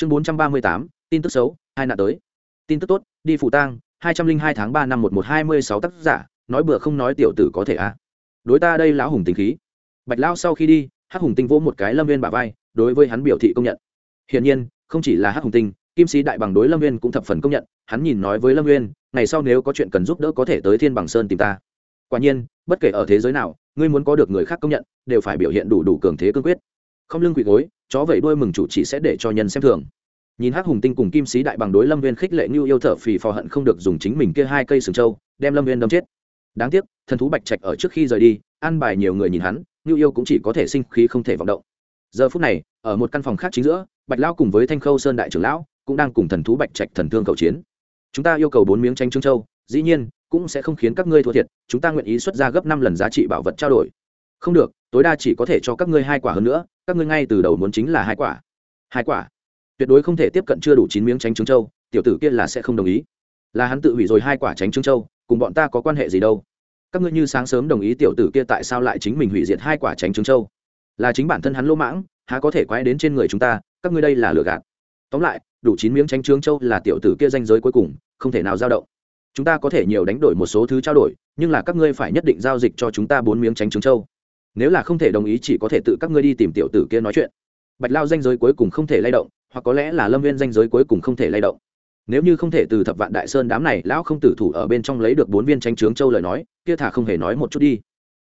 chương bốn trăm ba mươi tám, tin tức xấu, hai nạn tới. Tin tức tốt, đi phủ tang, hai trăm linh hai tháng ba năm một một hai mươi sáu tác giả, nói bừa không nói tiểu tử có thể à. đối ta đây lão hùng tính khí. Bạch lao sau khi đi, hắc hùng tinh vỗ một cái lâm viên bà vai, đối với hắn biểu thị công nhận. Hiển nhiên, không chỉ là hắc hùng tinh, kim sĩ đại bằng đối lâm viên cũng thập phần công nhận, hắn nhìn nói với lâm viên ngày sau nếu có chuyện cần giúp đỡ có thể tới thiên bằng sơn tìm ta. Quả nhiên, bất kể ở thế giới nào, ngươi muốn có được người khác công nhận, đều phải biểu hiện đủ đủ cường thế cương quyết. Không lưng quỳ gối chó vẩy đuôi mừng chủ chỉ sẽ để cho nhân xem thường. Nhìn hắc hùng tinh cùng kim sĩ đại bằng đối lâm viên khích lệ như yêu thở phì phò hận không được dùng chính mình kia hai cây sừng trâu, đem lâm viên đâm chết. Đáng tiếc, thần thú bạch trạch ở trước khi rời đi, an bài nhiều người nhìn hắn như yêu cũng chỉ có thể sinh khí không thể vọng động. Giờ phút này, ở một căn phòng khác chính giữa, bạch lão cùng với thanh khâu sơn đại trưởng lão cũng đang cùng thần thú bạch trạch thần thương cầu chiến. Chúng ta yêu cầu bốn miếng tranh trương châu dĩ nhiên cũng sẽ không khiến các ngươi thua thiệt, chúng ta nguyện ý xuất ra gấp năm lần giá trị bảo vật trao đổi. Không được, tối đa chỉ có thể cho các ngươi hai quả hơn nữa các ngươi ngay từ đầu muốn chính là hai quả. Hai quả? Tuyệt đối không thể tiếp cận chưa đủ chín miếng tránh trứng châu tiểu tử kia là sẽ không đồng ý. Là hắn tự hủy rồi hai quả tránh trứng châu cùng bọn ta có quan hệ gì đâu? Các ngươi như sáng sớm đồng ý tiểu tử kia tại sao lại chính mình hủy diệt hai quả tránh trứng châu là chính bản thân hắn lỗ mãng, há có thể quay đến trên người chúng ta, các ngươi đây là lừa gạt. Tóm lại, đủ chín miếng tránh trứng châu là tiểu tử kia danh giới cuối cùng, không thể nào dao động. Chúng ta có thể nhiều đánh đổi một số thứ trao đổi, nhưng là các ngươi phải nhất định giao dịch cho chúng ta bốn miếng tránh trứng châu nếu là không thể đồng ý chỉ có thể tự các ngươi đi tìm tiểu tử kia nói chuyện. Bạch lao danh giới cuối cùng không thể lay động, hoặc có lẽ là lâm viên danh giới cuối cùng không thể lay động. Nếu như không thể từ thập vạn đại sơn đám này lão không tử thủ ở bên trong lấy được bốn viên tranh trướng châu lời nói, kia thả không hề nói một chút đi.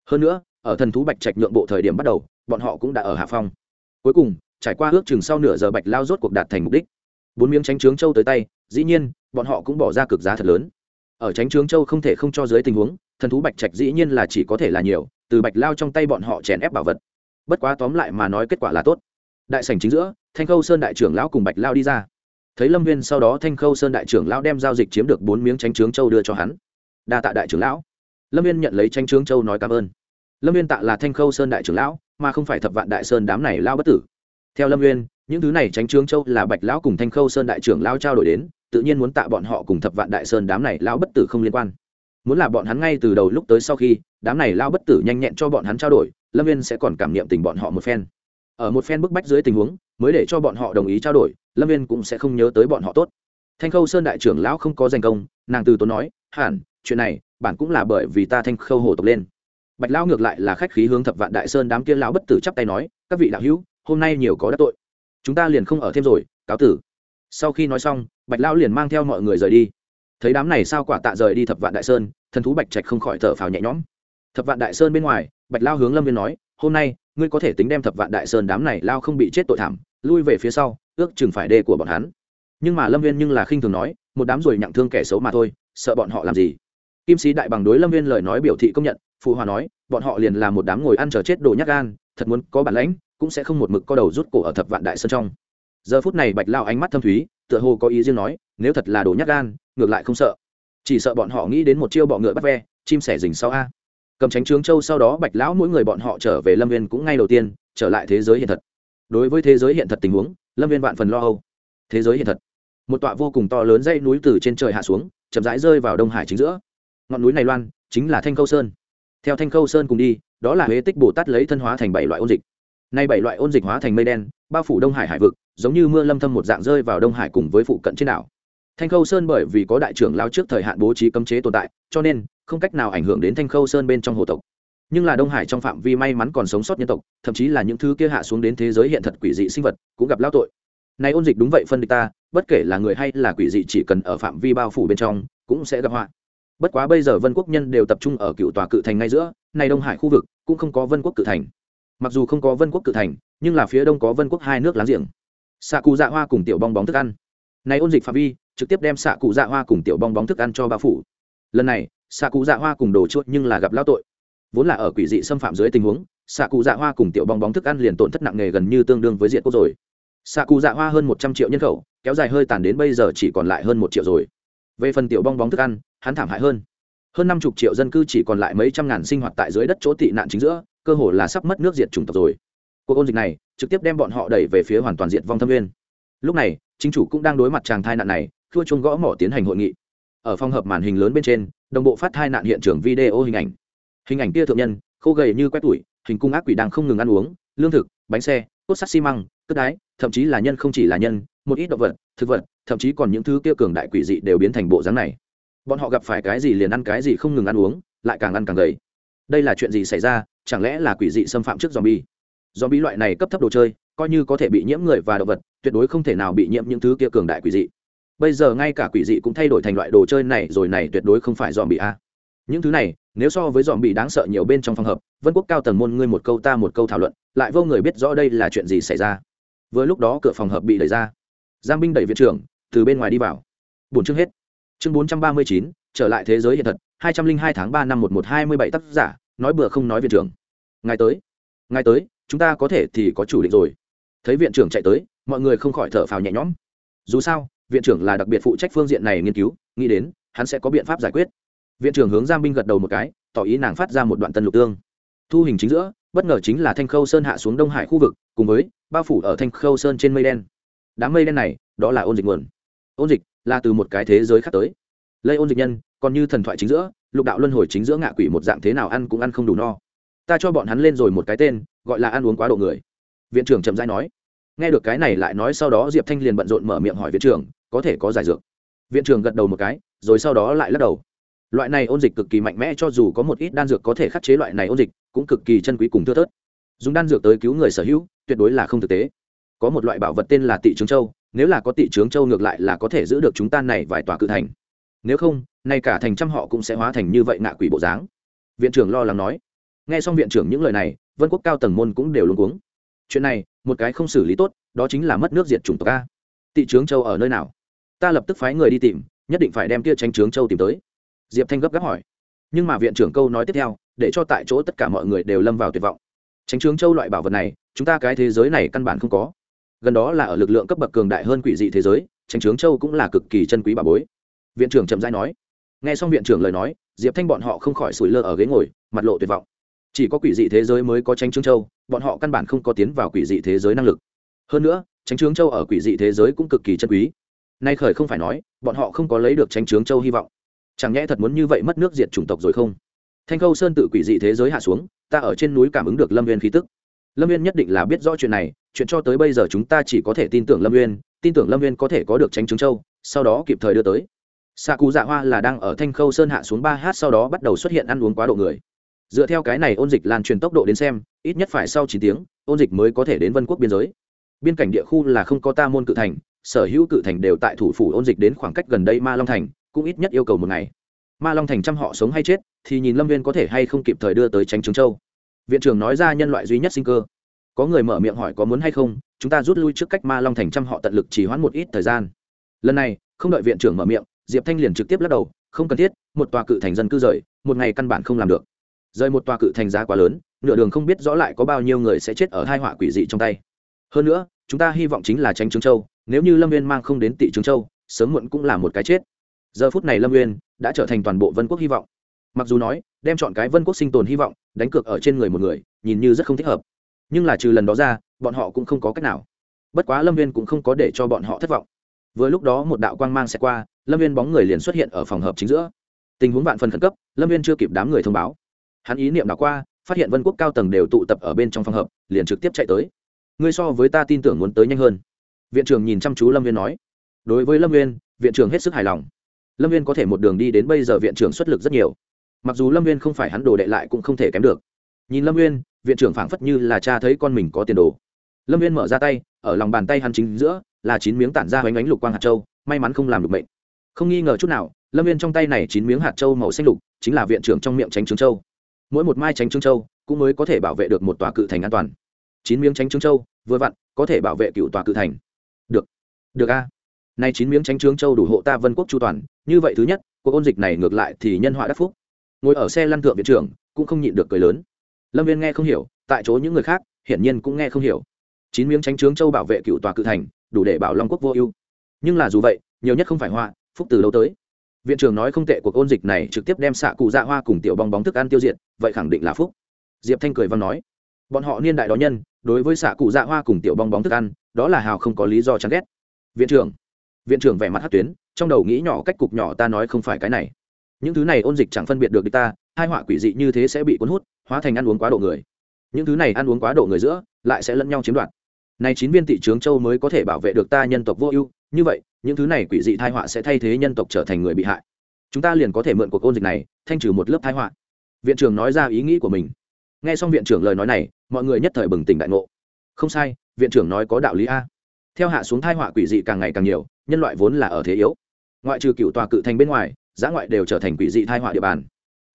Hơn nữa, ở thần thú bạch trạch nhượng bộ thời điểm bắt đầu, bọn họ cũng đã ở hạ phong. Cuối cùng, trải qua ước chừng sau nửa giờ bạch lao rốt cuộc đạt thành mục đích. Bốn miếng tranh trướng châu tới tay, dĩ nhiên, bọn họ cũng bỏ ra cực giá thật lớn. Ở tránh trướng châu không thể không cho dưới tình huống, thần thú bạch trạch dĩ nhiên là chỉ có thể là nhiều từ bạch lao trong tay bọn họ chèn ép bảo vật. Bất quá tóm lại mà nói kết quả là tốt. Đại sảnh chính giữa, thanh khâu sơn đại trưởng lão cùng bạch lao đi ra. Thấy lâm viên sau đó thanh khâu sơn đại trưởng lão đem giao dịch chiếm được bốn miếng tranh trướng châu đưa cho hắn. Đa tạ đại trưởng lão. Lâm viên nhận lấy tranh trướng châu nói cảm ơn. Lâm viên tạ là thanh khâu sơn đại trưởng lão, mà không phải thập vạn đại sơn đám này lao bất tử. Theo lâm viên, những thứ này tranh trướng châu là bạch lão cùng thanh khâu sơn đại trưởng lão trao đổi đến, tự nhiên muốn tạ bọn họ cùng thập vạn đại sơn đám này lão bất tử không liên quan muốn là bọn hắn ngay từ đầu lúc tới sau khi, đám này lao bất tử nhanh nhẹn cho bọn hắn trao đổi, lâm viên sẽ còn cảm nghiệm tình bọn họ một phen. Ở một phen bức bách dưới tình huống, mới để cho bọn họ đồng ý trao đổi, lâm viên cũng sẽ không nhớ tới bọn họ tốt. Thanh khâu sơn đại trưởng lão không có danh công, nàng từ tốn nói, hẳn, chuyện này, bản cũng là bởi vì ta thanh khâu hổ tộc lên. Bạch lão ngược lại là khách khí hướng thập vạn đại sơn đám kia lão bất tử chắp tay nói, các vị đạo hữu, hôm nay nhiều có đắc tội. Chúng ta liền không ở thêm rồi, cáo tử. Sau khi nói xong, bạch lão liền mang theo mọi người rời đi thấy đám này sao quả tạ rời đi thập vạn đại sơn, thần thú bạch trạch không khỏi thở phào nhẹ nhõm. Thập vạn đại sơn bên ngoài, bạch lao hướng lâm viên nói, hôm nay, ngươi có thể tính đem thập vạn đại sơn đám này lao không bị chết tội thảm, lui về phía sau, ước chừng phải đê của bọn hắn. Nhưng mà lâm viên nhưng là khinh thường nói, một đám rồi nhặng thương kẻ xấu mà thôi, sợ bọn họ làm gì? Kim sĩ đại bằng đối lâm viên lời nói biểu thị công nhận, phụ hòa nói, bọn họ liền là một đám ngồi ăn chờ chết đồ nhát gan, thật muốn có bản lãnh, cũng sẽ không một mực co đầu rút cổ ở thập vạn đại sơn trong. Giờ phút này bạch lao ánh mắt thâm thúy, tựa hồ có ý riêng nói, nếu thật là đồ nhát gan ngược lại không sợ. Chỉ sợ bọn họ nghĩ đến một chiêu bọ ngựa bắt ve, chim sẻ rình sau a. Cầm tránh trướng châu sau đó bạch lão mỗi người bọn họ trở về lâm viên cũng ngay đầu tiên, trở lại thế giới hiện thật. Đối với thế giới hiện thật tình huống, lâm viên vạn phần lo âu. Thế giới hiện thật. Một tọa vô cùng to lớn dây núi từ trên trời hạ xuống, chậm rãi rơi vào đông hải chính giữa. Ngọn núi này loan, chính là thanh khâu sơn. Theo thanh khâu sơn cùng đi, đó là huế tích bồ tát lấy thân hóa thành bảy loại ôn dịch. Nay bảy loại ôn dịch hóa thành mây đen, bao phủ đông hải hải vực, giống như mưa lâm thâm một dạng rơi vào đông hải cùng với phụ cận trên đảo thanh khâu sơn bởi vì có đại trưởng lao trước thời hạn bố trí cấm chế tồn tại, cho nên không cách nào ảnh hưởng đến thanh khâu sơn bên trong hồ tộc. Nhưng là đông hải trong phạm vi may mắn còn sống sót nhân tộc, thậm chí là những thứ kia hạ xuống đến thế giới hiện thật quỷ dị sinh vật cũng gặp lao tội. Nay ôn dịch đúng vậy phân địch ta, bất kể là người hay là quỷ dị chỉ cần ở phạm vi bao phủ bên trong, cũng sẽ gặp họa. Bất quá bây giờ vân quốc nhân đều tập trung ở cựu tòa cự thành ngay giữa, này đông hải khu vực cũng không có vân quốc cự thành. Mặc dù không có vân quốc cự thành, nhưng là phía đông có vân quốc hai nước láng giềng. Xạ cụ dạ hoa cùng tiểu bong bóng thức ăn này ôn dịch phạm vi, trực tiếp đem xạ cụ dạ hoa cùng tiểu bong bóng thức ăn cho bao phủ. Lần này, xạ cụ dạ hoa cùng đồ chuột nhưng là gặp lao tội. Vốn là ở quỷ dị xâm phạm dưới tình huống, xạ cụ dạ hoa cùng tiểu bong bóng thức ăn liền tổn thất nặng nề gần như tương đương với diện quốc rồi. Xạ cụ dạ hoa hơn một trăm triệu nhân khẩu, kéo dài hơi tàn đến bây giờ chỉ còn lại hơn một triệu rồi. Về phần tiểu bong bóng thức ăn, hắn thảm hại hơn. Hơn năm chục triệu dân cư chỉ còn lại mấy trăm ngàn sinh hoạt tại dưới đất chỗ tị nạn chính giữa, cơ hồ là sắp mất nước diệt chủng tộc rồi. Cuộc ôn dịch này, trực tiếp đem bọn họ đẩy về phía hoàn toàn diệt vong thâm nguyên lúc này, chính chủ cũng đang đối mặt tràng thai nạn này, thua chuông gõ mỏ tiến hành hội nghị. Ở phòng hợp màn hình lớn bên trên, đồng bộ phát thai nạn hiện trường video hình ảnh. Hình ảnh kia thượng nhân, khô gầy như quét tủi, hình cung ác quỷ đang không ngừng ăn uống, lương thực, bánh xe, cốt sắt xi măng, cất đái, thậm chí là nhân không chỉ là nhân, một ít động vật, thực vật, thậm chí còn những thứ kia cường đại quỷ dị đều biến thành bộ dáng này. Bọn họ gặp phải cái gì liền ăn cái gì không ngừng ăn uống, lại càng ăn càng gầy. Đây là chuyện gì xảy ra? Chẳng lẽ là quỷ dị xâm phạm trước zombie? Zombie loại này cấp thấp đồ chơi coi như có thể bị nhiễm người và động vật, tuyệt đối không thể nào bị nhiễm những thứ kia cường đại quỷ dị. Bây giờ ngay cả quỷ dị cũng thay đổi thành loại đồ chơi này, rồi này tuyệt đối không phải zombie a. Những thứ này, nếu so với zombie đáng sợ nhiều bên trong phòng hợp, vân quốc cao tầng môn ngươi một câu ta một câu thảo luận, lại vô người biết rõ đây là chuyện gì xảy ra. Vừa lúc đó cửa phòng hợp bị đẩy ra. Giang binh đẩy viện trưởng, từ bên ngoài đi vào. Bốn chương hết. Chương bốn trăm ba mươi chín, trở lại thế giới hiện thật, hai trăm linh hai tháng ba năm một một hai mươi bảy tác giả, nói bừa không nói viện trưởng. Ngài tới. Ngài tới, chúng ta có thể thì có chủ định rồi thấy viện trưởng chạy tới, mọi người không khỏi thở phào nhẹ nhõm. Dù sao, viện trưởng là đặc biệt phụ trách phương diện này nghiên cứu, nghĩ đến, hắn sẽ có biện pháp giải quyết. Viện trưởng hướng giang binh gật đầu một cái, tỏ ý nàng phát ra một đoạn tân lục tương. Thu hình chính giữa, bất ngờ chính là thanh khâu sơn hạ xuống đông hải khu vực, cùng với bao phủ ở thanh khâu sơn trên mây đen. Đám mây đen này, đó là ôn dịch nguồn. Ôn dịch là từ một cái thế giới khác tới. Lây ôn dịch nhân, còn như thần thoại chính giữa, lục đạo luân hồi chính giữa ngạ quỷ một dạng thế nào ăn cũng ăn không đủ no. Ta cho bọn hắn lên rồi một cái tên, gọi là ăn uống quá độ người viện trưởng chậm rãi nói. Nghe được cái này lại nói sau đó diệp thanh liền bận rộn mở miệng hỏi viện trưởng, có thể có giải dược. Viện trưởng gật đầu một cái, rồi sau đó lại lắc đầu. Loại này ôn dịch cực kỳ mạnh mẽ cho dù có một ít đan dược có thể khắc chế loại này ôn dịch, cũng cực kỳ chân quý cùng thưa thớt. Dùng đan dược tới cứu người sở hữu, tuyệt đối là không thực tế. Có một loại bảo vật tên là tị trướng châu, nếu là có tị trướng châu ngược lại là có thể giữ được chúng ta này vài tòa cự thành. Nếu không, nay cả thành trăm họ cũng sẽ hóa thành như vậy ngạ quỷ bộ dáng. Viện trưởng lo lắng nói. Nghe xong viện trưởng những lời này, vân quốc cao tầng môn cũng đều luôn cuống chuyện này, một cái không xử lý tốt, đó chính là mất nước diệt chủng tộc a. Tị trướng châu ở nơi nào? Ta lập tức phái người đi tìm, nhất định phải đem kia tranh trướng châu tìm tới. Diệp thanh gấp gáp hỏi. Nhưng mà viện trưởng câu nói tiếp theo, để cho tại chỗ tất cả mọi người đều lâm vào tuyệt vọng. Tránh trướng châu loại bảo vật này, chúng ta cái thế giới này căn bản không có. Gần đó là ở lực lượng cấp bậc cường đại hơn quỷ dị thế giới, tránh trướng châu cũng là cực kỳ chân quý bà bối. Viện trưởng chậm rãi nói. Nghe xong viện trưởng lời nói, diệp thanh bọn họ không khỏi sủi lơ ở ghế ngồi, mặt lộ tuyệt vọng chỉ có quỷ dị thế giới mới có tranh trướng châu, bọn họ căn bản không có tiến vào quỷ dị thế giới năng lực. Hơn nữa tranh trướng châu ở quỷ dị thế giới cũng cực kỳ chân quý. Nay khởi không phải nói, bọn họ không có lấy được tranh trướng châu hy vọng. Chẳng nhẽ thật muốn như vậy mất nước diệt chủng tộc rồi không? Thanh khâu sơn tự quỷ dị thế giới hạ xuống, ta ở trên núi cảm ứng được lâm viên khí tức. Lâm viên nhất định là biết rõ chuyện này, chuyện cho tới bây giờ chúng ta chỉ có thể tin tưởng lâm viên tin tưởng lâm viên có thể có được tranh trương châu, sau đó kịp thời đưa tới. Xạ cú dạ hoa là đang ở thanh khâu sơn hạ xuống ba h sau đó bắt đầu xuất hiện ăn uống quá độ người dựa theo cái này ôn dịch lan truyền tốc độ đến xem, ít nhất phải sau chín tiếng, ôn dịch mới có thể đến vân quốc biên giới. Biên cảnh địa khu là không có ta môn cự thành, sở hữu cự thành đều tại thủ phủ ôn dịch đến khoảng cách gần đây ma long thành, cũng ít nhất yêu cầu một ngày. Ma long thành trăm họ sống hay chết, thì nhìn lâm viên có thể hay không kịp thời đưa tới tránh trường châu. Viện trưởng nói ra nhân loại duy nhất sinh cơ. Có người mở miệng hỏi có muốn hay không, chúng ta rút lui trước cách ma long thành trăm họ tận lực chỉ hoãn một ít thời gian. Lần này, không đợi viện trưởng mở miệng, diệp thanh liền trực tiếp lắc đầu, không cần thiết, một tòa cự thành dân cư rời, một ngày căn bản không làm được rời một tòa cự thành giá quá lớn, nửa đường không biết rõ lại có bao nhiêu người sẽ chết ở hai họa quỷ dị trong tay. Hơn nữa, chúng ta hy vọng chính là tránh trướng châu, nếu như lâm viên mang không đến tị trướng châu, sớm muộn cũng là một cái chết. Giờ phút này lâm nguyên đã trở thành toàn bộ vân quốc hy vọng. Mặc dù nói, đem chọn cái vân quốc sinh tồn hy vọng đánh cược ở trên người một người, nhìn như rất không thích hợp. Nhưng là trừ lần đó ra, bọn họ cũng không có cách nào. Bất quá lâm viên cũng không có để cho bọn họ thất vọng. Vừa lúc đó một đạo quang mang sẽ qua, lâm viên bóng người liền xuất hiện ở phòng hợp chính giữa. Tình huống vạn phần khẩn cấp, lâm viên chưa kịp đám người thông báo hắn ý niệm nào qua, phát hiện vân quốc cao tầng đều tụ tập ở bên trong phòng hợp, liền trực tiếp chạy tới. Ngươi so với ta tin tưởng muốn tới nhanh hơn. Viện trưởng nhìn chăm chú lâm viên nói. Đối với lâm viên viện trưởng hết sức hài lòng. Lâm viên có thể một đường đi đến bây giờ viện trưởng xuất lực rất nhiều. Mặc dù lâm viên không phải hắn đồ đệ lại cũng không thể kém được. Nhìn lâm viên viện trưởng phảng phất như là cha thấy con mình có tiền đồ. Lâm viên mở ra tay, ở lòng bàn tay hắn chính giữa, là chín miếng tản ra bánh bánh lục quang hạt châu, may mắn không làm được bệnh không nghi ngờ chút nào, lâm viên trong tay này chín miếng hạt châu màu xanh lục, chính là viện trưởng trong miệng tránh trứng châu mỗi một mai tránh trương châu cũng mới có thể bảo vệ được một tòa cự thành an toàn. Chín miếng tránh trương châu, vừa vặn, có thể bảo vệ cựu tòa cự thành. Được. Được a. Nay chín miếng tránh trướng châu đủ hộ ta vân quốc chu toàn. Như vậy thứ nhất, cuộc ôn dịch này ngược lại thì nhân họa đắc phúc. Ngồi ở xe lăn thượng viện trưởng, cũng không nhịn được cười lớn. Lâm viên nghe không hiểu, tại chỗ những người khác, hiển nhiên cũng nghe không hiểu. Chín miếng tránh trướng châu bảo vệ cựu tòa cự thành, đủ để bảo long quốc vô ưu. Nhưng là dù vậy, nhiều nhất không phải họa, phúc từ lâu tới viện trưởng nói không tệ cuộc ôn dịch này trực tiếp đem xạ cụ dạ hoa cùng tiểu bong bóng thức ăn tiêu diệt, vậy khẳng định là phúc. Diệp thanh cười văn nói, bọn họ niên đại đó nhân, đối với xạ cụ dạ hoa cùng tiểu bong bóng thức ăn, đó là hào không có lý do chán ghét. Viện trưởng viện trưởng vẻ mặt hát tuyến, trong đầu nghĩ nhỏ cách cục nhỏ ta nói không phải cái này. Những thứ này ôn dịch chẳng phân biệt được đi ta, hai họa quỷ dị như thế sẽ bị cuốn hút, hóa thành ăn uống quá độ người. Những thứ này ăn uống quá độ người giữa, lại sẽ lẫn nhau chiếm đoạt. Này chín viên thị trướng châu mới có thể bảo vệ được ta nhân tộc vô ưu, như vậy những thứ này quỷ dị thai họa sẽ thay thế nhân tộc trở thành người bị hại. Chúng ta liền có thể mượn cuộc ôn dịch này, thanh trừ một lớp thai họa. Viện trưởng nói ra ý nghĩ của mình. Nghe xong viện trưởng lời nói này, mọi người nhất thời bừng tỉnh đại ngộ. Không sai, viện trưởng nói có đạo lý a. Theo hạ xuống thai họa quỷ dị càng ngày càng nhiều, nhân loại vốn là ở thế yếu. Ngoại trừ cựu tòa cự thành bên ngoài, giã ngoại đều trở thành quỷ dị thai họa địa bàn.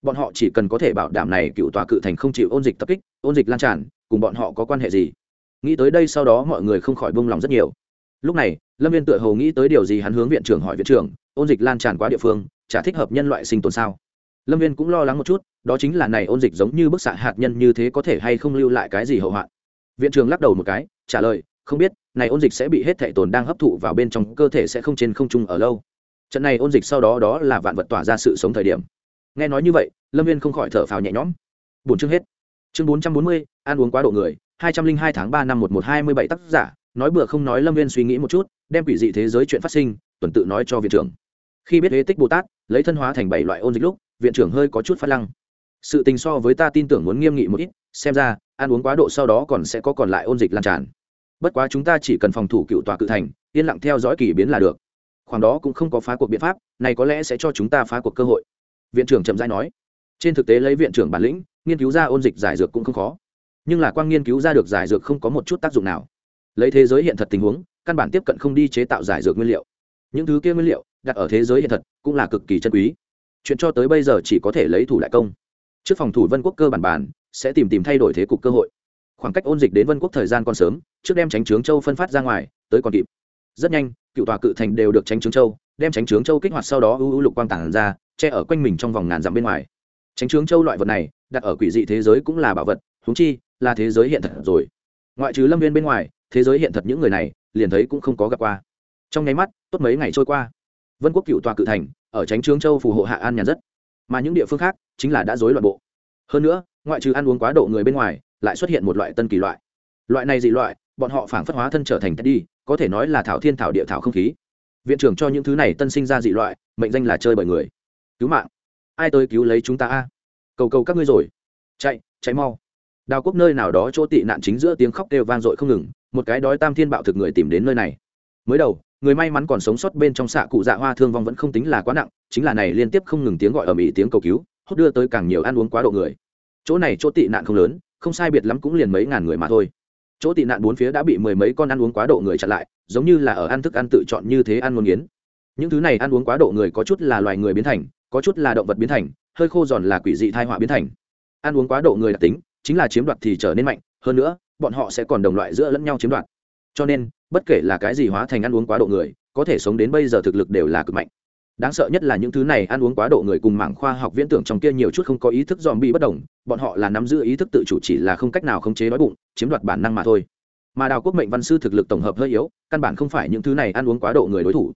Bọn họ chỉ cần có thể bảo đảm này cựu tòa cự thành không chịu ôn dịch tập kích, ôn dịch lan tràn, cùng bọn họ có quan hệ gì? Nghĩ tới đây sau đó mọi người không khỏi buông lòng rất nhiều lúc này, lâm viên tựa hồ nghĩ tới điều gì hắn hướng viện trưởng hỏi viện trưởng, ôn dịch lan tràn quá địa phương, chả thích hợp nhân loại sinh tồn sao? Lâm viên cũng lo lắng một chút, đó chính là này ôn dịch giống như bức xạ hạt nhân như thế có thể hay không lưu lại cái gì hậu hoạn. Viện trưởng lắc đầu một cái, trả lời, không biết, này ôn dịch sẽ bị hết thệ tồn đang hấp thụ vào bên trong, cơ thể sẽ không trên không trung ở lâu. Trận này ôn dịch sau đó đó là vạn vật tỏa ra sự sống thời điểm. Nghe nói như vậy, lâm viên không khỏi thở phào nhẹ nhõm. Bốn chương hết. Chương bốn trăm bốn mươi, ăn uống quá độ người, hai trăm linh hai tháng ba năm một một hai mươi bảy tác giả nói bừa không nói lâm viên suy nghĩ một chút, đem quỷ dị thế giới chuyện phát sinh, tuần tự nói cho viện trưởng. Khi biết ế tích bồ tát, lấy thân hóa thành bảy loại ôn dịch lúc, viện trưởng hơi có chút phát lăng. Sự tình so với ta tin tưởng muốn nghiêm nghị một ít, xem ra, ăn uống quá độ sau đó còn sẽ có còn lại ôn dịch lan tràn. Bất quá chúng ta chỉ cần phòng thủ cựu tòa cự thành, yên lặng theo dõi kỳ biến là được. Khoảng đó cũng không có phá cuộc biện pháp, này có lẽ sẽ cho chúng ta phá cuộc cơ hội. Viện trưởng chậm rãi nói. Trên thực tế lấy viện trưởng bản lĩnh, nghiên cứu ra ôn dịch giải dược cũng không khó. Nhưng là quang nghiên cứu ra được giải dược không có một chút tác dụng nào lấy thế giới hiện thật tình huống, căn bản tiếp cận không đi chế tạo giải dược nguyên liệu. Những thứ kia nguyên liệu, đặt ở thế giới hiện thật, cũng là cực kỳ chân quý. Chuyện cho tới bây giờ chỉ có thể lấy thủ lại công. Trước phòng thủ vân quốc cơ bản bản sẽ tìm tìm thay đổi thế cục cơ hội. Khoảng cách ôn dịch đến vân quốc thời gian còn sớm, trước đem tránh trướng châu phân phát ra ngoài, tới còn kịp. Rất nhanh, cựu tòa cự thành đều được tránh trướng châu, đem tránh trướng châu kích hoạt sau đó ưu ưu lục quang tản ra, che ở quanh mình trong vòng ngàn dặm bên ngoài. Tránh trướng châu loại vật này, đặt ở quỷ dị thế giới cũng là bảo vật húng chi, là thế giới hiện thật rồi. Ngoại trừ lâm viên bên ngoài thế giới hiện thật những người này, liền thấy cũng không có gặp qua. Trong nháy mắt, tốt mấy ngày trôi qua. Vân quốc cựu tòa cự thành, ở tránh trương châu phù hộ hạ an nhàn rất. Mà những địa phương khác, chính là đã dối loạn bộ. Hơn nữa, ngoại trừ ăn uống quá độ người bên ngoài, lại xuất hiện một loại tân kỳ loại. Loại này dị loại, bọn họ phản phất hóa thân trở thành đi có thể nói là thảo thiên thảo địa thảo không khí. Viện trưởng cho những thứ này tân sinh ra dị loại, mệnh danh là chơi bởi người. Cứu mạng. Ai tới cứu lấy chúng ta a? Cầu cầu các ngươi rồi. Chạy chạy mau. Đào quốc nơi nào đó chỗ tị nạn chính giữa tiếng khóc đều vang dội không ngừng một cái đói tam thiên bạo thực người tìm đến nơi này. Mới đầu, người may mắn còn sống sót bên trong xạ cụ dạ hoa thương vong vẫn không tính là quá nặng, chính là này liên tiếp không ngừng tiếng gọi ở mỹ tiếng cầu cứu, hốt đưa tới càng nhiều ăn uống quá độ người. Chỗ này chỗ tị nạn không lớn, không sai biệt lắm cũng liền mấy ngàn người mà thôi. Chỗ tị nạn bốn phía đã bị mười mấy con ăn uống quá độ người chặn lại, giống như là ở ăn thức ăn tự chọn như thế ăn ngon nghiến. Những thứ này ăn uống quá độ người có chút là loài người biến thành, có chút là động vật biến thành, hơi khô giòn là quỷ dị thai họa biến thành. Ăn uống quá độ người đặc tính, chính là chiếm đoạt thì trở nên mạnh, hơn nữa bọn họ sẽ còn đồng loại giữa lẫn nhau chiếm đoạt. Cho nên, bất kể là cái gì hóa thành ăn uống quá độ người, có thể sống đến bây giờ thực lực đều là cực mạnh. Đáng sợ nhất là những thứ này ăn uống quá độ người cùng mảng khoa học viễn tưởng trong kia nhiều chút không có ý thức dòm bị bất đồng, bọn họ là nắm giữ ý thức tự chủ chỉ là không cách nào khống chế đói bụng, chiếm đoạt bản năng mà thôi. Mà đào quốc mệnh văn sư thực lực tổng hợp hơi yếu, căn bản không phải những thứ này ăn uống quá độ người đối thủ.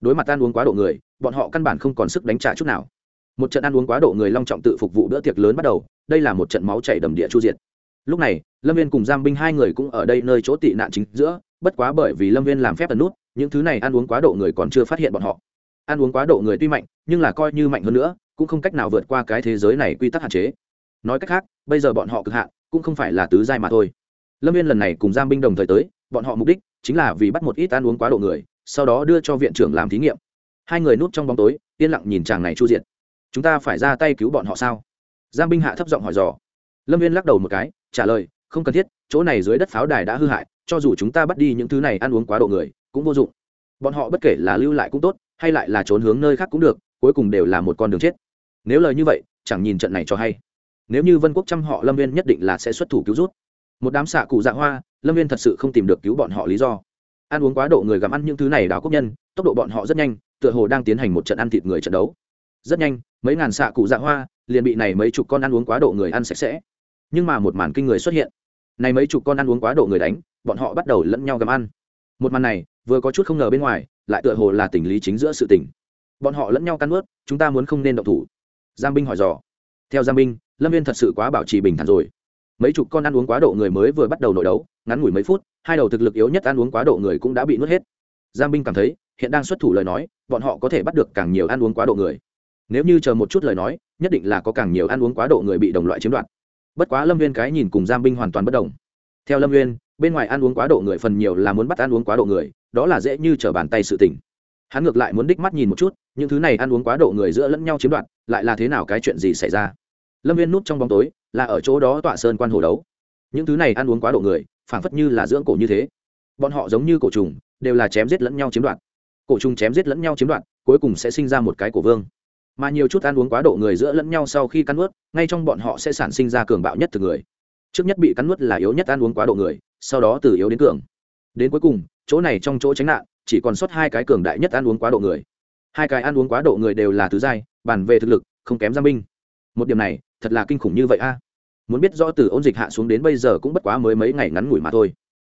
Đối mặt ăn uống quá độ người, bọn họ căn bản không còn sức đánh trả chút nào. Một trận ăn uống quá độ người long trọng tự phục vụ bữa tiệc lớn bắt đầu, đây là một trận máu chảy đầm địa chu diệt lúc này, lâm viên cùng giam binh hai người cũng ở đây nơi chỗ tị nạn chính giữa, bất quá bởi vì lâm viên làm phép tần nút, những thứ này ăn uống quá độ người còn chưa phát hiện bọn họ. Ăn uống quá độ người tuy mạnh, nhưng là coi như mạnh hơn nữa, cũng không cách nào vượt qua cái thế giới này quy tắc hạn chế. Nói cách khác, bây giờ bọn họ cực hạn, cũng không phải là tứ giai mà thôi. Lâm viên lần này cùng giam binh đồng thời tới, bọn họ mục đích chính là vì bắt một ít ăn uống quá độ người, sau đó đưa cho viện trưởng làm thí nghiệm. Hai người núp trong bóng tối, yên lặng nhìn chàng này chu diện. Chúng ta phải ra tay cứu bọn họ sao? Giang binh hạ thấp giọng hỏi dò lâm viên lắc đầu một cái, trả lời, không cần thiết, chỗ này dưới đất pháo đài đã hư hại, cho dù chúng ta bắt đi những thứ này ăn uống quá độ người, cũng vô dụng. Bọn họ bất kể là lưu lại cũng tốt, hay lại là trốn hướng nơi khác cũng được, cuối cùng đều là một con đường chết. Nếu lời như vậy, chẳng nhìn trận này cho hay. Nếu như vân quốc trăm họ lâm viên nhất định là sẽ xuất thủ cứu rút. Một đám xạ cụ dạ hoa, lâm viên thật sự không tìm được cứu bọn họ lý do. Ăn uống quá độ người gặm ăn những thứ này đào quốc nhân, tốc độ bọn họ rất nhanh, tựa hồ đang tiến hành một trận ăn thịt người trận đấu. Rất nhanh, mấy ngàn xạ cụ dạ hoa liền bị này mấy chục con ăn uống quá độ người ăn sạch sẽ nhưng mà một màn kinh người xuất hiện. Này mấy chục con ăn uống quá độ người đánh, bọn họ bắt đầu lẫn nhau gặm ăn. Một màn này, vừa có chút không ngờ bên ngoài, lại tựa hồ là tình lý chính giữa sự tình. Bọn họ lẫn nhau căn ướt chúng ta muốn không nên động thủ. Giang binh hỏi dò. Theo giang binh, lâm viên thật sự quá bảo trì bình thản rồi. Mấy chục con ăn uống quá độ người mới vừa bắt đầu nội đấu, ngắn ngủi mấy phút, hai đầu thực lực yếu nhất ăn uống quá độ người cũng đã bị nuốt hết. Giang binh cảm thấy, hiện đang xuất thủ lời nói, bọn họ có thể bắt được càng nhiều ăn uống quá độ người. Nếu như chờ một chút lời nói, nhất định là có càng nhiều ăn uống quá độ người bị đồng loại chiếm đoạt bất quá lâm viên cái nhìn cùng giam binh hoàn toàn bất đồng. Theo lâm viên bên ngoài ăn uống quá độ người phần nhiều là muốn bắt ăn uống quá độ người, đó là dễ như trở bàn tay sự tình. Hắn ngược lại muốn đích mắt nhìn một chút, những thứ này ăn uống quá độ người giữa lẫn nhau chiếm đoạt, lại là thế nào cái chuyện gì xảy ra? Lâm viên núp trong bóng tối, là ở chỗ đó tọa sơn quan hồ đấu. Những thứ này ăn uống quá độ người, phảng phất như là dưỡng cổ như thế. Bọn họ giống như cổ trùng, đều là chém giết lẫn nhau chiếm đoạt. Cổ trùng chém giết lẫn nhau chiếm đoạt, cuối cùng sẽ sinh ra một cái cổ vương mà nhiều chút ăn uống quá độ người giữa lẫn nhau sau khi cắn nuốt, ngay trong bọn họ sẽ sản sinh ra cường bạo nhất từ người. Trước nhất bị cắn nuốt là yếu nhất ăn uống quá độ người, sau đó từ yếu đến cường. Đến cuối cùng, chỗ này trong chỗ tránh nạn, chỉ còn sót hai cái cường đại nhất ăn uống quá độ người. Hai cái ăn uống quá độ người đều là thứ giai bàn về thực lực, không kém giang binh. Một điểm này, thật là kinh khủng như vậy a. Muốn biết rõ từ ôn dịch hạ xuống đến bây giờ cũng bất quá mới mấy ngày ngắn ngủi mà thôi.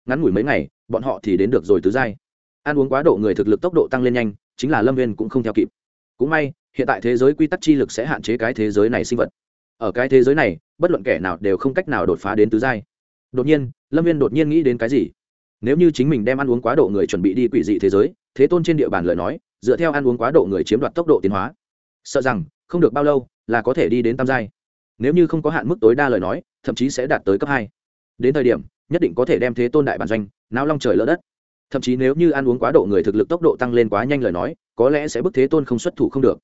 Ngắn ngủi mấy ngày, bọn họ thì đến được rồi tứ giai. Ăn uống quá độ người thực lực tốc độ tăng lên nhanh, chính là lâm viên cũng không theo kịp cũng may, hiện tại thế giới quy tắc chi lực sẽ hạn chế cái thế giới này sinh vật. Ở cái thế giới này, bất luận kẻ nào đều không cách nào đột phá đến tứ giai. Đột nhiên, lâm viên đột nhiên nghĩ đến cái gì? Nếu như chính mình đem ăn uống quá độ người chuẩn bị đi quỷ dị thế giới, thế tôn trên địa bàn lời nói, dựa theo ăn uống quá độ người chiếm đoạt tốc độ tiến hóa. Sợ rằng, không được bao lâu là có thể đi đến tam giai. Nếu như không có hạn mức tối đa lời nói, thậm chí sẽ đạt tới cấp hai. Đến thời điểm, nhất định có thể đem thế tôn đại bản doanh nao long trời lỡ đất. Thậm chí nếu như ăn uống quá độ người thực lực tốc độ tăng lên quá nhanh lời nói có lẽ sẽ bức thế tôn không xuất thủ không được.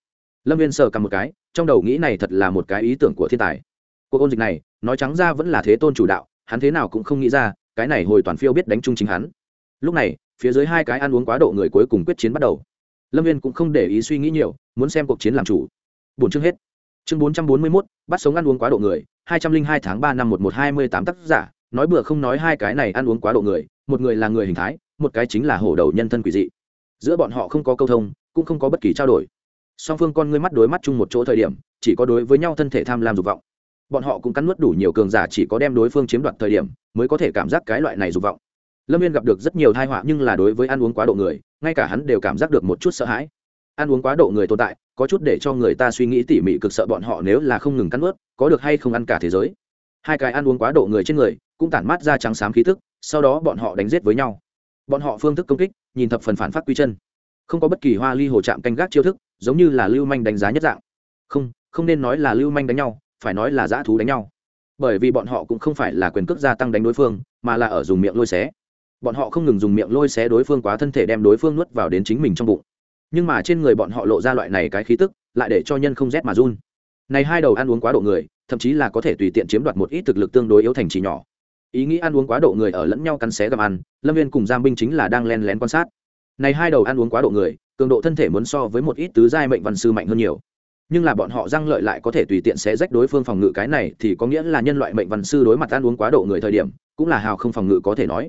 Lâm viên sờ cầm một cái, trong đầu nghĩ này thật là một cái ý tưởng của thiên tài. Cuộc ôn dịch này, nói trắng ra vẫn là thế tôn chủ đạo, hắn thế nào cũng không nghĩ ra, cái này hồi toàn phiêu biết đánh chung chính hắn. Lúc này, phía dưới hai cái ăn uống quá độ người cuối cùng quyết chiến bắt đầu. Lâm viên cũng không để ý suy nghĩ nhiều, muốn xem cuộc chiến làm chủ. Bốn chương hết. Chương bốn trăm bốn mươi mốt, bắt sống ăn uống quá độ người, hai trăm linh hai tháng ba năm một một hai mươi tám tác giả, nói bừa không nói hai cái này ăn uống quá độ người, một người là người hình thái, một cái chính là hổ đầu nhân thân quỷ dị. Giữa bọn họ không có câu thông cũng không có bất kỳ trao đổi. Song phương con ngươi mắt đối mắt chung một chỗ thời điểm, chỉ có đối với nhau thân thể tham lam dục vọng. Bọn họ cũng cắn nuốt đủ nhiều cường giả chỉ có đem đối phương chiếm đoạt thời điểm, mới có thể cảm giác cái loại này dục vọng. Lâm viên gặp được rất nhiều thai họa nhưng là đối với ăn uống quá độ người, ngay cả hắn đều cảm giác được một chút sợ hãi. Ăn uống quá độ người tồn tại, có chút để cho người ta suy nghĩ tỉ mỉ cực sợ bọn họ nếu là không ngừng cắn nuốt, có được hay không ăn cả thế giới. Hai cái ăn uống quá độ người trên người, cũng tản mát ra trắng xám khí thức sau đó bọn họ đánh giết với nhau. Bọn họ phương thức công kích, nhìn thập phần phản phát quy chân không có bất kỳ hoa ly hồ chạm canh gác chiêu thức, giống như là lưu manh đánh giá nhất dạng. Không không nên nói là lưu manh đánh nhau, phải nói là dã thú đánh nhau. Bởi vì bọn họ cũng không phải là quyền cước gia tăng đánh đối phương, mà là ở dùng miệng lôi xé. Bọn họ không ngừng dùng miệng lôi xé đối phương quá thân thể đem đối phương nuốt vào đến chính mình trong bụng. Nhưng mà trên người bọn họ lộ ra loại này cái khí tức, lại để cho nhân không rét mà run. Này hai đầu ăn uống quá độ người, thậm chí là có thể tùy tiện chiếm đoạt một ít thực lực tương đối yếu thành chỉ nhỏ. Ý nghĩ ăn uống quá độ người ở lẫn nhau cắn xé gặm ăn, lâm viên cùng giam binh chính là đang len lén quan sát này hai đầu ăn uống quá độ người, cường độ thân thể muốn so với một ít tứ giai mệnh văn sư mạnh hơn nhiều. Nhưng là bọn họ răng lợi lại có thể tùy tiện sẽ rách đối phương phòng ngự cái này thì có nghĩa là nhân loại mệnh văn sư đối mặt ăn uống quá độ người thời điểm, cũng là hào không phòng ngự có thể nói.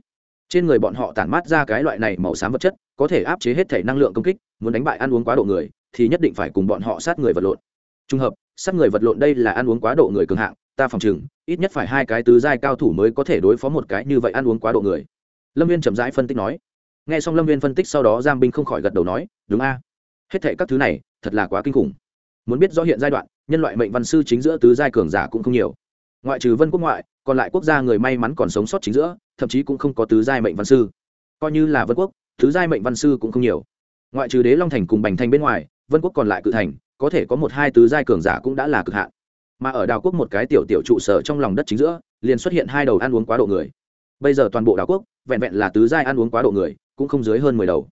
Trên người bọn họ tản mát ra cái loại này màu xám vật chất, có thể áp chế hết thể năng lượng công kích, muốn đánh bại ăn uống quá độ người, thì nhất định phải cùng bọn họ sát người vật lộn. Trùng hợp, sát người vật lộn đây là ăn uống quá độ người cường hạng, ta phòng chừng ít nhất phải hai cái tứ giai cao thủ mới có thể đối phó một cái như vậy ăn uống quá độ người. Lâm viên chậm rãi phân tích nói nghe xong lâm viên phân tích sau đó giang binh không khỏi gật đầu nói, đúng a. Hết thệ các thứ này, thật là quá kinh khủng. Muốn biết rõ hiện giai đoạn, nhân loại mệnh văn sư chính giữa tứ giai cường giả cũng không nhiều. Ngoại trừ vân quốc ngoại, còn lại quốc gia người may mắn còn sống sót chính giữa, thậm chí cũng không có tứ giai mệnh văn sư. Coi như là vân quốc, tứ giai mệnh văn sư cũng không nhiều. Ngoại trừ đế long thành cùng bành Thanh bên ngoài, vân quốc còn lại cự thành, có thể có một hai tứ giai cường giả cũng đã là cực hạn. Mà ở đảo quốc một cái tiểu tiểu trụ sở trong lòng đất chính giữa, liền xuất hiện hai đầu ăn uống quá độ người. Bây giờ toàn bộ đảo quốc, vẹn vẹn là tứ giai ăn uống quá độ người cũng không dưới hơn mười đầu.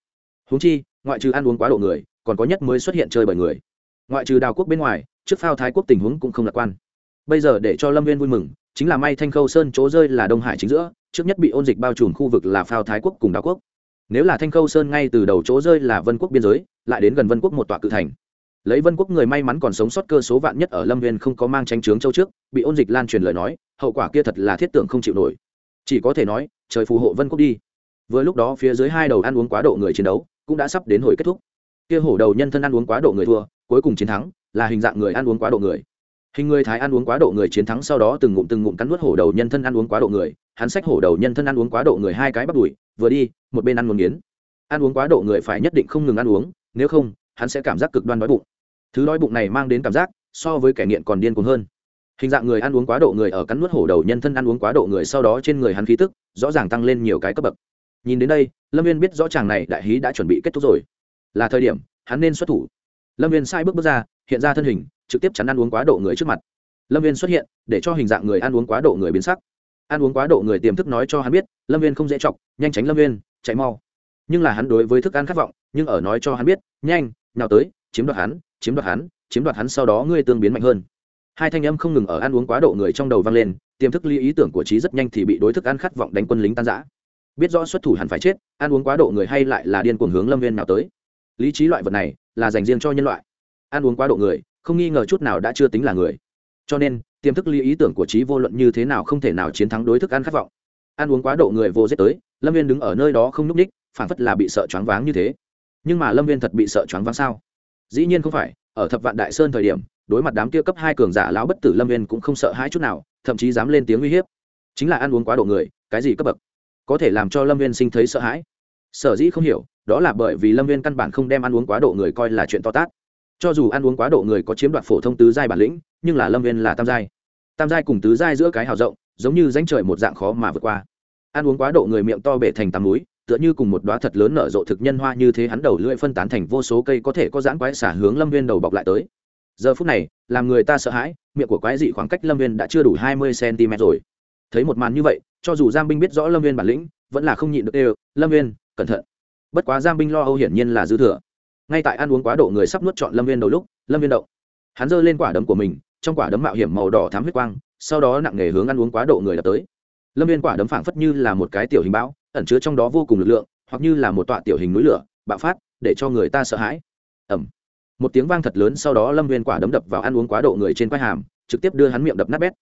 Húng chi, ngoại trừ ăn uống quá độ người, còn có nhất mới xuất hiện chơi bởi người. Ngoại trừ đào quốc bên ngoài, trước phao thái quốc tình huống cũng không lạc quan. Bây giờ để cho lâm viên vui mừng, chính là may thanh khâu sơn chỗ rơi là đông hải chính giữa, trước nhất bị ôn dịch bao trùm khu vực là phao thái quốc cùng đào quốc. Nếu là thanh khâu sơn ngay từ đầu chỗ rơi là vân quốc biên giới, lại đến gần vân quốc một tọa cự thành. Lấy vân quốc người may mắn còn sống sót cơ số vạn nhất ở lâm viên không có mang tranh trướng châu trước, bị ôn dịch lan truyền lời nói, hậu quả kia thật là thiết tưởng không chịu nổi. Chỉ có thể nói, trời phù hộ vân quốc đi vừa lúc đó phía dưới hai đầu ăn uống quá độ người chiến đấu cũng đã sắp đến hồi kết thúc. Kia hổ đầu nhân thân ăn uống quá độ người thua, cuối cùng chiến thắng, là hình dạng người ăn uống quá độ người. Hình người thái ăn uống quá độ người chiến thắng sau đó từng ngụm từng ngụm cắn nuốt hổ đầu nhân thân ăn uống quá độ người, hắn xách hổ đầu nhân thân ăn uống quá độ người hai cái bắt đùi, vừa đi, một bên ăn một nghiến ăn uống quá độ người phải nhất định không ngừng ăn uống, nếu không, hắn sẽ cảm giác cực đoan đói bụng. Thứ đói bụng này mang đến cảm giác so với kẻ nghiện còn điên cuồng hơn. Hình dạng người ăn uống quá độ người ở cắn nuốt hổ đầu nhân thân ăn uống quá độ người sau đó trên người hắn khí tức rõ ràng tăng lên nhiều cái cấp bậc nhìn đến đây, lâm viên biết rõ chàng này đại hí đã chuẩn bị kết thúc rồi. Là thời điểm, hắn nên xuất thủ. Lâm viên sai bước bước ra, hiện ra thân hình, trực tiếp chắn ăn uống quá độ người trước mặt. Lâm viên xuất hiện, để cho hình dạng người ăn uống quá độ người biến sắc. Ăn uống quá độ người tiềm thức nói cho hắn biết, lâm viên không dễ chọc, nhanh tránh lâm viên chạy mau. Nhưng là hắn đối với thức ăn khát vọng, nhưng ở nói cho hắn biết, nhanh, nào tới, chiếm đoạt hắn, chiếm đoạt hắn, chiếm đoạt hắn sau đó ngươi tương biến mạnh hơn. Hai thanh âm không ngừng ở ăn uống quá độ người trong đầu vang lên, tiềm thức ly ý tưởng của trí rất nhanh thì bị đối thức ăn khát vọng đánh quân lính tan giã biết rõ xuất thủ hẳn phải chết, ăn uống quá độ người hay lại là điên cuồng hướng lâm viên nào tới. Lý trí loại vật này là dành riêng cho nhân loại. Ăn uống quá độ người, không nghi ngờ chút nào đã chưa tính là người. Cho nên, tiềm thức lý ý tưởng của trí vô luận như thế nào không thể nào chiến thắng đối thức ăn khát vọng. Ăn uống quá độ người vô giết tới, lâm viên đứng ở nơi đó không n ú c ních phản phất là bị sợ choáng váng như thế. Nhưng mà lâm viên thật bị sợ choáng váng sao? Dĩ nhiên không phải, ở thập vạn đại sơn thời điểm, đối mặt đám kia cấp hai cường giả lão bất tử lâm viên cũng không sợ hãi chút nào, thậm chí dám lên tiếng uy hiếp. Chính là ăn uống quá độ người, cái gì cấp bậc? Có thể làm cho lâm viên sinh thấy sợ hãi. Sở dĩ không hiểu, đó là bởi vì lâm viên căn bản không đem ăn uống quá độ người coi là chuyện to tát. Cho dù ăn uống quá độ người có chiếm đoạt phổ thông tứ giai bản lĩnh, nhưng là lâm viên là tam giai. Tam giai cùng tứ giai giữa cái hào rộng, giống như danh trời một dạng khó mà vượt qua. Ăn uống quá độ người miệng to bể thành tắm núi, tựa như cùng một đoá thật lớn nở rộ thực nhân hoa như thế hắn đầu lưỡi phân tán thành vô số cây có thể có giãn quái xả hướng lâm viên đầu bọc lại tới. Giờ phút này, làm người ta sợ hãi, miệng của quái dị khoảng cách lâm viên đã chưa đủ hai mươi cm rồi thấy một màn như vậy, cho dù giang binh biết rõ lâm viên bản lĩnh, vẫn là không nhịn được đều lâm viên cẩn thận. Bất quá giang binh lo âu hiển nhiên là dư thừa. Ngay tại ăn uống quá độ người sắp nuốt chọn lâm viên đầu lúc, lâm viên động. Hắn giơ lên quả đấm của mình, trong quả đấm mạo hiểm màu đỏ thám huyết quang, sau đó nặng nề hướng ăn uống quá độ người đập tới. Lâm viên quả đấm phảng phất như là một cái tiểu hình bão, ẩn chứa trong đó vô cùng lực lượng, hoặc như là một tọa tiểu hình núi lửa, bạo phát, để cho người ta sợ hãi. Ẩm một tiếng vang thật lớn, sau đó lâm viên quả đấm đập vào ăn uống quá độ người trên quai hàm, trực tiếp đưa hắn miệng đập nát bét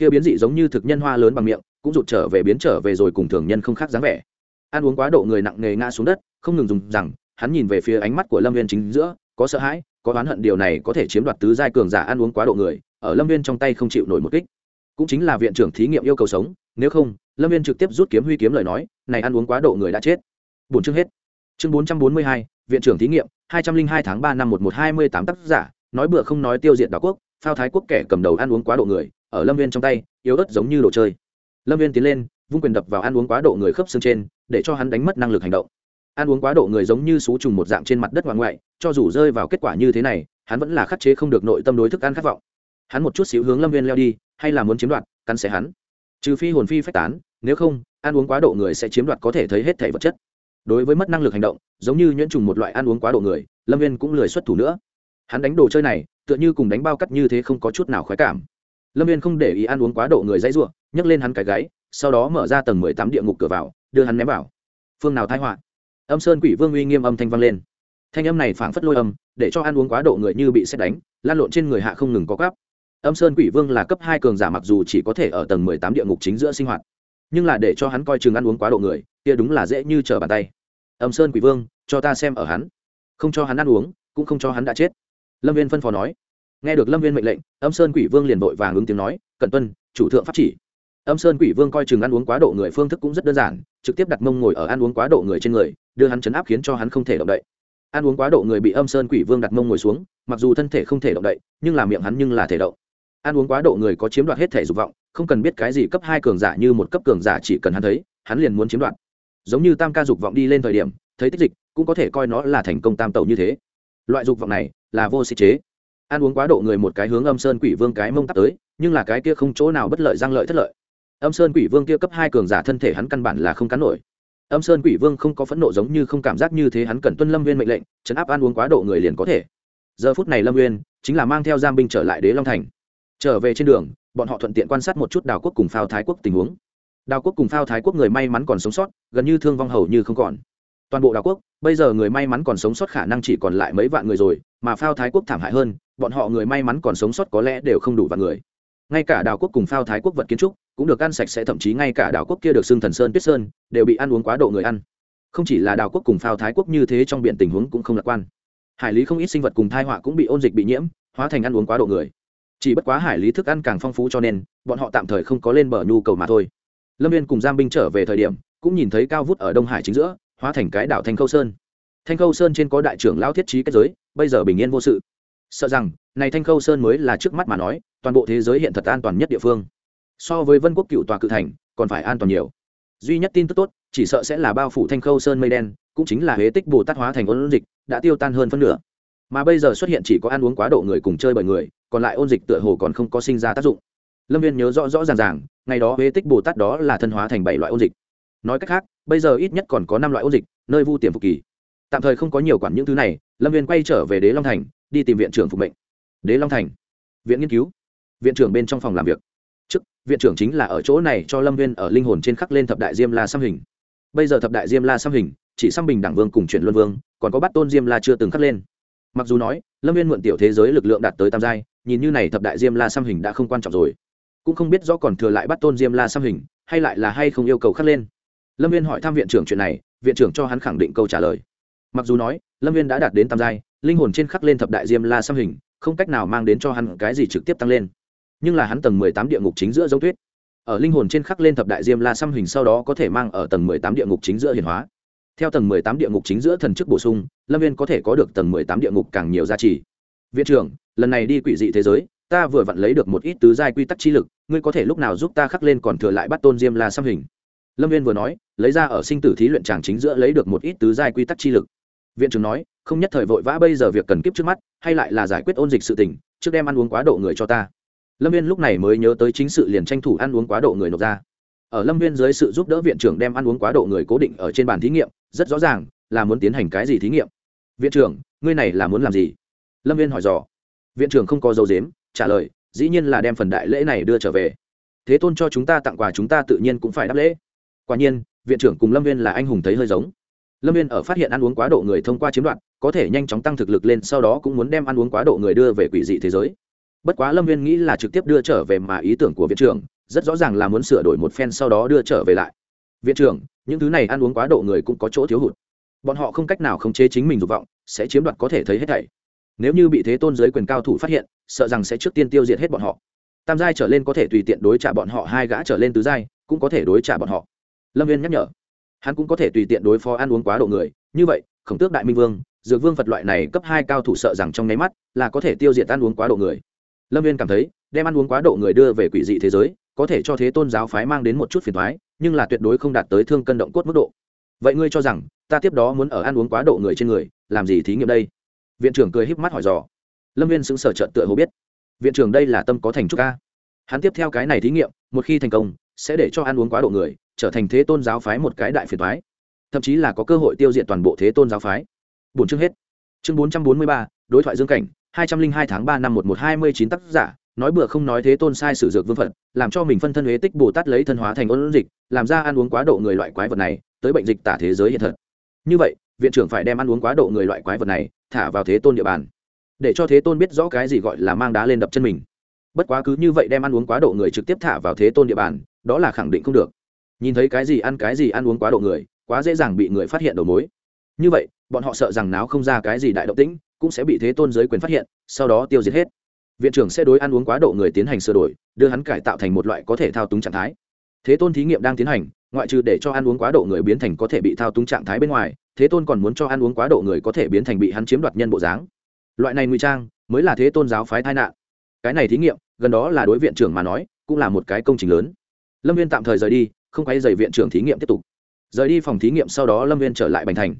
kia biến dị giống như thực nhân hoa lớn bằng miệng, cũng rụt trở về biến trở về rồi cùng thường nhân không khác dáng vẻ. Ăn uống quá độ người nặng nề ngã xuống đất, không ngừng dùng rằng, hắn nhìn về phía ánh mắt của lâm viên chính giữa, có sợ hãi, có oán hận điều này có thể chiếm đoạt tứ giai cường giả ăn uống quá độ người, ở lâm viên trong tay không chịu nổi một kích. Cũng chính là viện trưởng thí nghiệm yêu cầu sống, nếu không, lâm viên trực tiếp rút kiếm huy kiếm lời nói, này ăn uống quá độ người đã chết. Bốn chương hết. Chương bốn trăm bốn mươi hai, viện trưởng thí nghiệm, hai trăm linh hai tháng ba năm một một hai mươi tám tác giả, nói bựa không nói tiêu diệt đảo quốc, phao thái quốc kẻ cầm đầu ăn uống quá độ người ở lâm viên trong tay, yếu ớt giống như đồ chơi. Lâm viên tiến lên, vung quyền đập vào ăn uống quá độ người khớp xương trên, để cho hắn đánh mất năng lực hành động. Ăn uống quá độ người giống như xú trùng một dạng trên mặt đất ngoại ngoại, cho dù rơi vào kết quả như thế này, hắn vẫn là khắc chế không được nội tâm đối thức ăn khát vọng. Hắn một chút xíu hướng lâm viên leo đi, hay là muốn chiếm đoạt, cắn xé hắn. Trừ phi hồn phi phách tán, nếu không, ăn uống quá độ người sẽ chiếm đoạt có thể thấy hết thể vật chất. Đối với mất năng lực hành động, giống như nhuyễn trùng một loại ăn uống quá độ người, lâm viên cũng lười xuất thủ nữa. Hắn đánh đồ chơi này, tựa như cùng đánh bao cắt như thế không có chút nào khoái cảm lâm viên không để ý ăn uống quá độ người dãy ruộng, nhấc lên hắn cái gáy, sau đó mở ra tầng mười tám địa ngục cửa vào, đưa hắn ném vào. Phương nào thái họa? Âm sơn quỷ vương uy nghiêm âm thanh vang lên. Thanh âm này phảng phất lôi âm, để cho ăn uống quá độ người như bị xét đánh, lan lộn trên người hạ không ngừng có gáp. Âm sơn quỷ vương là cấp hai cường giả mặc dù chỉ có thể ở tầng mười tám địa ngục chính giữa sinh hoạt, nhưng là để cho hắn coi chừng ăn uống quá độ người, kia đúng là dễ như trở bàn tay. Âm sơn quỷ vương, cho ta xem ở hắn. Không cho hắn ăn uống, cũng không cho hắn đã chết. Lâm viên phân phó nói nghe được lâm viên mệnh lệnh, âm sơn quỷ vương liền vội vàng ứng tiếng nói cận tuân, chủ thượng pháp chỉ. Âm sơn quỷ vương coi chừng ăn uống quá độ người phương thức cũng rất đơn giản, trực tiếp đặt mông ngồi ở ăn uống quá độ người trên người, đưa hắn chấn áp khiến cho hắn không thể động đậy. Ăn uống quá độ người bị âm sơn quỷ vương đặt mông ngồi xuống, mặc dù thân thể không thể động đậy, nhưng là miệng hắn nhưng là thể động. Ăn uống quá độ người có chiếm đoạt hết thể dục vọng, không cần biết cái gì cấp hai cường giả như một cấp cường giả chỉ cần hắn thấy, hắn liền muốn chiếm đoạt. Giống như tam ca dục vọng đi lên thời điểm, thấy tích dịch, cũng có thể coi nó là thành công tam tàu như thế. Loại dục vọng này là vô sĩ chế ăn uống quá độ người một cái hướng âm sơn quỷ vương cái mông tắt tới, nhưng là cái kia không chỗ nào bất lợi giang lợi thất lợi. Âm sơn quỷ vương kia cấp hai cường giả thân thể hắn căn bản là không cắn nổi. Âm sơn quỷ vương không có phẫn nộ giống như không cảm giác như thế hắn cần tuân lâm viên mệnh lệnh, chấn áp ăn uống quá độ người liền có thể. Giờ phút này lâm viên chính là mang theo giam binh trở lại đế long thành. Trở về trên đường, bọn họ thuận tiện quan sát một chút đào quốc cùng phao thái quốc tình huống. Đào quốc cùng phao thái quốc người may mắn còn sống sót, gần như thương vong hầu như không còn. Toàn bộ đào quốc, bây giờ người may mắn còn sống sót khả năng chỉ còn lại mấy vạn người rồi mà phao thái quốc thảm hại hơn, bọn họ người may mắn còn sống sót có lẽ đều không đủ vạn người. Ngay cả đảo quốc cùng phao thái quốc vật kiến trúc cũng được ăn sạch sẽ, thậm chí ngay cả đảo quốc kia được xưng thần sơn tuyết sơn đều bị ăn uống quá độ người ăn. Không chỉ là đảo quốc cùng phao thái quốc như thế trong biển tình huống cũng không lạc quan. Hải lý không ít sinh vật cùng thai họa cũng bị ôn dịch bị nhiễm, hóa thành ăn uống quá độ người. Chỉ bất quá hải lý thức ăn càng phong phú cho nên, bọn họ tạm thời không có lên bờ nhu cầu mà thôi. Lâm viên cùng giam binh trở về thời điểm, cũng nhìn thấy cao vút ở đông hải chính giữa, hóa thành cái đảo thanh khâu sơn thanh khâu sơn trên có đại trưởng lao thiết trí kết giới, bây giờ bình yên vô sự. Sợ rằng, này thanh khâu sơn mới là trước mắt mà nói, toàn bộ thế giới hiện thật an toàn nhất địa phương. So với vân quốc cựu tòa cự thành, còn phải an toàn nhiều. Duy nhất tin tức tốt, chỉ sợ sẽ là bao phủ thanh khâu sơn mây đen, cũng chính là huế tích bồ tát hóa thành ôn dịch, đã tiêu tan hơn phân nửa. Mà bây giờ xuất hiện chỉ có ăn uống quá độ người cùng chơi bởi người, còn lại ôn dịch tựa hồ còn không có sinh ra tác dụng. Lâm viên nhớ rõ rõ ràng ràng, ngày đó huế tích bồ tát đó là thân hóa thành bảy loại ôn dịch. Nói cách khác, bây giờ ít nhất còn có năm loại ôn dịch, nơi vu tiềm phục kỳ tạm thời không có nhiều quản những thứ này, lâm viên quay trở về đế long thành, đi tìm viện trưởng phục mệnh. Đế long thành. Viện nghiên cứu. Viện trưởng bên trong phòng làm việc. Trước, viện trưởng chính là ở chỗ này cho lâm viên ở linh hồn trên khắc lên thập đại diêm la xăm hình. Bây giờ thập đại diêm la xăm hình, chỉ xăm bình đẳng vương cùng chuyển luân vương, còn có bắt tôn diêm la chưa từng khắc lên. Mặc dù nói, lâm viên mượn tiểu thế giới lực lượng đạt tới tam giai, nhìn như này thập đại diêm la xăm hình đã không quan trọng rồi. Cũng không biết rõ còn thừa lại bắt tôn diêm la xăm hình, hay lại là hay không yêu cầu khắc lên. Lâm viên hỏi thăm viện trưởng chuyện này, viện trưởng cho hắn khẳng định câu trả lời mặc dù nói, lâm viên đã đạt đến tam giai, linh hồn trên khắc lên thập đại diêm la xăm hình, không cách nào mang đến cho hắn cái gì trực tiếp tăng lên. Nhưng là hắn tầng mười tám địa ngục chính giữa giống tuyết. Ở linh hồn trên khắc lên thập đại diêm la xăm hình sau đó có thể mang ở tầng mười tám địa ngục chính giữa hiển hóa. Theo tầng mười tám địa ngục chính giữa thần chức bổ sung, lâm viên có thể có được tầng mười tám địa ngục càng nhiều giá trị viện trưởng, lần này đi quỷ dị thế giới, ta vừa vặn lấy được một ít tứ giai quy tắc chi lực, ngươi có thể lúc nào giúp ta khắc lên còn thừa lại bắt tôn diêm la xăm hình? Lâm viên vừa nói, lấy ra ở sinh tử thí luyện tràng chính giữa lấy được một ít tứ giai quy tắc chi lực viện trưởng nói, không nhất thời vội vã bây giờ việc cần kiếp trước mắt, hay lại là giải quyết ôn dịch sự tình, trước đem ăn uống quá độ người cho ta. Lâm viên lúc này mới nhớ tới chính sự liền tranh thủ ăn uống quá độ người nộp ra. Ở lâm viên dưới sự giúp đỡ viện trưởng đem ăn uống quá độ người cố định ở trên bàn thí nghiệm, rất rõ ràng là muốn tiến hành cái gì thí nghiệm. Viện trưởng, ngươi này là muốn làm gì? Lâm viên hỏi dò. Viện trưởng không có dấu dếm trả lời, dĩ nhiên là đem phần đại lễ này đưa trở về. Thế tôn cho chúng ta tặng quà chúng ta tự nhiên cũng phải đáp lễ. Quả nhiên, viện trưởng cùng lâm viên là anh hùng thấy hơi giống lâm viên ở phát hiện ăn uống quá độ người thông qua chiếm đoạt, có thể nhanh chóng tăng thực lực lên, sau đó cũng muốn đem ăn uống quá độ người đưa về quỷ dị thế giới. Bất quá lâm viên nghĩ là trực tiếp đưa trở về mà ý tưởng của viện trưởng, rất rõ ràng là muốn sửa đổi một phen sau đó đưa trở về lại. Viện trưởng, những thứ này ăn uống quá độ người cũng có chỗ thiếu hụt. Bọn họ không cách nào khống chế chính mình dục vọng, sẽ chiếm đoạt có thể thấy hết thảy. Nếu như bị thế tôn giới quyền cao thủ phát hiện, sợ rằng sẽ trước tiên tiêu diệt hết bọn họ. Tam giai trở lên có thể tùy tiện đối trả bọn họ, hai gã trở lên tứ giai cũng có thể đối trả bọn họ. Lâm viên nhắc nhở hắn cũng có thể tùy tiện đối phó ăn uống quá độ người. Như vậy, khổng tước đại minh vương, dược vương phật loại này cấp hai cao thủ sợ rằng trong nháy mắt là có thể tiêu diệt ăn uống quá độ người. Lâm viên cảm thấy, đem ăn uống quá độ người đưa về quỷ dị thế giới, có thể cho thế tôn giáo phái mang đến một chút phiền thoái nhưng là tuyệt đối không đạt tới thương cân động cốt mức độ. Vậy ngươi cho rằng, ta tiếp đó muốn ở ăn uống quá độ người trên người, làm gì thí nghiệm đây? Viện trưởng cười híp mắt hỏi dò. Lâm viên xứng sở trợn tựa hồ biết. Viện trưởng đây là tâm có thành trúc ca hắn tiếp theo cái này thí nghiệm, một khi thành công, sẽ để cho ăn uống quá độ người trở thành thế tôn giáo phái một cái đại phiền thoái. Thậm chí là có cơ hội tiêu diệt toàn bộ thế tôn giáo phái. Bốn chương hết. Chương bốn trăm bốn mươi ba, đối thoại dương cảnh, hai trăm linh hai tháng ba năm một một hai mươi chín tác giả, nói bừa không nói thế tôn sai sử dược vương phận làm cho mình phân thân huế tích bồ tát lấy thân hóa thành ôn dịch, làm ra ăn uống quá độ người loại quái vật này, tới bệnh dịch tả thế giới hiện thật. Như vậy, viện trưởng phải đem ăn uống quá độ người loại quái vật này thả vào thế tôn địa bàn, để cho thế tôn biết rõ cái gì gọi là mang đá lên đập chân mình. Bất quá cứ như vậy đem ăn uống quá độ người trực tiếp thả vào thế tôn địa bàn, đó là khẳng định không được nhìn thấy cái gì ăn cái gì ăn uống quá độ người, quá dễ dàng bị người phát hiện đầu mối. Như vậy, bọn họ sợ rằng náo không ra cái gì đại động tĩnh, cũng sẽ bị thế tôn giới quyền phát hiện, sau đó tiêu diệt hết. Viện trưởng sẽ đối ăn uống quá độ người tiến hành sửa đổi, đưa hắn cải tạo thành một loại có thể thao túng trạng thái. Thế tôn thí nghiệm đang tiến hành, ngoại trừ để cho ăn uống quá độ người biến thành có thể bị thao túng trạng thái bên ngoài, thế tôn còn muốn cho ăn uống quá độ người có thể biến thành bị hắn chiếm đoạt nhân bộ dáng. Loại này ngụy trang, mới là thế tôn giáo phái tai nạn. Cái này thí nghiệm, gần đó là đối viện trưởng mà nói, cũng là một cái công trình lớn. Lâm viên tạm thời rời đi không quay dày viện trưởng thí nghiệm tiếp tục. Rời đi phòng thí nghiệm sau đó lâm viên trở lại bành thành.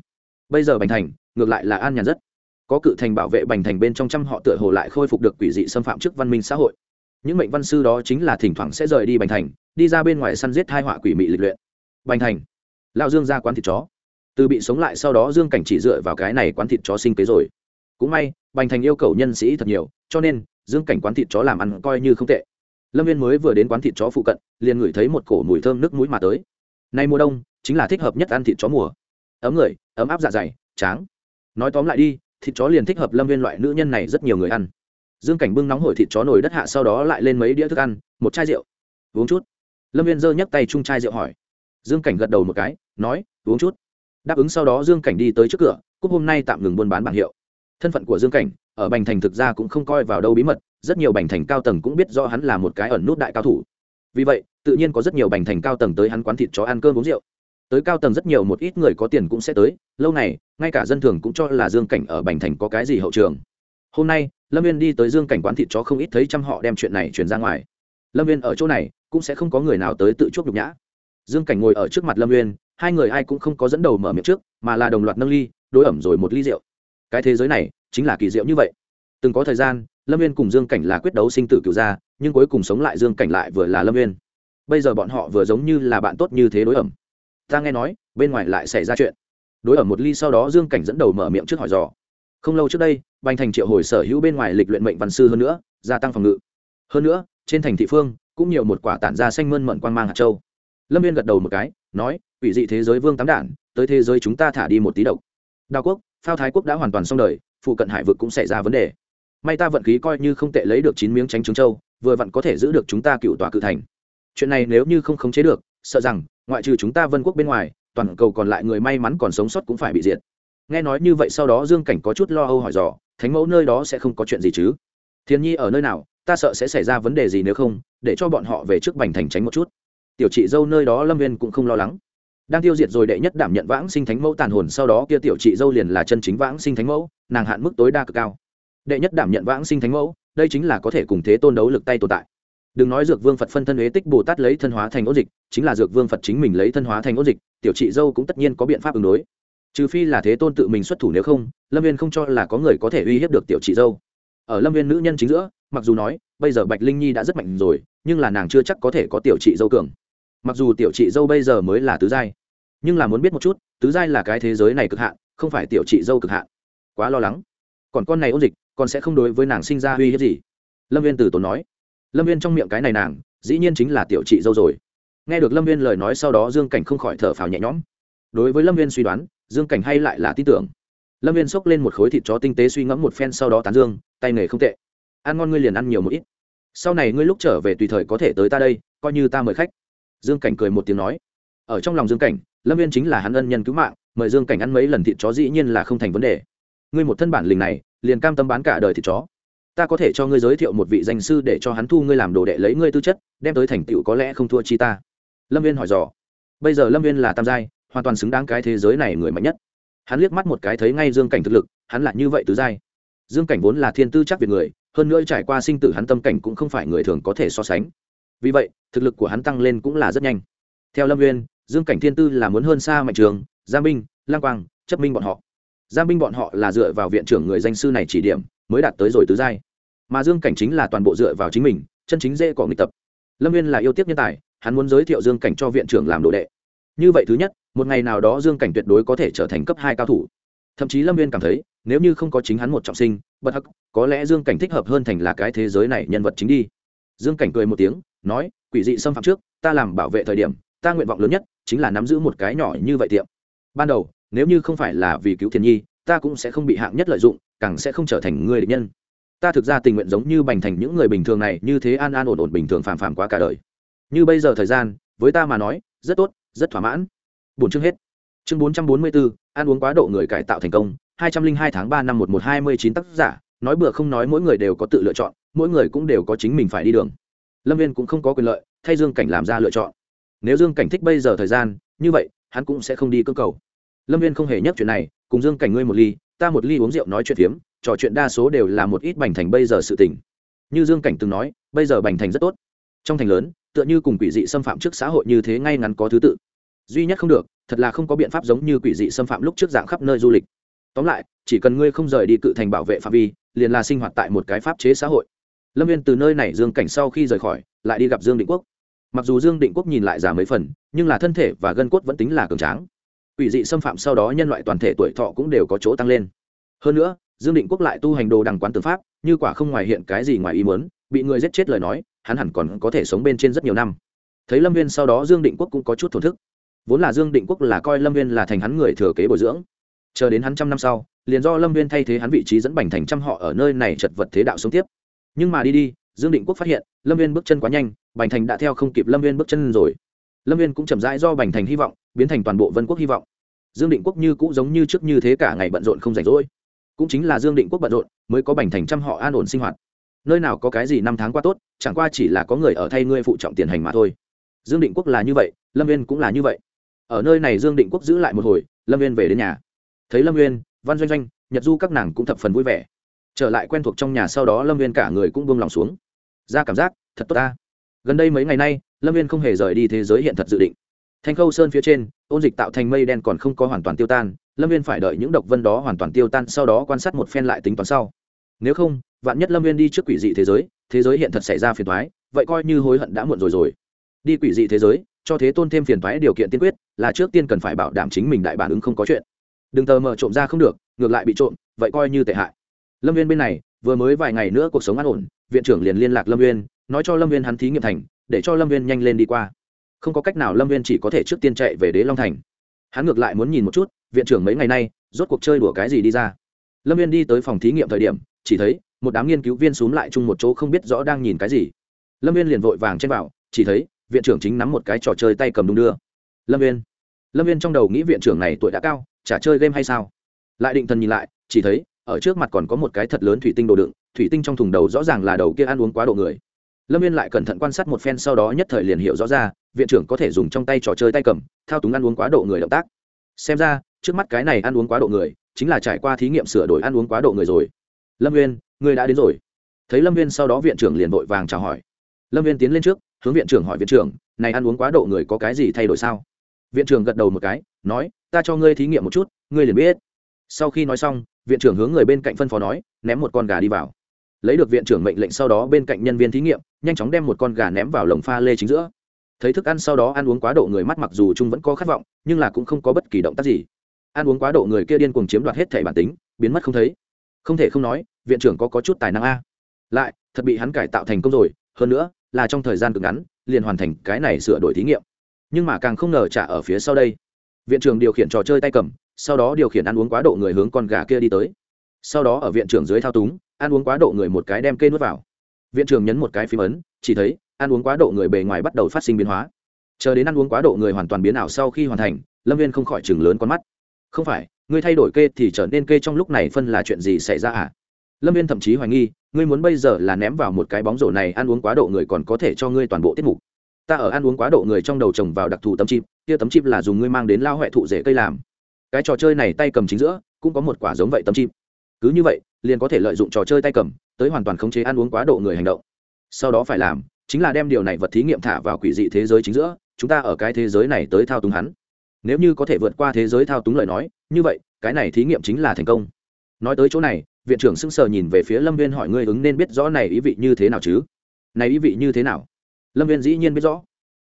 Bây giờ bành thành, ngược lại là an nhàn rất. Có cự thành bảo vệ bành thành bên trong trăm họ tựa hồ lại khôi phục được quỷ dị xâm phạm trước văn minh xã hội. Những mệnh văn sư đó chính là thỉnh thoảng sẽ rời đi bành thành, đi ra bên ngoài săn giết hai họa quỷ mị lịch luyện. Bành thành. Lao dương ra quán thịt chó. Từ bị sống lại sau đó dương cảnh chỉ dựa vào cái này quán thịt chó sinh kế rồi. Cũng may, bành thành yêu cầu nhân sĩ thật nhiều, cho nên dương cảnh quán thịt chó làm ăn coi như không tệ lâm viên mới vừa đến quán thịt chó phụ cận, liền ngửi thấy một cổ mùi thơm nước mũi mà tới. Nay mùa đông, chính là thích hợp nhất ăn thịt chó mùa. Ấm người, ấm áp dạ dày, tráng. Nói tóm lại đi, thịt chó liền thích hợp lâm viên loại nữ nhân này rất nhiều người ăn. Dương cảnh bưng nóng hổi thịt chó nồi đất hạ sau đó lại lên mấy đĩa thức ăn, một chai rượu. Uống chút. Lâm viên giơ nhấc tay chung chai rượu hỏi. Dương cảnh gật đầu một cái, nói, uống chút. Đáp ứng sau đó dương cảnh đi tới trước cửa cúc hôm nay tạm ngừng buôn bán bảng hiệu. Thân phận của dương cảnh ở bành thành thực ra cũng không coi vào đâu bí mật, rất nhiều bành thành cao tầng cũng biết do hắn là một cái ẩn nút đại cao thủ. Vì vậy, tự nhiên có rất nhiều bành thành cao tầng tới hắn quán thịt chó ăn cơm uống rượu. Tới cao tầng rất nhiều một ít người có tiền cũng sẽ tới, lâu này ngay cả dân thường cũng cho là dương cảnh ở bành thành có cái gì hậu trường. Hôm nay, lâm viên đi tới dương cảnh quán thịt chó không ít thấy trăm họ đem chuyện này truyền ra ngoài. Lâm viên ở chỗ này, cũng sẽ không có người nào tới tự chuốc nhục nhã. Dương cảnh ngồi ở trước mặt lâm viên hai người ai cũng không có dẫn đầu mở miệng trước, mà là đồng loạt nâng ly, đối ẩm rồi một ly rượu. Cái thế giới này chính là kỳ diệu như vậy. Từng có thời gian, lâm viên cùng dương cảnh là quyết đấu sinh tử cựu gia, nhưng cuối cùng sống lại dương cảnh lại vừa là lâm viên bây giờ bọn họ vừa giống như là bạn tốt như thế đối ẩm. Ta nghe nói, bên ngoài lại xảy ra chuyện. Đối ở một ly sau đó dương cảnh dẫn đầu mở miệng trước hỏi dò. Không lâu trước đây, bành thành triệu hồi sở hữu bên ngoài lịch luyện mệnh văn sư hơn nữa, gia tăng phòng ngự. Hơn nữa, trên thành thị phương, cũng nhiều một quả tản ra xanh mơn mận quan mang hạt châu. Lâm viên gật đầu một cái, nói ủy dị thế giới vương tám đản, tới thế giới chúng ta thả đi một tí độc. Đào quốc, phao thái quốc đã hoàn toàn xong đời phụ cận hải vực cũng xảy ra vấn đề. May ta vận khí coi như không tệ lấy được chín miếng tránh trứng châu vừa vặn có thể giữ được chúng ta cựu tòa cự thành. Chuyện này nếu như không khống chế được, sợ rằng, ngoại trừ chúng ta vân quốc bên ngoài, toàn cầu còn lại người may mắn còn sống sót cũng phải bị diệt. Nghe nói như vậy sau đó dương cảnh có chút lo âu hỏi dò, thánh mẫu nơi đó sẽ không có chuyện gì chứ? Thiên nhi ở nơi nào, ta sợ sẽ xảy ra vấn đề gì nếu không, để cho bọn họ về trước bành thành tránh một chút. Tiểu chị dâu nơi đó lâm viên cũng không lo lắng đang tiêu diệt rồi đệ nhất đảm nhận vãng sinh thánh mẫu tàn hồn, sau đó kia tiểu chị dâu liền là chân chính vãng sinh thánh mẫu, nàng hạn mức tối đa cực cao. Đệ nhất đảm nhận vãng sinh thánh mẫu, đây chính là có thể cùng thế tôn đấu lực tay tồn tại. Đừng nói dược vương phật phân thân huế tích bồ tát lấy thân hóa thành ố dịch, chính là dược vương phật chính mình lấy thân hóa thành ố dịch, tiểu chị dâu cũng tất nhiên có biện pháp ứng đối. Trừ phi là thế tôn tự mình xuất thủ, nếu không, lâm viên không cho là có người có thể uy hiếp được tiểu chị dâu. Ở lâm viên nữ nhân chính giữa, mặc dù nói, bây giờ bạch linh nhi đã rất mạnh rồi, nhưng là nàng chưa chắc có thể có tiểu chị dâu cường mặc dù tiểu chị dâu bây giờ mới là tứ giai, nhưng là muốn biết một chút, tứ giai là cái thế giới này cực hạn, không phải tiểu chị dâu cực hạn. Quá lo lắng. Còn con này ôn dịch còn sẽ không đối với nàng sinh ra uy hiếp gì. Lâm viên từ tốn nói. Lâm viên trong miệng cái này nàng, dĩ nhiên chính là tiểu chị dâu rồi. Nghe được lâm viên lời nói sau đó dương cảnh không khỏi thở phào nhẹ nhõm. Đối với lâm viên suy đoán, dương cảnh hay lại là tin tưởng. Lâm viên xốc lên một khối thịt chó tinh tế suy ngẫm một phen sau đó tán dương, tay nghề không tệ. Ăn ngon ngươi liền ăn nhiều một ít. Sau này ngươi lúc trở về tùy thời có thể tới ta đây, coi như ta mời khách dương cảnh cười một tiếng nói, ở trong lòng dương cảnh, lâm viên chính là hắn ân nhân cứu mạng, mời dương cảnh ăn mấy lần thịt chó dĩ nhiên là không thành vấn đề. Ngươi một thân bản lình này, liền cam tâm bán cả đời thịt chó. Ta có thể cho ngươi giới thiệu một vị danh sư để cho hắn thu ngươi làm đồ đệ lấy ngươi tư chất, đem tới thành tựu có lẽ không thua chi ta. Lâm viên hỏi dò. Bây giờ lâm viên là tam giai, hoàn toàn xứng đáng cái thế giới này người mạnh nhất. Hắn liếc mắt một cái thấy ngay dương cảnh thực lực, hắn là như vậy tứ giai. Dương cảnh vốn là thiên tư chắc việc người, hơn nữa trải qua sinh tử hắn tâm cảnh cũng không phải người thường có thể so sánh vì vậy thực lực của hắn tăng lên cũng là rất nhanh. Theo lâm nguyên, dương cảnh thiên tư là muốn hơn xa mạnh trường giang binh lang quang chấp minh bọn họ. Giang binh bọn họ là dựa vào viện trưởng người danh sư này chỉ điểm mới đạt tới rồi tứ giai. Mà dương cảnh chính là toàn bộ dựa vào chính mình chân chính dễ cỏ nghịch tập. Lâm nguyên là yêu tiếc nhân tài hắn muốn giới thiệu dương cảnh cho viện trưởng làm đồ đệ. Như vậy thứ nhất một ngày nào đó dương cảnh tuyệt đối có thể trở thành cấp hai cao thủ. Thậm chí lâm nguyên cảm thấy nếu như không có chính hắn một trọng sinh bất hắc có lẽ dương cảnh thích hợp hơn thành là cái thế giới này nhân vật chính đi. Dương cảnh cười một tiếng nói, quỷ dị xâm phạm trước, ta làm bảo vệ thời điểm, ta nguyện vọng lớn nhất chính là nắm giữ một cái nhỏ như vậy tiệm. Ban đầu, nếu như không phải là vì cứu thiền nhi, ta cũng sẽ không bị hạng nhất lợi dụng, càng sẽ không trở thành người địch nhân. Ta thực ra tình nguyện giống như bành thành những người bình thường này, như thế an an ổn ổn bình thường phàm phàm quá cả đời. Như bây giờ thời gian, với ta mà nói, rất tốt, rất thỏa mãn. Bốn chương hết. Chương bốn trăm bốn mươi bốn ăn uống quá độ người cải tạo thành công, hai trăm linh hai tháng ba năm một một hai mươi chín tác giả, nói bừa không nói mỗi người đều có tự lựa chọn, mỗi người cũng đều có chính mình phải đi đường lâm viên cũng không có quyền lợi, thay dương cảnh làm ra lựa chọn. Nếu dương cảnh thích bây giờ thời gian, như vậy, hắn cũng sẽ không đi cơ cầu. Lâm viên không hề nhắc chuyện này, cùng dương cảnh ngươi một ly, ta một ly uống rượu nói chuyện phiếm, trò chuyện đa số đều là một ít bành thành bây giờ sự tình. Như dương cảnh từng nói, bây giờ bành thành rất tốt. Trong thành lớn, tựa như cùng quỷ dị xâm phạm trước xã hội như thế ngay ngắn có thứ tự. Duy nhất không được, thật là không có biện pháp giống như quỷ dị xâm phạm lúc trước dạng khắp nơi du lịch. Tóm lại, chỉ cần ngươi không rời đi cự thành bảo vệ phạm vi, liền là sinh hoạt tại một cái pháp chế xã hội lâm viên từ nơi này dương cảnh sau khi rời khỏi, lại đi gặp dương định quốc. Mặc dù dương định quốc nhìn lại già mấy phần, nhưng là thân thể và gân cốt vẫn tính là cường tráng. Quỷ dị xâm phạm sau đó nhân loại toàn thể tuổi thọ cũng đều có chỗ tăng lên. Hơn nữa, dương định quốc lại tu hành đồ đằng quán tư pháp, như quả không ngoài hiện cái gì ngoài ý muốn, bị người giết chết lời nói, hắn hẳn còn có thể sống bên trên rất nhiều năm. Thấy lâm viên sau đó dương định quốc cũng có chút thổn thức. Vốn là dương định quốc là coi lâm viên là thành hắn người thừa kế bồi dưỡng. Chờ đến hắn trăm năm sau, liền do lâm viên thay thế hắn vị trí dẫn bành thành trăm họ ở nơi này chật vật thế đạo sống tiếp nhưng mà đi đi, dương định quốc phát hiện, lâm viên bước chân quá nhanh, bành thành đã theo không kịp lâm viên bước chân rồi. Lâm viên cũng chậm rãi do bành thành hy vọng, biến thành toàn bộ vân quốc hy vọng. Dương định quốc như cũ giống như trước như thế cả ngày bận rộn không rảnh rỗi. Cũng chính là dương định quốc bận rộn, mới có bành thành trăm họ an ổn sinh hoạt. Nơi nào có cái gì năm tháng qua tốt, chẳng qua chỉ là có người ở thay ngươi phụ trọng tiền hành mà thôi. Dương định quốc là như vậy, lâm viên cũng là như vậy. Ở nơi này dương định quốc giữ lại một hồi, lâm viên về đến nhà. Thấy lâm viên, văn doanh doanh, nhật du các nàng cũng thập phần vui vẻ trở lại quen thuộc trong nhà sau đó lâm viên cả người cũng buông lòng xuống. Ra cảm giác, thật tốt ta. Gần đây mấy ngày nay, lâm viên không hề rời đi thế giới hiện thật dự định. Thanh khâu sơn phía trên, ôn dịch tạo thành mây đen còn không có hoàn toàn tiêu tan, lâm viên phải đợi những độc vân đó hoàn toàn tiêu tan sau đó quan sát một phen lại tính toán sau. Nếu không, vạn nhất lâm viên đi trước quỷ dị thế giới thế giới hiện thật xảy ra phiền thoái vậy coi như hối hận đã muộn rồi rồi. Đi quỷ dị thế giới, cho thế tôn thêm phiền thoái điều kiện tiên quyết, là trước tiên cần phải bảo đảm chính mình đại bản ứng không có chuyện. Đừng tờ mờ trộm ra không được, ngược lại bị trộm, vậy coi như tệ hại lâm viên bên này, vừa mới vài ngày nữa cuộc sống an ổn, viện trưởng liền liên lạc lâm viên nói cho lâm viên hắn thí nghiệm thành, để cho lâm viên nhanh lên đi qua. Không có cách nào lâm viên chỉ có thể trước tiên chạy về đế long thành. Hắn ngược lại muốn nhìn một chút, viện trưởng mấy ngày nay, rốt cuộc chơi đùa cái gì đi ra. Lâm viên đi tới phòng thí nghiệm thời điểm, chỉ thấy, một đám nghiên cứu viên x u ố n g lại chung một chỗ không biết rõ đang nhìn cái gì. Lâm viên liền vội vàng chen vào, chỉ thấy, viện trưởng chính nắm một cái trò chơi tay cầm đung đưa. Lâm viên lâm viên trong đầu nghĩ viện trưởng này tuổi đã cao, chả chơi game hay sao? Lại định thần nhìn lại, chỉ thấy ở trước mặt còn có một cái thật lớn thủy tinh đồ đựng, thủy tinh trong thùng đầu rõ ràng là đầu kia ăn uống quá độ người. Lâm viên lại cẩn thận quan sát một phen sau đó nhất thời liền hiểu rõ ra, viện trưởng có thể dùng trong tay trò chơi tay cầm, thao túng ăn uống quá độ người động tác. Xem ra, trước mắt cái này ăn uống quá độ người, chính là trải qua thí nghiệm sửa đổi ăn uống quá độ người rồi. Lâm viên người đã đến rồi. Thấy lâm viên sau đó viện trưởng liền vội vàng chào hỏi. Lâm viên tiến lên trước, hướng viện trưởng hỏi viện trưởng, này ăn uống quá độ người có cái gì thay đổi sao? Viện trưởng gật đầu một cái, nói, ta cho ngươi thí nghiệm một chút, ngươi liền biết. Sau khi nói xong viện trưởng hướng người bên cạnh phân phó nói ném một con gà đi vào. Lấy được viện trưởng mệnh lệnh sau đó bên cạnh nhân viên thí nghiệm nhanh chóng đem một con gà ném vào lồng pha lê chính giữa. Thấy thức ăn sau đó ăn uống quá độ người mắt mặc dù trung vẫn có khát vọng nhưng là cũng không có bất kỳ động tác gì. Ăn uống quá độ người kia điên cuồng chiếm đoạt hết thể bản tính biến mất không thấy. Không thể không nói viện trưởng có, có chút tài năng a. Lại thật bị hắn cải tạo thành công rồi hơn nữa là trong thời gian cực ngắn liền hoàn thành cái này sửa đổi thí nghiệm. Nhưng mà càng không ngờ trả ở phía sau đây. Viện trưởng điều khiển trò chơi tay cầm sau đó điều khiển ăn uống quá độ người hướng con gà kia đi tới. Sau đó ở viện trưởng dưới thao túng, ăn uống quá độ người một cái đem kê nuốt vào. Viện trưởng nhấn một cái phím ấn, chỉ thấy, ăn uống quá độ người bề ngoài bắt đầu phát sinh biến hóa. Chờ đến ăn uống quá độ người hoàn toàn biến ảo sau khi hoàn thành, lâm viên không khỏi chừng lớn con mắt. Không phải, ngươi thay đổi kê thì trở nên kê trong lúc này phân là chuyện gì xảy ra à? Lâm viên thậm chí hoài nghi, ngươi muốn bây giờ là ném vào một cái bóng rổ này ăn uống quá độ người còn có thể cho ngươi toàn bộ tiết mục. Ta ở ăn uống quá độ người trong đầu trồng vào đặc thù tấm chip, kia tấm chip là dùng ngươi mang đến lao huệ thụ rễ cây làm cái trò chơi này tay cầm chính giữa, cũng có một quả giống vậy tấm chip cứ như vậy, liền có thể lợi dụng trò chơi tay cầm, tới hoàn toàn khống chế ăn uống quá độ người hành động. Sau đó phải làm, chính là đem điều này vật thí nghiệm thả vào quỷ dị thế giới chính giữa, chúng ta ở cái thế giới này tới thao túng hắn. Nếu như có thể vượt qua thế giới thao túng lời nói, như vậy, cái này thí nghiệm chính là thành công. Nói tới chỗ này, viện trưởng sững sờ nhìn về phía lâm viên hỏi ngươi ứng nên biết rõ này ý vị như thế nào chứ? Này ý vị như thế nào? Lâm viên dĩ nhiên biết rõ.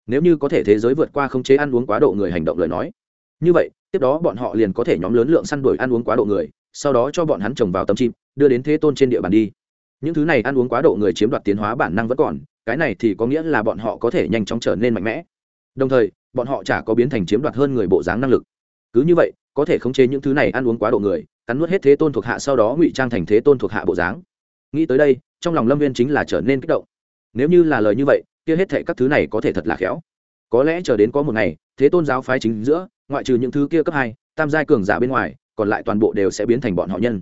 Nếu như có thể thế giới vượt qua không chế ăn uống quá độ người hành động lời nói như vậy, tiếp đó bọn họ liền có thể nhóm lớn lượng săn đuổi ăn uống quá độ người, sau đó cho bọn hắn trồng vào tấm chim, đưa đến thế tôn trên địa bàn đi. Những thứ này ăn uống quá độ người chiếm đoạt tiến hóa bản năng vẫn còn, cái này thì có nghĩa là bọn họ có thể nhanh chóng trở nên mạnh mẽ. Đồng thời, bọn họ chả có biến thành chiếm đoạt hơn người bộ dáng năng lực. Cứ như vậy, có thể khống chế những thứ này ăn uống quá độ người, cắn nuốt hết thế tôn thuộc hạ sau đó ngụy trang thành thế tôn thuộc hạ bộ dáng. Nghĩ tới đây, trong lòng lâm viên chính là trở nên kích động. Nếu như là lời như vậy, kia hết thệ các thứ này có thể thật là khéo. Có lẽ chờ đến có một ngày, thế tôn giáo phái chính giữa ngoại trừ những thứ kia cấp hai, tam giai cường giả bên ngoài, còn lại toàn bộ đều sẽ biến thành bọn họ nhân.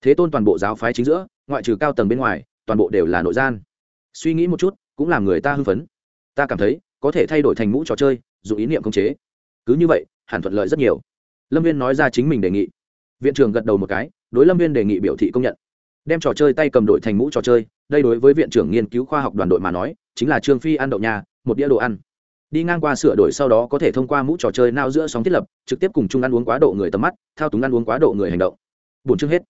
Thế tôn toàn bộ giáo phái chính giữa, ngoại trừ cao tầng bên ngoài, toàn bộ đều là nội gian. Suy nghĩ một chút, cũng làm người ta hưng phấn. Ta cảm thấy, có thể thay đổi thành mũ trò chơi, dùng ý niệm khống chế. Cứ như vậy, hẳn thuận lợi rất nhiều. Lâm viên nói ra chính mình đề nghị. Viện trưởng gật đầu một cái, đối lâm viên đề nghị biểu thị công nhận. Đem trò chơi tay cầm đội thành mũ trò chơi, đây đối với viện trưởng nghiên cứu khoa học đoàn đội mà nói, chính là trương phi ăn đậu nhà, một đĩa đồ ăn đi ngang qua sửa đổi sau đó có thể thông qua mũ trò chơi nao giữa sóng thiết lập, trực tiếp cùng chung ăn uống quá độ người tầm mắt, thao túng ăn uống quá độ người hành động. Bốn chương hết.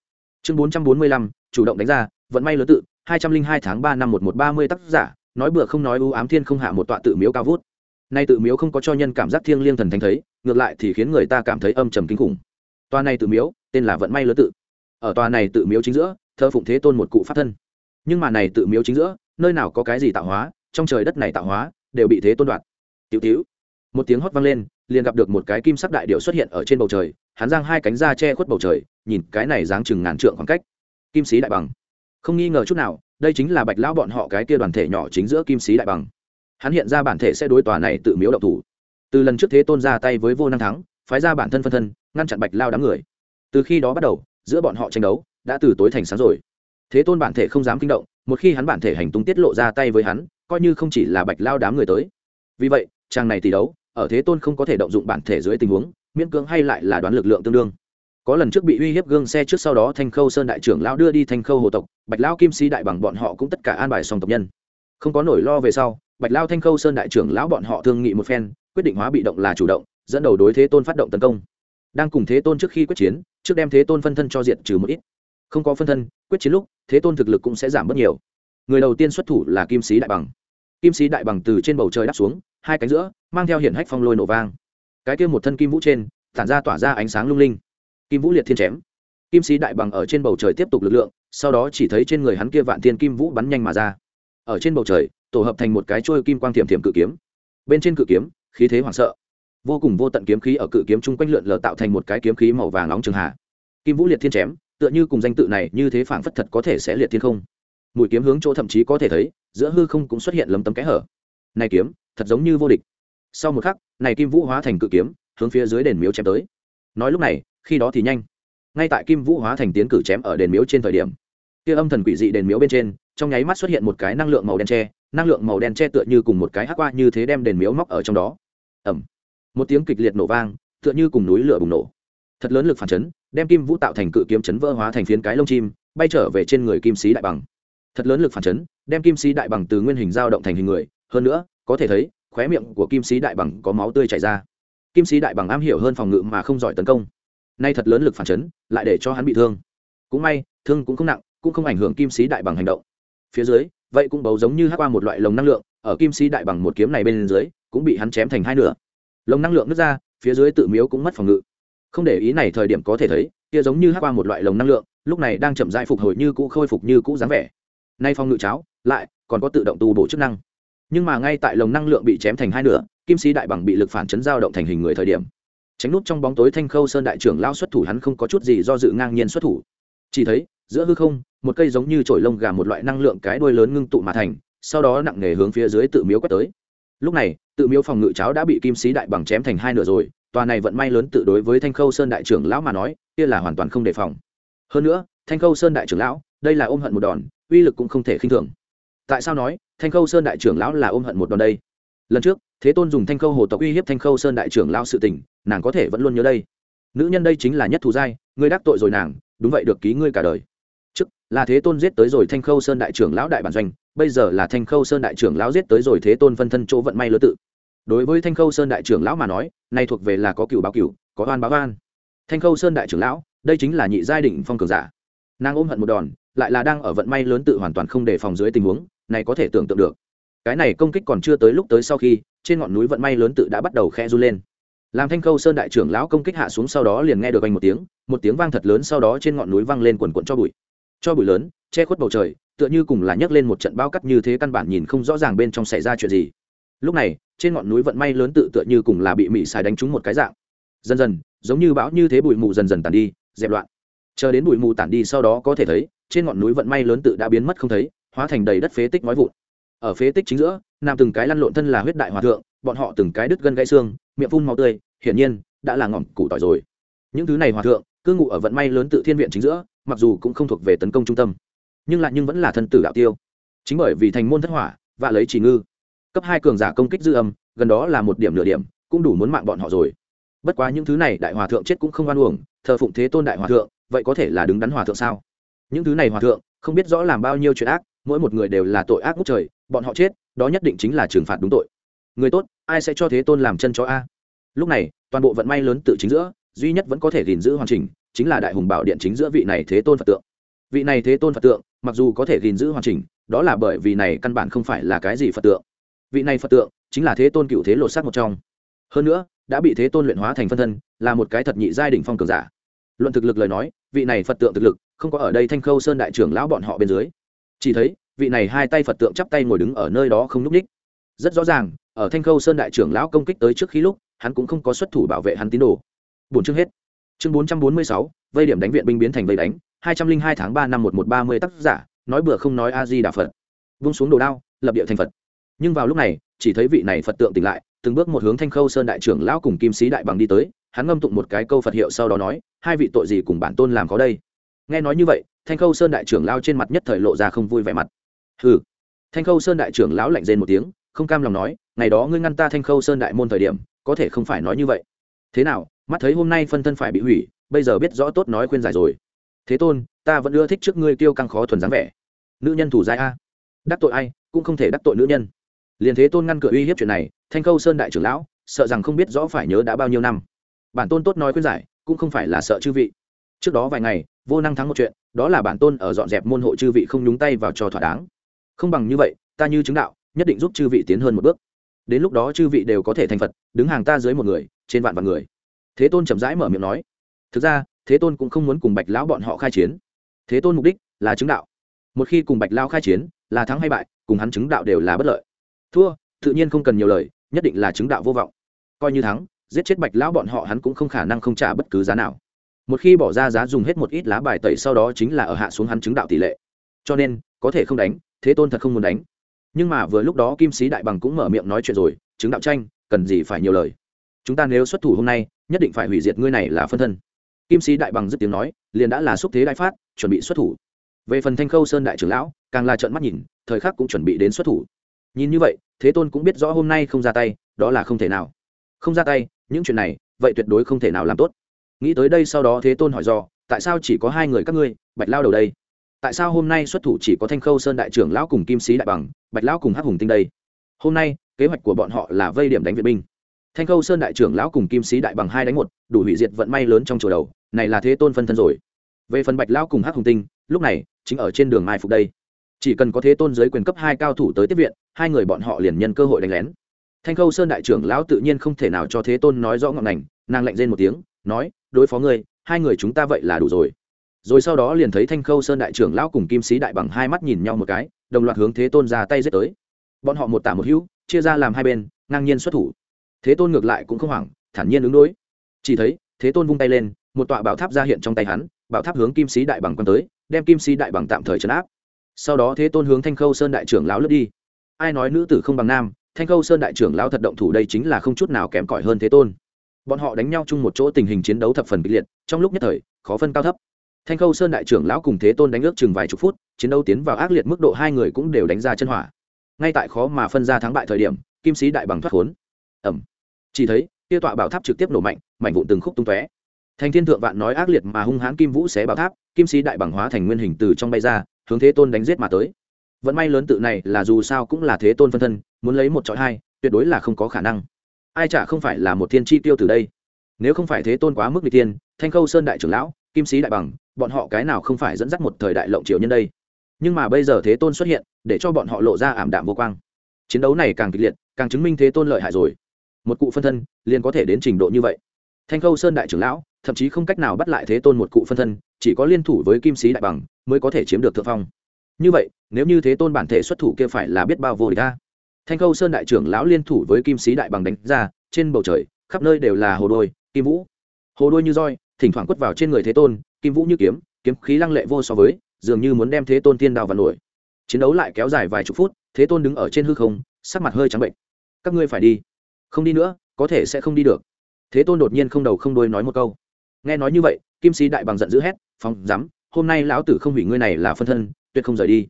Chương bốn trăm bốn mươi lăm, chủ động đánh ra, vận may lớn tự, hai trăm linh hai tháng ba năm một một ba mươi tác giả, nói bừa không nói ưu ám thiên không hạ một tọa tự miếu cao vút. Nay tự miếu không có cho nhân cảm giác thiêng liêng thần thánh thấy, ngược lại thì khiến người ta cảm thấy âm trầm kinh khủng. Tòa này tự miếu, tên là vận may lớn tự. Ở tòa này tự miếu chính giữa thơ phụng thế tôn một cụ pháp thân. Nhưng mà này tự miếu chính giữa, nơi nào có cái gì tạo hóa, trong trời đất này tạo hóa, đều bị thế tôn đoạt tiểu tiểu. Một tiếng hót vang lên, liền gặp được một cái kim sắc đại điệu xuất hiện ở trên bầu trời, hắn giang hai cánh ra che khuất bầu trời, nhìn cái này dáng chừng ngàn trượng khoảng cách. Kim sĩ đại bằng. Không nghi ngờ chút nào, đây chính là bạch lão bọn họ cái kia đoàn thể nhỏ chính giữa kim sĩ đại bằng. Hắn hiện ra bản thể sẽ đối tòa này tự miếu độc thủ. Từ lần trước thế tôn ra tay với vô năng thắng, phái ra bản thân phân thân, ngăn chặn bạch lao đám người. Từ khi đó bắt đầu, giữa bọn họ tranh đấu đã từ tối thành sáng rồi. Thế tôn bản thể không dám kinh động, một khi hắn bản thể hành tung tiết lộ ra tay với hắn, coi như không chỉ là bạch lao đám người tới. Vì vậy trang này tỷ đấu, ở thế tôn không có thể động dụng bản thể dưới tình huống, miễn cưỡng hay lại là đoán lực lượng tương đương. Có lần trước bị uy hiếp gương xe trước sau đó thanh khâu sơn đại trưởng lão đưa đi thanh khâu hồ tộc, bạch lão kim si đại bằng bọn họ cũng tất cả an bài song tộc nhân. Không có nổi lo về sau, bạch lao thanh khâu sơn đại trưởng lão bọn họ thương nghị một phen, quyết định hóa bị động là chủ động, dẫn đầu đối thế tôn phát động tấn công. Đang cùng thế tôn trước khi quyết chiến, trước đem thế tôn phân thân cho diện trừ một ít. Không có phân thân, quyết chiến lúc, thế tôn thực lực cũng sẽ giảm bớt nhiều. Người đầu tiên xuất thủ là kim sĩ đại bằng kim sĩ đại bằng từ trên bầu trời đáp xuống, hai cánh giữa, mang theo hiển hách phong lôi nổ vang. Cái kia một thân kim vũ trên, tản ra tỏa ra ánh sáng lung linh. Kim vũ liệt thiên chém. Kim sĩ đại bằng ở trên bầu trời tiếp tục lực lượng, sau đó chỉ thấy trên người hắn kia vạn thiên kim vũ bắn nhanh mà ra. Ở trên bầu trời, tổ hợp thành một cái trôi kim quang thiểm thiểm cự kiếm. Bên trên cự kiếm, khí thế hoảng sợ. Vô cùng vô tận kiếm khí ở cự kiếm chung quanh lượn lờ tạo thành một cái kiếm khí màu vàng nóng trường hạ. Kim vũ liệt thiên chém, tựa như cùng danh tự này như thế phảng phất thật có thể sẽ liệt thiên không. Mũi kiếm hướng chỗ thậm chí có thể thấy giữa hư không cũng xuất hiện lấm tấm kẽ hở. Này kiếm, thật giống như vô địch. Sau một khắc, này kim vũ hóa thành cự kiếm, hướng phía dưới đền miếu chém tới. Nói lúc này, khi đó thì nhanh. Ngay tại kim vũ hóa thành tiến cử chém ở đền miếu trên thời điểm, kia âm thần quỷ dị đền miếu bên trên, trong nháy mắt xuất hiện một cái năng lượng màu đen tre năng lượng màu đen tre tựa như cùng một cái hắc qua như thế đem đền miếu móc ở trong đó. Ẩm một tiếng kịch liệt nổ vang, tựa như cùng núi lửa bùng nổ. Thật lớn lực phản chấn, đem kim vũ tạo thành cự kiếm chấn vỡ hóa thành phiến cái lông chim, bay trở về trên người kim sĩ đại bằng thật lớn lực phản chấn, đem kim sĩ đại bằng từ nguyên hình dao động thành hình người. Hơn nữa, có thể thấy, khóe miệng của kim sĩ đại bằng có máu tươi chảy ra. Kim sĩ đại bằng am hiểu hơn phòng ngự mà không giỏi tấn công. Nay thật lớn lực phản chấn, lại để cho hắn bị thương. Cũng may, thương cũng không nặng, cũng không ảnh hưởng kim sĩ đại bằng hành động. Phía dưới, vậy cũng bấu giống như hát qua một loại lồng năng lượng, ở kim sĩ đại bằng một kiếm này bên dưới, cũng bị hắn chém thành hai nửa. Lồng năng lượng nứt ra, phía dưới tự miếu cũng mất phòng ngự. Không để ý này thời điểm có thể thấy, kia giống như hát qua một loại lồng năng lượng, lúc này đang chậm dại phục hồi như cũ, khôi phục như cũ dáng vẻ nay phong ngự cháo, lại còn có tự động tu bổ chức năng. Nhưng mà ngay tại lồng năng lượng bị chém thành hai nửa, kim sĩ đại bằng bị lực phản chấn giao động thành hình người thời điểm. Tránh nút trong bóng tối thanh khâu sơn đại trưởng lao xuất thủ hắn không có chút gì do dự ngang nhiên xuất thủ. Chỉ thấy, giữa hư không, một cây giống như chổi lông gà một loại năng lượng cái đuôi lớn ngưng tụ mà thành, sau đó nặng nề hướng phía dưới tự miếu quét tới. Lúc này, tự miếu phòng ngự cháo đã bị kim sĩ đại bằng chém thành hai nửa rồi, tòa này vận may lớn tự đối với thanh khâu sơn đại trưởng lão mà nói, kia là hoàn toàn không đề phòng. Hơn nữa, thanh khâu sơn đại trưởng lão đây là ôm hận một đòn, uy lực cũng không thể khinh thường. Tại sao nói, thanh khâu sơn đại trưởng lão là ôm hận một đòn đây? Lần trước, thế tôn dùng thanh khâu hồ tộc uy hiếp thanh khâu sơn đại trưởng lão sự tình, nàng có thể vẫn luôn nhớ đây. Nữ nhân đây chính là nhất thù giai, ngươi đắc tội rồi nàng, đúng vậy được ký ngươi cả đời. Trước, là thế tôn giết tới rồi thanh khâu sơn đại trưởng lão đại bản doanh, bây giờ là thanh khâu sơn đại trưởng lão giết tới rồi thế tôn phân thân chỗ vận may lứa tự. Đối với thanh khâu sơn đại trưởng lão mà nói, nay thuộc về là có cựu báo cựu có oan báo oan. Thanh khâu sơn đại trưởng lão, đây chính là nhị giai định phong cường giả. Nàng ôm hận một đòn lại là đang ở vận may lớn tự hoàn toàn không đề phòng dưới tình huống, này có thể tưởng tượng được. Cái này công kích còn chưa tới lúc tới sau khi, trên ngọn núi vận may lớn tự đã bắt đầu khe run lên. Làm thanh khâu sơn đại trưởng lão công kích hạ xuống sau đó liền nghe được anh một tiếng một tiếng vang thật lớn sau đó trên ngọn núi vang lên quần quận cho bụi. Cho bụi lớn, che khuất bầu trời, tựa như cùng là nhấc lên một trận bao cắt như thế căn bản nhìn không rõ ràng bên trong xảy ra chuyện gì. Lúc này, trên ngọn núi vận may lớn tự tựa như cùng là bị mị xài đánh trúng một cái dạng. Dần dần, giống như bão như thế bụi mù dần dần tàn đi, dẹp loạn. Chờ đến bụi mù tàn đi sau đó có thể thấy trên ngọn núi vận may lớn tự đã biến mất không thấy, hóa thành đầy đất phế tích nói vụn. Ở phế tích chính giữa nằm từng cái lăn lộn thân là huyết đại hòa thượng, bọn họ từng cái đứt gân gãy xương, miệng phun màu tươi, hiển nhiên, đã là ngỏm củ tỏi rồi. Những thứ này hòa thượng, cư ngụ ở vận may lớn tự thiên viện chính giữa, mặc dù cũng không thuộc về tấn công trung tâm, nhưng lại nhưng vẫn là thân tử đạo tiêu. Chính bởi vì thành môn thất hỏa và lấy chỉ ngư. Cấp hai cường giả công kích dư âm, gần đó là một điểm nửa điểm, cũng đủ muốn mạng bọn họ rồi. Bất quá những thứ này đại hòa thượng chết cũng không oan uổng, thờ phụng thế tôn đại hòa thượng, vậy có thể là đứng đắn hòa thượng sao? Những thứ này hòa thượng, không biết rõ làm bao nhiêu chuyện ác, mỗi một người đều là tội ác ngút trời, bọn họ chết, đó nhất định chính là trừng phạt đúng tội. Người tốt, ai sẽ cho thế tôn làm chân cho a? Lúc này, toàn bộ vận may lớn tự chính giữa, duy nhất vẫn có thể gìn giữ hoàn chỉnh, chính là đại hùng bảo điện chính giữa vị này thế tôn phật tượng. Vị này thế tôn phật tượng, mặc dù có thể gìn giữ hoàn chỉnh, đó là bởi vì này căn bản không phải là cái gì phật tượng. Vị này phật tượng, chính là thế tôn cựu thế lột xác một trong. Hơn nữa, đã bị thế tôn luyện hóa thành phân thân, là một cái thật nhị giai đỉnh phong cường giả luận thực lực lời nói, vị này phật tượng thực lực, không có ở đây thanh khâu sơn đại trưởng lão bọn họ bên dưới. Chỉ thấy, vị này hai tay phật tượng chắp tay ngồi đứng ở nơi đó không n ú c ních rất rõ ràng, ở thanh khâu sơn đại trưởng lão công kích tới trước khi lúc, hắn cũng không có xuất thủ bảo vệ hắn tín đồ. Bốn chương hết. Chương bốn trăm bốn mươi sáu, vây điểm đánh viện binh biến thành vây đánh, hai trăm linh hai tháng ba năm một một ba mươi tác giả, nói bừa không nói a di đà phật. Vung xuống đồ đao, lập địa thành phật. Nhưng vào lúc này, chỉ thấy vị này phật tượng tỉnh lại từng bước một hướng thanh khâu sơn đại trưởng lão cùng kim sĩ đại bằng đi tới, hắn ngâm tụng một cái câu phật hiệu sau đó nói, hai vị tội gì cùng bản tôn làm có đây? Nghe nói như vậy, thanh khâu sơn đại trưởng lao trên mặt nhất thời lộ ra không vui vẻ mặt. Hừ. Thanh khâu sơn đại trưởng lão lạnh rên một tiếng, không cam lòng nói, ngày đó ngươi ngăn ta thanh khâu sơn đại môn thời điểm, có thể không phải nói như vậy. Thế nào? Mắt thấy hôm nay phân thân phải bị hủy, bây giờ biết rõ tốt nói khuyên giải rồi. Thế tôn, ta vẫn ưa thích trước ngươi tiêu căng khó thuần dáng vẻ. Nữ nhân thủ dài a. Đắc tội ai, cũng không thể đắc tội nữ nhân. Liền thế tôn ngăn cửa uy hiếp chuyện này thanh khâu sơn đại trưởng lão, sợ rằng không biết rõ phải nhớ đã bao nhiêu năm. Bản tôn tốt nói khuyên giải, cũng không phải là sợ chư vị. Trước đó vài ngày, vô năng thắng một chuyện, đó là bản tôn ở dọn dẹp môn hộ chư vị không nhúng tay vào cho thỏa đáng. Không bằng như vậy, ta như chứng đạo, nhất định giúp chư vị tiến hơn một bước. Đến lúc đó chư vị đều có thể thành phật, đứng hàng ta dưới một người, trên vạn vạn người. Thế tôn chậm rãi mở miệng nói. Thực ra, thế tôn cũng không muốn cùng bạch lão bọn họ khai chiến. Thế tôn mục đích là chứng đạo. Một khi cùng bạch lao khai chiến, là thắng hay bại, cùng hắn chứng đạo đều là bất lợi. Thua, tự nhiên không cần nhiều lời nhất định là chứng đạo vô vọng. Coi như thắng, giết chết bạch lão bọn họ hắn cũng không khả năng không trả bất cứ giá nào. Một khi bỏ ra giá dùng hết một ít lá bài tẩy sau đó chính là ở hạ xuống hắn chứng đạo tỷ lệ. Cho nên, có thể không đánh, thế tôn thật không muốn đánh. Nhưng mà vừa lúc đó kim sĩ đại bằng cũng mở miệng nói chuyện rồi, chứng đạo tranh, cần gì phải nhiều lời. Chúng ta nếu xuất thủ hôm nay, nhất định phải hủy diệt ngươi này là phân thân. Kim sĩ đại bằng dứt tiếng nói, liền đã là xúc thế đại phát, chuẩn bị xuất thủ. Về phần thanh khâu sơn đại trưởng lão, càng là trợn mắt nhìn, thời khắc cũng chuẩn bị đến xuất thủ. Nhìn như vậy thế tôn cũng biết rõ hôm nay không ra tay, đó là không thể nào. Không ra tay, những chuyện này, vậy tuyệt đối không thể nào làm tốt. Nghĩ tới đây sau đó thế tôn hỏi do tại sao chỉ có hai người các ngươi, bạch lao đầu đây? Tại sao hôm nay xuất thủ chỉ có thanh khâu sơn đại trưởng lão cùng kim sĩ đại bằng, bạch lão cùng hắc hùng tinh đây? Hôm nay, kế hoạch của bọn họ là vây điểm đánh viện binh. Thanh khâu sơn đại trưởng lão cùng kim sĩ đại bằng hai đánh một, đủ hủy diệt vận may lớn trong chùa đầu, này là thế tôn phân thân rồi. Về phần bạch lão cùng hắc hùng tinh, lúc này, chính ở trên đường mai phục đây. Chỉ cần có thế tôn giới quyền cấp hai cao thủ tới tiếp viện hai người bọn họ liền nhân cơ hội đánh lén. Thanh khâu sơn đại trưởng lão tự nhiên không thể nào cho thế tôn nói rõ ngọn ngành, nàng lạnh rên một tiếng, nói, đối phó ngươi, hai người chúng ta vậy là đủ rồi. Rồi sau đó liền thấy thanh khâu sơn đại trưởng lão cùng kim sĩ đại bằng hai mắt nhìn nhau một cái, đồng loạt hướng thế tôn ra tay giết tới. Bọn họ một tả một hữu, chia ra làm hai bên, ngang nhiên xuất thủ. Thế tôn ngược lại cũng không hoảng, thản nhiên ứng đối. Chỉ thấy, thế tôn vung tay lên, một tọa bảo tháp ra hiện trong tay hắn, bảo tháp hướng kim sĩ đại bằng quan tới, đem kim sĩ đại bằng tạm thời trấn áp. Sau đó thế tôn hướng thanh khâu sơn đại trưởng lão lướt đi ai nói nữ tử không bằng nam, thanh khâu sơn đại trưởng lão thật động thủ đây chính là không chút nào kém cỏi hơn thế tôn. Bọn họ đánh nhau chung một chỗ tình hình chiến đấu thập phần kịch liệt, trong lúc nhất thời, khó phân cao thấp. Thanh khâu sơn đại trưởng lão cùng thế tôn đánh ước chừng vài chục phút, chiến đấu tiến vào ác liệt mức độ hai người cũng đều đánh ra chân hỏa. Ngay tại khó mà phân ra thắng bại thời điểm, kim sĩ đại bằng thoát khốn. Ẩm chỉ thấy kia tọa bảo tháp trực tiếp nổ mạnh, mảnh vụn từng khúc tung tóe. Thành thiên thượng vạn nói ác liệt mà hung hãn kim vũ xé bảo tháp, kim sĩ đại bằng hóa thành nguyên hình từ trong bay ra, hướng thế tôn đánh giết mà tới vận may lớn tự này là dù sao cũng là thế tôn phân thân, muốn lấy một trọi hai, tuyệt đối là không có khả năng. Ai chả không phải là một thiên chi tiêu từ đây. Nếu không phải thế tôn quá mức n g tiên thanh khâu sơn đại trưởng lão, kim sĩ đại bằng, bọn họ cái nào không phải dẫn dắt một thời đại lộng triều nhân đây? Nhưng mà bây giờ thế tôn xuất hiện, để cho bọn họ lộ ra ảm đạm vô quang. Chiến đấu này càng kịch liệt, càng chứng minh thế tôn lợi hại rồi. Một cụ phân thân, liền có thể đến trình độ như vậy. Thanh khâu sơn đại trưởng lão, thậm chí không cách nào bắt lại thế tôn một cụ phân thân, chỉ có liên thủ với kim sĩ đại bằng, mới có thể chiếm được thượng phong như vậy, nếu như thế tôn bản thể xuất thủ kia phải là biết bao vô địch ta thanh khâu sơn đại trưởng lão liên thủ với kim sĩ đại bằng đánh ra, trên bầu trời, khắp nơi đều là hồ đôi, kim vũ. Hồ đôi như roi, thỉnh thoảng quất vào trên người thế tôn, kim vũ như kiếm kiếm khí lăng lệ vô so với, dường như muốn đem thế tôn tiên đào và nổi. Chiến đấu lại kéo dài vài chục phút, thế tôn đứng ở trên hư không, sắc mặt hơi trắng bệnh. Các ngươi phải đi. Không đi nữa, có thể sẽ không đi được. Thế tôn đột nhiên không đầu không đôi nói một câu. Nghe nói như vậy, kim sĩ đại bằng giận dữ hét, phóng dám hôm nay lão tử không hủy ngươi này là phân thân tuyệt không rời đi.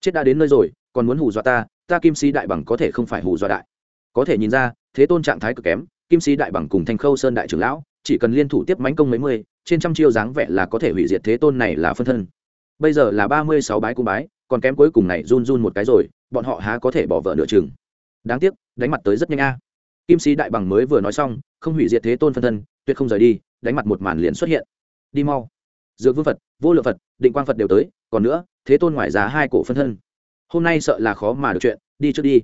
Chết đã đến nơi rồi, còn muốn hù dọa ta ta kim sĩ đại bằng có thể không phải hù dọa đại. Có thể nhìn ra, thế tôn trạng thái cực kém, kim sĩ đại bằng cùng thanh khâu sơn đại trưởng lão, chỉ cần liên thủ tiếp mánh công mấy mươi, trên trăm chiêu dáng vẻ là có thể hủy diệt thế tôn này là phân thân. Bây giờ là ba mươi sáu bái cung bái, còn kém cuối cùng này run run một cái rồi, bọn họ há có thể bỏ vợ nửa chừng. Đáng tiếc, đánh mặt tới rất nhanh a. Kim sĩ đại bằng mới vừa nói xong, không hủy diệt thế tôn phân thân, tuyệt không rời đi, đánh mặt một màn liền xuất hiện. Đi mau. Dược vương phật, vô lượng phật, định quang phật đều tới, còn nữa thế tôn ngoài giá hai cổ phân thân. Hôm nay sợ là khó mà được chuyện, đi trước đi.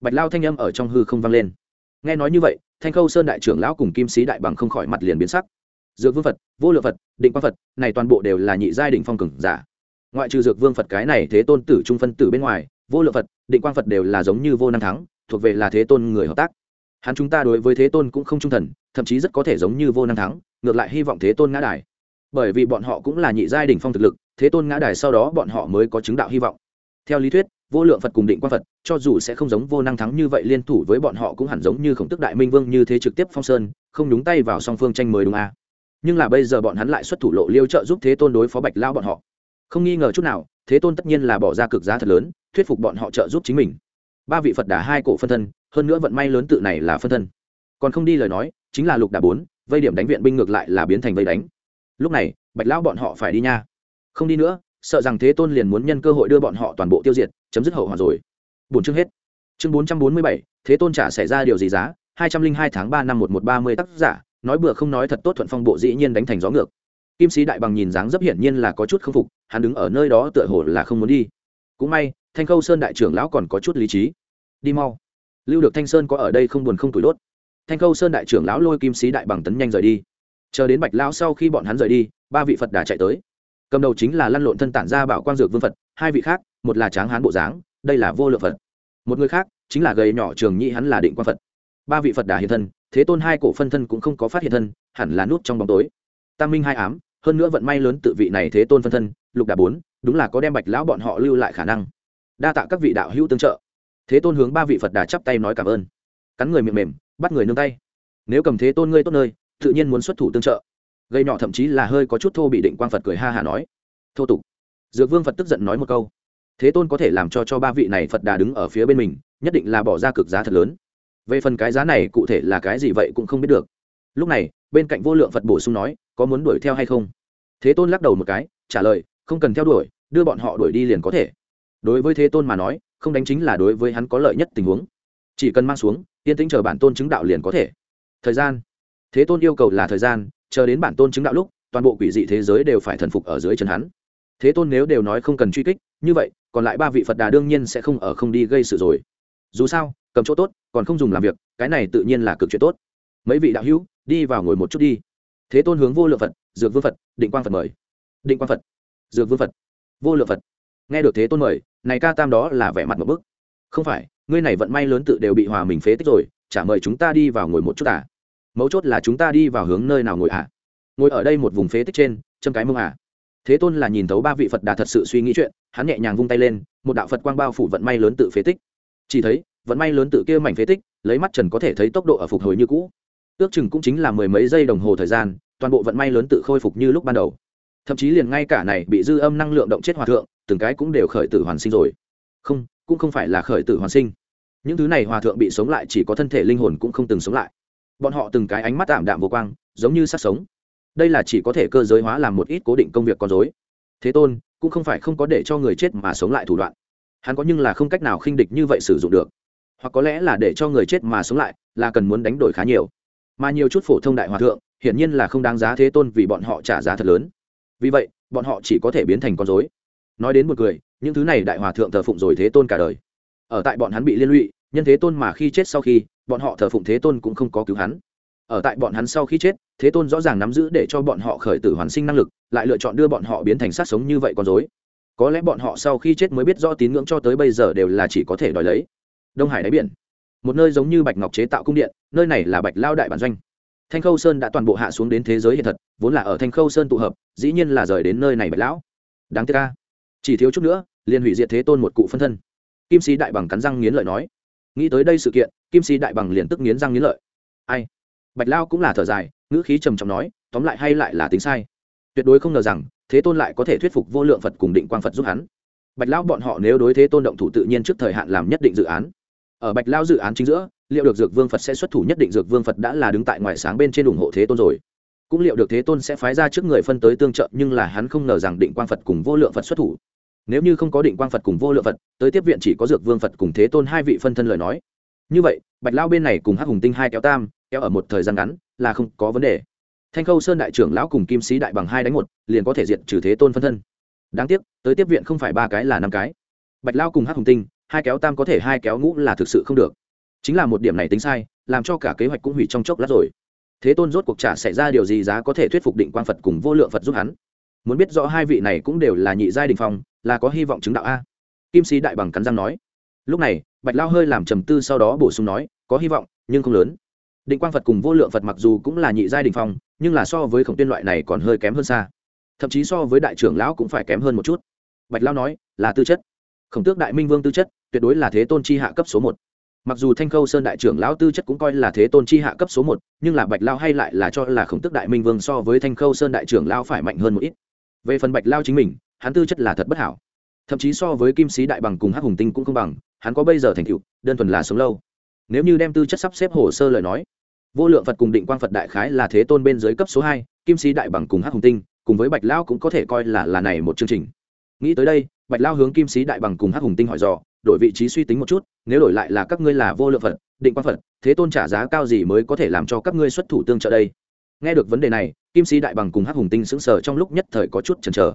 Bạch lao thanh âm ở trong hư không vang lên. Nghe nói như vậy, thanh khâu sơn đại trưởng lão cùng kim sĩ đại bằng không khỏi mặt liền biến sắc. Dược vương phật, vô lượng phật, định quang phật, này toàn bộ đều là nhị giai đỉnh phong cường giả. Ngoại trừ dược vương phật cái này thế tôn tử trung phân tử bên ngoài, vô lượng phật, định quang phật đều là giống như vô năng thắng, thuộc về là thế tôn người hợp tác. Hắn chúng ta đối với thế tôn cũng không trung thần, thậm chí rất có thể giống như vô năng thắng, ngược lại hy vọng thế tôn ngã đài. Bởi vì bọn họ cũng là nhị giai đỉnh phong thực lực thế tôn ngã đài sau đó bọn họ mới có chứng đạo hy vọng. Theo lý thuyết, vô lượng phật cùng định quan phật, cho dù sẽ không giống vô năng thắng như vậy liên thủ với bọn họ cũng hẳn giống như khổng tức đại minh vương như thế trực tiếp phong sơn, không nhúng tay vào song phương tranh mới đúng a. À. nhưng là bây giờ bọn hắn lại xuất thủ lộ liêu trợ giúp thế tôn đối phó bạch lao bọn họ. Không nghi ngờ chút nào, thế tôn tất nhiên là bỏ ra cực giá thật lớn, thuyết phục bọn họ trợ giúp chính mình. Ba vị phật đà hai cổ phân thân, hơn nữa vận may lớn tự này là phân thân. Còn không đi lời nói, chính là lục đà bốn, vây điểm đánh viện binh ngược lại là biến thành vây đánh. Lúc này, bạch lão bọn họ phải đi nha không đi nữa, sợ rằng thế tôn liền muốn nhân cơ hội đưa bọn họ toàn bộ tiêu diệt, chấm dứt hậu hòa rồi. Bốn chương hết. Chương bốn trăm bốn mươi bảy, thế tôn trả xảy ra điều gì giá, hai trăm linh hai tháng ba năm một một ba mươi tác giả, nói bừa không nói thật tốt thuận phong bộ dĩ nhiên đánh thành gió ngược. Kim sĩ đại bằng nhìn dáng rất hiển nhiên là có chút k phục, hắn đứng ở nơi đó tựa hồ là không muốn đi. Cũng may, thanh khâu sơn đại trưởng lão còn có chút lý trí. Đi mau. Lưu được thanh sơn có ở đây không buồn không tủi đốt. Thanh khâu sơn đại trưởng lão lôi kim sĩ đại bằng tấn nhanh rời đi. Chờ đến bạch lão sau khi bọn hắn rời đi, ba vị phật đà chạy tới cầm đầu chính là lăn lộn thân tản ra bảo quang dược vương phật, hai vị khác, một là tráng hán bộ dáng, đây là vô lượng phật. Một người khác, chính là gầy nhỏ trường nhị hắn là định quang phật. Ba vị phật đà hiện thân, thế tôn hai cổ phân thân cũng không có phát hiện thân, hẳn là nút trong bóng tối. Tam minh hai ám, hơn nữa vận may lớn tự vị này thế tôn phân thân, lục đà bốn, đúng là có đem bạch lão bọn họ lưu lại khả năng. Đa tạ các vị đạo hữu tương trợ. Thế tôn hướng ba vị phật đà chắp tay nói cảm ơn. Cắn người miệng mềm, bắt người nương tay. Nếu cầm thế tôn ngươi tốt nơi, tự nhiên muốn xuất thủ tương trợ gây nhỏ thậm chí là hơi có chút thô bị định quang phật cười ha hả nói. Thô tục. Dược vương phật tức giận nói một câu. Thế tôn có thể làm cho cho ba vị này phật đà đứng ở phía bên mình, nhất định là bỏ ra cực giá thật lớn. Về phần cái giá này cụ thể là cái gì vậy cũng không biết được. Lúc này, bên cạnh vô lượng phật bổ sung nói, có muốn đuổi theo hay không? Thế tôn lắc đầu một cái, trả lời, không cần theo đuổi, đưa bọn họ đuổi đi liền có thể. Đối với thế tôn mà nói, không đánh chính là đối với hắn có lợi nhất tình huống. Chỉ cần mang xuống, yên tĩnh chờ bản tôn chứng đạo liền có thể. Thời gian. Thế tôn yêu cầu là thời gian chờ đến bản tôn chứng đạo lúc, toàn bộ quỷ dị thế giới đều phải thần phục ở dưới chân hắn. Thế tôn nếu đều nói không cần truy kích, như vậy, còn lại ba vị phật đà đương nhiên sẽ không ở không đi gây sự rồi. Dù sao, cầm chỗ tốt, còn không dùng làm việc, cái này tự nhiên là cực chuyện tốt. Mấy vị đạo hữu, đi vào ngồi một chút đi. Thế tôn hướng vô lượng phật, dược vương phật, định quang phật mời. Định quang phật. Dược vương phật. Vô lượng phật. Nghe được thế tôn mời, này ca tam đó là vẻ mặt một bức. Không phải, ngươi này vận may lớn tự đều bị hòa mình phế tích rồi, chả mời chúng ta đi vào ngồi một chút à? Mấu chốt là chúng ta đi vào hướng nơi nào ngồi à ngồi ở đây một vùng phế tích trên, châm cái mông à thế tôn là nhìn thấu ba vị phật đà thật sự suy nghĩ chuyện, hắn nhẹ nhàng vung tay lên, một đạo phật quang bao phủ vận may lớn tự phế tích. Chỉ thấy, vận may lớn tự kia mảnh phế tích, lấy mắt trần có thể thấy tốc độ ở phục hồi như cũ. Ước chừng cũng chính là mười mấy giây đồng hồ thời gian, toàn bộ vận may lớn tự khôi phục như lúc ban đầu. Thậm chí liền ngay cả này bị dư âm năng lượng động chết hòa thượng, từng cái cũng đều khởi tử hoàn sinh rồi. Không, cũng không phải là khởi tử hoàn sinh. Những thứ này hòa thượng bị sống lại chỉ có thân thể linh hồn cũng không từng sống lại bọn họ từng cái ánh mắt tạm đạm vô quang, giống như sát sống. Đây là chỉ có thể cơ giới hóa làm một ít cố định công việc con dối thế tôn, cũng không phải không có để cho người chết mà sống lại thủ đoạn. Hắn có nhưng là không cách nào khinh địch như vậy sử dụng được. Hoặc có lẽ là để cho người chết mà sống lại, là cần muốn đánh đổi khá nhiều. Mà nhiều chút phổ thông đại hòa thượng, hiển nhiên là không đáng giá thế tôn vì bọn họ trả giá thật lớn. Vì vậy, bọn họ chỉ có thể biến thành con dối nói đến một người, những thứ này đại hòa thượng thờ phụng rồi thế tôn cả đời. Ở tại bọn hắn bị liên lụy, nhân thế tôn mà khi chết sau khi bọn họ thờ phụng thế tôn cũng không có cứu hắn. Ở tại bọn hắn sau khi chết, thế tôn rõ ràng nắm giữ để cho bọn họ khởi tử hoàn sinh năng lực, lại lựa chọn đưa bọn họ biến thành sát sống như vậy con dối có lẽ bọn họ sau khi chết mới biết do tín ngưỡng cho tới bây giờ đều là chỉ có thể đòi lấy. Đông hải đáy biển, một nơi giống như bạch ngọc chế tạo cung điện, nơi này là bạch lao đại bản doanh. Thanh khâu sơn đã toàn bộ hạ xuống đến thế giới hiện thật, vốn là ở thanh khâu sơn tụ hợp, dĩ nhiên là rời đến nơi này bạch lão. Đáng tiếc ca chỉ thiếu chút nữa, liền hủy diệt thế tôn một cụ phân thân. Kim sĩ đại bằng cắn răng nghiến lợi nói, nghĩ tới đây sự kiện kim sĩ đại bằng liền tức nghiến răng nghiến lợi. Ai? Bạch lao cũng là thở dài, ngữ khí trầm trọng nói, tóm lại hay lại là tính sai. Tuyệt đối không ngờ rằng, thế tôn lại có thể thuyết phục vô lượng phật cùng định quang phật giúp hắn. Bạch lão bọn họ nếu đối thế tôn động thủ tự nhiên trước thời hạn làm nhất định dự án. Ở bạch lao dự án chính giữa, liệu được dược vương phật sẽ xuất thủ nhất định dược vương phật đã là đứng tại ngoài sáng bên trên ủng hộ thế tôn rồi. Cũng liệu được thế tôn sẽ phái ra trước người phân tới tương trợ, nhưng là hắn không ngờ rằng định quang phật cùng vô lượng phật xuất thủ. Nếu như không có định quang phật cùng vô lượng phật, tới tiếp viện chỉ có dược vương phật cùng thế tôn hai vị phân thân lời nói như vậy, bạch lao bên này cùng hắc hùng tinh hai kéo tam, kéo ở một thời gian ngắn, là không có vấn đề. Thanh khâu sơn đại trưởng lão cùng kim sĩ đại bằng hai đánh một, liền có thể diện trừ thế tôn phân thân. Đáng tiếc, tới tiếp viện không phải ba cái là năm cái. Bạch lao cùng hắc hùng tinh, hai kéo tam có thể hai kéo ngũ là thực sự không được. Chính là một điểm này tính sai, làm cho cả kế hoạch cũng hủy trong chốc lát rồi. Thế tôn rốt cuộc trả xảy ra điều gì giá có thể thuyết phục định quang phật cùng vô lượng phật giúp hắn. Muốn biết rõ hai vị này cũng đều là nhị giai đình phong, là có hy vọng chứng đạo a. Kim sĩ đại bằng cắn răng nói lúc này, bạch lao hơi làm trầm tư sau đó bổ sung nói, có hy vọng, nhưng không lớn. Định quang phật cùng vô lượng phật mặc dù cũng là nhị giai đình phong, nhưng là so với khổng tiên loại này còn hơi kém hơn xa. Thậm chí so với đại trưởng lão cũng phải kém hơn một chút. Bạch lao nói, là tư chất. Khổng tước đại minh vương tư chất, tuyệt đối là thế tôn chi hạ cấp số một. Mặc dù thanh khâu sơn đại trưởng lão tư chất cũng coi là thế tôn chi hạ cấp số một, nhưng là bạch lao hay lại là cho là khổng tước đại minh vương so với thanh khâu sơn đại trưởng lão phải mạnh hơn một ít. Về phần bạch lao chính mình, hắn tư chất là thật bất hảo thậm chí so với kim sĩ đại bằng cùng hắc hùng tinh cũng không bằng, hắn có bây giờ thành tựu, đơn thuần là sống lâu. Nếu như đem tư chất sắp xếp hồ sơ lời nói, vô lượng phật cùng định quang phật đại khái là thế tôn bên dưới cấp số hai, kim sĩ đại bằng cùng hắc hùng tinh, cùng với bạch lao cũng có thể coi là là này một chương trình. Nghĩ tới đây, bạch lao hướng kim sĩ đại bằng cùng hắc hùng tinh hỏi dò, đổi vị trí suy tính một chút, nếu đổi lại là các ngươi là vô lượng phật, định quang phật, thế tôn trả giá cao gì mới có thể làm cho các ngươi xuất thủ tương trợ đây? Nghe được vấn đề này, kim sĩ đại bằng cùng hắc hùng tinh sững sờ trong lúc nhất thời có chút chần chờ.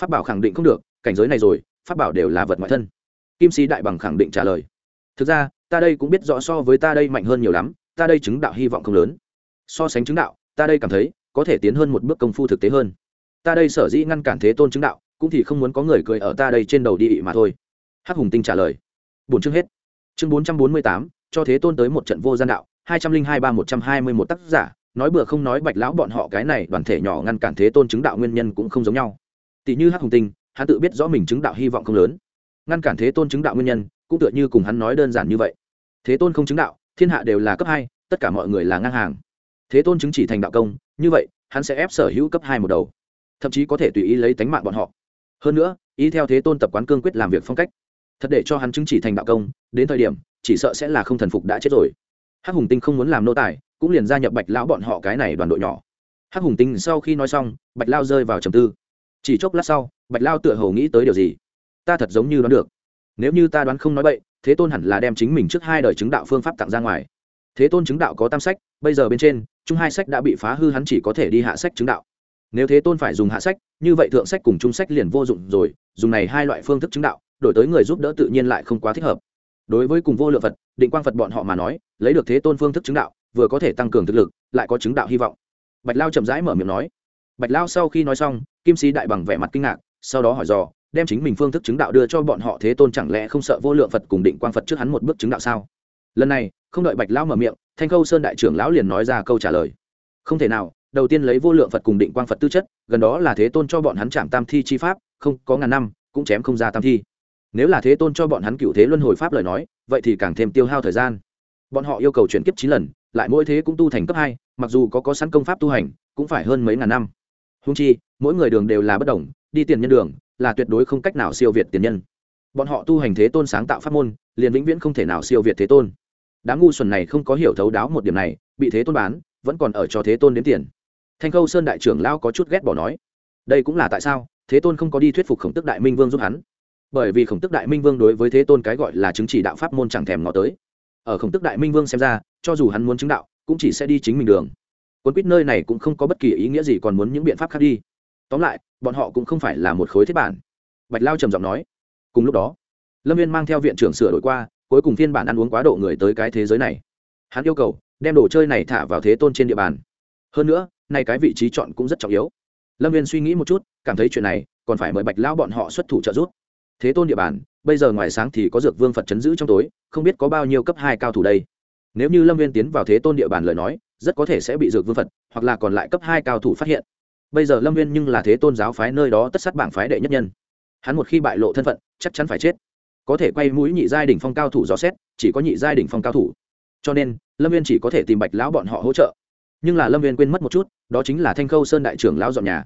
Pháp bảo khẳng định không được, cảnh giới này rồi phát bảo đều là vật ngoại thân. Kim sĩ đại bằng khẳng định trả lời. Thực ra, ta đây cũng biết rõ so với ta đây mạnh hơn nhiều lắm, ta đây chứng đạo hy vọng không lớn. So sánh chứng đạo, ta đây cảm thấy có thể tiến hơn một bước công phu thực tế hơn. Ta đây sở dĩ ngăn cản thế tôn chứng đạo, cũng thì không muốn có người cười ở ta đây trên đầu đi ị mà thôi. Hắc hùng tinh trả lời. Bốn chương hết. Chương bốn trăm bốn mươi tám, cho thế tôn tới một trận vô gian đạo, hai trăm linh hai ba một trăm hai mươi một tác giả, nói bừa không nói bạch lão bọn họ cái này đoàn thể nhỏ ngăn cản thế tôn chứng đạo nguyên nhân cũng không giống nhau. Tỷ như hắc hùng tinh hắn tự biết rõ mình chứng đạo hy vọng không lớn. Ngăn cản thế tôn chứng đạo nguyên nhân, cũng tựa như cùng hắn nói đơn giản như vậy. Thế tôn không chứng đạo, thiên hạ đều là cấp hai, tất cả mọi người là ngang hàng. Thế tôn chứng chỉ thành đạo công, như vậy, hắn sẽ ép sở hữu cấp hai một đầu. Thậm chí có thể tùy ý lấy tánh mạng bọn họ. Hơn nữa ý theo thế tôn tập quán cương quyết làm việc phong cách. Thật để cho hắn chứng chỉ thành đạo công, đến thời điểm, chỉ sợ sẽ là không thần phục đã chết rồi. Hắc hùng tinh không muốn làm nô tài, cũng liền gia nhập bạch lão bọn họ cái này đoàn đội nhỏ. Hắc hùng tinh sau khi nói xong, bạch lao rơi vào trầm tư. Chỉ chốc lát sau bạch lao tựa hồ nghĩ tới điều gì? Ta thật giống như đoán được. Nếu như ta đoán không nói bậy, thế tôn hẳn là đem chính mình trước hai đời chứng đạo phương pháp tặng ra ngoài. Thế tôn chứng đạo có tam sách, bây giờ bên trên, chung hai sách đã bị phá hư, hắn chỉ có thể đi hạ sách chứng đạo. Nếu thế tôn phải dùng hạ sách, như vậy thượng sách cùng trung sách liền vô dụng rồi, dùng này hai loại phương thức chứng đạo, đổi tới người giúp đỡ tự nhiên lại không quá thích hợp. Đối với cùng vô lượng phật, định quang phật bọn họ mà nói, lấy được thế tôn phương thức chứng đạo, vừa có thể tăng cường thực lực, lại có chứng đạo hy vọng. Bạch lao chậm rãi mở miệng nói. Bạch lao sau khi nói xong, kim sĩ đại bằng vẻ mặt kinh ngạc sau đó hỏi dò, đem chính mình phương thức chứng đạo đưa cho bọn họ thế tôn chẳng lẽ không sợ vô lượng phật cùng định quang phật trước hắn một bước chứng đạo sao? Lần này, không đợi bạch lão mở miệng, thanh khâu sơn đại trưởng lão liền nói ra câu trả lời. Không thể nào, đầu tiên lấy vô lượng phật cùng định quang phật tư chất, gần đó là thế tôn cho bọn hắn chạm tam thi chi pháp, không, có ngàn năm, cũng chém không ra tam thi. Nếu là thế tôn cho bọn hắn cựu thế luân hồi pháp lời nói, vậy thì càng thêm tiêu hao thời gian. Bọn họ yêu cầu chuyển kiếp chín lần, lại mỗi thế cũng tu thành cấp hai, mặc dù có có sẵn công pháp tu hành, cũng phải hơn mấy ngàn năm. Húng chi mỗi người đường đều là bất đồng, đi tiền nhân đường là tuyệt đối không cách nào siêu việt tiền nhân. Bọn họ tu hành thế tôn sáng tạo pháp môn, liền vĩnh viễn không thể nào siêu việt thế tôn. Đám ngu xuẩn này không có hiểu thấu đáo một điểm này, bị thế tôn bán, vẫn còn ở cho thế tôn đến tiền. Thanh khâu sơn đại trưởng lao có chút ghét bỏ nói, đây cũng là tại sao? Thế tôn không có đi thuyết phục khổng tức đại minh vương giúp hắn? Bởi vì khổng tức đại minh vương đối với thế tôn cái gọi là chứng chỉ đạo pháp môn chẳng thèm ngó tới. Ở khổng tức đại minh vương xem ra, cho dù hắn muốn chứng đạo, cũng chỉ sẽ đi chính mình đường. Quân quýt nơi này cũng không có bất kỳ ý nghĩa gì còn muốn những biện pháp khác đi tóm lại, bọn họ cũng không phải là một khối thiết bản. Bạch lao trầm giọng nói. Cùng lúc đó, lâm viên mang theo viện trưởng sửa đổi qua, cuối cùng phiên bản ăn uống quá độ người tới cái thế giới này. Hắn yêu cầu, đem đồ chơi này thả vào thế tôn trên địa bàn. Hơn nữa, nay cái vị trí chọn cũng rất trọng yếu. Lâm viên suy nghĩ một chút, cảm thấy chuyện này, còn phải mời bạch lão bọn họ xuất thủ trợ giúp. Thế tôn địa bàn, bây giờ ngoài sáng thì có dược vương phật chấn giữ trong tối, không biết có bao nhiêu cấp hai cao thủ đây. Nếu như lâm viên tiến vào thế tôn địa bàn lời nói, rất có thể sẽ bị dược vương phật, hoặc là còn lại cấp hai cao thủ phát hiện bây giờ lâm viên nhưng là thế tôn giáo phái nơi đó tất sát bảng phái đệ nhất nhân. Hắn một khi bại lộ thân phận, chắc chắn phải chết. Có thể quay mũi nhị giai đỉnh phong cao thủ rõ xét, chỉ có nhị giai đỉnh phong cao thủ. Cho nên, lâm viên chỉ có thể tìm bạch lão bọn họ hỗ trợ. Nhưng là lâm viên quên mất một chút, đó chính là thanh khâu sơn đại trưởng lão dọn nhà.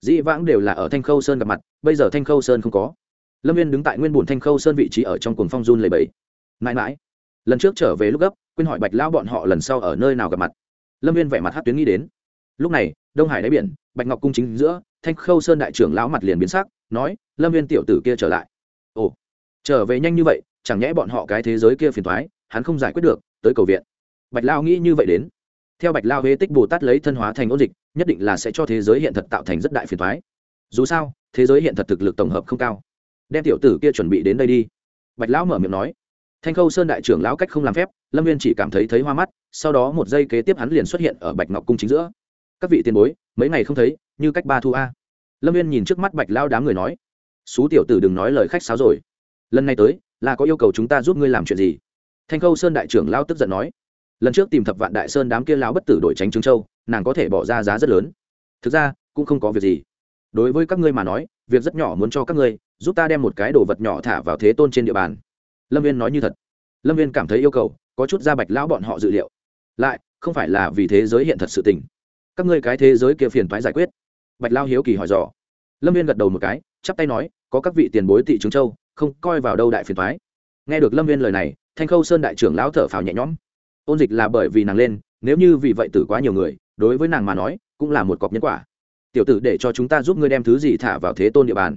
Dĩ vãng đều là ở thanh khâu sơn gặp mặt, bây giờ thanh khâu sơn không có. Lâm viên đứng tại nguyên bùn thanh khâu sơn vị trí ở trong cuồng phong run lầy bẫy mãi mãi, lần trước trở về lúc gấp, quên hỏi bạch lão bọn họ lần sau ở nơi nào gặp mặt. Lâm viên vẻ mặt hát tuyến nghĩ đến lúc này, đông hải đáy biển, bạch ngọc cung chính giữa, thanh khâu sơn đại trưởng lão mặt liền biến sắc, nói, lâm viên tiểu tử kia trở lại. Ồ, trở về nhanh như vậy, chẳng nhẽ bọn họ cái thế giới kia phiền thoái hắn không giải quyết được, tới cầu viện. Bạch lao nghĩ như vậy đến. Theo bạch lao huế tích bồ tát lấy thân hóa thành ôn dịch, nhất định là sẽ cho thế giới hiện thật tạo thành rất đại phiền thoái dù sao, thế giới hiện thật thực lực tổng hợp không cao. Đem tiểu tử kia chuẩn bị đến đây đi. Bạch lão mở miệng nói. Thanh khâu sơn đại trưởng lão cách không làm phép, lâm viên chỉ cảm thấy thấy hoa mắt, sau đó một giây kế tiếp hắn liền xuất hiện ở bạch ngọc cung chính giữa các vị tiền bối, mấy ngày không thấy, như cách ba thu a. Lâm viên nhìn trước mắt bạch lao đám người nói, xú tiểu tử đừng nói lời khách sáo rồi. Lần này tới, là có yêu cầu chúng ta giúp ngươi làm chuyện gì? Thanh khâu sơn đại trưởng lao tức giận nói, lần trước tìm thập vạn đại sơn đám kia lao bất tử đổi tránh trứng châu, nàng có thể bỏ ra giá rất lớn. Thực ra, cũng không có việc gì. Đối với các ngươi mà nói, việc rất nhỏ muốn cho các ngươi, giúp ta đem một cái đồ vật nhỏ thả vào thế tôn trên địa bàn. Lâm viên nói như thật. Lâm viên cảm thấy yêu cầu, có chút ra bạch lão bọn họ dự liệu. Lại, không phải là vì thế giới hiện thật sự tình các ngươi cái thế giới kia phiền thoái giải quyết. Bạch lao hiếu kỳ hỏi dò. Lâm viên gật đầu một cái, chắp tay nói, có các vị tiền bối tị trứng châu, không coi vào đâu đại phiền thoái nghe được lâm viên lời này, thanh khâu sơn đại trưởng lão thở phào nhẹ nhõm. Ôn dịch là bởi vì nàng lên, nếu như vì vậy tử quá nhiều người, đối với nàng mà nói, cũng là một cọc nhân quả. Tiểu tử để cho chúng ta giúp ngươi đem thứ gì thả vào thế tôn địa bàn.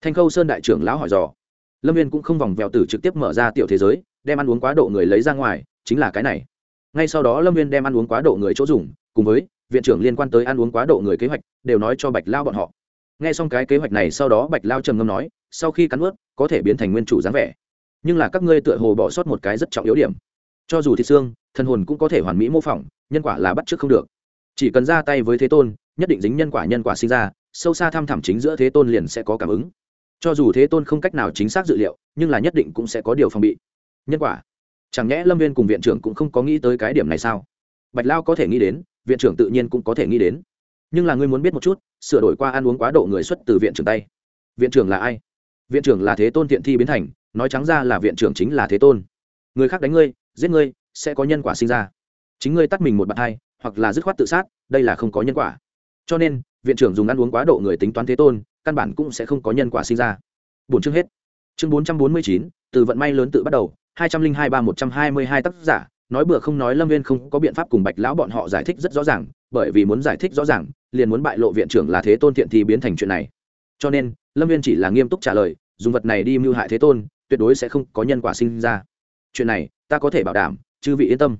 Thanh khâu sơn đại trưởng lão hỏi dò. Lâm viên cũng không vòng vèo tử trực tiếp mở ra tiểu thế giới, đem ăn uống quá độ người lấy ra ngoài, chính là cái này. Ngay sau đó lâm viên đem ăn uống quá độ người chỗ dùng, cùng với viện trưởng liên quan tới ăn uống quá độ người kế hoạch, đều nói cho bạch lao bọn họ. Nghe xong cái kế hoạch này sau đó bạch lao trầm ngâm nói, sau khi cắn ướt có thể biến thành nguyên chủ dáng vẻ. Nhưng là các ngươi tựa hồ bỏ sót một cái rất trọng yếu điểm. Cho dù thịt xương thân hồn cũng có thể hoàn mỹ mô phỏng, nhân quả là bắt trước không được. Chỉ cần ra tay với thế tôn, nhất định dính nhân quả nhân quả sinh ra, sâu xa thăm thẳm chính giữa thế tôn liền sẽ có cảm ứng. Cho dù thế tôn không cách nào chính xác dự liệu, nhưng là nhất định cũng sẽ có điều phòng bị. Nhân quả. Chẳng nhẽ lâm viên cùng viện trưởng cũng không có nghĩ tới cái điểm này sao? Bạch lao có thể nghĩ đến viện trưởng tự nhiên cũng có thể nghĩ đến. Nhưng là ngươi muốn biết một chút, sửa đổi qua ăn uống quá độ người xuất từ viện trưởng tay. Viện trưởng là ai? Viện trưởng là thế tôn thiện thi biến thành, nói trắng ra là viện trưởng chính là thế tôn. Người khác đánh ngươi, giết ngươi, sẽ có nhân quả sinh ra. Chính ngươi tắt mình một bàn hai, hoặc là dứt khoát tự sát, đây là không có nhân quả. Cho nên, viện trưởng dùng ăn uống quá độ người tính toán thế tôn, căn bản cũng sẽ không có nhân quả sinh ra. Bốn chương hết. Chương bốn trăm bốn mươi chín, từ vận may lớn tự bắt đầu, hai trăm linh hai ba một trăm hai mươi hai tác giả nói bừa không nói, lâm viên không có biện pháp cùng bạch lão bọn họ giải thích rất rõ ràng, bởi vì muốn giải thích rõ ràng, liền muốn bại lộ viện trưởng là thế tôn thiện thì biến thành chuyện này. Cho nên, lâm viên chỉ là nghiêm túc trả lời, dùng vật này đi mưu hại thế tôn, tuyệt đối sẽ không có nhân quả sinh ra. Chuyện này, ta có thể bảo đảm, chư vị yên tâm.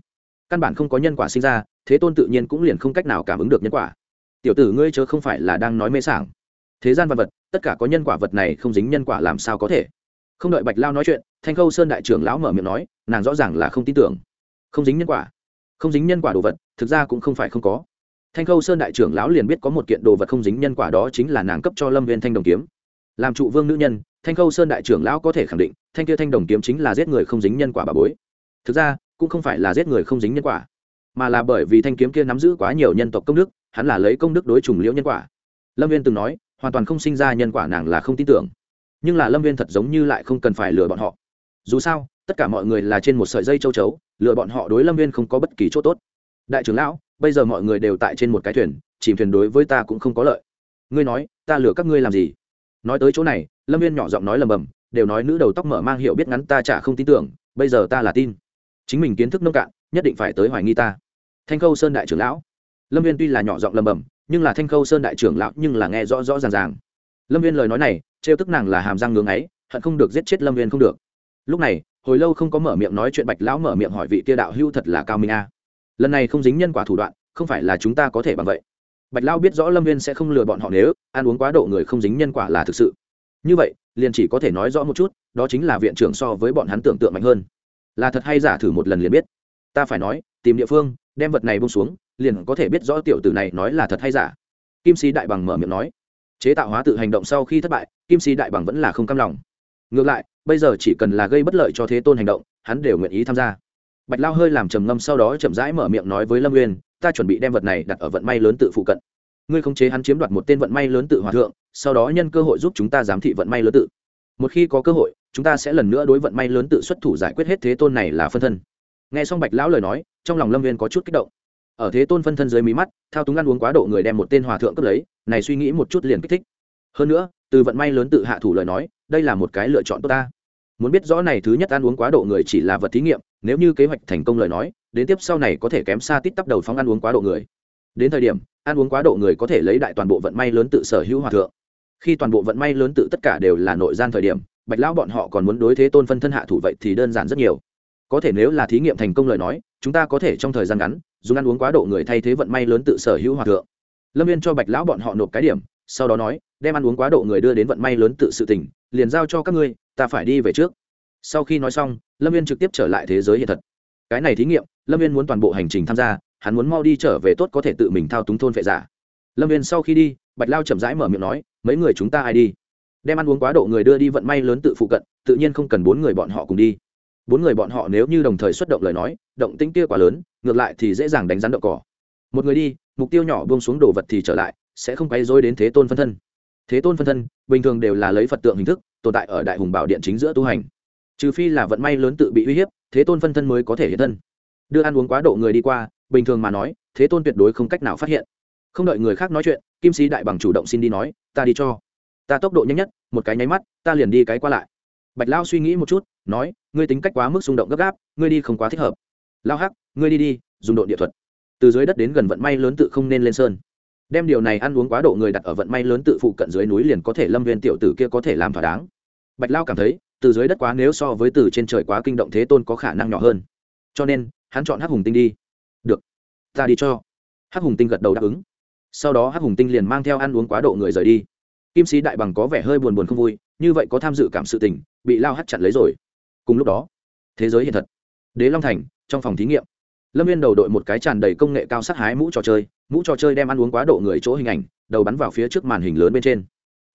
Căn bản không có nhân quả sinh ra, thế tôn tự nhiên cũng liền không cách nào cảm ứng được nhân quả. Tiểu tử ngươi chớ không phải là đang nói mê sảng. Thế gian vật vật, tất cả có nhân quả vật này không dính nhân quả làm sao có thể? Không đợi bạch lao nói chuyện, thanh khâu sơn đại trưởng lão mở miệng nói, nàng rõ ràng là không tin tưởng không dính nhân quả. Không dính nhân quả đồ vật, thực ra cũng không phải không có. Thanh khâu sơn đại trưởng lão liền biết có một kiện đồ vật không dính nhân quả đó chính là nàng cấp cho lâm viên thanh đồng kiếm. Làm trụ vương nữ nhân, thanh khâu sơn đại trưởng lão có thể khẳng định, thanh kia thanh đồng kiếm chính là giết người không dính nhân quả bà bối. Thực ra, cũng không phải là giết người không dính nhân quả, mà là bởi vì thanh kiếm kia nắm giữ quá nhiều nhân tộc công đức, hắn là lấy công đức đối trùng liễu nhân quả. Lâm viên từng nói, hoàn toàn không sinh ra nhân quả nàng là không tin tưởng. Nhưng là lâm viên thật giống như lại không cần phải lừa bọn họ dù sao, tất cả mọi người là trên một sợi dây châu chấu lừa bọn họ đối lâm viên không có bất kỳ chỗ tốt. Đại trưởng lão, bây giờ mọi người đều tại trên một cái thuyền, chìm thuyền đối với ta cũng không có lợi. Ngươi nói, ta lừa các ngươi làm gì? Nói tới chỗ này, lâm viên nhỏ giọng nói lầm bầm, đều nói nữ đầu tóc mở mang hiệu biết ngắn ta chả không tin tưởng, bây giờ ta là tin. Chính mình kiến thức nông cạn, nhất định phải tới hoài nghi ta. Thanh khâu sơn đại trưởng lão. Lâm viên tuy là nhỏ giọng lầm bầm, nhưng là thanh khâu sơn đại trưởng lão nhưng là nghe rõ rõ ràng ràng. Lâm viên lời nói này, trêu tức nàng là hàm răng ngưỡng ấy hận không được giết chết lâm viên không được lúc này, hồi lâu không có mở miệng nói chuyện bạch lão mở miệng hỏi vị kia đạo hưu thật là cao minh a. Lần này không dính nhân quả thủ đoạn, không phải là chúng ta có thể bằng vậy. Bạch lão biết rõ lâm viên sẽ không lừa bọn họ nếu ăn uống quá độ người không dính nhân quả là thực sự. Như vậy, liền chỉ có thể nói rõ một chút, đó chính là viện trưởng so với bọn hắn tưởng tượng mạnh hơn. Là thật hay giả thử một lần liền biết. Ta phải nói, tìm địa phương, đem vật này bông xuống, liền có thể biết rõ tiểu tử này nói là thật hay giả. Kim sĩ đại bằng mở miệng nói. Chế tạo hóa tự hành động sau khi thất bại, kim sĩ đại bằng vẫn là không cam lòng. Ngược lại bây giờ chỉ cần là gây bất lợi cho thế tôn hành động, hắn đều nguyện ý tham gia. Bạch lao hơi làm trầm ngâm sau đó chậm rãi mở miệng nói với lâm nguyên ta chuẩn bị đem vật này đặt ở vận may lớn tự phụ cận. Ngươi khống chế hắn chiếm đoạt một tên vận may lớn tự hòa thượng, sau đó nhân cơ hội giúp chúng ta giám thị vận may lớn tự. Một khi có cơ hội, chúng ta sẽ lần nữa đối vận may lớn tự xuất thủ giải quyết hết thế tôn này là phân thân. Nghe xong bạch lão lời nói, trong lòng lâm viên có chút kích động. Ở thế tôn phân thân dưới mí mắt, thao túng ăn uống quá độ người đem một tên hòa thượng cướp lấy, này suy nghĩ một chút liền kích thích. Hơn nữa, từ vận may lớn tự hạ thủ lời nói đây là một cái lựa chọn tốt ta. Muốn biết rõ này thứ nhất ăn uống quá độ người chỉ là vật thí nghiệm, nếu như kế hoạch thành công lời nói, đến tiếp sau này có thể kém xa tít tắp đầu phóng ăn uống quá độ người. Đến thời điểm, ăn uống quá độ người có thể lấy đại toàn bộ vận may lớn tự sở hữu hòa thượng. Khi toàn bộ vận may lớn tự tất cả đều là nội gian thời điểm, bạch lão bọn họ còn muốn đối thế tôn phân thân hạ thủ vậy thì đơn giản rất nhiều. Có thể nếu là thí nghiệm thành công lời nói, chúng ta có thể trong thời gian ngắn, dùng ăn uống quá độ người thay thế vận may lớn tự sở hữu hòa thượng. Lâm viên cho bạch lão bọn họ nộp cái điểm sau đó nói, đem ăn uống quá độ người đưa đến vận may lớn tự sự tỉnh liền giao cho các ngươi, ta phải đi về trước. Sau khi nói xong, lâm viên trực tiếp trở lại thế giới hiện thật. Cái này thí nghiệm, lâm viên muốn toàn bộ hành trình tham gia, hắn muốn mau đi trở về tốt có thể tự mình thao túng thôn vệ giả. Lâm viên sau khi đi, bạch lao chậm rãi mở miệng nói, mấy người chúng ta ai đi? Đem ăn uống quá độ người đưa đi vận may lớn tự phụ cận, tự nhiên không cần bốn người bọn họ cùng đi. Bốn người bọn họ nếu như đồng thời xuất động lời nói, động tĩnh kia quá lớn, ngược lại thì dễ dàng đánh rắn đậu cỏ một người đi, mục tiêu nhỏ buông xuống đồ vật thì trở lại, sẽ không quay dối đến thế tôn phân thân. Thế tôn phân thân, bình thường đều là lấy phật tượng hình thức, tồn tại ở đại hùng bảo điện chính giữa tu hành. Trừ phi là vận may lớn tự bị uy hiếp, thế tôn phân thân mới có thể hiện thân. Đưa ăn uống quá độ người đi qua, bình thường mà nói, thế tôn tuyệt đối không cách nào phát hiện. Không đợi người khác nói chuyện, kim sĩ đại bằng chủ động xin đi nói, ta đi cho. Ta tốc độ nhanh nhất, một cái nháy mắt, ta liền đi cái qua lại. Bạch lao suy nghĩ một chút, nói, ngươi tính cách quá mức xung động gấp gáp, ngươi đi không quá thích hợp. Lao hắc, ngươi đi đi, dùng độ địa thuật từ dưới đất đến gần vận may lớn tự không nên lên sơn. Đem điều này ăn uống quá độ người đặt ở vận may lớn tự phụ cận dưới núi liền có thể lâm viên tiểu tử kia có thể làm thỏa đáng. Bạch lao cảm thấy, từ dưới đất quá nếu so với từ trên trời quá kinh động thế tôn có khả năng nhỏ hơn. Cho nên, hắn chọn hắc hùng tinh đi. Được, ta đi cho. Hắc hùng tinh gật đầu đáp ứng. Sau đó hắc hùng tinh liền mang theo ăn uống quá độ người rời đi. Kim sĩ đại bằng có vẻ hơi buồn buồn không vui, như vậy có tham dự cảm sự tình, bị lao hắt chặn lấy rồi. Cùng lúc đó, thế giới hiện thật. Đế long thành, trong phòng thí nghiệm lâm viên đầu đội một cái tràn đầy công nghệ cao sát hái mũ trò chơi, mũ trò chơi đem ăn uống quá độ người chỗ hình ảnh, đầu bắn vào phía trước màn hình lớn bên trên.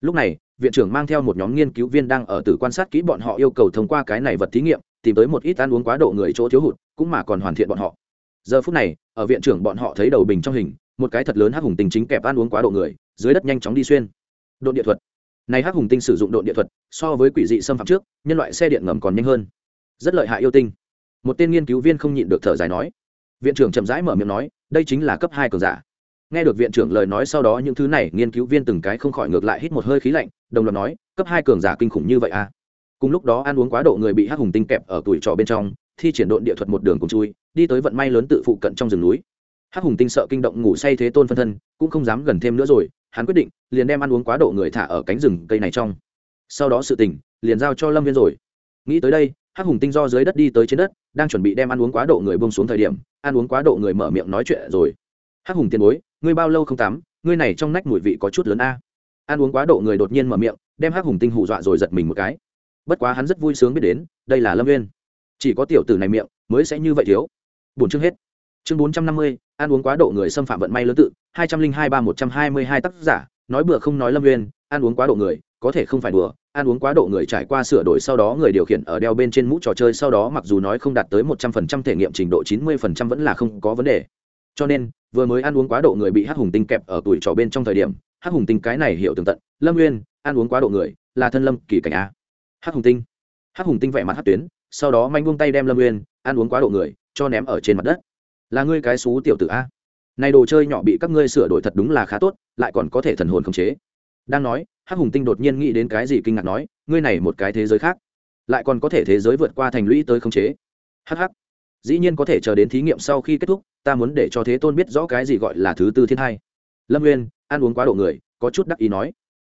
Lúc này, viện trưởng mang theo một nhóm nghiên cứu viên đang ở từ quan sát kỹ bọn họ yêu cầu thông qua cái này vật thí nghiệm, tìm tới một ít ăn uống quá độ người chỗ thiếu hụt, cũng mà còn hoàn thiện bọn họ. Giờ phút này, ở viện trưởng bọn họ thấy đầu bình trong hình, một cái thật lớn hắc hùng tinh chính kẹp ăn uống quá độ người, dưới đất nhanh chóng đi xuyên. Độ địa thuật. Này hắc hùng tinh sử dụng độ địa thuật, so với quỷ dị xâm phạm trước, nhân loại xe điện ngầm còn nhanh hơn. Rất lợi hại yêu tinh. Một tên nghiên cứu viên không nhịn được thở dài nói viện trưởng chậm rãi mở miệng nói, đây chính là cấp hai cường giả. Nghe được viện trưởng lời nói sau đó những thứ này, nghiên cứu viên từng cái không khỏi ngược lại hít một hơi khí lạnh, đồng loạt nói, cấp hai cường giả kinh khủng như vậy à? Cùng lúc đó ăn uống quá độ người bị hắc hùng tinh kẹp ở tuổi trọ bên trong, thi triển độn địa thuật một đường cùng chui, đi tới vận may lớn tự phụ cận trong rừng núi. Hắc hùng tinh sợ kinh động ngủ say thế tôn phân thân, cũng không dám gần thêm nữa rồi, hắn quyết định, liền đem ăn uống quá độ người thả ở cánh rừng cây này trong. Sau đó sự tình, liền giao cho lâm viên rồi. Nghĩ tới đây hắc hùng tinh do dưới đất đi tới trên đất, đang chuẩn bị đem ăn uống quá độ người bông xuống thời điểm, ăn uống quá độ người mở miệng nói chuyện rồi. Hắc hùng tiền bối, ngươi bao lâu không tắm, ngươi này trong nách mùi vị có chút lớn a. Ăn uống quá độ người đột nhiên mở miệng, đem hắc hùng tinh hù dọa rồi giật mình một cái. Bất quá hắn rất vui sướng biết đến, đây là lâm viên chỉ có tiểu tử này miệng, mới sẽ như vậy thiếu. Bổn chương hết. Chương bốn trăm năm mươi, ăn uống quá độ người xâm phạm vận may lớn tự, hai trăm linh hai ba một trăm hai mươi hai tác giả, nói bừa không nói lâm viên ăn uống quá độ người, có thể không phải đùa ăn uống quá độ người trải qua sửa đổi sau đó người điều khiển ở đeo bên trên mũ trò chơi sau đó mặc dù nói không đạt tới một trăm phần trăm thể nghiệm trình độ, chín mươi phần trăm vẫn là không có vấn đề. Cho nên, vừa mới ăn uống quá độ người bị hắc hùng tinh kẹp ở tuổi trò bên trong thời điểm, hắc hùng tinh cái này hiểu tường tận, lâm nguyên ăn uống quá độ người, là thân lâm kỳ cảnh a. Hắc hùng tinh. Hắc hùng tinh vẻ mặt hắc tuyến, sau đó manh buông tay đem lâm nguyên ăn uống quá độ người, cho ném ở trên mặt đất. Là ngươi cái xú tiểu tử a. Này đồ chơi nhỏ bị các ngươi sửa đổi thật đúng là khá tốt, lại còn có thể thần hồn khống chế. Đang nói hắc hùng tinh đột nhiên nghĩ đến cái gì kinh ngạc nói, ngươi này một cái thế giới khác, lại còn có thể thế giới vượt qua thành lũy tới khống chế. Hh dĩ nhiên có thể chờ đến thí nghiệm sau khi kết thúc, ta muốn để cho thế tôn biết rõ cái gì gọi là thứ tư thiên hai. Lâm nguyên, ăn uống quá độ người, có chút đắc ý nói,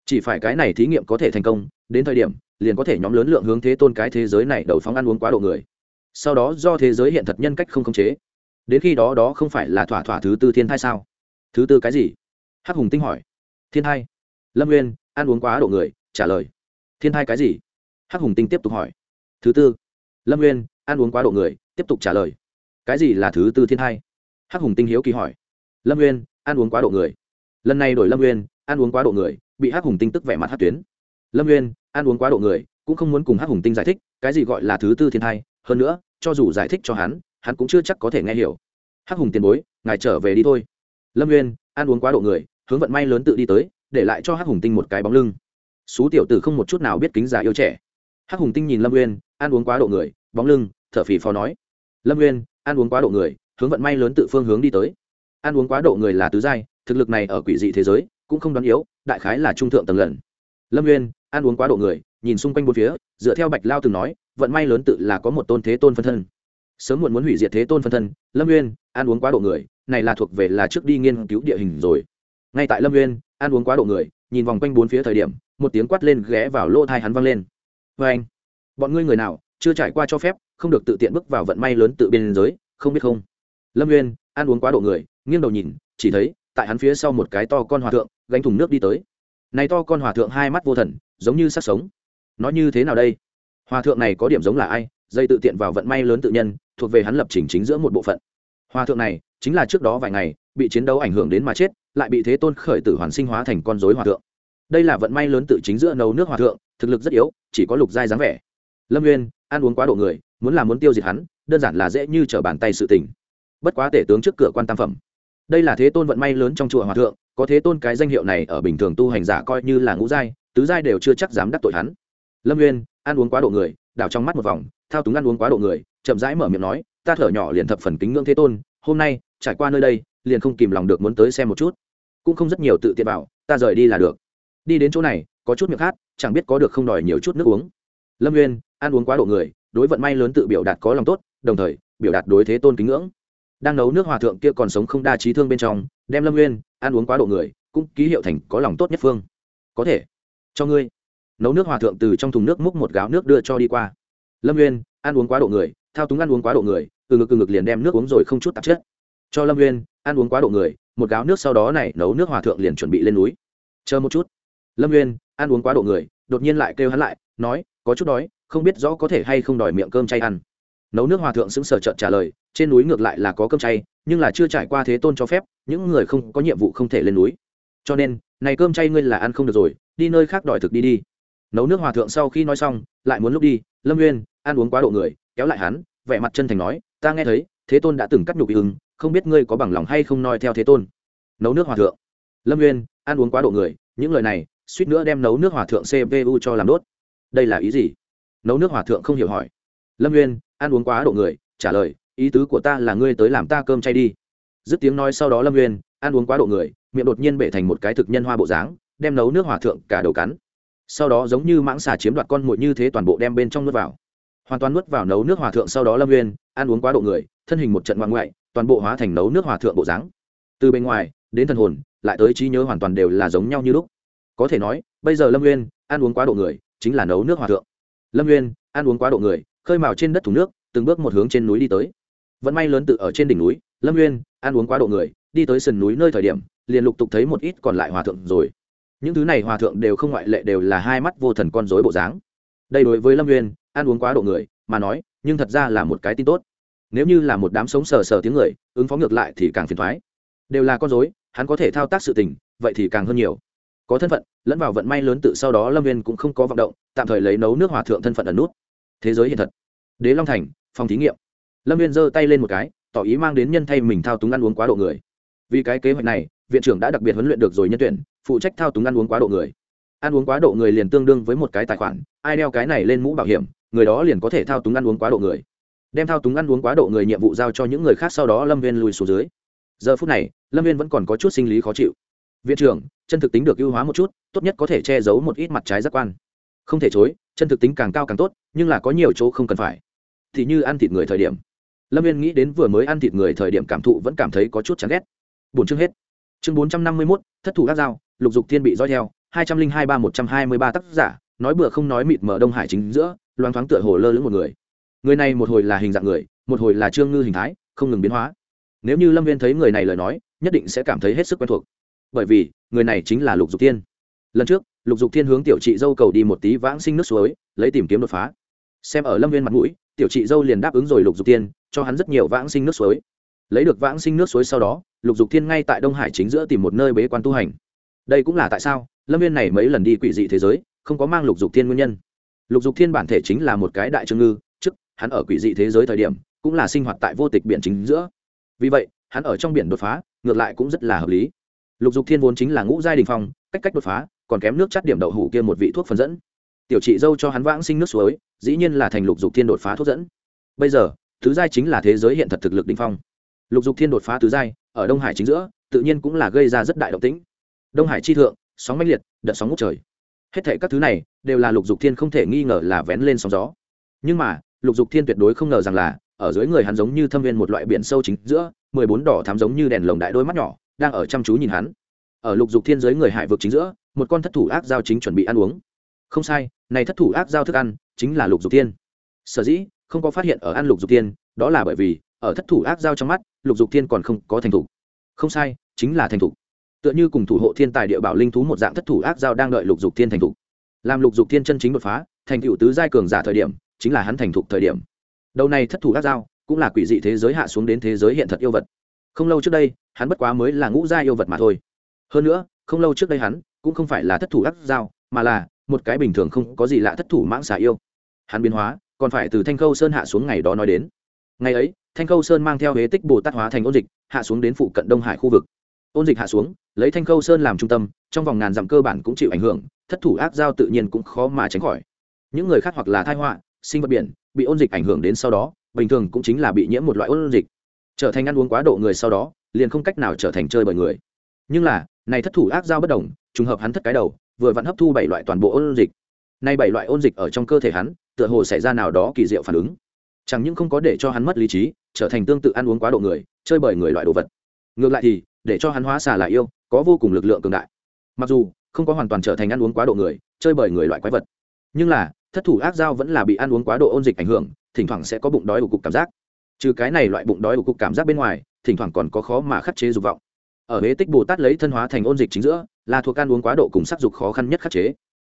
chỉ phải cái này thí nghiệm có thể thành công, đến thời điểm, liền có thể nhóm lớn lượng hướng thế tôn cái thế giới này đầu phóng ăn uống quá độ người. Sau đó do thế giới hiện thật nhân cách không khống chế, đến khi đó đó không phải là thỏa thỏa thứ tư thiên thai sao? Thứ tư cái gì? Hắc hùng tinh hỏi. Thiên thai lâm nguyên ăn uống quá độ người, trả lời. Thiên thai cái gì? Hắc hùng tinh tiếp tục hỏi. Thứ tư. Lâm nguyên, ăn uống quá độ người, tiếp tục trả lời. Cái gì là thứ tư thiên thai? Hắc hùng tinh hiếu kỳ hỏi. Lâm nguyên, ăn uống quá độ người. Lần này đổi lâm nguyên, ăn uống quá độ người, bị hắc hùng tinh tức vẻ mặt hát tuyến. Lâm nguyên, ăn uống quá độ người, cũng không muốn cùng hắc hùng tinh giải thích, cái gì gọi là thứ tư thiên thai? Hơn nữa, cho dù giải thích cho hắn hắn cũng chưa chắc có thể nghe hiểu. Hắc hùng tiền bối, ngài trở về đi thôi. Lâm nguyên, ăn uống quá độ người, hướng vận may lớn tự đi tới để lại cho hắc hùng tinh một cái bóng lưng. Xú tiểu tử không một chút nào biết kính già yêu trẻ. Hắc hùng tinh nhìn lâm nguyên ăn uống quá độ người, bóng lưng, thở phì phò nói. Lâm nguyên ăn uống quá độ người, hướng vận may lớn tự phương hướng đi tới. Ăn uống quá độ người là tứ giai, thực lực này ở quỷ dị thế giới, cũng không đoán yếu, đại khái là trung thượng tầng lần. Lâm nguyên ăn uống quá độ người, nhìn xung quanh bốn phía, dựa theo bạch lao từng nói, vận may lớn tự là có một tôn thế tôn phân thân. Sớm muộn muốn hủy diệt thế tôn phân thân, lâm nguyên ăn uống quá độ người, này là thuộc về là trước đi nghiên cứu địa hình rồi ngay tại lâm nguyên ăn uống quá độ người, nhìn vòng quanh bốn phía thời điểm, một tiếng quát lên ghé vào lỗ thai hắn văng lên. Vê anh, bọn ngươi người nào, chưa trải qua cho phép, không được tự tiện bước vào vận may lớn tự biên giới, không biết không? Lâm nguyên ăn uống quá độ người, nghiêng đầu nhìn, chỉ thấy, tại hắn phía sau một cái to con hòa thượng, gánh thùng nước đi tới. Này to con hòa thượng hai mắt vô thần, giống như sắc sống. Nó như thế nào đây? Hòa thượng này có điểm giống là ai, dây tự tiện vào vận may lớn tự nhân, thuộc về hắn lập trình chính giữa một bộ phận. Hòa thượng này, chính là trước đó vài ngày bị chiến đấu ảnh hưởng đến mà chết, lại bị thế tôn khởi tử hoàn sinh hóa thành con dối hòa thượng. Đây là vận may lớn tự chính giữa nấu nước hòa thượng, thực lực rất yếu, chỉ có lục giai dáng vẻ. Lâm nguyên, ăn uống quá độ người, muốn làm muốn tiêu diệt hắn, đơn giản là dễ như trở bàn tay sự tình. Bất quá tể tướng trước cửa quan tam phẩm. Đây là thế tôn vận may lớn trong chùa hòa thượng, có thế tôn cái danh hiệu này ở bình thường tu hành giả coi như là ngũ giai, tứ giai đều chưa chắc dám đắc tội hắn. Lâm nguyên, ăn uống quá độ người, đảo trong mắt một vòng, thao túng ăn uống quá độ người, chậm rãi mở miệng nói, ta thở nhỏ liền thập phần kính ngưỡng thế tôn, hôm nay, trải qua nơi đây liền không kìm lòng được muốn tới xem một chút. Cũng không rất nhiều tự tiện bảo, ta rời đi là được. Đi đến chỗ này, có chút miệng khát, chẳng biết có được không đòi nhiều chút nước uống. Lâm nguyên ăn uống quá độ người, đối vận may lớn tự biểu đạt có lòng tốt, đồng thời, biểu đạt đối thế tôn kính ngưỡng. Đang nấu nước hòa thượng kia còn sống không đa trí thương bên trong, đem lâm nguyên ăn uống quá độ người, cũng ký hiệu thành có lòng tốt nhất phương. Có thể, cho ngươi. Nấu nước hòa thượng từ trong thùng nước múc một gáo nước đưa cho đi qua. Lâm nguyên ăn uống quá độ người, thao túng ăn uống quá độ người, từ ngực từ ngực liền đem nước uống rồi không chút tạp chất. Cho lâm nguyên ăn uống quá độ người, một gáo nước sau đó này nấu nước hòa thượng liền chuẩn bị lên núi. Chờ một chút. Lâm nguyên ăn uống quá độ người, đột nhiên lại kêu hắn lại, nói, có chút đói, không biết rõ có thể hay không đòi miệng cơm chay ăn. Nấu nước hòa thượng xứng sở trợn trả lời, trên núi ngược lại là có cơm chay, nhưng là chưa trải qua thế tôn cho phép, những người không có nhiệm vụ không thể lên núi. Cho nên, này cơm chay ngươi là ăn không được rồi, đi nơi khác đòi thực đi đi. Nấu nước hòa thượng sau khi nói xong, lại muốn lúc đi, lâm nguyên ăn uống quá độ người, kéo lại hắn, vẻ mặt chân thành nói, ta nghe thấy, thế tôn đã từng cắt nhục ý ứng không biết ngươi có bằng lòng hay không noi theo thế tôn. Nấu nước hòa thượng. Lâm nguyên ăn uống quá độ người, những lời này, suýt nữa đem nấu nước hòa thượng cpu cho làm đốt. Đây là ý gì? Nấu nước hòa thượng không hiểu hỏi. Lâm nguyên ăn uống quá độ người, trả lời, ý tứ của ta là ngươi tới làm ta cơm chay đi. Dứt tiếng nói sau đó lâm nguyên ăn uống quá độ người, miệng đột nhiên bể thành một cái thực nhân hoa bộ dáng, đem nấu nước hòa thượng cả đầu cắn. Sau đó giống như mãng xà chiếm đoạt con muội như thế toàn bộ đem bên trong nước vào. Hoàn toàn nuốt vào nấu nước hòa thượng sau đó lâm nguyên ăn uống quá độ người, thân hình một trận ngoan ngoại toàn bộ hóa thành nấu nước hòa thượng bộ dáng. Từ bên ngoài, đến thần hồn, lại tới trí nhớ hoàn toàn đều là giống nhau như lúc. Có thể nói, bây giờ lâm nguyên, ăn uống quá độ người, chính là nấu nước hòa thượng. Lâm nguyên, ăn uống quá độ người, khơi mào trên đất thủ nước, từng bước một hướng trên núi đi tới. Vẫn may lớn tự ở trên đỉnh núi, lâm nguyên, ăn uống quá độ người, đi tới sườn núi nơi thời điểm, liền lục tục thấy một ít còn lại hòa thượng rồi. Những thứ này hòa thượng đều không ngoại lệ đều là hai mắt vô thần con dối bộ dáng. Đây đối với lâm nguyên, ăn uống quá độ người mà nói, nhưng thật ra là một cái tin tốt nếu như là một đám sống sờ sờ tiếng người, ứng phó ngược lại thì càng phiền thoái. Đều là con dối hắn có thể thao tác sự tình, vậy thì càng hơn nhiều. Có thân phận, lẫn vào vận may lớn tự sau đó lâm viên cũng không có vọng động, tạm thời lấy nấu nước hòa thượng thân phận ẩn nút. Thế giới hiện thật. Đế long thành, phòng thí nghiệm. Lâm viên giơ tay lên một cái, tỏ ý mang đến nhân thay mình thao túng ăn uống quá độ người. Vì cái kế hoạch này, viện trưởng đã đặc biệt huấn luyện được rồi nhân tuyển, phụ trách thao túng ăn uống quá độ người. Ăn uống quá độ người liền tương đương với một cái tài khoản, ai đeo cái này lên mũ bảo hiểm, người đó liền có thể thao túng ăn uống quá độ người đem thao túng ăn uống quá độ người nhiệm vụ giao cho những người khác sau đó lâm viên lùi xuống dưới. Giờ phút này, lâm viên vẫn còn có chút sinh lý khó chịu. Viện trưởng, chân thực tính được ưu hóa một chút, tốt nhất có thể che giấu một ít mặt trái giác quan. Không thể chối, chân thực tính càng cao càng tốt, nhưng là có nhiều chỗ không cần phải. Thì như ăn thịt người thời điểm. Lâm viên nghĩ đến vừa mới ăn thịt người thời điểm cảm thụ vẫn cảm thấy có chút chán ghét. Bốn chương hết. Chương bốn trăm năm mươi mốt, thất thủ gác dao, lục dục thiên bị roi theo, hai trăm linh hai ba một trăm hai mươi ba tác giả, nói bừa không nói mịt mở đông hải chính giữa, loáng thoáng tựa hồ lơ lửng một người người này một hồi là hình dạng người, một hồi là trương ngư hình thái, không ngừng biến hóa. Nếu như lâm viên thấy người này lời nói, nhất định sẽ cảm thấy hết sức quen thuộc. Bởi vì, người này chính là lục dục thiên. Lần trước, lục dục thiên hướng tiểu chị dâu cầu đi một tí vãng sinh nước suối, lấy tìm kiếm đột phá. Xem ở lâm viên mặt mũi, tiểu chị dâu liền đáp ứng rồi lục dục thiên, cho hắn rất nhiều vãng sinh nước suối. Lấy được vãng sinh nước suối sau đó, lục dục thiên ngay tại đông hải chính giữa tìm một nơi bế quan tu hành. Đây cũng là tại sao, lâm viên này mấy lần đi quỷ dị thế giới, không có mang lục dục thiên nguyên nhân. Lục dục thiên bản thể chính là một cái đại trương ngư hắn ở quỷ dị thế giới thời điểm, cũng là sinh hoạt tại vô tịch biển chính giữa. Vì vậy, hắn ở trong biển đột phá, ngược lại cũng rất là hợp lý. Lục dục thiên vốn chính là ngũ giai đình phong, cách cách đột phá, còn kém nước chắt điểm đậu hủ kia một vị thuốc phần dẫn. Tiểu chị dâu cho hắn vãng sinh nước suối, dĩ nhiên là thành lục dục thiên đột phá thuốc dẫn. Bây giờ, thứ giai chính là thế giới hiện thật thực lực đình phong. Lục dục thiên đột phá tứ giai, ở đông hải chính giữa, tự nhiên cũng là gây ra rất đại động tĩnh. Đông hải chi thượng, sóng mãnh liệt, đợt sóng ngút trời. Hết thệ các thứ này, đều là lục dục thiên không thể nghi ngờ là vén lên sóng gió. Nhưng mà lục dục thiên tuyệt đối không ngờ rằng là, ở dưới người hắn giống như thâm viên một loại biển sâu chính giữa, mười bốn đỏ thám giống như đèn lồng đại đôi mắt nhỏ, đang ở chăm chú nhìn hắn. Ở lục dục thiên dưới người hải vực chính giữa, một con thất thủ ác giao chính chuẩn bị ăn uống. Không sai, này thất thủ ác giao thức ăn, chính là lục dục thiên. Sở dĩ, không có phát hiện ở ăn lục dục thiên, đó là bởi vì, ở thất thủ ác giao trong mắt, lục dục thiên còn không có thành thủ không sai, chính là thành thủ tựa như cùng thủ hộ thiên tài địa bảo linh thú một dạng thất thủ ác giao đang đợi lục dục thiên thành thủ làm lục dục thiên chân chính đột phá, thành tựu tứ giai cường giả thời điểm chính là hắn thành thục thời điểm. Đầu này thất thủ ác giao cũng là quỷ dị thế giới hạ xuống đến thế giới hiện thật yêu vật. Không lâu trước đây, hắn bất quá mới là ngũ gia yêu vật mà thôi. Hơn nữa, không lâu trước đây hắn, cũng không phải là thất thủ ác giao mà là một cái bình thường không có gì lạ thất thủ mãng xà yêu. Hắn biến hóa, còn phải từ thanh khâu sơn hạ xuống ngày đó nói đến. Ngày ấy, thanh khâu sơn mang theo huế tích bồ tát hóa thành ôn dịch, hạ xuống đến phụ cận đông hải khu vực. Ôn dịch hạ xuống, lấy thanh khâu sơn làm trung tâm, trong vòng ngàn dặm cơ bản cũng chịu ảnh hưởng, thất thủ ác giao tự nhiên cũng khó mà tránh khỏi. Những người khác hoặc là thai họa sinh vật biển, bị ôn dịch ảnh hưởng đến sau đó, bình thường cũng chính là bị nhiễm một loại ôn dịch. Trở thành ăn uống quá độ người sau đó, liền không cách nào trở thành chơi bởi người. Nhưng là, này thất thủ ác giao bất đồng, trùng hợp hắn thất cái đầu, vừa vặn hấp thu bảy loại toàn bộ ôn dịch. Nay bảy loại ôn dịch ở trong cơ thể hắn, tựa hồ xảy ra nào đó kỳ diệu phản ứng. Chẳng những không có để cho hắn mất lý trí, trở thành tương tự ăn uống quá độ người, chơi bởi người loại đồ vật. Ngược lại thì, để cho hắn hóa xà lại yêu, có vô cùng lực lượng cường đại. Mặc dù, không có hoàn toàn trở thành ăn uống quá độ người, chơi bởi người loại quái vật. Nhưng là thất thủ ác dao vẫn là bị ăn uống quá độ ôn dịch ảnh hưởng, thỉnh thoảng sẽ có bụng đói ủ cục cảm giác. Trừ cái này loại bụng đói ủ cục cảm giác bên ngoài, thỉnh thoảng còn có khó mà khắc chế dục vọng. Ở huế tích bồ tát lấy thân hóa thành ôn dịch chính giữa, là thuộc ăn uống quá độ cùng sắc dục khó khăn nhất khắc chế.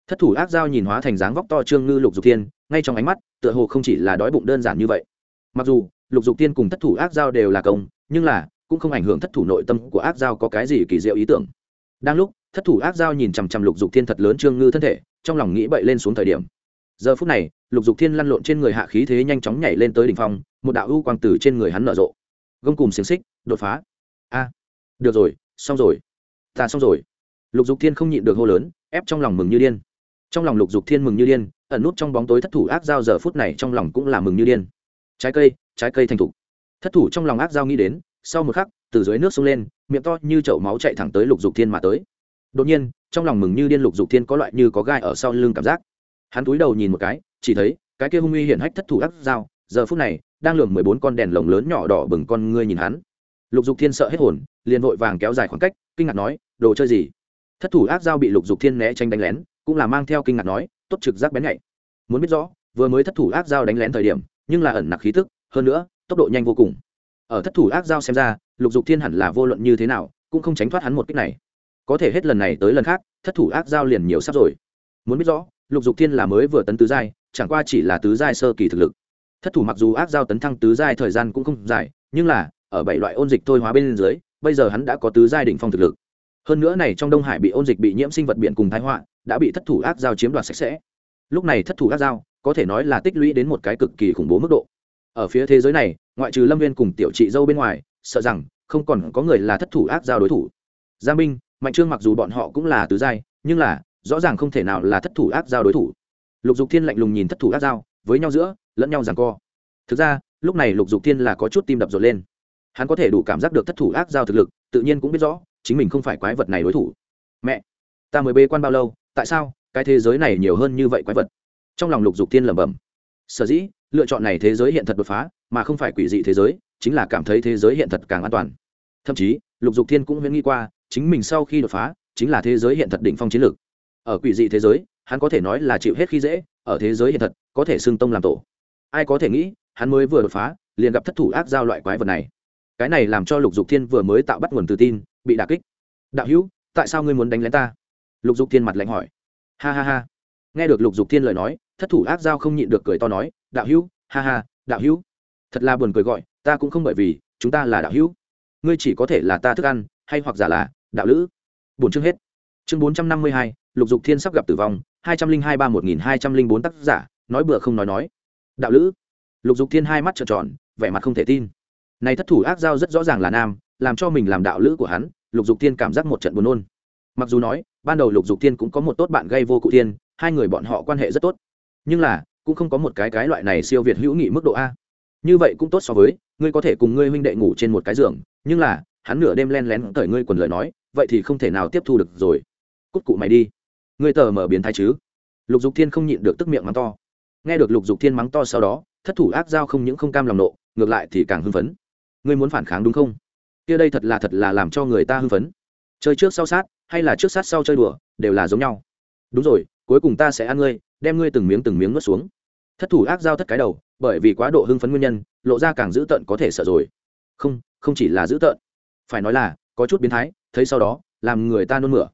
Thất thủ ác giao nhìn hóa thành dáng vóc to trương ngư lục dục thiên ngay trong ánh mắt, tựa hồ không chỉ là đói bụng đơn giản như vậy. Mặc dù, lục dục tiên cùng thất thủ ác giao đều là công, nhưng là, cũng không ảnh hưởng thất thủ nội tâm của ác giao có cái gì kỳ diệu ý tưởng. Đang lúc, thất thủ ác giao nhìn chằm chằm lục dục thiên thật lớn trương ngư thân thể, trong lòng nghĩ bậy lên xuống thời điểm giờ phút này, lục dục thiên lăn lộn trên người hạ khí thế nhanh chóng nhảy lên tới đỉnh phong, một đạo ưu quang tử trên người hắn nở rộ. Gông cùng xiềng xích, đột phá. A, được rồi, xong rồi. Ta xong rồi. Lục dục thiên không nhịn được hô lớn, ép trong lòng mừng như điên. Trong lòng lục dục thiên mừng như điên, ẩn nút trong bóng tối thất thủ ác giao giờ phút này trong lòng cũng là mừng như điên. Trái cây trái cây thành thục. Thất thủ trong lòng ác giao nghĩ đến, sau một khắc, từ dưới nước sông lên, miệng to như chậu máu chạy thẳng tới lục dục thiên mà tới. Đột nhiên, trong lòng mừng như điên lục dục thiên có loại như có gai ở sau lưng cảm giác hắn túi đầu nhìn một cái, chỉ thấy, cái kia hung uy hiển hách thất thủ ác dao, giờ phút này, đang lường mười bốn con đèn lồng lớn nhỏ đỏ bừng con ngươi nhìn hắn. Lục dục thiên sợ hết hồn, liền vội vàng kéo dài khoảng cách, kinh ngạc nói, đồ chơi gì? Thất thủ ác dao bị lục dục thiên né tranh đánh lén, cũng là mang theo kinh ngạc nói, tốt trực giác bén nhạy. Muốn biết rõ, vừa mới thất thủ ác dao đánh lén thời điểm, nhưng là ẩn nặc khí thức hơn nữa, tốc độ nhanh vô cùng. Ở thất thủ ác dao xem ra, lục dục thiên hẳn là vô luận như thế nào, cũng không tránh thoát hắn một cách này. Có thể hết lần này tới lần khác, thất thủ ác dao liền nhiều sắp rồi. Muốn biết rõ lục dục thiên là mới vừa tấn tứ giai, chẳng qua chỉ là tứ giai sơ kỳ thực lực. Thất thủ mặc dù áp giao tấn thăng tứ giai thời gian cũng không dài, nhưng là, ở bảy loại ôn dịch thôi hóa bên dưới, bây giờ hắn đã có tứ giai đỉnh phong thực lực. Hơn nữa này trong đông hải bị ôn dịch bị nhiễm sinh vật biển cùng thái họa, đã bị thất thủ áp giao chiếm đoạt sạch sẽ. Lúc này thất thủ áp giao, có thể nói là tích lũy đến một cái cực kỳ khủng bố mức độ. Ở phía thế giới này, ngoại trừ lâm viên cùng tiểu trị dâu bên ngoài, sợ rằng không còn có người là thất thủ áp giao đối thủ. Gia minh, mạnh trương mặc dù bọn họ cũng là tứ giai, nhưng là rõ ràng không thể nào là thất thủ ác giao đối thủ. Lục dục thiên lạnh lùng nhìn thất thủ ác giao, với nhau giữa, lẫn nhau rằng co. Thực ra, lúc này lục dục thiên là có chút tim đập rộn lên. Hắn có thể đủ cảm giác được thất thủ ác giao thực lực, tự nhiên cũng biết rõ, chính mình không phải quái vật này đối thủ. Mẹ, ta mới bê quan bao lâu, tại sao, cái thế giới này nhiều hơn như vậy quái vật? Trong lòng lục dục thiên lẩm bẩm. Sở dĩ, lựa chọn này thế giới hiện thật đột phá, mà không phải quỷ dị thế giới, chính là cảm thấy thế giới hiện thật càng an toàn. Thậm chí, lục dục thiên cũng huyễn nghĩ qua, chính mình sau khi đột phá, chính là thế giới hiện thật đỉnh phong chiến lược ở quỷ dị thế giới, hắn có thể nói là chịu hết khi dễ, ở thế giới hiện thật, có thể xưng tông làm tổ. Ai có thể nghĩ, hắn mới vừa đột phá, liền gặp thất thủ ác giao loại quái vật này. Cái này làm cho lục dục thiên vừa mới tạo bắt nguồn tự tin, bị đà kích. Đạo hữu, tại sao ngươi muốn đánh lén ta? Lục dục thiên mặt lạnh hỏi. Ha ha ha. Nghe được lục dục thiên lời nói, thất thủ ác giao không nhịn được cười to nói, đạo hữu, ha ha, đạo hữu. Thật là buồn cười gọi, ta cũng không bởi vì chúng ta là đạo hữu. Ngươi chỉ có thể là ta thức ăn, hay hoặc giả là đạo lữ. Bốn chương hết. Chương bốn trăm năm mươi hai lục dục thiên sắp gặp tử vong, hai trăm linh hai ba một nghìn hai trăm linh bốn tác giả, nói bừa không nói nói. Đạo lữ, lục dục thiên hai mắt trợn tròn, vẻ mặt không thể tin. Này thất thủ ác giao rất rõ ràng là nam, làm cho mình làm đạo lữ của hắn, lục dục thiên cảm giác một trận buồn nôn. Mặc dù nói, ban đầu lục dục thiên cũng có một tốt bạn gây vô cụ thiên, hai người bọn họ quan hệ rất tốt. Nhưng là, cũng không có một cái cái loại này siêu việt hữu nghị mức độ a. Như vậy cũng tốt so với, ngươi có thể cùng ngươi huynh đệ ngủ trên một cái giường, nhưng là, hắn nửa đêm len lén cởi ngươi quần lời nói, vậy thì không thể nào tiếp thu được rồi. Cút cụ mày đi ngươi tờ mở biến thái chứ? Lục dục thiên không nhịn được tức miệng mắng to. Nghe được lục dục thiên mắng to sau đó, thất thủ ác giao không những không cam lòng nộ, ngược lại thì càng hưng phấn. Ngươi muốn phản kháng đúng không? Kia đây thật là thật là làm cho người ta hưng phấn. Chơi trước sau sát, hay là trước sát sau chơi đùa, đều là giống nhau. Đúng rồi, cuối cùng ta sẽ ăn ngươi, đem ngươi từng miếng từng miếng nuốt xuống. Thất thủ ác giao thất cái đầu, bởi vì quá độ hưng phấn nguyên nhân, lộ ra càng dữ tợn có thể sợ rồi. Không không chỉ là dữ tợn. Phải nói là, có chút biến thái, thấy sau đó, làm người ta nôn mửa.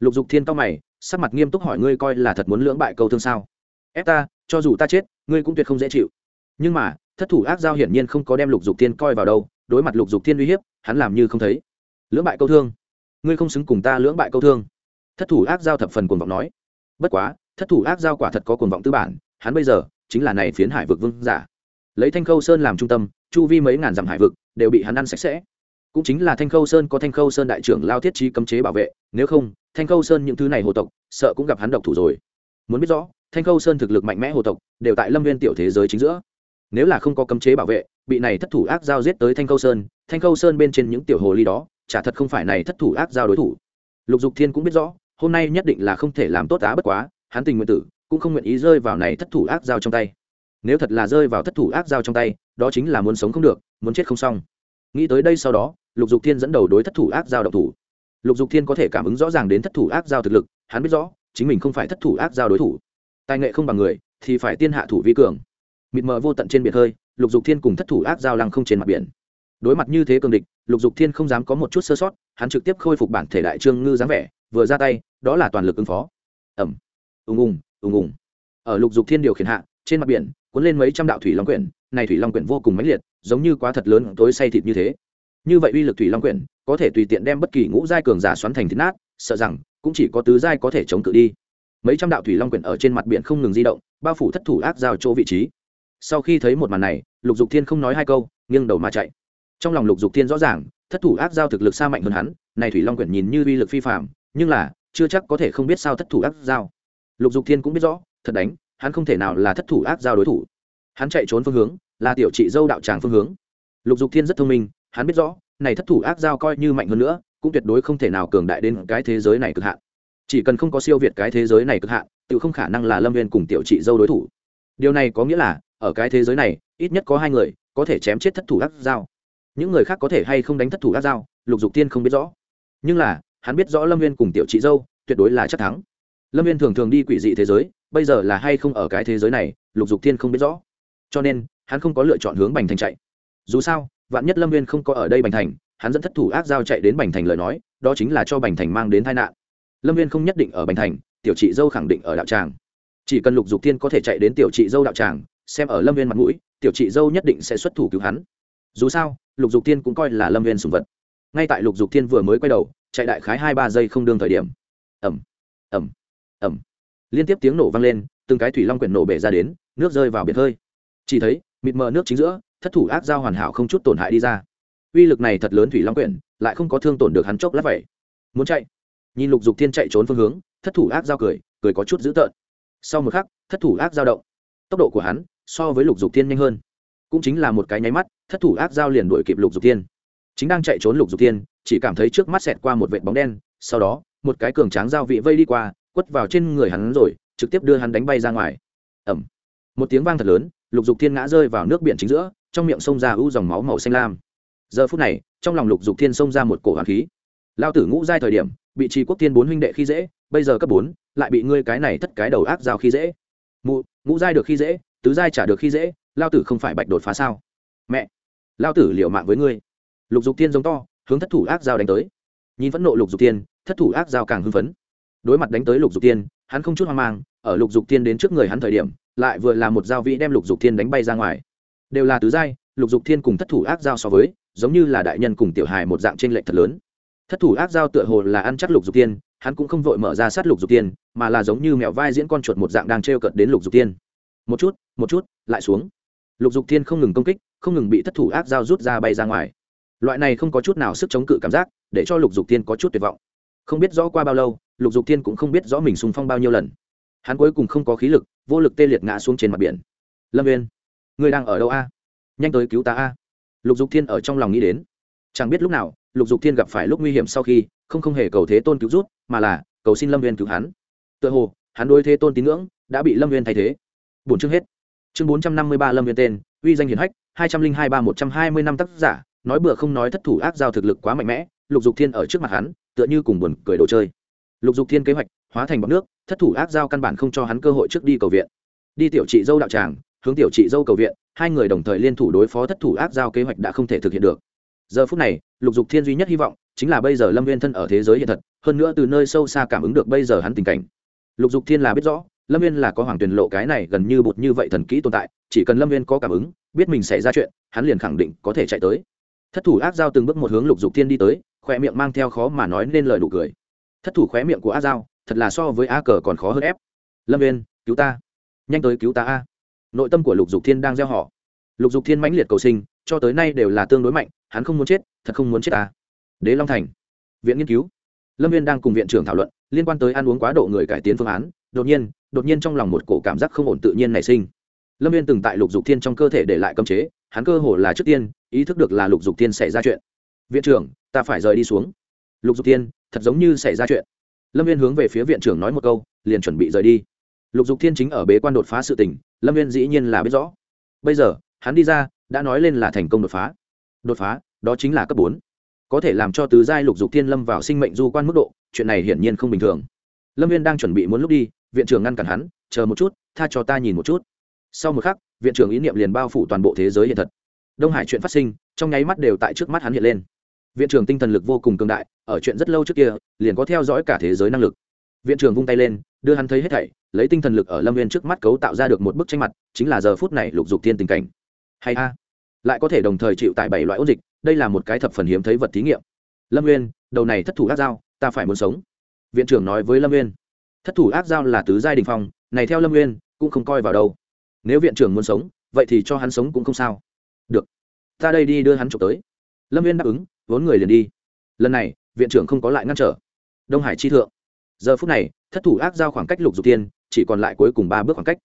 Lục dục thiên cao mày sắc mặt nghiêm túc hỏi ngươi coi là thật muốn lưỡng bại câu thương sao? Ép ta, cho dù ta chết, ngươi cũng tuyệt không dễ chịu. Nhưng mà, thất thủ ác giao hiển nhiên không có đem lục dục thiên coi vào đâu, đối mặt lục dục thiên uy hiếp, hắn làm như không thấy. Lưỡng bại câu thương. Ngươi không xứng cùng ta lưỡng bại câu thương. Thất thủ ác giao thập phần cuồng vọng nói. Bất quá, thất thủ ác giao quả thật có cuồng vọng tư bản, hắn bây giờ chính là này phiến hải vực vương giả. Lấy thanh khâu sơn làm trung tâm, chu vi mấy ngàn dặm hải vực đều bị hắn ăn sạch sẽ cũng chính là thanh khâu sơn có thanh khâu sơn đại trưởng lao thiết trí cấm chế bảo vệ, nếu không, thanh khâu sơn những thứ này hồ tộc, sợ cũng gặp hắn độc thủ rồi. Muốn biết rõ, thanh khâu sơn thực lực mạnh mẽ hồ tộc, đều tại lâm viên tiểu thế giới chính giữa. Nếu là không có cấm chế bảo vệ, bị này thất thủ ác giao giết tới thanh khâu sơn, thanh khâu sơn bên trên những tiểu hồ ly đó, chả thật không phải này thất thủ ác giao đối thủ. Lục dục thiên cũng biết rõ, hôm nay nhất định là không thể làm tốt á bất quá, hắn tình nguyện tử, cũng không nguyện ý rơi vào này thất thủ ác giao trong tay. Nếu thật là rơi vào thất thủ ác giao trong tay, đó chính là muốn sống không được, muốn chết không xong. Nghĩ tới đây sau đó lục dục thiên dẫn đầu đối thất thủ ác giao độc thủ. Lục dục thiên có thể cảm ứng rõ ràng đến thất thủ ác giao thực lực, hắn biết rõ, chính mình không phải thất thủ ác giao đối thủ. Tài nghệ không bằng người, thì phải tiên hạ thủ vi cường. Mịt mờ vô tận trên biển hơi, lục dục thiên cùng thất thủ ác giao lăng không trên mặt biển. Đối mặt như thế cường địch, lục dục thiên không dám có một chút sơ sót, hắn trực tiếp khôi phục bản thể đại trương ngư dáng vẻ, vừa ra tay, đó là toàn lực ứng phó. Ẩm ùng ùng ùng ùng. Ở lục dục thiên điều khiển hạ, trên mặt biển, cuốn lên mấy trăm đạo thủy long quyển, này thủy long quyển vô cùng mãnh liệt, giống như quá thật lớn tối say thịt như thế như vậy uy lực thủy long quyển, có thể tùy tiện đem bất kỳ ngũ giai cường giả xoắn thành thịt nát, sợ rằng, cũng chỉ có tứ giai có thể chống cự đi. Mấy trăm đạo thủy long quyển ở trên mặt biển không ngừng di động, bao phủ thất thủ ác giao chỗ vị trí. Sau khi thấy một màn này, lục dục thiên không nói hai câu, nghiêng đầu mà chạy. Trong lòng lục dục thiên rõ ràng, thất thủ ác giao thực lực xa mạnh hơn hắn, này thủy long quyển nhìn như uy lực phi phạm nhưng là, chưa chắc có thể không biết sao thất thủ ác giao. Lục dục thiên cũng biết rõ, thật đánh, hắn không thể nào là thất thủ ác giao đối thủ. Hắn chạy trốn phương hướng, là tiểu trị dâu đạo tràng phương hướng. Lục dục thiên rất thông minh hắn biết rõ, này thất thủ ác giao coi như mạnh hơn nữa, cũng tuyệt đối không thể nào cường đại đến cái thế giới này cực hạn. Chỉ cần không có siêu việt cái thế giới này cực hạn, tự không khả năng là lâm viên cùng tiểu Chị dâu đối thủ. Điều này có nghĩa là, ở cái thế giới này, ít nhất có hai người, có thể chém chết thất thủ ác giao. Những người khác có thể hay không đánh thất thủ ác giao, lục dục tiên không biết rõ. Nhưng là, hắn biết rõ lâm viên cùng tiểu chị dâu, tuyệt đối là chắc thắng. Lâm viên thường thường đi quỷ dị thế giới, bây giờ là hay không ở cái thế giới này, lục dục tiên không biết rõ. Cho nên, hắn không có lựa chọn hướng bành thành chạy. Dù sao vạn nhất lâm viên không có ở đây bành thành, hắn dẫn thất thủ ác giao chạy đến bành thành lời nói, đó chính là cho bành thành mang đến tai nạn. Lâm viên không nhất định ở bành thành, tiểu chị dâu khẳng định ở đạo tràng. Chỉ cần lục dục thiên có thể chạy đến tiểu chị dâu đạo tràng, xem ở lâm viên mặt mũi, tiểu chị dâu nhất định sẽ xuất thủ cứu hắn. Dù sao, lục dục thiên cũng coi là lâm viên sùng vật. Ngay tại lục dục thiên vừa mới quay đầu, chạy đại khái hai ba giây không đương thời điểm. Ẩm ẩm ẩm liên tiếp tiếng nổ vang lên, từng cái thủy long quyển nổ bể ra đến, nước rơi vào biển hơi. Chỉ thấy, mịt mờ nước chính giữa thất thủ ác giao hoàn hảo không chút tổn hại đi ra. Uy lực này thật lớn thủy long quyển, lại không có thương tổn được hắn chốc lát vậy. Muốn chạy? Nhìn lục dục thiên chạy trốn phương hướng, thất thủ ác giao cười cười có chút dữ tợn. Sau một khắc, thất thủ ác giao động. Tốc độ của hắn so với lục dục thiên nhanh hơn. Cũng chính là một cái nháy mắt, thất thủ ác giao liền đuổi kịp lục dục thiên. Chính đang chạy trốn lục dục thiên, chỉ cảm thấy trước mắt xẹt qua một vệt bóng đen, sau đó, một cái cường tráng giao vị vây đi qua, quất vào trên người hắn rồi, trực tiếp đưa hắn đánh bay ra ngoài. Ẩm một tiếng vang thật lớn, lục dục thiên ngã rơi vào nước biển chính giữa trong miệng sông ra ưu dòng máu màu xanh lam. Giờ phút này, trong lòng lục dục thiên xông ra một cổ hoàng khí. Lao tử ngũ giai thời điểm, bị trì quốc thiên bốn huynh đệ khi dễ, bây giờ cấp bốn, lại bị ngươi cái này thất cái đầu ác giao khi dễ. Mụ, ngũ giai được khi dễ, tứ giai trả được khi dễ, lao tử không phải bạch đột phá sao? Mẹ, lao tử liệu mạng với ngươi. Lục dục thiên giống to, hướng thất thủ ác giao đánh tới. Nhìn phẫn nộ lục dục tiên thất thủ ác giao càng hưng phấn. Đối mặt đánh tới lục dục tiên hắn không chút hoang mang, ở lục dục tiên đến trước người hắn thời điểm, lại vừa là một giao vĩ đem lục dục tiên đánh bay ra ngoài đều là tứ giai, lục dục thiên cùng thất thủ ác giao so với, giống như là đại nhân cùng tiểu hài một dạng t r ê n lệch thật lớn. Thất thủ ác giao tựa hồ là ăn chắc lục dục tiên hắn cũng không vội mở ra sát lục dục tiên mà là giống như mẹo vai diễn con chuột một dạng đang t r e o cận đến lục dục tiên một chút một chút, lại xuống. Lục dục tiên không ngừng công kích, không ngừng bị thất thủ ác giao rút ra bay ra ngoài. Loại này không có chút nào sức chống cự cảm giác, để cho lục dục tiên có chút tuyệt vọng. Không biết rõ qua bao lâu, lục dục tiên cũng không biết rõ mình sung phong bao nhiêu lần. Hắn cuối cùng không có khí lực, vô lực tê liệt ngã xuống trên mặt biển. Lâm viên người đang ở đâu a? Nhanh tới cứu ta a. Lục dục thiên ở trong lòng nghĩ đến. Chẳng biết lúc nào, lục dục thiên gặp phải lúc nguy hiểm sau khi, không không hề cầu thế tôn cứu rút, mà là cầu xin lâm viên cứu hắn. Tựa hồ, hắn đối thế tôn tín ngưỡng đã bị lâm viên thay thế. Bốn chương hết. Chương bốn trăm năm mươi ba lâm viên tên, uy danh hiển hách, hai trăm linh hai ba một trăm hai mươi năm tác giả, nói bừa không nói thất thủ ác giao thực lực quá mạnh mẽ, lục dục thiên ở trước mặt hắn, tựa như cùng buồn cười đồ chơi. Lục dục thiên kế hoạch, hóa thành bọc nước, thất thủ ác giao căn bản không cho hắn cơ hội trước đi cầu viện. Đi tiểu trị dâu đạo tràng hướng tiểu trị dâu cầu viện, hai người đồng thời liên thủ đối phó thất thủ ác giao kế hoạch đã không thể thực hiện được. Giờ phút này, lục dục thiên duy nhất hy vọng chính là bây giờ lâm viên thân ở thế giới hiện thật, hơn nữa từ nơi sâu xa cảm ứng được bây giờ hắn tình cảnh. Lục dục thiên là biết rõ, lâm viên là có hoàng tuyển lộ cái này gần như bột như vậy thần kỹ tồn tại, chỉ cần lâm viên có cảm ứng, biết mình xảy ra chuyện, hắn liền khẳng định có thể chạy tới. Thất thủ ác giao từng bước một hướng lục dục thiên đi tới khoe miệng mang theo khó mà nói nên lời đủ cười. Thất thủ khóe miệng của ác giao, thật là so với a cờ còn khó hơn ép. Lâm viên cứu ta. Nhanh tới cứu ta a nội tâm của lục dục thiên đang gieo họ. Lục dục thiên mãnh liệt cầu sinh, cho tới nay đều là tương đối mạnh, hắn không muốn chết, thật không muốn chết ta. Đế long thành. Viện nghiên cứu. Lâm viên đang cùng viện trưởng thảo luận, liên quan tới ăn uống quá độ người cải tiến phương án. Đột nhiên đột nhiên trong lòng một cổ cảm giác không ổn tự nhiên nảy sinh. Lâm viên từng tại lục dục thiên trong cơ thể để lại cơm chế, hắn cơ hồ là trước tiên, ý thức được là lục dục thiên xảy ra chuyện. Viện trưởng, ta phải rời đi xuống. Lục dục thiên, thật giống như xảy ra chuyện. Lâm viên hướng về phía viện trưởng nói một câu, liền chuẩn bị rời đi. Lục dục thiên chính ở bế quan đột phá sự tình lâm viên dĩ nhiên là biết rõ. Bây giờ, hắn đi ra, đã nói lên là thành công đột phá. Đột phá, đó chính là cấp bốn. Có thể làm cho tứ giai lục dục thiên lâm vào sinh mệnh du quan mức độ, chuyện này hiển nhiên không bình thường. Lâm viên đang chuẩn bị muốn lúc đi, viện trưởng ngăn cản hắn, chờ một chút, tha cho ta nhìn một chút. Sau một khắc, viện trưởng ý niệm liền bao phủ toàn bộ thế giới hiện thật. Đông hải chuyện phát sinh, trong nháy mắt đều tại trước mắt hắn hiện lên. Viện trưởng tinh thần lực vô cùng cường đại, ở chuyện rất lâu trước kia, liền có theo dõi cả thế giới năng lực viện trưởng vung tay lên, đưa hắn thấy hết thảy, lấy tinh thần lực ở lâm viên trước mắt cấu tạo ra được một bức tranh mặt, chính là giờ phút này lục dục thiên tình cảnh. Hay a, lại có thể đồng thời chịu tại bảy loại ôn dịch, đây là một cái thập phần hiếm thấy vật thí nghiệm. Lâm viên đầu này thất thủ ác dao, ta phải muốn sống. Viện trưởng nói với lâm viên thất thủ ác dao là tứ giai đình phong, này theo lâm viên cũng không coi vào đâu. Nếu viện trưởng muốn sống, vậy thì cho hắn sống cũng không sao. Được, ta đây đi đưa hắn trộm tới. Lâm viên đáp ứng, vốn người liền đi. Lần này, viện trưởng không có lại ngăn trở. Đông hải chi thượng giờ phút này, thất thủ ác giao khoảng cách lục dục tiên chỉ còn lại cuối cùng ba bước khoảng cách.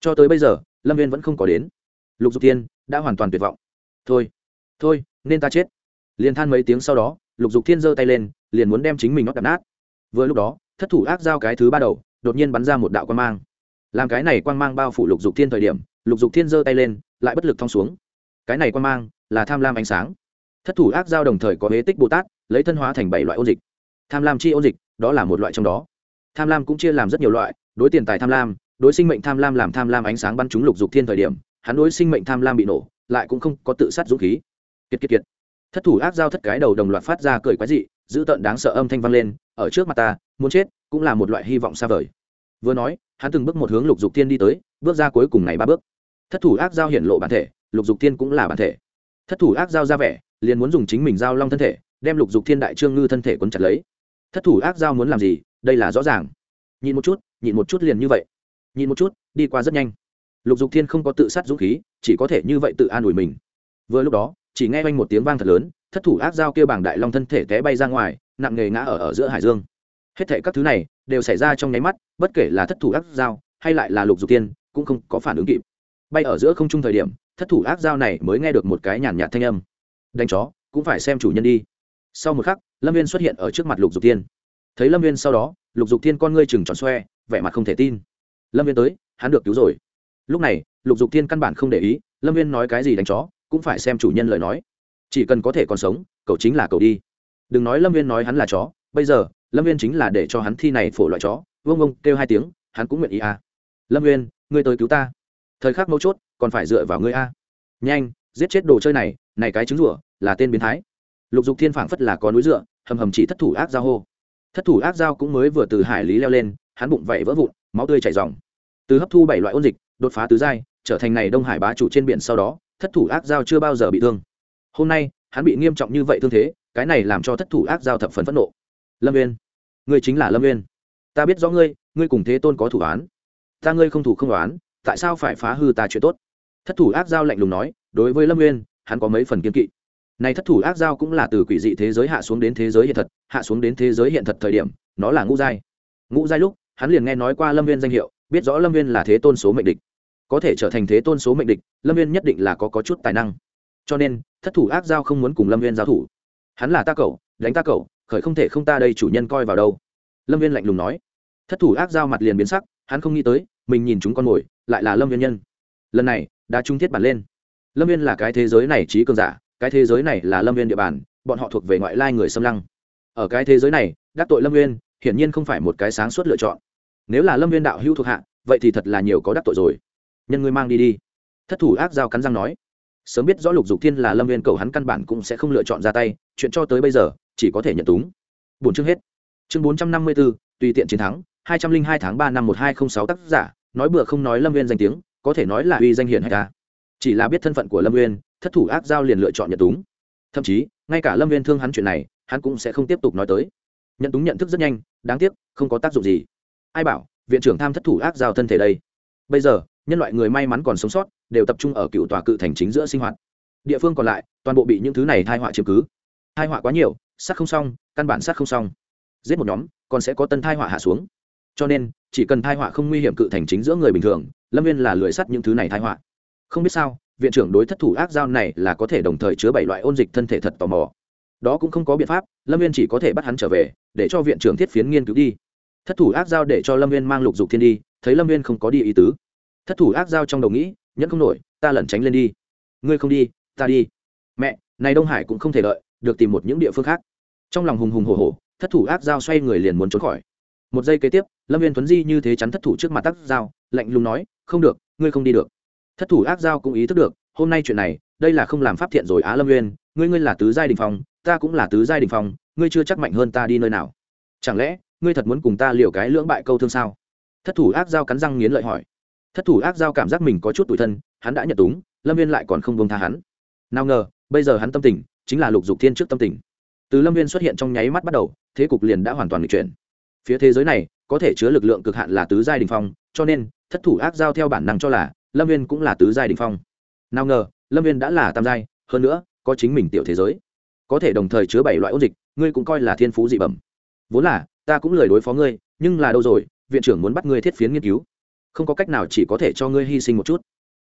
Cho tới bây giờ, lâm viên vẫn không có đến. Lục dục tiên đã hoàn toàn tuyệt vọng. Thôi thôi, nên ta chết. Liền than mấy tiếng sau đó, lục dục thiên giơ tay lên, liền muốn đem chính mình nó đập nát. Vừa lúc đó, thất thủ ác giao cái thứ ba đầu, đột nhiên bắn ra một đạo quan mang. Làm cái này quan mang bao phủ lục dục thiên thời điểm, lục dục thiên giơ tay lên, lại bất lực thong xuống. Cái này quan mang là tham lam ánh sáng. Thất thủ ác giao đồng thời có huế tích bồ tát, lấy thân hóa thành bảy loại ôn dịch. Tham lam chi ôn dịch đó là một loại trong đó. Tham lam cũng chia làm rất nhiều loại, đối tiền tài tham lam, đối sinh mệnh tham lam làm tham lam ánh sáng bắn trúng lục dục thiên thời điểm, hắn đối sinh mệnh tham lam bị nổ, lại cũng không có tự sát dũng khí. Kiệt kiệt kiệt. Thất thủ ác giao thất cái đầu đồng loạt phát ra cười quái dị, dữ tợn đáng sợ âm thanh vang lên, ở trước mặt ta, muốn chết, cũng là một loại hy vọng xa vời. Vừa nói, hắn từng bước một hướng lục dục thiên đi tới, bước ra cuối cùng này ba bước. Thất thủ ác giao hiển lộ bản thể, lục dục thiên cũng là bản thể. Thất thủ ác giao ra vẻ, liền muốn dùng chính mình giao long thân thể, đem lục dục thiên đại trương ngư thân thể quấn chặt lấy thất thủ ác giao muốn làm gì, đây là rõ ràng. Nhịn một chút, nhịn một chút liền như vậy. Nhịn một chút, đi qua rất nhanh. Lục dục thiên không có tự sát dũng khí, chỉ có thể như vậy tự an ủi mình. Vừa lúc đó, chỉ nghe oanh một tiếng vang thật lớn, thất thủ ác giao kêu bảng đại long thân thể té bay ra ngoài, nặng nề ngã ở ở giữa hải dương. Hết thể các thứ này đều xảy ra trong nháy mắt, bất kể là thất thủ ác giao hay lại là lục dục tiên cũng không có phản ứng kịp. Bay ở giữa không trung thời điểm, thất thủ ác giao này mới nghe được một cái nhàn nhạt thanh âm. Đánh chó, cũng phải xem chủ nhân đi sau một khắc, lâm viên xuất hiện ở trước mặt lục dục Thiên. thấy lâm viên sau đó, lục dục Thiên con ngươi chừng tròn xoe, vẻ mặt không thể tin. Lâm viên tới, hắn được cứu rồi. Lúc này, lục dục Thiên căn bản không để ý, lâm viên nói cái gì đánh chó, cũng phải xem chủ nhân lời nói. Chỉ cần có thể còn sống, cậu chính là cậu đi. Đừng nói lâm viên nói hắn là chó, bây giờ, lâm viên chính là để cho hắn thi này phổ loại chó, vương ông kêu hai tiếng, hắn cũng nguyện ý à. lâm viên, ngươi tới cứu ta. Thời khắc mấu chốt, còn phải dựa vào ngươi a. Nhanh, giết chết đồ chơi này này cái trứng rủa là tên biến thái lục dục thiên phảng phất là có núi dựa, hầm hầm chỉ thất thủ ác giao hô. Thất thủ ác giao cũng mới vừa từ hải lý leo lên, hắn bụng vậy vỡ vụn, máu tươi chảy dòng từ hấp thu bảy loại ôn dịch, đột phá tứ giai, trở thành này đông hải bá chủ trên biển sau đó, thất thủ ác giao chưa bao giờ bị thương. Hôm nay, hắn bị nghiêm trọng như vậy thương thế, cái này làm cho thất thủ ác giao thập phần phẫn nộ. Lâm viên ngươi chính là lâm viên ta biết rõ ngươi ngươi cùng thế tôn có thủ án. Ta ngươi không thủ không đoán tại sao phải phá hư ta chuyện tốt? Thất thủ ác giao lạnh lùng nói, đối với lâm nguyên hắn có mấy phần kiên kỵ này thất thủ ác giao cũng là từ quỷ dị thế giới hạ xuống đến thế giới hiện thật hạ xuống đến thế giới hiện thật thời điểm nó là ngũ giai. Ngũ giai lúc hắn liền nghe nói qua lâm viên danh hiệu biết rõ lâm viên là thế tôn số mệnh địch. Có thể trở thành thế tôn số mệnh địch lâm viên nhất định là có, có chút tài năng. Cho nên thất thủ ác giao không muốn cùng lâm viên giao thủ. Hắn là ta cậu đánh ta cậu khởi không thể không ta đây chủ nhân coi vào đâu. Lâm viên lạnh lùng nói. Thất thủ ác giao mặt liền biến sắc hắn không nghĩ tới mình nhìn chúng con mồi lại là lâm viên nhân. Lần này đã trung thiết bản lên. Lâm viên là cái thế giới này trí cường giả cái thế giới này là lâm viên địa bàn, bọn họ thuộc về ngoại lai người xâm lăng. Ở cái thế giới này, đắc tội lâm viên hiển nhiên không phải một cái sáng suốt lựa chọn. Nếu là lâm viên đạo hữu thuộc hạ, vậy thì thật là nhiều có đắc tội rồi. Nhân ngươi mang đi đi. Thất thủ ác giao cắn răng nói. Sớm biết rõ lục dục thiên là lâm viên cầu hắn căn bản cũng sẽ không lựa chọn ra tay, chuyện cho tới bây giờ, chỉ có thể nhận túng. Bốn chương hết. Chương bốn trăm năm mươi b ố tùy tiện chiến thắng, hai trăm linh hai tháng ba năm một hai không sáu tác giả, nói bừa không nói lâm viên danh tiếng, có thể nói là uy danh hiển hay ta. Chỉ là biết thân phận của lâm viên thất thủ ác giao liền lựa chọn nhận túng. Thậm chí, ngay cả lâm viên thương hắn chuyện này, hắn cũng sẽ không tiếp tục nói tới. Nhận túng nhận thức rất nhanh, đáng tiếc, không có tác dụng gì. Ai bảo, viện trưởng tham thất thủ ác giao thân thể đây. Bây giờ, nhân loại người may mắn còn sống sót, đều tập trung ở cựu tòa cự thành chính giữa sinh hoạt. Địa phương còn lại, toàn bộ bị những thứ này thai họa chiếm cứ. Thai họa quá nhiều, sát không xong, căn bản sát không xong. Giết một nhóm, còn sẽ có tân thai họa hạ xuống. Cho nên, chỉ cần thai họa không nguy hiểm cự thành chính giữa người bình thường, lâm viên là lười sắt những thứ này thai họa. Không biết sao viện trưởng đối thất thủ ác giao này là có thể đồng thời chứa bảy loại ôn dịch thân thể thật tò mò. Đó cũng không có biện pháp, lâm viên chỉ có thể bắt hắn trở về, để cho viện trưởng thiết phiến nghiên cứu đi. Thất thủ ác giao để cho lâm viên mang lục dục thiên đi, thấy lâm viên không có đi ý tứ. Thất thủ ác giao trong đầu nghĩ, nhẫn không nổi, ta lẩn tránh lên đi. Ngươi không đi, ta đi. Mẹ, này đông hải cũng không thể đợi, được tìm một những địa phương khác. Trong lòng hùng hùng hồ hồ thất thủ ác giao xoay người liền muốn trốn khỏi. Một giây kế tiếp, lâm viên tuấn di như thế chắn thất thủ trước mặt tắc giao, lạnh lùng nói, không được, ngươi không đi được thất thủ ác giao cũng ý thức được hôm nay chuyện này đây là không làm pháp thiện rồi á lâm Nguyên, ngươi ngươi là tứ giai đình phong ta cũng là tứ giai đình phong ngươi chưa chắc mạnh hơn ta đi nơi nào. Chẳng lẽ ngươi thật muốn cùng ta liều cái lưỡng bại câu thương sao? Thất thủ ác Giao cắn răng nghiến lợi hỏi. Thất thủ ác Giao cảm giác mình có chút tủi thân hắn đã nhận túng lâm viên lại còn không buông tha hắn. Nào ngờ bây giờ hắn tâm tình chính là lục dục thiên trước tâm tình. Từ lâm viên xuất hiện trong nháy mắt bắt đầu thế cục liền đã hoàn toàn nghịch chuyển. Phía thế giới này có thể chứa lực lượng cực hạn là tứ giai đình phong cho nên thất thủ ác giao theo bản năng cho là lâm viên cũng là tứ giai đình phong. Nào ngờ, lâm viên đã là tam giai, hơn nữa, có chính mình tiểu thế giới. Có thể đồng thời chứa bảy loại ôn dịch, ngươi cũng coi là thiên phú dị bẩm. Vốn là, ta cũng lười đối phó ngươi, nhưng là đâu rồi, viện trưởng muốn bắt ngươi thiết phiến nghiên cứu. Không có cách nào chỉ có thể cho ngươi hy sinh một chút.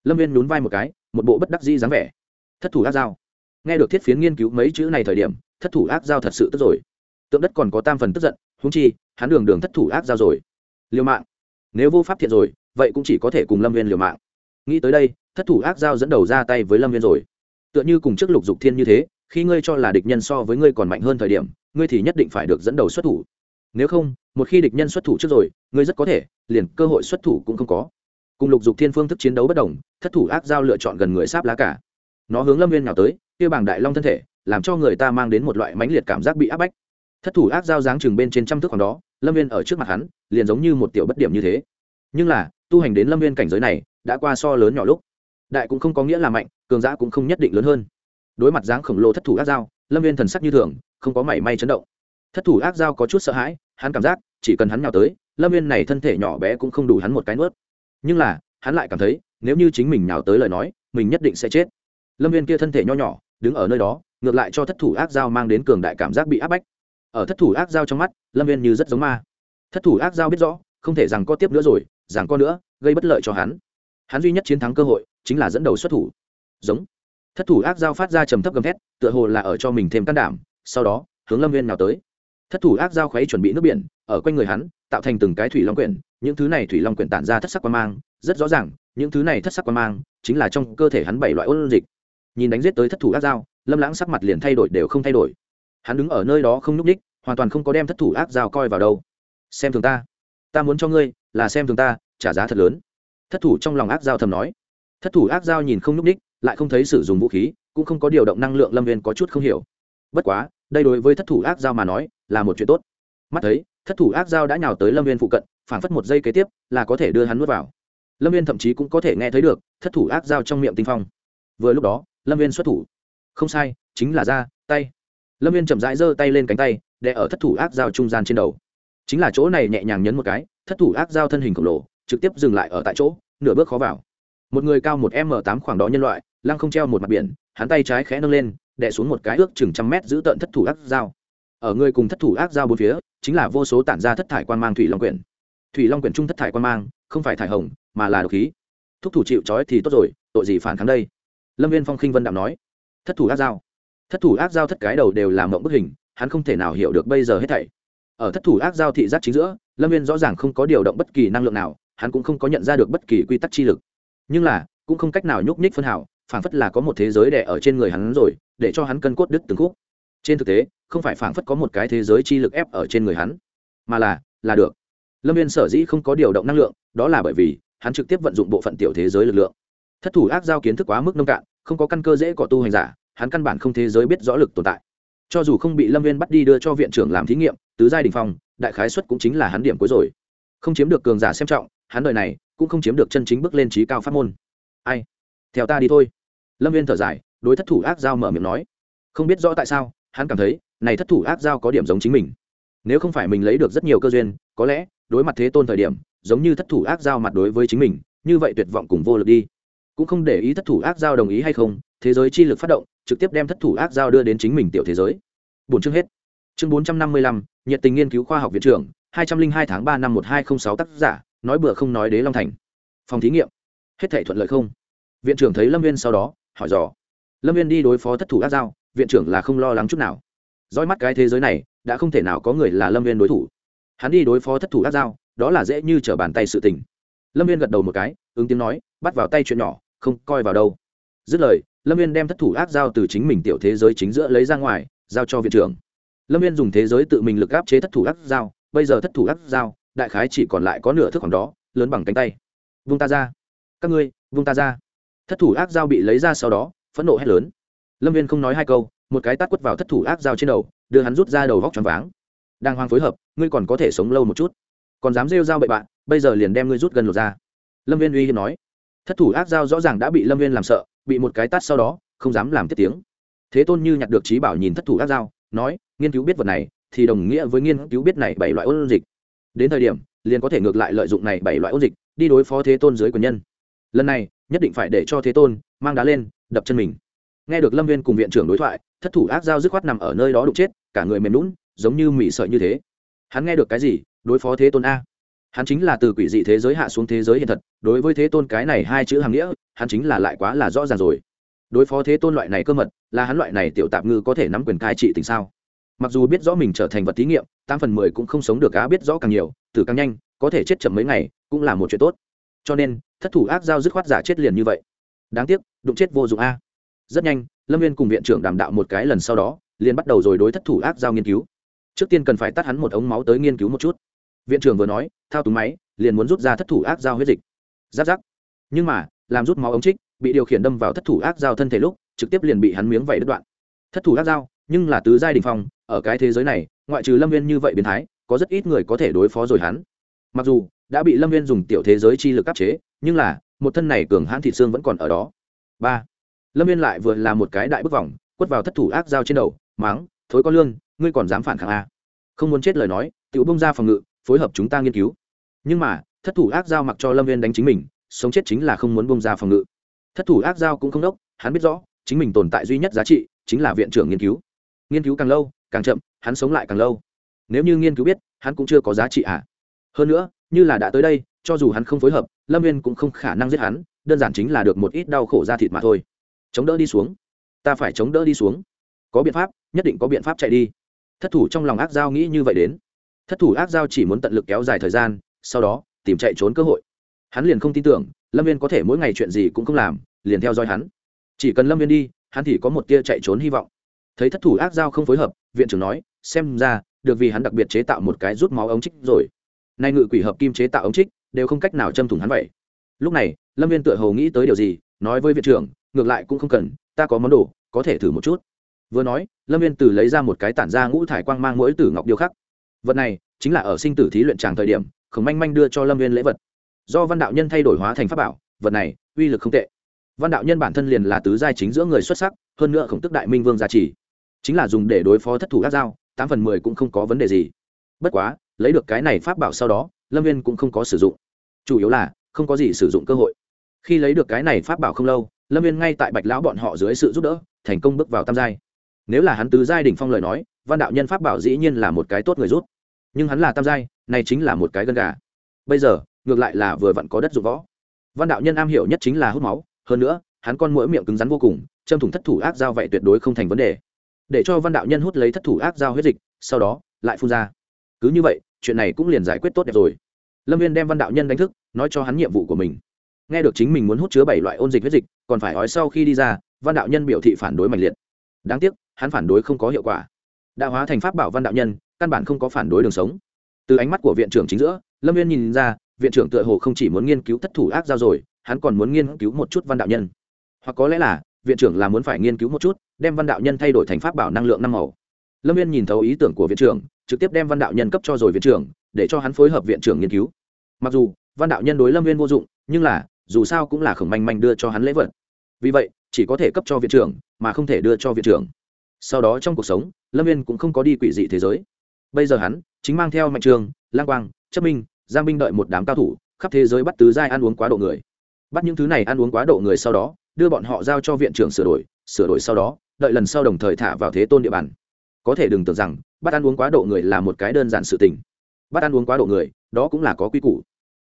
Lâm viên nhún vai một cái, một bộ bất đắc di dáng vẻ. Thất thủ ác giao nghe được thiết phiến nghiên cứu mấy chữ này thời điểm, thất thủ ác giao thật sự tức rồi. Tượng đất còn có tam phần tức giận húng chi, hắn đường đường thất thủ ác giao rồi. Liều mạng. Nếu vô pháp thiện rồi, vậy cũng chỉ có thể cùng lâm viên liều mạng nghĩ tới đây, thất thủ ác giao dẫn đầu ra tay với lâm viên rồi. Tựa như cùng trước lục dục thiên như thế, khi ngươi cho là địch nhân so với ngươi còn mạnh hơn thời điểm, ngươi thì nhất định phải được dẫn đầu xuất thủ. Nếu không, một khi địch nhân xuất thủ trước rồi, ngươi rất có thể, liền cơ hội xuất thủ cũng không có. Cùng lục dục thiên phương thức chiến đấu bất đồng, thất thủ ác giao lựa chọn gần người sáp lá cả. Nó hướng lâm viên nào tới, kia bảng đại long thân thể, làm cho người ta mang đến một loại mãnh liệt cảm giác bị áp bách. Thất thủ ác giao dáng chừng bên trên trăm thước khoảng đó, lâm viên ở trước mặt hắn, liền giống như một tiểu bất điểm như thế. Nhưng là, tu hành đến lâm viên cảnh giới này đã qua so lớn nhỏ lúc. Đại cũng không có nghĩa là mạnh, cường giã cũng không nhất định lớn hơn. Đối mặt dáng khổng lồ thất thủ ác giao lâm viên thần sắc như thường, không có mảy may chấn động. Thất thủ ác giao có chút sợ hãi, hắn cảm giác, chỉ cần hắn nhào tới, lâm viên này thân thể nhỏ bé cũng không đủ hắn một cái nuốt. Nhưng là, hắn lại cảm thấy, nếu như chính mình nhào tới lời nói, mình nhất định sẽ chết. Lâm viên kia thân thể nho nhỏ, đứng ở nơi đó, ngược lại cho thất thủ ác giao mang đến cường đại cảm giác bị áp bách. Ở thất thủ ác giao trong mắt, lâm viên như rất giống ma. Thất thủ ác giao biết rõ, không thể rằng có tiếp nữa rồi, rằng có nữa, gây bất lợi cho hắn hắn duy nhất chiến thắng cơ hội chính là dẫn đầu xuất thủ. Giống. Thất thủ ác giao phát ra trầm thấp gầm thét, tựa hồ là ở cho mình thêm can đảm, sau đó, hướng lâm viên nào tới. Thất thủ ác giao khuấy chuẩn bị nước biển, ở quanh người hắn, tạo thành từng cái thủy long quyển, những thứ này thủy long quyển tản ra thất sắc quan mang, rất rõ ràng, những thứ này thất sắc quan mang chính là trong cơ thể hắn bảy loại ôn dịch. Nhìn đánh giết tới thất thủ ác giao, lâm lãng sắc mặt liền thay đổi đều không thay đổi. Hắn đứng ở nơi đó không nhúc ních hoàn toàn không có đem thất thủ ác giao coi vào đâu. Xem thường ta. Ta muốn cho ngươi là xem thường ta, trả giá thật lớn thất thủ trong lòng ác giao thầm nói. Thất thủ ác giao nhìn không nhúc ních, lại không thấy sử dụng vũ khí, cũng không có điều động năng lượng lâm viên có chút không hiểu. Bất quá, đây đối với thất thủ ác giao mà nói, là một chuyện tốt. Mắt thấy, thất thủ ác giao đã nhào tới lâm viên phụ cận phản phất một giây kế tiếp, là có thể đưa hắn nuốt vào. Lâm viên thậm chí cũng có thể nghe thấy được, thất thủ ác giao trong miệng tinh phong. Vừa lúc đó, lâm viên xuất thủ. Không sai, chính là ra, tay. Lâm viên chậm rãi giơ tay lên cánh tay để ở thất thủ ác dao trung gian trên đầu. Chính là chỗ này nhẹ nhàng nhấn một cái, thất thủ ác dao thân hình khổng lồ trực tiếp dừng lại ở tại chỗ, nửa bước khó vào. Một người cao một m tám khoảng đó nhân loại, lăng không treo một mặt biển, hắn tay trái khẽ nâng lên, đè xuống một cái ước chừng trăm mét giữ tận thất thủ ác dao. Ở người cùng thất thủ ác dao bốn phía, chính là vô số tản ra thất thải quan mang thủy long quyển. Thủy long quyển trung thất thải quan mang, không phải thải hồng, mà là độc khí. Thúc thủ chịu trói thì tốt rồi, tội gì phản kháng đây? Lâm viên phong khinh vân đạm nói. Thất thủ ác dao. Thất thủ ác giao thất cái đầu đều làm mộng bức hình, hắn không thể nào hiểu được bây giờ hết thảy. Ở thất thủ ác giao thị giác chính giữa, lâm viên rõ ràng không có điều động bất kỳ năng lượng nào hắn cũng không có nhận ra được bất kỳ quy tắc chi lực. Nhưng là, cũng không cách nào nhúc nhích phân hảo phảng phất là có một thế giới đẻ ở trên người hắn rồi, để cho hắn cân cốt đứt từng khúc. Trên thực tế, không phải phảng phất có một cái thế giới chi lực ép ở trên người hắn, mà là là được. Lâm viên sở dĩ không có điều động năng lượng, đó là bởi vì, hắn trực tiếp vận dụng bộ phận tiểu thế giới lực lượng. Thất thủ ác giao kiến thức quá mức nông cạn, không có căn cơ dễ cọ tu hành giả, hắn căn bản không thế giới biết rõ lực tồn tại. Cho dù không bị lâm viên bắt đi đưa cho viện trưởng làm thí nghiệm, tứ giai đình phong, đại khái xuất cũng chính là hắn điểm cuối rồi. Không chiếm được cường giả xem trọng hắn đời này cũng không chiếm được chân chính bước lên trí cao pháp môn. Ai? Theo ta đi thôi. Lâm viên thở dài, đối thất thủ ác giao mở miệng nói. Không biết rõ tại sao, hắn cảm thấy, này thất thủ ác giao có điểm giống chính mình. Nếu không phải mình lấy được rất nhiều cơ duyên, có lẽ, đối mặt thế tôn thời điểm, giống như thất thủ ác giao mặt đối với chính mình, như vậy tuyệt vọng cùng vô lực đi. Cũng không để ý thất thủ ác giao đồng ý hay không, thế giới chi lực phát động, trực tiếp đem thất thủ ác giao đưa đến chính mình tiểu thế giới. Bốn chương hết. Chương bốn trăm năm mươi lăm, nhiệt tình nghiên cứu khoa học viện trưởng, hai trăm linh hai tháng ba năm một hai không sáu tác giả nói bừa không nói đế long thành. Phòng thí nghiệm. Hết thể thuận lợi không? Viện trưởng thấy lâm viên sau đó, hỏi dò. Lâm viên đi đối phó thất thủ ác giao, viện trưởng là không lo lắng chút nào. Roi mắt cái thế giới này, đã không thể nào có người là lâm viên đối thủ. Hắn đi đối phó thất thủ ác giao, đó là dễ như trở bàn tay sự tình. Lâm viên gật đầu một cái, ứng tiếng nói, bắt vào tay chuyện nhỏ, không coi vào đâu. Dứt lời, lâm viên đem thất thủ ác giao từ chính mình tiểu thế giới chính giữa lấy ra ngoài, giao cho viện trưởng. Lâm viên dùng thế giới tự mình lực áp chế thất thủ ác giao, bây giờ thất thủ ác giao đại khái chỉ còn lại có nửa thước khoảng đó, lớn bằng cánh tay. Vung ta ra. Các ngươi, vung ta ra. Thất thủ ác giao bị lấy ra sau đó, phẫn nộ hét lớn. Lâm viên không nói hai câu, một cái tát quất vào thất thủ ác giao trên đầu, đưa hắn rút ra đầu vóc tròn váng. Đang hoang phối hợp, ngươi còn có thể sống lâu một chút. Còn dám rêu dao bậy bạn, bây giờ liền đem ngươi rút gần lột ra. Lâm viên uy hiếp nói. Thất thủ ác giao rõ ràng đã bị lâm viên làm sợ, bị một cái tát sau đó, không dám làm tiếp tiếng. Thế tôn như nhặt được trí bảo nhìn thất thủ ác giao nói, nghiên cứu biết vật này, thì đồng nghĩa với nghiên cứu biết này bảy loại ôn dịch đến thời điểm, liền có thể ngược lại lợi dụng này bảy loại ôn dịch, đi đối phó thế tôn dưới quyền nhân. Lần này, nhất định phải để cho thế tôn mang đá lên, đập chân mình. Nghe được lâm viên cùng viện trưởng đối thoại, thất thủ ác giao dứt khoát nằm ở nơi đó đụng chết, cả người mềm lún giống như mị sợi như thế. Hắn nghe được cái gì? Đối phó thế tôn a. Hắn chính là từ quỷ dị thế giới hạ xuống thế giới hiện thật, đối với thế tôn cái này hai chữ hàng nghĩa, hắn chính là lại quá là rõ ràng rồi. Đối phó thế tôn loại này cơ mật, là hắn loại này tiểu tạp ngư có thể nắm quyền cai trị tình sao? Mặc dù biết rõ mình trở thành vật thí nghiệm, tám phần mười cũng không sống được cá biết rõ càng nhiều tử càng nhanh, có thể chết chậm mấy ngày, cũng là một chuyện tốt. Cho nên, thất thủ ác giao dứt khoát giả chết liền như vậy. Đáng tiếc, đụng chết vô dụng a. Rất nhanh, lâm viên cùng viện trưởng đàm đạo một cái lần sau đó, liền bắt đầu rồi đối thất thủ ác giao nghiên cứu. Trước tiên cần phải tắt hắn một ống máu tới nghiên cứu một chút. Viện trưởng vừa nói, thao túng máy, liền muốn rút ra thất thủ ác giao huyết dịch. Giáp giáp. Nhưng mà, làm rút máu ống trích, bị điều khiển đâm vào thất thủ ác giao thân thể lúc, trực tiếp liền bị hắn miếng vẩy đứt đoạn. Thất thủ ác giao nhưng là tứ giai đình phong, ở cái thế giới này, ngoại trừ lâm viên như vậy biến thái, có rất ít người có thể đối phó rồi hắn. Mặc dù, đã bị lâm viên dùng tiểu thế giới chi lực áp chế, nhưng là, một thân này cường hãn thị xương vẫn còn ở đó. Ba, lâm viên lại vừa là một cái đại bức vòng, quất vào thất thủ ác dao trên đầu máng thối con lương, ngươi còn dám phản kháng a không muốn chết lời nói tự bông ra phòng ngự, phối hợp chúng ta nghiên cứu. Nhưng mà, thất thủ ác dao mặc cho lâm viên đánh chính mình, sống chết chính là không muốn bông ra phòng ngự. Thất thủ ác dao cũng không đốc, hắn biết rõ, chính mình tồn tại duy nhất giá trị, chính là viện trưởng nghiên cứu nghiên cứu càng lâu, càng chậm, hắn sống lại càng lâu. Nếu như nghiên cứu biết, hắn cũng chưa có giá trị ạ à. hơn nữa, như là đã tới đây, cho dù hắn không phối hợp, lâm viên cũng không khả năng giết hắn, đơn giản chính là được một ít đau khổ ra thịt mà thôi. Chống đỡ đi xuống. Ta phải chống đỡ đi xuống. Có biện pháp, nhất định có biện pháp chạy đi. Thất thủ trong lòng ác giao nghĩ như vậy đến. Thất thủ ác giao chỉ muốn tận lực kéo dài thời gian, sau đó, tìm chạy trốn cơ hội. Hắn liền không tin tưởng, lâm viên có thể mỗi ngày chuyện gì cũng không làm, liền theo dõi hắn. Chỉ cần lâm viên đi, hắn thì có một tia chạy trốn hy vọng thấy thất thủ ác giao không phối hợp, viện trưởng nói, xem ra, được vì hắn đặc biệt chế tạo một cái rút máu ống trích rồi. Nay ngự quỷ hợp kim chế tạo ống trích, đều không cách nào châm thủng hắn vậy. Lúc này, lâm viên tựa hồ nghĩ tới điều gì, nói với viện trưởng, ngược lại cũng không cần, ta có món đồ, có thể thử một chút. Vừa nói, lâm viên từ lấy ra một cái tản ra ngũ thải quang mang mỗi tử ngọc điêu khắc. Vật này, chính là ở sinh tử thí luyện tràng thời điểm, khổng manh manh đưa cho lâm viên lễ vật. Do văn đạo nhân thay đổi hóa thành pháp bảo, vật này, uy lực không tệ. Văn đạo nhân bản thân liền là tứ giai chính giữa người xuất sắc, hơn nữa khổng tức đại minh vương gia trì chính là dùng để đối phó thất thủ ác dao, tám phần mười cũng không có vấn đề gì. Bất quá, lấy được cái này pháp bảo sau đó, lâm viên cũng không có sử dụng. Chủ yếu là, không có gì sử dụng cơ hội. Khi lấy được cái này pháp bảo không lâu, lâm viên ngay tại bạch lão bọn họ dưới sự giúp đỡ, thành công bước vào tam giai. Nếu là hắn tứ giai đỉnh phong lời nói, văn đạo nhân pháp bảo dĩ nhiên là một cái tốt người rút nhưng hắn là tam giai, này chính là một cái gân gà. Bây giờ, ngược lại là vừa vặn có đất dụng võ. Văn đạo nhân am hiểu nhất chính là hút máu, hơn nữa, hắn con mũi miệng cứng rắn vô cùng, châm thủng thất thủ ác dao vậy tuyệt đối không thành vấn đề để cho văn đạo nhân hút lấy thất thủ ác giao huyết dịch, sau đó, lại phun ra. Cứ như vậy, chuyện này cũng liền giải quyết tốt đẹp rồi. Lâm viên đem văn đạo nhân đánh thức, nói cho hắn nhiệm vụ của mình. Nghe được chính mình muốn hút chứa bảy loại ôn dịch huyết dịch, còn phải nói sau khi đi ra, văn đạo nhân biểu thị phản đối mạnh liệt. Đáng tiếc, hắn phản đối không có hiệu quả. Đã hóa thành pháp bảo văn đạo nhân, căn bản không có phản đối đường sống. Từ ánh mắt của viện trưởng chính giữa, lâm viên nhìn ra, viện trưởng tựa hồ không chỉ muốn nghiên cứu thất thủ ác giao rồi, hắn còn muốn nghiên cứu một chút văn đạo nhân. Hoặc có lẽ là viện trưởng là muốn phải nghiên cứu một chút, đem văn đạo nhân thay đổi thành pháp bảo năng lượng năm màu. Lâm viên nhìn thấu ý tưởng của viện trưởng, trực tiếp đem văn đạo nhân cấp cho rồi viện trưởng, để cho hắn phối hợp viện trưởng nghiên cứu. Mặc dù, văn đạo nhân đối lâm viên vô dụng, nhưng là, dù sao cũng là khổng manh manh đưa cho hắn lễ vật. Vì vậy, chỉ có thể cấp cho viện trưởng, mà không thể đưa cho viện trưởng. Sau đó trong cuộc sống, lâm viên cũng không có đi quỷ dị thế giới. Bây giờ hắn, chính mang theo mạnh trường, lang quang, chấp minh, giang minh đợi một đám cao thủ, khắp thế giới bắt tứ giai ăn uống quá độ người. Bắt những thứ này ăn uống quá độ người sau đó đưa bọn họ giao cho viện trưởng sửa đổi sửa đổi sau đó, đợi lần sau đồng thời thả vào thế tôn địa bàn. Có thể đừng tưởng rằng, bắt ăn uống quá độ người là một cái đơn giản sự tình. Bắt ăn uống quá độ người, đó cũng là có quy củ.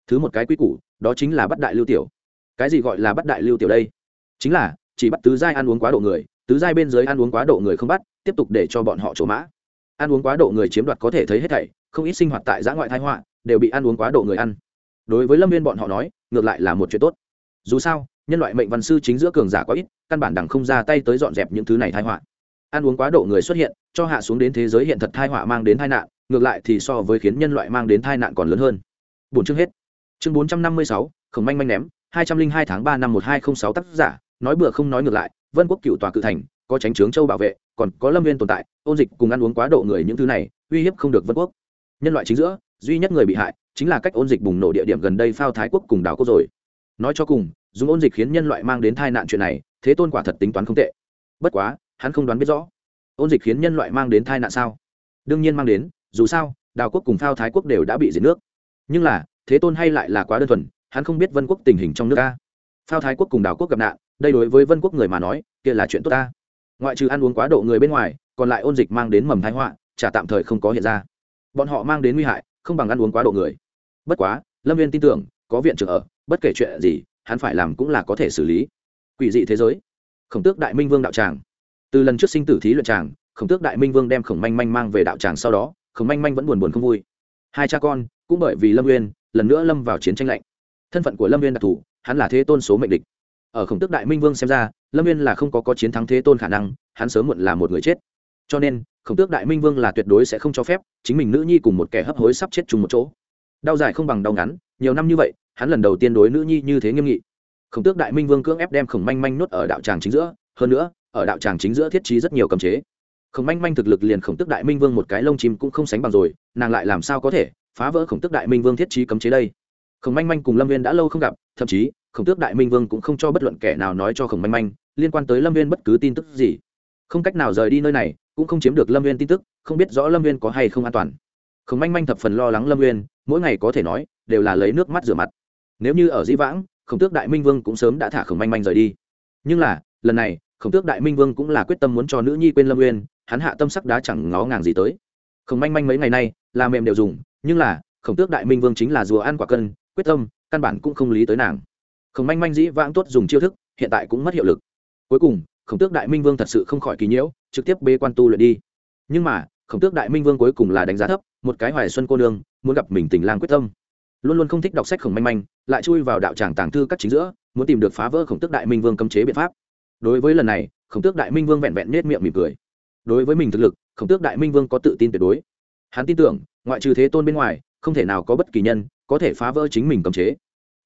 Thứ một cái quy củ, đó chính là bắt đại lưu tiểu. Cái gì gọi là bắt đại lưu tiểu đây? Chính là, chỉ bắt tứ giai ăn uống quá độ người, tứ giai bên dưới ăn uống quá độ người không bắt, tiếp tục để cho bọn họ trổ mã. Ăn uống quá độ người chiếm đoạt có thể thấy hết thảy, không ít sinh hoạt tại giã ngoại thái họa, đều bị ăn uống quá độ người ăn. Đối với lâm viên bọn họ nói, ngược lại là một chuyện tốt. Dù sao nhân loại mệnh văn sư chính giữa cường giả quá ít, căn bản đằng không ra tay tới dọn dẹp những thứ này thai họa. Ăn uống quá độ người xuất hiện, cho hạ xuống đến thế giới hiện thật thai họa mang đến tai nạn, ngược lại thì so với khiến nhân loại mang đến tai nạn còn lớn hơn. Bốn chương hết. Chương bốn trăm năm mươi sáu, khổng manh manh ném, hai trăm linh hai tháng ba năm một hai không sáu tác giả, nói bừa không nói ngược lại, vân quốc cựu tòa cự thành, có tránh trướng châu bảo vệ, còn có lâm viên tồn tại, ôn dịch cùng ăn uống quá độ người những thứ này, uy hiếp không được vân quốc. Nhân loại chính giữa, duy nhất người bị hại, chính là cách ôn dịch bùng nổ địa điểm gần đây phao thái quốc cùng đảo quốc rồi. Nói cho cùng dùng ôn dịch khiến nhân loại mang đến tai nạn chuyện này, thế tôn quả thật tính toán không tệ. Bất quá, hắn không đoán biết rõ. Ôn dịch khiến nhân loại mang đến tai nạn sao? Đương nhiên mang đến, dù sao, đào quốc cùng phao thái quốc đều đã bị diệt nước. Nhưng là, thế tôn hay lại là quá đơn thuần, hắn không biết vân quốc tình hình trong nước ta phao thái quốc cùng đào quốc gặp nạn, đây đối với vân quốc người mà nói, kia là chuyện tốt ta. Ngoại trừ ăn uống quá độ người bên ngoài, còn lại ôn dịch mang đến mầm thái họa, chả tạm thời không có hiện ra. Bọn họ mang đến nguy hại, không bằng ăn uống quá độ người. Bất quá, lâm viên tin tưởng, có viện trưởng ở, bất kể chuyện gì hắn phải làm cũng là có thể xử lý. Quỷ dị thế giới. Khổng tước đại minh vương đạo tràng. Từ lần trước sinh tử thí luyện tràng, khổng tước đại minh vương đem khổng manh manh mang về đạo tràng sau đó, khổng manh manh vẫn buồn buồn không vui. Hai cha con, cũng bởi vì lâm nguyên lần nữa lâm vào chiến tranh lạnh. Thân phận của lâm nguyên đặc thù, hắn là thế tôn số mệnh địch. Ở khổng tước đại minh vương xem ra, lâm nguyên là không có có chiến thắng thế tôn khả năng, hắn sớm muộn là một người chết. Cho nên, khổng tước đại minh vương là tuyệt đối sẽ không cho phép chính mình nữ nhi cùng một kẻ hấp hối sắp chết chung một chỗ. Đau dài không bằng đau ngắn, nhiều năm như vậy hắn lần đầu tiên đối nữ nhi như thế nghiêm nghị. Khổng tước đại minh vương cưỡng ép đem khổng manh manh nuốt ở đạo tràng chính giữa, hơn nữa, ở đạo tràng chính giữa thiết trí rất nhiều cấm chế. Khổng manh manh thực lực liền khổng tước đại minh vương một cái lông chim cũng không sánh bằng rồi, nàng lại làm sao có thể phá vỡ khổng tước đại minh vương thiết trí cấm chế đây? Khổng manh manh cùng lâm viên đã lâu không gặp, thậm chí, khổng tước đại minh vương cũng không cho bất luận kẻ nào nói cho khổng manh manh liên quan tới lâm viên bất cứ tin tức gì. Không cách nào rời đi nơi này, cũng không chiếm được lâm viên tin tức, không biết rõ lâm viên có hay không an toàn. Khổng manh manh thập phần lo lắng lâm viên mỗi ngày có thể nói, đều là lấy nước mắt rửa mặt nếu như ở di vãng, khổng tước đại minh vương cũng sớm đã thả khổng manh manh rời đi. Nhưng là, lần này, khổng tước đại minh vương cũng là quyết tâm muốn cho nữ nhi quên lâm nguyên hắn hạ tâm sắc đá chẳng ngó ngàng gì tới. Khổng manh manh mấy ngày nay, là mềm đều dùng, nhưng là, khổng tước đại minh vương chính là rùa ăn quả cân, quyết tâm, căn bản cũng không lý tới nàng. Khổng manh manh dĩ vãng tốt dùng chiêu thức, hiện tại cũng mất hiệu lực. Cuối cùng, khổng tước đại minh vương thật sự không khỏi kỳ nhiễu, trực tiếp bê quan tu luyện đi. Nhưng mà, khổng tước đại minh vương cuối cùng là đánh giá thấp, một cái hoài xuân cô nương, muốn gặp mình tình lang quyết tâm luôn luôn không thích đọc sách khổng manh manh, lại chui vào đạo tràng tàng thư các chính giữa, muốn tìm được phá vỡ khổng tước đại minh vương cấm chế biện pháp. Đối với lần này, khổng tước đại minh vương vẹn vẹn nết miệng mỉm cười. Đối với mình thực lực, khổng tước đại minh vương có tự tin tuyệt đối. Hắn tin tưởng, ngoại trừ thế tôn bên ngoài, không thể nào có bất kỳ nhân có thể phá vỡ chính mình cấm chế.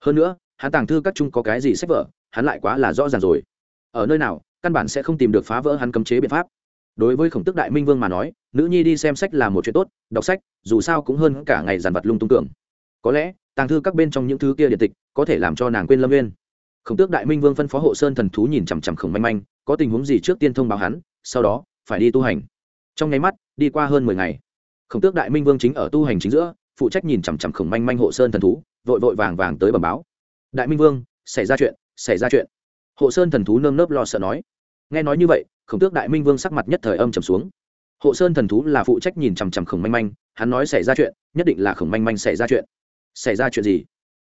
Hơn nữa, hắn tàng thư các chung có cái gì sách vở, hắn lại quá là rõ ràng rồi. Ở nơi nào, căn bản sẽ không tìm được phá vỡ hắn cấm chế biện pháp. Đối với khổng tước đại minh vương mà nói, nữ nhi đi xem sách là một chuyện tốt, đọc sách, dù sao cũng hơn cả ngày dàn vật lung tung tưởng có lẽ, tàng thư các bên trong những thứ kia điện tịch có thể làm cho nàng quên lâm viên khổng tước đại minh vương phân phó hộ sơn thần thú nhìn chằm chằm khổng manh manh, có tình huống gì trước tiên thông báo hắn, sau đó, phải đi tu hành. Trong nháy mắt, đi qua hơn mười ngày, khổng tước đại minh vương chính ở tu hành chính giữa, phụ trách nhìn chằm chằm khổng manh manh hộ sơn thần thú, vội vội vàng vàng tới bẩm báo. Đại minh vương, xảy ra chuyện, xảy ra chuyện. Hộ sơn thần thú nơm nớp lo sợ nói. Nghe nói như vậy, khổng tước đại minh vương sắc mặt nhất thời âm trầm xuống. Hộ sơn thần thú là phụ trách nhìn chằm chằm khổng manh manh, hắn nói xảy ra chuyện, nhất định là khổng manh manh xảy ra chuyện xảy ra chuyện gì?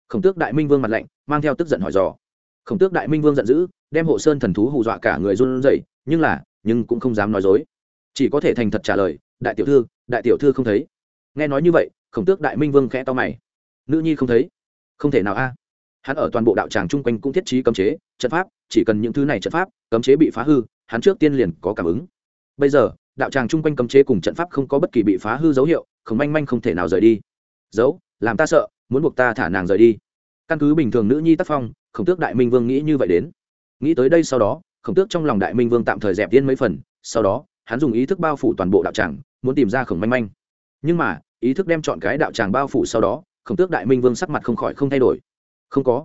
Khổng tước đại minh vương mặt lạnh, mang theo tức giận hỏi dò. Khổng tước đại minh vương giận dữ, đem hộ sơn thần thú hù dọa cả người run rẩy, nhưng là, nhưng cũng không dám nói dối. Chỉ có thể thành thật trả lời, đại tiểu thư, đại tiểu thư không thấy. Nghe nói như vậy, khổng tước đại minh vương khẽ to mày. Nữ nhi không thấy? Không thể nào a. Hắn ở toàn bộ đạo tràng chung quanh cũng thiết trí cấm chế, trận pháp, chỉ cần những thứ này trận pháp, cấm chế bị phá hư, hắn trước tiên liền có cảm ứng. Bây giờ, đạo tràng chung quanh cấm chế cùng trận pháp không có bất kỳ bị phá hư dấu hiệu khổng manh manh không thể nào rời đi. Giấu, làm ta sợ muốn buộc ta thả nàng rời đi. Căn cứ bình thường nữ nhi tác phong, khổng tước đại minh vương nghĩ như vậy đến. Nghĩ tới đây sau đó, khổng tước trong lòng đại minh vương tạm thời dẹp tiên mấy phần, sau đó, hắn dùng ý thức bao phủ toàn bộ đạo tràng, muốn tìm ra khổng manh manh. Nhưng mà, ý thức đem chọn cái đạo tràng bao phủ sau đó, khổng tước đại minh vương sắc mặt không khỏi không thay đổi. Không có.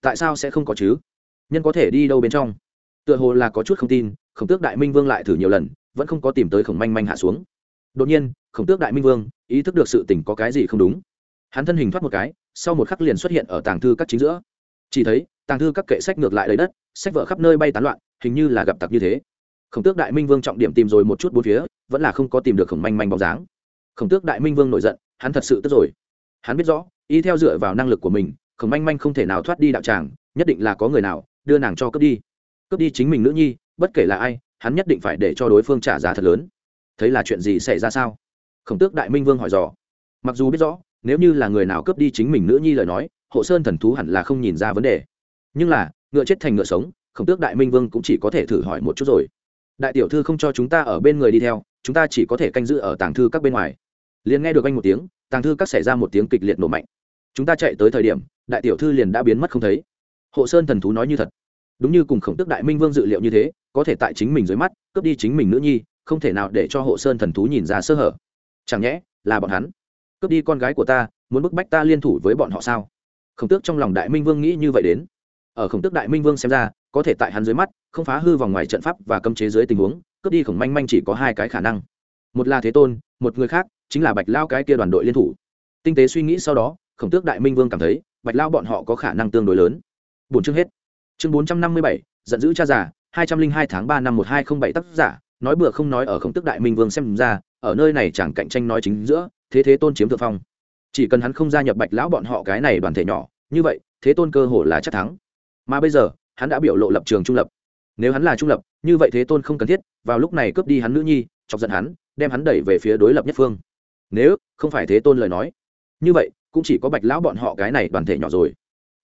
Tại sao sẽ không có chứ? Nhân có thể đi đâu bên trong? Tựa hồ là có chút không tin, khổng tước đại minh vương lại thử nhiều lần, vẫn không có tìm tới khổng manh manh hạ xuống. Đột nhiên, khổng tước đại minh vương ý thức được sự tình có cái gì không đúng hắn thân hình thoát một cái, sau một khắc liền xuất hiện ở tàng thư các chính giữa. Chỉ thấy, tàng thư các kệ sách ngược lại lấy đất, sách vở khắp nơi bay tán loạn, hình như là gặp tặc như thế. Khổng tước đại minh vương trọng điểm tìm rồi một chút bốn phía, vẫn là không có tìm được khổng manh manh bóng dáng. Khổng tước đại minh vương nổi giận, hắn thật sự tức rồi. Hắn biết rõ, y theo dựa vào năng lực của mình, khổng manh manh không thể nào thoát đi đạo tràng, nhất định là có người nào đưa nàng cho cướp đi. Cướp đi chính mình nữ nhi, bất kể là ai, hắn nhất định phải để cho đối phương trả giá thật lớn. Thấy là chuyện gì xảy ra sao? Khổng tước đại minh vương hỏi dò. Mặc dù biết rõ nếu như là người nào cướp đi chính mình nữ nhi lời nói, hộ sơn thần thú hẳn là không nhìn ra vấn đề. Nhưng là, ngựa chết thành ngựa sống, khổng tước đại minh vương cũng chỉ có thể thử hỏi một chút rồi. Đại tiểu thư không cho chúng ta ở bên người đi theo, chúng ta chỉ có thể canh giữ ở tàng thư các bên ngoài. Liền nghe được anh một tiếng, tàng thư các xảy ra một tiếng kịch liệt nổ mạnh. Chúng ta chạy tới thời điểm, đại tiểu thư liền đã biến mất không thấy. Hộ sơn thần thú nói như thật. Đúng như cùng khổng tước đại minh vương dự liệu như thế, có thể tại chính mình dưới mắt, cướp đi chính mình nữ nhi, không thể nào để cho hộ sơn thần thú nhìn ra sơ hở. Chẳng nhẽ, là bọn hắn cướp đi con gái của ta, muốn bức bách ta liên thủ với bọn họ sao? Khổng tước trong lòng đại minh vương nghĩ như vậy đến. Ở khổng tước đại minh vương xem ra, có thể tại hắn dưới mắt, không phá hư vòng ngoài trận pháp và cấm chế dưới tình huống, cướp đi khổng manh manh chỉ có hai cái khả năng. Một là thế tôn, một người khác chính là bạch lao cái kia đoàn đội liên thủ. Tinh tế suy nghĩ sau đó, khổng tước đại minh vương cảm thấy, bạch lao bọn họ có khả năng tương đối lớn. Bốn chương hết. Chương bốn trăm năm mươi bảy, giận dữ cha già, hai trăm linh hai tháng ba năm một hai không bảy tác giả, nói bừa không nói ở khổng tước đại minh vương xem ra, ở nơi này chẳng cạnh tranh nói chính giữa thế thế tôn chiếm thượng phong. Chỉ cần hắn không gia nhập bạch lão bọn họ cái này đoàn thể nhỏ, như vậy, thế tôn cơ hồ là chắc thắng. Mà bây giờ, hắn đã biểu lộ lập trường trung lập. Nếu hắn là trung lập, như vậy thế tôn không cần thiết, vào lúc này cướp đi hắn nữ nhi, chọc giận hắn, đem hắn đẩy về phía đối lập nhất phương. Nếu không phải thế tôn lời nói, như vậy, cũng chỉ có bạch lão bọn họ cái này đoàn thể nhỏ rồi.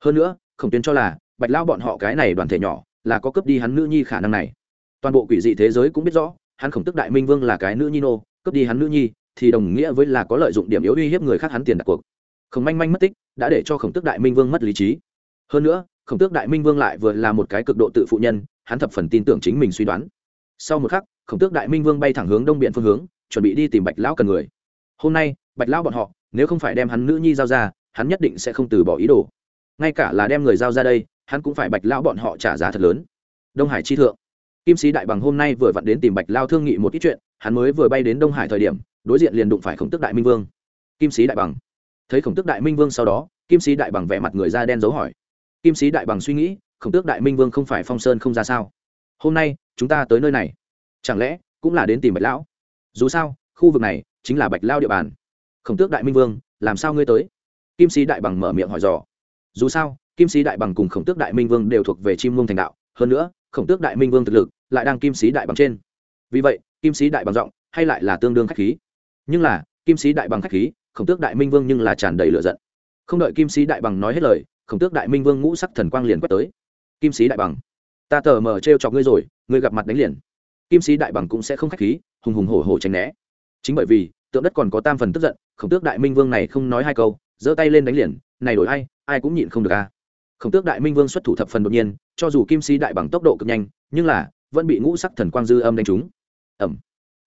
Hơn nữa, khổng tuyến cho là, bạch lão bọn họ cái này đoàn thể nhỏ, là có cướp đi hắn nữ nhi khả năng này. Toàn bộ quỷ dị thế giới cũng biết rõ, hắn khổng tức đại minh vương là cái nữ nhi nô, cướp đi hắn nữ nhi thì đồng nghĩa với là có lợi dụng điểm yếu uy hiếp người khác hắn tiền đặt cuộc. Khổng manh manh mất tích, đã để cho khổng tước đại minh vương mất lý trí. Hơn nữa, khổng tước đại minh vương lại vừa là một cái cực độ tự phụ nhân, hắn thập phần tin tưởng chính mình suy đoán. Sau một khắc, khổng tước đại minh vương bay thẳng hướng đông biện phương hướng, chuẩn bị đi tìm bạch lão cần người. Hôm nay, bạch lão bọn họ, nếu không phải đem hắn nữ nhi giao ra, hắn nhất định sẽ không từ bỏ ý đồ. Ngay cả là đem người giao ra đây, hắn cũng phải bạch lão bọn họ trả giá thật lớn. Đông hải chi thượng. Kim sĩ đại bằng hôm nay vừa vặn đến tìm bạch lao thương nghị một ít chuyện, hắn mới vừa bay đến đông hải thời điểm đối diện liền đụng phải khổng tức đại minh vương. Kim sĩ đại bằng. Thấy khổng tức đại minh vương sau đó, kim sĩ đại bằng vẻ mặt người da đen dấu hỏi. Kim sĩ đại bằng suy nghĩ, khổng tước đại minh vương không phải phong sơn không ra sao? Hôm nay, chúng ta tới nơi này. Chẳng lẽ, cũng là đến tìm bạch lão? Dù sao, khu vực này chính là bạch lao địa bàn. Khổng tước đại minh vương, làm sao ngươi tới? Kim sĩ đại bằng mở miệng hỏi dò. Dù sao, kim sĩ đại bằng cùng khổng tước đại minh vương đều thuộc về chim mông thành đạo. Hơn nữa, khổng tước đại minh vương thực lực lại đang kim sĩ đại bằng trên. Vì vậy, kim sĩ đại bằng giọng hay lại là tương đương khách khí nhưng là, kim sĩ đại bằng khách khí, khổng tước đại minh vương nhưng là tràn đầy lửa giận. Không đợi kim sĩ đại bằng nói hết lời, khổng tước đại minh vương ngũ sắc thần quang liền quét tới. Kim sĩ đại bằng, ta tờ mờ t r e o chọc ngươi rồi, ngươi gặp mặt đánh liền. Kim sĩ đại bằng cũng sẽ không k h á c h khí, hùng hùng hổ hổ tránh né. Chính bởi vì, tượng đất còn có tam phần tức giận, khổng tước đại minh vương này không nói hai câu, giơ tay lên đánh liền, này đổi ai ai cũng nhịn không được a. Khổng tước đại minh vương xuất thủ thập phần đột nhiên, cho dù kim sĩ đại bằng tốc độ cực nhanh, nhưng là, vẫn bị ngũ sắc thần quang dư âm đánh trúng. Ẩm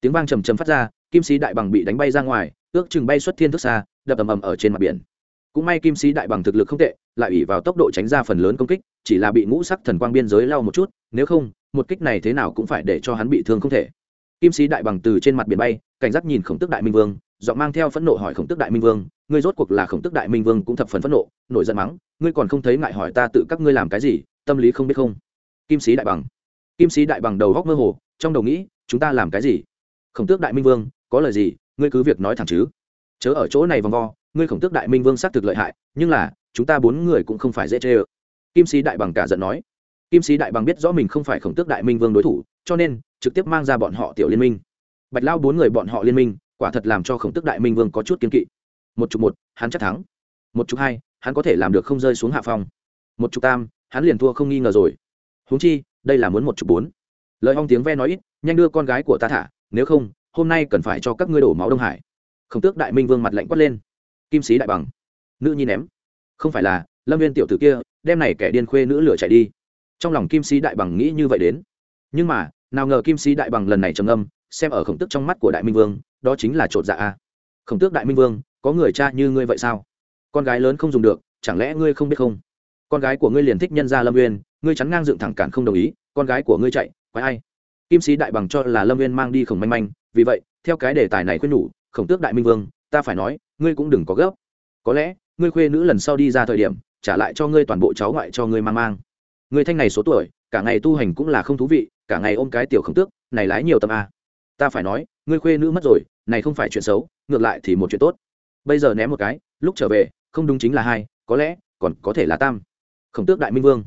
tiếng vang trầm trầm phát ra kim sĩ đại bằng bị đánh bay ra ngoài, ước chừng bay xuất thiên thức xa, đập ầm ầm ở trên mặt biển. Cũng may kim sĩ đại bằng thực lực không tệ, lại ủy vào tốc độ tránh ra phần lớn công kích, chỉ là bị ngũ sắc thần quang biên giới lau một chút, nếu không, một kích này thế nào cũng phải để cho hắn bị thương không thể. Kim sĩ đại bằng từ trên mặt biển bay, cảnh giác nhìn khổng tức đại minh vương dọn mang theo phẫn nộ hỏi khổng tức đại minh vương, ngươi rốt cuộc là khổng tức đại minh vương cũng thập phần phẫn nộ, nổi giận mắng, ngươi còn không thấy ngại hỏi ta tự các ngươi làm cái gì, tâm lý không biết không? Kim sĩ đại bằng. Kim sĩ đại bằng đầu góc mơ hồ, trong đầu nghĩ, chúng ta làm cái gì? Khổng tước đại minh vương có lời gì, ngươi cứ việc nói thẳng chứ. Chớ ở chỗ này vòng vo, ngươi khổng tước đại minh vương xác thực lợi hại, nhưng là, chúng ta bốn người cũng không phải dễ chê ơ. Kim sĩ đại bằng cả giận nói. Kim sĩ đại bằng biết rõ mình không phải khổng tước đại minh vương đối thủ, cho nên, trực tiếp mang ra bọn họ tiểu liên minh. Bạch lao bốn người bọn họ liên minh, quả thật làm cho khổng tước đại minh vương có chút kiên kỵ. Một chục một, hắn chắc thắng. Một chục hai, hắn có thể làm được không rơi xuống hạ phong. Một chục tam, hắn liền thua không nghi ngờ rồi. Huống chi, đây là muốn một chục bốn. Lời hong tiếng ve nói ít, nhanh đưa con gái của ta thả, nếu không hôm nay cần phải cho các ngươi đổ máu đông hải. Khổng tước đại minh vương mặt lạnh quát lên. Kim sĩ đại bằng. Nữ nhi ném. Không phải là, lâm viên tiểu tử kia, đem này kẻ điên khuê nữ lửa chạy đi. Trong lòng kim sĩ đại bằng nghĩ như vậy đến. Nhưng mà, nào ngờ kim sĩ đại bằng lần này trầm âm xem ở khổng tước trong mắt của đại minh vương, đó chính là trột dạ a. Khổng tước đại minh vương, có người cha như ngươi vậy sao? Con gái lớn không dùng được, chẳng lẽ ngươi không biết không? Con gái của ngươi liền thích nhân gia lâm uyên, ngươi chắn ngang dựng thẳng cản không đồng ý, con gái của ngươi chạy, quái ai? Kim sĩ đại bằng cho là lâm Viên mang đi khổng manh manh, vì vậy, theo cái đề tài này khuyên nhủ, khổng tước đại minh vương, ta phải nói, ngươi cũng đừng có gấp. Có lẽ, ngươi khuê nữ lần sau đi ra thời điểm, trả lại cho ngươi toàn bộ cháu ngoại cho ngươi mang mang. Ngươi thanh này số tuổi, cả ngày tu hành cũng là không thú vị, cả ngày ôm cái tiểu khổng tước, này lái nhiều tâm a. Ta phải nói, ngươi khuê nữ mất rồi, này không phải chuyện xấu, ngược lại thì một chuyện tốt. Bây giờ ném một cái, lúc trở về, không đúng chính là hai, có lẽ, còn có thể là tam. Khổng tước đại minh vương.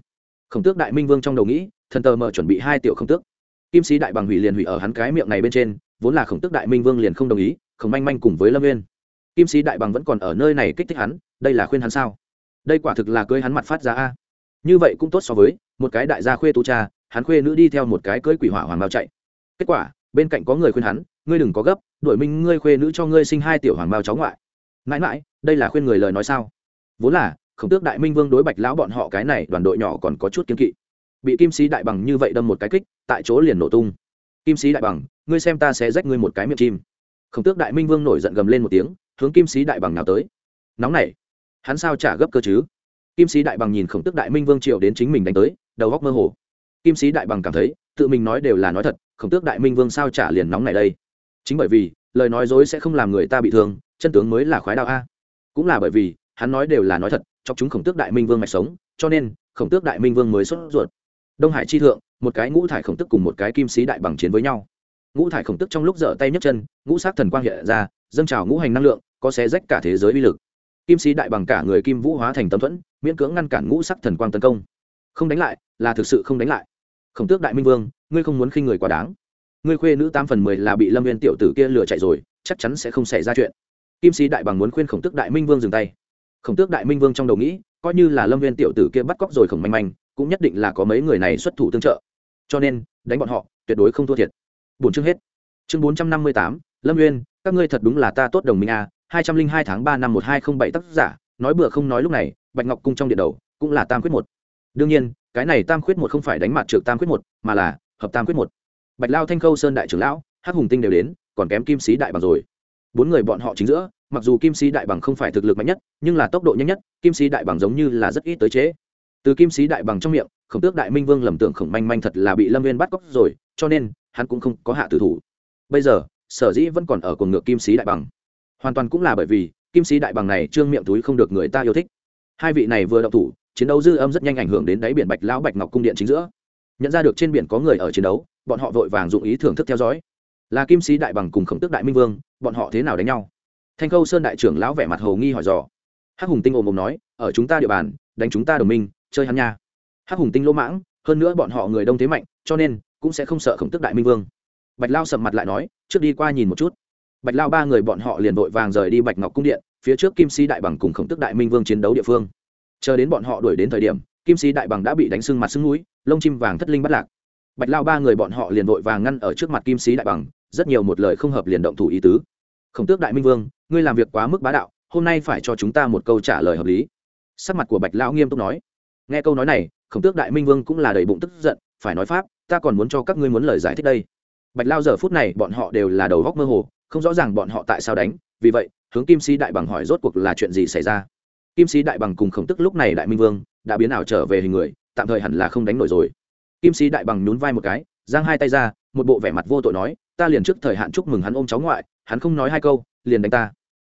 Khổng tước đại minh vương trong đầu nghĩ, thần tờ mờ chuẩn bị hai tiểu khổng tước kim sĩ đại bằng hủy liền hủy ở hắn cái miệng này bên trên, vốn là khổng tước đại minh vương liền không đồng ý, khổng manh manh cùng với lâm viên kim sĩ đại bằng vẫn còn ở nơi này kích thích hắn, đây là khuyên hắn sao? Đây quả thực là cưới hắn mặt phát ra a. Như vậy cũng tốt so với, một cái đại gia khuê tu cha, hắn khuê nữ đi theo một cái cưới quỷ hỏa hoàng bao chạy. Kết quả, bên cạnh có người khuyên hắn, ngươi đừng có gấp đổi minh ngươi khuê nữ cho ngươi sinh hai tiểu hoàng bao cháu ngoại. Mãi mãi, đây là khuyên người lời nói sao? Vốn là, khổng tước đại minh vương đối bạch lão bọn họ cái này đoàn đội nhỏ còn có chút kiên kỵ bị kim sĩ đại bằng như vậy đâm một cái kích, tại chỗ liền nổ tung. Kim sĩ đại bằng, ngươi xem ta sẽ rách ngươi một cái miệng chim. Khổng tước đại minh vương nổi giận gầm lên một tiếng, hướng kim sĩ đại bằng nào tới. Nóng này, hắn sao trả gấp cơ chứ? Kim sĩ đại bằng nhìn khổng tước đại minh vương triệu đến chính mình đánh tới, đầu góc mơ hồ. Kim sĩ đại bằng cảm thấy, tự mình nói đều là nói thật, khổng tước đại minh vương sao trả liền nóng này đây? Chính bởi vì, lời nói dối sẽ không làm người ta bị thương, chân tướng mới là khoái đạo a. Cũng là bởi vì, hắn nói đều là nói thật cho chúng khổng tước đại minh vương mạch sống, cho nên, khổng tước đại minh vương mới sốt ruột đông hải chi thượng, một cái ngũ thải khổng tức cùng một cái kim sĩ đại bằng chiến với nhau. Ngũ thải khổng tức trong lúc dở tay nhấc chân, ngũ sát thần quang hiện ra, dâng trào ngũ hành năng lượng, có xé rách cả thế giới uy lực. Kim sĩ đại bằng cả người kim vũ hóa thành tâm thuẫn, miễn cưỡng ngăn cản ngũ sắc thần quang tấn công. Không đánh lại, là thực sự không đánh lại. Khổng tước đại minh vương, ngươi không muốn khinh người quá đáng. Ngươi khuê nữ tam phần mười là bị lâm viên tiểu tử kia lừa chạy rồi, chắc chắn sẽ không xảy ra chuyện. Kim sĩ đại bằng muốn khuyên khổng tước đại minh vương dừng tay. Khổng tước đại minh vương trong đầu nghĩ, coi như là lâm viên tiểu tử kia bắt cóc rồi khổng manh manh cũng nhất định là có mấy người này xuất thủ tương trợ. Cho nên, đánh bọn họ, tuyệt đối không thua thiệt. Bốn chương hết. Chương bốn trăm năm mươi tám, lâm nguyên các ngươi thật đúng là ta tốt đồng minh a, hai trăm linh hai tháng ba năm một hai không bảy tác giả, nói bừa không nói lúc này, bạch ngọc cung trong điện đầu, cũng là tam quyết một. Đương nhiên, cái này tam quyết một không phải đánh mặt trượt tam quyết một, mà là hợp tam quyết một. Bạch lao thanh khâu sơn đại trưởng lão, hắc hùng tinh đều đến, còn kém kim sĩ đại bằng rồi. Bốn người bọn họ chính giữa, mặc dù kim sĩ đại bằng không phải thực lực mạnh nhất, nhưng là tốc độ nhanh nhất, kim sĩ đại bằng giống như là rất ít tới chế từ kim sĩ đại bằng trong miệng, khổng tước đại minh vương lầm tưởng khổng manh manh thật là bị lâm viên bắt cóc rồi, cho nên, hắn cũng không có hạ tử thủ. Bây giờ, sở dĩ vẫn còn ở cùng ngược kim sĩ đại bằng. Hoàn toàn cũng là bởi vì, kim sĩ đại bằng này trương miệng túi không được người ta yêu thích. Hai vị này vừa đậu thủ, chiến đấu dư âm rất nhanh ảnh hưởng đến đáy biển bạch lão bạch ngọc cung điện chính giữa. Nhận ra được trên biển có người ở chiến đấu, bọn họ vội vàng dụng ý thưởng thức theo dõi. Là kim sĩ đại bằng cùng khổng tước đại minh vương, bọn họ thế nào đánh nhau? Thanh khâu sơn đại trưởng lão vẻ mặt hầu nghi hỏi dò. Hắc hùng tinh ồm ồm nói, ở chúng ta địa bàn, đánh chúng ta đồng minh chơi hắn nha. Hắc hùng tinh lỗ mãng, hơn nữa bọn họ người đông thế mạnh, cho nên cũng sẽ không sợ khổng tức đại minh vương. Bạch lao sầm mặt lại nói, trước đi qua nhìn một chút. Bạch lao ba người bọn họ liền vội vàng rời đi bạch ngọc cung điện, phía trước kim sĩ đại bằng cùng khổng tức đại minh vương chiến đấu địa phương. Chờ đến bọn họ đuổi đến thời điểm, kim sĩ đại bằng đã bị đánh sưng mặt sưng núi, lông chim vàng thất linh bắt lạc. Bạch lao ba người bọn họ liền vội vàng ngăn ở trước mặt kim sĩ đại bằng, rất nhiều một lời không hợp liền động thủ ý tứ. Khổng tước đại minh vương, ngươi làm việc quá mức bá đạo, hôm nay phải cho chúng ta một câu trả lời hợp lý. Sắc mặt của bạch lao nghiêm túc nói nghe câu nói này, khổng tước đại minh vương cũng là đầy bụng tức giận, phải nói pháp, ta còn muốn cho các ngươi muốn lời giải thích đây. Bạch lao giờ phút này, bọn họ đều là đầu góc mơ hồ, không rõ ràng bọn họ tại sao đánh, vì vậy, hướng kim sĩ đại bằng hỏi rốt cuộc là chuyện gì xảy ra. Kim sĩ đại bằng cùng khổng tức lúc này đại minh vương, đã biến ảo trở về hình người, tạm thời hẳn là không đánh nổi rồi. Kim sĩ đại bằng nhún vai một cái, giang hai tay ra, một bộ vẻ mặt vô tội nói, ta liền trước thời hạn chúc mừng hắn ôm cháu ngoại, hắn không nói hai câu, liền đánh ta.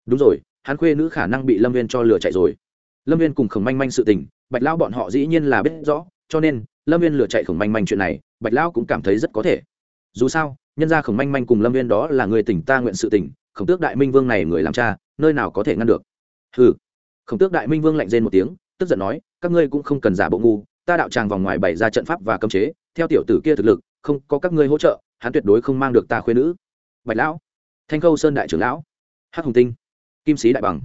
Đúng rồi, hắn khuê nữ khả năng bị lâm viên cho lừa chạy rồi lâm viên cùng khổng manh manh sự tình, bạch lão bọn họ dĩ nhiên là biết rõ, cho nên, lâm viên lừa chạy khổng manh manh chuyện này, bạch lão cũng cảm thấy rất có thể. Dù sao, nhân ra khổng manh manh cùng lâm viên đó là người tỉnh ta nguyện sự tỉnh, khổng tước đại minh vương này người làm cha, nơi nào có thể ngăn được. Ừ khổng tước đại minh vương lạnh rên một tiếng, tức giận nói, các ngươi cũng không cần giả bộ ngu, ta đạo tràng vòng ngoài bày ra trận pháp và cấm chế, theo tiểu tử kia thực lực, không có các ngươi hỗ trợ, hắn tuyệt đối không mang được ta khuyên nữ. Bạch lão. Thanh khâu sơn đại trưởng lão. Hắc hùng tinh. Kim sĩ đại bằng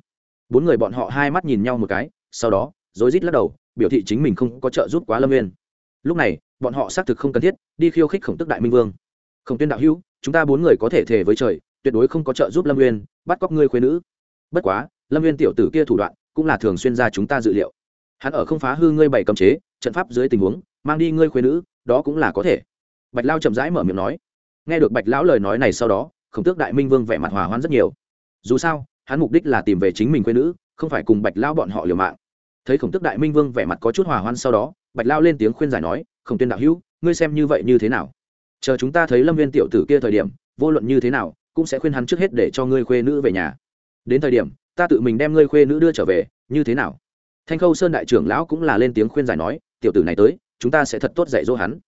bốn người bọn họ hai mắt nhìn nhau một cái, sau đó, rối rít lắc đầu, biểu thị chính mình không có trợ giúp quá lâm Nguyên. lúc này, bọn họ xác thực không cần thiết, đi khiêu khích khổng tức đại minh vương. Khổng tuyên đạo hữu, chúng ta bốn người có thể thề với trời, tuyệt đối không có trợ giúp lâm Nguyên bắt cóc ngươi khuyên nữ. Bất quá, lâm Nguyên tiểu tử kia thủ đoạn, cũng là thường xuyên ra chúng ta dự liệu. Hắn ở không phá hư ngươi bảy cầm chế, trận pháp dưới tình huống, mang đi ngươi khuyên nữ, đó cũng là có thể. Bạch lao chậm rãi mở miệng nói. Nghe được bạch lão lời nói này sau đó, khổng tước đại minh vương vẻ mặt hòa hoãn rất nhiều. Dù sao hắn mục đích là tìm về chính mình quê nữ, không phải cùng bạch lao bọn họ liều mạng. Thấy khổng tước đại minh vương vẻ mặt có chút hòa hoan sau đó, bạch lao lên tiếng khuyên giải nói, khổng tuyên đạo hữu, ngươi xem như vậy như thế nào? Chờ chúng ta thấy lâm viên tiểu tử kia thời điểm, vô luận như thế nào, cũng sẽ khuyên hắn trước hết để cho ngươi khuê nữ về nhà. Đến thời điểm, ta tự mình đem ngươi khuê nữ đưa trở về, như thế nào? Thanh khâu sơn đại trưởng lão cũng là lên tiếng khuyên giải nói, tiểu tử này tới, chúng ta sẽ thật tốt dạy dỗ hắn.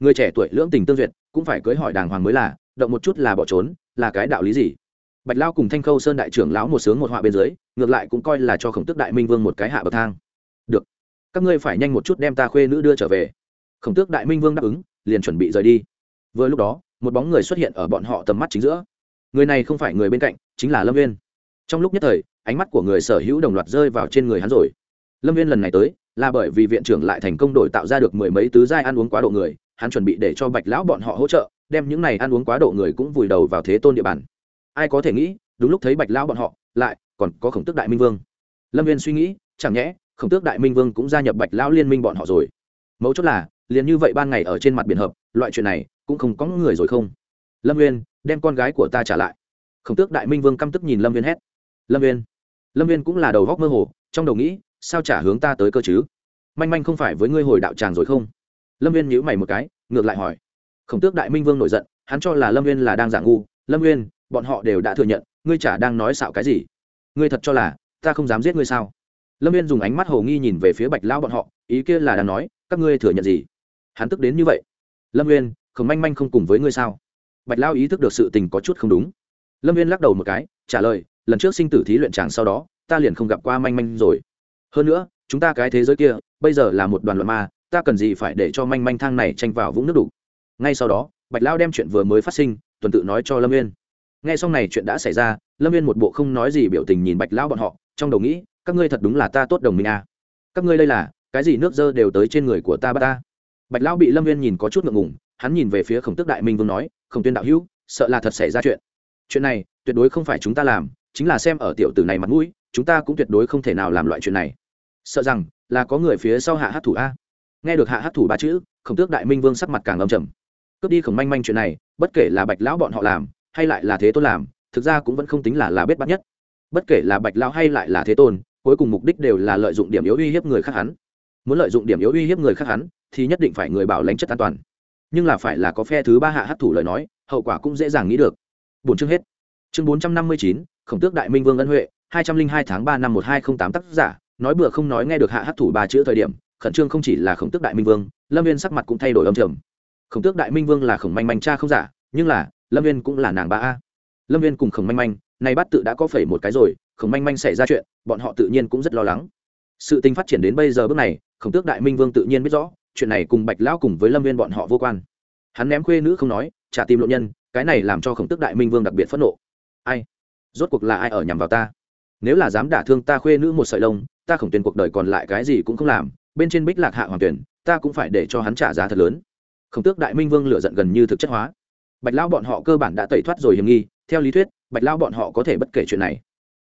Người trẻ tuổi lưỡng tình tương duyệt, cũng phải cưới hỏi đàng hoàng mới là, động một chút là bỏ trốn, là cái đạo lý gì? Bạch lao cùng thanh khâu sơn đại trưởng lão một sướng một họa bên dưới, ngược lại cũng coi là cho khổng tức đại minh vương một cái hạ bậc thang. Được, các ngươi phải nhanh một chút đem ta khuê nữ đưa trở về. Khổng tước đại minh vương đáp ứng, liền chuẩn bị rời đi. Vừa lúc đó, một bóng người xuất hiện ở bọn họ tầm mắt chính giữa. Người này không phải người bên cạnh, chính là lâm viên trong lúc nhất thời, ánh mắt của người sở hữu đồng loạt rơi vào trên người hắn rồi. Lâm viên lần này tới, là bởi vì viện trưởng lại thành công đổi tạo ra được mười mấy tứ giai ăn uống quá độ người, hắn chuẩn bị để cho bạch lão bọn họ hỗ trợ, đem những này ăn uống quá độ người cũng vùi đầu vào thế tôn địa bàn ai có thể nghĩ, đúng lúc thấy bạch lão bọn họ, lại còn có khổng tước đại minh vương. Lâm viên suy nghĩ, chẳng nhẽ khổng tước đại minh vương cũng gia nhập bạch lão liên minh bọn họ rồi. Mấu chốt là, liền như vậy ban ngày ở trên mặt biển hợp, loại chuyện này cũng không có người rồi không? Lâm viên, đem con gái của ta trả lại. Khổng tước đại minh vương căm tức nhìn lâm viên hét. Lâm viên lâm viên cũng là đầu góc mơ hồ, trong đầu nghĩ, sao trả hướng ta tới cơ chứ? Manh manh không phải với ngươi hồi đạo tràng rồi không? Lâm viên nhữ mày một cái, ngược lại hỏi. Khổng tước đại minh vương nổi giận, hắn cho là lâm viên là đang giả ngu. Lâm viên bọn họ đều đã thừa nhận, ngươi chả đang nói xạo cái gì. Ngươi thật cho là, ta không dám giết ngươi sao? Lâm viên dùng ánh mắt hồ nghi nhìn về phía bạch lão bọn họ, ý kia là đang nói, các ngươi thừa nhận gì? Hắn tức đến như vậy. Lâm viên khổng manh manh không cùng với ngươi sao? Bạch lão ý thức được sự tình có chút không đúng. Lâm viên lắc đầu một cái, trả lời, lần trước sinh tử thí luyện tràng sau đó, ta liền không gặp qua manh manh rồi. Hơn nữa, chúng ta cái thế giới kia, bây giờ là một đoàn loạn ma, ta cần gì phải để cho manh manh thang này tranh vào vũng nước đủ ngay sau đó, bạch lão đem chuyện vừa mới phát sinh, tuần tự nói cho lâm viên nghe xong này chuyện đã xảy ra, lâm viên một bộ không nói gì biểu tình nhìn bạch lão bọn họ, trong đầu nghĩ, các ngươi thật đúng là ta tốt đồng minh à. các ngươi đây là, cái gì nước dơ đều tới trên người của ta bắt ta. Bạch lão bị lâm viên nhìn có chút ngượng ngùng, hắn nhìn về phía khổng tước đại minh vương nói, khổng tuyên đạo hữu, sợ là thật xảy ra chuyện. Chuyện này, tuyệt đối không phải chúng ta làm, chính là xem ở tiểu tử này mặt mũi, chúng ta cũng tuyệt đối không thể nào làm loại chuyện này. Sợ rằng, là có người phía sau hạ hát thủ a. Nghe được hạ hát thủ ba chữ, khổng tước đại minh vương sắc mặt càng âm trầm. Cướp đi khổng manh manh chuyện này, bất kể là bạch lão bọn họ làm hay lại là thế tôn làm, thực ra cũng vẫn không tính là là bết bắt nhất. Bất kể là bạch lão hay lại là thế tôn, cuối cùng mục đích đều là lợi dụng điểm yếu uy hiếp người khác hắn. Muốn lợi dụng điểm yếu uy hiếp người khác hắn, thì nhất định phải người bảo lãnh chất an toàn. Nhưng là phải là có phe thứ ba hạ hát thủ lời nói, hậu quả cũng dễ dàng nghĩ được. Bốn chương hết. Chương bốn trăm năm mươi chín, khổng tước đại minh vương ân huệ, hai trăm linh hai tháng ba năm một hai không tám tác giả, nói bừa không nói nghe được hạ hát thủ ba chữ thời điểm, khẩn trương không chỉ là khổng tước đại minh vương, lâm viên sắc mặt cũng thay đổi âm trầm. Khổng tước đại minh vương là khổng manh manh cha không giả, nhưng là lâm viên cũng là nàng ba a. Lâm viên cùng khổng manh manh, nay bắt tự đã có phẩy một cái rồi, khổng manh manh xảy ra chuyện, bọn họ tự nhiên cũng rất lo lắng. Sự tình phát triển đến bây giờ bước này, khổng tước đại minh vương tự nhiên biết rõ, chuyện này cùng bạch lão cùng với lâm viên bọn họ vô quan. Hắn ném khuê nữ không nói, trả tìm lộ nhân, cái này làm cho khổng tước đại minh vương đặc biệt phẫn nộ. Ai? Rốt cuộc là ai ở nhằm vào ta? Nếu là dám đả thương ta khuê nữ một sợi lông, ta khổng tuyển cuộc đời còn lại cái gì cũng không làm, bên trên bích lạc hạ hoàng tuyển, ta cũng phải để cho hắn trả giá thật lớn. Khổng tước đại minh vương lựa giận gần như thực chất hóa bạch lao bọn họ cơ bản đã tẩy thoát rồi hiểm nghi, theo lý thuyết, bạch lao bọn họ có thể bất kể chuyện này.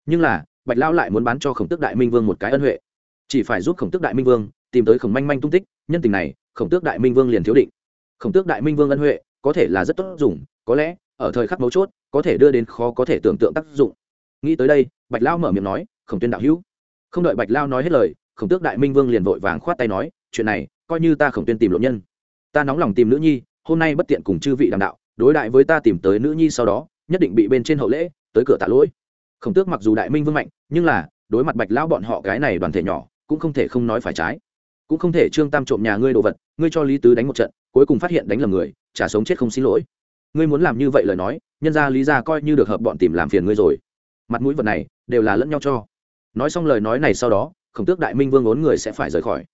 Nhưng là, bạch lao lại muốn bán cho khổng tước đại minh vương một cái ân huệ. Chỉ phải giúp khổng tước đại minh vương tìm tới khổng manh manh tung tích, nhân tình này, khổng tước đại minh vương liền thiếu định. Khổng tước đại minh vương ân huệ, có thể là rất tốt dùng, có lẽ, ở thời khắc mấu chốt, có thể đưa đến khó có thể tưởng tượng tác dụng. Nghĩ tới đây, bạch lao mở miệng nói, khổng tuyên đạo hữu. Không đợi bạch lao nói hết lời, khổng tước đại minh vương liền vội vàng khoát tay nói, chuyện này, coi như ta khổng tuyên tìm lộ nhân. Ta nóng lòng tìm nữ nhi, hôm nay bất tiện cùng chư vị đàm đạo đối đại với ta tìm tới nữ nhi sau đó, nhất định bị bên trên hậu lễ, tới cửa tạ lỗi. Khổng tước mặc dù đại minh vương mạnh, nhưng là, đối mặt bạch lão bọn họ cái này đoàn thể nhỏ, cũng không thể không nói phải trái. Cũng không thể trương tam trộm nhà ngươi đồ vật, ngươi cho lý tứ đánh một trận, cuối cùng phát hiện đánh lầm người, trả sống chết không xin lỗi. Ngươi muốn làm như vậy lời nói, nhân ra lý ra coi như được hợp bọn tìm làm phiền ngươi rồi. Mặt mũi vật này, đều là lẫn nhau cho. Nói xong lời nói này sau đó, khổng tước đại minh vương ốn người sẽ phải rời khỏi.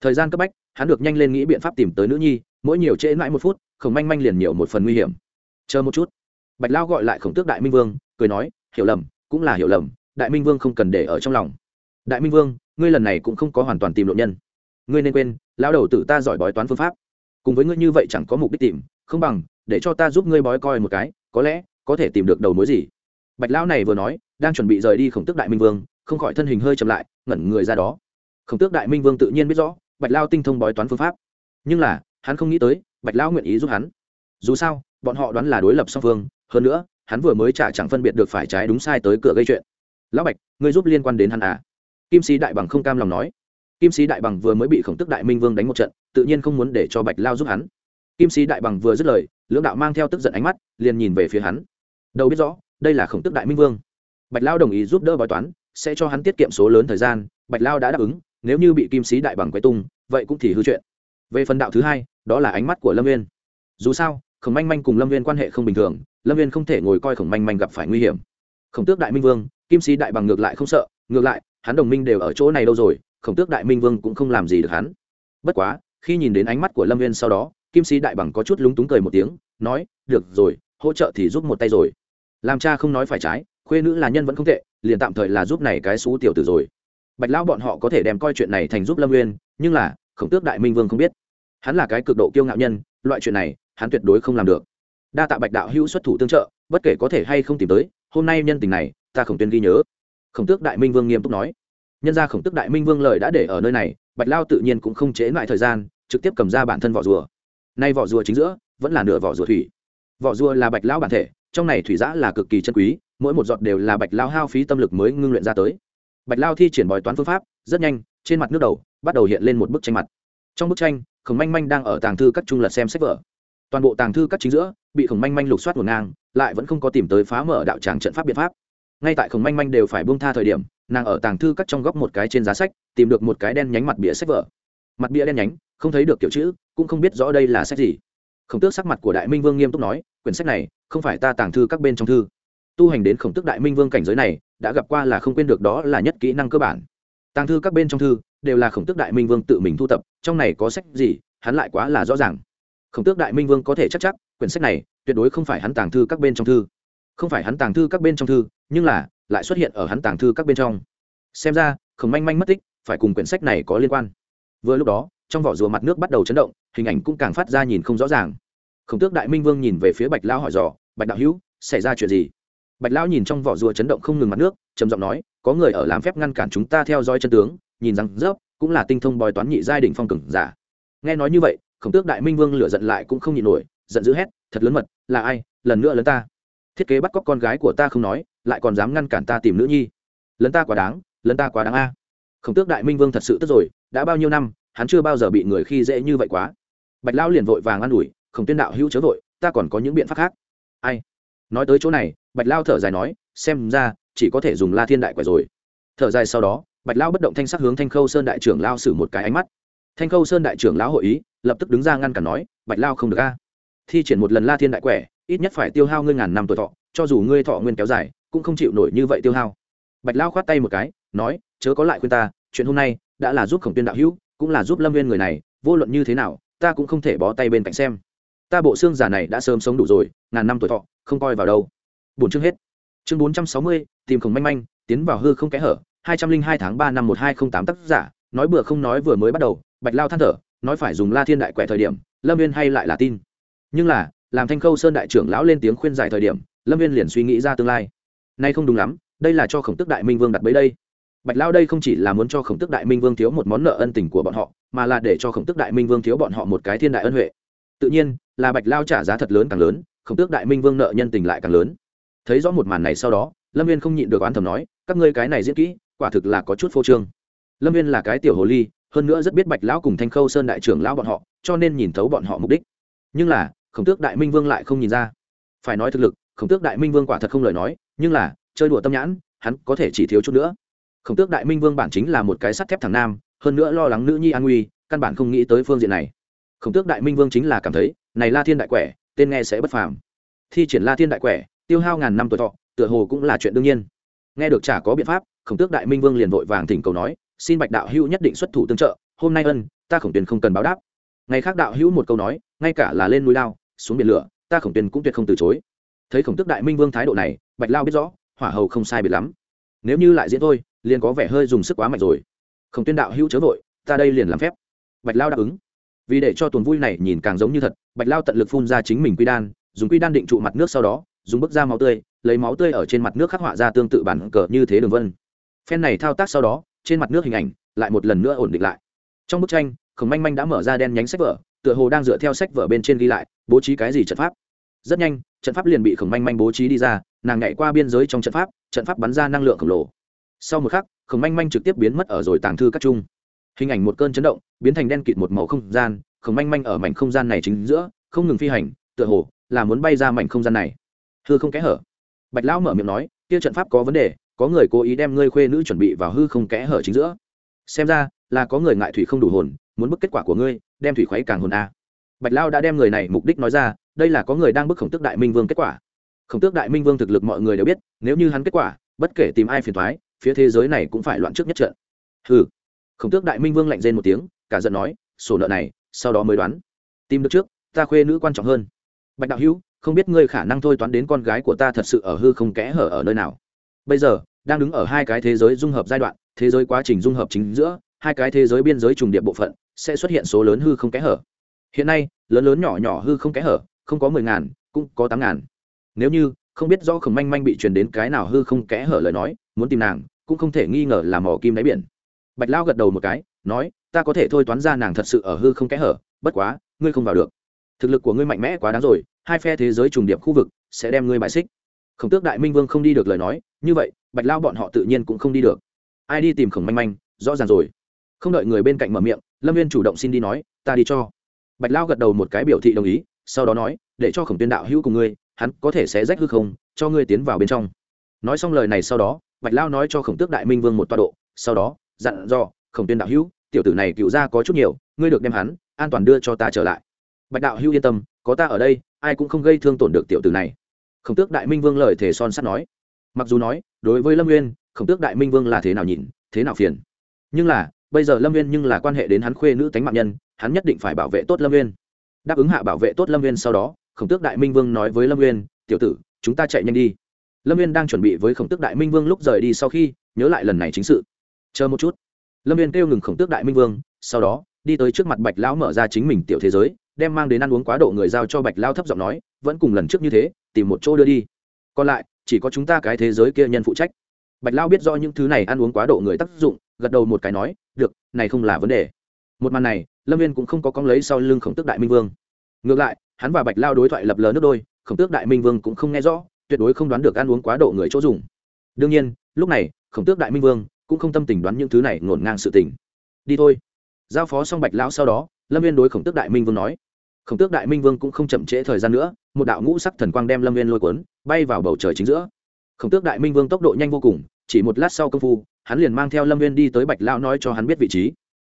Thời gian cấp bách, hắn được nhanh lên nghĩ biện pháp tìm tới nữ nhi, mỗi nhiều trễ mãi một phút khổng manh manh liền nhiều một phần nguy hiểm. Chờ một chút. Bạch lao gọi lại khổng tước đại minh vương, cười nói, hiểu lầm, cũng là hiểu lầm, đại minh vương không cần để ở trong lòng. Đại minh vương, ngươi lần này cũng không có hoàn toàn tìm lộ nhân. Ngươi nên quên lao đầu tử ta giỏi bói toán phương pháp. Cùng với ngươi như vậy chẳng có mục đích tìm, không bằng, để cho ta giúp ngươi bói coi một cái, có lẽ, có thể tìm được đầu mối gì. Bạch lão này vừa nói, đang chuẩn bị rời đi khổng tước đại minh vương, không khỏi thân hình hơi chậm lại, ngẩn người ra đó. Khổng tước đại minh vương tự nhiên biết rõ, bạch lao tinh thông bói toán phương pháp. Nhưng là, hắn không nghĩ tới bạch Lão nguyện ý giúp hắn. Dù sao, bọn họ đoán là đối lập song phương, hơn nữa, hắn vừa mới trả chẳng phân biệt được phải trái đúng sai tới cửa gây chuyện. Lão bạch, ngươi giúp liên quan đến hắn à? Kim sĩ đại bằng không cam lòng nói. Kim sĩ đại bằng vừa mới bị khổng tức đại minh vương đánh một trận, tự nhiên không muốn để cho bạch lao giúp hắn. Kim sĩ đại bằng vừa dứt lời, lưỡng đạo mang theo tức giận ánh mắt, liền nhìn về phía hắn. Đâu biết rõ, đây là khổng tức đại minh vương. Bạch lao đồng ý giúp đỡ bói toán, sẽ cho hắn tiết kiệm số lớn thời gian, bạch lao đã đáp ứng, nếu như bị kim sĩ đại bằng quay tung, vậy cũng thì hư chuyện. Về phần đạo thứ hai đó là ánh mắt của lâm viên dù sao, khổng manh manh cùng lâm viên quan hệ không bình thường, lâm viên không thể ngồi coi khổng manh manh gặp phải nguy hiểm. Khổng tước đại minh vương, kim sĩ đại bằng ngược lại không sợ, ngược lại, hắn đồng minh đều ở chỗ này đâu rồi, khổng tước đại minh vương cũng không làm gì được hắn. Bất quá, khi nhìn đến ánh mắt của lâm viên sau đó, kim sĩ đại bằng có chút lúng túng cười một tiếng, nói, được rồi, hỗ trợ thì giúp một tay rồi. Làm cha không nói phải trái, khuê nữ là nhân vẫn không tệ, liền tạm thời là giúp này cái xú tiểu tử rồi. Bạch lão bọn họ có thể đem coi chuyện này thành giúp lâm nguyên nhưng là, khổng tước đại minh vương không biết hắn là cái cực độ kiêu ngạo nhân, loại chuyện này, hắn tuyệt đối không làm được. Đa tạ bạch đạo hữu xuất thủ tương trợ, bất kể có thể hay không tìm tới, hôm nay nhân tình này, ta khổng tuyên ghi nhớ. Khổng tước đại minh vương nghiêm túc nói. Nhân ra khổng tước đại minh vương lời đã để ở nơi này, bạch lao tự nhiên cũng không chế lại thời gian, trực tiếp cầm ra bản thân vỏ rùa. Nay vỏ rùa chính giữa, vẫn là nửa vỏ rùa thủy. Vỏ rùa là bạch lão bản thể, trong này thủy giã là cực kỳ chân quý, mỗi một giọt đều là bạch lao hao phí tâm lực mới ngưng luyện ra tới. Bạch lao thi triển bói toán phương pháp, rất nhanh, trên mặt nước đầu, bắt đầu hiện lên một bức tranh mặt. Trong bức tranh khổng manh manh đang ở tàng thư các trung lật xem sách vở. Toàn bộ tàng thư các chính giữa, bị khổng manh manh lục soát ngổn ngang, lại vẫn không có tìm tới phá mở đạo tràng trận pháp biện pháp. Ngay tại khổng manh manh đều phải buông tha thời điểm, nàng ở tàng thư các trong góc một cái trên giá sách, tìm được một cái đen nhánh mặt bìa sách vở. Mặt bìa đen nhánh, không thấy được kiểu chữ, cũng không biết rõ đây là sách gì. Khổng tước sắc mặt của đại minh vương nghiêm túc nói, quyển sách này, không phải ta tàng thư các bên trong thư. Tu hành đến khổng tước đại minh vương cảnh giới này, đã gặp qua là không quên được đó là nhất kỹ năng cơ bản tàng thư các bên trong thư đều là khổng tước đại minh vương tự mình thu tập, trong này có sách gì, hắn lại quá là rõ ràng. Khổng tước đại minh vương có thể chắc chắc, quyển sách này tuyệt đối không phải hắn tàng thư các bên trong thư. Không phải hắn tàng thư các bên trong thư, nhưng là lại xuất hiện ở hắn tàng thư các bên trong. Xem ra, khổng manh manh mất tích, phải cùng quyển sách này có liên quan. Vừa lúc đó, trong vỏ rùa mặt nước bắt đầu chấn động, hình ảnh cũng càng phát ra nhìn không rõ ràng. Khổng tước đại minh vương nhìn về phía bạch lão hỏi dò, bạch đạo hữu, xảy ra chuyện gì? Bạch lão nhìn trong vỏ rùa chấn động không ngừng mặt nước, trầm giọng nói có người ở làm phép ngăn cản chúng ta theo dõi chân tướng, nhìn rằng rớp cũng là tinh thông bói toán nhị giai đình phong cường giả. Nghe nói như vậy, khổng tước đại minh vương lửa giận lại cũng không nhịn nổi, giận dữ hét, thật lớn mật, là ai? Lần nữa lớn ta. Thiết kế bắt cóc con gái của ta không nói, lại còn dám ngăn cản ta tìm nữ nhi. Lấn ta quá đáng, lấn ta quá đáng a. Khổng tước đại minh vương thật sự tức rồi, đã bao nhiêu năm, hắn chưa bao giờ bị người khi dễ như vậy quá. Bạch lao liền vội vàng an ủi, khổng tuyên đạo hữu chớ vội, ta còn có những biện pháp khác. Ai? Nói tới chỗ này, bạch lao thở dài nói, xem ra chỉ có thể dùng la thiên đại quẻ rồi. Thở dài sau đó, bạch lao bất động thanh sắc hướng thanh khâu sơn đại trưởng lao xử một cái ánh mắt. Thanh khâu sơn đại trưởng lão hội ý, lập tức đứng ra ngăn cản nói, bạch lao không được a. Thi triển một lần la thiên đại quẻ, ít nhất phải tiêu hao ngươi ngàn năm tuổi thọ, cho dù ngươi thọ nguyên kéo dài, cũng không chịu nổi như vậy tiêu hao. Bạch lao khoát tay một cái, nói, chớ có lại khuyên ta, chuyện hôm nay đã là giúp khổng tuyên đạo hữu, cũng là giúp lâm viên người này, vô luận như thế nào, ta cũng không thể bó tay bên cạnh xem. Ta bộ xương giả này đã sớm sống đủ rồi, ngàn năm tuổi thọ, không coi vào đâu. Buồn chương hết chương bốn trăm sáu mươi, tìm khổng manh manh, tiến vào hư không kẽ hở, hai trăm linh hai tháng ba năm một hai không tám tác giả, nói bừa không nói vừa mới bắt đầu, bạch lao than thở, nói phải dùng la thiên đại quẻ thời điểm, lâm viên hay lại là tin. Nhưng là, làm thanh khâu sơn đại trưởng lão lên tiếng khuyên giải thời điểm, lâm viên liền suy nghĩ ra tương lai. Nay không đúng lắm, đây là cho khổng tức đại minh vương đặt bấy đây. Bạch lao đây không chỉ là muốn cho khổng tức đại minh vương thiếu một món nợ ân tình của bọn họ, mà là để cho khổng tức đại minh vương thiếu bọn họ một cái thiên đại ân huệ. Tự nhiên, là bạch lao trả giá thật lớn càng lớn, khổng tước đại minh vương nợ nhân tình lại càng lớn thấy rõ một màn này sau đó, lâm viên không nhịn được oán thầm nói, các ngươi cái này diễn kỹ, quả thực là có chút phô trương. Lâm viên là cái tiểu hồ ly, hơn nữa rất biết bạch lão cùng thanh khâu sơn đại trưởng lão bọn họ, cho nên nhìn thấu bọn họ mục đích. Nhưng là, khổng tước đại minh vương lại không nhìn ra. Phải nói thực lực, khổng tước đại minh vương quả thật không lời nói, nhưng là, chơi đùa tâm nhãn, hắn có thể chỉ thiếu chút nữa. Khổng tước đại minh vương bản chính là một cái sắt thép thằng nam, hơn nữa lo lắng nữ nhi an nguy, căn bản không nghĩ tới phương diện này. Khổng tước đại minh vương chính là cảm thấy, này la thiên đại quẻ, tên nghe sẽ bất phàm. Thi triển la thiên đại quẻ tiêu hao ngàn năm tuổi thọ, tựa hồ cũng là chuyện đương nhiên. Nghe được chả có biện pháp, khổng tước đại minh vương liền vội vàng thỉnh cầu nói, xin bạch đạo hữu nhất định xuất thủ tương trợ, hôm nay ân, ta khổng tuyền không cần báo đáp. Ngày khác đạo hữu một câu nói, ngay cả là lên núi lao, xuống biển lửa, ta khổng tuyền cũng tuyệt không từ chối. Thấy khổng tước đại minh vương thái độ này, bạch lao biết rõ, hỏa hầu không sai biệt lắm. Nếu như lại diễn thôi, liền có vẻ hơi dùng sức quá mạnh rồi. Khổng tuyên đạo hữu chớ vội, ta đây liền làm phép. Bạch lao đáp ứng. Vì để cho tuần vui này nhìn càng giống như thật, bạch lao tận lực phun ra chính mình quy đan, dùng quy đan định trụ mặt nước sau đó dùng bức da máu tươi, lấy máu tươi ở trên mặt nước khắc họa ra tương tự bản cờ như thế đường vân. Phen này thao tác sau đó, trên mặt nước hình ảnh lại một lần nữa ổn định lại. Trong bức tranh, khổng manh manh đã mở ra đen nhánh sách vở, tựa hồ đang dựa theo sách vở bên trên ghi lại, bố trí cái gì trận pháp. Rất nhanh, trận pháp liền bị khổng manh manh bố trí đi ra, nàng nhảy qua biên giới trong trận pháp trận pháp bắn ra năng lượng khổng lồ. Sau một khắc, khổng manh manh trực tiếp biến mất ở rồi tàng thư các trung. Hình ảnh một cơn chấn động, biến thành đen kịt một màu không gian, khổng manh manh ở mảnh không gian này chính giữa, không ngừng phi hành, tựa hồ là muốn bay ra mảnh không gian này hư không kẽ hở. Bạch lão mở miệng nói, kia trận pháp có vấn đề, có người cố ý đem ngươi khuê nữ chuẩn bị vào hư không kẽ hở chính giữa. Xem ra, là có người ngại thủy không đủ hồn, muốn bức kết quả của ngươi, đem thủy khuấy càng hồn a. Bạch lao đã đem người này mục đích nói ra, đây là có người đang bức khổng tước đại minh vương kết quả. Khổng tước đại minh vương thực lực mọi người đều biết, nếu như hắn kết quả, bất kể tìm ai phiền thoái phía thế giới này cũng phải loạn trước nhất trận. Hừ. Khổng tước đại minh vương lạnh rên một tiếng, cả giận nói, sổ nợ này, sau đó mới đoán. Tìm được trước, ta khuê nữ quan trọng hơn. Bạch đạo hữu không biết ngươi khả năng thôi toán đến con gái của ta thật sự ở hư không kẽ hở ở nơi nào. Bây giờ, đang đứng ở hai cái thế giới dung hợp giai đoạn, thế giới quá trình dung hợp chính giữa, hai cái thế giới biên giới trùng điệp bộ phận, sẽ xuất hiện số lớn hư không kẽ hở. Hiện nay, lớn lớn nhỏ nhỏ hư không kẽ hở, không có mười ngàn, cũng có tám ngàn. Nếu như, không biết do khổng manh manh bị truyền đến cái nào hư không kẽ hở lời nói, muốn tìm nàng, cũng không thể nghi ngờ là mỏ kim đáy biển. Bạch lao gật đầu một cái, nói, ta có thể thôi toán ra nàng thật sự ở hư không kẽ hở, bất quá, ngươi không vào được thực lực của ngươi mạnh mẽ quá đáng rồi, hai phe thế giới trùng điệp khu vực sẽ đem ngươi bại xích. Khổng tước đại minh vương không đi được lời nói, như vậy, bạch lao bọn họ tự nhiên cũng không đi được. Ai đi tìm khổng manh manh, rõ ràng rồi. Không đợi người bên cạnh mở miệng, lâm viên chủ động xin đi nói, ta đi cho. Bạch lao gật đầu một cái biểu thị đồng ý, sau đó nói, để cho khổng tuyên đạo hữu cùng ngươi, hắn có thể sẽ rách hư không, cho ngươi tiến vào bên trong. Nói xong lời này sau đó, bạch lao nói cho khổng tước đại minh vương một toa độ, sau đó, dặn dò, khổng tuyên đạo hữu, tiểu tử này cựu ra có chút nhiều, ngươi được đem hắn, an toàn đưa cho ta trở lại bạch đạo hưu yên tâm có ta ở đây ai cũng không gây thương tổn được tiểu tử này. Khổng tước đại minh vương lời thể son sắt nói. Mặc dù nói đối với lâm nguyên khổng tước đại minh vương là thế nào nhìn thế nào phiền. Nhưng là bây giờ lâm Nguyên nhưng là quan hệ đến hắn khuê nữ tánh mạng nhân hắn nhất định phải bảo vệ tốt lâm Nguyên. đáp ứng hạ bảo vệ tốt lâm Nguyên sau đó khổng tước đại minh vương nói với lâm Nguyên, tiểu tử chúng ta chạy nhanh đi. Lâm Nguyên đang chuẩn bị với khổng tước đại minh vương lúc rời đi sau khi nhớ lại lần này chính sự. Chờ một chút. Lâm viên kêu ngừng khổng tước đại minh vương sau đó đi tới trước mặt bạch lão mở ra chính mình tiểu thế giới đem mang đến ăn uống quá độ người giao cho bạch lao thấp giọng nói, vẫn cùng lần trước như thế, tìm một chỗ đưa đi. Còn lại, chỉ có chúng ta cái thế giới kia nhân phụ trách. Bạch lao biết do những thứ này ăn uống quá độ người tác dụng, gật đầu một cái nói, được, này không là vấn đề. Một màn này, lâm viên cũng không có con lấy sau lưng khổng tước đại minh vương. Ngược lại, hắn và bạch lao đối thoại lập lờ nước đôi, khổng tước đại minh vương cũng không nghe rõ, tuyệt đối không đoán được ăn uống quá độ người chỗ dùng. Đương nhiên, lúc này, khổng tước đại minh vương cũng không tâm tình đoán những thứ này ngổn ngang sự tình. Đi thôi. Giao phó xong bạch lão sau đó, lâm viên đối khổng tước đại minh vương nói khổng tước đại minh vương cũng không chậm trễ thời gian nữa, một đạo ngũ sắc thần quang đem lâm viên lôi cuốn, bay vào bầu trời chính giữa. Khổng tước đại minh vương tốc độ nhanh vô cùng, chỉ một lát sau công phu, hắn liền mang theo lâm viên đi tới bạch lao nói cho hắn biết vị trí.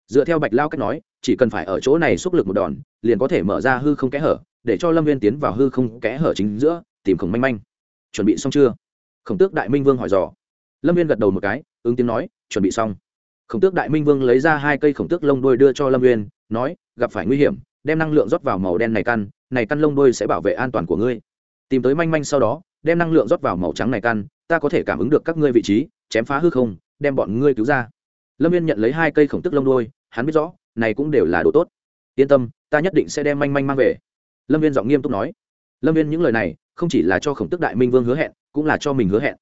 Dựa theo bạch lao cách nói, chỉ cần phải ở chỗ này xúc lực một đòn, liền có thể mở ra hư không kẽ hở, để cho lâm viên tiến vào hư không kẽ hở chính giữa, tìm khổng manh manh. Chuẩn bị xong chưa? Khổng tước đại minh vương hỏi dò. Lâm viên gật đầu một cái, ứng tiếng nói, chuẩn bị xong. Khổng tước đại minh vương lấy ra hai cây khổng tước lông đôi đưa cho lâm viên nói, gặp phải nguy hiểm đem năng lượng rót vào màu đen này căn này căn lông đôi sẽ bảo vệ an toàn của ngươi. Tìm tới manh manh sau đó, đem năng lượng rót vào màu trắng này căn, ta có thể cảm ứng được các ngươi vị trí, chém phá hư không, đem bọn ngươi cứu ra. Lâm viên nhận lấy hai cây khổng tức lông đôi hắn biết rõ, này cũng đều là đồ tốt. Yên tâm, ta nhất định sẽ đem manh manh mang về. Lâm viên giọng nghiêm túc nói. Lâm viên những lời này, không chỉ là cho khổng tức đại minh vương hứa hẹn, cũng là cho mình hứa hẹn.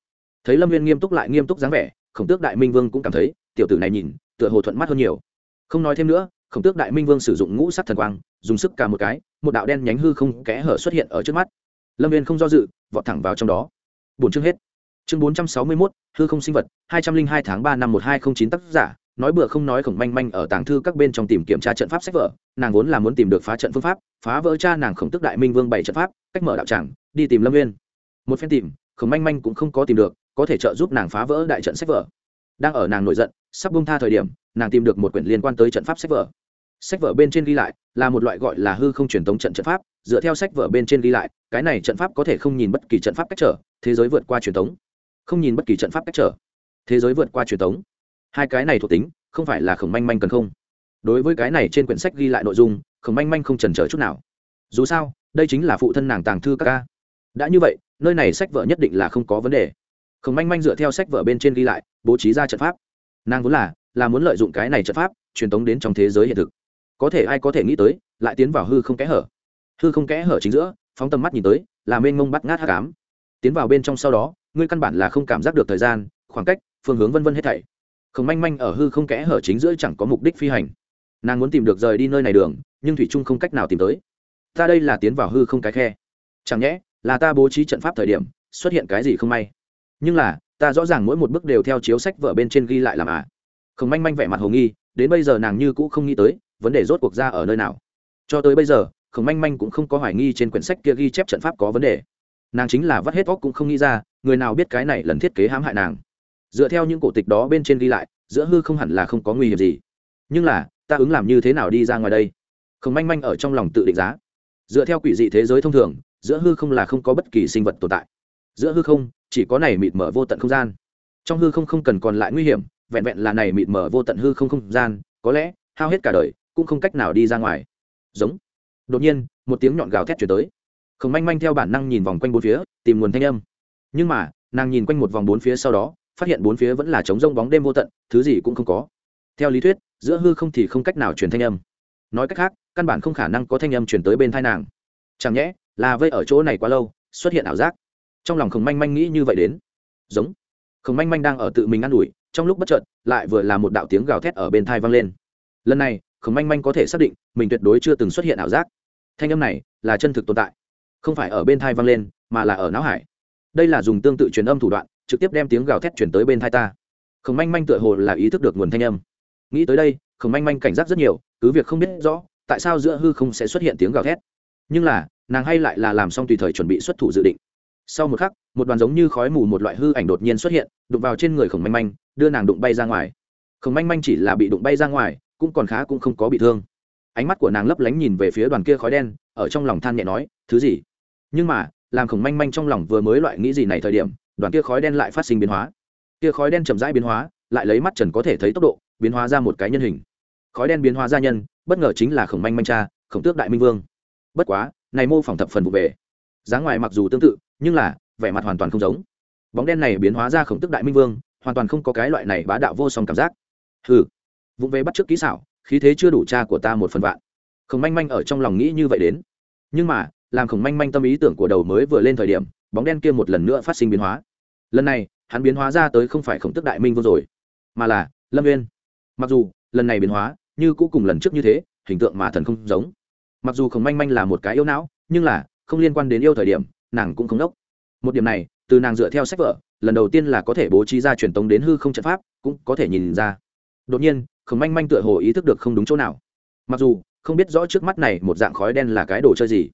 Thấy lâm viên nghiêm túc lại nghiêm túc dáng vẻ, khổng tước đại minh vương cũng cảm thấy, tiểu tử này nhìn, tựa hồ thuận mắt hơn nhiều. Không nói thêm nữa, khổng tước đại minh vương sử dụng ngũ sắc thần quang dùng sức cả một cái, một đạo đen nhánh hư không kẽ hở xuất hiện ở trước mắt. Lâm viên không do dự, vọt thẳng vào trong đó. Bốn chương hết. Chương bốn trăm sáu mươi mốt, hư không sinh vật, hai trăm linh hai tháng ba năm một hai không chín tác giả, nói bừa không nói khổng manh manh ở tàng thư các bên trong tìm kiểm tra trận pháp sách vở, nàng vốn là muốn tìm được phá trận phương pháp, phá vỡ cha nàng khổng tức đại minh vương bảy trận pháp, cách mở đạo tràng, đi tìm lâm Viên. một phen tìm, khổng manh manh cũng không có tìm được, có thể trợ giúp nàng phá vỡ đại trận sách vở. Đang ở nàng nổi giận, sắp bung tha thời điểm, nàng tìm được một quyển liên quan tới trận pháp sách vở sách vở bên trên ghi lại là một loại gọi là hư không truyền tống trận trận pháp, dựa theo sách vở bên trên ghi lại, cái này trận pháp có thể không nhìn bất kỳ trận pháp cách trở, thế giới vượt qua truyền tống. Không nhìn bất kỳ trận pháp cách trở, thế giới vượt qua truyền tống. Hai cái này thuộc tính, không phải là khổng manh manh cần không? Đối với cái này trên quyển sách ghi lại nội dung, khổng manh manh không trần trở chút nào. Dù sao, đây chính là phụ thân nàng tàng thư các ca. Đã như vậy, nơi này sách vở nhất định là không có vấn đề. Khổng manh manh dựa theo sách vở bên trên ghi lại, bố trí ra trận pháp. Nàng vốn là là muốn lợi dụng cái này trận pháp, truyền tống đến trong thế giới hiện thực có thể ai có thể nghĩ tới, lại tiến vào hư không kẽ hở. Hư không kẽ hở chính giữa, phóng tầm mắt nhìn tới, là mênh mông bắt ngát hát cám tiến vào bên trong sau đó, ngươi căn bản là không cảm giác được thời gian, khoảng cách, phương hướng vân vân hết thảy. Không manh manh ở hư không kẽ hở chính giữa chẳng có mục đích phi hành. Nàng muốn tìm được rời đi nơi này đường, nhưng thủy trung không cách nào tìm tới. Ta đây là tiến vào hư không cái khe. Chẳng nhẽ, là ta bố trí trận pháp thời điểm, xuất hiện cái gì không may? Nhưng là, ta rõ ràng mỗi một bước đều theo chiếu sách vở bên trên ghi lại làm à. Không manh manh vẻ mặt hồ nghi, đến bây giờ nàng như cũ không nghĩ tới vấn đề rốt cuộc ra ở nơi nào. Cho tới bây giờ, khổng manh manh cũng không có hoài nghi trên quyển sách kia ghi chép trận pháp có vấn đề. Nàng chính là vắt hết óc cũng không nghĩ ra, người nào biết cái này lần thiết kế hãm hại nàng. Dựa theo những cổ tịch đó bên trên ghi lại, giữa hư không hẳn là không có nguy hiểm gì. Nhưng là, ta ứng làm như thế nào đi ra ngoài đây? Khổng manh manh ở trong lòng tự định giá. Dựa theo quỷ dị thế giới thông thường, giữa hư không là không có bất kỳ sinh vật tồn tại. Giữa hư không, chỉ có này mịt mở vô tận không gian. Trong hư không không cần còn lại nguy hiểm, vẹn vẹn là này mịt mở vô tận hư không không gian, có lẽ hao hết cả đời cũng không cách nào đi ra ngoài. Giống. Đột nhiên, một tiếng nhọn gào thét chuyển tới. Khổng manh manh theo bản năng nhìn vòng quanh bốn phía, tìm nguồn thanh âm. Nhưng mà, nàng nhìn quanh một vòng bốn phía sau đó, phát hiện bốn phía vẫn là trống rông bóng đêm vô tận, thứ gì cũng không có. Theo lý thuyết, giữa hư không thì không cách nào truyền thanh âm. Nói cách khác, căn bản không khả năng có thanh âm chuyển tới bên thai nàng. Chẳng nhẽ, là vây ở chỗ này quá lâu, xuất hiện ảo giác. Trong lòng khổng manh manh nghĩ như vậy đến. Giống. Khổng manh manh đang ở tự mình ă n ủi, trong lúc bất chợt, lại vừa là một đạo tiếng gào thét ở bên thai vang lên. Lần này khổng manh manh có thể xác định mình tuyệt đối chưa từng xuất hiện ảo giác. Thanh âm này là chân thực tồn tại, không phải ở bên thai vang lên, mà là ở não hải. Đây là dùng tương tự truyền âm thủ đoạn, trực tiếp đem tiếng gào thét chuyển tới bên thai ta. Khổng manh manh tựa hồ là ý thức được nguồn thanh âm. Nghĩ tới đây, khổng manh manh cảnh giác rất nhiều, cứ việc không biết rõ, tại sao giữa hư không sẽ xuất hiện tiếng gào thét. Nhưng là, nàng hay lại là làm xong tùy thời chuẩn bị xuất thủ dự định. Sau một khắc, một đoàn giống như khói mù một loại hư ảnh đột nhiên xuất hiện, đụng vào trên người khổng manh manh, đưa nàng đụng bay ra ngoài. Khổng manh manh chỉ là bị đụng bay ra ngoài cũng còn khá cũng không có bị thương. Ánh mắt của nàng lấp lánh nhìn về phía đoàn kia khói đen, ở trong lòng than nhẹ nói, thứ gì? Nhưng mà, làm khổng manh manh trong lòng vừa mới loại nghĩ gì này thời điểm, đoàn kia khói đen lại phát sinh biến hóa. Kia khói đen chậm rãi biến hóa, lại lấy mắt trần có thể thấy tốc độ, biến hóa ra một cái nhân hình. Khói đen biến hóa ra nhân, bất ngờ chính là khổng manh manh cha, khổng tước đại minh vương. Bất quá, này mô phỏng thập phần vụ về dáng ngoài mặc dù tương tự, nhưng là, vẻ mặt hoàn toàn không giống. Bóng đen này biến hóa ra khổng tước đại minh vương, hoàn toàn không có cái loại này bá đạo vô song cảm giác. Hừ vụng về bắt trước kỹ xảo, khí thế chưa đủ cha của ta một phần vạn. Khổng manh manh ở trong lòng nghĩ như vậy đến. Nhưng mà, làm khổng manh manh tâm ý tưởng của đầu mới vừa lên thời điểm, bóng đen kia một lần nữa phát sinh biến hóa. Lần này, hắn biến hóa ra tới không phải khổng tức đại minh vương rồi, mà là lâm viên mặc dù, lần này biến hóa, như cũ cùng lần trước như thế, hình tượng mà thần không giống. Mặc dù khổng manh manh là một cái yêu não, nhưng là, không liên quan đến yêu thời điểm, nàng cũng không đốc. Một điểm này, từ nàng dựa theo sách vở, lần đầu tiên là có thể bố trí ra truyền tống đến hư không trận pháp, cũng có thể nhìn ra. Đột nhiên khổng manh manh tựa hồ ý thức được không đúng chỗ nào. Mặc dù, không biết rõ trước mắt này một dạng khói đen là cái đồ chơi gì,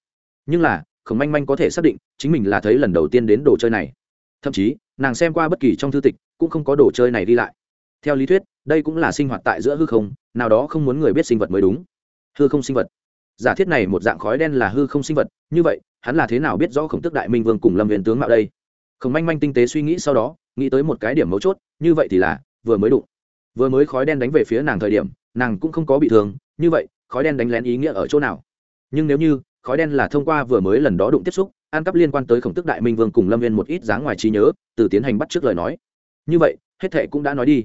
nhưng là, khổng manh manh có thể xác định chính mình là thấy lần đầu tiên đến đồ chơi này. Thậm chí, nàng xem qua bất kỳ trong thư tịch cũng không có đồ chơi này đi lại. Theo lý thuyết, đây cũng là sinh hoạt tại giữa hư không, nào đó không muốn người biết sinh vật mới đúng. Hư không sinh vật. Giả thiết này một dạng khói đen là hư không sinh vật, như vậy, hắn là thế nào biết rõ khổng tức đại minh vương cùng lâm viện tướng mạo đây? Khổng manh manh tinh tế suy nghĩ sau đó, nghĩ tới một cái điểm mấu chốt, như vậy thì là, vừa mới đụng vừa mới khói đen đánh về phía nàng thời điểm, nàng cũng không có bị thương, như vậy, khói đen đánh lén ý nghĩa ở chỗ nào? Nhưng nếu như, khói đen là thông qua vừa mới lần đó đụng tiếp xúc, ăn cắp liên quan tới khổng tức đại minh vương cùng lâm viên một ít dáng ngoài trí nhớ, từ tiến hành bắt trước lời nói. Như vậy, hết thệ cũng đã nói đi.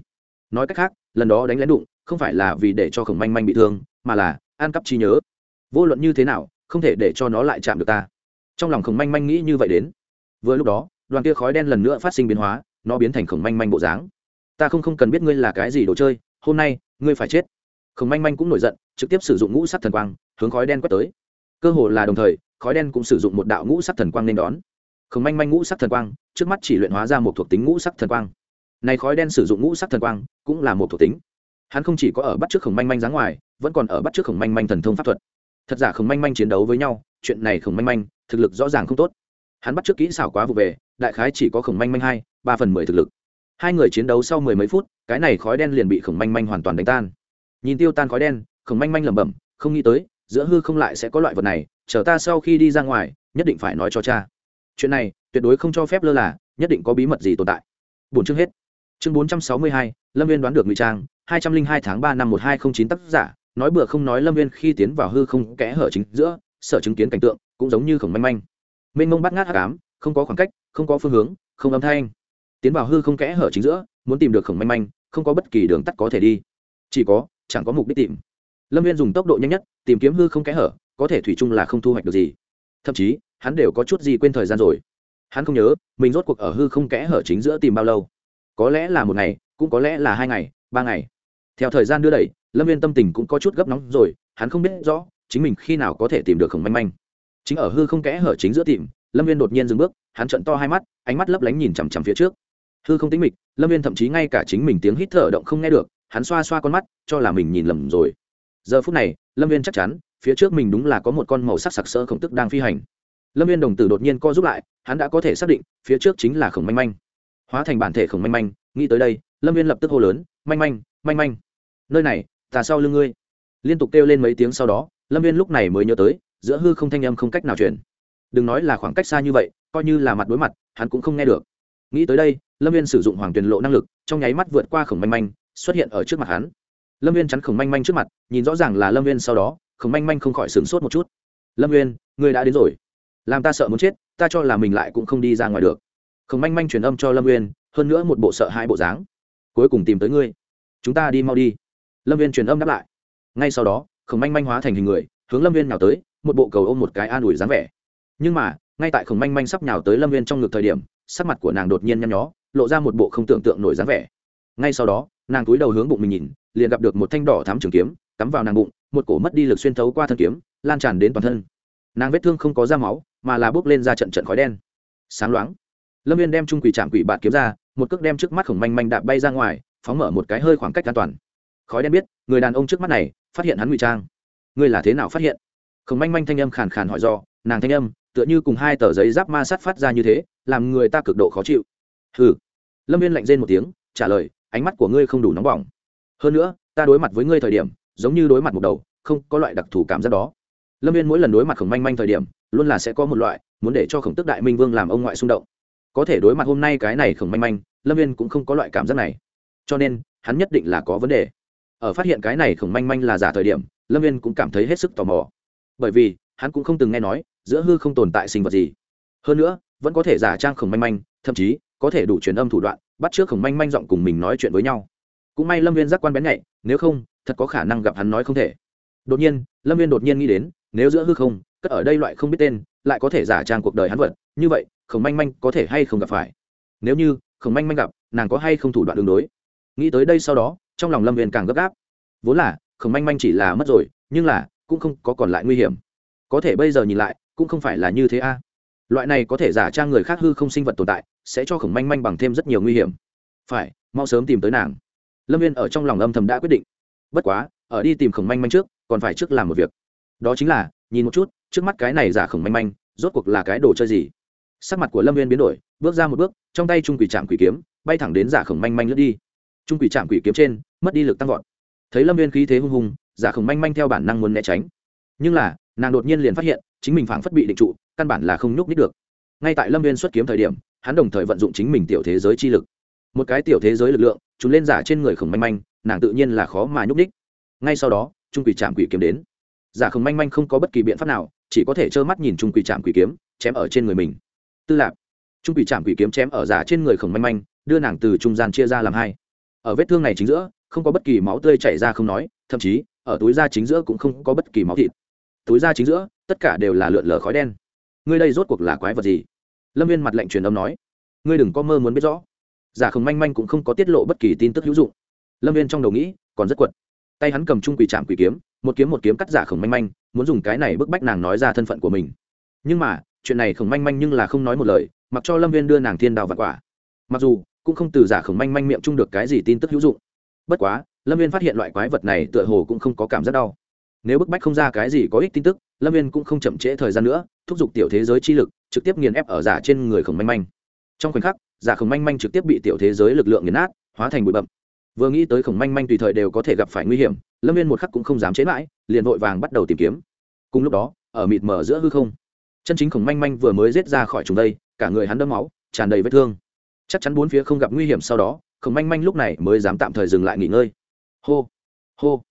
Nói cách khác, lần đó đánh lén đụng, không phải là vì để cho khổng manh manh bị thương, mà là ăn cắp trí nhớ. Vô luận như thế nào, không thể để cho nó lại chạm được ta. Trong lòng khổng manh manh nghĩ như vậy đến. Vừa lúc đó, đoàn kia khói đen lần nữa phát sinh biến hóa, nó biến thành khổng manh manh bộ dáng ta không không cần biết ngươi là cái gì đồ chơi, hôm nay, ngươi phải chết. Khổng manh manh cũng nổi giận, trực tiếp sử dụng ngũ sắc thần quang, hướng khói đen quét tới. Cơ hồ là đồng thời, khói đen cũng sử dụng một đạo ngũ sắc thần quang nên đón. Khổng manh manh ngũ sắc thần quang, trước mắt chỉ luyện hóa ra một thuộc tính ngũ sắc thần quang. Này khói đen sử dụng ngũ sắc thần quang, cũng là một thuộc tính. Hắn không chỉ có ở bắt trước khổng manh manh dáng ngoài, vẫn còn ở bắt trước khổng manh manh thần thông pháp thuật. Thật giả khổng manh manh chiến đấu với nhau, chuyện này khổng manh manh thực lực rõ ràng không tốt. Hắn bắt trước kỹ xảo quá vụ về, đại khái chỉ có khổng manh manh hai, ba phần mười thực lực hai người chiến đấu sau mười mấy phút, cái này khói đen liền bị khổng manh manh hoàn toàn đánh tan. Nhìn tiêu tan khói đen, khổng manh manh lẩm bẩm, không nghĩ tới, giữa hư không lại sẽ có loại vật này, chờ ta sau khi đi ra ngoài, nhất định phải nói cho cha. Chuyện này, tuyệt đối không cho phép lơ là, nhất định có bí mật gì tồn tại. Bốn chương hết. Chương bốn trăm sáu mươi hai, lâm viên đoán được ngụy trang, hai trăm linh hai tháng ba năm một hai không chín tác giả, nói bừa không nói lâm viên khi tiến vào hư không kẽ hở chính giữa, sở chứng kiến cảnh tượng, cũng giống như khổng manh manh. Mênh mông bắt ngát hắc cám không có khoảng cách, không có phương hướng, không âm thanh tiến vào hư không kẽ hở chính giữa, muốn tìm được khổng manh manh, không có bất kỳ đường tắt có thể đi. Chỉ có, chẳng có mục đích tìm. Lâm viên dùng tốc độ nhanh nhất, tìm kiếm hư không kẽ hở, có thể thủy chung là không thu hoạch được gì. Thậm chí, hắn đều có chút gì quên thời gian rồi. Hắn không nhớ, mình rốt cuộc ở hư không kẽ hở chính giữa tìm bao lâu. Có lẽ là một ngày, cũng có lẽ là hai ngày, ba ngày. Theo thời gian đưa đẩy, lâm viên tâm tình cũng có chút gấp nóng rồi, hắn không biết rõ, chính mình khi nào có thể tìm được khổng manh manh. Chính ở hư không kẽ hở chính giữa tìm, lâm viên đột nhiên dừng bước, hắn trận to hai mắt, ánh mắt lấp lánh nhìn chằm chằm phía trước hư không tính mịch, lâm viên thậm chí ngay cả chính mình tiếng hít thở động không nghe được, hắn xoa xoa con mắt, cho là mình nhìn lầm rồi. Giờ phút này, lâm viên chắc chắn, phía trước mình đúng là có một con màu sắc sặc sỡ khổng tức đang phi hành. Lâm viên đồng tử đột nhiên co giúp lại, hắn đã có thể xác định, phía trước chính là khổng manh manh. Hóa thành bản thể khổng manh manh, nghĩ tới đây, lâm viên lập tức hô lớn, manh manh manh manh! Nơi này tà sau lưng ngươi! Liên tục kêu lên mấy tiếng sau đó, lâm viên lúc này mới nhớ tới, giữa hư không thanh âm không cách nào truyền. Đừng nói là khoảng cách xa như vậy, coi như là mặt đối mặt, hắn cũng không nghe được. Nghĩ tới đây lâm viên sử dụng hoàng tuyền lộ năng lực, trong nháy mắt vượt qua khổng manh manh, xuất hiện ở trước mặt hắn. Lâm viên chắn khổng manh manh trước mặt, nhìn rõ ràng là lâm viên sau đó, khổng manh manh không khỏi sửng sốt một chút. Lâm viên, ngươi đã đến rồi. Làm ta sợ muốn chết, ta cho là mình lại cũng không đi ra ngoài được. Khổng manh manh truyền âm cho lâm viên, hơn nữa một bộ sợ hai bộ dáng. Cuối cùng tìm tới ngươi. Chúng ta đi mau đi. Lâm viên truyền âm đáp lại. Ngay sau đó, khổng manh manh hóa thành hình người, hướng lâm viên nhào tới, một bộ cầu ôm một cái an ủi dáng vẻ. Nhưng mà, ngay tại khổng manh manh sắp nhào tới lâm viên trong ngực thời điểm, sắc mặt của nàng đột nhiên nhăn nhó lộ ra một bộ không tưởng tượng nổi dáng vẻ. Ngay sau đó, nàng cúi đầu hướng bụng mình nhìn, liền gặp được một thanh đỏ thám trường kiếm, cắm vào nàng bụng, một cổ mất đi lực xuyên thấu qua thân kiếm, lan tràn đến toàn thân. Nàng vết thương không có da máu, mà là bốc lên ra trận trận khói đen. Sáng loáng, lâm viên đem trung quỷ trạm quỷ bạt kiếm ra, một cước đem trước mắt khổng manh manh đạp bay ra ngoài, phóng mở một cái hơi khoảng cách an toàn. Khói đen biết, người đàn ông trước mắt này, phát hiện hắn ngụy trang. Ngươi là thế nào phát hiện? Khổng manh manh thanh âm khàn khàn hỏi do nàng thanh âm, tựa như cùng hai tờ giấy giáp ma sát phát ra như thế, làm người ta cực độ khó chịu. Hừ lâm viên lạnh rên một tiếng, trả lời, ánh mắt của ngươi không đủ nóng bỏng. Hơn nữa, ta đối mặt với ngươi thời điểm, giống như đối mặt một đầu, không có loại đặc thù cảm giác đó. Lâm viên mỗi lần đối mặt khổng manh manh thời điểm, luôn là sẽ có một loại muốn để cho khổng tức đại minh vương làm ông ngoại xung động. Có thể đối mặt hôm nay cái này khổng manh manh, lâm viên cũng không có loại cảm giác này. Cho nên, hắn nhất định là có vấn đề. Ở phát hiện cái này khổng manh manh là giả thời điểm, lâm viên cũng cảm thấy hết sức tò mò. Bởi vì, hắn cũng không từng nghe nói, giữa hư không tồn tại sinh vật gì. Hơn nữa, vẫn có thể giả trang khổng manh manh, thậm chí có thể đủ truyền âm thủ đoạn, bắt trước khổng manh manh giọng cùng mình nói chuyện với nhau. Cũng may lâm viên giác quan bén nhạy, nếu không, thật có khả năng gặp hắn nói không thể. Đột nhiên, lâm viên đột nhiên nghĩ đến, nếu giữa hư không, cất ở đây loại không biết tên, lại có thể giả trang cuộc đời hắn vật, như vậy, khổng manh manh có thể hay không gặp phải? Nếu như, khổng manh manh gặp, nàng có hay không thủ đoạn đường đối? Nghĩ tới đây sau đó, trong lòng lâm viên càng gấp gáp. Vốn là, khổng manh manh chỉ là mất rồi, nhưng là, cũng không có còn lại nguy hiểm. Có thể bây giờ nhìn lại, cũng không phải là như thế a. Loại này có thể giả trang người khác hư không sinh vật tồn tại sẽ cho khổng manh manh bằng thêm rất nhiều nguy hiểm. Phải, mau sớm tìm tới nàng. Lâm viên ở trong lòng âm thầm đã quyết định. Bất quá, ở đi tìm khổng manh manh trước, còn phải trước làm một việc. Đó chính là, nhìn một chút, trước mắt cái này giả khổng manh manh, rốt cuộc là cái đồ chơi gì? Sắc mặt của lâm viên biến đổi, bước ra một bước, trong tay trung quỷ trạm quỷ kiếm, bay thẳng đến giả khổng manh manh lướt đi. Trung quỷ trạm quỷ kiếm trên, mất đi lực tăng vọt. Thấy lâm viên khí thế hung hùng, giả khổng manh manh theo bản năng muốn né tránh. Nhưng là, nàng đột nhiên liền phát hiện, chính mình phảng phất bị định trụ, căn bản là không nhúc nít được. Ngay tại lâm viên xuất kiếm thời điểm hắn đồng thời vận dụng chính mình tiểu thế giới chi lực. Một cái tiểu thế giới lực lượng chúng lên giả trên người khổng manh manh, nàng tự nhiên là khó mà nhúc ních ngay sau đó, trung quỷ trạm quỷ kiếm đến. Giả khổng manh manh không có bất kỳ biện pháp nào, chỉ có thể trơ mắt nhìn trung quỷ trạm quỷ kiếm, chém ở trên người mình. Tư lạc trung quỷ trạm quỷ kiếm chém ở giả trên người khổng manh manh, đưa nàng từ trung gian chia ra làm hai. Ở vết thương này chính giữa, không có bất kỳ máu tươi chảy ra không nói, thậm chí, ở túi da chính giữa cũng không có bất kỳ máu thịt. Túi da chính giữa, tất cả đều là lượn lờ khói đen. Ngươi đây rốt cuộc là quái vật gì? Lâm viên mặt lệnh truyền âm nói, ngươi đừng có mơ muốn biết rõ. Giả khổng manh manh cũng không có tiết lộ bất kỳ tin tức hữu dụng. Lâm viên trong đầu nghĩ, còn rất quật. Tay hắn cầm trung quỷ trạm quỷ kiếm, một kiếm một kiếm cắt giả khổng manh manh, muốn dùng cái này bức bách nàng nói ra thân phận của mình. Nhưng mà, chuyện này khổng manh manh nhưng là không nói một lời, mặc cho lâm viên đưa nàng thiên đào vặt quả. Mặc dù, cũng không từ giả khổng manh manh miệng chung được cái gì tin tức hữu dụng. Bất quá, lâm viên phát hiện loại quái vật này tựa hồ cũng không có cảm giác đau nếu bức bách không ra cái gì có ích tin tức, lâm viên cũng không chậm trễ thời gian nữa, thúc giục tiểu thế giới chi lực, trực tiếp nghiền ép ở giả trên người khổng manh manh. Trong khoảnh khắc, giả khổng manh manh trực tiếp bị tiểu thế giới lực lượng nghiền nát, hóa thành bụi bậm vừa nghĩ tới khổng manh manh tùy thời đều có thể gặp phải nguy hiểm, lâm viên một khắc cũng không dám chế mãi, liền vội vàng bắt đầu tìm kiếm. Cùng lúc đó, ở mịt mờ giữa hư không, chân chính khổng manh manh vừa mới rết ra khỏi trùng đây, cả người hắn đẫm máu, tràn đầy vết thương. Chắc chắn bốn phía không gặp nguy hiểm sau đó, khổng manh manh lúc này mới dám tạm thời dừng lại nghỉ ngơi. Hô hô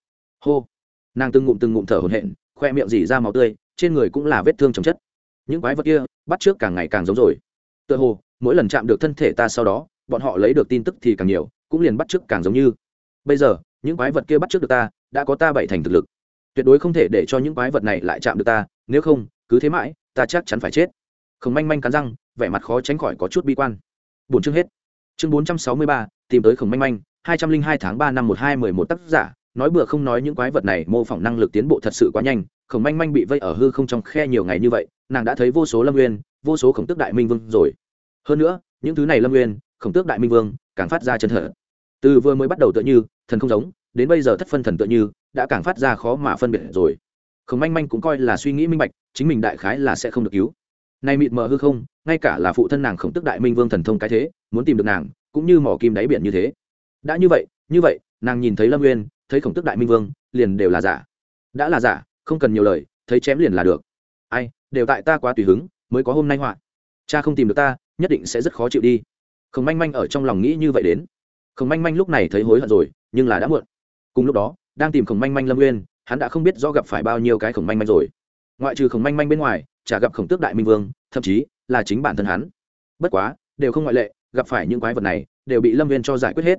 hô nàng từng ngụm từng ngụm thở hổn hển, khoe miệng dỉ ra máu tươi, trên người cũng là vết thương chồng chất. Những quái vật kia, bắt trước càng ngày càng giống rồi. Tựa hồ, mỗi lần chạm được thân thể ta sau đó, bọn họ lấy được tin tức thì càng nhiều, cũng liền bắt trước càng giống như. Bây giờ, những quái vật kia bắt trước được ta, đã có ta bảy thành thực lực. Tuyệt đối không thể để cho những quái vật này lại chạm được ta, nếu không, cứ thế mãi, ta chắc chắn phải chết. Không manh manh cắn răng, vẻ mặt khó tránh khỏi có chút bi quan. Bốn chương hết. Chương bốn trăm sáu mươi ba, tìm tới khổng manh manh, hai trăm linh hai tháng ba năm một hai mười một tác giả nói bừa không nói những quái vật này mô phỏng năng lực tiến bộ thật sự quá nhanh, khổng manh manh bị vây ở hư không trong khe nhiều ngày như vậy, nàng đã thấy vô số lâm nguyên vô số khổng tước đại minh vương rồi. Hơn nữa, những thứ này lâm nguyên khổng tước đại minh vương, càng phát ra chân thở từ vừa mới bắt đầu tựa như, thần không giống, đến bây giờ thất phân thần tựa như, đã càng phát ra khó mà phân biệt rồi. Khổng manh manh cũng coi là suy nghĩ minh bạch, chính mình đại khái là sẽ không được cứu. Nay mịt mờ hư không, ngay cả là phụ thân nàng khổng tức đại minh vương thần thông cái thế, muốn tìm được nàng, cũng như mỏ kim đáy biển như thế. Đã như vậy như vậy, nàng nhìn thấy lâm nguyên thấy khổng tức đại minh vương, liền đều là giả. Đã là giả, không cần nhiều lời, thấy chém liền là được. Ai, đều tại ta quá tùy hứng, mới có hôm nay họa. Cha không tìm được ta, nhất định sẽ rất khó chịu đi. Khổng manh manh ở trong lòng nghĩ như vậy đến. Khổng manh manh lúc này thấy hối hận rồi, nhưng là đã muộn. Cùng lúc đó, đang tìm khổng manh manh lâm nguyên hắn đã không biết do gặp phải bao nhiêu cái khổng manh manh rồi. Ngoại trừ khổng manh manh bên ngoài, chả gặp khổng tước đại minh vương, thậm chí là chính bản thân hắn. Bất quá, đều không ngoại lệ, gặp phải những quái vật này, đều bị lâm viên cho giải quyết hết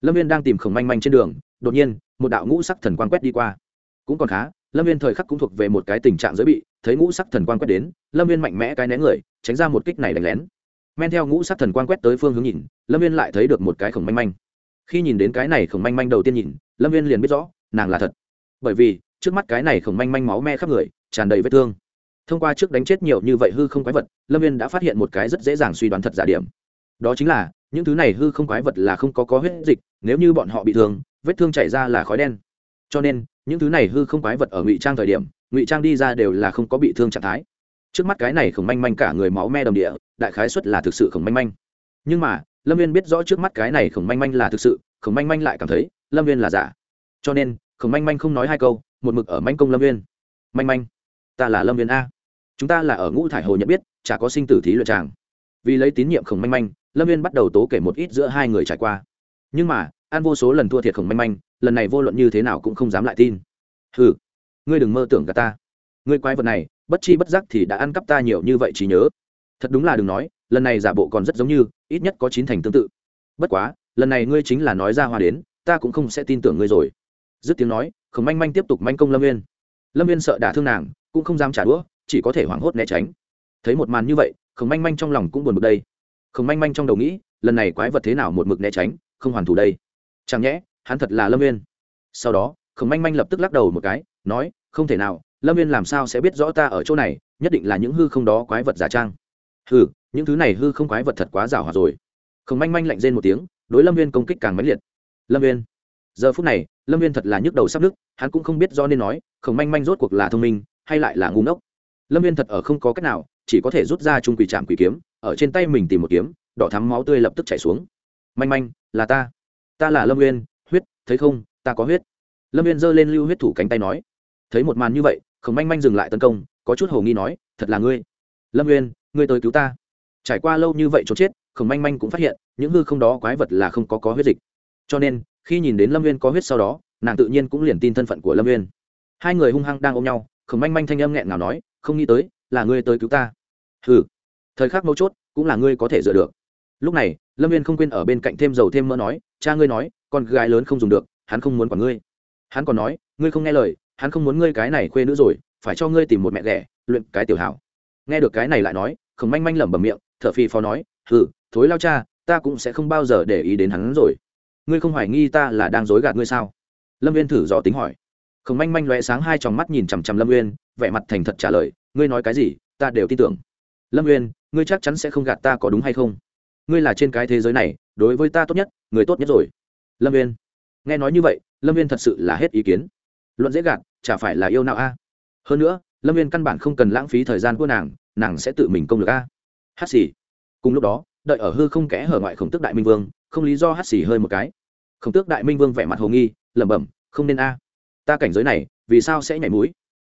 lâm viên đang tìm khổng manh manh trên đường, đột nhiên, một đạo ngũ sắc thần quan quét đi qua. Cũng còn khá, lâm viên thời khắc cũng thuộc về một cái tình trạng giới bị, thấy ngũ sắc thần quan quét đến, lâm viên mạnh mẽ cái né người, tránh ra một kích này đánh lén. Men theo ngũ sắc thần quan quét tới phương hướng nhìn, lâm viên lại thấy được một cái khổng manh manh. Khi nhìn đến cái này khổng manh manh đầu tiên nhìn, lâm viên liền biết rõ, nàng là thật. Bởi vì, trước mắt cái này khổng manh manh máu me khắp người, tràn đầy vết thương. Thông qua trước đánh chết nhiều như vậy hư không quái vật, lâm viên đã phát hiện một cái rất dễ dàng suy đoán thật giả điểm. Đó chính là những thứ này hư không quái vật là không có có huyết dịch, nếu như bọn họ bị thương, vết thương chảy ra là khói đen. Cho nên, những thứ này hư không quái vật ở ngụy trang thời điểm, ngụy trang đi ra đều là không có bị thương trạng thái. Trước mắt cái này khổng manh manh cả người máu me đầm địa, đại khái xuất là thực sự khổng manh manh. Nhưng mà, lâm viên biết rõ trước mắt cái này khổng manh manh là thực sự, khổng manh manh lại cảm thấy, lâm viên là giả. Cho nên, khổng manh manh không nói hai câu, một mực ở manh công lâm viên manh manh, ta là lâm viên a. Chúng ta là ở ngũ thải hồ nhận biết, chả có sinh tử thí luyện tràng. Vì lấy tín nhiệm khổng manh manh lâm viên bắt đầu tố kể một ít giữa hai người trải qua. Nhưng mà, an vô số lần thua thiệt khổng manh manh, lần này vô luận như thế nào cũng không dám lại tin. Ừ ngươi đừng mơ tưởng cả ta. Ngươi quái vật này, bất chi bất giác thì đã ăn cắp ta nhiều như vậy chỉ nhớ. Thật đúng là đừng nói, lần này giả bộ còn rất giống như, ít nhất có chín thành tương tự. Bất quá, lần này ngươi chính là nói ra hoa đến, ta cũng không sẽ tin tưởng ngươi rồi. Dứt tiếng nói khổng manh manh tiếp tục manh công lâm viên lâm viên sợ đả thương nàng, cũng không dám trả đũa, chỉ có thể hoảng hốt né tránh. Thấy một màn như vậy khổng manh manh trong lòng cũng buồn bực đây khổng manh manh trong đầu nghĩ, lần này quái vật thế nào một mực né tránh, không hoàn thủ đây. Chẳng nhẽ, hắn thật là lâm viên sau đó khổng manh manh lập tức lắc đầu một cái, nói, không thể nào, lâm viên làm sao sẽ biết rõ ta ở chỗ này, nhất định là những hư không đó quái vật giả trang. Hừ, những thứ này hư không quái vật thật quá giả hòa rồi. Khổng manh manh lạnh rên một tiếng, đối lâm viên công kích càng mãnh liệt. Lâm viên giờ phút này, lâm viên thật là nhức đầu sắp nứt, hắn cũng không biết do nên nói khổng manh manh rốt cuộc là thông minh, hay lại là ngu ngốc. Lâm viên thật ở không có cách nào, chỉ có thể rút ra trung quỷ trạm quỷ kiếm ở trên tay mình tìm một kiếm đỏ thắm máu tươi lập tức chảy xuống. Manh manh là ta. Ta là lâm Nguyên, huyết thấy không ta có huyết. Lâm Nguyên giơ lên lưu huyết thủ cánh tay nói. Thấy một màn như vậy khổng manh manh dừng lại tấn công có chút h ầ nghi nói thật là ngươi. Lâm Nguyên, ngươi tới cứu ta. Trải qua lâu như vậy trốn chết khổng manh manh cũng phát hiện những hư không đó quái vật là không có có huyết dịch. Cho nên khi nhìn đến lâm Nguyên có huyết sau đó nàng tự nhiên cũng liền tin thân phận của lâm Nguyên. hai người hung hăng đang ôm nhau khổng manh manh thanh âm nghẹn nào nói không nghĩ tới là ngươi tới cứu ta. Hừ thời khắc mấu chốt cũng là ngươi có thể dựa được. Lúc này, lâm viên không quên ở bên cạnh thêm dầu thêm mỡ nói, cha ngươi nói, con gái lớn không dùng được, hắn không muốn quản ngươi. Hắn còn nói, ngươi không nghe lời, hắn không muốn ngươi cái này khuê nữ rồi, phải cho ngươi tìm một mẹ ghẻ, luyện cái tiểu hảo. Nghe được cái này lại nói, khổng manh manh lẩm bẩm miệng t h ở phi phó nói, hừ, thối lao cha, ta cũng sẽ không bao giờ để ý đến hắn rồi. Ngươi không hoài nghi ta là đang dối gạt ngươi sao? Lâm viên thử dò tính hỏi. Khổng manh manh loe sáng hai tròng mắt nhìn chằm chằm lâm uyên, vẻ mặt thành thật trả lời, ngươi nói cái gì, ta đều tin tưởng. Lâm uyên ngươi chắc chắn sẽ không gạt ta có đúng hay không? Ngươi là trên cái thế giới này đối với ta tốt nhất người tốt nhất rồi. Lâm Viên, nghe nói như vậy lâm viên thật sự là hết ý kiến. Luận dễ gạt chả phải là yêu nào a? Hơn nữa lâm viên căn bản không cần lãng phí thời gian của nàng nàng sẽ tự mình công được a. Hát xì. Cùng lúc đó đợi ở hư không kẽ hở ngoại khổng tước đại minh vương không lý do hát xì hơi một cái. Khổng tước đại minh vương vẻ mặt hồ nghi lẩm bẩm không nên a. Ta cảnh giới này vì sao sẽ nhảy mũi?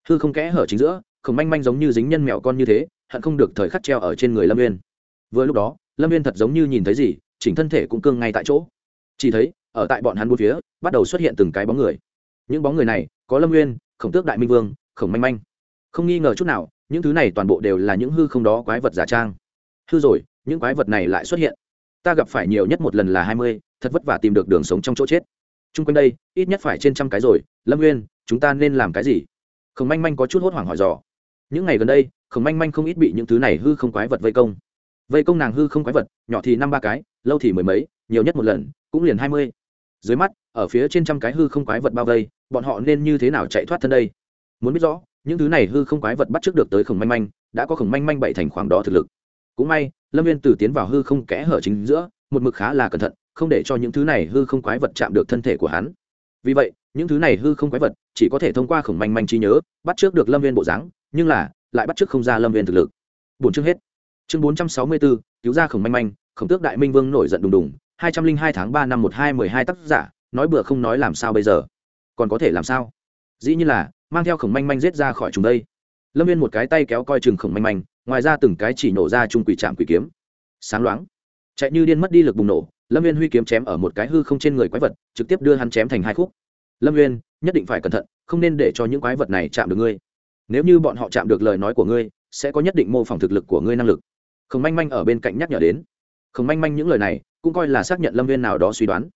Hư không kẽ hở chính giữa khổng manh manh giống như dính nhân mẹo con như thế hận không được thời khắc treo ở trên người lâm viên vừa lúc đó, lâm viên thật giống như nhìn thấy gì, chỉnh thân thể cũng cương ngay tại chỗ. Chỉ thấy, ở tại bọn hắn bốn phía, bắt đầu xuất hiện từng cái bóng người. Những bóng người này, có lâm nguyên khổng tước đại minh vương, khổng manh manh. Không nghi ngờ chút nào, những thứ này toàn bộ đều là những hư không đó quái vật giả trang. Hư rồi, những quái vật này lại xuất hiện. Ta gặp phải nhiều nhất một lần là hai mươi, thật vất vả tìm được đường sống trong chỗ chết. T r u n g quanh đây, ít nhất phải trên trăm cái rồi. Lâm nguyên chúng ta nên làm cái gì? Khổng manh manh có chút hốt hoảng hỏi dò những ngày gần đây, khổng manh manh không ít bị những thứ này hư không quái vật vây công. Vây công nàng hư không quái vật, nhỏ thì năm ba cái, lâu thì mười mấy, nhiều nhất một lần, cũng liền hai mươi. Dưới mắt, ở phía trên trăm cái hư không quái vật bao vây, bọn họ nên như thế nào chạy thoát thân đây? Muốn biết rõ, những thứ này hư không quái vật bắt trước được tới khổng manh manh, đã có khổng manh manh bảy thành khoảng đó thực lực. Cũng may, lâm viên từ tiến vào hư không kẽ hở chính giữa, một mực khá là cẩn thận, không để cho những thứ này hư không quái vật chạm được thân thể của hắn. Vì vậy, những thứ này hư không quái vật chỉ có thể thông qua khổng manh manh trí nhớ, bắt trước được lâm viên bộ dáng nhưng là, lại bắt chước không ra lâm viên thực lực. Bốn chương hết. Chương bốn trăm sáu mươi bốn cứu ra khổng manh manh, khổng tước đại minh vương nổi giận đùng đùng. hai trăm linh hai tháng ba năm một hai mười hai tác giả, nói bừa không nói làm sao bây giờ? Còn có thể làm sao? Dĩ nhiên là, mang theo khổng manh manh giết ra khỏi chúng đây. Lâm viên một cái tay kéo coi chừng khổng manh manh, ngoài ra từng cái chỉ nổ ra chung quỷ trạm quỷ kiếm. Sáng loáng. Chạy như điên mất đi lực bùng nổ, lâm viên huy kiếm chém ở một cái hư không trên người quái vật, trực tiếp đưa hắn chém thành hai khúc. Lâm viên nhất định phải cẩn thận, không nên để cho những quái vật này chạm được ngươi nếu như bọn họ chạm được lời nói của ngươi, sẽ có nhất định mô phỏng thực lực của ngươi năng lực. Khổng manh manh ở bên cạnh nhắc nhở đến. Khổng manh manh những lời này, cũng coi là xác nhận lâm viên nào đó suy đoán.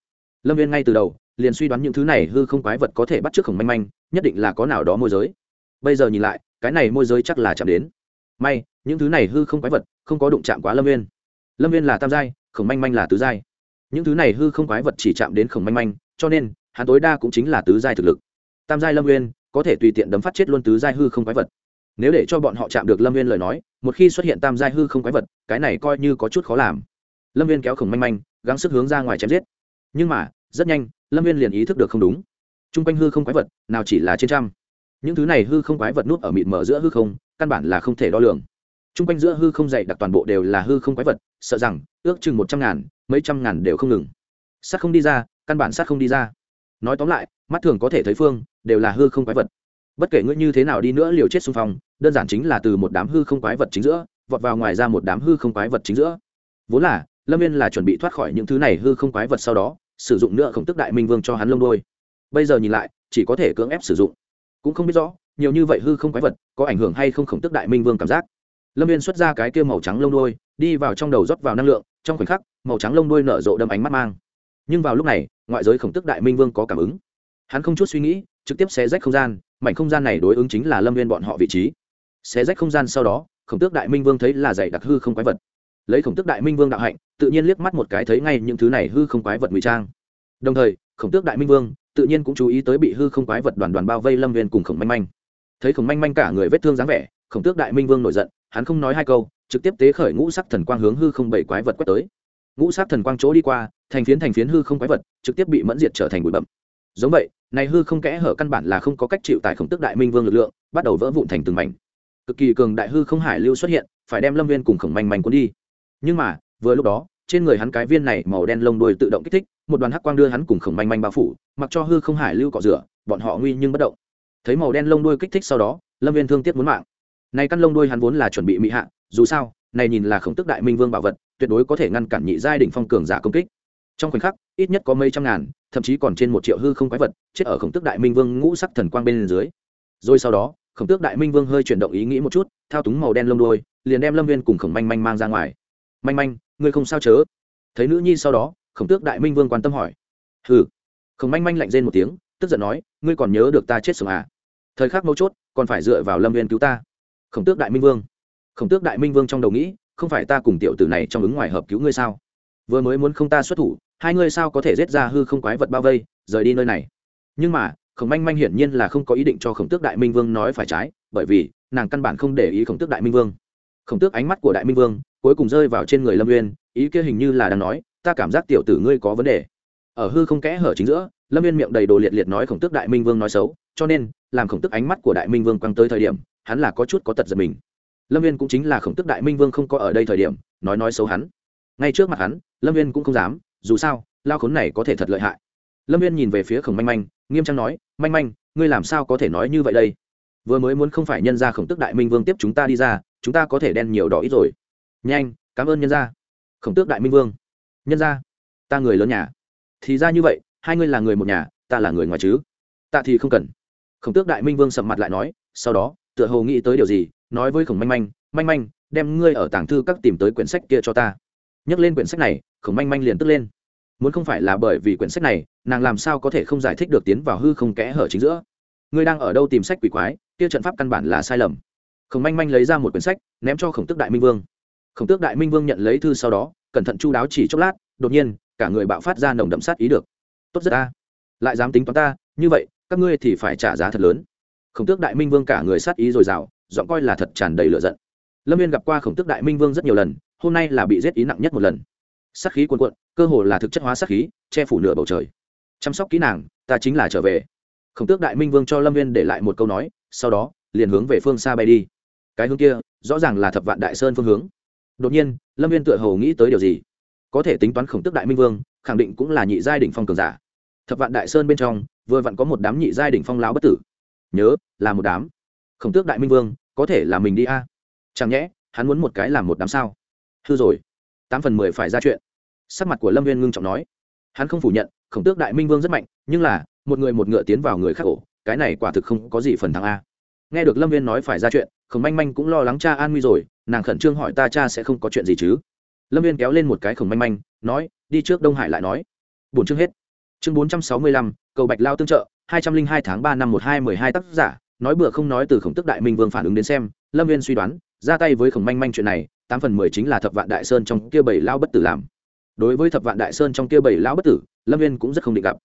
Lâm viên ngay từ đầu, liền suy đoán những thứ này hư không quái vật có thể bắt t khổng manh manh, nhất định là có nào đó môi giới. Bây giờ nhìn lại, cái này môi giới chắc là chạm đến. May, những thứ này hư không quái vật không có đụng chạm quá lâm viên. Lâm viên là tam giai, khổng manh manh là tứ giai. Những thứ này hư không quái vật chỉ chạm đến khổng manh manh, cho nên hắn tối đa cũng chính là tứ giai thực lực. Tam giai lâm viên có thể tùy tiện đấm phát chết luôn tứ giai hư không quái vật. Nếu để cho bọn họ chạm được lâm viên lời nói, một khi xuất hiện tam giai hư không quái vật, cái này coi như có chút khó làm. Lâm viên kéo khổng manh manh, gắng sức hướng ra ngoài chém giết. Nhưng mà, rất nhanh, lâm viên liền ý thức được không đúng. T r u n g quanh hư không quái vật, nào chỉ là trên trăm. Những thứ này hư không quái vật nút ở mịt mở giữa hư không, căn bản là không thể đo lường. T r u n g quanh giữa hư không dày đặc toàn bộ đều là hư không quái vật, sợ rằng, ước chừng một trăm ngàn, mấy trăm ngàn đều không ngừng. Sát không đi ra, căn bản sát không đi ra nói tóm lại, mắt thường có thể thấy phương, đều là hư không quái vật. Bất kể ngươi như thế nào đi nữa liều chết xung phong, đơn giản chính là từ một đám hư không quái vật chính giữa, vọt vào ngoài ra một đám hư không quái vật chính giữa. Vốn là, lâm viên là chuẩn bị thoát khỏi những thứ này hư không quái vật sau đó, sử dụng nữa khổng tức đại minh vương cho hắn lông đôi bây giờ nhìn lại, chỉ có thể cưỡng ép sử dụng. Cũng không biết rõ, nhiều như vậy hư không quái vật, có ảnh hưởng hay không khổng tức đại minh vương cảm giác. Lâm viên xuất ra cái kia màu trắng lông đôi đi vào trong đầu rót vào năng lượng, trong khoảnh khắc, màu trắng lông đôi nở rộ đâm ánh mắt mang nhưng vào lúc này, ngoại giới khổng tức đại minh vương có cảm ứng. Hắn không chút suy nghĩ, trực tiếp xé rách không gian, mảnh không gian này đối ứng chính là lâm viên bọn họ vị trí. Xé rách không gian sau đó, khổng tước đại minh vương thấy là dạy đặc hư không quái vật. Lấy khổng tước đại minh vương đạo hạnh, tự nhiên liếc mắt một cái thấy ngay những thứ này hư không quái vật ngụy trang. Đồng thời, khổng tước đại minh vương tự nhiên cũng chú ý tới bị hư không quái vật đoàn đoàn bao vây lâm viên cùng khổng manh manh. Thấy khổng manh manh cả người vết thương dáng vẻ, khổng tước đại minh vương nổi giận, hắn không nói hai câu, trực tiếp tế khởi ngũ sắc thần quang hướng hư không bảy quái vật quét tới ngũ sát thần quang chỗ đi qua, thành phiến thành phiến hư không quái vật trực tiếp bị mẫn diệt trở thành bụi bậm giống vậy, này hư không kẽ hở căn bản là không có cách chịu tại khổng tước đại minh vương lực lượng, bắt đầu vỡ vụn thành từng mảnh. Cực kỳ cường đại hư không hải lưu xuất hiện, phải đem lâm viên cùng khổng manh manh cuốn đi. Nhưng mà, vừa lúc đó, trên người hắn cái viên này màu đen lông đuôi tự động kích thích, một đoàn hắc quang đưa hắn cùng khổng manh manh bao phủ, mặc cho hư không hải lưu cọ rửa, bọn họ nguy nhưng bất động. Thấy màu đen lông đuôi kích thích sau đó, lâm viên thương tiếc muốn mạng. Này căn lông đuôi hắn vốn là chuẩn bị mỹ hạ, dù sao, này nhìn là khổng tức đại minh vương bảo vật tuyệt đối có thể ngăn cản nhị giai đỉnh phong cường giả công kích. Trong khoảnh khắc, ít nhất có mấy trăm ngàn, thậm chí còn trên một triệu hư không quái vật, chết ở khổng tước đại minh vương ngũ sắc thần quang bên dưới. Rồi sau đó, khổng tước đại minh vương hơi chuyển động ý nghĩ một chút, thao túng màu đen lông đôi liền đem lâm viên cùng khổng manh manh mang ra ngoài. Manh manh, ngươi không sao chớ? Thấy nữ nhi sau đó, khổng tước đại minh vương quan tâm hỏi. Hừ. Khổng manh manh lạnh rên một tiếng, tức giận nói, ngươi còn nhớ được ta chết sống à? Thời khắc mấu chốt, còn phải dựa vào lâm viên cứu ta. Khổng tước đại minh vương. Khổng tước đại minh vương trong đầu nghĩ không phải ta cùng tiểu tử này trong ứng ngoài hợp cứu ngươi sao? Vừa mới muốn không ta xuất thủ, hai ngươi sao có thể giết ra hư không quái vật bao vây, rời đi nơi này. Nhưng mà, khổng manh manh hiển nhiên là không có ý định cho khổng tước đại minh vương nói phải trái, bởi vì, nàng căn bản không để ý khổng tước đại minh vương. Khổng tước ánh mắt của đại minh vương cuối cùng rơi vào trên người lâm uyên, ý kia hình như là đang nói, ta cảm giác tiểu tử ngươi có vấn đề. Ở hư không kẽ hở chính giữa, lâm uyên miệng đầy đồ liệt liệt nói khổng tước đại minh vương nói xấu, cho nên, làm khổng tước ánh mắt của đại minh vương quăng tới thời điểm, hắn là có chút có tật giật mình lâm viên cũng chính là khổng tước đại minh vương không có ở đây thời điểm, nói nói xấu hắn. Ngay trước mặt hắn, lâm viên cũng không dám, dù sao, lao khốn này có thể thật lợi hại. Lâm viên nhìn về phía khổng manh manh, nghiêm trang nói, manh manh, ngươi làm sao có thể nói như vậy đây? Vừa mới muốn không phải nhân ra khổng tức đại minh vương tiếp chúng ta đi ra, chúng ta có thể đen nhiều đỏ ít rồi. Nhanh, cảm ơn nhân gia. Khổng tước đại minh vương. Nhân gia, ta người lớn nhà. Thì ra như vậy, hai ngươi là người một nhà, ta là người ngoài chứ. Tạ thì không cần. Khổng tước đại minh vương sầm mặt lại nói, sau đó, tựa hồ nghĩ tới điều gì nói với khổng manh manh manh manh, đem ngươi ở Tảng thư các tìm tới quyển sách kia cho ta. Nhắc lên quyển sách này, khổng manh manh liền tức lên. Muốn không phải là bởi vì quyển sách này, nàng làm sao có thể không giải thích được tiến vào hư không kẽ hở chính giữa? Ngươi đang ở đâu tìm sách quỷ quái? Kia trận pháp căn bản là sai lầm. Khổng manh manh lấy ra một quyển sách, ném cho khổng tước đại minh vương. Khổng tước đại minh vương nhận lấy thư sau đó, cẩn thận chu đáo chỉ chốc lát, đột nhiên, cả người bạo phát ra nồng đậm sát ý được. Tốt rất ta lại dám tính toán ta, như vậy, các ngươi thì phải trả giá thật lớn. Khổng tước đại minh vương cả người sát ý dồi dào dọn coi là thật tràn đầy lửa giận. Lâm viên gặp qua khổng tước đại minh vương rất nhiều lần, hôm nay là bị giết ý nặng nhất một lần. Sát khí cuồn cuộn, cơ hồ là thực chất hóa sát khí, che phủ nửa bầu trời. Chăm sóc kỹ nàng, ta chính là trở về. Khổng tước đại minh vương cho lâm viên để lại một câu nói, sau đó, liền hướng về phương xa bay đi. Cái hướng kia, rõ ràng là thập vạn đại sơn phương hướng. Đột nhiên, lâm viên tựa hồ nghĩ tới điều gì? Có thể tính toán khổng tức đại minh vương, khẳng định cũng là nhị giai đ ỉ n h phong cường giả. Thập vạn đại sơn bên trong, vừa vặn có một đám nhị giai đ ỉ n h phong láo bất tử. Nhớ, là một đám. Khổng tước đại minh vương có thể là mình đi a. Chẳng nhẽ, hắn muốn một cái làm một đám sao? Hư rồi. Tám phần mười phải ra chuyện. Sắc mặt của lâm viên ngưng trọng nói. Hắn không phủ nhận, khổng tước đại minh vương rất mạnh, nhưng là, một người một ngựa tiến vào người khác ổ, cái này quả thực không có gì phần thắng a. Nghe được lâm viên nói phải ra chuyện, khổng manh manh cũng lo lắng cha an nguy rồi, nàng khẩn trương hỏi ta cha sẽ không có chuyện gì chứ? Lâm viên kéo lên một cái khổng manh manh, nói, đi trước đông hải lại nói. Bốn chương hết. Chương bốn trăm sáu mươi lăm, cầu bạch lao tương trợ, hai trăm linh hai tháng ba năm một hai mười hai tác giả nói bừa không nói từ khổng tức đại minh vương phản ứng đến xem, lâm viên suy đoán, ra tay với khổng manh manh chuyện này, tám phần mười chính là thập vạn đại sơn trong kia bảy lao bất tử làm. Đối với thập vạn đại sơn trong kia bảy lao bất tử, lâm viên cũng rất không định gặp.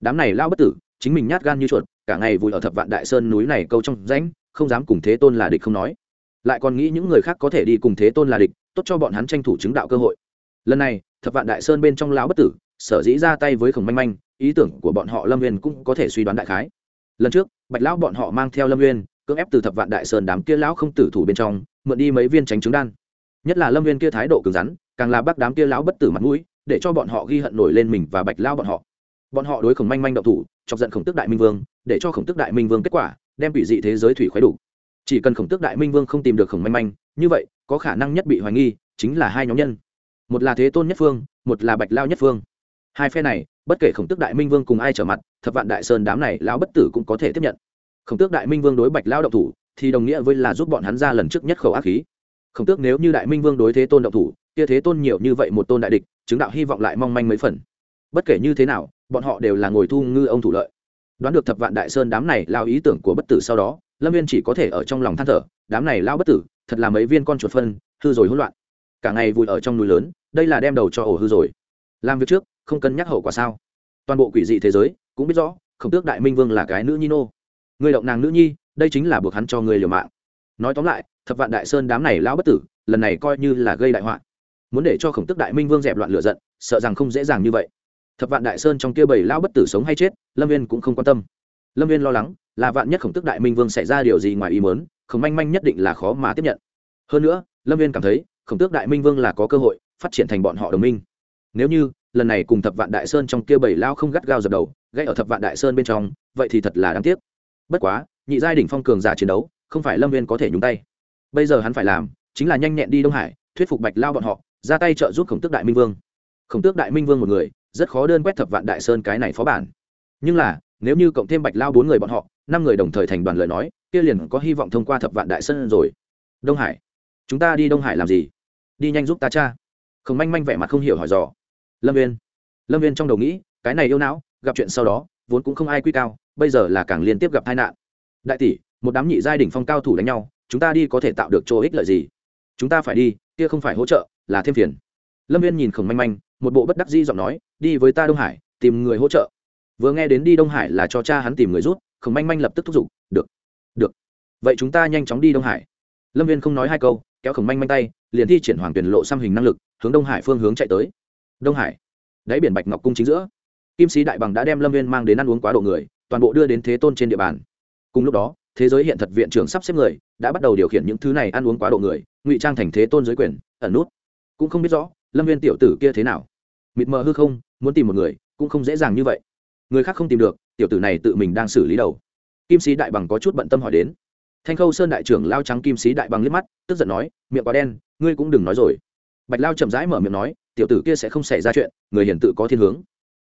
Đám này lao bất tử, chính mình nhát gan như chuột, cả ngày vùi ở thập vạn đại sơn núi này câu trong rãnh, không dám cùng thế tôn là địch không nói. Lại còn nghĩ những người khác có thể đi cùng thế tôn là địch, tốt cho bọn hắn tranh thủ chứng đạo cơ hội. Lần này, thập vạn đại sơn bên trong lão bất tử, sở dĩ ra tay với khổng manh manh, ý tưởng của bọn họ lâm viên cũng có thể suy đoán đại khái lần trước, bạch lão bọn họ mang theo lâm viên cưỡng ép từ thập vạn đại sơn đám kia lão không tử thủ bên trong, mượn đi mấy viên tránh trứng đan. Nhất là lâm viên kia thái độ cứng rắn, càng là bác đám kia lão bất tử mặt mũi, để cho bọn họ ghi hận nổi lên mình và bạch lão bọn họ. Bọn họ đối khổng manh manh động thủ, chọc giận khổng tước đại minh vương, để cho khổng tước đại minh vương kết quả, đem bị dị thế giới thủy khoái đủ. Chỉ cần khổng tước đại minh vương không tìm được khổng manh manh, như vậy, có khả năng nhất bị hoài nghi, chính là hai nhóm nhân. Một là thế tôn nhất phương, một là bạch lao nhất phương. Hai phe này, bất kể khổng tước đại minh vương cùng ai trở mặt thập vạn đại sơn đám này lão bất tử cũng có thể tiếp nhận. Khổng tước đại minh vương đối bạch lao động thủ thì đồng nghĩa với là giúp bọn hắn ra lần trước nhất khẩu ác khí. Khổng tước nếu như đại minh vương đối thế tôn động thủ, kia thế tôn nhiều như vậy một tôn đại địch, chứng đạo hy vọng lại mong manh mấy phần. Bất kể như thế nào, bọn họ đều là ngồi thu ngư ông thủ lợi. Đoán được thập vạn đại sơn đám này lao ý tưởng của bất tử sau đó, lâm viên chỉ có thể ở trong lòng than thở, đám này lao bất tử, thật là mấy viên con chuột phân, hư rồi hỗn loạn. Cả ngày vùi ở trong núi lớn, đây là đem đầu cho ổ hư rồi. Làm việc trước, không cân nhắc hậu quả sao? Toàn bộ quỷ dị thế giới cũng biết rõ, khổng tước đại minh vương là cái nữ nhi nô. Người động nàng nữ nhi, đây chính là buộc hắn cho người liều mạng. Nói tóm lại, thập vạn đại sơn đám này lão bất tử, lần này coi như là gây đại họa. Muốn để cho khổng tước đại minh vương dẹp loạn lửa giận, sợ rằng không dễ dàng như vậy. Thập vạn đại sơn trong kia bảy lão bất tử sống hay chết, lâm viên cũng không quan tâm. Lâm viên lo lắng, là vạn nhất khổng tước đại minh vương xảy ra điều gì ngoài ý mớn khổng manh manh nhất định là khó mà tiếp nhận. Hơn nữa, lâm viên cảm thấy, khổng tước đại minh vương là có cơ hội phát triển thành bọn họ đồng minh. Nếu như lần này cùng thập vạn đại sơn trong kia bảy lao không gắt gao dập đầu, gãy ở thập vạn đại sơn bên trong, vậy thì thật là đáng tiếc. Bất quá, nhị giai đỉnh phong cường giả chiến đấu, không phải lâm viên có thể nhúng tay. Bây giờ hắn phải làm, chính là nhanh nhẹn đi đông hải, thuyết phục bạch lao bọn họ, ra tay trợ giúp khổng tước đại minh vương. Khổng tước đại minh vương một người, rất khó đơn quét thập vạn đại sơn cái này phó bản. Nhưng là, nếu như cộng thêm bạch lao bốn người bọn họ, năm người đồng thời thành đoàn lời nói, kia liền có hy vọng thông qua thập vạn đại sơn rồi. Đông hải, chúng ta đi đông hải làm gì? Đi nhanh giúp ta cha. Khổng manh manh vẻ mặt không hiểu hỏi dò lâm viên lâm viên trong đầu nghĩ, cái này yêu não, gặp chuyện sau đó, vốn cũng không ai quy cao, bây giờ là càng liên tiếp gặp tai nạn. Đại tỷ, một đám nhị giai đỉnh phong cao thủ đánh nhau, chúng ta đi có thể tạo được chỗ ích lợi gì? Chúng ta phải đi, kia không phải hỗ trợ, là thêm phiền. Lâm viên nhìn khổng manh manh, một bộ bất đắc di giọng nói, đi với ta đông hải, tìm người hỗ trợ. Vừa nghe đến đi đông hải là cho cha hắn tìm người rút khổng manh manh lập tức thúc giục, được được. Vậy chúng ta nhanh chóng đi đông hải. Lâm viên không nói hai câu, kéo khổng manh manh tay, liền thi triển hoàng tuyển lộ xăm hình năng lực, hướng đông hải phương hướng chạy tới đông hải. Đáy biển bạch ngọc cung chính giữa. Kim sĩ đại bằng đã đem lâm viên mang đến ăn uống quá độ người, toàn bộ đưa đến thế tôn trên địa bàn. Cùng lúc đó, thế giới hiện thật viện trưởng sắp xếp người, đã bắt đầu điều khiển những thứ này ăn uống quá độ người, ngụy trang thành thế tôn giới quyền, ẩn nút. Cũng không biết rõ, lâm viên tiểu tử kia thế nào. Mịt mờ hư không, muốn tìm một người, cũng không dễ dàng như vậy. Người khác không tìm được, tiểu tử này tự mình đang xử lý đầu. Kim sĩ đại bằng có chút bận tâm hỏi đến. Thanh khâu sơn đại trưởng lao trắng kim sĩ đại bằng liếc mắt, tức giận nói, miệng quá đen, ngươi cũng đừng nói rồi. Bạch lao chậm rãi mở miệng nói tiểu tử kia sẽ không xảy ra chuyện, người hiển tự có thiên hướng.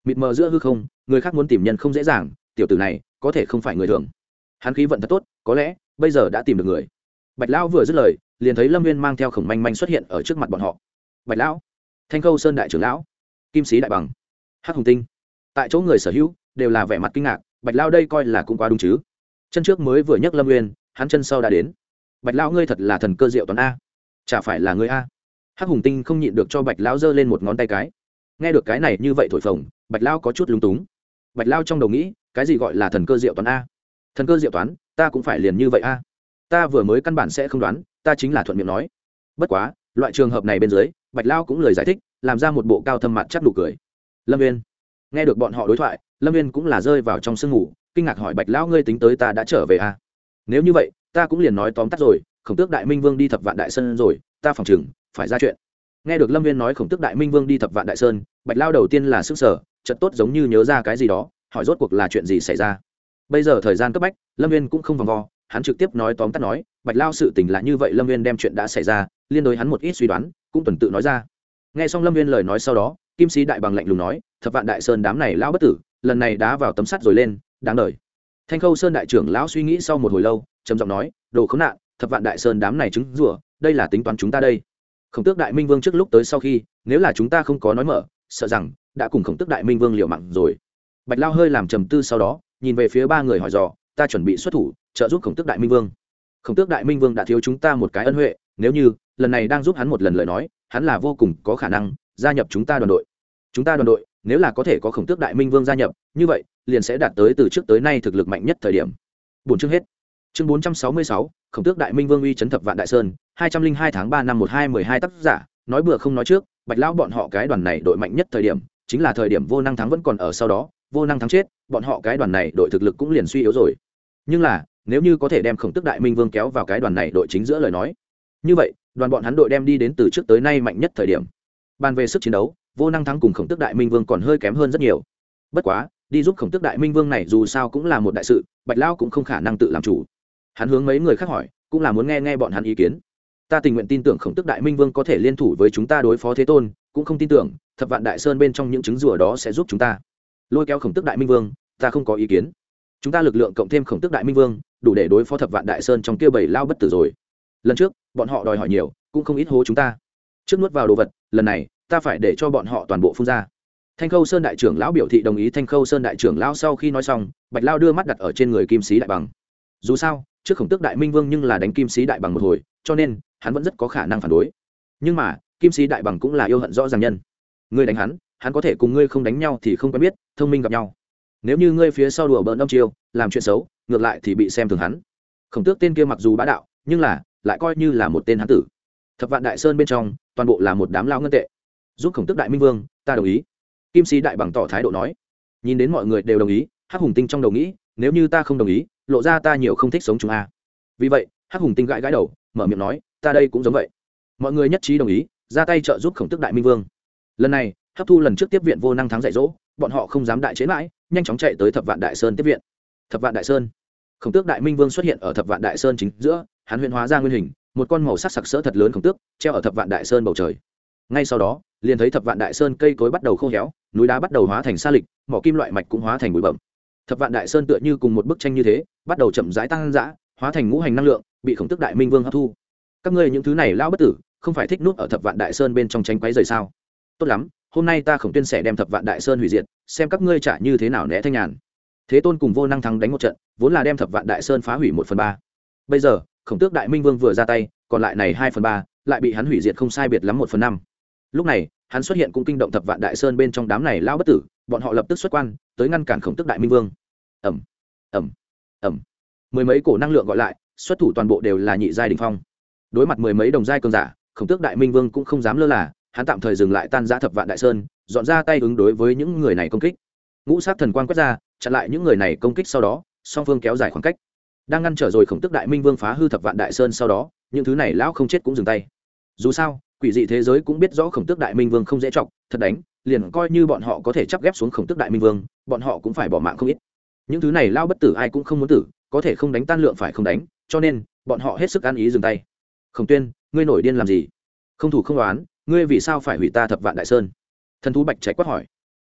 Mịt mờ giữa hư không, người khác muốn tìm nhân không dễ dàng, tiểu tử này có thể không phải người thường. Hắn khí vận thật tốt, có lẽ, bây giờ đã tìm được người. Bạch lão vừa dứt lời, liền thấy lâm Nguyên mang theo khổng manh manh xuất hiện ở trước mặt bọn họ. Bạch lão, thanh khâu sơn đại trưởng lão, kim sĩ đại bằng, hắc hùng tinh. Tại chỗ người sở hữu, đều là vẻ mặt kinh ngạc, bạch Lão đây coi là cũng quá đúng chứ. Chân trước mới vừa nhắc lâm nguyên, hắn chân sau đã đến. Bạch lão ngươi thật là thần cơ diệu toán a. Chả phải là ngươi a hắc hùng tinh không nhịn được cho bạch lão giơ lên một ngón tay cái. Nghe được cái này như vậy thổi phồng, bạch lão có chút lúng túng. Bạch lão trong đầu nghĩ, cái gì gọi là thần cơ diệu toán a? Thần cơ diệu toán, ta cũng phải liền như vậy a. Ta vừa mới căn bản sẽ không đoán, ta chính là thuận miệng nói. Bất quá, loại trường hợp này bên dưới, bạch lão cũng lời giải thích, làm ra một bộ cao thâm mặt chắc đủ cười. Lâm viên nghe được bọn họ đối thoại, lâm viên cũng là rơi vào trong sương ngủ, kinh ngạc hỏi bạch lão ngươi tính tới ta đã trở về a? Nếu như vậy, ta cũng liền nói tóm tắt rồi, khổng tước đại minh vương đi thập vạn đại sơn rồi, ta phòng chừng phải ra chuyện. Nghe được lâm viên nói khổng tước đại minh vương đi thập vạn đại sơn, bạch lao đầu tiên là sức sở chật tốt giống như nhớ ra cái gì đó, hỏi rốt cuộc là chuyện gì xảy ra. Bây giờ thời gian cấp bách, lâm viên cũng không vòng vo, hắn trực tiếp nói tóm tắt nói, bạch lao sự tình là như vậy lâm viên đem chuyện đã xảy ra, liên đối hắn một ít suy đoán, cũng tuần tự nói ra. Nghe xong lâm viên lời nói sau đó, kim sĩ đại bằng lạnh lùng nói, thập vạn đại sơn đám này lão bất tử, lần này đá vào tấm sắt rồi lên, đáng đời. Thanh khâu sơn đại trưởng lão suy nghĩ sau một hồi lâu, trầm giọng nói, đồ khốn nạn, thập vạn đại sơn đám này trứng rủa, đây là tính toán chúng ta đây khổng tước đại minh vương trước lúc tới sau khi, nếu là chúng ta không có nói mở, sợ rằng đã cùng khổng tước đại minh vương liều mặn rồi. Bạch lao hơi làm trầm tư sau đó, nhìn về phía ba người hỏi dò, ta chuẩn bị xuất thủ, trợ giúp khổng tước đại minh vương. Khổng tước đại minh vương đã thiếu chúng ta một cái ân huệ, nếu như lần này đang giúp hắn một lần lời nói, hắn là vô cùng có khả năng gia nhập chúng ta đoàn đội. Chúng ta đoàn đội, nếu là có thể có khổng tước đại minh vương gia nhập, như vậy liền sẽ đạt tới từ trước tới nay thực lực mạnh nhất thời điểm. Bốn chương hết chương bốn trăm sáu mươi sáu, khổng tước đại minh vương uy chấn thập vạn đại sơn, hai trăm linh hai tháng ba năm một hai mười hai tác giả, nói bừa không nói trước, bạch lão bọn họ cái đoàn này đội mạnh nhất thời điểm, chính là thời điểm vô năng thắng vẫn còn ở sau đó, vô năng thắng chết, bọn họ cái đoàn này đội thực lực cũng liền suy yếu rồi. Nhưng là, nếu như có thể đem khổng tước đại minh vương kéo vào cái đoàn này đội chính giữa lời nói, như vậy, đoàn bọn hắn đội đem đi đến từ trước tới nay mạnh nhất thời điểm. Bàn về sức chiến đấu, vô năng thắng cùng khổng tước đại minh vương còn hơi kém hơn rất nhiều. Bất quá, đi giúp khổng tước đại minh vương này dù sao cũng là một đại sự, bạch lao cũng không khả năng tự làm chủ hắn hướng mấy người khác hỏi, cũng là muốn nghe nghe bọn hắn ý kiến. Ta tình nguyện tin tưởng khổng tước đại minh vương có thể liên thủ với chúng ta đối phó thế tôn, cũng không tin tưởng, thập vạn đại sơn bên trong những trứng rùa đó sẽ giúp chúng ta. Lôi kéo khổng tước đại minh vương, ta không có ý kiến. Chúng ta lực lượng cộng thêm khổng tước đại minh vương, đủ để đối phó thập vạn đại sơn trong kia bảy lao bất tử rồi. Lần trước, bọn họ đòi hỏi nhiều, cũng không ít hố chúng ta. Trước nuốt vào đồ vật, lần này, ta phải để cho bọn họ toàn bộ phun ra. Thanh khâu sơn đại trưởng lão biểu thị đồng ý thanh khâu sơn đại trưởng lão sau khi nói xong, bạch lao đưa mắt đặt ở trên người kim sĩ đại bằng. Dù sao trước khổng tước đại minh vương nhưng là đánh kim sĩ đại bằng một hồi, cho nên, hắn vẫn rất có khả năng phản đối. Nhưng mà, kim sĩ đại bằng cũng là yêu hận rõ ràng nhân. Ngươi đánh hắn hắn có thể cùng ngươi không đánh nhau thì không quen biết, thông minh gặp nhau. Nếu như ngươi phía sau đùa bỡn đông chiêu làm chuyện xấu, ngược lại thì bị xem thường hắn. Khổng tước tên kia mặc dù bá đạo, nhưng là, lại coi như là một tên hán tử. Thập vạn đại sơn bên trong, toàn bộ là một đám lao ngân tệ. Giúp khổng tước đại minh vương, ta đồng ý. Kim sĩ đại bằng tỏ thái độ nói. Nhìn đến mọi người đều đồng ý, hắc hùng tinh trong đầu nghĩ, nếu như ta không đồng ý lộ ra ta nhiều không thích sống chúng a. Vì vậy, hắc hùng tinh gãi gãi đầu, mở miệng nói, ta đây cũng giống vậy. Mọi người nhất trí đồng ý, ra tay trợ giúp khổng tước đại minh vương. Lần này, hấp thu lần trước tiếp viện vô năng thắng dạy dỗ, bọn họ không dám đại chế mãi, nhanh chóng chạy tới thập vạn đại sơn tiếp viện. Thập vạn đại sơn. Khổng tước đại minh vương xuất hiện ở thập vạn đại sơn chính giữa, hắn huyện hóa ra nguyên hình, một con màu sắc sặc sỡ thật lớn khổng tước, treo ở thập vạn đại sơn bầu trời. Ngay sau đó, liền thấy thập vạn đại sơn cây cối bắt đầu khô héo, núi đá bắt đầu hóa thành sa lịch, mỏ kim loại mạch cũng hóa thành bụi bẩm thập vạn đại sơn tựa như cùng một bức tranh như thế, bắt đầu chậm rãi tăng dã, hóa thành ngũ hành năng lượng, bị khổng tức đại minh vương hấp thu. Các ngươi những thứ này lao bất tử, không phải thích nút ở thập vạn đại sơn bên trong tranh quấy rời sao? Tốt lắm, hôm nay ta khổng tuyên sẽ đem thập vạn đại sơn hủy diệt, xem các ngươi trả như thế nào né thanh nhàn. Thế tôn cùng vô năng thắng đánh một trận, vốn là đem thập vạn đại sơn phá hủy một phần ba. Bây giờ, khổng tước đại minh vương vừa ra tay, còn lại này hai phần ba, lại bị hắn hủy diệt không sai biệt lắm một phần năm. Lúc này, hắn xuất hiện cũng kinh động thập vạn đại sơn bên trong đám này lao bất tử bọn họ lập tức xuất quan, tới ngăn cản khổng tước đại minh vương. Ẩm ẩm ẩm mười mấy cổ năng lượng gọi lại, xuất thủ toàn bộ đều là nhị giai đình phong. Đối mặt mười mấy đồng giai cường giả, khổng tước đại minh vương cũng không dám lơ là, hắn tạm thời dừng lại tan giã thập vạn đại sơn, dọn ra tay ứng đối với những người này công kích. Ngũ sát thần quan quét ra, chặn lại những người này công kích sau đó, song phương kéo dài khoảng cách. Đang ngăn trở rồi khổng tức đại minh vương phá hư thập vạn đại sơn sau đó, những thứ này lão không chết cũng dừng tay. Dù sao, quỷ dị thế giới cũng biết rõ khổng tước đại minh vương không dễ chọc, thật đánh liền coi như bọn họ có thể chắp ghép xuống khổng tước đại minh vương, bọn họ cũng phải bỏ mạng không ít. Những thứ này lao bất tử ai cũng không muốn tử, có thể không đánh tan lượng phải không đánh, cho nên, bọn họ hết sức ăn ý dừng tay. Khổng tuyên, ngươi nổi điên làm gì? Không thủ không đoán ngươi vì sao phải hủy ta thập vạn đại sơn? Thần thú bạch trạch quát hỏi.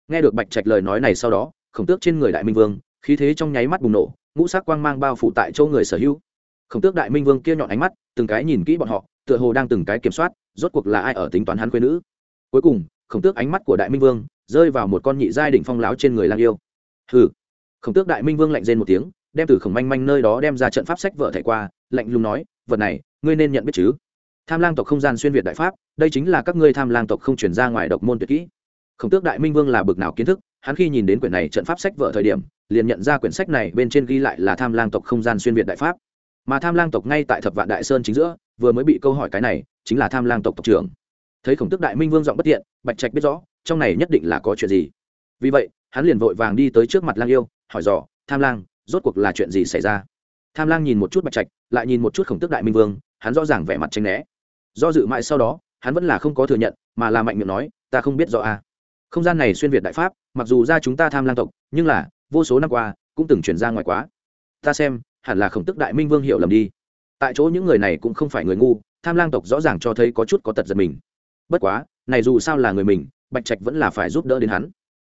Nghe được bạch trạch lời nói này sau đó, khổng tước trên người đại minh vương, khí thế trong nháy mắt bùng nổ, ngũ sắc quang mang bao phủ tại chỗ người sở hữu. Khổng tước đại minh vương kia nhọn ánh mắt, từng cái nhìn kỹ bọn họ, tựa hồ đang từng cái kiểm soát, rốt cuộc là ai ở tính toán hắn quê nữ? Cuối cùng khổng tước ánh mắt của đại minh vương rơi vào một con nhị giai đỉnh phong láo trên người lang yêu. Hừ. Khổng tước đại minh vương lạnh rên một tiếng, đem từ khổng manh manh nơi đó đem ra trận pháp sách vợ thẻ qua, lạnh lùng nói, vật này, ngươi nên nhận biết chứ? Tham lang tộc không gian xuyên việt đại pháp, đây chính là các ngươi tham lang tộc không chuyển ra ngoài độc môn tuyệt kỹ. Khổng tước đại minh vương là bực nào kiến thức, hắn khi nhìn đến quyển này trận pháp sách vợ thời điểm, liền nhận ra quyển sách này bên trên ghi lại là tham lang tộc không gian xuyên việt đại pháp. Mà tham lang tộc ngay tại thập vạn đại sơn chính giữa, vừa mới bị câu hỏi cái này, chính là tham lang tộc tộc trưởng thấy khổng tước đại minh vương giọng bất tiện, bạch trạch biết rõ, trong này nhất định là có chuyện gì. Vì vậy, hắn liền vội vàng đi tới trước mặt lang yêu, hỏi dò, tham lang, rốt cuộc là chuyện gì xảy ra? Tham lang nhìn một chút bạch trạch, lại nhìn một chút khổng tước đại minh vương, hắn rõ ràng vẻ mặt tranh né. Do dự mãi sau đó, hắn vẫn là không có thừa nhận, mà là mạnh miệng nói, ta không biết rõ a. Không gian này xuyên việt đại pháp, mặc dù ra chúng ta tham lang tộc, nhưng là, vô số năm qua, cũng từng chuyển ra ngoài quá. Ta xem, hẳn là khổng tức đại minh vương hiểu lầm đi. Tại chỗ những người này cũng không phải người ngu, tham lang tộc rõ ràng cho thấy có chút có tật giật mình bất quá, này dù sao là người mình, bạch trạch vẫn là phải giúp đỡ đến hắn.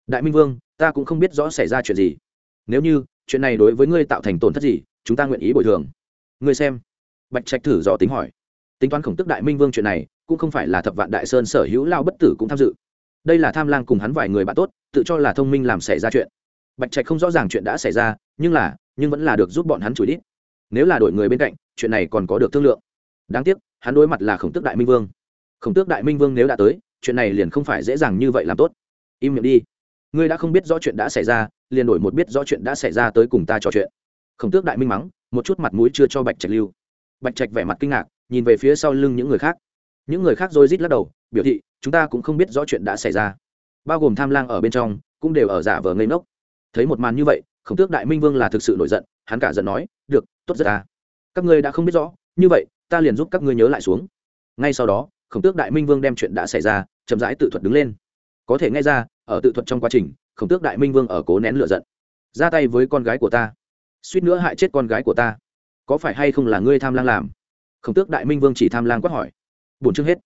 Đại minh vương, ta cũng không biết rõ xảy ra chuyện gì. Nếu như, chuyện này đối với ngươi tạo thành tổn thất gì, chúng ta nguyện ý bồi thường. Ngươi xem. Bạch trạch thử dò tính hỏi. Tính toán khổng tức đại minh vương chuyện này, cũng không phải là thập vạn đại sơn sở hữu lao bất tử cũng tham dự. Đây là tham lang cùng hắn vài người bạn tốt, tự cho là thông minh làm xảy ra chuyện. Bạch trạch không rõ ràng chuyện đã xảy ra, nhưng là, nhưng vẫn là được giúp bọn hắn chửi đít. Nếu là đổi người bên cạnh, chuyện này còn có được thương lượng. Đáng tiếc, hắn đối mặt là khổng tước đại minh vương khổng tước đại minh vương nếu đã tới, chuyện này liền không phải dễ dàng như vậy làm tốt. Im miệng đi. Ngươi đã không biết rõ chuyện đã xảy ra, liền đổi một biết rõ chuyện đã xảy ra tới cùng ta trò chuyện. Khổng tước đại minh mắng, một chút mặt mũi chưa cho bạch trạch lưu. Bạch trạch vẻ mặt kinh ngạc, nhìn về phía sau lưng những người khác. Những người khác rồi rít lắc đầu, biểu thị, chúng ta cũng không biết rõ chuyện đã xảy ra. Bao gồm tham lang ở bên trong, cũng đều ở giả vờ ngây ngốc. Thấy một màn như vậy, khổng tước đại minh vương là thực sự nổi giận, hắn cả giận nói, được, tốt rất ta. Các ngươi đã không biết rõ, như vậy, ta liền giúp các ngươi nhớ lại xuống. Ngay sau đó khổng tước đại minh vương đem chuyện đã xảy ra, chậm rãi tự thuật đứng lên. Có thể nghe ra, ở tự thuật trong quá trình, khổng tước đại minh vương ở cố nén lựa giận. Ra tay với con gái của ta. Suýt nữa hại chết con gái của ta. Có phải hay không là ngươi tham lang làm? Khổng tước đại minh vương chỉ tham lang quát hỏi. Bốn chương hết.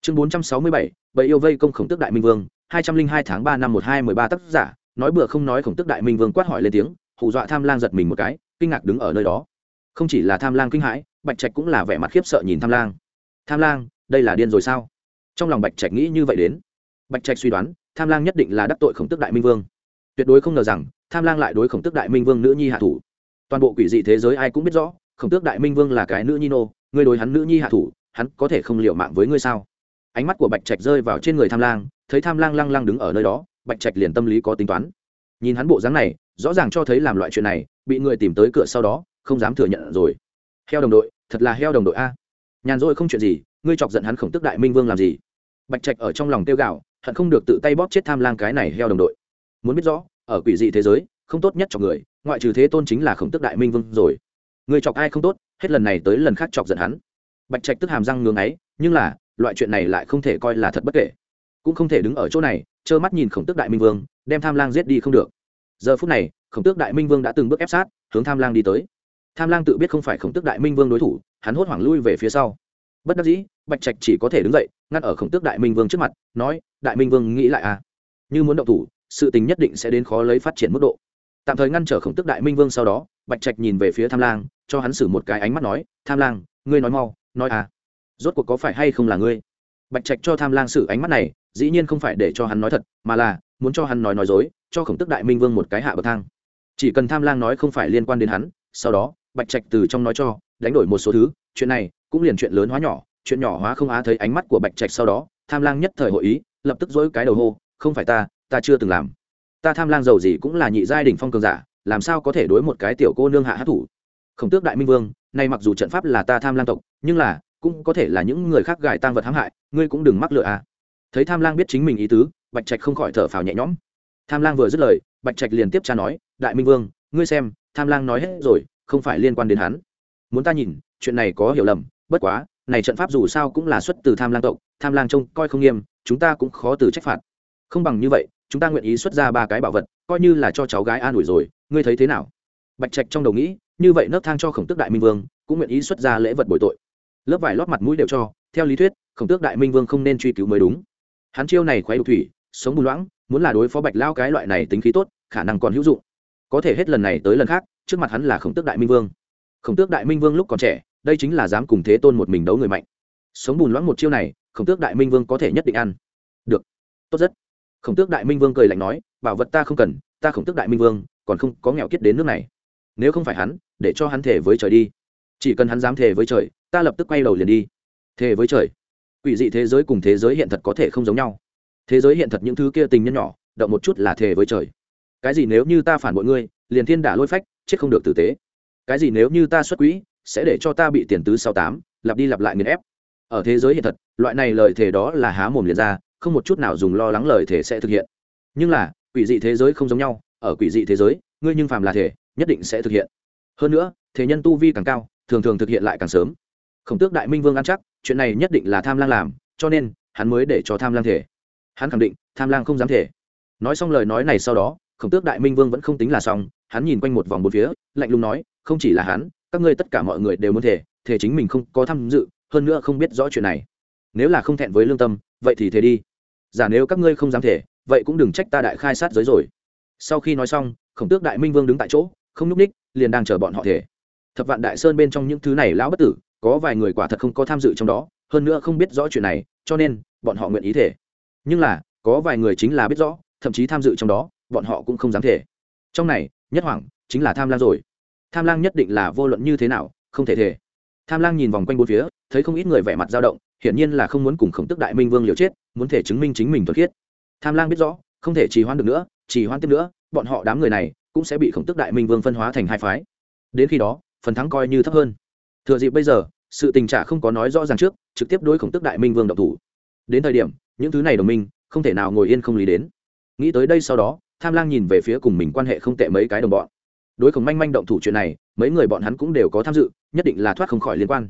Chương bốn trăm sáu mươi bảy bậy yêu vây công khổng tước đại minh vương, hai trăm linh hai tháng ba năm một hai mười ba tác giả, nói bừa không nói khổng tước đại minh vương quát hỏi lên tiếng, hù dọa tham lang giật mình một cái, kinh ngạc đứng ở nơi đó. Không chỉ là tham lang kinh hãi, bạch trạch cũng là vẻ mặt khiếp sợ nhìn tham lang. Tham lang đây là điên rồi sao? Trong lòng bạch trạch nghĩ như vậy đến. Bạch trạch suy đoán, tham lang nhất định là đắc tội khổng tức đại minh vương. Tuyệt đối không ngờ rằng, tham lang lại đối khổng tức đại minh vương nữ nhi hạ thủ. Toàn bộ quỷ dị thế giới ai cũng biết rõ, khổng tước đại minh vương là cái nữ nhi nô, ngươi đối hắn nữ nhi hạ thủ, hắn có thể không liệu mạng với ngươi sao? Ánh mắt của bạch trạch rơi vào trên người tham lang, thấy tham lang lăng lăng đứng ở nơi đó, bạch trạch liền tâm lý có tính toán. Nhìn hắn bộ dáng này, rõ ràng cho thấy làm loại chuyện này, bị người tìm tới cửa sau đó, không dám thừa nhận rồi. Heo đồng đội, thật là heo đồng đội a. Nhàn rỗi không chuyện gì ngươi chọc giận hắn khổng tức đại minh vương làm gì? Bạch trạch ở trong lòng tiêu gạo hận không được tự tay bóp chết tham lang cái này heo đồng đội. Muốn biết rõ, ở quỷ dị thế giới, không tốt nhất cho người, ngoại trừ thế tôn chính là khổng tức đại minh vương rồi. Người chọc ai không tốt, hết lần này tới lần khác chọc giận hắn. Bạch trạch tức hàm răng ngưng ấy nhưng là, loại chuyện này lại không thể coi là thật bất kể. Cũng không thể đứng ở chỗ này, trơ mắt nhìn khổng tước đại minh vương, đem tham lang giết đi không được. Giờ phút này, khổng tước đại minh vương đã từng bước ép sát, hướng tham lang đi tới. Tham lang tự biết không phải khổng tước đại minh vương đối thủ, hắn hốt hoảng lui về phía sau bất đắc dĩ, bạch trạch chỉ có thể đứng dậy, ngăn ở khổng tước đại minh vương trước mặt, nói, đại minh vương, nghĩ lại à? Như muốn động thủ, sự tình nhất định sẽ đến khó lấy phát triển mức độ. Tạm thời ngăn trở khổng tước đại minh vương sau đó, bạch trạch nhìn về phía tham lang, cho hắn xử một cái ánh mắt nói, tham lang, ngươi nói mau, nói à? Rốt cuộc có phải hay không là ngươi? Bạch trạch cho tham lang xử ánh mắt này, dĩ nhiên không phải để cho hắn nói thật, mà là muốn cho hắn nói nói dối, cho khổng tức đại minh vương một cái hạ bậc thang. Chỉ cần tham lang nói không phải liên quan đến hắn, sau đó, bạch trạch từ trong nói cho, đánh đổi một số thứ, chuyện này cũng liền chuyện lớn hóa nhỏ, chuyện nhỏ hóa không á thấy ánh mắt của bạch trạch sau đó, tham lang nhất thời hội ý, lập tức dỗi cái đầu hô, không phải ta ta chưa từng làm. Ta tham lang giàu gì cũng là nhị giai đình phong cường giả, làm sao có thể đối một cái tiểu cô nương hạ hát thủ khổng tước đại minh vương, nay mặc dù trận pháp là ta tham lang tộc, nhưng là cũng có thể là những người khác gài tăng vật hãm hại, ngươi cũng đừng mắc lựa à. Thấy tham lang biết chính mình ý tứ, bạch trạch không khỏi thở phào nhẹ nhõm. Tham lang vừa dứt lời, bạch trạch liền tiếp cha nói, đại minh vương, ngươi xem, tham lang nói hết rồi, không phải liên quan đến hắn. Muốn ta nhìn, chuyện này có hiểu lầm bất quá, này trận pháp dù sao cũng là xuất từ tham lang tộc, tham lang trông coi không nghiêm, chúng ta cũng khó từ trách phạt. Không bằng như vậy, chúng ta nguyện ý xuất ra ba cái bảo vật, coi như là cho cháu gái an ủi rồi, ngươi thấy thế nào? Bạch trạch trong đầu nghĩ, như vậy nấc thang cho khổng tước đại minh vương, cũng nguyện ý xuất ra lễ vật bồi tội. Lớp vải lót mặt mũi đều cho, theo lý thuyết, khổng tước đại minh vương không nên truy cứu mới đúng. Hắn chiêu này khoái đục thủy, sống bùn loãng, muốn là đối phó bạch lao cái loại này tính khí tốt, khả năng còn hữu dụng. Có thể hết lần này tới lần khác, trước mặt hắn là khổng tước đại minh vương. Khổng tước đại minh vương lúc còn trẻ đây chính là dám cùng thế tôn một mình đấu người mạnh. Sống bùn loãng một chiêu này, khổng tước đại minh vương có thể nhất định ăn. Được. Tốt rất. Khổng tước đại minh vương cười lạnh nói, bảo vật ta không cần, ta khổng tước đại minh vương, còn không có nghèo kiết đến nước này. Nếu không phải hắn, để cho hắn thể với trời đi. Chỉ cần hắn dám thể với trời, ta lập tức quay đầu liền đi. Thể với trời. Quỷ dị thế giới cùng thế giới hiện thật có thể không giống nhau. Thế giới hiện thật những thứ kia tình nhân nhỏ, động một chút là thể với trời. Cái gì nếu như ta phản bội ngươi, liền thiên đả lôi phách, chết không được tử tế. Cái gì nếu như ta xuất quỹ sẽ để cho ta bị tiền tứ sáu tám, lặp đi lặp lại nghiền ép. Ở thế giới hiện thật, loại này lời thề đó là há mồm liền ra, không một chút nào dùng lo lắng lời thề sẽ thực hiện. Nhưng là, quỷ dị thế giới không giống nhau, ở quỷ dị thế giới, ngươi nhưng phàm là thể nhất định sẽ thực hiện. Hơn nữa thế nhân tu vi càng cao, thường thường thực hiện lại càng sớm. Khổng tước đại minh vương ăn chắc, chuyện này nhất định là tham lang làm, cho nên, hắn mới để cho tham lang thể hắn khẳng định, tham lang không dám thể nói xong lời nói này sau đó, khổng tước đại minh vương vẫn không tính là xong, hắn nhìn quanh một vòng bốn phía, lạnh lùng nói, không chỉ là hắn các ngươi tất cả mọi người đều muốn thể thể chính mình không có tham dự, hơn nữa không biết rõ chuyện này. Nếu là không thẹn với lương tâm, vậy thì thế đi. Giả nếu các ngươi không dám thể vậy cũng đừng trách ta đại khai sát giới rồi. Sau khi nói xong, khổng tước đại minh vương đứng tại chỗ, không nhúc ních, liền đang chờ bọn họ thể thập vạn đại sơn bên trong những thứ này lão bất tử, có vài người quả thật không có tham dự trong đó, hơn nữa không biết rõ chuyện này, cho nên, bọn họ nguyện ý thể nhưng là, có vài người chính là biết rõ, thậm chí tham dự trong đó, bọn họ cũng không dám thể trong này, nhất hoảng chính là tham lam rồi tham lang nhất định là vô luận như thế nào, không thể thể tham lang nhìn vòng quanh bốn phía, thấy không ít người vẻ mặt dao động, hiển nhiên là không muốn cùng khổng tức đại minh vương liều chết, muốn thể chứng minh chính mình thuật khiết. Tham lang biết rõ, không thể trì hoãn được nữa, trì hoãn tiếp nữa, bọn họ đám người này cũng sẽ bị khổng tức đại minh vương phân hóa thành hai phái. Đến khi đó, phần thắng coi như thấp hơn. Thừa dịp bây giờ, sự tình trạng không có nói rõ ràng trước, trực tiếp đối khổng tức đại minh vương độc thủ. Đến thời điểm, những thứ này đồng minh, không thể nào ngồi yên không lý đến. Nghĩ tới đây sau đó, tham lang nhìn về phía cùng mình quan hệ không tệ mấy cái đồng bọn đối khổng manh manh động thủ chuyện này, mấy người bọn hắn cũng đều có tham dự, nhất định là thoát không khỏi liên quan.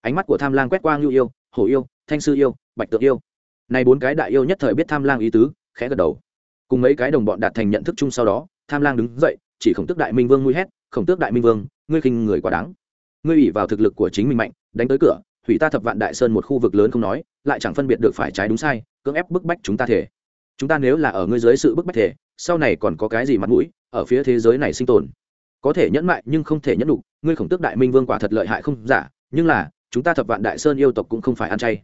Ánh mắt của tham lang quét qua ngưu yêu, hổ yêu, thanh sư yêu, bạch tượng yêu. Này bốn cái đại yêu nhất thời biết tham lang ý tứ, khẽ gật đầu. Cùng mấy cái đồng bọn đạt thành nhận thức chung sau đó, tham lang đứng dậy, chỉ khổng tước đại minh vương nguy hét, khổng tước đại minh vương, ngươi khinh người quá đáng. Ngươi ủy vào thực lực của chính mình mạnh, đánh tới cửa, hủy ta thập vạn đại sơn một khu vực lớn không nói, lại chẳng phân biệt được phải trái đúng sai, cưỡng ép bức bách chúng ta thể. Chúng ta nếu là ở ngươi dưới sự bức bách thể, sau này còn có cái gì mặt mũi, ở phía thế giới này sinh tồn có thể nhẫn mại nhưng không thể nhẫn đủ ngươi khổng tước đại minh vương quả thật lợi hại không giả, nhưng là, chúng ta thập vạn đại sơn yêu tộc cũng không phải ăn chay.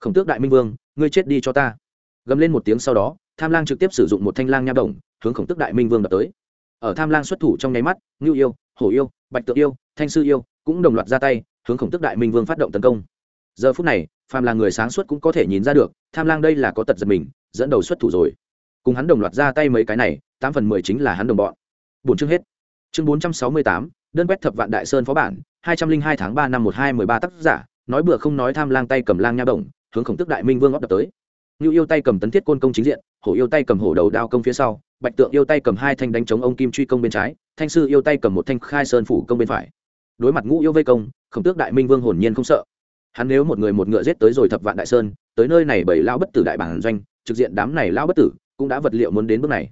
Khổng tước đại minh vương, ngươi chết đi cho ta. Gầm lên một tiếng sau đó, tham lang trực tiếp sử dụng một thanh lang nha đồng, hướng khổng tước đại minh vương đập tới. Ở tham lang xuất thủ trong nháy mắt, ngưu yêu, hổ yêu, bạch tượng yêu, thanh sư yêu cũng đồng loạt ra tay, hướng khổng tước đại minh vương phát động tấn công. Giờ phút này, phàm là người sáng suốt cũng có thể nhìn ra được, tham lang đây là có tật giật mình, dẫn đầu xuất thủ rồi. Cùng hắn đồng loạt ra tay mấy cái này, tám phần mười chính là hắn đồng bọn. Bổn chương hết chương bốn trăm sáu mươi tám, đơn quét thập vạn đại sơn phó bản, hai trăm linh hai tháng ba năm một hai mười ba tác giả, nói bừa không nói tham lang tay cầm lang nha đồng, hướng khổng tước đại minh vương óc đập tới. Như yêu tay cầm tấn thiết côn công chính diện, hổ yêu tay cầm hổ đầu đao công phía sau, bạch tượng yêu tay cầm hai thanh đánh chống ông kim truy công bên trái, thanh sư yêu tay cầm một thanh khai sơn phủ công bên phải. Đối mặt ngũ yêu vây công, khổng tước đại minh vương hồn nhiên không sợ. Hắn nếu một người một ngựa giết tới rồi thập vạn đại sơn, tới nơi này bảy lao bất tử đại bản doanh, trực diện đám này lao bất tử, cũng đã vật liệu muốn đến bước này.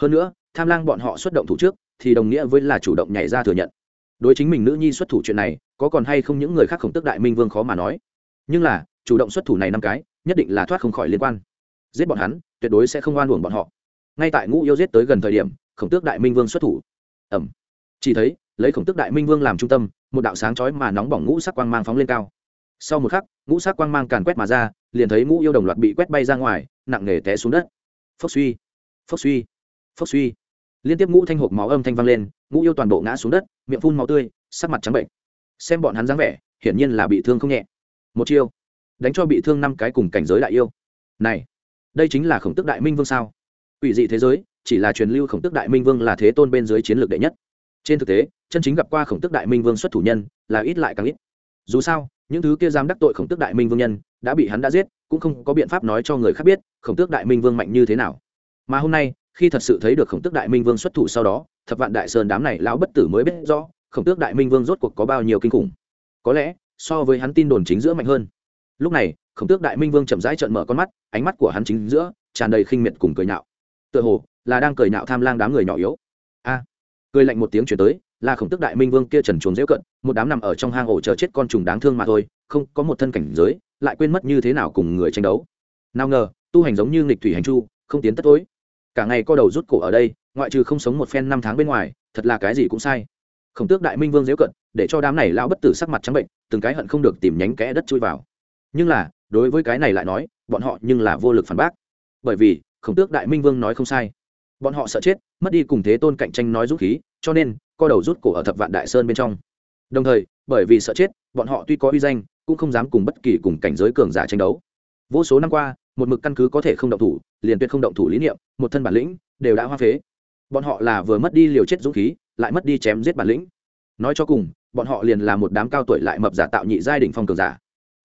Hơn nữa, tham lang bọn họ xuất động thủ trước thì đồng nghĩa với là chủ động nhảy ra thừa nhận. Đối chính mình nữ nhi xuất thủ chuyện này, có còn hay không những người khác khổng tước đại minh vương khó mà nói. Nhưng là, chủ động xuất thủ này năm cái, nhất định là thoát không khỏi liên quan. Giết bọn hắn, tuyệt đối sẽ không oan uổng bọn họ. Ngay tại ngũ yêu giết tới gần thời điểm, khổng tước đại minh vương xuất thủ. Ẩm chỉ thấy, lấy khổng tước đại minh vương làm trung tâm, một đạo sáng chói mà nóng bỏng ngũ sắc quang mang phóng lên cao. Sau một khắc, ngũ sắc quang mang càn quét mà ra, liền thấy ngũ yêu đồng loạt bị quét bay ra ngoài, nặng nề té xuống đất. Phốc suy. Phốc suy. Phốc suy liên tiếp ngũ thanh hộp máu âm thanh vang lên, ngũ yêu toàn bộ ngã xuống đất, miệng phun máu tươi, sắc mặt trắng bệnh. Xem bọn hắn dáng vẻ, hiển nhiên là bị thương không nhẹ. Một chiêu, đánh cho bị thương năm cái cùng cảnh giới đại yêu. Này, đây chính là khổng tức đại minh vương sao? Ủy dị thế giới, chỉ là truyền lưu khổng tức đại minh vương là thế tôn bên dưới chiến lược đệ nhất. Trên thực tế, chân chính gặp qua khổng tức đại minh vương xuất thủ nhân, là ít lại càng ít. Dù sao, những thứ kia dám đắc tội khổng tước đại minh vương nhân, đã bị hắn đã giết, cũng không có biện pháp nói cho người khác biết khổng tước đại minh vương mạnh như thế nào. Mà hôm nay khi thật sự thấy được khổng tước đại minh vương xuất thủ sau đó, thập vạn đại sơn đám này lão bất tử mới biết rõ, khổng tước đại minh vương rốt cuộc có bao nhiêu kinh khủng. Có lẽ, so với hắn tin đồn chính giữa mạnh hơn. Lúc này, khổng tước đại minh vương chậm rãi trợn mở con mắt, ánh mắt của hắn chính giữa, tràn đầy khinh miệt cùng cười nhạo. Tựa hồ, là đang cười nhạo tham lang đám người nhỏ yếu. A! Cười lạnh một tiếng chuyển tới, là khổng tước đại minh vương kia trần chuồng dễu cận, một đám nằm ở trong hang ổ chờ chết con trùng đáng thương mà thôi, không có một thân cảnh giới, lại quên mất như thế nào cùng người tranh đấu. Nào ngờ, tu hành giống như nghịch thủy hành chu, không tiến tất tối cả ngày co đầu rút cổ ở đây, ngoại trừ không sống một phen năm tháng bên ngoài, thật là cái gì cũng sai. Khổng tước đại minh vương dễu cận, để cho đám này lão bất tử sắc mặt trắng bệnh, từng cái hận không được tìm nhánh kẽ đất chui vào. Nhưng là, đối với cái này lại nói, bọn họ nhưng là vô lực phản bác. Bởi vì, khổng tước đại minh vương nói không sai. Bọn họ sợ chết, mất đi cùng thế tôn cạnh tranh nói rút khí, cho nên, co đầu rút cổ ở thập vạn đại sơn bên trong. Đồng thời, bởi vì sợ chết, bọn họ tuy có uy danh, cũng không dám cùng bất kỳ cùng cảnh giới cường giả tranh đấu. Vô số năm qua một mực căn cứ có thể không động thủ, liền tuyệt không động thủ lý niệm, một thân bản lĩnh, đều đã hoa phế. Bọn họ là vừa mất đi liều chết dũng khí, lại mất đi chém giết bản lĩnh. Nói cho cùng, bọn họ liền là một đám cao tuổi lại mập giả tạo nhị giai đình phong cường giả.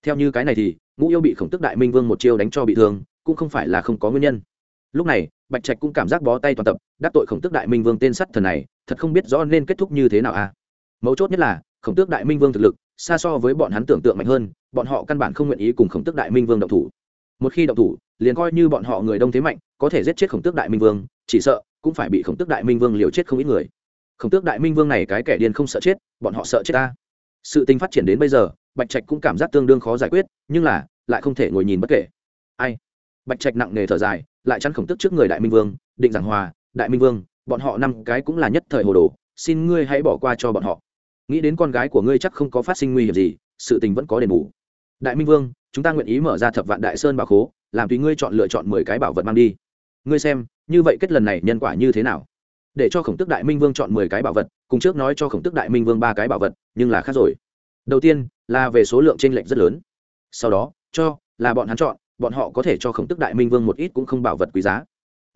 Theo như cái này thì, ngũ yêu bị khổng tức đại minh vương một chiêu đánh cho bị thương, cũng không phải là không có nguyên nhân. Lúc này, bạch trạch cũng cảm giác bó tay toàn tập, đắc tội khổng tức đại minh vương tên sắt thần này, thật không biết rõ nên kết thúc như thế nào à. Mấu chốt nhất là, khổng tước đại minh vương thực lực, xa so với bọn hắn tưởng tượng mạnh hơn, bọn họ căn bản không nguyện ý cùng khổng tước đại minh vương động thủ một khi động thủ, liền coi như bọn họ người đông thế mạnh, có thể giết chết khổng tước đại minh vương, chỉ sợ cũng phải bị khổng tước đại minh vương liều chết không ít người. Khổng tước đại minh vương này cái kẻ điên không sợ chết, bọn họ sợ chết ta. Sự tình phát triển đến bây giờ, bạch trạch cũng cảm giác tương đương khó giải quyết, nhưng là, lại không thể ngồi nhìn bất kể. Ai? Bạch trạch nặng nề thở dài, lại chắn khổng tước trước người đại minh vương, định giảng hòa, đại minh vương, bọn họ năm cái cũng là nhất thời hồ đồ, xin ngươi hãy bỏ qua cho bọn họ. Nghĩ đến con gái của ngươi chắc không có phát sinh nguy hiểm gì, sự tình vẫn có đền bù. Đại minh vương chúng ta nguyện ý mở ra thập vạn đại sơn bảo khố, làm tùy ngươi chọn lựa chọn mười cái bảo vật mang đi. Ngươi xem, như vậy kết lần này nhân quả như thế nào? Để cho khổng tức đại minh vương chọn mười cái bảo vật, cùng trước nói cho khổng tức đại minh vương ba cái bảo vật, nhưng là khác rồi. Đầu tiên, là về số lượng t r ê n lệch rất lớn. Sau đó, cho, là bọn hắn chọn, bọn họ có thể cho khổng tức đại minh vương một ít cũng không bảo vật quý giá.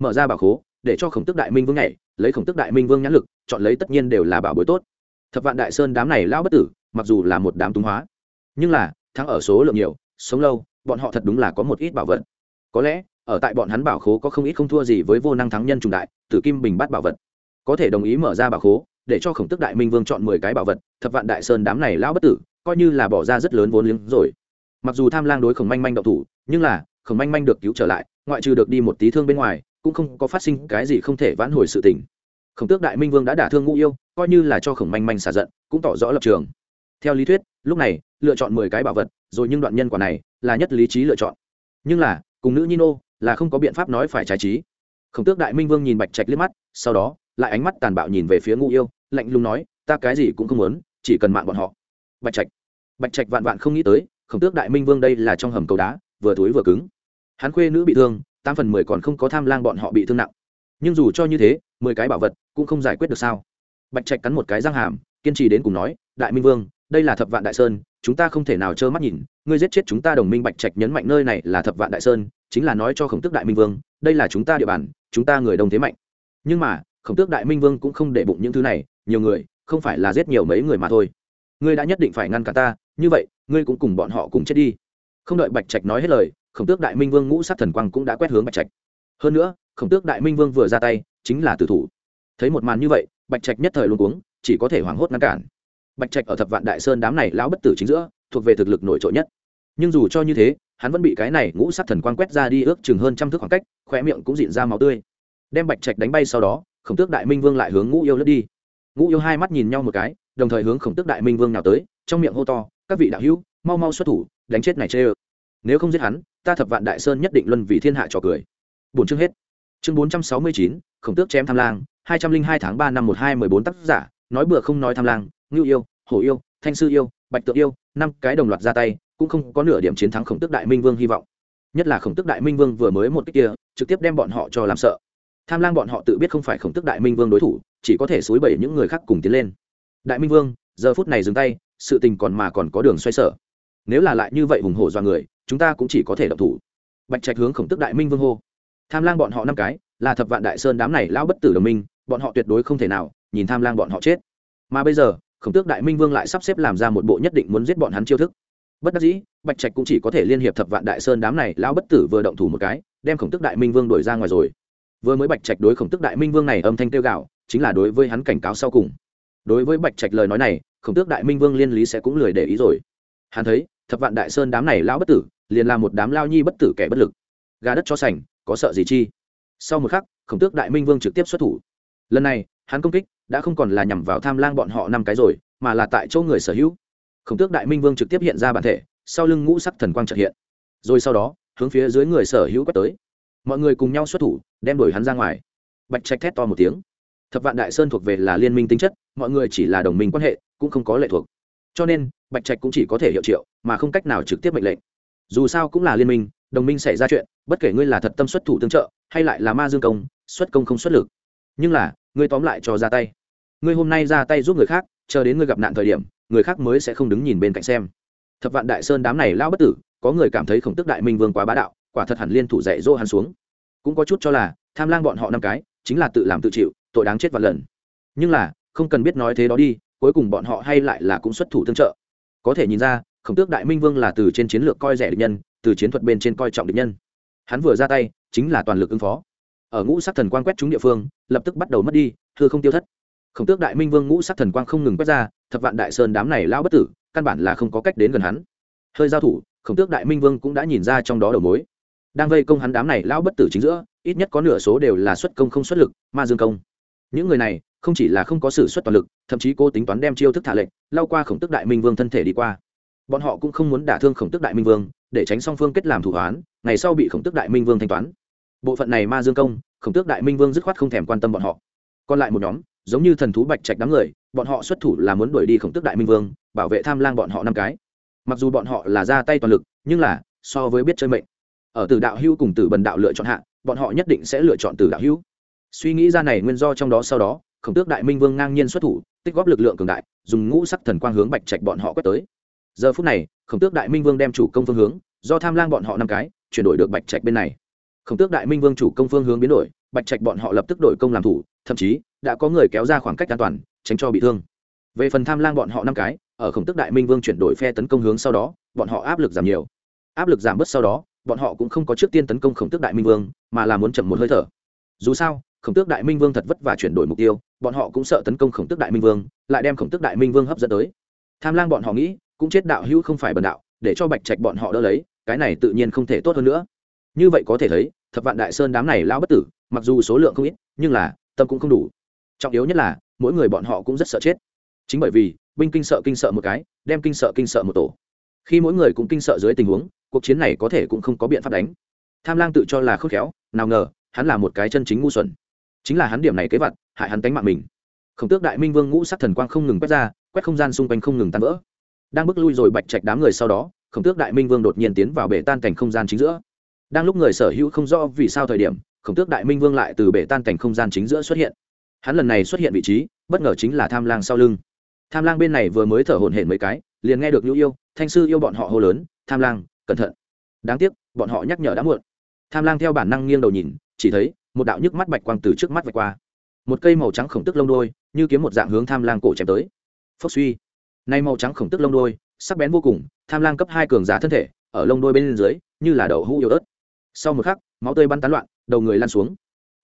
Mở ra bảo khố, để cho khổng tức đại minh vương nhảy, lấy khổng tức đại minh vương nhãn lực, chọn lấy tất nhiên đều là bảo bối tốt. Thập vạn đại sơn đám này lão bất tử, mặc dù là một đám túng hóa, nhưng là, thắng ở số lượng nhiều sống lâu, bọn họ thật đúng là có một ít bảo vật. Có lẽ, ở tại bọn hắn bảo khố có không ít không thua gì với vô năng thắng nhân trùng đại, tử kim bình bắt bảo vật. Có thể đồng ý mở ra bảo khố, để cho khổng tức đại minh vương chọn mười cái bảo vật, thập vạn đại sơn đám này lão bất tử, coi như là bỏ ra rất lớn vốn liếng rồi. Mặc dù tham lang đối khổng manh manh động thủ, nhưng là, khổng manh manh được cứu trở lại, ngoại trừ được đi một tí thương bên ngoài, cũng không có phát sinh cái gì không thể vãn hồi sự tình. Khổng tước đại minh vương đã đả thương ngũ yêu, coi như là cho khổng manh manh xả giận, cũng tỏ rõ lập trường. Theo lý thuyết lúc này, lựa chọn mười cái bảo vật, rồi nhưng đoạn nhân quả này là nhất lý trí lựa chọn. Nhưng là, cùng nữ nhi nô là không có biện pháp nói phải trái trí. Khổng tước đại minh vương nhìn bạch trạch liếc mắt, sau đó, lại ánh mắt tàn bạo nhìn về phía ngũ yêu, lạnh lùng nói, ta cái gì cũng không muốn, chỉ cần mạng bọn họ. Bạch trạch. Bạch trạch vạn vạn không nghĩ tới, khổng tước đại minh vương đây là trong hầm cầu đá, vừa túi vừa cứng. Hắn khuê nữ bị thương, tám phần mười còn không có tham lang bọn họ bị thương nặng. Nhưng dù cho như thế, mười cái bảo vật cũng không giải quyết được sao. Bạch trạch cắn một cái răng hàm, kiên trì đến cùng nói, đại minh vương đây là thập vạn đại sơn, chúng ta không thể nào trơ mắt nhìn. Ngươi giết chết chúng ta đồng minh bạch trạch nhấn mạnh nơi này là thập vạn đại sơn, chính là nói cho khổng tước đại minh vương, đây là chúng ta địa bàn, chúng ta người đông thế mạnh. Nhưng mà, khổng tước đại minh vương cũng không để bụng những thứ này, nhiều người, không phải là giết nhiều mấy người mà thôi. Ngươi đã nhất định phải ngăn cả ta, như vậy, ngươi cũng cùng bọn họ cùng chết đi. Không đợi bạch trạch nói hết lời, khổng tước đại minh vương ngũ sát thần quang cũng đã quét hướng bạch trạch. Hơn nữa, khổng tước đại minh vương vừa ra tay, chính là tử thủ. Thấy một màn như vậy, bạch trạch nhất thời luôn cuống, chỉ có thể hoảng hốt ngăn cản bạch trạch ở thập vạn đại sơn đám này lão bất tử chính giữa, thuộc về thực lực nổi trội nhất. Nhưng dù cho như thế, hắn vẫn bị cái này ngũ sát thần quang quét ra đi ước chừng hơn trăm thước khoảng cách, khóe miệng cũng dịn ra máu tươi. Đem bạch trạch đánh bay sau đó, khổng tước đại minh vương lại hướng ngũ yêu lướt đi. Ngũ yêu hai mắt nhìn nhau một cái, đồng thời hướng khổng tước đại minh vương nào tới, trong miệng hô to, các vị đạo hữu, mau mau xuất thủ, đánh chết này chê ơ. Nếu không giết hắn, ta thập vạn đại sơn nhất định luân vì thiên hạ trò cười. Bốn chương hết. Chương bốn trăm sáu mươi chín, khổng tước chém tham lang, hai trăm linh hai tháng ba năm một hai mười bốn tác giả nói bừa không nói tham lang, ngưu yêu, hổ yêu, thanh sư yêu, bạch tượng yêu, năm cái đồng loạt ra tay, cũng không có nửa điểm chiến thắng khổng tước đại minh vương hy vọng. Nhất là khổng tước đại minh vương vừa mới một cách kia, trực tiếp đem bọn họ cho làm sợ. Tham lang bọn họ tự biết không phải khổng tước đại minh vương đối thủ, chỉ có thể xối bẩy những người khác cùng tiến lên. Đại minh vương, giờ phút này dừng tay, sự tình còn mà còn có đường xoay sở. Nếu là lại như vậy hùng hổ do người, chúng ta cũng chỉ có thể động thủ. Bạch trạch hướng khổng tức đại minh vương hô. Tham lang bọn họ năm cái, là thập vạn đại sơn đám này lão bất tử đồng minh, bọn họ tuyệt đối không thể nào nhìn tham lang bọn họ chết. Mà bây giờ, khổng tước đại minh vương lại sắp xếp làm ra một bộ nhất định muốn giết bọn hắn chiêu thức. Bất đắc dĩ, bạch trạch cũng chỉ có thể liên hiệp thập vạn đại sơn đám này, lão bất tử vừa động thủ một cái, đem khổng tước đại minh vương đuổi ra ngoài rồi. Vừa mới bạch trạch đối khổng tước đại minh vương này âm thanh tiêu gạo chính là đối với hắn cảnh cáo sau cùng. Đối với bạch trạch lời nói này, khổng tước đại minh vương liên lý sẽ cũng lười để ý rồi. Hắn thấy, thập vạn đại sơn đám này lão bất tử, liền là một đám lao nhi bất tử kẻ bất lực. Gà đất cho sành, có sợ gì chi? Sau một khắc, khổng tước đại minh vương trực tiếp xuất thủ. Lần này hắn công kích đã không còn là nhằm vào tham lang bọn họ năm cái rồi, mà là tại chỗ người sở hữu. Khổng tước đại minh vương trực tiếp hiện ra bản thể, sau lưng ngũ sắc thần quang trợ hiện. Rồi sau đó, hướng phía dưới người sở hữu quét tới. Mọi người cùng nhau xuất thủ, đem đuổi hắn ra ngoài. Bạch trạch thét to một tiếng. Thập vạn đại sơn thuộc về là liên minh tính chất, mọi người chỉ là đồng minh quan hệ, cũng không có lệ thuộc. Cho nên, bạch trạch cũng chỉ có thể hiệu triệu, mà không cách nào trực tiếp mệnh lệnh. Dù sao cũng là liên minh, đồng minh xảy ra chuyện, bất kể ngươi là thật tâm xuất thủ tương trợ, hay lại là ma dương công, xuất công không xuất lực. Nhưng là ngươi tóm lại cho ra tay. Ngươi hôm nay ra tay giúp người khác, chờ đến ngươi gặp nạn thời điểm, người khác mới sẽ không đứng nhìn bên cạnh xem. Thập vạn đại sơn đám này lao bất tử, có người cảm thấy khổng tức đại minh vương quá bá đạo, quả thật hẳn liên thủ dạy dỗ hắn xuống. Cũng có chút cho là, tham lang bọn họ năm cái, chính là tự làm tự chịu, tội đáng chết vạn lần. Nhưng là, không cần biết nói thế đó đi, cuối cùng bọn họ hay lại là cũng xuất thủ tương trợ. Có thể nhìn ra, khổng tước đại minh vương là từ trên chiến lược coi rẻ địch nhân, từ chiến thuật bên trên coi trọng địch nhân. Hắn vừa ra tay, chính là toàn lực ứng phó ở ngũ sắc thần quang quét trúng địa phương, lập tức bắt đầu mất đi thưa không tiêu thất. Khổng tước đại minh vương ngũ sắc thần quang không ngừng quét ra, thập vạn đại sơn đám này lao bất tử, căn bản là không có cách đến gần hắn. Hơi giao thủ, khổng tước đại minh vương cũng đã nhìn ra trong đó đầu mối. Đang vây công hắn đám này lao bất tử chính giữa, ít nhất có nửa số đều là xuất công không xuất lực, ma dương công. Những người này, không chỉ là không có sự xuất toàn lực, thậm chí cô tính toán đem chiêu thức thả lệnh, lao qua khổng tức đại minh vương thân thể đi qua. Bọn họ cũng không muốn đả thương khổng tức đại minh vương, để tránh song phương kết làm thủ hoán ngày sau bị khổng tức đại minh vương thanh toán bộ phận này ma dương công, khổng tước đại minh vương dứt khoát không thèm quan tâm bọn họ. Còn lại một nhóm, giống như thần thú bạch trạch đám người, bọn họ xuất thủ là muốn đuổi đi khổng tước đại minh vương, bảo vệ tham lang bọn họ năm cái. Mặc dù bọn họ là ra tay toàn lực, nhưng là, so với biết chơi mệnh. Ở từ đạo Hưu cùng từ bần đạo lựa chọn hạ, bọn họ nhất định sẽ lựa chọn từ đạo Hưu. suy nghĩ ra này nguyên do trong đó sau đó, khổng tước đại minh vương ngang nhiên xuất thủ, tích góp lực lượng cường đại, dùng ngũ sắc thần quang hướng bạch trạch bọn họ quét tới. Giờ phút này, khổng tước đại minh vương đem chủ công phương hướng, do tham lang bọn họ năm cái, chuyển đổi được bạch trạch bên này khổng tước đại minh vương chủ công phương hướng biến đổi, bạch trạch bọn họ lập tức đổi công làm thủ, thậm chí, đã có người kéo ra khoảng cách an toàn, tránh cho bị thương. Về phần tham lang bọn họ năm cái, ở khổng tức đại minh vương chuyển đổi phe tấn công hướng sau đó, bọn họ áp lực giảm nhiều. Áp lực giảm bớt sau đó, bọn họ cũng không có trước tiên tấn công khổng tước đại minh vương, mà là muốn chậm một hơi thở. Dù sao, khổng tước đại minh vương thật vất vả chuyển đổi mục tiêu, bọn họ cũng sợ tấn công khổng tước đại minh vương, lại đem khổng tước đại minh vương hấp dẫn tới. Tham lang bọn họ nghĩ, cũng chết đạo hữu không phải bần đạo, để cho bạch trạch bọn họ đỡ lấy, cái này tự nhiên không thể tốt hơn nữa như vậy có thể thấy, thập vạn đại sơn đám này lao bất tử, mặc dù số lượng không ít, nhưng là, tâm cũng không đủ. Trọng yếu nhất là, mỗi người bọn họ cũng rất sợ chết. Chính bởi vì, binh kinh sợ kinh sợ một cái, đem kinh sợ kinh sợ một tổ. Khi mỗi người cũng kinh sợ dưới tình huống, cuộc chiến này có thể cũng không có biện pháp đánh. Tham lang tự cho là khôn khéo, nào ngờ, hắn là một cái chân chính ngu xuẩn. Chính là hắn điểm này kế vặt hại hắn tánh mạng mình. Khổng tước đại minh vương ngũ sắc thần quang không ngừng quét ra, quét không gian xung quanh không ngừng tan vỡ. Đang bước lui rồi bạch trạch đám người sau đó, khổng tước đại minh vương đột nhiên tiến vào bể tan cảnh không gian chính giữa đang lúc người sở hữu không rõ vì sao thời điểm, khổng tước đại minh vương lại từ bể tan cảnh không gian chính giữa xuất hiện. Hắn lần này xuất hiện vị trí, bất ngờ chính là tham lang sau lưng. Tham lang bên này vừa mới thở hổn hển mấy cái, liền nghe được nhu yêu, thanh sư yêu bọn họ hô lớn, tham lang, cẩn thận. Đáng tiếc, bọn họ nhắc nhở đã muộn. Tham lang theo bản năng nghiêng đầu nhìn, chỉ thấy một đạo nhức mắt bạch quang từ trước mắt vạch qua. Một cây màu trắng khổng tức lông đôi như kiếm một dạng hướng tham lang cổ chém tới. Phốc suy. Nay màu trắng khổng tức lông đôi sắc bén vô cùng, tham lang cấp hai cường giả thân thể, ở lông đôi bên dưới, như là đầu hũ yếu ớt sau một khắc, máu tươi bắn tán loạn, đầu người lan xuống.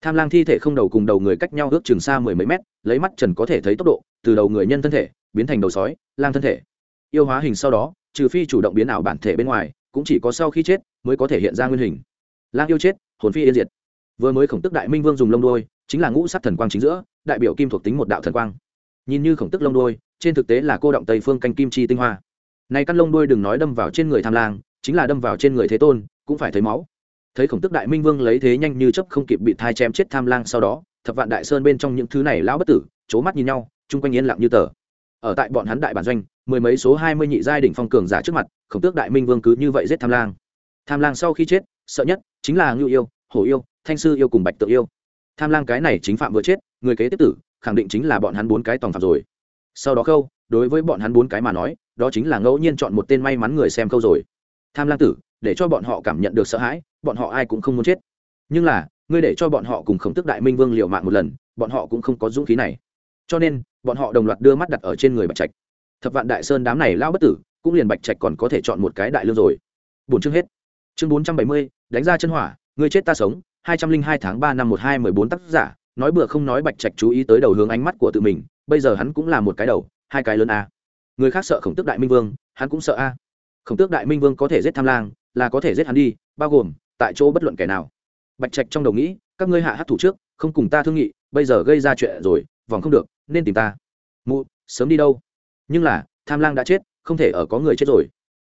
Tham lang thi thể không đầu cùng đầu người cách nhau ước chừng xa mười mấy mét, lấy mắt trần có thể thấy tốc độ, từ đầu người nhân thân thể, biến thành đầu sói, lang thân thể. Yêu hóa hình sau đó, trừ phi chủ động biến ảo bản thể bên ngoài, cũng chỉ có sau khi chết mới có thể hiện ra nguyên hình. Lang yêu chết, hồn phi yên diệt. Vừa mới khổng tức đại minh vương dùng lông đôi chính là ngũ sắc thần quang chính giữa, đại biểu kim thuộc tính một đạo thần quang. Nhìn như khổng tức lông đôi trên thực tế là cô động tây phương canh kim chi tinh hoa. Này căn lông đôi đừng nói đâm vào trên người tham lang, chính là đâm vào trên người thế tôn, cũng phải thấy máu thấy khổng tức đại minh vương lấy thế nhanh như chấp không kịp bị thai chém chết tham lang sau đó, thập vạn đại sơn bên trong những thứ này lão bất tử c mắt nhìn nhau, chung quanh yên lặng như tờ. Ở tại bọn hắn đại bản doanh, mười mấy số hai mươi nhị giai đỉnh phong cường giả trước mặt, khổng tước đại minh vương cứ như vậy giết tham lang. Tham lang sau khi chết, sợ nhất chính là ngưu yêu, hổ yêu, thanh sư yêu cùng bạch tự yêu. Tham lang cái này chính phạm vừa chết, người kế tiếp tử, khẳng định chính là bọn hắn bốn cái tòng phạm rồi. Sau đó khâu, đối với bọn hắn bốn cái mà nói, đó chính là ngẫu nhiên chọn một tên may mắn người xem câu rồi. Tham lang tử, để cho bọn họ cảm nhận được sợ hãi bọn họ ai cũng không muốn chết. Nhưng là, ngươi để cho bọn họ cùng khổng tức đại minh vương liều mạng một lần, bọn họ cũng không có dũng khí này. Cho nên, bọn họ đồng loạt đưa mắt đặt ở trên người bạch trạch. Thập vạn đại sơn đám này lao bất tử, cũng liền bạch trạch còn có thể chọn một cái đại lương rồi. Bốn chương hết. Chương bốn trăm bảy mươi, đánh ra chân hỏa, ngươi chết ta sống, hai trăm linh hai tháng ba năm một hai mười bốn tác giả, nói bừa không nói bạch trạch chú ý tới đầu hướng ánh mắt của tự mình, bây giờ hắn cũng là một cái đầu, hai cái lớn a. Người khác sợ khổng tước đại minh vương, hắn cũng sợ a. Khổng tước đại minh vương có thể giết tham lang, là có thể giết hắn đi, bao gồm tại chỗ bất luận kẻ nào. Bạch trạch trong đầu nghĩ, các ngươi hạ hát thủ trước, không cùng ta thương nghị, bây giờ gây ra chuyện rồi, vòng không được, nên tìm ta. Mụ, sớm đi đâu? Nhưng là, tham lang đã chết, không thể ở có người chết rồi.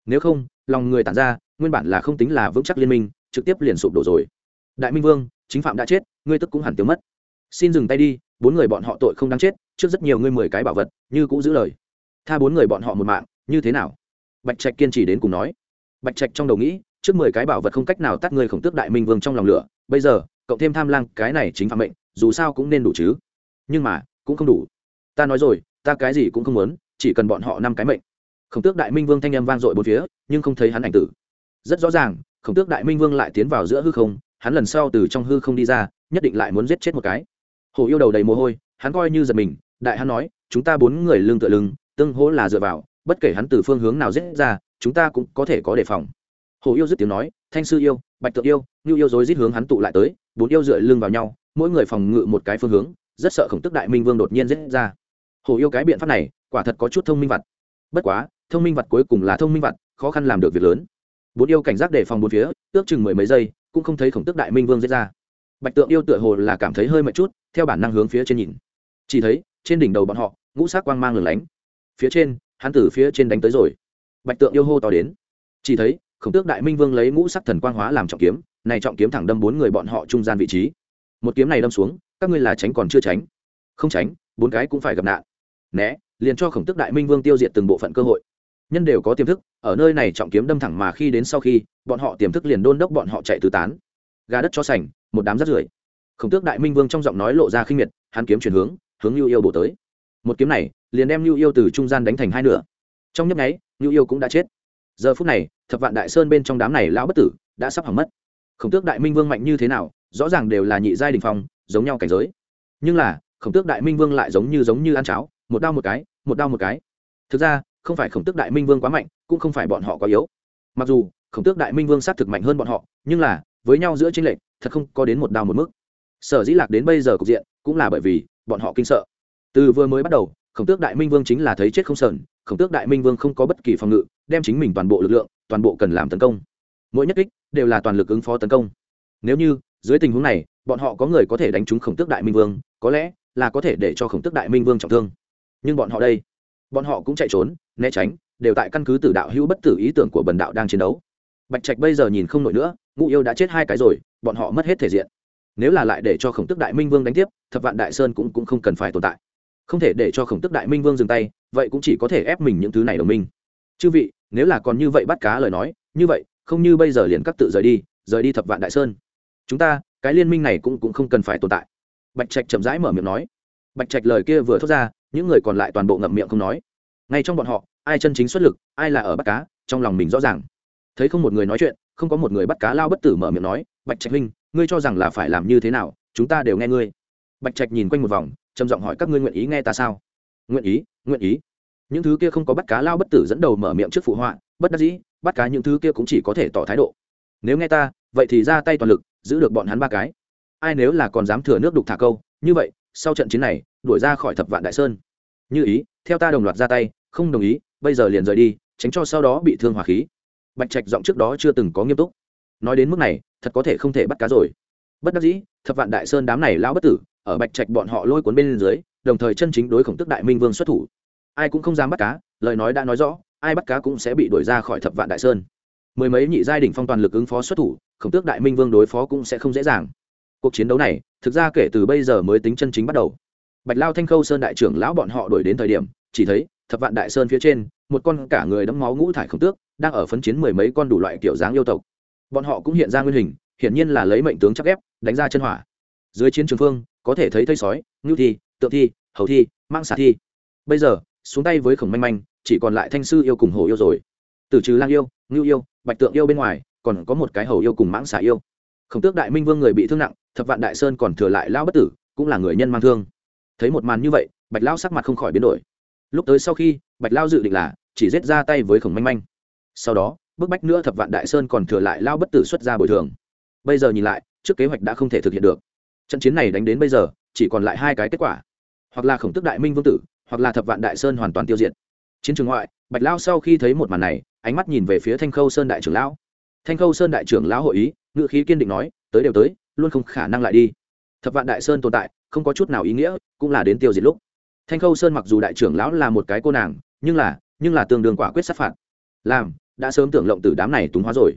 Nếu không, lòng người tản ra, nguyên bản là không tính là vững chắc liên minh, trực tiếp liền sụp đổ rồi. Đại minh vương, chính phạm đã chết, ngươi tức cũng hẳn tiêu mất. Xin dừng tay đi, bốn người bọn họ tội không đáng chết, trước rất nhiều ngươi mười cái bảo vật, như cũng giữ lời. Tha bốn người bọn họ một mạng, như thế nào? Bạch trạch kiên trì đến cùng nói. Bạch trạch trong đầu nghĩ trước mười cái bảo vật không cách nào tắt ngươi khổng tước đại minh vương trong lòng lửa, bây giờ cậu thêm tham lang cái này chính phạm mệnh, dù sao cũng nên đủ chứ. Nhưng mà, cũng không đủ. Ta nói rồi, ta cái gì cũng không muốn, chỉ cần bọn họ năm cái mệnh. Khổng tước đại minh vương thanh â m vang dội bốn phía, nhưng không thấy hắn ảnh tử. Rất rõ ràng, khổng tước đại minh vương lại tiến vào giữa hư không, hắn lần sau từ trong hư không đi ra, nhất định lại muốn giết chết một cái. Hồ yêu đầu đầy mồ hôi, hắn coi như giật mình, đại hắn nói, chúng ta bốn người lưng tựa lưng, tương hỗ là dựa vào, bất kể hắn từ phương hướng nào giết ra, chúng ta cũng có thể có đề phòng hồ yêu dứt tiếng nói, thanh sư yêu, bạch tượng yêu, ngưu yêu dối rít hướng hắn tụ lại tới, bốn yêu dựa lưng vào nhau, mỗi người phòng ngự một cái phương hướng, rất sợ khổng tức đại minh vương đột nhiên giết ra. Hồ yêu cái biện pháp này, quả thật có chút thông minh vật bất quá, thông minh vật cuối cùng là thông minh vật khó khăn làm được việc lớn. Bốn yêu cảnh giác đề phòng bốn phía, ước chừng mười mấy giây, cũng không thấy khổng tức đại minh vương giết ra. Bạch tượng yêu tựa hồ là cảm thấy hơi mệt chút, theo bản năng hướng phía trên nhìn. Chỉ thấy, trên đỉnh đầu bọn họ, ngũ sắc quang mang lửng lánh. Phía trên, hắn từ phía trên đánh tới rồi. Bạch tượng yêu hô to đến. Chỉ thấy khổng tước đại minh vương lấy ngũ sắc thần quang hóa làm trọng kiếm, này trọng kiếm thẳng đâm bốn người bọn họ trung gian vị trí. Một kiếm này đâm xuống, các ngươi là tránh còn chưa tránh. Không tránh, bốn cái cũng phải gặp nạn. Né, liền cho khổng tước đại minh vương tiêu diệt từng bộ phận cơ hội. Nhân đều có tiềm thức, ở nơi này trọng kiếm đâm thẳng mà khi đến sau khi, bọn họ tiềm thức liền đôn đốc bọn họ chạy tứ tán. Gà đất cho sành, một đám rắt rưởi. Khổng tước đại minh vương trong giọng nói lộ ra khinh miệt, hắn kiếm chuyển hướng hướng lưu yêu bổ tới. Một kiếm này, liền đem lưu yêu từ trung gian đánh thành hai nửa. Trong nhấp nháy lưu yêu cũng đã chết. Giờ phút này thập vạn đại sơn bên trong đám này lão bất tử đã sắp hỏng mất. Khổng tước đại minh vương mạnh như thế nào, rõ ràng đều là nhị giai đình phong, giống nhau cảnh giới. Nhưng là, khổng tước đại minh vương lại giống như giống như ăn cháo, một đau một cái, một đau một cái. Thực ra, không phải khổng tước đại minh vương quá mạnh, cũng không phải bọn họ quá yếu. Mặc dù, khổng tước đại minh vương xác thực mạnh hơn bọn họ, nhưng là, với nhau giữa tranh lệch, thật không có đến một đau một mức. Sở dĩ lạc đến bây giờ cục diện, cũng là bởi vì, bọn họ kinh sợ. Từ vừa mới bắt đầu, khổng tước đại minh vương chính là thấy chết không sờn, khổng tước đại minh vương không có bất kỳ phòng ngự, đem chính mình toàn bộ lực lượng toàn bộ cần làm tấn công. Mỗi nhất kích đều là toàn lực ứng phó tấn công. Nếu như dưới tình huống này bọn họ có người có thể đánh trúng khổng tước đại minh vương có lẽ là có thể để cho khổng tước đại minh vương trọng thương. Nhưng bọn họ đây bọn họ cũng chạy trốn né tránh đều tại căn cứ tử đạo hữu bất tử ý tưởng của bần đạo đang chiến đấu. Bạch trạch bây giờ nhìn không nổi nữa ngũ yêu đã chết hai cái rồi bọn họ mất hết thể diện. Nếu là lại để cho khổng tức đại minh vương đánh tiếp thập vạn đại sơn cũng, cũng không cần phải tồn tại. Không thể để cho khổng tức đại minh vương dừng tay vậy cũng chỉ có thể ép mình những thứ này đồng minh. Chư vị nếu là còn như vậy bắt cá lời nói như vậy không như bây giờ liền cắt tự rời đi rời đi thập vạn đại sơn. Chúng ta cái liên minh này cũng, cũng không cần phải tồn tại. Bạch trạch chậm rãi mở miệng nói. Bạch trạch lời kia vừa thốt ra những người còn lại toàn bộ ngậm miệng không nói. Ngay trong bọn họ ai chân chính xuất lực ai là ở bắt cá trong lòng mình rõ ràng. Thấy không một người nói chuyện không có một người bắt cá lao bất tử mở miệng nói bạch trạch huynh ngươi cho rằng là phải làm như thế nào chúng ta đều nghe ngươi. Bạch trạch nhìn quanh một vòng trầm giọng hỏi các ngươi nguyện ý nghe ta sao? Nguyện ý nguyện ý những thứ kia không có bắt cá lao bất tử dẫn đầu mở miệng trước phụ họa, bất đắc dĩ, bắt cá những thứ kia cũng chỉ có thể tỏ thái độ. Nếu nghe ta, vậy thì ra tay toàn lực, giữ được bọn hắn ba cái. Ai nếu là còn dám thừa nước đục thả câu, như vậy, sau trận chiến này, đuổi ra khỏi thập vạn đại sơn. Như ý, theo ta đồng loạt ra tay, không đồng ý, bây giờ liền rời đi, tránh cho sau đó bị thương hỏa khí. Bạch trạch giọng trước đó chưa từng có nghiêm túc. Nói đến mức này, thật có thể không thể bắt cá rồi. Bất đắc dĩ, thập vạn đại sơn đám này lao bất tử, ở bạch trạch bọn họ lôi cuốn bên dưới, đồng thời chân chính đối khổng tức đại minh vương xuất thủ ai cũng không dám bắt cá, lời nói đã nói rõ, ai bắt cá cũng sẽ bị đuổi ra khỏi thập vạn đại sơn. Mười mấy nhị giai đ ỉ n h phong toàn lực ứng phó xuất thủ, khổng tước đại minh vương đối phó cũng sẽ không dễ dàng. Cuộc chiến đấu này, thực ra kể từ bây giờ mới tính chân chính bắt đầu. Bạch lao thanh khâu sơn đại trưởng lão bọn họ đuổi đến thời điểm, chỉ thấy thập vạn đại sơn phía trên, một con cả người đấm máu ngũ thải khổng tước đang ở phấn chiến mười mấy con đủ loại kiểu dáng yêu tộc. Bọn họ cũng hiện ra nguyên hình, hiển nhiên là lấy mệnh tướng chắc ép đánh ra chân hỏa. Dưới chiến trường phương, có thể thấy thây sói, ngưu thi, tượng thi, hầu thi mang xả thi. Bây giờ xuống tay với khổng manh manh, chỉ còn lại thanh sư yêu cùng hồ yêu rồi. Từ trừ lang yêu, ngưu yêu, bạch tượng yêu bên ngoài, còn có một cái hầu yêu cùng mãng xả yêu. Khổng tước đại minh vương người bị thương nặng, thập vạn đại sơn còn thừa lại lao bất tử, cũng là người nhân mang thương. Thấy một màn như vậy, bạch lao sắc mặt không khỏi biến đổi. Lúc tới sau khi, bạch lao dự định là, chỉ giết ra tay với khổng manh manh. Sau đó, bức bách nữa thập vạn đại sơn còn thừa lại lao bất tử xuất ra bồi thường. Bây giờ nhìn lại, trước kế hoạch đã không thể thực hiện được. Trận chiến này đánh đến bây giờ, chỉ còn lại hai cái kết quả. Hoặc là khổng tức đại minh vương tử hoặc là thập vạn đại sơn hoàn toàn tiêu diệt. Chiến trường ngoại, bạch lao sau khi thấy một màn này, ánh mắt nhìn về phía thanh khâu sơn đại trưởng lão. Thanh khâu sơn đại trưởng lão hội ý ngự khí kiên định nói, tới đều tới, luôn không khả năng lại đi. Thập vạn đại sơn tồn tại, không có chút nào ý nghĩa, cũng là đến tiêu diệt lúc. Thanh khâu sơn mặc dù đại trưởng lão là một cái cô nàng, nhưng là nhưng là tương đương quả quyết sát phạt. Làm, đã sớm tưởng lộng từ đám này túng hóa rồi.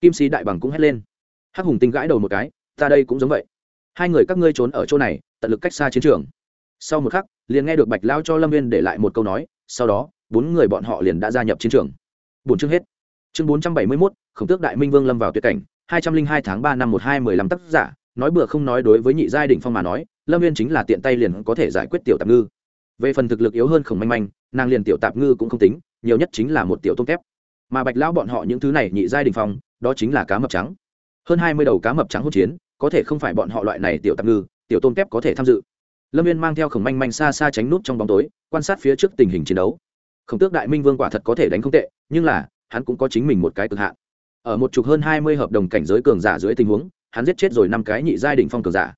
Kim sĩ đại bằng cũng hét lên. Hắc hùng tinh gãi đầu một cái, ta đây cũng giống vậy. Hai người các ngươi trốn ở chỗ này, tận lực cách xa chiến trường sau một khắc, liền nghe được bạch lao cho lâm viên để lại một câu nói, sau đó, bốn người bọn họ liền đã gia nhập chiến trường. Bốn chương hết. Chương bốn trăm bảy mươi mốt, khổng tước đại minh vương lâm vào tuyệt cảnh, hai trăm linh hai tháng ba năm một hai mười lăm tác giả, nói bừa không nói đối với nhị giai đ phong mà nói, lâm viên chính là tiện tay liền có thể giải quyết tiểu tạp ngư. Về phần thực lực yếu hơn khổng manh manh, nàng liền tiểu tạp ngư cũng không tính, nhiều nhất chính là một tiểu tôm kép mà bạch lão bọn họ những thứ này nhị giai đình phong, đó chính là cá mập trắng. Hơn hai mươi đầu cá mập trắng hỗn chiến, có thể không phải bọn họ loại này tiểu tạp ngư, tiểu tôm kép có thể tham dự lâm viên mang theo khổng manh manh xa xa tránh nút trong bóng tối, quan sát phía trước tình hình chiến đấu. Khổng tước đại minh vương quả thật có thể đánh không tệ, nhưng là, hắn cũng có chính mình một cái cực hạn. Ở một chục hơn hai mươi hợp đồng cảnh giới cường giả dưới tình huống, hắn giết chết rồi năm cái nhị giai đ phong cường giả.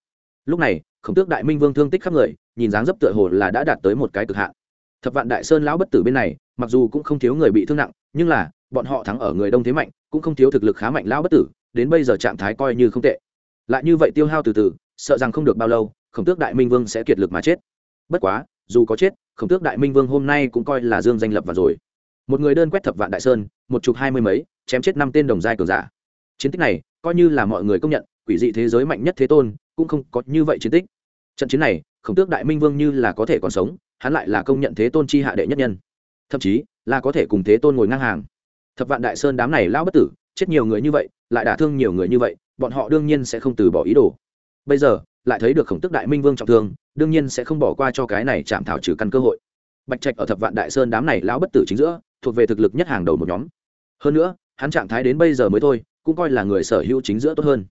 Lúc này, khổng tước đại minh vương thương tích khắp người, nhìn dáng dấp tựa hồ là đã đạt tới một cái cực hạn. Thập vạn đại sơn lão bất tử bên này, mặc dù cũng không thiếu người bị thương nặng, nhưng là, bọn họ thắng ở người đông thế mạnh, cũng không thiếu thực lực khá mạnh lão bất tử, đến bây giờ trạng thái coi như không tệ. Lại như vậy tiêu hao từ từ, sợ rằng không được bao lâu khổng tước đại minh vương sẽ kiệt lực mà chết. Bất quá, dù có chết, khổng tước đại minh vương hôm nay cũng coi là dương danh lập và rồi. Một người đơn quét thập vạn đại sơn, một chục hai mươi mấy, chém chết năm tên đồng giai cường giả. Chiến tích này, coi như là mọi người công nhận, quỷ dị thế giới mạnh nhất thế tôn, cũng không có như vậy chiến tích. Trận chiến này, khổng tước đại minh vương như là có thể còn sống, hắn lại là công nhận thế tôn chi hạ đệ nhất nhân. Thậm chí, là có thể cùng thế tôn ngồi ngang hàng. Thập vạn đại sơn đám này lao bất tử, chết nhiều người như vậy, lại đả thương nhiều người như vậy, bọn họ đương nhiên sẽ không từ bỏ ý đồ. Bây giờ lại thấy được khổng tức đại minh vương trọng thương, đương nhiên sẽ không bỏ qua cho cái này chạm thảo trừ căn cơ hội. Bạch trạch ở thập vạn đại sơn đám này lão bất tử chính giữa, thuộc về thực lực nhất hàng đầu một nhóm. Hơn nữa, hắn trạng thái đến bây giờ mới thôi, cũng coi là người sở hữu chính giữa tốt hơn.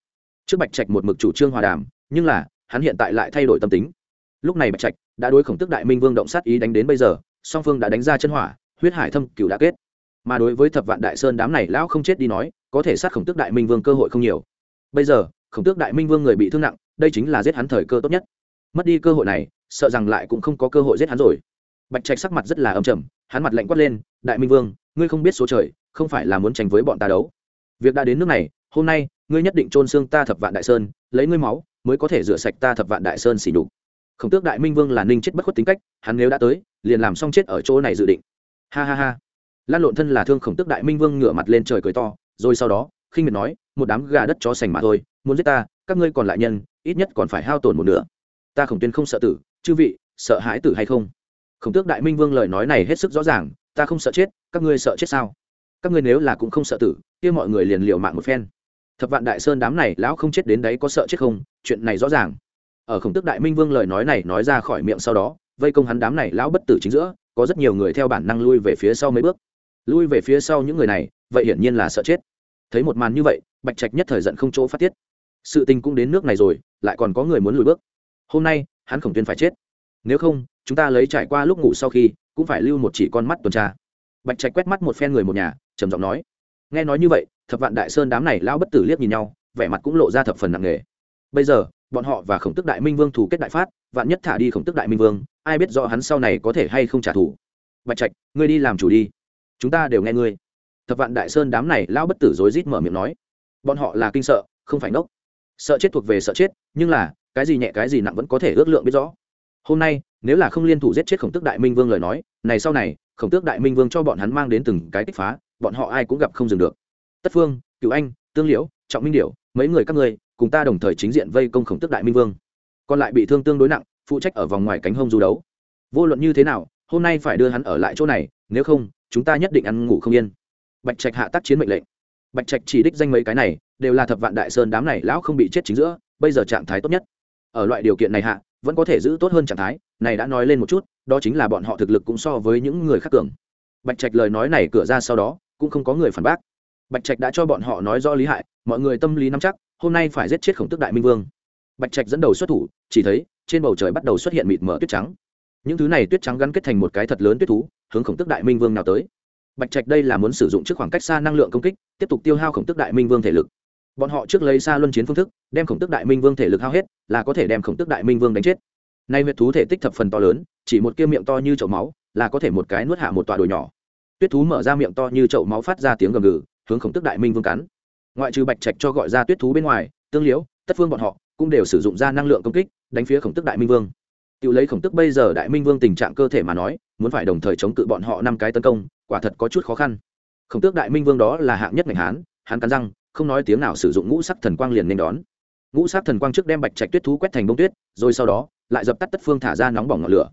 Trước bạch trạch một mực chủ trương hòa đàm, nhưng là, hắn hiện tại lại thay đổi tâm tính. Lúc này bạch trạch đã đối khổng tức đại minh vương động sát ý đánh đến bây giờ, song phương đã đánh ra chân hỏa, huyết hải thâm cựu đã kết. Mà đối với thập vạn đại sơn đám này lão không chết đi nói, có thể sát khổng tước đại minh vương cơ hội không nhiều. Bây giờ, khổng tước đại minh vương người bị thương nặng đây chính là giết hắn thời cơ tốt nhất. Mất đi cơ hội này, sợ rằng lại cũng không có cơ hội giết hắn rồi. Bạch trạch sắc mặt rất là âm trầm, hắn mặt lạnh quát lên, đại minh vương, ngươi không biết số trời, không phải là muốn tranh với bọn ta đấu việc đã đến nước này, hôm nay, ngươi nhất định trôn xương ta thập vạn đại sơn, lấy ngươi máu, mới có thể rửa sạch ta thập vạn đại sơn xỉ đục khổng tước đại minh vương là ninh chết bất khuất tính cách, hắn nếu đã tới, liền làm xong chết ở chỗ này dự định. Ha ha ha. Lan lộn thân là thương khổng tước đại minh vương ngửa mặt lên trời cười to, rồi sau đó, khinh miệt nói, một đám gà đất chó sành mà thôi, muốn giết ta các ngươi còn lại nhân, ít nhất còn phải hao tổn một nửa. Ta khổng tuyên không sợ tử, chư vị, sợ hãi tử hay không? Khổng tước đại minh vương lời nói này hết sức rõ ràng, ta không sợ chết, các ngươi sợ chết sao? Các ngươi nếu là cũng không sợ tử, kia mọi người liền liều mạng một phen. Thập vạn đại sơn đám này lão không chết đến đấy có sợ chết không? Chuyện này rõ ràng. Ở khổng tước đại minh vương lời nói này nói ra khỏi miệng sau đó, vây công hắn đám này lão bất tử chính giữa, có rất nhiều người theo bản năng lui về phía sau mấy bước. Lui về phía sau những người này, vậy hiển nhiên là sợ chết. Thấy một màn như vậy, bạch trạch nhất thời giận không chỗ phát tiết sự tình cũng đến nước này rồi, lại còn có người muốn lùi bước. Hôm nay, hắn khổng tuyên phải chết. Nếu không, chúng ta lấy trải qua lúc ngủ sau khi, cũng phải lưu một chỉ con mắt tuần tra. Bạch trạch quét mắt một phen người một nhà, trầm giọng nói. Nghe nói như vậy, thập vạn đại sơn đám này lao bất tử liếc nhìn nhau, vẻ mặt cũng lộ ra thập phần nặng nề. Bây giờ, bọn họ và khổng tức đại minh vương thủ kết đại phát, vạn nhất thả đi khổng tức đại minh vương, ai biết rõ hắn sau này có thể hay không trả thù. Bạch trạch, ngươi đi làm chủ đi. Chúng ta đều nghe ngươi. Thập vạn đại sơn đám này lao bất tử rối rít mở miệng nói. Bọn họ là kinh sợ, không phải ngốc sợ chết thuộc về sợ chết, nhưng là, cái gì nhẹ cái gì nặng vẫn có thể ước lượng biết rõ. Hôm nay, nếu là không liên thủ giết chết khổng tước đại minh vương lời nói, này sau này, khổng tước đại minh vương cho bọn hắn mang đến từng cái kích phá, bọn họ ai cũng gặp không dừng được. Tất phương cựu anh, tương liễu, trọng minh điểu, mấy người các ngươi, cùng ta đồng thời chính diện vây công khổng tước đại minh vương. Còn lại bị thương tương đối nặng, phụ trách ở vòng ngoài cánh hông du đấu. Vô luận như thế nào, hôm nay phải đưa hắn ở lại chỗ này, nếu không, chúng ta nhất định ăn ngủ không yên. Bạch trạch hạ tác chiến mệnh lệnh bạch trạch chỉ đích danh mấy cái này, đều là thập vạn đại sơn đám này lão không bị chết chính giữa, bây giờ trạng thái tốt nhất. Ở loại điều kiện này hạ, vẫn có thể giữ tốt hơn trạng thái, này đã nói lên một chút, đó chính là bọn họ thực lực cũng so với những người khác cường. Bạch trạch lời nói này cửa ra sau đó, cũng không có người phản bác. Bạch trạch đã cho bọn họ nói rõ lý hại, mọi người tâm lý nắm chắc, hôm nay phải giết chết khổng tức đại minh vương. Bạch trạch dẫn đầu xuất thủ, chỉ thấy, trên bầu trời bắt đầu xuất hiện mịt mờ tuyết trắng. Những thứ này tuyết trắng gắn kết thành một cái thật lớn tuyết thú, hướng khổng tức đại minh vương nào tới bạch trạch đây là muốn sử dụng trước khoảng cách xa năng lượng công kích, tiếp tục tiêu hao khổng tức đại minh vương thể lực. Bọn họ trước lấy xa luân chiến phương thức, đem khổng tức đại minh vương thể lực hao hết, là có thể đem khổng tức đại minh vương đánh chết. Nay huyệt thú thể tích thập phần to lớn, chỉ một kia miệng to như chậu máu, là có thể một cái nuốt hạ một tòa đồi nhỏ. Tuyết thú mở ra miệng to như chậu máu phát ra tiếng gầm gừ, hướng khổng tức đại minh vương cắn. Ngoại trừ bạch trạch cho gọi ra tuyết thú bên ngoài, tương liễu, tất phương bọn họ cũng đều sử dụng ra năng lượng công kích, đánh phía khổng tức đại minh vương. Tự lấy khổng tức bây giờ đại minh vương tình trạng cơ thể mà nói, muốn phải đồng thời chống cự bọn họ năm cái tấn công quả thật có chút khó khăn. Khổng tước đại minh vương đó là hạng nhất ngành hán, hắn cắn răng, không nói tiếng nào sử dụng ngũ sắc thần quang liền nên đón. Ngũ sắc thần quang trước đem bạch trạch tuyết thú quét thành bông tuyết, rồi sau đó, lại dập tắt tất phương thả ra nóng bỏng ngọn lửa.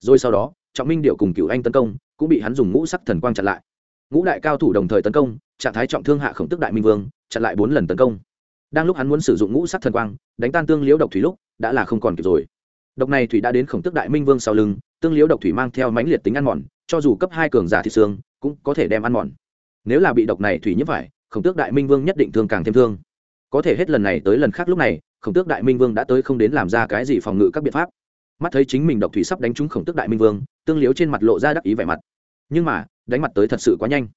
Rồi sau đó, trọng minh điệu cùng cựu anh tấn công, cũng bị hắn dùng ngũ sắc thần quang chặn lại. Ngũ đại cao thủ đồng thời tấn công, trạng thái trọng thương hạ khổng tức đại minh vương, chặn lại bốn lần tấn công. Đang lúc hắn muốn sử dụng ngũ sắc thần quang, đánh tan tương liễu độc thủy lúc, đã là không còn kịp rồi. Độc này thủy đã đến khổng tức đại minh vương sau lưng, tương liễu độc thủy mang theo mãnh liệt tính ăn mòn cho dù cấp hai cường giả thị xương, cũng có thể đem ăn mòn. Nếu là bị độc này thủy nhiễm phải, khổng tước đại minh vương nhất định thương càng thêm thương. Có thể hết lần này tới lần khác lúc này, khổng tước đại minh vương đã tới không đến làm ra cái gì phòng ngự các biện pháp. Mắt thấy chính mình độc thủy sắp đánh trúng khổng tước đại minh vương, tương liếu trên mặt lộ ra đắc ý vẻ mặt. Nhưng mà, đánh mặt tới thật sự quá nhanh.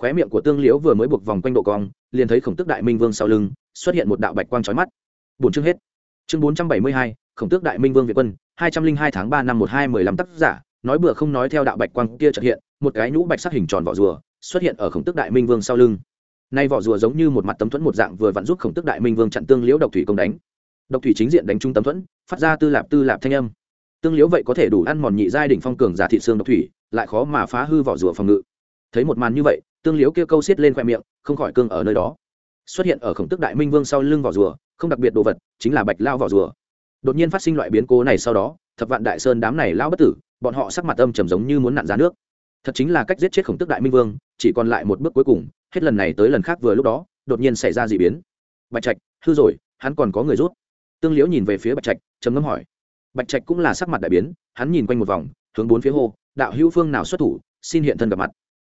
Khóe miệng của tương liếu vừa mới buộc vòng quanh độ cong, liền thấy khổng tước đại minh vương sau lưng xuất hiện một đạo bạch quang trói mắt. Bốn chương hết. Chương bốn trăm bảy mươi hai, khổng tước đại minh vương việt quân, hai trăm linh hai tháng ba năm một hai mười lăm tác giả nói bừa không nói theo đạo bạch quang kia trật hiện, một cái nhũ bạch sắc hình tròn vỏ rùa xuất hiện ở khổng tước đại minh vương sau lưng. Nay vỏ rùa giống như một mặt tấm thuẫn một dạng vừa vặn giúp khổng tước đại minh vương chặn tương liễu độc thủy công đánh. Độc thủy chính diện đánh trung tấm thuẫn, phát ra tư lạp tư lạp thanh âm. Tương liễu vậy có thể đủ ăn mòn nhị giai đỉnh phong cường giả thị xương độc thủy, lại khó mà phá hư vỏ rùa phòng ngự. Thấy một màn như vậy, tương liễu kia câu xiết lên khoe miệng, không khỏi cương ở nơi đó. Xuất hiện ở khổng tước đại minh vương sau lưng vỏ rùa, không đặc biệt đồ vật, chính là bạch lao vỏ rùa. Đột nhiên phát sinh loại biến cố này sau đó, thập vạn đại sơn đám này lao bất tử bọn họ sắc mặt âm trầm giống như muốn nặn giá nước. Thật chính là cách giết chết khổng tước đại minh vương, chỉ còn lại một bước cuối cùng, hết lần này tới lần khác vừa lúc đó, đột nhiên xảy ra d ị biến. Bạch trạch, hư rồi, hắn còn có người rút. Tương liễu nhìn về phía bạch trạch, trầm ngâm hỏi. Bạch trạch cũng là sắc mặt đại biến, hắn nhìn quanh một vòng, hướng bốn phía hô, đạo hữu phương nào xuất thủ, xin hiện thân gặp mặt.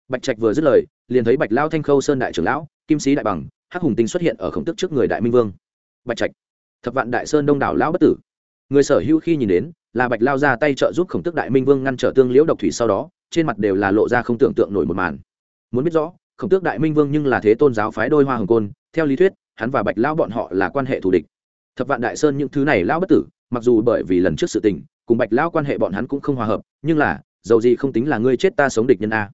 Bạch trạch vừa dứt lời, liền thấy bạch lao thanh khâu sơn đại trưởng lão, kim sĩ đại bằng, hắc hùng tinh xuất hiện ở khổng tức trước người đại minh vương. Bạch trạch, thập vạn đại sơn đông đảo lão bất tử người sở hữu khi nhìn đến, là bạch lao ra tay trợ giúp khổng tước đại minh vương ngăn trở tương liễu độc thủy sau đó, trên mặt đều là lộ ra không tưởng tượng nổi một màn. Muốn biết rõ, khổng tước đại minh vương nhưng là thế tôn giáo phái đôi hoa hồng côn, theo lý thuyết, hắn và bạch lao bọn họ là quan hệ thù địch. Thập vạn đại sơn những thứ này lao bất tử, mặc dù bởi vì lần trước sự tình, cùng bạch lao quan hệ bọn hắn cũng không hòa hợp, nhưng là, dầu gì không tính là ngươi chết ta sống địch nhân a.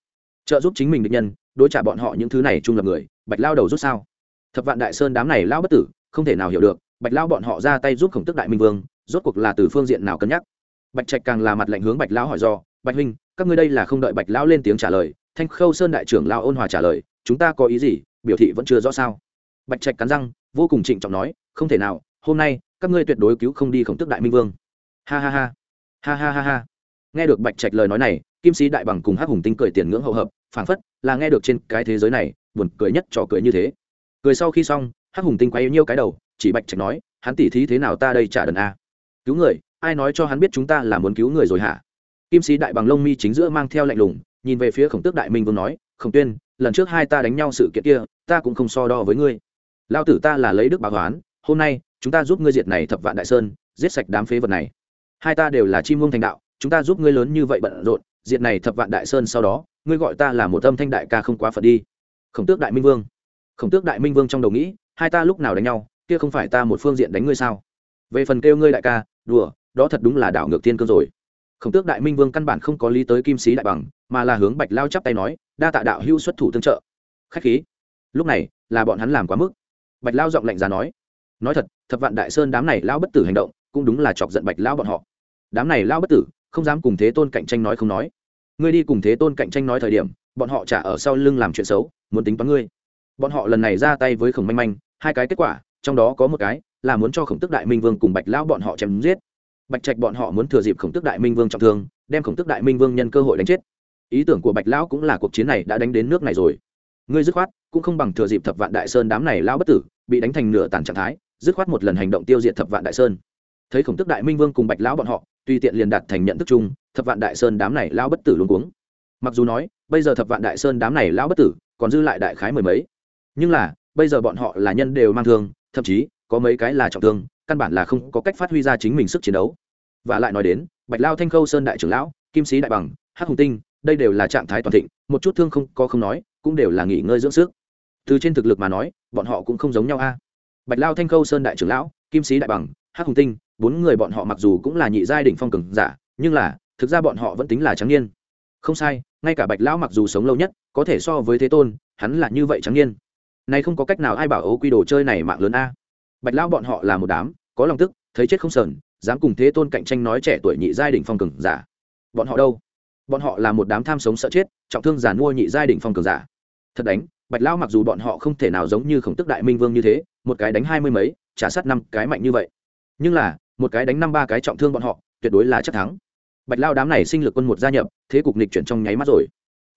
Trợ giúp chính mình địch nhân, đối trả bọn họ những thứ này chung lập người, bạch lao đầu rút sao? Thập vạn đại sơn đám này lao bất tử, không thể nào hiểu được, bạch lao bọn họ ra tay giúp khổng tức đại minh vương rốt cuộc là từ phương diện nào cân nhắc? Bạch trạch càng là mặt lạnh hướng bạch lão hỏi do, bạch huynh, các ngươi đây là không đợi bạch lão lên tiếng trả lời, thanh khâu sơn đại trưởng lao ôn hòa trả lời, chúng ta có ý gì? Biểu thị vẫn chưa rõ sao? Bạch trạch cắn răng, vô cùng trịnh trọng nói, không thể nào, hôm nay, các ngươi tuyệt đối cứu không đi khổng tức đại minh vương. Ha ha ha. Ha ha ha ha. Nghe được bạch trạch lời nói này, kim sĩ đại bằng cùng hắc hùng tinh cười tiền ngưỡng hậu hợp, phảng phất là nghe được trên cái thế giới này, buồn cười nhất trò cười như thế. Cười sau khi xong, hắc hùng tinh quay nhiêu cái đầu, chỉ bạch trạch nói, hắn tỉ thí thế nào ta đây trả đần a? Cứu người, ai nói cho hắn biết chúng ta là muốn cứu người rồi hả? Kim sĩ đại bằng lông mi chính giữa mang theo lạnh lùng, nhìn về phía khổng tước đại minh vương nói, khổng tuyên, lần trước hai ta đánh nhau sự kiện kia, ta cũng không so đo với ngươi. Lao tử ta là lấy đức báo toán hôm nay, chúng ta giúp ngươi diệt này thập vạn đại sơn, giết sạch đám phế vật này. Hai ta đều là chim ngông thành đạo, chúng ta giúp ngươi lớn như vậy bận rộn, diệt này thập vạn đại sơn sau đó, ngươi gọi ta là một âm thanh đại ca không quá phật đi. Khổng tước đại minh vương. Khổng tước đại minh vương trong đầu nghĩ, hai ta lúc nào đánh nhau, kia không phải ta một phương diện đánh ngươi sao? Về phần kêu ngươi đại ca đùa, đó thật đúng là đảo ngược thiên cơ rồi. Khổng tước đại minh vương căn bản không có lý tới kim sĩ đại bằng, mà là hướng bạch lao chắp tay nói, đa tạ đạo hữu xuất thủ tương trợ. Khách khí. Lúc này, là bọn hắn làm quá mức. Bạch lao giọng lạnh giá nói nói thật, thập vạn đại sơn đám này lao bất tử hành động, cũng đúng là chọc giận bạch lao bọn họ. Đám này lao bất tử, không dám cùng thế tôn cạnh tranh nói không nói. Ngươi đi cùng thế tôn cạnh tranh nói thời điểm, bọn họ trả ở sau lưng làm chuyện xấu, muốn tính toán ngươi. Bọn họ lần này ra tay với khổng manh manh, hai cái kết quả, trong đó có một cái là muốn cho khổng tức đại minh vương cùng bạch lão bọn họ chém giết. Bạch trạch bọn họ muốn thừa dịp khổng tức đại minh vương trọng thương, đem khổng tức đại minh vương nhân cơ hội đánh chết. Ý tưởng của bạch lão cũng là cuộc chiến này đã đánh đến nước này rồi. Ngươi dứt khoát, cũng không bằng thừa dịp thập vạn đại sơn đám này lão bất tử, bị đánh thành nửa tàn trạng thái, dứt khoát một lần hành động tiêu diệt thập vạn đại sơn. Thấy khổng tức đại minh vương cùng bạch lão bọn họ, tùy tiện liền đạt thành nhận thức chung, thập vạn đại sơn đám này lão bất tử luôn cuống. Mặc dù nói, bây giờ thập vạn đại sơn đám này lão bất tử còn dư lại đại khái mười mấy. Nhưng là, bây giờ bọn họ là nhân đều mang thương, thậm chí có mấy cái là trọng thương, căn bản là không có cách phát huy ra chính mình sức chiến đấu. Và lại nói đến, bạch lao thanh khâu sơn đại trưởng lão, kim sĩ đại bằng, hắc hùng tinh, đây đều là trạng thái toàn thịnh, một chút thương không có không nói, cũng đều là nghỉ ngơi dưỡng sức. Từ trên thực lực mà nói, bọn họ cũng không giống nhau a. Bạch lao thanh khâu sơn đại trưởng lão, kim sĩ đại bằng, hắc hùng tinh, bốn người bọn họ mặc dù cũng là nhị giai đỉnh phong cường giả, nhưng là, thực ra bọn họ vẫn tính là trắng niên. Không sai, ngay cả bạch lão mặc dù sống lâu nhất, có thể so với thế tôn, hắn là như vậy trắng niên. Nay không có cách nào ai bảo ấu quy đồ chơi này mạng lớn a bạch lão bọn họ là một đám, có lòng tức, thấy chết không sờn, dám cùng thế tôn cạnh tranh nói trẻ tuổi nhị giai đỉnh phong cường giả. Bọn họ đâu? Bọn họ là một đám tham sống sợ chết, trọng thương giả mua nhị giai đỉnh phong cường giả. Thật đánh, bạch lão mặc dù bọn họ không thể nào giống như khổng tức đại minh vương như thế, một cái đánh hai mươi mấy, trả sát năm cái mạnh như vậy. Nhưng là, một cái đánh năm ba cái trọng thương bọn họ, tuyệt đối là chắc thắng. Bạch lao đám này sinh lực quân một gia nhập, thế cục nịch chuyển trong nháy mắt rồi.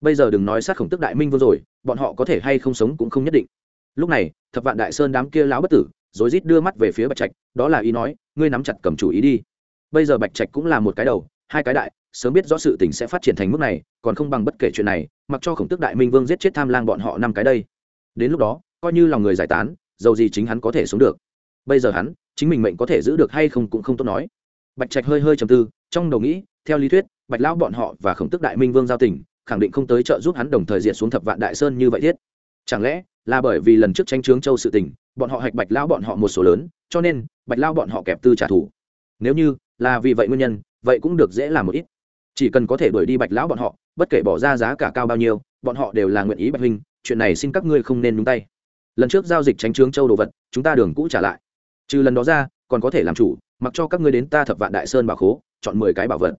Bây giờ đừng nói sát khổng tức đại minh vương rồi, bọn họ có thể hay không sống cũng không nhất định. Lúc này, thập vạn đại sơn đám kia lão bất tử rồi rít đưa mắt về phía bạch trạch, đó là ý nói, ngươi nắm chặt cầm chủ ý đi. Bây giờ bạch trạch cũng là một cái đầu, hai cái đại, sớm biết rõ sự tình sẽ phát triển thành mức này, còn không bằng bất kể chuyện này, mặc cho khổng tức đại minh vương giết chết tham lang bọn họ năm cái đây. Đến lúc đó, coi như lòng người giải tán, dầu gì chính hắn có thể sống được. Bây giờ hắn, chính mình mệnh có thể giữ được hay không cũng không tốt nói. Bạch trạch hơi hơi trầm tư, trong đầu nghĩ, theo lý thuyết, bạch lão bọn họ và khổng tức đại minh vương giao tình, khẳng định không tới trợ giúp hắn đồng thời diệt xuống thập vạn đại sơn như vậy thiết. Chẳng lẽ là bởi vì lần trước tranh trướng châu sự tình, bọn họ hạch bạch lao bọn họ một số lớn, cho nên bạch lao bọn họ kẹp tư trả thù. Nếu như là vì vậy nguyên nhân, vậy cũng được dễ làm một ít. Chỉ cần có thể đuổi đi bạch lão bọn họ, bất kể bỏ ra giá cả cao bao nhiêu, bọn họ đều là nguyện ý bạch huynh, chuyện này xin các ngươi không nên nhúng tay. Lần trước giao dịch tránh trướng châu đồ vật, chúng ta đường cũ trả lại. Trừ lần đó ra, còn có thể làm chủ, mặc cho các ngươi đến ta thập vạn đại sơn bảo khố, chọn mười cái bảo vật.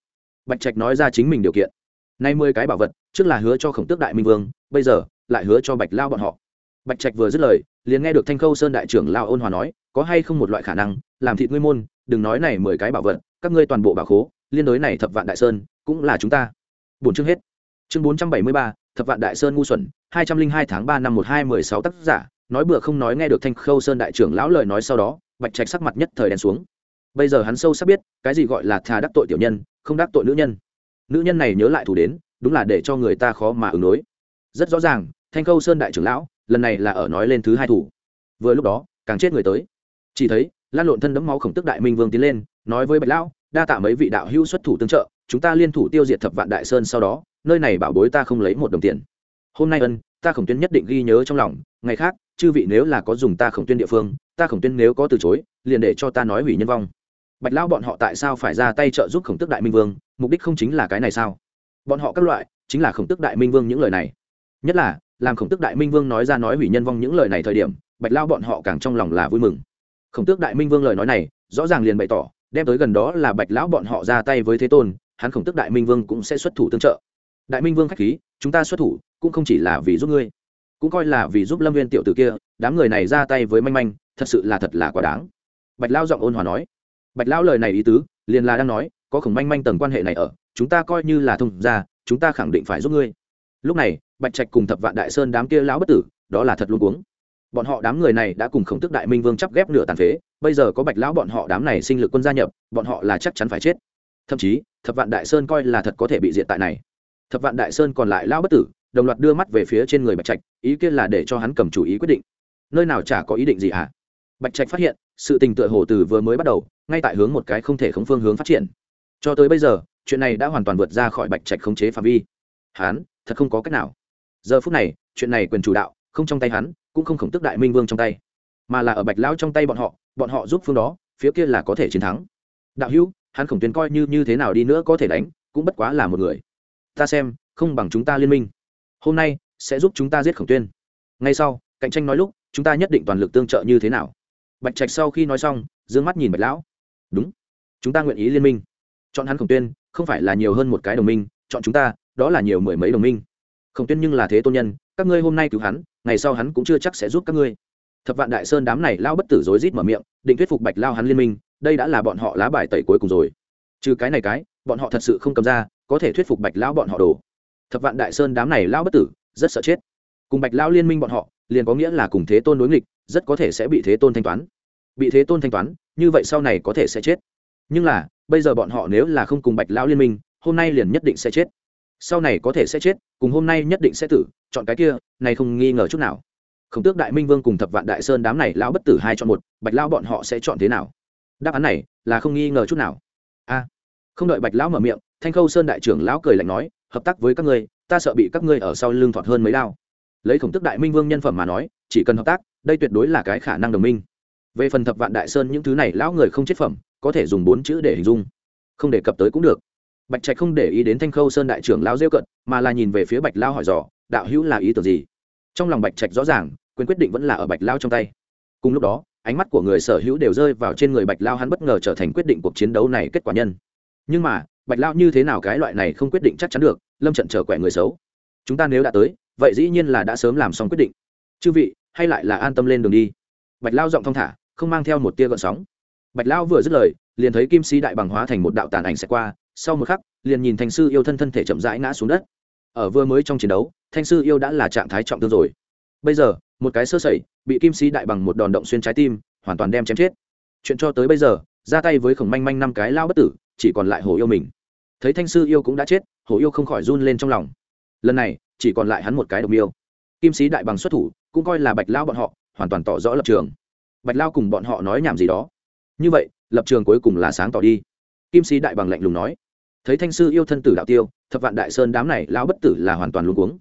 Bạch trạch nói ra chính mình điều kiện. Nay mười cái bảo vật, trước là hứa cho khổng tước đại minh vương, bây giờ lại hứa cho bạch lao bọn họ bạch trạch vừa dứt lời, liền nghe được thanh khâu sơn đại trưởng lao ôn hòa nói, có hay không một loại khả năng, làm thịt ngươi môn, đừng nói này mười cái bảo vật, các ngươi toàn bộ bảo khố, liên đối này thập vạn đại sơn, cũng là chúng ta. Bốn chương hết. Chương bốn trăm bảy mươi ba, thập vạn đại sơn ngu xuẩn, hai trăm linh hai tháng ba năm một hai mười sáu tác giả, nói bừa không nói nghe được thanh khâu sơn đại trưởng lão lời nói sau đó, bạch trạch sắc mặt nhất thời đèn xuống. Bây giờ hắn sâu sắc biết, cái gì gọi là thà đắc tội tiểu nhân, không đắc tội nữ nhân. Nữ nhân này nhớ lại thủ đến, đúng là để cho người ta khó mà ứng đối. Rất rõ ràng, thanh khâu sơn đại trưởng lão lần này là ở nói lên thứ hai thủ. Vừa lúc đó, càng chết người tới. Chỉ thấy, lan lộn thân đấm máu khổng tức đại minh vương tiến lên, nói với bạch lão, đa tạ mấy vị đạo hữu xuất thủ tương trợ, chúng ta liên thủ tiêu diệt thập vạn đại sơn sau đó, nơi này bảo bối ta không lấy một đồng tiền. Hôm nay ân, ta khổng tuyên nhất định ghi nhớ trong lòng, ngày khác, chư vị nếu là có dùng ta khổng tuyên địa phương, ta khổng tuyên nếu có từ chối, liền để cho ta nói hủy nhân vong. Bạch lão bọn họ tại sao phải ra tay trợ giúp khổng tức đại minh vương, mục đích không chính là cái này sao? Bọn họ các loại, chính là khổng tức đại minh vương những lời này. Nhất là làm khổng tức đại minh vương nói ra nói hủy nhân vong những lời này thời điểm, bạch lao bọn họ càng trong lòng là vui mừng. Khổng tước đại minh vương lời nói này, rõ ràng liền bày tỏ, đem tới gần đó là bạch lão bọn họ ra tay với thế tôn, hắn khổng tước đại minh vương cũng sẽ xuất thủ tương trợ. Đại minh vương k h á c h khí, chúng ta xuất thủ, cũng không chỉ là vì giúp ngươi, cũng coi là vì giúp lâm viên tiểu t ử kia, đám người này ra tay với manh manh, thật sự là thật là quá đáng. Bạch lao giọng ôn hòa nói. Bạch lão lời này ý tứ, liền là đang nói, có khổng manh manh tầng quan hệ này ở, chúng ta coi như là thông ra chúng ta khẳng định phải giúp ngươi lúc này, bạch trạch cùng thập vạn đại sơn đám kia lão bất tử, đó là thật luôn cuống. Bọn họ đám người này đã cùng khổng tức đại minh vương chắp ghép nửa tàn phế, bây giờ có bạch lão bọn họ đám này sinh lực quân gia nhập, bọn họ là chắc chắn phải chết. Thậm chí, thập vạn đại sơn coi là thật có thể bị diệt tại này. Thập vạn đại sơn còn lại lão bất tử, đồng loạt đưa mắt về phía trên người bạch trạch, ý kiến là để cho hắn cầm chủ ý quyết định. Nơi nào chả có ý định gì hả? Bạch trạch phát hiện, sự tình tựa hồ từ vừa mới bắt đầu, ngay tại hướng một cái không thể khống phương hướng phát triển. Cho tới bây giờ, chuyện này đã hoàn toàn vượt ra khỏi bạch trạch khống chế phạm vi. Hắn thật không có cách nào. Giờ phút này, chuyện này quyền chủ đạo, không trong tay hắn, cũng không khổng tức đại minh vương trong tay, mà là ở bạch lão trong tay bọn họ bọn họ giúp phương đó, phía kia là có thể chiến thắng. Đạo hữu, hắn khổng tuyến coi như như thế nào đi nữa có thể đánh, cũng bất quá là một người. Ta xem, không bằng chúng ta liên minh. Hôm nay, sẽ giúp chúng ta giết khổng tuyên. Ngay sau, cạnh tranh nói lúc, chúng ta nhất định toàn lực tương trợ như thế nào? Bạch trạch sau khi nói xong d ư ơ n g mắt nhìn bạch lão. Đúng, chúng ta nguyện ý liên minh. Chọn hắn khổng tuyên, không phải là nhiều hơn một cái đồng minh, chọn chúng ta đó là nhiều mười mấy đồng minh. Khổng tuyên nhưng là thế tôn nhân, các ngươi hôm nay cứu hắn, ngày sau hắn cũng chưa chắc sẽ giúp các ngươi. Thập vạn đại sơn đám này lao bất tử rối rít mở miệng, định thuyết phục bạch lao hắn liên minh, đây đã là bọn họ lá bài tẩy cuối cùng rồi. Trừ cái này cái, bọn họ thật sự không cầm ra, có thể thuyết phục bạch lão bọn họ đổ. Thập vạn đại sơn đám này lao bất tử, rất sợ chết. Cùng bạch lao liên minh bọn họ, liền có nghĩa là cùng thế tôn đối nghịch, rất có thể sẽ bị thế tôn thanh toán. Bị thế tôn thanh toán, như vậy sau này có thể sẽ chết. Nhưng là, bây giờ bọn họ nếu là không cùng bạch lão liên minh, hôm nay liền nhất định sẽ chết sau này có thể sẽ chết, cùng hôm nay nhất định sẽ tử, chọn cái kia, này không nghi ngờ chút nào. Khổng tước đại minh vương cùng thập vạn đại sơn đám này lão bất tử hai chọn một, bạch lão bọn họ sẽ chọn thế nào? Đáp án này là không nghi ngờ chút nào. A. Không đợi bạch lão mở miệng, thanh khâu sơn đại trưởng lão cười lạnh nói, hợp tác với các ngươi, ta sợ bị các ngươi ở sau lưng thọt hơn mấy đao. Lấy khổng tước đại minh vương nhân phẩm mà nói, chỉ cần hợp tác, đây tuyệt đối là cái khả năng đồng minh. Về phần thập vạn đại sơn những thứ này, lão người không chết phẩm, có thể dùng bốn chữ để hình dung. Không đề cập tới cũng được bạch trạch không để ý đến thanh khâu sơn đại trưởng lao rêu cận mà là nhìn về phía bạch lao hỏi dò, đạo hữu là ý tưởng gì? Trong lòng bạch trạch rõ ràng, quyền quyết định vẫn là ở bạch lao trong tay. Cùng lúc đó, ánh mắt của người sở hữu đều rơi vào trên người bạch lao, hắn bất ngờ trở thành quyết định cuộc chiến đấu này kết quả nhân. Nhưng mà, bạch lao như thế nào cái loại này không quyết định chắc chắn được, lâm trận trở quẻ người xấu. Chúng ta nếu đã tới, vậy dĩ nhiên là đã sớm làm xong quyết định. Chư vị, hay lại là an tâm lên đường đi. Bạch lao giọng thong thả, không mang theo một tia gợn sóng. Bạch lao vừa dứt lời, liền thấy kim sĩ đại bằng hóa thành một đạo tàn ảnh xẹt qua sau một khắc, liền nhìn Thanh sư yêu thân thân thể chậm rãi ngã xuống đất. Ở vừa mới trong chiến đấu, thanh sư yêu đã là trạng thái trọng thương rồi. Bây giờ, một cái sơ sẩy, bị kim sĩ đại bằng một đòn động xuyên trái tim, hoàn toàn đem chém chết. Chuyện cho tới bây giờ, ra tay với khổng manh manh năm cái lao bất tử, chỉ còn lại Hổ yêu mình. Thấy thanh sư yêu cũng đã chết, Hổ yêu không khỏi run lên trong lòng. Lần này, chỉ còn lại hắn một cái độc yêu kim sĩ đại bằng xuất thủ, cũng coi là bạch lao bọn họ, hoàn toàn tỏ rõ lập trường. Bạch lao cùng bọn họ nói nhảm gì đó. Như vậy, lập trường cuối cùng là sáng tỏ đi. Kim sĩ đại bằng lạnh lùng nói thấy thanh sư yêu thân tử đạo tiêu, thập vạn đại sơn đám này lão bất tử là hoàn toàn luôn cuống.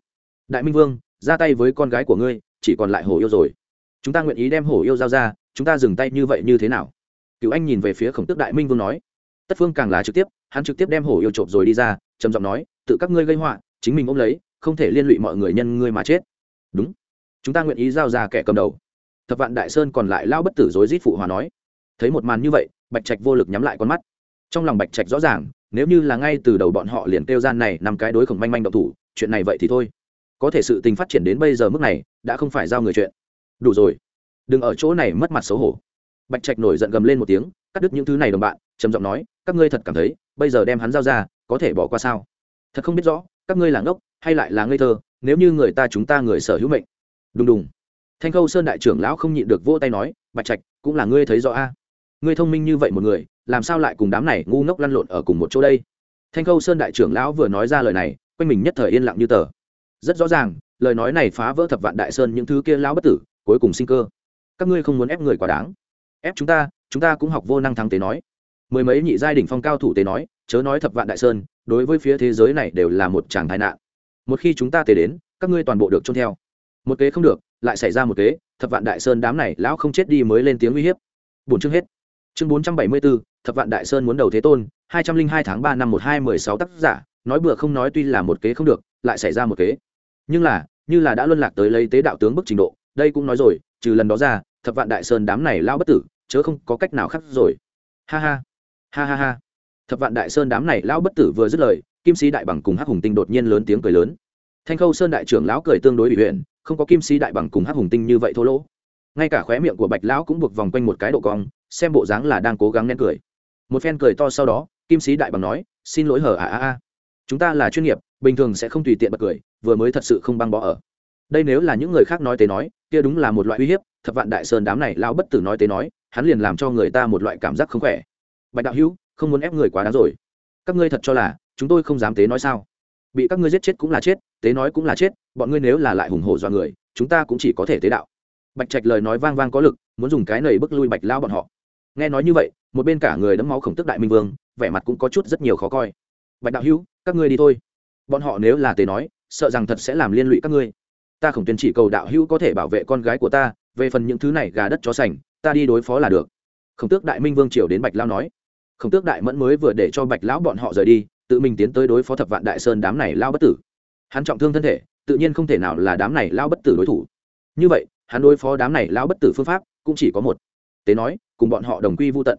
Đại minh vương, ra tay với con gái của ngươi, chỉ còn lại hổ yêu rồi. Chúng ta nguyện ý đem hổ yêu giao ra, chúng ta dừng tay như vậy như thế nào? Cựu anh nhìn về phía khổng tước đại minh vương nói. Tất phương càng là trực tiếp, hắn trực tiếp đem hổ yêu trộm rồi đi ra, trầm giọng nói, tự các ngươi gây họa, chính mình ôm lấy, không thể liên lụy mọi người nhân ngươi mà chết. Đúng. Chúng ta nguyện ý giao ra kẻ cầm đầu. Thập vạn đại sơn còn lại lao bất tử rối rít phụ hòa nói. Thấy một màn như vậy, bạch trạch vô lực nhắm lại con mắt. Trong lòng bạch trạch rõ ràng nếu như là ngay từ đầu bọn họ liền kêu gian này nằm cái đối khổng manh manh động thủ, chuyện này vậy thì thôi. Có thể sự tình phát triển đến bây giờ mức này, đã không phải giao người chuyện. Đủ rồi. Đừng ở chỗ này mất mặt xấu hổ. Bạch trạch nổi giận gầm lên một tiếng, cắt đứt những thứ này đồng bạn, trầm giọng nói, các ngươi thật cảm thấy, bây giờ đem hắn giao ra, có thể bỏ qua sao? Thật không biết rõ, các ngươi là ngốc, hay lại là ngây thơ, nếu như người ta chúng ta người sở hữu mệnh. Đùng đùng. Thanh khâu sơn đại trưởng lão không nhịn được vỗ tay nói, bạch trạch, cũng là ngươi thấy rõ a. Ngươi thông minh như vậy một người làm sao lại cùng đám này ngu ngốc lăn lộn ở cùng một chỗ đây? Thanh khâu sơn đại trưởng lão vừa nói ra lời này, quanh mình nhất thời yên lặng như tờ. Rất rõ ràng, lời nói này phá vỡ thập vạn đại sơn những thứ kia lão bất tử, cuối cùng sinh cơ. Các ngươi không muốn ép người quá đáng. Ép chúng ta chúng ta cũng học vô năng thắng tế nói. Mười mấy nhị giai đỉnh phong cao thủ tế nói, chớ nói thập vạn đại sơn, đối với phía thế giới này đều là một tràng tai nạn. Một khi chúng ta tế đến, các ngươi toàn bộ được trôn theo. Một kế không được, lại xảy ra một kế, thập vạn đại sơn đám này lão không chết đi mới lên tiếng uy hiếp. Bốn chương hết. Chương bốn trăm bảy mươi bốn thập vạn đại sơn muốn đầu thế tôn, hai trăm linh hai tháng ba năm một hai mười sáu tác giả, nói bừa không nói tuy là một kế không được, lại xảy ra một kế. Nhưng là, như là đã luân lạc tới lấy tế đạo tướng bức trình độ, đây cũng nói rồi, trừ lần đó ra, thập vạn đại sơn đám này lao bất tử, chớ không có cách nào khác rồi. Ha ha ha ha ha. Thập vạn đại sơn đám này lão bất tử vừa dứt lời, kim sĩ đại bằng cùng hắc hùng tinh đột nhiên lớn tiếng cười lớn. Thanh khâu sơn đại trưởng lão cười tương đối ủy huyện, không có kim sĩ đại bằng cùng hắc hùng tinh như vậy thô lỗ. Ngay cả khóe miệng của bạch lão cũng buộc vòng quanh một cái độ cong, xem bộ dáng là đang cố gắng nén cười một phen cười to sau đó, kim sĩ đại bằng nói, xin lỗi hở à à à chúng ta là chuyên nghiệp, bình thường sẽ không tùy tiện bật cười, vừa mới thật sự không băng bỏ ở. Đây nếu là những người khác nói tế nói, kia đúng là một loại uy hiếp, thập vạn đại sơn đám này lao bất tử nói tế nói, hắn liền làm cho người ta một loại cảm giác không khỏe. Bạch đạo hữu, không muốn ép người quá đáng rồi. Các ngươi thật cho là, chúng tôi không dám tế nói sao? Bị các ngươi giết chết cũng là chết, tế nói cũng là chết, bọn ngươi nếu là lại hùng hổ do người, chúng ta cũng chỉ có thể tế đạo. Bạch trạch lời nói vang vang có lực, muốn dùng cái này bức lui bạch lao bọn họ nghe nói như vậy, một bên cả người đấm máu khổng tức đại minh vương, vẻ mặt cũng có chút rất nhiều khó coi. Bạch đạo hữu, các ngươi đi thôi. Bọn họ nếu là tề nói, sợ rằng thật sẽ làm liên lụy các ngươi. Ta khổng tuyên chỉ cầu đạo hữu có thể bảo vệ con gái của ta, về phần những thứ này gà đất chó sành, ta đi đối phó là được. Khổng tước đại minh vương triều đến bạch lao nói. Khổng tước đại mẫn mới vừa để cho bạch lão bọn họ rời đi, tự mình tiến tới đối phó thập vạn đại sơn đám này lao bất tử. Hắn trọng thương thân thể, tự nhiên không thể nào là đám này lao bất tử đối thủ. Như vậy, hắn đối phó đám này lao bất tử phương pháp cũng chỉ có một. Tế nói cùng bọn họ đồng quy vô tận.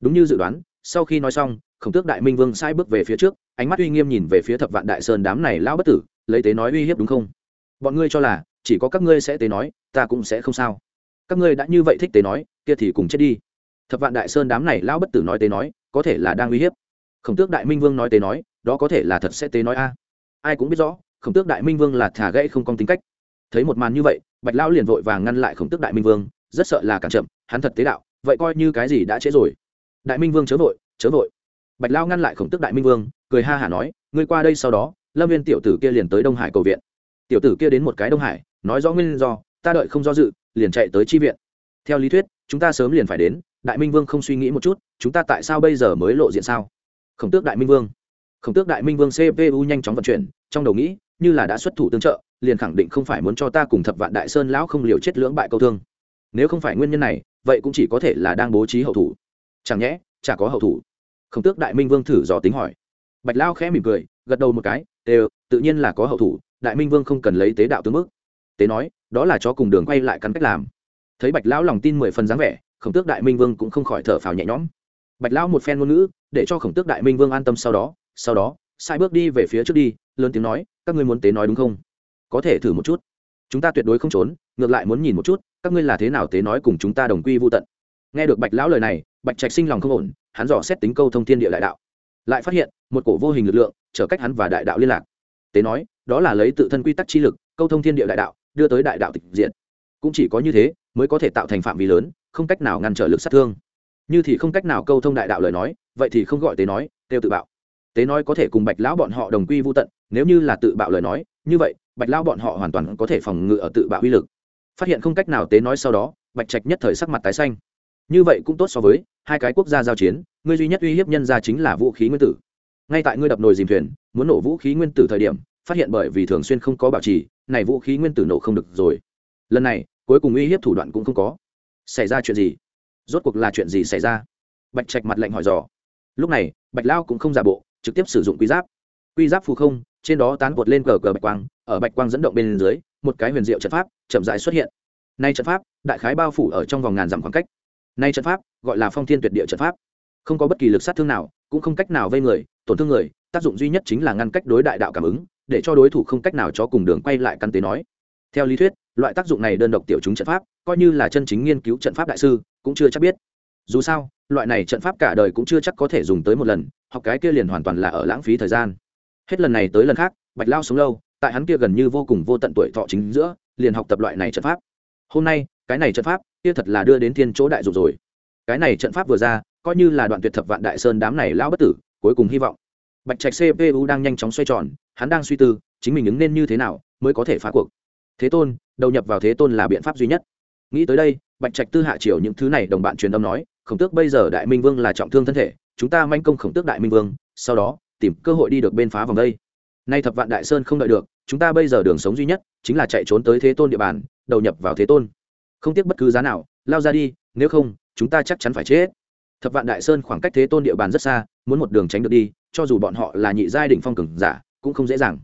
Đúng như dự đoán, sau khi nói xong, khổng tước đại minh vương sai bước về phía trước, ánh mắt uy nghiêm nhìn về phía thập vạn đại sơn đám này lao bất tử, lấy tế nói uy hiếp đúng không? Bọn ngươi cho là, chỉ có các ngươi sẽ tế nói, ta cũng sẽ không sao. Các ngươi đã như vậy thích tế nói, kia thì cùng chết đi. Thập vạn đại sơn đám này lao bất tử nói tế nói, có thể là đang uy hiếp. Khổng tước đại minh vương nói tế nói, đó có thể là thật sẽ tế nói a. Ai cũng biết rõ, khổng tước đại minh vương là thả gãy không công tính cách. Thấy một màn như vậy, bạch lão liền vội vàng ngăn lại khổng tước đại minh vương, rất sợ là cản chậm, hắn thật tế đạo vậy coi như cái gì đã trễ rồi. Đại minh vương chớ vội chớ vội. Bạch lao ngăn lại khổng tước đại minh vương, cười ha hả nói, ngươi qua đây sau đó, lâm viên tiểu tử kia liền tới đông hải cầu viện. Tiểu tử kia đến một cái đông hải, nói rõ nguyên do, ta đợi không do dự, liền chạy tới chi viện. Theo lý thuyết, chúng ta sớm liền phải đến, đại minh vương không suy nghĩ một chút, chúng ta tại sao bây giờ mới lộ diện sao? Khổng tước đại minh vương. Khổng tước đại minh vương cpu nhanh chóng vận chuyển, trong đầu nghĩ, như là đã xuất thủ tương trợ, liền khẳng định không phải muốn cho ta cùng thập vạn đại sơn lão không liều chết lưỡng bại câu thương nếu không phải nguyên nhân này, vậy cũng chỉ có thể là đang bố trí hậu thủ. Chẳng nhẽ, chả có hậu thủ. Khổng tước đại minh vương thử dò tính hỏi. Bạch lao khẽ mỉm cười, gật đầu một cái đều tự nhiên là có hậu thủ, đại minh vương không cần lấy tế đạo tướng mức tế nói, đó là cho cùng đường quay lại cắn cách làm. Thấy bạch lão lòng tin mười phần dáng vẻ, khổng tước đại minh vương cũng không khỏi thở phào nhẹ nhõm. Bạch lão một phen ngôn ngữ, để cho khổng tước đại minh vương an tâm sau đó sau đó, sai bước đi về phía trước đi, lớn tiếng nói, các ngươi muốn tế nói đúng không? Có thể thử một chút. Chúng ta tuyệt đối không trốn ngược lại muốn nhìn một chút, các ngươi là thế nào tế nói cùng chúng ta đồng quy vô tận. Nghe được bạch lão lời này, bạch trạch sinh lòng không ổn, hắn dò xét tính câu thông thiên địa đại đạo. Lại phát hiện, một cổ vô hình lực lượng, trở cách hắn và đại đạo liên lạc. Tế nói, đó là lấy tự thân quy tắc chi lực, câu thông thiên địa đại đạo, đưa tới đại đạo tịch diện cũng chỉ có như thế, mới có thể tạo thành phạm vi lớn, không cách nào ngăn trở lực sát thương. Như thì không cách nào câu thông đại đạo lời nói, vậy thì không gọi tế nói têu tự bạo. Tế nói có thể cùng bạch lão bọn họ đồng quy vô tận, nếu như là tự bạo lời nói, như vậy, bạch lão bọn họ hoàn toàn có thể phòng ngự ở tự bạo uy lực phát hiện không cách nào tế nói sau đó, bạch trạch nhất thời sắc mặt tái xanh. Như vậy cũng tốt so với hai cái quốc gia giao chiến, ngươi duy nhất uy hiếp nhân ra chính là vũ khí nguyên tử. Ngay tại ngươi đập nồi dìm thuyền, muốn nổ vũ khí nguyên tử thời điểm, phát hiện bởi vì thường xuyên không có bảo trì, này vũ khí nguyên tử nổ không được rồi. Lần này, cuối cùng uy hiếp thủ đoạn cũng không có. Xảy ra chuyện gì? Rốt cuộc là chuyện gì xảy ra? Bạch trạch mặt lạnh hỏi dò. Lúc này, bạch lao cũng không giả bộ, trực tiếp sử dụng quy giáp. Quy giáp phù không, trên đó tán vột lên cờ cờ bạch quang, ở bạch quang dẫn động bên dưới một cái huyền diệu trận pháp chậm rãi xuất hiện. Nay trận pháp, đại khái bao phủ ở trong vòng ngàn dặm khoảng cách. Nay trận pháp, gọi là phong thiên tuyệt địa trận pháp. Không có bất kỳ lực sát thương nào, cũng không cách nào vây người, tổn thương người, tác dụng duy nhất chính là ngăn cách đối đại đạo cảm ứng, để cho đối thủ không cách nào cho cùng đường quay lại căn tế nói. Theo lý thuyết, loại tác dụng này đơn độc tiểu chúng trận pháp, coi như là chân chính nghiên cứu trận pháp đại sư, cũng chưa chắc biết. Dù sao, loại này trận pháp cả đời cũng chưa chắc có thể dùng tới một lần, học cái kia liền hoàn toàn là ở lãng phí thời gian. Hết lần này tới lần khác, bạch lao sống lâu tại hắn kia gần như vô cùng vô tận tuổi thọ chính giữa, liền học tập loại này trận pháp. Hôm nay, cái này trận pháp, kia thật là đưa đến thiên chỗ đại dục rồi. Cái này trận pháp vừa ra, coi như là đoạn tuyệt thập vạn đại sơn đám này lão bất tử, cuối cùng hy vọng. Bạch trạch cpu đang nhanh chóng xoay tròn, hắn đang suy tư, chính mình ứng nên như thế nào mới có thể phá cuộc. Thế tôn, đầu nhập vào thế tôn là biện pháp duy nhất. Nghĩ tới đây, bạch trạch tư hạ triều những thứ này đồng bạn truyền âm nói, khổng tước bây giờ đại minh vương là trọng thương thân thể, chúng ta manh công khổng tước đại minh vương, sau đó, tìm cơ hội đi được bên phá vòng đây nay thập vạn đại sơn không đợi được, chúng ta bây giờ đường sống duy nhất chính là chạy trốn tới thế tôn địa bàn, đầu nhập vào thế tôn. Không tiếc bất cứ giá nào, lao ra đi, nếu không, chúng ta chắc chắn phải chết. Thập vạn đại sơn khoảng cách thế tôn địa bàn rất xa, muốn một đường tránh được đi, cho dù bọn họ là nhị giai đỉnh phong cường giả, cũng không dễ dàng.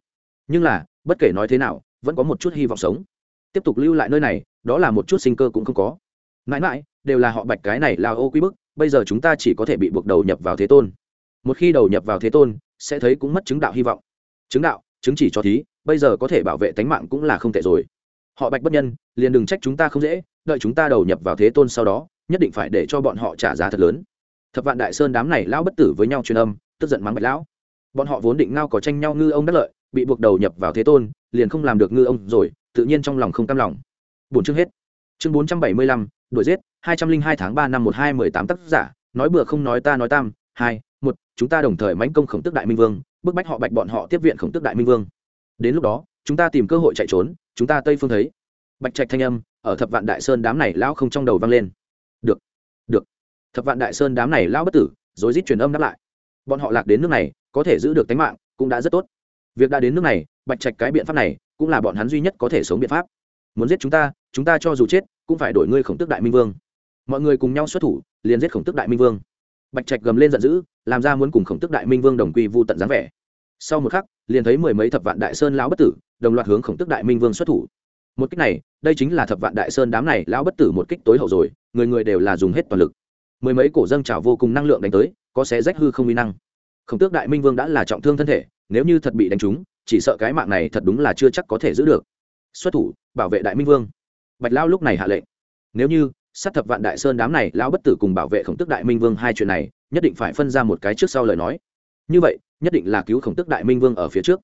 Nhưng là, bất kể nói thế nào, vẫn có một chút hy vọng sống. Tiếp tục lưu lại nơi này, đó là một chút sinh cơ cũng không có. Mãi mãi, đều là họ bạch cái này là ô quý bức, bây giờ chúng ta chỉ có thể bị buộc đầu nhập vào thế tôn. Một khi đầu nhập vào thế tôn, sẽ thấy cũng mất chứng đạo hy vọng chứng đạo, chứng chỉ cho thí, bây giờ có thể bảo vệ tánh mạng cũng là không tệ rồi. Họ bạch bất nhân, liền đừng trách chúng ta không dễ, đợi chúng ta đầu nhập vào thế tôn sau đó, nhất định phải để cho bọn họ trả giá thật lớn. Thập vạn đại sơn đám này lão bất tử với nhau truyền âm, tức giận mắng bạch lão. Bọn họ vốn định ngao có tranh nhau ngư ông đắc lợi, bị buộc đầu nhập vào thế tôn, liền không làm được ngư ông rồi, tự nhiên trong lòng không cam lòng. Bốn chương hết. Chương bốn trăm bảy mươi lăm, đuổi giết, hai trăm linh hai tháng ba năm một hai mười tám tác giả, nói bừa không nói ta nói tam, hai, một, chúng ta đồng thời mãnh công khổng tức đại minh vương bức bách họ bạch bọn họ tiếp viện khổng tức đại minh vương. Đến lúc đó, chúng ta tìm cơ hội chạy trốn, chúng ta tây phương thấy. Bạch trạch thanh âm, ở thập vạn đại sơn đám này lão không trong đầu vang lên. Được được. Thập vạn đại sơn đám này lão bất tử rồi rít truyền âm đáp lại. Bọn họ lạc đến nước này, có thể giữ được tính mạng, cũng đã rất tốt. Việc đã đến nước này, bạch trạch cái biện pháp này, cũng là bọn hắn duy nhất có thể sống biện pháp. Muốn giết chúng ta chúng ta cho dù chết, cũng phải đổi ngươi khổng tức đại minh vương. Mọi người cùng nhau xuất thủ, liền giết khổng tức đại minh vương bạch trạch gầm lên giận dữ, làm ra muốn cùng khổng tức đại minh vương đồng quy vu tận dáng vẻ. Sau một khắc, liền thấy mười mấy thập vạn đại sơn lão bất tử, đồng loạt hướng khổng tức đại minh vương xuất thủ. Một cách này, đây chính là thập vạn đại sơn đám này lão bất tử một kích tối hậu rồi, người người đều là dùng hết toàn lực. Mười mấy cổ dâng trào vô cùng năng lượng đánh tới, có sẽ rách hư không uy năng. Khổng tước đại minh vương đã là trọng thương thân thể, nếu như thật bị đánh trúng, chỉ sợ cái mạng này thật đúng là chưa chắc có thể giữ được. Xuất thủ, bảo vệ đại minh vương. Bạch lao lúc này hạ lệnh. Nếu như sát thập vạn đại sơn đám này, lão bất tử cùng bảo vệ khổng tước đại minh vương hai chuyện này, nhất định phải phân ra một cái trước sau lời nói. Như vậy, nhất định là cứu khổng tước đại minh vương ở phía trước.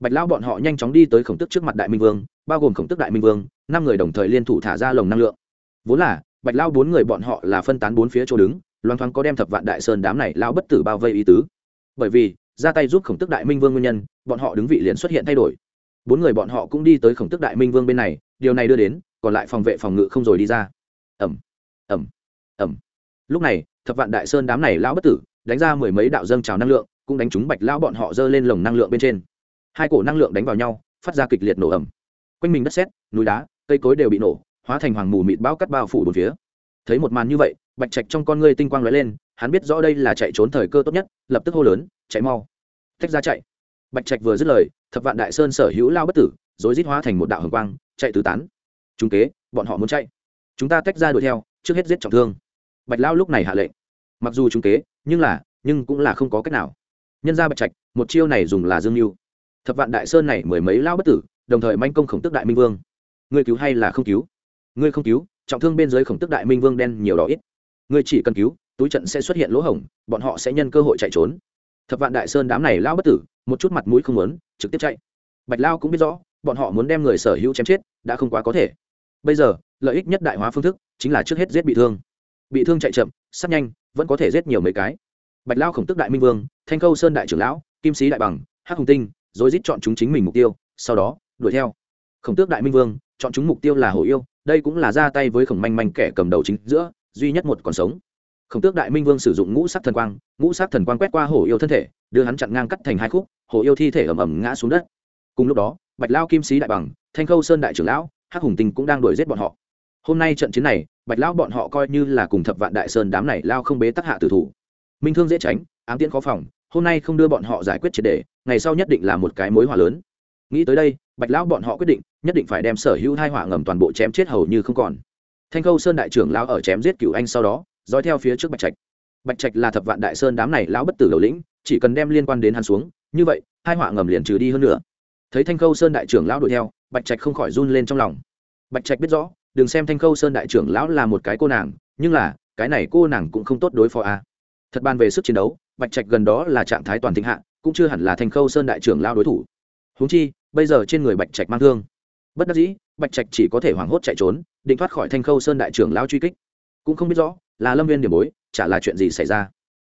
Bạch lão bọn họ nhanh chóng đi tới khổng tước trước mặt đại minh vương, bao gồm khổng tước đại minh vương, năm người đồng thời liên thủ thả ra lồng năng lượng. Vốn là, bạch lão bốn người bọn họ là phân tán bốn phía chỗ đứng, loan thoáng có đem thập vạn đại sơn đám này lão bất tử bao vây ý tứ. Bởi vì, ra tay giúp khổng tức đại minh vương nguyên nhân, bọn họ đứng vị liền xuất hiện thay đổi. Bốn người bọn họ cũng đi tới khổng tức đại minh vương bên này, điều này đưa đến, còn lại phòng vệ phòng ngự không rồi đi ra ẩm ẩm ẩm. Lúc này, thập vạn đại sơn đám này lão bất tử, đánh ra mười mấy đạo dâng trào năng lượng, cũng đánh trúng bạch lão bọn họ dơ lên lồng năng lượng bên trên. Hai cổ năng lượng đánh vào nhau, phát ra kịch liệt nổ ẩm quanh mình đất sét, núi đá, cây cối đều bị nổ, hóa thành hoàng mù mịt bao cắt bao phủ bốn phía. Thấy một màn như vậy, bạch trạch trong con ngươi tinh quang lóe lên, hắn biết rõ đây là chạy trốn thời cơ tốt nhất, lập tức hô lớn, chạy mau. Tách ra chạy. Bạch trạch vừa dứt lời, thập vạn đại sơn sở hữu lao bất tử rồi rít hóa thành một đạo hồng quang, chạy tứ tán. Chúng kế, bọn họ muốn chạy chúng ta tách ra đuổi theo, trước hết giết trọng thương. Bạch lao lúc này hạ lệnh. Mặc dù chúng kế, nhưng là, nhưng cũng là không có cách nào. Nhân ra bạch trạch, một chiêu này dùng là dương mưu. Thập vạn đại sơn này mười mấy lao bất tử, đồng thời manh công khổng tức đại minh vương. Ngươi cứu hay là không cứu? Ngươi không cứu, trọng thương bên dưới khổng tức đại minh vương đen nhiều đỏ ít. Ngươi chỉ cần cứu, túi trận sẽ xuất hiện lỗ hổng, bọn họ sẽ nhân cơ hội chạy trốn. Thập vạn đại sơn đám này lao bất tử, một chút mặt mũi không muốn, trực tiếp chạy. Bạch lao cũng biết rõ, bọn họ muốn đem người sở hữu chém chết, đã không quá có thể bây giờ, lợi ích nhất đại hóa phương thức chính là trước hết giết bị thương. Bị thương chạy chậm, sát nhanh, vẫn có thể giết nhiều mấy cái. Bạch lao khổng tức đại minh vương, thanh khâu sơn đại trưởng lão, kim sĩ đại bằng, hắc hồng tinh rồi giết chọn chúng chính mình mục tiêu, sau đó, đuổi theo. Khổng tước đại minh vương, chọn chúng mục tiêu là hổ yêu, đây cũng là ra tay với khổng manh manh kẻ cầm đầu chính giữa, duy nhất một còn sống. Khổng tước đại minh vương sử dụng ngũ sắc thần quang, ngũ sắc thần quang quét qua hổ yêu thân thể, đưa hắn chặn ngang cắt thành hai khúc, hổ yêu thi thể ẩm ẩm ngã xuống đất. Cùng lúc đó, bạch lao kim sĩ đại bằng, thanh khâu sơn đại trưởng lão hắc hùng tinh cũng đang đuổi giết bọn họ. Hôm nay trận chiến này, bạch lão bọn họ coi như là cùng thập vạn đại sơn đám này lao không bế tắc hạ tử thủ. Minh thương dễ tránh, ám tiễn khó phòng, hôm nay không đưa bọn họ giải quyết triệt đề ngày sau nhất định là một cái mối hòa lớn. Nghĩ tới đây, bạch lão bọn họ quyết định, nhất định phải đem sở hữu hai hỏa ngầm toàn bộ chém chết hầu như không còn. Thanh khâu sơn đại trưởng lão ở chém giết cửu anh sau đó, dõi theo phía trước bạch trạch. Bạch trạch là thập vạn đại sơn đám này lão bất tử đầu lĩnh, chỉ cần đem liên quan đến hắn xuống, như vậy hai hỏa ngầm liền trừ đi hơn nữa thấy thanh khâu sơn đại trưởng lão đuổi theo, bạch trạch không khỏi run lên trong lòng. Bạch trạch biết rõ, đừng xem thanh khâu sơn đại trưởng lão là một cái cô nàng, nhưng là, cái này cô nàng cũng không tốt đối phó a. À. thật bàn về sức chiến đấu, bạch trạch gần đó là trạng thái toàn thịnh hạ, cũng chưa hẳn là thanh khâu sơn đại trưởng lão đối thủ. Húng chi, bây giờ trên người bạch trạch mang thương. Bất đắc dĩ, bạch trạch chỉ có thể hoảng hốt chạy trốn, định thoát khỏi thanh khâu sơn đại trưởng lão truy kích. Cũng không biết rõ, là lâm viên điểm bối, chả là chuyện gì xảy ra.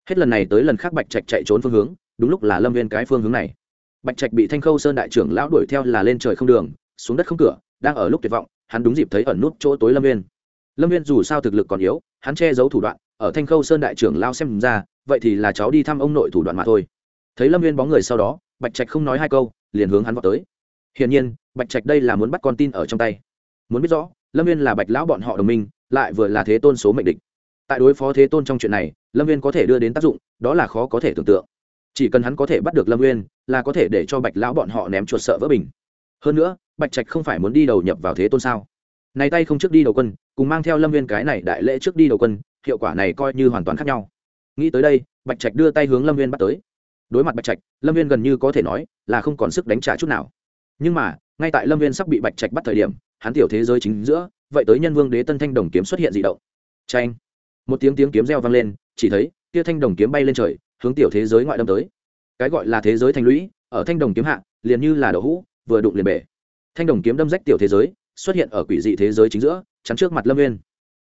Hết lần này tới lần khác bạch trạch chạy trốn phương hướng, đúng lúc là lâm viên cái phương hướng này bạch trạch bị thanh khâu sơn đại trưởng lão đuổi theo là lên trời không đường, xuống đất không cửa, đang ở lúc tuyệt vọng, hắn đúng dịp thấy ẩn nút chỗ tối lâm viên lâm viên dù sao thực lực còn yếu, hắn che giấu thủ đoạn, ở thanh khâu sơn đại trưởng lao xem ra, vậy thì là cháu đi thăm ông nội thủ đoạn mà thôi. Thấy lâm viên bóng người sau đó, bạch trạch không nói hai câu, liền hướng hắn vào tới. Hiển nhiên, bạch trạch đây là muốn bắt con tin ở trong tay. Muốn biết rõ, lâm viên là bạch lão bọn họ đồng minh, lại vừa là thế tôn số mệnh địch. Tại đối phó thế tôn trong chuyện này, lâm viên có thể đưa đến tác dụng, đó là khó có thể tưởng tượng chỉ cần hắn có thể bắt được lâm Nguyên, là có thể để cho bạch lão bọn họ ném chuột sợ vỡ bình. Hơn nữa bạch trạch không phải muốn đi đầu nhập vào thế tôn sao? Này tay không trước đi đầu quân cùng mang theo lâm Nguyên cái này đại lễ trước đi đầu quân hiệu quả này coi như hoàn toàn khác nhau. Nghĩ tới đây bạch trạch đưa tay hướng lâm Nguyên bắt tới. Đối mặt bạch trạch lâm viên gần như có thể nói là không còn sức đánh trả chút nào. Nhưng mà ngay tại lâm viên sắp bị bạch trạch bắt thời điểm hắn tiểu thế giới chính giữa vậy tới nhân vương đế tân thanh đồng kiếm xuất hiện d ị động. Tranh một tiếng tiếng kiếm reo vang lên chỉ thấy tia thanh đồng kiếm bay lên trời hướng tiểu thế giới ngoại đâm tới. Cái gọi là thế giới thanh lũy, ở thanh đồng kiếm hạ, liền như là đậu hũ, vừa đụng liền bể. Thanh đồng kiếm đâm rách tiểu thế giới, xuất hiện ở quỷ dị thế giới chính giữa, chắn trước mặt lâm viên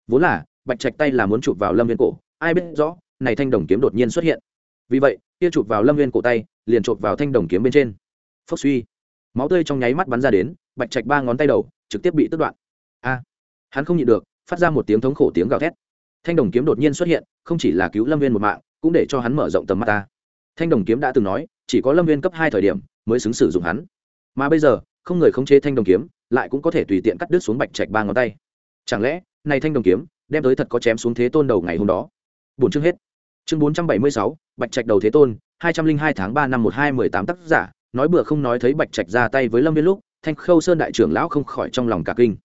vốn là, bạch trạch tay là muốn chụp vào lâm viên cổ, ai biết rõ, này thanh đồng kiếm đột nhiên xuất hiện. Vì vậy, kia chụp vào lâm viên cổ tay, liền chụp vào thanh đồng kiếm bên trên. Phốc suy. Máu tươi trong nháy mắt bắn ra đến, bạch trạch ba ngón tay đầu, trực tiếp bị tước đoạn. A! Hắn không nhịn được, phát ra một tiếng thống khổ tiếng gào thét. Thanh đồng kiếm đột nhiên xuất hiện, không chỉ là cứu lâm viên một mạng cũng để cho hắn mở rộng tầm mắt ta. Thanh đồng kiếm đã từng nói, chỉ có lâm viên cấp hai thời điểm mới xứng sử dụng hắn. Mà bây giờ, không người khống chế thanh đồng kiếm, lại cũng có thể tùy tiện cắt đứt xuống bạch trạch ba ngón tay. Chẳng lẽ, này thanh đồng kiếm đem tới thật có chém xuống thế tôn đầu ngày hôm đó? Bốn chương hết. Chương bốn trăm bảy mươi sáu, bạch trạch đầu thế tôn, hai trăm linh hai tháng ba năm một hai mười tám tác giả, nói bừa không nói thấy bạch trạch ra tay với lâm viên lúc, thanh khâu sơn đại trưởng lão không khỏi trong lòng cả kinh.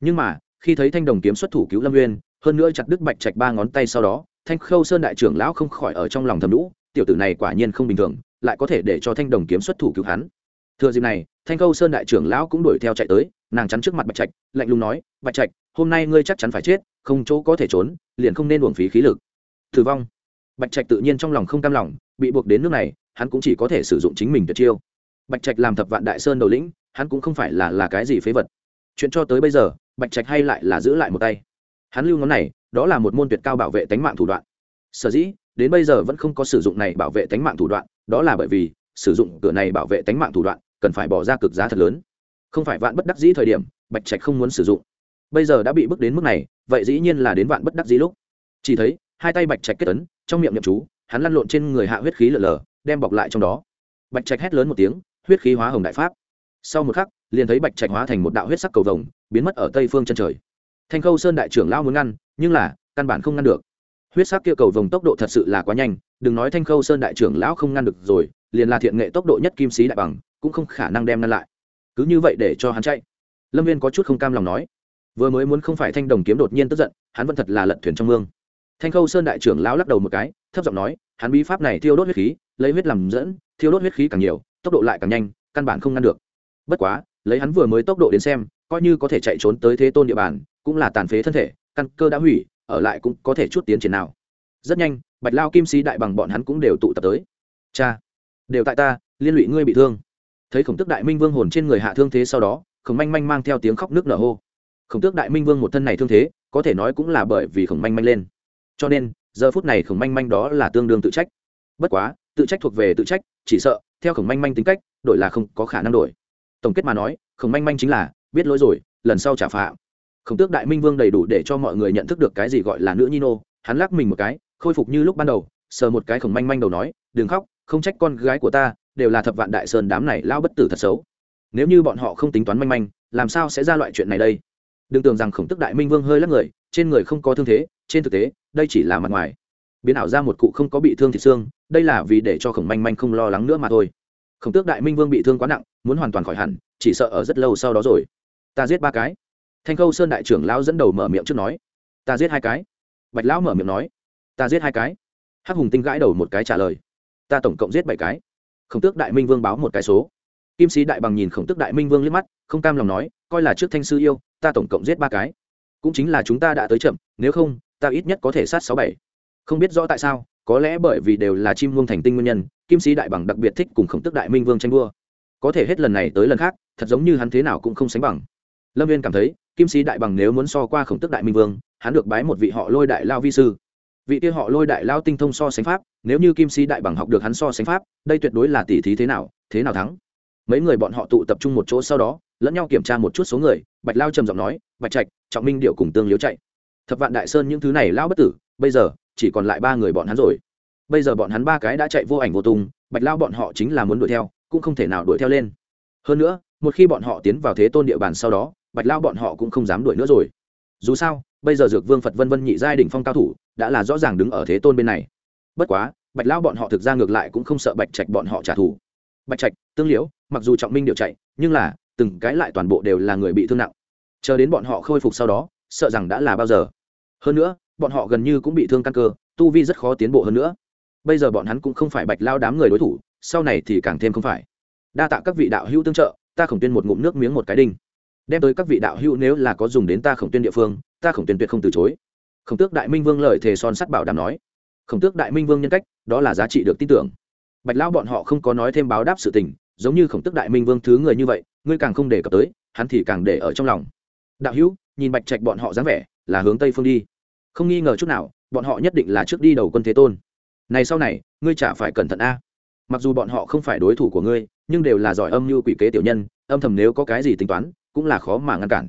Nhưng mà, khi thấy thanh đồng kiếm xuất thủ cứu lâm viên hơn nữa chặt đứt bạch trạch ba ngón tay sau đó thanh khâu sơn đại trưởng lão không khỏi ở trong lòng thầm lũ tiểu tử này quả nhiên không bình thường, lại có thể để cho thanh đồng kiếm xuất thủ cứu hắn. Thừa dịp này, thanh khâu sơn đại trưởng lão cũng đuổi theo chạy tới, nàng chắn trước mặt bạch trạch, lạnh lùng nói, bạch trạch, hôm nay ngươi chắc chắn phải chết, không chỗ có thể trốn, liền không nên uổng phí khí lực. Thử vong. Bạch trạch tự nhiên trong lòng không cam lòng, bị buộc đến nước này, hắn cũng chỉ có thể sử dụng chính mình tuyệt chiêu. Bạch trạch làm thập vạn đại sơn đầu lĩnh, hắn cũng không phải là là cái gì phế vật. Chuyện cho tới bây giờ, bạch trạch hay lại là giữ lại một tay hắn lưu ngón này, đó là một môn tuyệt cao bảo vệ tánh mạng thủ đoạn. Sở dĩ, đến bây giờ vẫn không có sử dụng này bảo vệ tánh mạng thủ đoạn, đó là bởi vì, sử dụng cửa này bảo vệ tánh mạng thủ đoạn, cần phải bỏ ra cực giá thật lớn. Không phải vạn bất đắc dĩ thời điểm, bạch trạch không muốn sử dụng. Bây giờ đã bị bước đến mức này, vậy dĩ nhiên là đến vạn bất đắc dĩ lúc. Chỉ thấy, hai tay bạch trạch kết ấn, trong miệng nhậm chú, hắn lăn lộn trên người hạ huyết khí lở lở, đem bọc lại trong đó. Bạch trạch hét lớn một tiếng, huyết khí hóa hồng đại pháp. Sau một khắc, liền thấy bạch trạch hóa thành một đạo huyết sắc cầu vồng, biến mất ở tây phương chân trời thanh khâu sơn đại trưởng lao muốn ngăn, nhưng là, căn bản không ngăn được. Huyết sắc kia cầu vồng tốc độ thật sự là quá nhanh, đừng nói thanh khâu sơn đại trưởng lão không ngăn được rồi, liền là thiện nghệ tốc độ nhất kim sĩ đại bằng, cũng không khả năng đem ngăn lại. Cứ như vậy để cho hắn chạy. Lâm viên có chút không cam lòng nói. Vừa mới muốn không phải thanh đồng kiếm đột nhiên tức giận, hắn vẫn thật là lận thuyền trong mương. Thanh khâu sơn đại trưởng lão lắc đầu một cái, thấp giọng nói, hắn bí pháp này thiêu đốt huyết khí, lấy huyết làm dẫn, thiêu đốt huyết khí càng nhiều, tốc độ lại càng nhanh, căn bản không ngăn được. Bất quá, lấy hắn vừa mới tốc độ đến xem, coi như có thể chạy trốn tới thế tôn địa bàn cũng là tàn phế thân thể, căn cơ đã hủy, ở lại cũng có thể chút tiến triển nào. Rất nhanh, bạch lao kim sĩ đại bằng bọn hắn cũng đều tụ tập tới. Cha, đều tại ta, liên lụy ngươi bị thương. Thấy khổng tức đại minh vương hồn trên người hạ thương thế sau đó, khổng manh manh mang theo tiếng khóc nước nở hô. Khổng tước đại minh vương một thân này thương thế, có thể nói cũng là bởi vì khổng manh manh lên. Cho nên, giờ phút này khổng manh manh đó là tương đương tự trách. Bất quá, tự trách thuộc về tự trách, chỉ sợ, theo khổng manh manh tính cách, đổi là không có khả năng đổi. Tổng kết mà nói, khổng manh manh chính là, biết lỗi rồi, lần sau trả phạm khổng tước đại minh vương đầy đủ để cho mọi người nhận thức được cái gì gọi là nữ nhi nô. Hắn lắc mình một cái, khôi phục như lúc ban đầu, sờ một cái khổng manh manh đầu nói, đừng khóc, không trách con gái của ta, đều là thập vạn đại sơn đám này lao bất tử thật xấu. Nếu như bọn họ không tính toán manh manh, làm sao sẽ ra loại chuyện này đây? Đừng tưởng rằng khổng tức đại minh vương hơi lắc người, trên người không có thương thế, trên thực tế, đây chỉ là mặt ngoài. Biến ảo ra một cụ không có bị thương thịt xương, đây là vì để cho khổng manh manh không lo lắng nữa mà thôi. Khổng tước đại minh vương bị thương quá nặng, muốn hoàn toàn khỏi hẳn, chỉ sợ ở rất lâu sau đó rồi. Ta giết ba cái thanh khâu sơn đại trưởng lão dẫn đầu mở miệng trước nói, ta giết hai cái. Bạch lão mở miệng nói, ta giết hai cái. Hắc hùng tinh gãi đầu một cái trả lời, ta tổng cộng giết bảy cái. Khổng tước đại minh vương báo một cái số. Kim sĩ đại bằng nhìn khổng tước đại minh vương liếc mắt, không cam lòng nói, coi là trước thanh sư yêu, ta tổng cộng giết ba cái. Cũng chính là chúng ta đã tới chậm, nếu không, ta ít nhất có thể sát sáu bảy. Không biết rõ tại sao, có lẽ bởi vì đều là chim muông thành tinh nguyên nhân, kim sĩ đại bằng đặc biệt thích cùng khổng tước đại minh vương tranh đua. Có thể hết lần này tới lần khác, thật giống như hắn thế nào cũng không sánh bằng. Lâm viên cảm thấy kim sĩ đại bằng nếu muốn so qua khổng tức đại minh vương, hắn được bái một vị họ lôi đại lao vi sư. Vị kia họ lôi đại lao tinh thông so sánh pháp, nếu như kim sĩ đại bằng học được hắn so sánh pháp, đây tuyệt đối là tỉ thí thế nào thế nào thắng. Mấy người bọn họ tụ tập trung một chỗ sau đó, lẫn nhau kiểm tra một chút số người, bạch lao trầm giọng nói, bạch trạch, trọng minh điệu cùng tương liếu chạy. Thập vạn đại sơn những thứ này lao bất tử, bây giờ chỉ còn lại ba người bọn hắn rồi. Bây giờ bọn hắn ba cái đã chạy vô ảnh vô tung, bạch lao bọn họ chính là muốn đuổi theo, cũng không thể nào đuổi theo lên. Hơn nữa, một khi bọn họ tiến vào thế tôn địa bàn sau đó bạch lao bọn họ cũng không dám đuổi nữa rồi. Dù sao, bây giờ dược vương phật vân vân nhị giai đỉnh phong cao thủ, đã là rõ ràng đứng ở thế tôn bên này. Bất quá, bạch lao bọn họ thực ra ngược lại cũng không sợ bạch trạch bọn họ trả thù. Bạch trạch, tương liễu, mặc dù trọng minh đều chạy, nhưng là, từng cái lại toàn bộ đều là người bị thương nặng. Chờ đến bọn họ khôi phục sau đó, sợ rằng đã là bao giờ. Hơn nữa, bọn họ gần như cũng bị thương căn cơ, tu vi rất khó tiến bộ hơn nữa. Bây giờ bọn hắn cũng không phải bạch lao đám người đối thủ, sau này thì càng thêm không phải. Đa tạ các vị đạo hữu tương trợ, ta khổng tuyên một ngụm nước miếng một cái đinh đem tới các vị đạo hữu nếu là có dùng đến ta khổng tuyên địa phương, ta khổng tuyên tuyệt không từ chối. Khổng tước đại minh vương lời thề son sắt bảo đảm nói. Khổng tước đại minh vương nhân cách, đó là giá trị được tin tưởng. Bạch lão bọn họ không có nói thêm báo đáp sự tình, giống như khổng tước đại minh vương thứ người như vậy, ngươi càng không đề cập tới, hắn thì càng để ở trong lòng. Đạo hữu, nhìn bạch trạch bọn họ dáng vẻ, là hướng tây phương đi. Không nghi ngờ chút nào, bọn họ nhất định là trước đi đầu quân thế tôn. Này sau này, ngươi chả phải cẩn thận a. Mặc dù bọn họ không phải đối thủ của ngươi, nhưng đều là giỏi âm như quỷ kế tiểu nhân, âm thầm nếu có cái gì tính toán cũng là khó mà ngăn cản.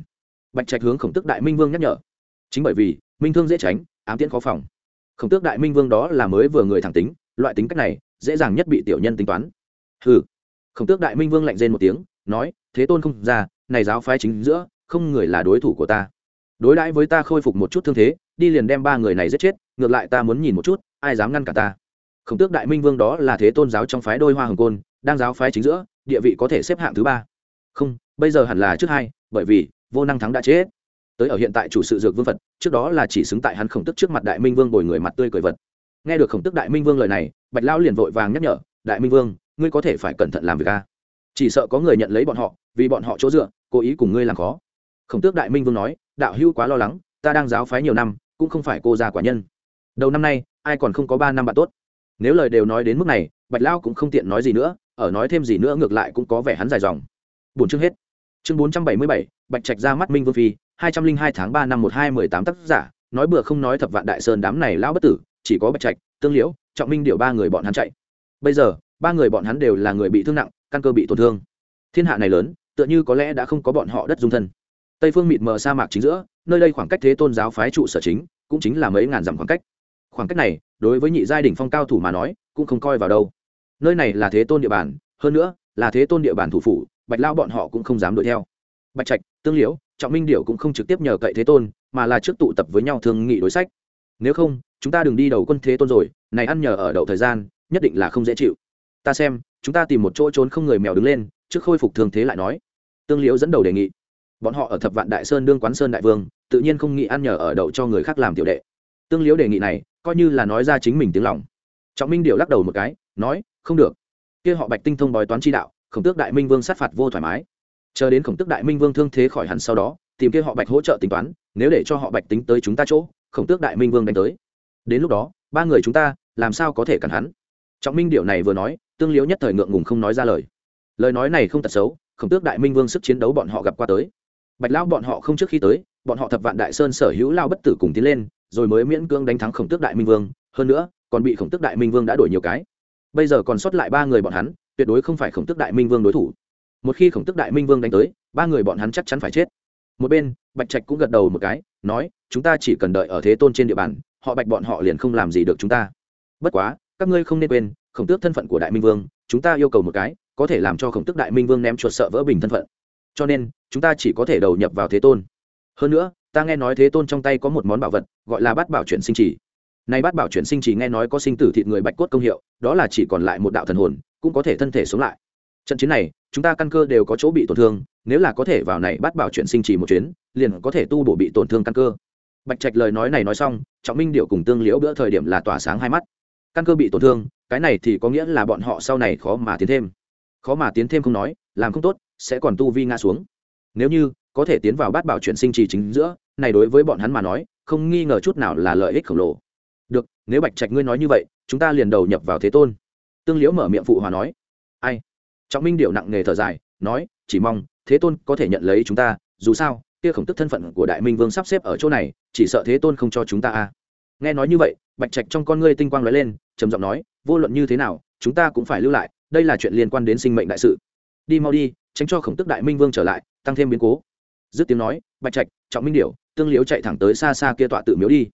Bạch trạch hướng khổng Tước đại minh vương nhắc nhở. Chính bởi vì, minh thương dễ tránh, ám tiễn khó phòng. Khổng tước đại minh vương đó là mới vừa người thẳng tính, loại tính cách này, dễ dàng nhất bị tiểu nhân tính toán. Hừ. khổng tước đại minh vương lạnh rên một tiếng, nói, thế tôn không ra, này giáo phái chính giữa, không người là đối thủ của ta. Đối đãi với ta khôi phục một chút thương thế, đi liền đem ba người này giết chết, ngược lại ta muốn nhìn một chút, ai dám ngăn cả ta. Khổng tước đại minh vương đó là thế tôn giáo trong phái đôi hoa hồng côn, đang giáo phái chính giữa, địa vị có thể xếp hạng thứ ba. Không bây giờ hẳn là trước hai, bởi vì vô năng thắng đã chết. Tới ở hiện tại chủ sự dược vương phật, trước đó là chỉ xứng tại hắn khổng tức trước mặt đại minh vương bồi người mặt tươi cười vật. Nghe được khổng tức đại minh vương lời này, bạch lao liền vội vàng nhắc nhở, đại minh vương, ngươi có thể phải cẩn thận làm việc a. Chỉ sợ có người nhận lấy bọn họ, vì bọn họ chỗ dựa, cố ý cùng ngươi làm khó. Khổng tước đại minh vương nói, đạo hữu quá lo lắng, ta đang giáo phái nhiều năm, cũng không phải cô già quả nhân. Đầu năm nay, ai còn không có ba năm bạn tốt? Nếu lời đều nói đến mức này, bạch lao cũng không tiện nói gì nữa, ở nói thêm gì nữa ngược lại cũng có vẻ hắn dài dòng. Buồn chương hết chương bốn trăm bảy mươi bảy, bạch trạch ra mắt minh vương phi, hai trăm linh hai tháng ba năm một hai mười tám tác giả, nói bừa không nói thập vạn đại sơn đám này lão bất tử, chỉ có bạch trạch, tương liễu, trọng minh điều ba người bọn hắn chạy. Bây giờ, ba người bọn hắn đều là người bị thương nặng, căn cơ bị tổn thương. Thiên hạ này lớn, tựa như có lẽ đã không có bọn họ đất dung thân. Tây phương mịt mờ sa mạc chính giữa, nơi đây khoảng cách thế tôn giáo phái trụ sở chính, cũng chính là mấy ngàn dặm khoảng cách. Khoảng cách này, đối với nhị giai đỉnh phong cao thủ mà nói, cũng không coi vào đâu. Nơi này là thế tôn địa bàn, hơn nữa, là thế tôn địa bàn thủ phủ bạch lao bọn họ cũng không dám đuổi theo. Bạch trạch, tương liễu, trọng minh điệu cũng không trực tiếp nhờ cậy thế tôn, mà là trước tụ tập với nhau thương nghị đối sách. Nếu không, chúng ta đừng đi đầu quân thế tôn rồi, này ăn nhờ ở đậu thời gian, nhất định là không dễ chịu. Ta xem, chúng ta tìm một chỗ trốn không người mèo đứng lên, trước khôi phục thương thế lại nói. Tương liễu dẫn đầu đề nghị. Bọn họ ở thập vạn đại sơn đương quán sơn đại vương, tự nhiên không nghĩ ăn nhờ ở đậu cho người khác làm tiểu đệ. Tương liễu đề nghị này, coi như là nói ra chính mình tiếng lòng. Trọng minh điệu lắc đầu một cái, nói, không được. Kia họ bạch tinh thông bói toán chi đạo khổng tước đại minh vương sát phạt vô thoải mái. Chờ đến khổng tước đại minh vương thương thế khỏi hẳn sau đó, tìm kia họ bạch hỗ trợ tính toán, nếu để cho họ bạch tính tới chúng ta chỗ, khổng tước đại minh vương đánh tới. Đến lúc đó, ba người chúng ta, làm sao có thể cản hắn? Trọng minh điệu này vừa nói, tương liễu nhất thời ngượng ngùng không nói ra lời. Lời nói này không tật xấu, khổng tước đại minh vương sức chiến đấu bọn họ gặp qua tới. Bạch lão bọn họ không trước khi tới, bọn họ thập vạn đại sơn sở hữu lao bất tử cùng tiến lên, rồi mới miễn cưỡng đánh thắng khổng tước đại minh vương, hơn nữa, còn bị khổng tước đại minh vương đã đổi nhiều cái. Bây giờ còn sót lại ba người bọn hắn tuyệt đối không phải khổng tước đại minh vương đối thủ. Một khi khổng tước đại minh vương đánh tới, ba người bọn hắn chắc chắn phải chết. Một bên, bạch trạch cũng gật đầu một cái, nói, chúng ta chỉ cần đợi ở thế tôn trên địa bàn, họ bạch bọn họ liền không làm gì được chúng ta. Bất quá, các ngươi không nên quên, khổng tước thân phận của đại minh vương, chúng ta yêu cầu một cái, có thể làm cho khổng tước đại minh vương ném chuột sợ vỡ bình thân phận. Cho nên, chúng ta chỉ có thể đầu nhập vào thế tôn. Hơn nữa, ta nghe nói thế tôn trong tay có một món bảo vật, gọi là bát bảo chuyển sinh trì. Nay bát bảo chuyển sinh trì nghe nói có sinh tử thịt người bạch cốt công hiệu, đó là chỉ còn lại một đạo thần hồn cũng có thể thân thể sống lại. Trận chiến này, chúng ta căn cơ đều có chỗ bị tổn thương, nếu là có thể vào này bát bảo chuyển sinh trì một chuyến, liền có thể tu bổ bị tổn thương căn cơ. Bạch trạch lời nói này nói xong, trọng minh điệu cùng tương liễu bữa thời điểm là tỏa sáng hai mắt. Căn cơ bị tổn thương, cái này thì có nghĩa là bọn họ sau này khó mà tiến thêm. Khó mà tiến thêm không nói, làm không tốt, sẽ còn tu vi ngã xuống. Nếu như có thể tiến vào bát bảo chuyển sinh trì chính giữa, này đối với bọn hắn mà nói, không nghi ngờ chút nào là lợi ích khổng lồ. Được, nếu bạch trạch ngươi nói như vậy, chúng ta liền đầu nhập vào thế tôn tương liễu mở miệng phụ hòa nói, ai? Trọng minh điệu nặng nề thở dài, nói, chỉ mong thế tôn có thể nhận lấy chúng ta, dù sao, kia khổng tức thân phận của đại minh vương sắp xếp ở chỗ này, chỉ sợ thế tôn không cho chúng ta a. Nghe nói như vậy, bạch trạch trong con ngươi tinh quang nói lên, trầm giọng nói, vô luận như thế nào, chúng ta cũng phải lưu lại, đây là chuyện liên quan đến sinh mệnh đại sự. Đi mau đi, tránh cho khổng tức đại minh vương trở lại, tăng thêm biến cố. Dứt tiếng nói, bạch trạch, trọng minh điệu tương liếu chạy thẳng tới xa xa kia tọa tự miếu đi.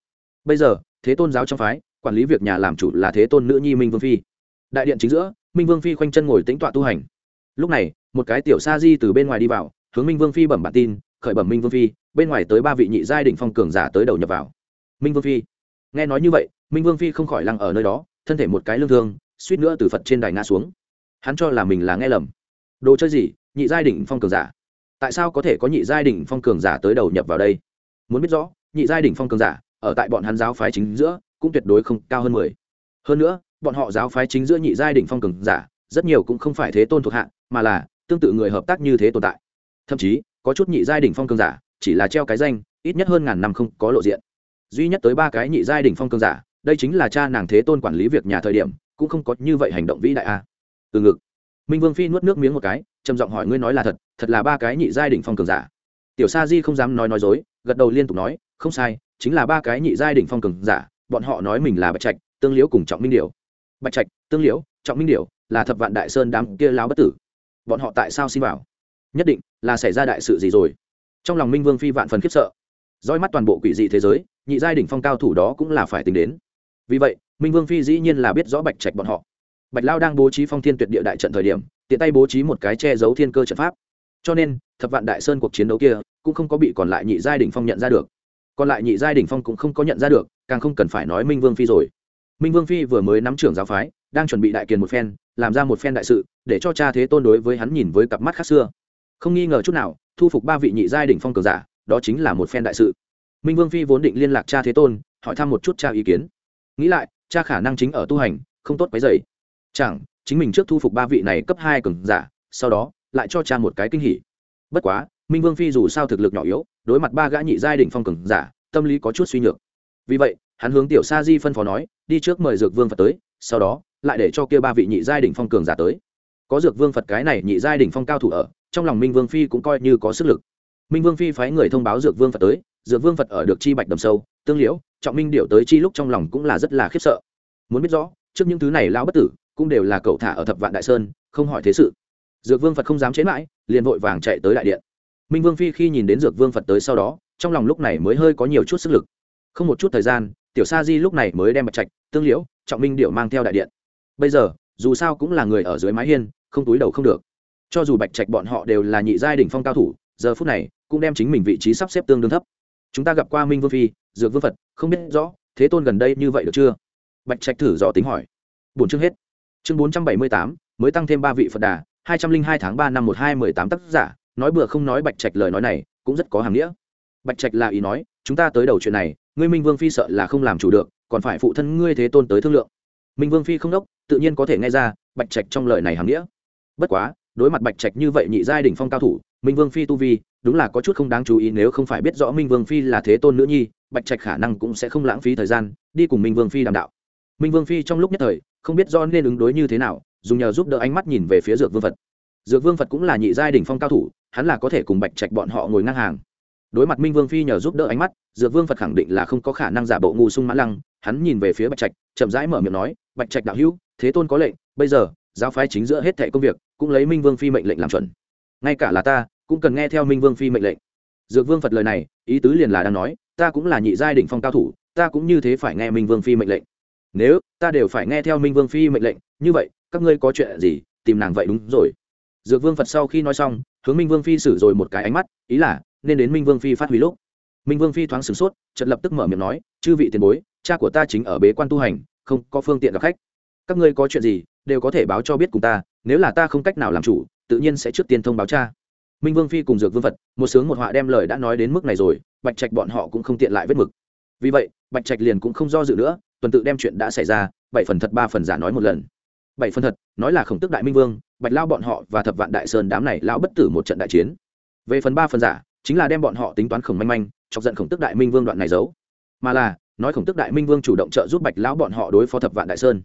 Bây giờ, thế tôn giáo trong phái, quản lý việc nhà làm chủ là thế tôn nữ nhi minh vương phi đại điện chính giữa, minh vương phi khoanh chân ngồi tính tọa tu hành. Lúc này, một cái tiểu sa di từ bên ngoài đi vào, hướng minh vương phi bẩm bản tin, khởi bẩm minh vương phi, bên ngoài tới ba vị nhị giai đỉnh phong cường giả tới đầu nhập vào. Minh vương phi, nghe nói như vậy, minh vương phi không khỏi lăng ở nơi đó, thân thể một cái lương thương, suýt nữa từ phật trên đài ngã xuống. Hắn cho là mình là nghe lầm. Đồ chơi gì? Nhị giai đỉnh phong cường giả. Tại sao có thể có nhị giai đỉnh phong cường giả tới đầu nhập vào đây? Muốn biết rõ, nhị giai đỉnh phong cường giả, ở tại bọn hắn giáo phái chính giữa, cũng tuyệt đối không cao hơn mười. Hơn nữa bọn họ giáo phái chính giữa nhị giai đỉnh phong cường giả, rất nhiều cũng không phải thế tôn thuộc hạ, mà là tương tự người hợp tác như thế tồn tại. Thậm chí, có chút nhị giai đỉnh phong cường giả, chỉ là treo cái danh, ít nhất hơn ngàn năm không có lộ diện. Duy nhất tới ba cái nhị giai đỉnh phong cường giả, đây chính là cha nàng thế tôn quản lý việc nhà thời điểm, cũng không có như vậy hành động vĩ đại a từ ngực. Minh vương phi nuốt nước miếng một cái, trầm giọng hỏi ngươi nói là thật thật là ba cái nhị giai đỉnh phong cường giả. Tiểu sa di không dám nói nói dối, gật đầu liên tục nói, không sai, chính là ba cái nhị giai đỉnh phong cường giả, bọn họ nói mình là bạch trạch, tương liễu cùng trọng minh điểu bạch trạch, tương liễu, trọng minh điểu là thập vạn đại sơn đám kia lao bất tử. Bọn họ tại sao xin vào? Nhất định là xảy ra đại sự gì rồi? Trong lòng minh vương phi vạn phần khiếp sợ. Roi mắt toàn bộ quỷ dị thế giới, nhị giai đỉnh phong cao thủ đó cũng là phải tính đến. Vì vậy, minh vương phi dĩ nhiên là biết rõ bạch trạch bọn họ. Bạch lao đang bố trí phong thiên tuyệt địa đại trận thời điểm, tiện tay bố trí một cái che giấu thiên cơ trận pháp. Cho nên, thập vạn đại sơn cuộc chiến đấu kia cũng không có bị còn lại nhị giai đỉnh phong nhận ra được. Còn lại nhị giai đỉnh phong cũng không có nhận ra được, càng không cần phải nói minh vương phi rồi minh vương phi vừa mới nắm trưởng giáo phái, đang chuẩn bị đại kiền một phen, làm ra một phen đại sự, để cho cha thế tôn đối với hắn nhìn với cặp mắt khác xưa. Không nghi ngờ chút nào, thu phục ba vị nhị giai đỉnh phong cường giả, đó chính là một phen đại sự. Minh vương phi vốn định liên lạc cha thế tôn, hỏi thăm một chút cha ý kiến. Nghĩ lại, cha khả năng chính ở tu hành, không tốt quấy dày chẳng, chính mình trước thu phục ba vị này cấp hai cường giả, sau đó, lại cho cha một cái kinh hỉ. Bất quá, minh vương phi dù sao thực lực nhỏ yếu, đối mặt ba gã nhị giai đỉnh phong cường giả, tâm lý có chút suy nhược. Vì vậy hắn hướng tiểu sa di phân phó nói, đi trước mời dược vương phật tới, sau đó, lại để cho kia ba vị nhị giai đỉnh phong cường giả tới. Có dược vương phật cái này nhị giai đỉnh phong cao thủ ở, trong lòng minh vương phi cũng coi như có sức lực. Minh vương phi phái người thông báo dược vương phật tới, dược vương phật ở được chi bạch đầm sâu, tương liễu, trọng minh điệu tới chi lúc trong lòng cũng là rất là khiếp sợ. Muốn biết rõ, trước những thứ này lao bất tử cũng đều là cậu thả ở thập vạn đại sơn, không hỏi thế sự. Dược vương phật không dám chế mãi, liền vội vàng chạy tới đại điện. Minh vương phi khi nhìn đến dược vương phật tới sau đó, trong lòng lúc này mới hơi có nhiều chút sức lực. Không một chút thời gian tiểu sa di lúc này mới đem bạch trạch, tương liễu, trọng minh điệu mang theo đại điện. Bây giờ, dù sao cũng là người ở dưới mái hiên, không túi đầu không được. Cho dù bạch trạch bọn họ đều là nhị giai đ ỉ n h phong cao thủ, giờ phút này cũng đem chính mình vị trí sắp xếp tương đương thấp. Chúng ta gặp qua minh vương phi, dược vương phật, không biết rõ, thế tôn gần đây như vậy được chưa? Bạch trạch thử dò tính hỏi. Bốn chương hết. Chương bốn trăm bảy mươi tám, mới tăng thêm ba vị phật đà, hai trăm linh hai tháng ba năm một hai mười tám tác giả, nói bừa không nói bạch trạch lời nói này cũng rất có hàm nghĩa. Bạch trạch là ý nói, chúng ta tới đầu chuyện này ngươi minh vương phi sợ là không làm chủ được, còn phải phụ thân ngươi thế tôn tới thương lượng. Minh vương phi không đốc, tự nhiên có thể nghe ra, bạch trạch trong lời này hàm nghĩa. Bất quá, đối mặt bạch trạch như vậy nhị giai đỉnh phong cao thủ, minh vương phi tu vi, đúng là có chút không đáng chú ý nếu không phải biết rõ minh vương phi là thế tôn nữ nhi, bạch trạch khả năng cũng sẽ không lãng phí thời gian, đi cùng minh vương phi đàm đạo. Minh vương phi trong lúc nhất thời, không biết do nên ứng đối như thế nào, dùng nhờ giúp đỡ ánh mắt nhìn về phía dược vương phật. Dược vương phật cũng là nhị giai đỉnh phong cao thủ, hắn là có thể cùng bạch trạch bọn họ ngồi ngang hàng đối mặt minh vương phi nhờ giúp đỡ ánh mắt, dược vương phật khẳng định là không có khả năng giả bộ ngu sung mã lăng. Hắn nhìn về phía bạch trạch, chậm rãi mở miệng nói, bạch trạch đạo hữu, thế tôn có lệnh, bây giờ, giáo phái chính giữa hết thệ công việc, cũng lấy minh vương phi mệnh lệnh làm chuẩn. Ngay cả là ta, cũng cần nghe theo minh vương phi mệnh lệnh. Dược vương phật lời này, ý tứ liền là đang nói, ta cũng là nhị giai đỉnh phong cao thủ, ta cũng như thế phải nghe minh vương phi mệnh lệnh. Nếu, ta đều phải nghe theo minh vương phi mệnh lệnh, như vậy, các ngươi có chuyện gì, tìm nàng vậy đúng rồi. Dược vương phật sau khi nói xong, hướng minh vương phi xử rồi một cái ánh mắt, ý là nên đến minh vương phi phát huy lúc. Minh vương phi thoáng sửng sốt trận lập tức mở miệng nói, chư vị tiền bối, cha của ta chính ở bế quan tu hành, không có phương tiện gặp khách. Các ngươi có chuyện gì, đều có thể báo cho biết cùng ta, nếu là ta không cách nào làm chủ, tự nhiên sẽ trước tiên thông báo cha. Minh vương phi cùng dược vương vật một sướng một họa đem lời đã nói đến mức này rồi, bạch trạch bọn họ cũng không tiện lại vết mực. Vì vậy, bạch trạch liền cũng không do dự nữa, tuần tự đem chuyện đã xảy ra, bảy phần thật, ba phần giả nói một lần. Bảy phần thật, nói là khổng tức đại minh vương, bạch lao bọn họ và thập vạn đại sơn đám này lão bất tử một trận đại chiến. Về phần ba phần giả chính là đem bọn họ tính toán khổng manh manh, chọc giận khổng tức đại minh vương đoạn này giấu. Mà là, nói khổng tức đại minh vương chủ động trợ giúp bạch lão bọn họ đối phó thập vạn đại sơn.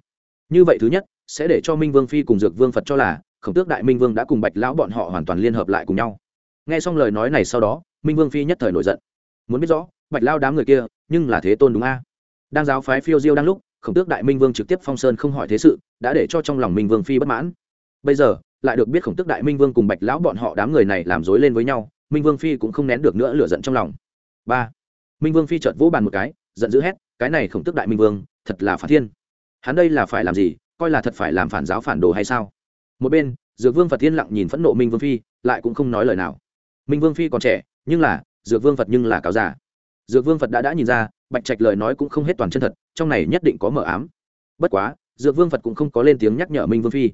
Như vậy thứ nhất, sẽ để cho minh vương phi cùng dược vương phật cho là, khổng tước đại minh vương đã cùng bạch lão bọn họ hoàn toàn liên hợp lại cùng nhau. Nghe xong lời nói này sau đó, minh vương phi nhất thời nổi giận. Muốn biết rõ, bạch lao đám người kia, nhưng là thế tôn đúng a? Đang giáo phái phiêu diêu đang lúc, khổng tước đại minh vương trực tiếp phong sơn không hỏi thế sự, đã để cho trong lòng minh vương phi bất mãn. Bây giờ, lại được biết khổng tước đại minh vương cùng bạch lão bọn họ đám người này làm dối lên với nhau minh vương phi cũng không nén được nữa lửa giận trong lòng ba minh vương phi chợt vỗ bàn một cái giận dữ hét cái này khổng tức đại minh vương thật là phản thiên hắn đây là phải làm gì coi là thật phải làm phản giáo phản đồ hay sao một bên dược vương phật Thiên lặng nhìn phẫn nộ minh vương phi lại cũng không nói lời nào minh vương phi còn trẻ nhưng là dược vương phật nhưng là cáo già dược vương phật đã đã nhìn ra bạch trạch lời nói cũng không hết toàn chân thật trong này nhất định có mờ ám bất quá dược vương phật cũng không có lên tiếng nhắc nhở minh vương phi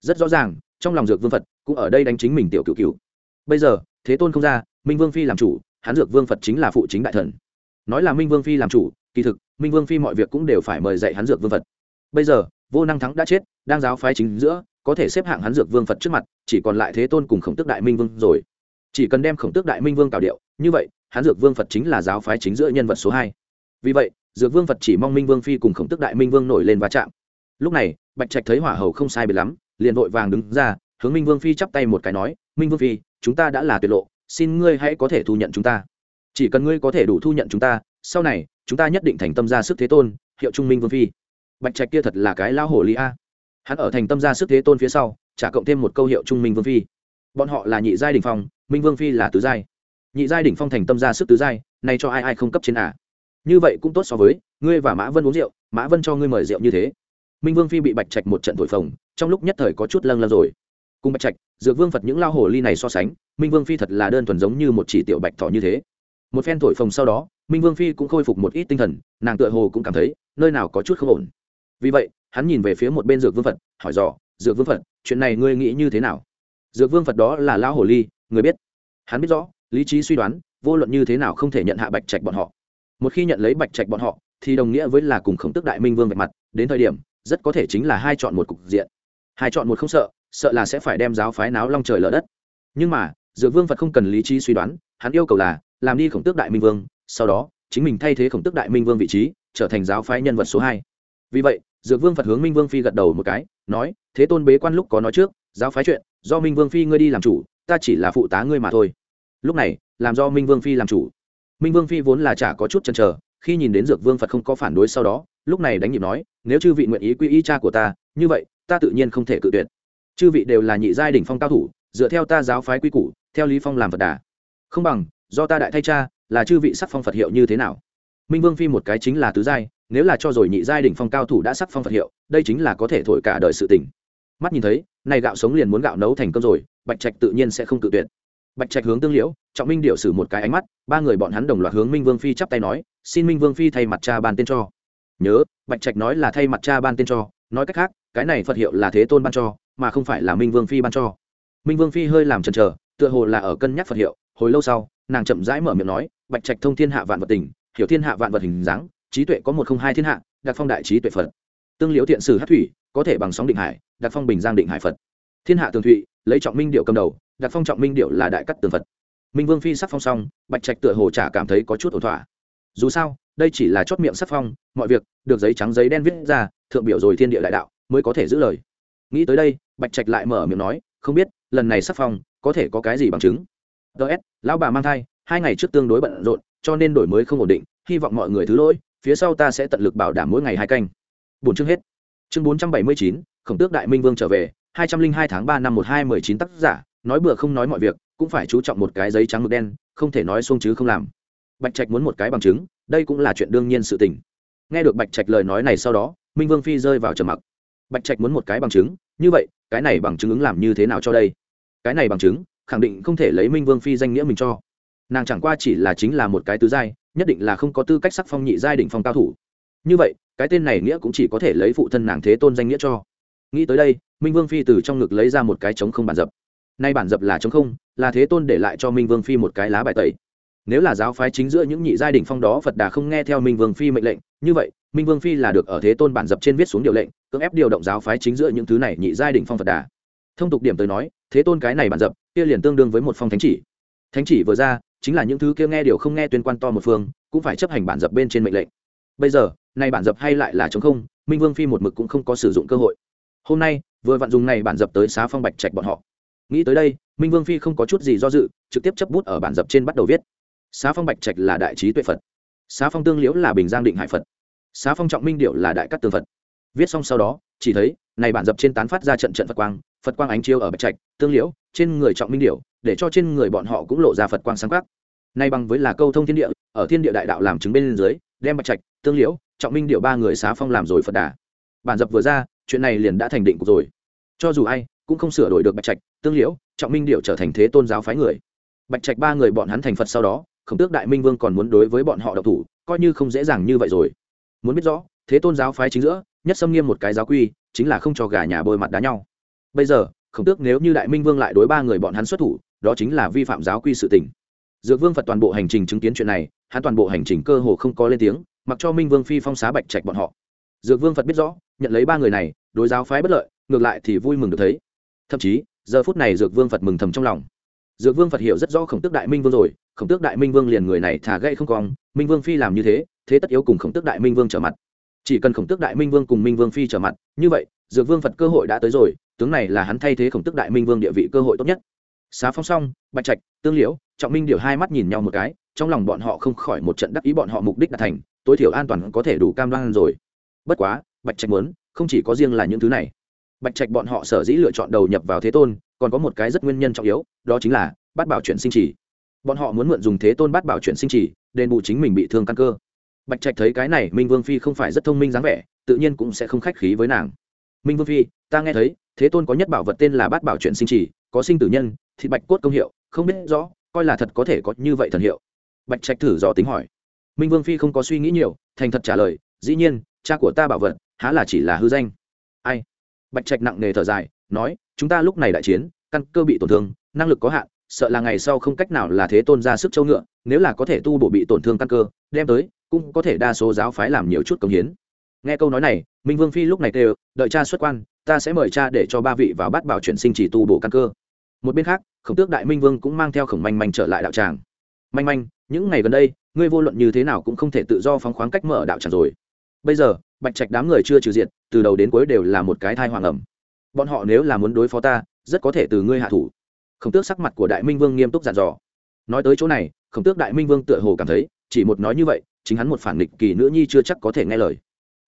rất rõ ràng trong lòng dược vương phật cũng ở đây đánh chính mình tiểu cựu cựu bây giờ thế tôn không ra, minh vương phi làm chủ Hán dược vương phật chính là phụ chính đại thần. Nói là minh vương phi làm chủ, kỳ thực, minh vương phi mọi việc cũng đều phải mời dạy Hán dược vương phật. Bây giờ, vô năng thắng đã chết, đang giáo phái chính giữa, có thể xếp hạng Hán dược vương phật trước mặt, chỉ còn lại thế tôn cùng khổng tước đại minh vương rồi. Chỉ cần đem khổng tước đại minh vương cào điệu, như vậy Hán dược vương phật chính là giáo phái chính giữa nhân vật số hai. Vì vậy, dược vương phật chỉ mong minh vương phi cùng khổng tước đại minh vương nổi lên va chạm. Lúc này, bạch trạch thấy hỏa hầu không sai biệt lắm, liền vội vàng đứng ra, hướng minh vương phi chắp tay một cái nói minh vương phi, chúng ta đã là tuyệt lộ, xin ngươi hãy có thể thu nhận chúng ta. Chỉ cần ngươi có thể đủ thu nhận chúng ta, sau này, chúng ta nhất định thành tâm ra sức thế tôn, hiệu trung minh vương phi. Bạch trạch kia thật là cái lao hổ lý a. Hắn ở thành tâm ra sức thế tôn phía sau, trả cộng thêm một câu hiệu trung minh vương phi. Bọn họ là nhị giai đ ỉ n h phong, minh vương phi là tứ giai. Nhị giai đ ỉ n h phong thành tâm ra sức tứ giai, nay cho ai ai không cấp trên à. như vậy cũng tốt so với, ngươi và mã vân uống rượu, mã vân cho ngươi mời rượu như thế. Minh vương phi bị bạch trạch một trận thổi phồng, trong lúc nhất thời có chút lâng lâng rồi cùng bạch trạch, dược vương phật những lao hồ ly này so sánh, minh vương phi thật là đơn thuần giống như một chỉ tiểu bạch thỏ như thế. Một phen thổi phồng sau đó, minh vương phi cũng khôi phục một ít tinh thần, nàng tựa hồ cũng cảm thấy, nơi nào có chút không ổn. Vì vậy, hắn nhìn về phía một bên dược vương phật, hỏi dò, dược vương phật, chuyện này ngươi nghĩ như thế nào? Dược vương phật đó là lao hồ ly, người biết. Hắn biết rõ, lý trí suy đoán, vô luận như thế nào không thể nhận hạ bạch trạch bọn họ. Một khi nhận lấy bạch trạch bọn họ, thì đồng nghĩa với là cùng khổng tức đại minh vương vạch mặt, đến thời điểm, rất có thể chính là hai chọn một cục diện. Hai chọn một không sợ sợ là sẽ phải đem giáo phái náo long trời lở đất. Nhưng mà, dược vương phật không cần lý trí suy đoán, hắn yêu cầu là, làm đi khổng tước đại minh vương, sau đó, chính mình thay thế khổng tước đại minh vương vị trí, trở thành giáo phái nhân vật số hai. Vì vậy, dược vương phật hướng minh vương phi gật đầu một cái, nói, thế tôn bế quan lúc có nói trước, giáo phái chuyện, do minh vương phi ngươi đi làm chủ, ta chỉ là phụ tá ngươi mà thôi. Lúc này, làm do minh vương phi làm chủ. Minh vương phi vốn là chả có chút chần chờ, khi nhìn đến dược vương phật không có phản đối sau đó, lúc này đánh nhịp nói, nếu chư vị nguyện ý quy y cha của ta, như vậy, ta tự nhiên không thể cự tuyệt chư vị đều là nhị giai đỉnh phong cao thủ, dựa theo ta giáo phái quy củ, theo lý phong làm phật đà. Không bằng, do ta đại thay cha, là chư vị sắc phong phật hiệu như thế nào? Minh vương phi một cái chính là tứ giai, nếu là cho rồi nhị giai đỉnh phong cao thủ đã sắc phong phật hiệu, đây chính là có thể thổi cả đời sự tình. Mắt nhìn thấy, này gạo sống liền muốn gạo nấu thành cơm rồi, bạch trạch tự nhiên sẽ không tự tuyệt. Bạch trạch hướng tương liễu, trọng minh điều sử một cái ánh mắt, ba người bọn hắn đồng loạt hướng minh vương phi chắp tay nói, xin minh vương phi thay mặt cha ban tên cho. Nhớ, bạch trạch nói là thay mặt cha ban tên cho, nói cách khác, cái này phật hiệu là thế tôn ban cho mà không phải là minh vương phi ban cho. Minh vương phi hơi làm chần chờ, tựa hồ là ở cân nhắc phật hiệu, hồi lâu sau, nàng chậm rãi mở miệng nói, bạch trạch thông thiên hạ vạn vật tình, hiểu thiên hạ vạn vật hình dáng, trí tuệ có một không hai thiên hạ đặc phong đại trí tuệ phật. Tương liễu thiện sử hát thủy, có thể bằng sóng định hải đặc phong bình giang định hải phật. Thiên hạ tường thụy, lấy trọng minh điệu cầm đầu đặc phong trọng minh điệu là đại cắt tường phật. Minh vương phi sắc phong xong, bạch trạch tựa hồ chả cảm thấy có chút ổn thỏa. Dù sao, đây chỉ là chót miệng sắc phong, mọi việc được giấy trắng giấy đen viết ra, thượng biểu rồi thiên địa đại đạo mới có thể giữ lời nghĩ tới đây, bạch trạch lại mở miệng nói, không biết, lần này sắc phong, có thể có cái gì bằng chứng? Ts lão bà mang thai, hai ngày trước tương đối bận rộn, cho nên đổi mới không ổn định, hy vọng mọi người thứ lỗi, phía sau ta sẽ tận lực bảo đảm mỗi ngày hai canh. Bốn chương hết. Chương bốn trăm bảy mươi chín, khổng tước đại minh vương trở về, hai trăm linh hai tháng ba năm một hai mười chín tác giả, nói bừa không nói mọi việc, cũng phải chú trọng một cái giấy trắng mực đen, không thể nói xuông chứ không làm. Bạch trạch muốn một cái bằng chứng, đây cũng là chuyện đương nhiên sự tình. Nghe được bạch trạch lời nói này sau đó, minh vương phi rơi vào trầm mặc bạch trạch muốn một cái bằng chứng, như vậy, cái này bằng chứng ứng làm như thế nào cho đây? Cái này bằng chứng, khẳng định không thể lấy minh vương phi danh nghĩa mình cho. Nàng chẳng qua chỉ là chính là một cái tứ giai, nhất định là không có tư cách sắc phong nhị giai đỉnh phong cao thủ. Như vậy, cái tên này nghĩa cũng chỉ có thể lấy phụ thân nàng thế tôn danh nghĩa cho. Nghĩ tới đây, minh vương phi từ trong ngực lấy ra một cái trống không bản dập. Nay bản dập là trống không, là thế tôn để lại cho minh vương phi một cái lá bài tẩy. Nếu là giáo phái chính giữa những nhị giai đ ỉ n h phong đó, phật đà không nghe theo minh vương phi mệnh lệnh, như vậy minh vương phi là được ở thế tôn bản dập trên viết xuống điều lệnh, cưỡng ép điều động giáo phái chính giữa những thứ này nhị giai đ ỉ n h phong phật đà. Thông tục điểm tới nói, thế tôn cái này bản dập, kia liền tương đương với một phong thánh chỉ. Thánh chỉ vừa ra, chính là những thứ kia nghe điều không nghe tuyên quan to một phương, cũng phải chấp hành bản dập bên trên mệnh lệnh. Bây giờ nay bản dập hay lại là chống không, minh vương phi một mực cũng không có sử dụng cơ hội. Hôm nay, vừa vặn dùng này bản dập tới xá phong bạch trạch bọn họ. Nghĩ tới đây, minh vương phi không có chút gì do dự, trực tiếp chấp bút ở bản dập trên bắt đầu viết. Xá phong bạch trạch là đại trí tuệ phật. Xá phong tương liễu là bình giang định hải phật xá phong trọng minh điệu là đại cát tương phật. Viết xong sau đó, chỉ thấy, này bản dập trên tán phát ra trận trận phật quang phật quang ánh chiếu ở bạch trạch, tương liễu, trên người trọng minh điệu để cho trên người bọn họ cũng lộ ra phật quang sáng khắc nay bằng với là câu thông thiên địa, ở thiên địa đại đạo làm chứng bên dưới, đem bạch trạch, tương liễu, trọng minh điệu ba người xá phong làm rồi phật đà. Bản dập vừa ra, chuyện này liền đã thành định cục rồi. Cho dù ai, cũng không sửa đổi được bạch trạch, tương liễu, trọng minh điệu trở thành thế tôn giáo phái người. Bạch trạch ba người bọn hắn thành phật sau đó, khổng tước đại minh vương còn muốn đối với bọn họ độc thủ, coi như không dễ dàng như vậy rồi muốn biết rõ, thế tôn giáo phái chính giữa, nhất xâm nghiêm một cái giáo quy, chính là không cho gà nhà bôi mặt đá nhau. Bây giờ, khổng tước nếu như đại minh vương lại đối ba người bọn hắn xuất thủ, đó chính là vi phạm giáo quy sự tỉnh dược vương phật toàn bộ hành trình chứng kiến chuyện này, hắn toàn bộ hành trình cơ hồ không có lên tiếng, mặc cho minh vương phi phong xá bạch trạch bọn họ. Dược vương phật biết rõ, nhận lấy ba người này, đối giáo phái bất lợi, ngược lại thì vui mừng được thấy. Thậm chí, giờ phút này dược vương phật mừng thầm trong lòng. Dược vương phật hiểu rất rõ khổng tước đại minh vương rồi khổng tước đại minh vương liền người này thả gây không cong, minh vương phi làm như thế thế tất yếu cùng khổng tước đại minh vương trở mặt. Chỉ cần khổng tước đại minh vương cùng minh vương phi trở mặt, như vậy, dược vương phật cơ hội đã tới rồi, tướng này là hắn thay thế khổng tước đại minh vương địa vị cơ hội tốt nhất. Xá phong xong, bạch trạch, tương liễu, trọng minh điều hai mắt nhìn nhau một cái, trong lòng bọn họ không khỏi một trận đắc ý bọn họ mục đích đạt thành, tối thiểu an toàn có thể đủ cam đoan rồi. Bất quá, bạch trạch muốn, không chỉ có riêng là những thứ này. Bạch trạch bọn họ sở dĩ lựa chọn đầu nhập vào thế tôn, còn có một cái rất nguyên nhân trọng yếu, đó chính là bắt bảo chuyển sinh trì bọn họ muốn mượn dùng thế tôn bát bảo chuyển sinh trì, đền bù chính mình bị thương căn cơ. Bạch trạch thấy cái này, minh vương phi không phải rất thông minh dáng vẻ, tự nhiên cũng sẽ không khách khí với nàng. Minh vương phi, ta nghe thấy, thế tôn có nhất bảo vật tên là bát bảo chuyển sinh trì, có sinh tử nhân, thịt bạch cốt công hiệu, không biết rõ, coi là thật có thể có như vậy thần hiệu. Bạch trạch thử dò tính hỏi. Minh vương phi không có suy nghĩ nhiều, thành thật trả lời, dĩ nhiên, cha của ta bảo vật, há là chỉ là hư danh. Ai? Bạch trạch nặng nề thở dài, nói, chúng ta lúc này đại chiến, căn cơ bị tổn thương, năng lực có hạn sợ là ngày sau không cách nào là thế tôn ra sức châu ngựa, nếu là có thể tu bổ bị tổn thương căn cơ, đem tới, cũng có thể đa số giáo phái làm nhiều chút công hiến. Nghe câu nói này, minh vương phi lúc này kêu, đợi cha xuất quan, ta sẽ mời cha để cho ba vị vào bắt bảo chuyển sinh chỉ tu bổ căn cơ. Một bên khác, khổng tước đại minh vương cũng mang theo khổng manh manh trở lại đạo tràng. Manh manh, những ngày gần đây, ngươi vô luận như thế nào cũng không thể tự do phóng khoáng cách mở đạo tràng rồi. Bây giờ, bạch trạch đám người chưa trừ diện từ đầu đến cuối đều là một cái thai hoàng ẩm. Bọn họ nếu là muốn đối phó ta, rất có thể từ ngươi hạ thủ khổng tước sắc mặt của đại minh vương nghiêm túc dặn dò. Nói tới chỗ này, khổng tước đại minh vương tựa hồ cảm thấy, chỉ một nói như vậy, chính hắn một phản nghịch kỳ nữ nhi chưa chắc có thể nghe lời.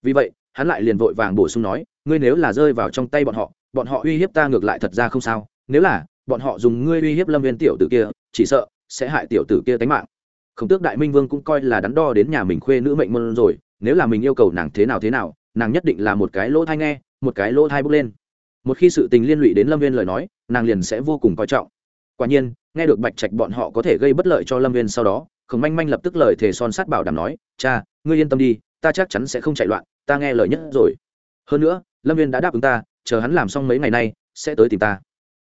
Vì vậy, hắn lại liền vội vàng bổ sung nói, ngươi nếu là rơi vào trong tay bọn họ bọn họ uy hiếp ta ngược lại thật ra không sao. Nếu là, bọn họ dùng ngươi uy hiếp lâm viên tiểu tử kia, chỉ sợ sẽ hại tiểu tử kia tánh mạng. Khổng tước đại minh vương cũng coi là đắn đo đến nhà mình khuê nữ mệnh môn rồi, nếu là mình yêu cầu nàng thế nào thế nào, nàng nhất định là một cái lỗ thai nghe, một cái lỗ thai bước lên một khi sự tình liên lụy đến lâm viên lời nói, nàng liền sẽ vô cùng coi trọng. Quả nhiên, nghe được bạch trạch bọn họ có thể gây bất lợi cho lâm viên sau đó, khổng manh manh lập tức lời thề son sát bảo đảm nói, cha, ngươi yên tâm đi, ta chắc chắn sẽ không chạy loạn, ta nghe lời nhất rồi. Hơn nữa, lâm viên đã đáp ứng ta, chờ hắn làm xong mấy ngày nay, sẽ tới tìm ta.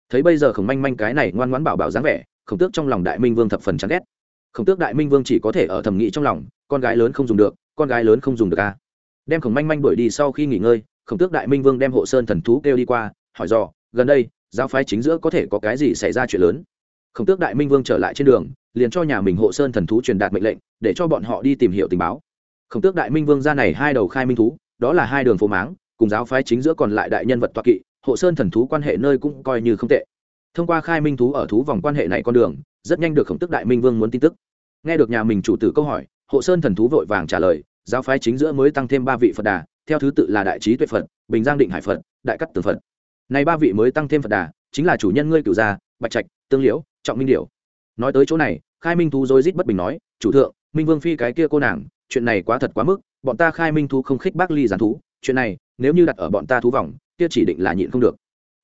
Thấy bây giờ khổng manh manh cái này ngoan ngoãn bảo bảo dáng vẻ, khổng tước trong lòng đại minh vương thập phần chán ghét. Khổng tước đại minh vương chỉ có thể ở thầm nghĩ trong lòng, con gái lớn không dùng được, con gái lớn không dùng được à. đem khổng manh manh đuổi đi sau khi nghỉ ngơi khổng tước đại minh vương đem hộ sơn thần thú kêu đi qua, hỏi dò, gần đây, giáo phái chính giữa có thể có cái gì xảy ra chuyện lớn? Khổng tước đại minh vương trở lại trên đường, liền cho nhà mình hộ sơn thần thú truyền đạt mệnh lệnh, để cho bọn họ đi tìm hiểu tình báo. Khổng tước đại minh vương ra này hai đầu khai minh thú, đó là hai đường phố máng, cùng giáo phái chính giữa còn lại đại nhân vật toa kỵ, hộ sơn thần thú quan hệ nơi cũng coi như không tệ. Thông qua khai minh thú ở thú vòng quan hệ này con đường, rất nhanh được khổng tức đại minh vương muốn tin tức. Nghe được nhà mình chủ tử câu hỏi, hộ sơn thần thú vội vàng trả lời, giáo phái chính giữa mới tăng thêm ba vị phật đà theo thứ tự là đại trí tuệ phật, bình giang định hải phật, đại cắt tường phật. Này ba vị mới tăng thêm phật đà, chính là chủ nhân ngươi cửu gia, bạch trạch, tương liễu, trọng minh điểu. Nói tới chỗ này, khai minh thú dối rít bất bình nói, chủ thượng, minh vương phi cái kia cô nàng, chuyện này quá thật quá mức, bọn ta khai minh thú không khích bác ly gián thú, chuyện này, nếu như đặt ở bọn ta thú vòng kia chỉ định là nhịn không được.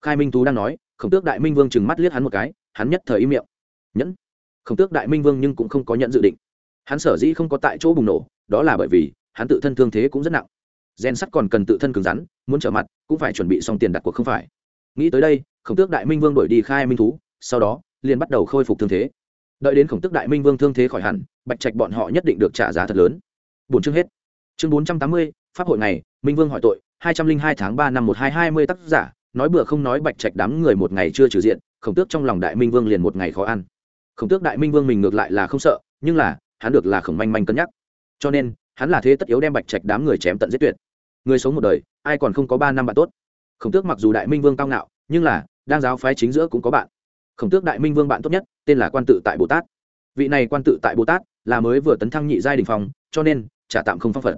Khai minh thú đang nói, khổng tước đại minh vương trừng mắt liếc hắn một cái, hắn nhất thời im miệng. Nhẫn. Khổng tước đại minh vương nhưng cũng không có nhận dự định. Hắn sở dĩ không có tại chỗ bùng nổ, đó là bởi vì hắn tự thân thương thế cũng rất nặng gen sắt còn cần tự thân cứng rắn, muốn trở mặt, cũng phải chuẩn bị xong tiền đặt cuộc không phải. Nghĩ tới đây, khổng tước đại minh vương đổi đi khai minh thú, sau đó, liền bắt đầu khôi phục thương thế. Đợi đến khổng tước đại minh vương thương thế khỏi hẳn, bạch trạch bọn họ nhất định được trả giá thật lớn. Bốn chương hết. Chương bốn trăm tám mươi, pháp hội này minh vương hỏi tội, hai trăm linh hai tháng ba năm một hai hai mươi tác giả, nói bừa không nói bạch trạch đám người một ngày chưa trừ diện, khổng tước trong lòng đại minh vương liền một ngày khó ăn. Khổng tước đại minh vương mình ngược lại là không sợ, nhưng là, hắn được là khổng manh manh cân nhắc. Cho nên hắn là thế tất yếu đem bạch trạch đám người chém tận giết tuyệt. Người sống một đời, ai còn không có ba năm bạn tốt? Khổng tước mặc dù đại minh vương cao ngạo, nhưng là, đang giáo phái chính giữa cũng có bạn. Khổng tước đại minh vương bạn tốt nhất, tên là quan tự tại bồ tát. Vị này quan tự tại bồ tát, là mới vừa tấn thăng nhị giai đình phong, cho nên trả tạm không phong phận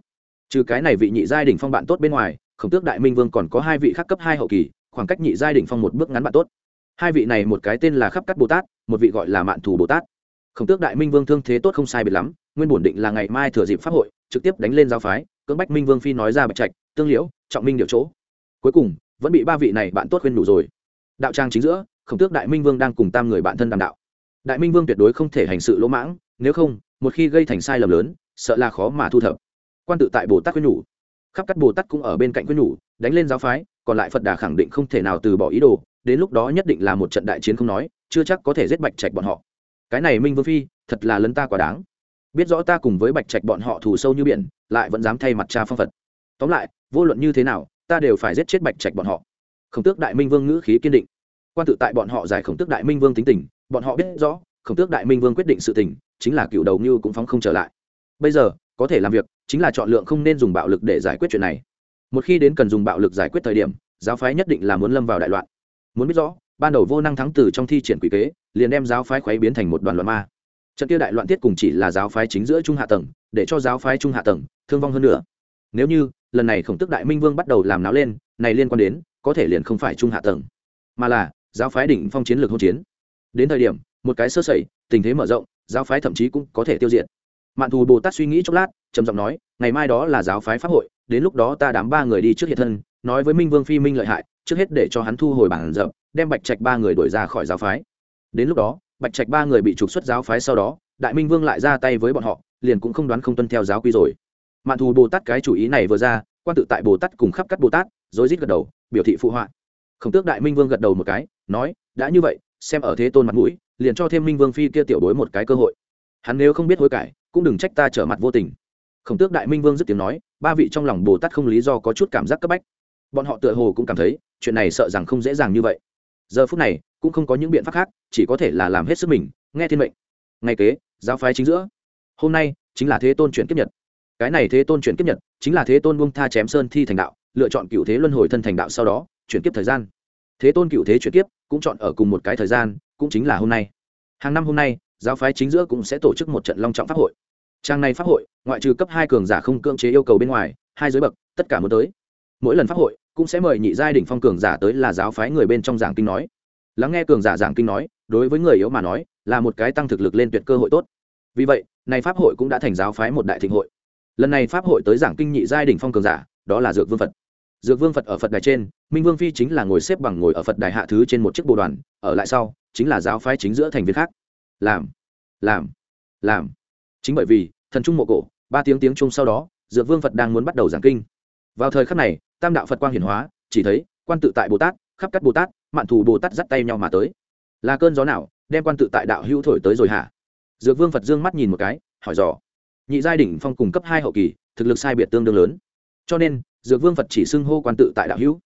trừ cái này vị nhị giai đình phong bạn tốt bên ngoài, khổng tước đại minh vương còn có hai vị khác cấp hai hậu kỳ, khoảng cách nhị giai đình phong một bước ngắn bạn tốt. Hai vị này một cái tên là khắp cắt bồ tát, một vị gọi là mạn thù bồ tát. Khổng tước đại minh vương thương thế tốt không sai biệt lắm, nguyên bổn định là ngày mai thừa dịp pháp hội trực tiếp đánh lên giáo phái, cưỡng bách minh vương phi nói ra bạch trạch, tương liễu, trọng minh điều chỗ. Cuối cùng, vẫn bị ba vị này bạn tốt khuyên đủ rồi. Đạo trang chính giữa, khổng tước đại minh vương đang cùng tam người bạn thân đàm đạo. Đại minh vương tuyệt đối không thể hành sự lỗ mãng, nếu không, một khi gây thành sai lầm lớn, sợ là khó mà thu thập. Quan tự tại bồ tát khuyên nhủ. Khắp các bồ tát cũng ở bên cạnh khuyên nhủ, đánh lên giáo phái, còn lại phật đà khẳng định không thể nào từ bỏ ý đồ, đến lúc đó nhất định là một trận đại chiến không nói, chưa chắc có thể giết bạch trạch bọn họ. Cái này minh vương phi, thật là lấn ta quá đáng biết rõ ta cùng với bạch trạch bọn họ thù sâu như biển, lại vẫn dám thay mặt cha phong phật. Tóm lại, vô luận như thế nào, ta đều phải giết chết bạch trạch bọn họ. Khổng tước đại minh vương ngữ khí kiên định. Quan tự tại bọn họ giải khổng tước đại minh vương tính tình, bọn họ biết rõ, khổng tước đại minh vương quyết định sự tình, chính là cựu đầu như cũng phóng không trở lại. Bây giờ, có thể làm việc, chính là chọn lượng không nên dùng bạo lực để giải quyết chuyện này. Một khi đến cần dùng bạo lực giải quyết thời điểm, giáo phái nhất định là muốn lâm vào đại loạn. Muốn biết rõ, ban đầu vô năng thắng từ trong thi triển quỷ kế, liền đem giáo phái khuấy biến thành một đoàn loạn ma trận kia đại loạn tiết cùng chỉ là giáo phái chính giữa trung hạ tầng, để cho giáo phái trung hạ tầng thương vong hơn nữa. Nếu như, lần này khổng tức đại minh vương bắt đầu làm náo lên, này liên quan đến, có thể liền không phải trung hạ tầng, mà là giáo phái đỉnh phong chiến lược hỗn chiến. Đến thời điểm, một cái sơ sẩy, tình thế mở rộng, giáo phái thậm chí cũng có thể tiêu diệt. Mạn thù bồ tát suy nghĩ chốc lát, trầm giọng nói, ngày mai đó là giáo phái pháp hội, đến lúc đó ta đám ba người đi trước hiện thân, nói với minh vương phi minh lợi hại, trước hết để cho hắn thu hồi bản rộng, đem bạch trạch ba người đuổi ra khỏi giáo phái. Đến lúc đó bạch trạch ba người bị trục xuất giáo phái sau đó, đại minh vương lại ra tay với bọn họ, liền cũng không đoán không tuân theo giáo quy rồi. Mạn thù bồ tát cái chủ ý này vừa ra, quan tự tại bồ tát cùng khắp các bồ tát, rối rít gật đầu, biểu thị phụ họa. Khổng tước đại minh vương gật đầu một cái, nói, đã như vậy, xem ở thế tôn mặt mũi, liền cho thêm minh vương phi kia tiểu đối một cái cơ hội. Hắn nếu không biết hối cải, cũng đừng trách ta trở mặt vô tình. Khổng tước đại minh vương dứt tiếng nói, ba vị trong lòng bồ tát không lý do có chút cảm giác cấp bách. Bọn họ tựa hồ cũng cảm thấy, chuyện này sợ rằng không dễ dàng như vậy giờ phút này, cũng không có những biện pháp khác, chỉ có thể là làm hết sức mình, nghe thiên mệnh. Ngay kế, giáo phái chính giữa. Hôm nay, chính là thế tôn chuyển kiếp nhật. Cái này thế tôn chuyển kiếp nhật, chính là thế tôn buông tha chém sơn thi thành đạo, lựa chọn cựu thế luân hồi thân thành đạo sau đó, chuyển kiếp thời gian. Thế tôn cựu thế chuyển kiếp, cũng chọn ở cùng một cái thời gian, cũng chính là hôm nay. Hàng năm hôm nay, giáo phái chính giữa cũng sẽ tổ chức một trận long trọng pháp hội. Trang này pháp hội, ngoại trừ cấp hai cường giả không cưỡng chế yêu cầu bên ngoài, hai giới bậc, tất cả muốn tới. Mỗi lần pháp hội cũng sẽ mời nhị giai đỉnh phong cường giả tới là giáo phái người bên trong giảng kinh nói. Lắng nghe cường giả giảng kinh nói, đối với người yếu mà nói, là một cái tăng thực lực lên tuyệt cơ hội tốt. Vì vậy, này pháp hội cũng đã thành giáo phái một đại thịnh hội. Lần này pháp hội tới giảng kinh nhị giai đỉnh phong cường giả, đó là dược vương phật. Dược vương phật ở phật đài trên, minh vương phi chính là ngồi xếp bằng ngồi ở phật đài hạ thứ trên một chiếc bồ đoàn, ở lại sau, chính là giáo phái chính giữa thành viên khác. Làm làm làm. Chính bởi vì, thần trung mộ cổ, ba tiếng tiếng chung sau đó, dược vương phật đang muốn bắt đầu giảng kinh vào thời khắc này, tam đạo phật quang hiển hóa, chỉ thấy quan tự tại bồ tát, khắp các bồ tát, mạn thù bồ tát dắt tay nhau mà tới. Là cơn gió nào, đem quan tự tại đạo hữu thổi tới rồi hả? Dược vương phật dương mắt nhìn một cái, hỏi dò. Nhị giai đỉnh phong cùng cấp hai hậu kỳ, thực lực sai biệt tương đương lớn. Cho nên, dược vương phật chỉ xưng hô quan tự tại đạo hữu.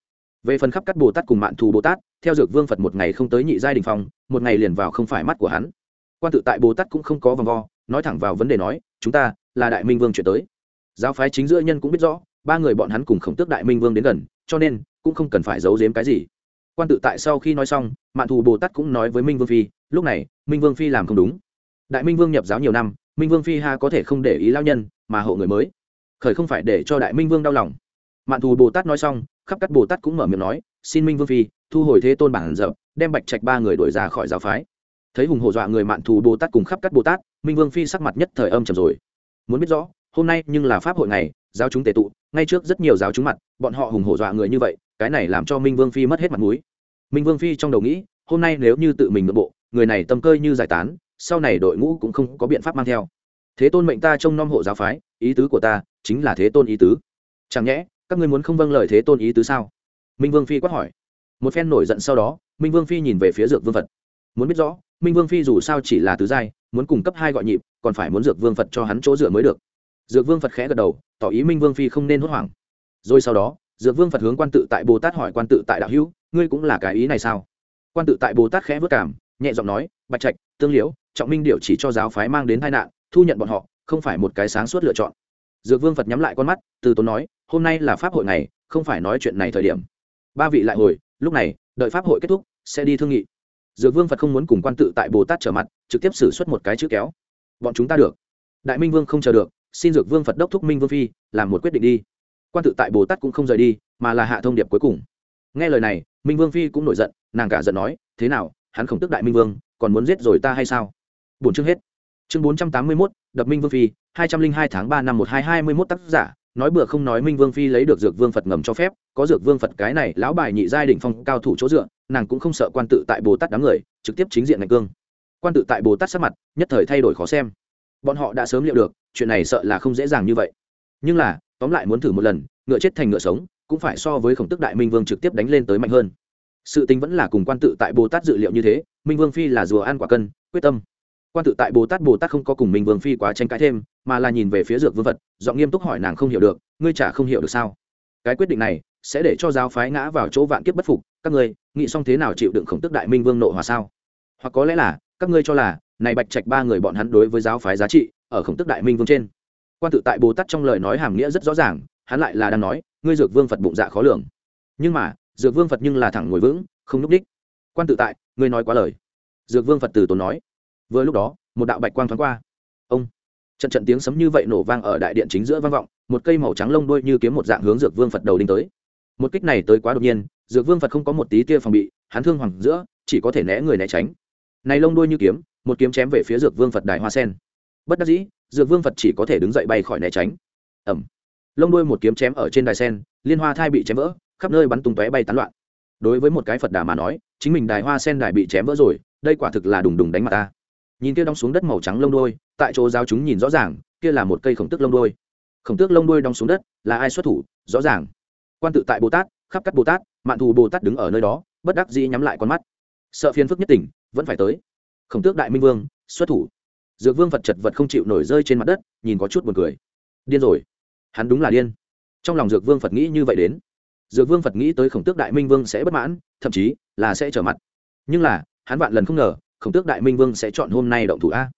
Về phần khắp các bồ tát cùng mạn thù bồ tát, theo dược vương phật một ngày không tới nhị giai đình phong, một ngày liền vào không phải mắt của hắn. Quan tự tại bồ tát cũng không có vòng vo, nói thẳng vào vấn đề nói, chúng ta là đại minh vương chuyển tới. Giáo phái chính giữa nhân cũng biết rõ ba người bọn hắn cùng khổng tước đại minh vương đến gần, cho nên cũng không cần phải giấu giếm cái gì. Quan tự tại sau khi nói xong, mạn thù bồ tát cũng nói với minh vương phi, lúc này, minh vương phi làm không đúng. Đại minh vương nhập giáo nhiều năm, minh vương phi ha có thể không để ý lao nhân, mà hộ người mới. Khởi không phải để cho đại minh vương đau lòng. Mạn thù bồ tát nói xong, khắp các bồ tát cũng mở miệng nói, xin minh vương phi, thu hồi thế tôn bản dập, đem bạch trạch ba người đuổi ra khỏi giáo phái. Thấy hùng hổ dọa người mạn thù bồ tát cùng khắp các bồ tát, minh vương phi sắc mặt nhất thời âm trầm rồi. Muốn biết rõ, hôm nay nhưng là pháp hội ngày, giáo chúng tề tụ ngay trước rất nhiều giáo chúng mặt, bọn họ hùng hổ dọa người như vậy, cái này làm cho minh vương phi mất hết mặt mũi. Minh vương phi trong đầu nghĩ, hôm nay nếu như tự mình nội bộ, người này tâm cơ như giải tán, sau này đội ngũ cũng không có biện pháp mang theo. Thế tôn mệnh ta trông nom hộ giáo phái, ý tứ của ta chính là thế tôn ý tứ. Chẳng nhẽ, các ngươi muốn không vâng lời thế tôn ý tứ sao? Minh vương phi quát hỏi. Một phen nổi giận sau đó, minh vương phi nhìn về phía dược vương phật. Muốn biết rõ, minh vương phi dù sao chỉ là tứ giai, muốn cùng cấp hai gọi nhịp, còn phải muốn dược vương phật cho hắn chỗ dựa mới được dược vương phật khẽ gật đầu, tỏ ý minh vương phi không nên hốt hoảng. Rồi sau đó, dược vương phật hướng quan tự tại bồ tát hỏi quan tự tại đạo hữu, ngươi cũng là cái ý này sao? Quan tự tại bồ tát khẽ vất cảm, nhẹ giọng nói, bạch trạch, tương liễu, trọng minh điệu chỉ cho giáo phái mang đến tai nạn, thu nhận bọn họ, không phải một cái sáng suốt lựa chọn. Dược vương phật nhắm lại con mắt, từ tốn nói, hôm nay là pháp hội này không phải nói chuyện này thời điểm. Ba vị lại hồi, lúc này, đợi pháp hội kết thúc, sẽ đi thương nghị. Dược vương phật không muốn cùng quan tự tại bồ tát trở mặt, trực tiếp xử suất một cái chữ kéo. Bọn chúng ta được. Đại minh vương không chờ được xin dược vương phật đốc thúc minh vương phi làm một quyết định đi quan tự tại bồ tát cũng không rời đi mà là hạ thông điệp cuối cùng nghe lời này minh vương phi cũng nổi giận nàng cả giận nói thế nào hắn không tức đại minh vương còn muốn giết rồi ta hay sao bốn chương hết chương bốn trăm tám mươi mốt đập minh vương phi hai trăm linh hai tháng ba năm một hai hai mươi mốt tác giả nói bừa không nói minh vương phi lấy được dược vương phật ngầm cho phép có dược vương phật cái này lão bài nhị giai đ ỉ n h phong cao thủ chỗ dựa nàng cũng không sợ quan tự tại bồ tát đám người trực tiếp chính diện ngạch cương quan tự tại bồ tát sắc mặt nhất thời thay đổi khó xem bọn họ đã sớm liệu được, chuyện này sợ là không dễ dàng như vậy. Nhưng là, tóm lại muốn thử một lần, ngựa chết thành ngựa sống, cũng phải so với khổng tức đại minh vương trực tiếp đánh lên tới mạnh hơn. Sự tính vẫn là cùng quan tự tại bồ tát dự liệu như thế, minh vương phi là rùa ăn quả cân, quyết tâm. Quan tự tại bồ tát bồ tát không có cùng minh vương phi quá tranh cãi thêm, mà là nhìn về phía dược vương vật, giọng nghiêm túc hỏi nàng không hiểu được, ngươi chả không hiểu được sao? Cái quyết định này sẽ để cho giáo phái ngã vào chỗ vạn kiếp bất phục, các ngươi, nghĩ xong thế nào chịu đựng khổng tức đại minh vương nộ hòa sao? Hoặc có lẽ là, các ngươi cho là này bạch trạch ba người bọn hắn đối với giáo phái giá trị, ở khổng tức đại minh vương trên. Quan tự tại bồ tát trong lời nói hàm nghĩa rất rõ ràng, hắn lại là đang nói, ngươi dược vương phật bụng dạ khó lường. Nhưng mà, dược vương phật nhưng là thẳng ngồi vững, không núp đích quan tự tại, ngươi nói quá lời. Dược vương phật từ tốn nói. Vừa lúc đó, một đạo bạch quang thoáng qua. Ông! Trận trận tiếng sấm như vậy nổ vang ở đại điện chính giữa vang vọng, một cây màu trắng lông đuôi như kiếm một dạng hướng dược vương phật đầu đinh tới. Một kích này tới quá đột nhiên, dược vương phật không có một tí tia phòng bị, hắn thương hoàng giữa, chỉ có thể né người né tránh. Này lông đuôi như kiếm một kiếm chém về phía dược vương phật đài hoa sen bất đắc dĩ dược vương phật chỉ có thể đứng dậy bay khỏi né tránh ẩm lông đuôi một kiếm chém ở trên đài sen liên hoa thai bị chém vỡ khắp nơi bắn tung tóe bay tán loạn đối với một cái phật đà mà nói chính mình đài hoa sen đài bị chém vỡ rồi đây quả thực là đùng đùng đánh mặt ta nhìn kia đong xuống đất màu trắng lông đôi tại chỗ giáo chúng nhìn rõ ràng kia là một cây khổng tước lông đôi khổng tước lông đôi đong xuống đất là ai xuất thủ rõ ràng quan tự tại bồ tát khắp các bồ tát mạn thù bồ tát đứng ở nơi đó bất đắc dĩ nhắm lại con mắt sợ phiền phức nhất tỉnh vẫn phải tới khổng tước đại minh vương, xuất thủ. Dược vương phật chật vật không chịu nổi rơi trên mặt đất, nhìn có chút buồn cười. Điên rồi. Hắn đúng là điên. Trong lòng dược vương phật nghĩ như vậy đến. Dược vương phật nghĩ tới khổng tước đại minh vương sẽ bất mãn, thậm chí là sẽ trở mặt. Nhưng là, hắn vạn lần không ngờ, khổng tước đại minh vương sẽ chọn hôm nay động thủ a.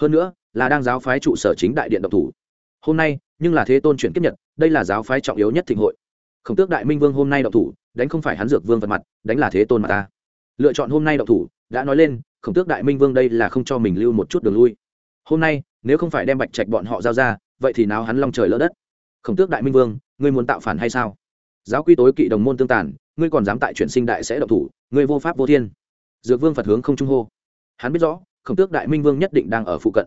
Hơn nữa, là đang giáo phái trụ sở chính đại điện động thủ. Hôm nay, nhưng là thế tôn chuyển kiếp nhật, đây là giáo phái trọng yếu nhất thịnh hội. Khổng tước đại minh vương hôm nay động thủ, đánh không phải hắn dược vương vật mặt, đánh là thế tôn mà ta lựa chọn hôm nay động thủ, đã nói lên khổng tước đại minh vương đây là không cho mình lưu một chút đường lui. Hôm nay, nếu không phải đem bạch trạch bọn họ giao ra, vậy thì nào hắn long trời lỡ đất. Khổng tước đại minh vương, ngươi muốn tạo phản hay sao? Giáo quy tối kỵ đồng môn tương tàn, ngươi còn dám tại chuyển sinh đại sẽ động thủ, ngươi vô pháp vô thiên. Dược vương phật hướng không trung hô. Hắn biết rõ, khổng tước đại minh vương nhất định đang ở phụ cận.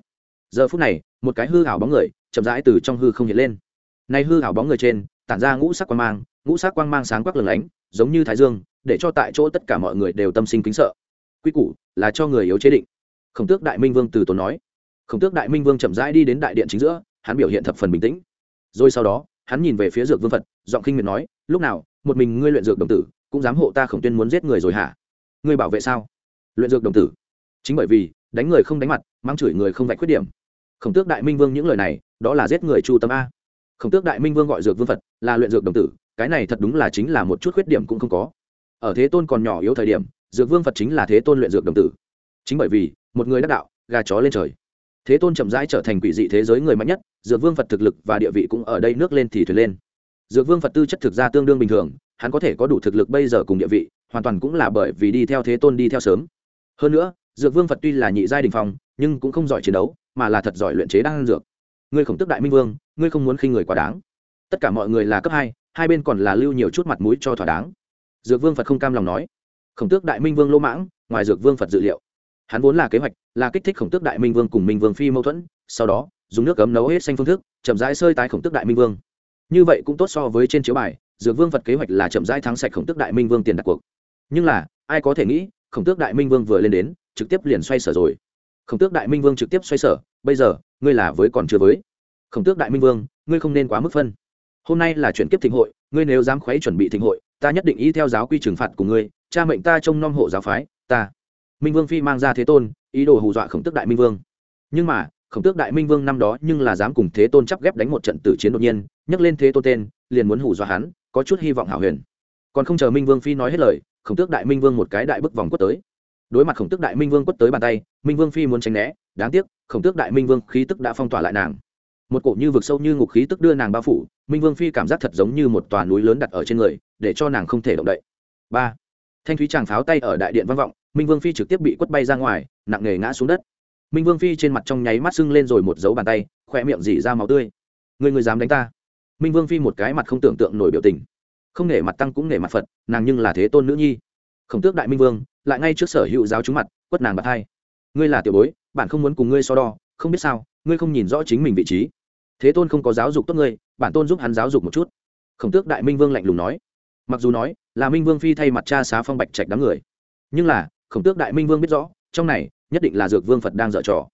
Giờ phút này, một cái hư hảo bóng người, chậm rãi từ trong hư không hiện lên. Nay hư hảo bóng người trên, tản ra ngũ sắc quang mang, ngũ sắc quang mang sáng quắc lừng lánh, giống như thái dương, để cho tại chỗ tất cả mọi người đều tâm sinh kính sợ quy củ là cho người yếu chế định. Khổng tước đại minh vương từ tốn nói. Khổng tước đại minh vương chậm rãi đi đến đại điện chính giữa, hắn biểu hiện thập phần bình tĩnh. Rồi sau đó, hắn nhìn về phía dược vương phật, giọng khinh miệt nói, lúc nào, một mình ngươi luyện dược đồng tử, cũng dám hộ ta khổng tuyên muốn giết người rồi hả? Ngươi bảo vệ sao? Luyện dược đồng tử. Chính bởi vì, đánh người không đánh mặt, mang chửi người không vạch khuyết điểm. Khổng tước đại minh vương những lời này, đó là giết người chu tâm a. Khổng tước đại minh vương gọi dược vương phật là luyện dược đồng tử, cái này thật đúng là chính là một chút khuyết điểm cũng không có ở thế tôn còn nhỏ yếu thời điểm, dược vương phật chính là thế tôn luyện dược đồng tử. Chính bởi vì, một người đắc đạo, gà chó lên trời. Thế tôn chậm rãi trở thành quỷ dị thế giới người mạnh nhất, dược vương phật thực lực và địa vị cũng ở đây nước lên thì thuyền lên. Dược vương phật tư chất thực ra tương đương bình thường, hắn có thể có đủ thực lực bây giờ cùng địa vị, hoàn toàn cũng là bởi vì đi theo thế tôn đi theo sớm. Hơn nữa, dược vương phật tuy là nhị giai đình phong, nhưng cũng không giỏi chiến đấu, mà là thật giỏi luyện chế đan dược. Ngươi khổng tức đại minh vương, ngươi không muốn khinh người quá đáng. Tất cả mọi người là cấp hai hai bên còn là lưu nhiều chút mặt mũi cho thỏa đáng dược vương phật không cam lòng nói. Khổng tước đại minh vương lô mãng, ngoài dược vương phật dự liệu. Hắn vốn là kế hoạch, là kích thích khổng tước đại minh vương cùng minh vương phi mâu thuẫn, sau đó, dùng nước cấm nấu hết xanh phương thức, chậm rãi sơi tái khổng tước đại minh vương. Như vậy cũng tốt so với trên chiếu bài, dược vương phật kế hoạch là chậm rãi thắng sạch khổng tước đại minh vương tiền đặt cuộc. Nhưng là, ai có thể nghĩ, khổng tước đại minh vương vừa lên đến, trực tiếp liền xoay sở rồi. Khổng tước đại minh vương trực tiếp xoay sở, bây giờ, ngươi là với còn chưa với. Khổng tước đại minh vương, ngươi không nên quá mức phân. Hôm nay là chuyển kiếp thịnh hội ngươi nếu dám khuấy chuẩn bị thịnh hội, ta nhất định y theo giáo quy trừng phạt của ngươi, cha mệnh ta trông nom hộ giáo phái, ta. Minh vương phi mang ra thế tôn, ý đồ hù dọa khổng tước đại minh vương. Nhưng mà, khổng tước đại minh vương năm đó nhưng là dám cùng thế tôn chắp ghép đánh một trận tử chiến đột nhiên, nhắc lên thế tôn tên, liền muốn hù dọa hắn, có chút hy vọng hảo huyền. Còn không chờ minh vương phi nói hết lời, khổng tước đại minh vương một cái đại bức vòng quất tới. Đối mặt khổng tước đại minh vương quất tới bàn tay, minh vương phi muốn tránh né, đáng tiếc, khổng tước đại minh vương khí tức đã phong tỏa lại nàng một cổ như vực sâu như ngục khí tức đưa nàng bao phủ, minh vương phi cảm giác thật giống như một tòa núi lớn đặt ở trên người, để cho nàng không thể động đậy. Ba. Thanh thúy chàng pháo tay ở đại điện văn vọng, minh vương phi trực tiếp bị quất bay ra ngoài, nặng nề ngã xuống đất. Minh vương phi trên mặt trong nháy mắt sưng lên rồi một dấu bàn tay khoe miệng dỉ ra máu tươi. Người người dám đánh ta? Minh vương phi một cái mặt không tưởng tượng nổi biểu tình. Không nể mặt tăng cũng nể mặt phật, nàng nhưng là thế tôn nữ nhi. Khổng tước đại minh vương, lại ngay trước sở hữu giáo chúng mặt, quất nàng bạc hai. Ngươi là tiểu bối, bạn không muốn cùng ngươi so đo, không biết sao, ngươi không nhìn rõ chính mình vị trí thế tôn không có giáo dục tốt ngươi, bản tôn giúp hắn giáo dục một chút. Khổng tước đại minh vương lạnh lùng nói. Mặc dù nói, là minh vương phi thay mặt cha xá phong bạch trạch đám người. Nhưng là, khổng tước đại minh vương biết rõ, trong này, nhất định là dược vương phật đang dở trò.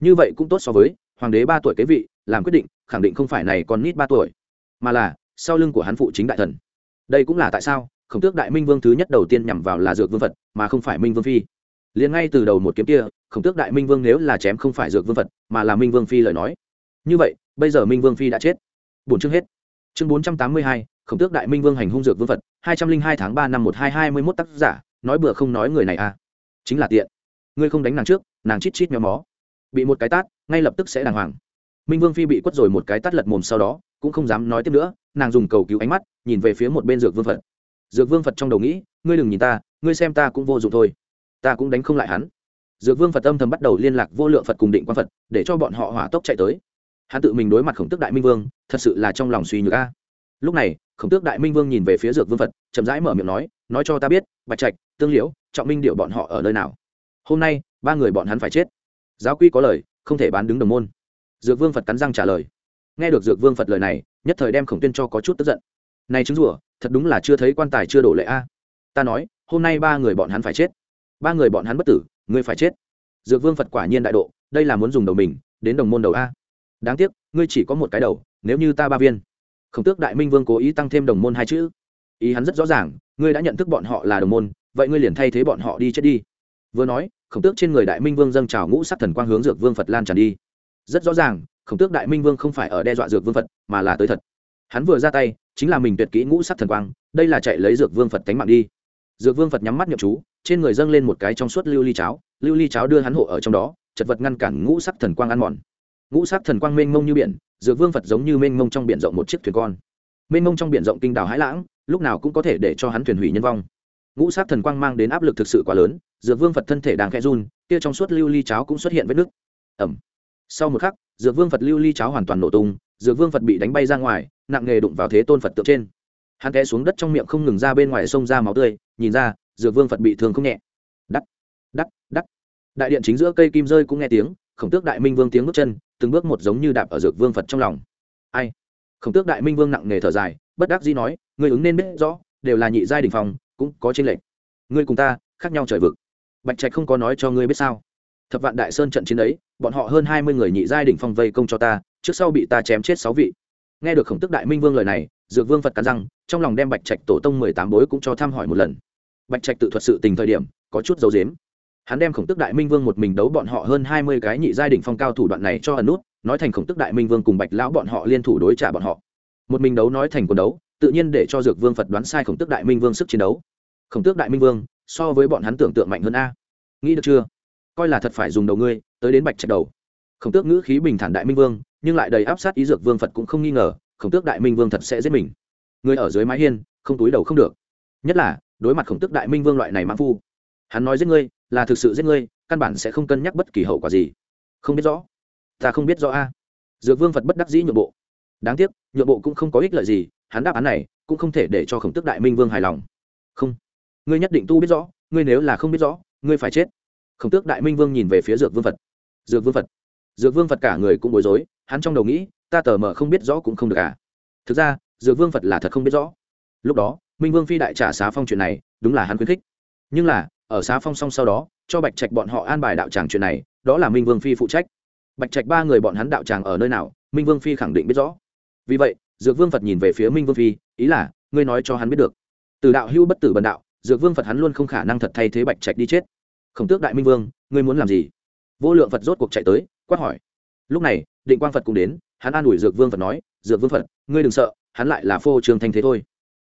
Như vậy cũng tốt so với, hoàng đế ba tuổi kế vị, làm quyết định, khẳng định không phải này còn nít ba tuổi. Mà là, sau lưng của hắn phụ chính đại thần. Đây cũng là tại sao, khổng tước đại minh vương thứ nhất đầu tiên nhằm vào là dược vương phật, mà không phải minh vương phi. Liền ngay từ đầu một kiếm kia, khổng tước đại minh vương nếu là chém không phải dược vương phật, mà là minh vương phi lời nói như vậy, bây giờ minh vương phi đã chết. Bốn chương hết. Chương bốn trăm tám mươi hai, khổng tước đại minh vương hành hung dược vương phật, hai trăm linh hai tháng ba năm một hai hai mươi mốt tác giả, nói bừa không nói người này à. Chính là tiện. Ngươi không đánh nàng trước, nàng chít chít méo mó. Bị một cái tát, ngay lập tức sẽ đàng hoàng. Minh vương phi bị quất rồi một cái tát lật mồm sau đó, cũng không dám nói tiếp nữa, nàng dùng cầu cứu ánh mắt, nhìn về phía một bên dược vương phật. Dược vương phật trong đầu nghĩ, ngươi đừng nhìn ta, ngươi xem ta cũng vô dụng thôi. Ta cũng đánh không lại hắn. Dược vương phật âm thầm bắt đầu liên lạc vô lượng phật cùng định quan phật, để cho bọn họ hỏa tốc chạy tới hắn tự mình đối mặt khổng tước đại minh vương, thật sự là trong lòng suy nhược a. Lúc này, khổng tước đại minh vương nhìn về phía dược vương phật, chậm rãi mở miệng nói nói cho ta biết, bạch trạch, tương liễu, trọng minh điệu bọn họ ở nơi nào? Hôm nay, ba người bọn hắn phải chết. Giáo quy có lời, không thể bán đứng đồng môn. Dược vương phật cắn răng trả lời. Nghe được dược vương phật lời này, nhất thời đem khổng tuyên cho có chút tức giận. Này chứng rủa thật đúng là chưa thấy quan tài chưa đổ lệ a. Ta nói, hôm nay ba người bọn hắn phải chết. Ba người bọn hắn bất tử, ngươi phải chết. Dược vương phật quả nhiên đại độ, đây là muốn dùng đầu mình, đến đồng môn đầu a đáng tiếc, ngươi chỉ có một cái đầu, nếu như ta ba viên. Khổng tước đại minh vương cố ý tăng thêm đồng môn hai chữ. Ý hắn rất rõ ràng, ngươi đã nhận thức bọn họ là đồng môn, vậy ngươi liền thay thế bọn họ đi chết đi. Vừa nói, khổng tước trên người đại minh vương dâng trào ngũ sắc thần quang hướng dược vương phật lan tràn đi. Rất rõ ràng, khổng tước đại minh vương không phải ở đe dọa dược vương phật, mà là tới thật. Hắn vừa ra tay, chính là mình tuyệt kỹ ngũ sắc thần quang, đây là chạy lấy dược vương phật tánh mạng đi. Dược vương phật nhắm mắt nhậm chú, trên người dâng lên một cái trong suốt lưu ly cháo, lưu ly cháo đưa hắn hộ ở trong đó, chật vật ngăn cản ngũ sắc thần quang ăn mòn ngũ sắc thần quang mênh mông như biển, dược vương phật giống như mênh mông trong biển rộng một chiếc thuyền con. Mênh mông trong biển rộng kinh đảo hải lãng, lúc nào cũng có thể để cho hắn thuyền hủy nhân vong. Ngũ sắc thần quang mang đến áp lực thực sự quá lớn, dược vương phật thân thể đang khẽ run, kia trong suốt lưu ly cháo cũng xuất hiện vết nứt. Ẩm. Sau một khắc, dược vương phật lưu ly cháo hoàn toàn nổ tung, dược vương phật bị đánh bay ra ngoài, nặng nghề đụng vào thế tôn phật tượng trên. Hắn té xuống đất trong miệng không ngừng ra bên ngoài sông ra máu tươi, nhìn ra, dược vương phật bị thương không nhẹ. Đắt đắt đắt đại điện chính giữa cây kim rơi cũng nghe tiếng, khổng tước đại minh vương tiếng bước chân từng bước một giống như đạp ở dược vương phật trong lòng. Ai? Khổng tước đại minh vương nặng nề thở dài, bất đắc dĩ nói, ngươi ứng nên biết rõ, đều là nhị giai đình phòng cũng có tranh lệch. Ngươi cùng ta, khác nhau trời vực. Bạch trạch không có nói cho ngươi biết sao? Thập vạn đại sơn trận chiến ấy, bọn họ hơn hai mươi người nhị giai đỉnh phong vây công cho ta, trước sau bị ta chém chết sáu vị. Nghe được khổng tức đại minh vương lời này, dược vương phật cắn răng, trong lòng đem bạch trạch tổ tông mười tám bối cũng cho thăm hỏi một lần. Bạch trạch tự thuật sự tình thời điểm, có chút dấu dếm hắn đem khổng tức đại minh vương một mình đấu bọn họ hơn hai mươi cái nhị giai đỉnh phong cao thủ đoạn này cho ẩn nút, nói thành khổng tức đại minh vương cùng bạch lão bọn họ liên thủ đối trả bọn họ. Một mình đấu nói thành quần đấu, tự nhiên để cho dược vương phật đoán sai khổng tức đại minh vương sức chiến đấu. Khổng tước đại minh vương, so với bọn hắn tưởng tượng mạnh hơn a. Nghĩ được chưa? Coi là thật phải dùng đầu ngươi, tới đến bạch trạch đầu. Khổng tước ngữ khí bình thản đại minh vương, nhưng lại đầy áp sát ý dược vương phật cũng không nghi ngờ, khổng tước đại minh vương thật sẽ giết mình. Người ở dưới mái hiên, không túi đầu không được. Nhất là, đối mặt khổng tước đại minh vương loại này mãn phu, hắn nói giết ngươi là thực sự giết ngươi, căn bản sẽ không cân nhắc bất kỳ hậu quả gì. Không biết rõ. Ta không biết rõ a. Dược vương phật bất đắc dĩ nhượng bộ. Đáng tiếc, nhượng bộ cũng không có ích lợi gì, hắn đáp án này cũng không thể để cho khổng tước đại minh vương hài lòng. Không. Ngươi nhất định tu biết rõ, ngươi nếu là không biết rõ, ngươi phải chết. Khổng tước đại minh vương nhìn về phía dược vương phật. Dược vương phật. Dược vương phật cả người cũng bối rối, hắn trong đầu nghĩ, ta tờ mờ không biết rõ cũng không được à. Thực ra, dược vương phật là thật không biết rõ. Lúc đó, minh vương phi đại trả xá phong chuyện này, đúng là hắn khuyến khích. Nhưng là ở xá phong xong sau đó, cho bạch trạch bọn họ an bài đạo tràng chuyện này, đó là minh vương phi phụ trách. Bạch trạch ba người bọn hắn đạo tràng ở nơi nào, minh vương phi khẳng định biết rõ. Vì vậy, dược vương phật nhìn về phía minh vương phi, ý là, ngươi nói cho hắn biết được. Từ đạo hữu bất tử bần đạo, dược vương phật hắn luôn không khả năng thật thay thế bạch trạch đi chết. Khổng tước đại minh vương, ngươi muốn làm gì? Vô lượng phật rốt cuộc chạy tới, quát hỏi. Lúc này, định quang phật cũng đến, hắn an ủi dược vương phật nói, dược vương phật, ngươi đừng sợ, hắn lại là phô trường thanh thế thôi.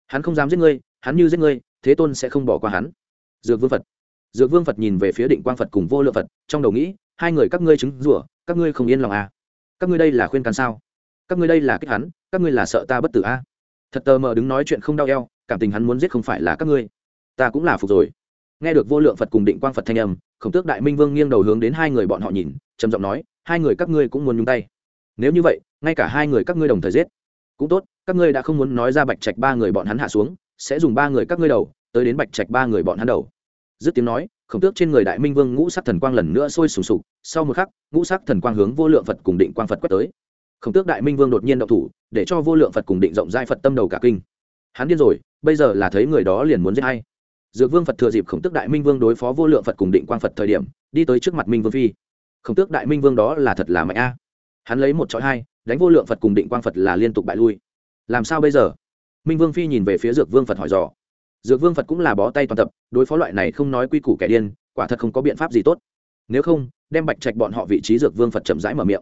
Hắn không dám giết ngươi, hắn như giết ngươi, thế tôn sẽ không bỏ qua hắn. Dược vương phật dược vương phật nhìn về phía định quang phật cùng vô lượng phật, trong đầu nghĩ, hai người các ngươi chứng rủa, các ngươi không yên lòng à? Các ngươi đây là khuyên can sao? Các ngươi đây là kích hắn, các ngươi là sợ ta bất tử à? Thật tờ mờ đứng nói chuyện không đau eo, cảm tình hắn muốn giết không phải là các ngươi. Ta cũng là phục rồi. Nghe được vô lượng phật cùng định quang phật thanh âm, khổng tước đại minh vương nghiêng đầu hướng đến hai người bọn họ nhìn, trầm giọng nói, hai người các ngươi cũng muốn nhúng tay. Nếu như vậy, ngay cả hai người các ngươi đồng thời giết, cũng tốt, các ngươi đã không muốn nói ra bạch trạch ba người bọn hắn hạ xuống, sẽ dùng ba người các ngươi đầu, tới đến bạch trạch ba người bọn hắn đầu dứt tiếng nói, khổng tước trên người đại minh vương ngũ sắc thần quang lần nữa sôi sùng sục, sau một khắc, ngũ sắc thần quang hướng vô lượng phật cùng định quang phật quét tới. Khổng tước đại minh vương đột nhiên động thủ, để cho vô lượng phật cùng định rộng giai phật tâm đầu cả kinh. Hắn điên rồi, bây giờ là thấy người đó liền muốn giết hay. Dược vương phật thừa dịp khổng tước đại minh vương đối phó vô lượng phật cùng định quang phật thời điểm, đi tới trước mặt minh vương phi. Khổng tước đại minh vương đó là thật là mạnh a. Hắn lấy một chọi hai, đánh vô lượng phật cùng định quang phật là liên tục bại lui. Làm sao bây giờ? Minh vương phi nhìn về phía dược vương phật hỏi dò dược vương phật cũng là bó tay toàn tập, đối phó loại này không nói quy củ kẻ điên, quả thật không có biện pháp gì tốt. Nếu không, đem bạch trạch bọn họ vị trí dược vương phật chậm rãi mở miệng.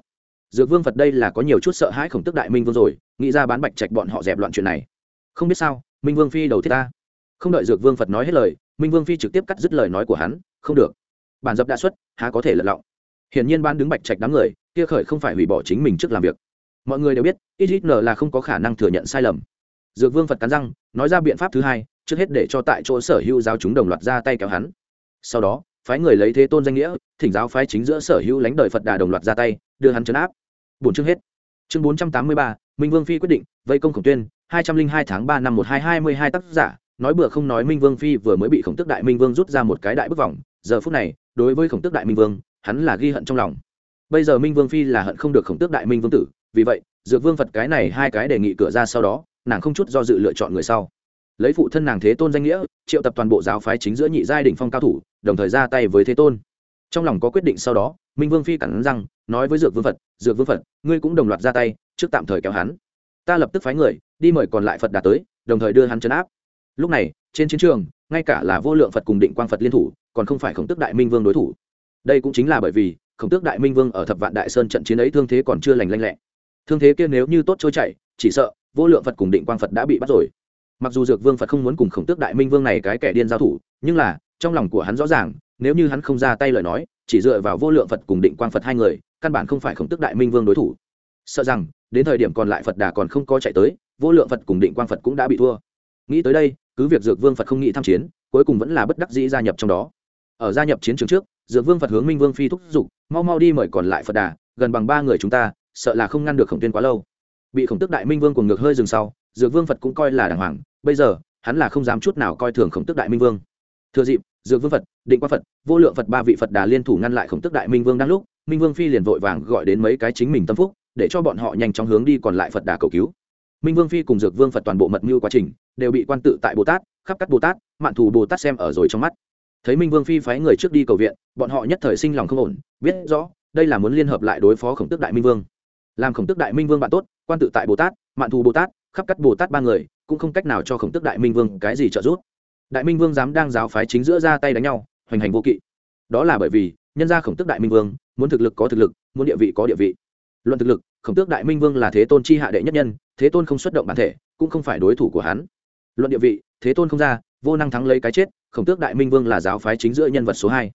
Dược vương phật đây là có nhiều chút sợ hãi khổng tức đại minh vương rồi, nghĩ ra bán bạch trạch bọn họ dẹp loạn chuyện này. Không biết sao, minh vương phi đầu thiết ta. Không đợi dược vương phật nói hết lời, minh vương phi trực tiếp cắt dứt lời nói của hắn, không được. Bản dập đã xuất, há có thể lật lọng. Hiển nhiên ban đứng bạch trạch đám người, kia khởi không phải hủy bỏ chính mình trước làm việc. Mọi người đều biết ít ít n là không có khả năng thừa nhận sai lầm dược vương phật cắn răng, nói ra biện pháp thứ hai, trước hết để cho tại chỗ sở hữu giáo chúng đồng loạt ra tay kéo hắn. Sau đó, phái người lấy thế tôn danh nghĩa, thỉnh giáo phái chính giữa sở hữu lãnh đời phật đà đồng loạt ra tay, đưa hắn chấn áp. Bốn chương hết. Chương bốn trăm tám mươi ba, minh vương phi quyết định, vây công khổng tuyên, hai trăm linh hai tháng ba năm một hai hai mươi hai tác giả, nói bừa không nói minh vương phi vừa mới bị khổng tức đại minh vương rút ra một cái đại bức vòng, giờ phút này, đối với khổng tức đại minh vương, hắn là ghi hận trong lòng. Bây giờ minh vương phi là hận không được khổng tước đại minh vương tử, vì vậy, dược vương phật cái này hai cái đề nghị cửa ra sau đó nàng không chút do dự lựa chọn người sau. Lấy phụ thân nàng thế tôn danh nghĩa, triệu tập toàn bộ giáo phái chính giữa nhị giai đ ỉ n h phong cao thủ, đồng thời ra tay với thế tôn. Trong lòng có quyết định sau đó, minh vương phi cản rằng nói với dược vương phật, dược vương phật, ngươi cũng đồng loạt ra tay, trước tạm thời kéo hắn. Ta lập tức phái người, đi mời còn lại phật đạt tới, đồng thời đưa hắn chấn áp. Lúc này, trên chiến trường, ngay cả là vô lượng phật cùng định quang phật liên thủ, còn không phải khổng tức đại minh vương đối thủ. Đây cũng chính là bởi vì, khổng tước đại minh vương ở thập vạn đại sơn trận chiến ấy thương thế còn chưa lành lanh lẹ. Thương thế kia nếu như tốt trôi chảy chỉ sợ, vô lượng phật cùng định quang phật đã bị bắt rồi. Mặc dù dược vương phật không muốn cùng khổng tước đại minh vương này cái kẻ điên giao thủ, nhưng là, trong lòng của hắn rõ ràng, nếu như hắn không ra tay lời nói, chỉ dựa vào vô lượng phật cùng định quang phật hai người, căn bản không phải khổng tước đại minh vương đối thủ. Sợ rằng, đến thời điểm còn lại phật đà còn không có chạy tới, vô lượng phật cùng định quang phật cũng đã bị thua. Nghĩ tới đây, cứ việc dược vương phật không nghĩ tham chiến, cuối cùng vẫn là bất đắc dĩ gia nhập trong đó. Ở gia nhập chiến trường trước, dược vương phật hướng minh vương phi thúc giục, mau mau đi mời còn lại phật đà, gần bằng ba người chúng ta, sợ là không ngăn được khổng tuyên quá lâu bị khổng tức đại minh vương cùng ngược hơi dừng sau, dược vương phật cũng coi là đàng hoàng, bây giờ, hắn là không dám chút nào coi thường khổng tức đại minh vương. Thừa dịp, dược vương phật, định qua phật, vô lượng phật ba vị phật đà liên thủ ngăn lại khổng tức đại minh vương đang lúc, minh vương phi liền vội vàng gọi đến mấy cái chính mình tâm phúc, để cho bọn họ nhanh chóng hướng đi còn lại phật đà cầu cứu. Minh vương phi cùng dược vương phật toàn bộ mật mưu quá trình, đều bị quan tự tại bồ tát, khắp các bồ tát, mạn thù bồ tát xem ở rồi trong mắt. Thấy minh vương phi phái người trước đi cầu viện, bọn họ nhất thời sinh lòng không ổn, biết rõ, đây là muốn liên hợp lại đối phó khổng tức đại minh vương. Làm khổng tức đại minh vương bạn tốt quan tự tại bồ tát, mạn thù bồ tát, khắp cắt bồ tát ba người, cũng không cách nào cho khổng tức đại minh vương cái gì trợ giúp. Đại minh vương dám đang giáo phái chính giữa ra tay đánh nhau, hoành hành vô kỵ. Đó là bởi vì, nhân gia khổng tức đại minh vương, muốn thực lực có thực lực, muốn địa vị có địa vị. Luận thực lực, khổng tước đại minh vương là thế tôn chi hạ đệ nhất nhân, thế tôn không xuất động bản thể, cũng không phải đối thủ của hắn. Luận địa vị, thế tôn không ra, vô năng thắng lấy cái chết, khổng tước đại minh vương là giáo phái chính giữa nhân vật số hai.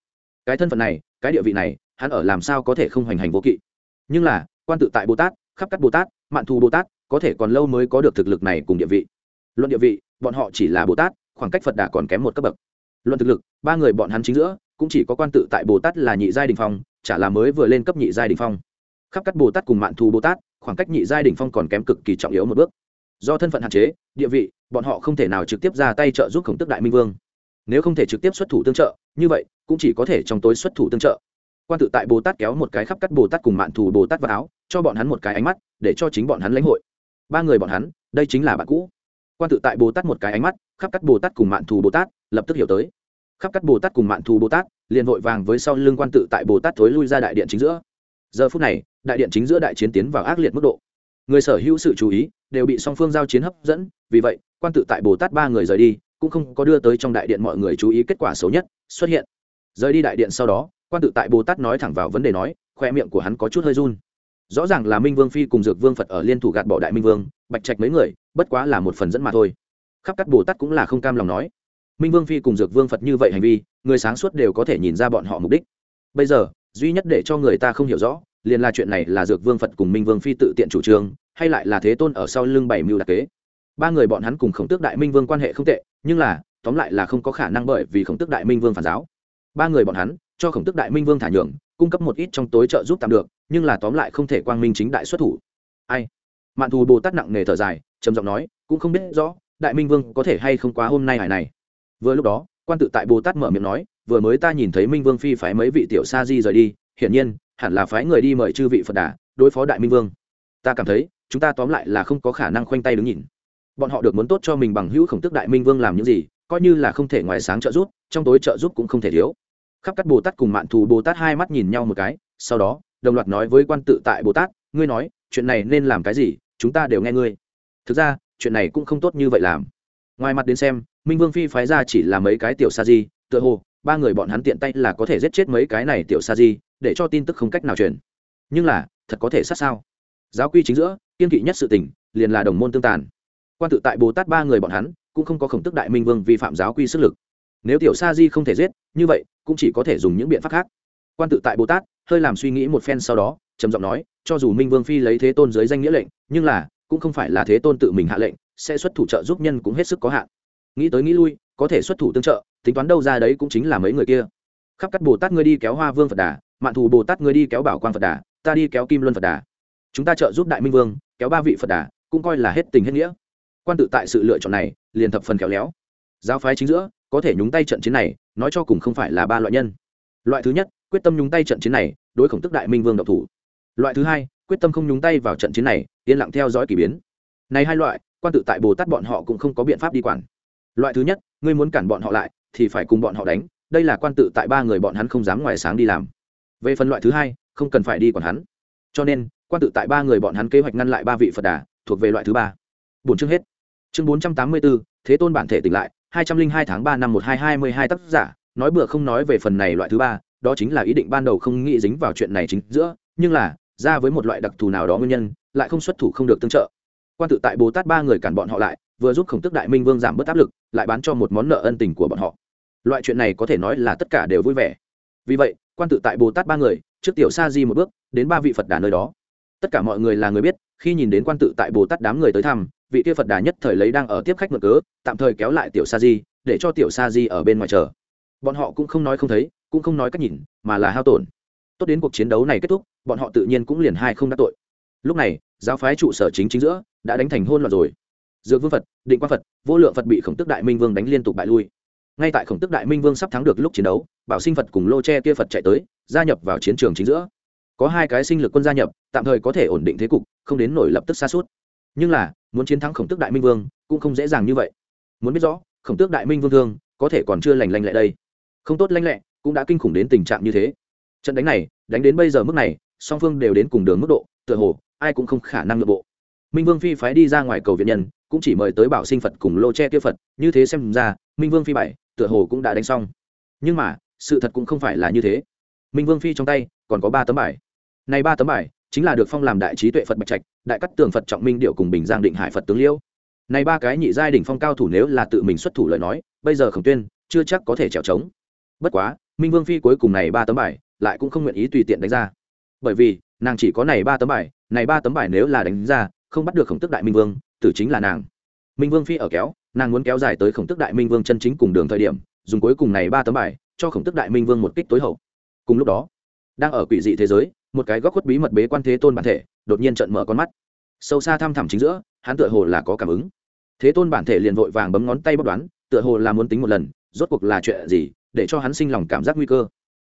Cái thân phận này, cái địa vị này, hắn ở làm sao có thể không hoành hành vô kỵ? Nhưng là, quan tự tại bồ tát khắp các bồ tát, mạn thù bồ tát, có thể còn lâu mới có được thực lực này cùng địa vị. Luận địa vị, bọn họ chỉ là bồ tát, khoảng cách phật đà còn kém một cấp bậc. Luận thực lực, ba người bọn hắn chính giữa, cũng chỉ có quan tự tại bồ tát là nhị giai đình phong, chả là mới vừa lên cấp nhị giai đình phong. Khắp các bồ tát cùng mạn thù bồ tát, khoảng cách nhị giai đình phong còn kém cực kỳ trọng yếu một bước. Do thân phận hạn chế, địa vị, bọn họ không thể nào trực tiếp ra tay trợ giúp khổng tức đại minh vương. Nếu không thể trực tiếp xuất thủ tương trợ, như vậy, cũng chỉ có thể trong tối xuất thủ tương trợ quan tự tại bồ tát kéo một cái khắp cắt bồ tát cùng mạn thù bồ tát vào áo, cho bọn hắn một cái ánh mắt, để cho chính bọn hắn lãnh hội. Ba người bọn hắn, đây chính là bạn cũ. Quan tự tại bồ tát một cái ánh mắt, khắp cắt bồ tát cùng mạn thù bồ tát, lập tức hiểu tới. Khắp cắt bồ tát cùng mạn thù bồ tát, liền vội vàng với sau lưng quan tự tại bồ tát thối lui ra đại điện chính giữa. Giờ phút này, đại điện chính giữa đại chiến tiến vào ác liệt mức độ. Người sở hữu sự chú ý, đều bị song phương giao chiến hấp dẫn, vì vậy, quan tự tại bồ tát ba người rời đi, cũng không có đưa tới trong đại điện mọi người chú ý kết quả xấu nhất, xuất hiện. Rời đi đại điện sau đó quan tự tại bồ tát nói thẳng vào vấn đề nói, khoe miệng của hắn có chút hơi run. Rõ ràng là minh vương phi cùng dược vương phật ở liên thủ gạt bỏ đại minh vương, bạch trạch mấy người, bất quá là một phần dẫn mà thôi. Khắp các bồ tát cũng là không cam lòng nói. Minh vương phi cùng dược vương phật như vậy hành vi, người sáng suốt đều có thể nhìn ra bọn họ mục đích. Bây giờ, duy nhất để cho người ta không hiểu rõ, liền là chuyện này là dược vương phật cùng minh vương phi tự tiện chủ trương, hay lại là thế tôn ở sau lưng bảy mưu đặc kế. Ba người bọn hắn cùng khổng tước đại minh vương quan hệ không tệ, nhưng là, tóm lại là không có khả năng bởi vì khổng tước đại minh vương phản giáo. Ba người bọn hắn cho khổng tức đại minh vương thả nhượng cung cấp một ít trong tối trợ giúp tạm được, nhưng là tóm lại không thể quang minh chính đại xuất thủ. Ai? Mạn thù bồ tát nặng nề thở dài, trầm giọng nói, cũng không biết rõ, đại minh vương có thể hay không quá hôm nay hải này. Vừa lúc đó, quan tự tại bồ tát mở miệng nói, vừa mới ta nhìn thấy minh vương phi phái mấy vị tiểu sa di rời đi, hiển nhiên, hẳn là phái người đi mời chư vị phật đà, đối phó đại minh vương. Ta cảm thấy, chúng ta tóm lại là không có khả năng khoanh tay đứng nhìn. Bọn họ được muốn tốt cho mình bằng hữu khổng tức đại minh vương làm những gì, coi như là không thể ngoài sáng trợ giúp, trong tối trợ giúp cũng không thể thiếu khắp các bồ tát cùng mạn thù bồ tát hai mắt nhìn nhau một cái, sau đó, đồng loạt nói với quan tự tại bồ tát, ngươi nói, chuyện này nên làm cái gì? Chúng ta đều nghe ngươi. Thực ra, chuyện này cũng không tốt như vậy làm. Ngoài mặt đến xem, minh vương phi phái ra chỉ là mấy cái tiểu sa di, tựa hồ, ba người bọn hắn tiện tay là có thể giết chết mấy cái này tiểu sa di, để cho tin tức không cách nào truyền. Nhưng là, thật có thể sát sao? Giáo quy chính giữa, kiên kỵ nhất sự tình, liền là đồng môn tương tàn. Quan tự tại bồ tát ba người bọn hắn, cũng không có khổng tức đại minh vương vi phạm giáo quy sức lực nếu tiểu sa di không thể giết, như vậy, cũng chỉ có thể dùng những biện pháp khác. Quan tự tại bồ tát hơi làm suy nghĩ một phen sau đó, trầm giọng nói, cho dù minh vương phi lấy thế tôn dưới danh nghĩa lệnh, nhưng là, cũng không phải là thế tôn tự mình hạ lệnh, sẽ xuất thủ trợ giúp nhân cũng hết sức có hạn. Nghĩ tới nghĩ lui, có thể xuất thủ tương trợ, tính toán đâu ra đấy cũng chính là mấy người kia. Khắp các bồ tát ngươi đi kéo hoa vương phật đà, mạn thù bồ tát ngươi đi kéo bảo quang phật đà, ta đi kéo kim luân phật đà. Chúng ta trợ giúp đại minh vương, kéo ba vị phật đà, cũng coi là hết tình hết nghĩa. Quan tự tại sự lựa chọn này, liền thập phần khéo léo. Giáo phái chính giữa có thể nhúng tay trận chiến này, nói cho cùng không phải là ba loại nhân. Loại thứ nhất, quyết tâm nhúng tay trận chiến này, đối khổng tức đại minh vương độc thủ. Loại thứ hai, quyết tâm không nhúng tay vào trận chiến này, yên lặng theo dõi k ỳ biến. Này hai loại, quan tự tại bồ tát bọn họ cũng không có biện pháp đi quản. Loại thứ nhất, ngươi muốn cản bọn họ lại, thì phải cùng bọn họ đánh, đây là quan tự tại ba người bọn hắn không dám ngoài sáng đi làm. Về phần loại thứ hai, không cần phải đi quản hắn. Cho nên, quan tự tại ba người bọn hắn kế hoạch ngăn lại ba vị phật đà, thuộc về loại thứ ba. Bốn chương hết. Chương bốn trăm tám mươi bốn thế tôn bản thể tỉnh lại hai trăm linh hai tháng ba năm một hai hai mươi hai tác giả, nói bừa không nói về phần này loại thứ ba, đó chính là ý định ban đầu không nghĩ dính vào chuyện này chính giữa, nhưng là, ra với một loại đặc thù nào đó nguyên nhân, lại không xuất thủ không được tương trợ. Quan tự tại bồ tát ba người cản bọn họ lại, vừa giúp khổng tức đại minh vương giảm bớt áp lực, lại bán cho một món nợ ân tình của bọn họ. Loại chuyện này có thể nói là tất cả đều vui vẻ. Vì vậy, quan tự tại bồ tát ba người, trước tiểu sa di một bước, đến ba vị phật đà nơi đó. Tất cả mọi người là người biết, khi nhìn đến quan tự tại bồ tát đám người tới thăm vị kia phật đà nhất thời lấy đang ở tiếp khách mượn cớ, tạm thời kéo lại tiểu sa di, để cho tiểu sa di ở bên ngoài chờ. Bọn họ cũng không nói không thấy, cũng không nói cách nhìn, mà là hao tổn. Tốt đến cuộc chiến đấu này kết thúc, bọn họ tự nhiên cũng liền hai không đắc tội. Lúc này, giáo phái trụ sở chính chính giữa đã đánh thành hôn loạn rồi. Dược vương phật, định quang phật, vô lượng phật bị khổng tức đại minh vương đánh liên tục bại lui. Ngay tại khổng tức đại minh vương sắp thắng được lúc chiến đấu, bảo sinh phật cùng lô tre kia phật chạy tới, gia nhập vào chiến trường chính giữa. Có hai cái sinh lực quân gia nhập, tạm thời có thể ổn định thế cục, không đến nổi lập tức xa suốt nhưng là, muốn chiến thắng khổng tước đại minh vương, cũng không dễ dàng như vậy. Muốn biết rõ, khổng tước đại minh vương thương, có thể còn chưa lành lanh lẹ đây. Không tốt lanh lẹ, cũng đã kinh khủng đến tình trạng như thế. Trận đánh này, đánh đến bây giờ mức này, song phương đều đến cùng đường mức độ, tựa hồ, ai cũng không khả năng nội bộ. Minh vương phi phái đi ra ngoài cầu viện nhân, cũng chỉ mời tới bảo sinh phật cùng lô che kia phật, như thế xem ra, minh vương phi bảy, tựa hồ cũng đã đánh xong. Nhưng mà, sự thật cũng không phải là như thế. Minh vương phi trong tay, còn có ba tấm bài. Này ba tấm bài chính là được phong làm đại trí tuệ phật bạch trạch, đại cắt tường phật trọng minh điệu cùng bình giang định hải phật tướng liêu. Này ba cái nhị giai đỉnh phong cao thủ nếu là tự mình xuất thủ lời nói, bây giờ khổng tuyên chưa chắc có thể trèo trống. Bất quá, minh vương phi cuối cùng này ba tấm bài lại cũng không nguyện ý tùy tiện đánh ra. Bởi vì, nàng chỉ có này ba tấm bài, này ba tấm bài nếu là đánh ra, không bắt được khổng tức đại minh vương, tử chính là nàng. Minh vương phi ở kéo, nàng muốn kéo dài tới khổng tức đại minh vương chân chính cùng đường thời điểm, dùng cuối cùng này ba tấm bài cho khổng tức đại minh vương một kích tối hậu. Cùng lúc đó, đang ở quỷ dị thế giới một cái góc khuất bí mật bế quan thế tôn bản thể, đột nhiên trận mở con mắt. Sâu xa thăm thẳm chính giữa, hắn tựa hồ là có cảm ứng. Thế tôn bản thể liền vội vàng bấm ngón tay bóc đoán, tựa hồ là muốn tính một lần, rốt cuộc là chuyện gì, để cho hắn sinh lòng cảm giác nguy cơ.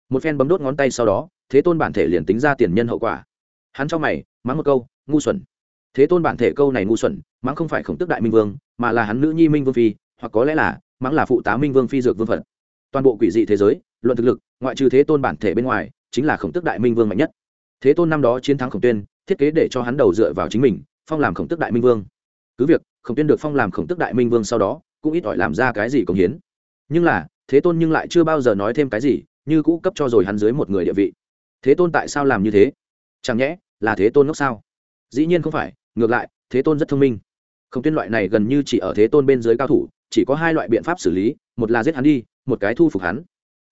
Một phen bấm đốt ngón tay sau đó, thế tôn bản thể liền tính ra tiền nhân hậu quả. Hắn cho mày, mắng một câu, ngu xuẩn. Thế tôn bản thể câu này ngu xuẩn, mắng không phải khổng tức đại minh vương, mà là hắn nữ nhi minh vương phi, hoặc có lẽ là, mắng là phụ tá minh vương phi dược vương phật toàn bộ quỷ dị thế giới, luận thực lực, ngoại trừ thế tôn bản thể bên ngoài, chính là khổng tức đại minh vương mạnh nhất thế tôn năm đó chiến thắng khổng tuyên, thiết kế để cho hắn đầu dựa vào chính mình, phong làm khổng tức đại minh vương. Cứ việc, khổng tuyên được phong làm khổng tức đại minh vương sau đó, cũng ít ỏi làm ra cái gì công hiến. Nhưng là, thế tôn nhưng lại chưa bao giờ nói thêm cái gì, như cũ cấp cho rồi hắn dưới một người địa vị. Thế tôn tại sao làm như thế? Chẳng nhẽ, là thế tôn ngốc sao? Dĩ nhiên không phải, ngược lại, thế tôn rất thông minh. Khổng tuyên loại này gần như chỉ ở thế tôn bên dưới cao thủ, chỉ có hai loại biện pháp xử lý, một là giết hắn đi, một cái thu phục hắn.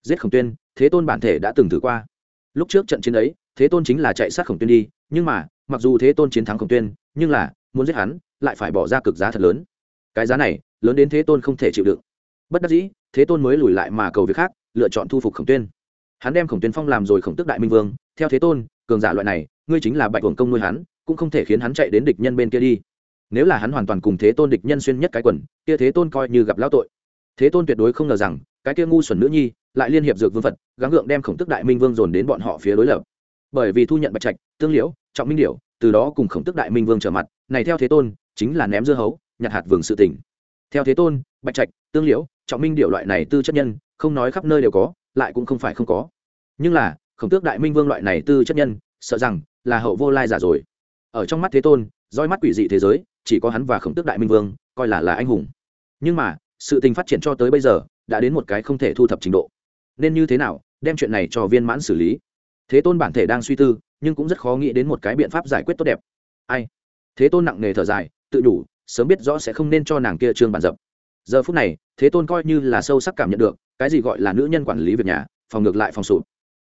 Giết khổng tuyên, thế tôn bản thể đã từng thử qua. Lúc trước trận chiến ấy thế tôn chính là chạy sát khổng tuyên đi, nhưng mà, mặc dù thế tôn chiến thắng khổng tuyên, nhưng là, muốn giết hắn, lại phải bỏ ra cực giá thật lớn. Cái giá này, lớn đến thế tôn không thể chịu đựng. Bất đắc dĩ, thế tôn mới lùi lại mà cầu việc khác, lựa chọn thu phục khổng tuyên. Hắn đem khổng tuyên phong làm rồi khổng tức đại minh vương, theo thế tôn, cường giả loại này, ngươi chính là bạch hồng công nuôi hắn, cũng không thể khiến hắn chạy đến địch nhân bên kia đi. Nếu là hắn hoàn toàn cùng thế tôn địch nhân xuyên nhất cái quần, kia thế tôn coi như gặp lão tội. Thế tôn tuyệt đối không ngờ rằng, cái kia ngu xuẩn nữ nhi, lại liên hiệp dược vương phật, gắng gượng đem khổng tức đại minh vương dồn đến bọn họ phía đối lập bởi vì thu nhận bạch trạch, tương liễu, trọng minh điểu, từ đó cùng khổng tức đại minh vương trở mặt, này theo thế tôn, chính là ném dưa hấu, nhặt hạt vườn sự tỉnh theo thế tôn, bạch trạch, tương liễu, trọng minh điệu loại này tư chất nhân, không nói khắp nơi đều có, lại cũng không phải không có. Nhưng là, khổng tước đại minh vương loại này tư chất nhân, sợ rằng là hậu vô lai giả rồi. Ở trong mắt thế tôn roi mắt quỷ dị thế giới, chỉ có hắn và khổng tước đại minh vương, coi là là anh hùng. Nhưng mà, sự tình phát triển cho tới bây giờ, đã đến một cái không thể thu thập trình độ. Nên như thế nào, đem chuyện này cho viên mãn xử lý? Thế tôn bản thể đang suy tư, nhưng cũng rất khó nghĩ đến một cái biện pháp giải quyết tốt đẹp. Ai? Thế tôn nặng nề thở dài, tự đủ, sớm biết rõ sẽ không nên cho nàng kia trương bản dập. Giờ phút này, thế tôn coi như là sâu sắc cảm nhận được, cái gì gọi là nữ nhân quản lý việc nhà, phòng ngược lại phòng sụp.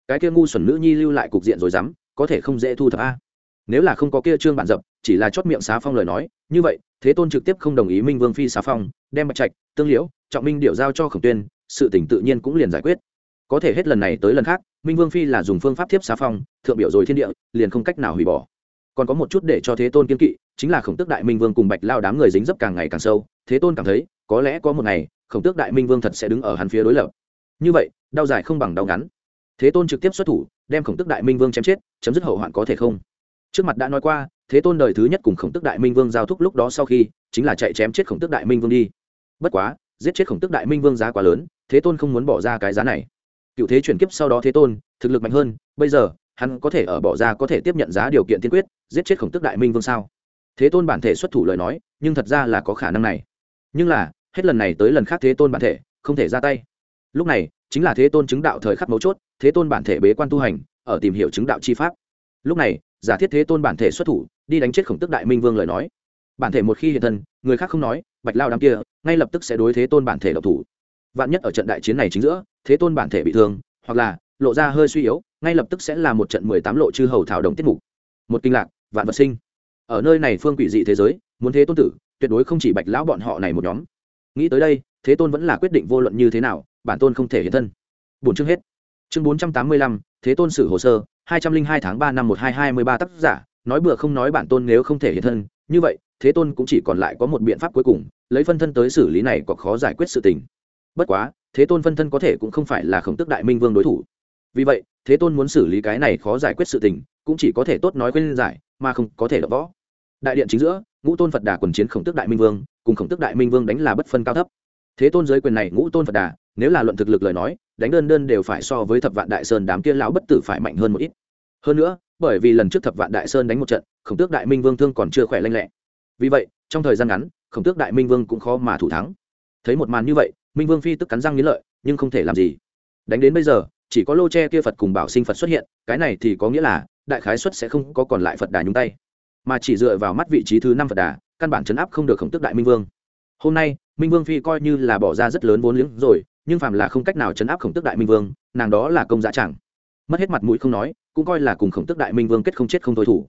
Cái kia ngu xuẩn nữ nhi lưu lại cục diện rồi dám, có thể không dễ thu thập a? Nếu là không có kia trương bản dập, chỉ là chót miệng xá phong lời nói, như vậy, thế tôn trực tiếp không đồng ý minh vương phi xá phong, đem bạch trạch, tương liễu, trọng minh điệu giao cho khổng tuyên, sự tỉnh tự nhiên cũng liền giải quyết. Có thể hết lần này tới lần khác minh vương phi là dùng phương pháp thiếp xá phong, thượng biểu rồi thiên địa, liền không cách nào hủy bỏ. Còn có một chút để cho thế tôn kiên kỵ, chính là khổng tước đại minh vương cùng bạch lao đám người dính dấp càng ngày càng sâu. Thế tôn cảm thấy, có lẽ có một ngày, khổng tước đại minh vương thật sẽ đứng ở hắn phía đối lập. Như vậy, đau dài không bằng đau ngắn. Thế tôn trực tiếp xuất thủ, đem khổng tước đại minh vương chém chết, chấm dứt hậu hoạn có thể không? Trước mặt đã nói qua, thế tôn đời thứ nhất cùng khổng tước đại minh vương giao thúc lúc đó sau khi, chính là chạy chém chết khổng tước đại minh vương đi. Bất quá, giết chết khổng tước đại minh vương giá quá lớn, thế tôn không muốn bỏ ra cái giá này cựu thế chuyển kiếp sau đó thế tôn, thực lực mạnh hơn, bây giờ, hắn có thể ở bỏ ra có thể tiếp nhận giá điều kiện tiên quyết, giết chết khổng tước đại minh vương sao? Thế tôn bản thể xuất thủ lời nói, nhưng thật ra là có khả năng này. Nhưng là, hết lần này tới lần khác thế tôn bản thể không thể ra tay. Lúc này, chính là thế tôn chứng đạo thời khắc mấu chốt, thế tôn bản thể bế quan tu hành, ở tìm hiểu chứng đạo chi pháp. Lúc này, giả thiết thế tôn bản thể xuất thủ, đi đánh chết khổng tức đại minh vương lời nói. Bản thể một khi hiện thân, người khác không nói, bạch lao đám kia, ngay lập tức sẽ đối thế tôn bản thể độc thủ vạn nhất ở trận đại chiến này chính giữa, thế tôn bản thể bị thương, hoặc là lộ ra hơi suy yếu, ngay lập tức sẽ là một trận mười tám lộ chư hầu thảo đồng tiết mục. Một kinh lạc, vạn vật sinh. Ở nơi này phương quỷ dị thế giới, muốn thế tôn tử, tuyệt đối không chỉ bạch lão bọn họ này một nhóm. Nghĩ tới đây, thế tôn vẫn là quyết định vô luận như thế nào, bản tôn không thể hiện thân. Bốn chương hết. Chương bốn trăm tám mươi lăm, thế tôn sử hồ sơ, hai trăm linh hai tháng ba năm một hai hai mươi ba tác giả, nói bừa không nói bản tôn nếu không thể hiện thân. Như vậy, thế tôn cũng chỉ còn lại có một biện pháp cuối cùng, lấy phân thân tới xử lý này có khó giải quyết sự tình bất quá, thế tôn phân thân có thể cũng không phải là khổng tức đại minh vương đối thủ. Vì vậy, thế tôn muốn xử lý cái này khó giải quyết sự tình, cũng chỉ có thể tốt nói khuyên giải, mà không có thể đập võ đại điện chính giữa, ngũ tôn phật đà quần chiến khổng tức đại minh vương, cùng khổng tức đại minh vương đánh là bất phân cao thấp. Thế tôn giới quyền này ngũ tôn phật đà, nếu là luận thực lực lời nói, đánh đơn đơn đều phải so với thập vạn đại sơn đám kia lão bất tử phải mạnh hơn một ít. Hơn nữa, bởi vì lần trước thập vạn đại sơn đánh một trận, khổng tước đại minh vương thương còn chưa khỏe lanh lẹ. Vì vậy, trong thời gian ngắn, khổng tước đại minh vương cũng khó mà thủ thắng. Thấy một màn như vậy minh vương phi tức cắn răng nghĩ lợi, nhưng không thể làm gì. Đánh đến bây giờ, chỉ có lô tre kia phật cùng bảo sinh phật xuất hiện, cái này thì có nghĩa là, đại khái xuất sẽ không có còn lại phật đà nhúng tay. Mà chỉ dựa vào mắt vị trí thứ năm phật đà, căn bản chấn áp không được khổng tước đại minh vương. Hôm nay, minh vương phi coi như là bỏ ra rất lớn vốn liếng rồi, nhưng phàm là không cách nào chấn áp khổng tước đại minh vương, nàng đó là công giá chẳng. Mất hết mặt mũi không nói, cũng coi là cùng khổng tước đại minh vương kết không chết không thôi thủ.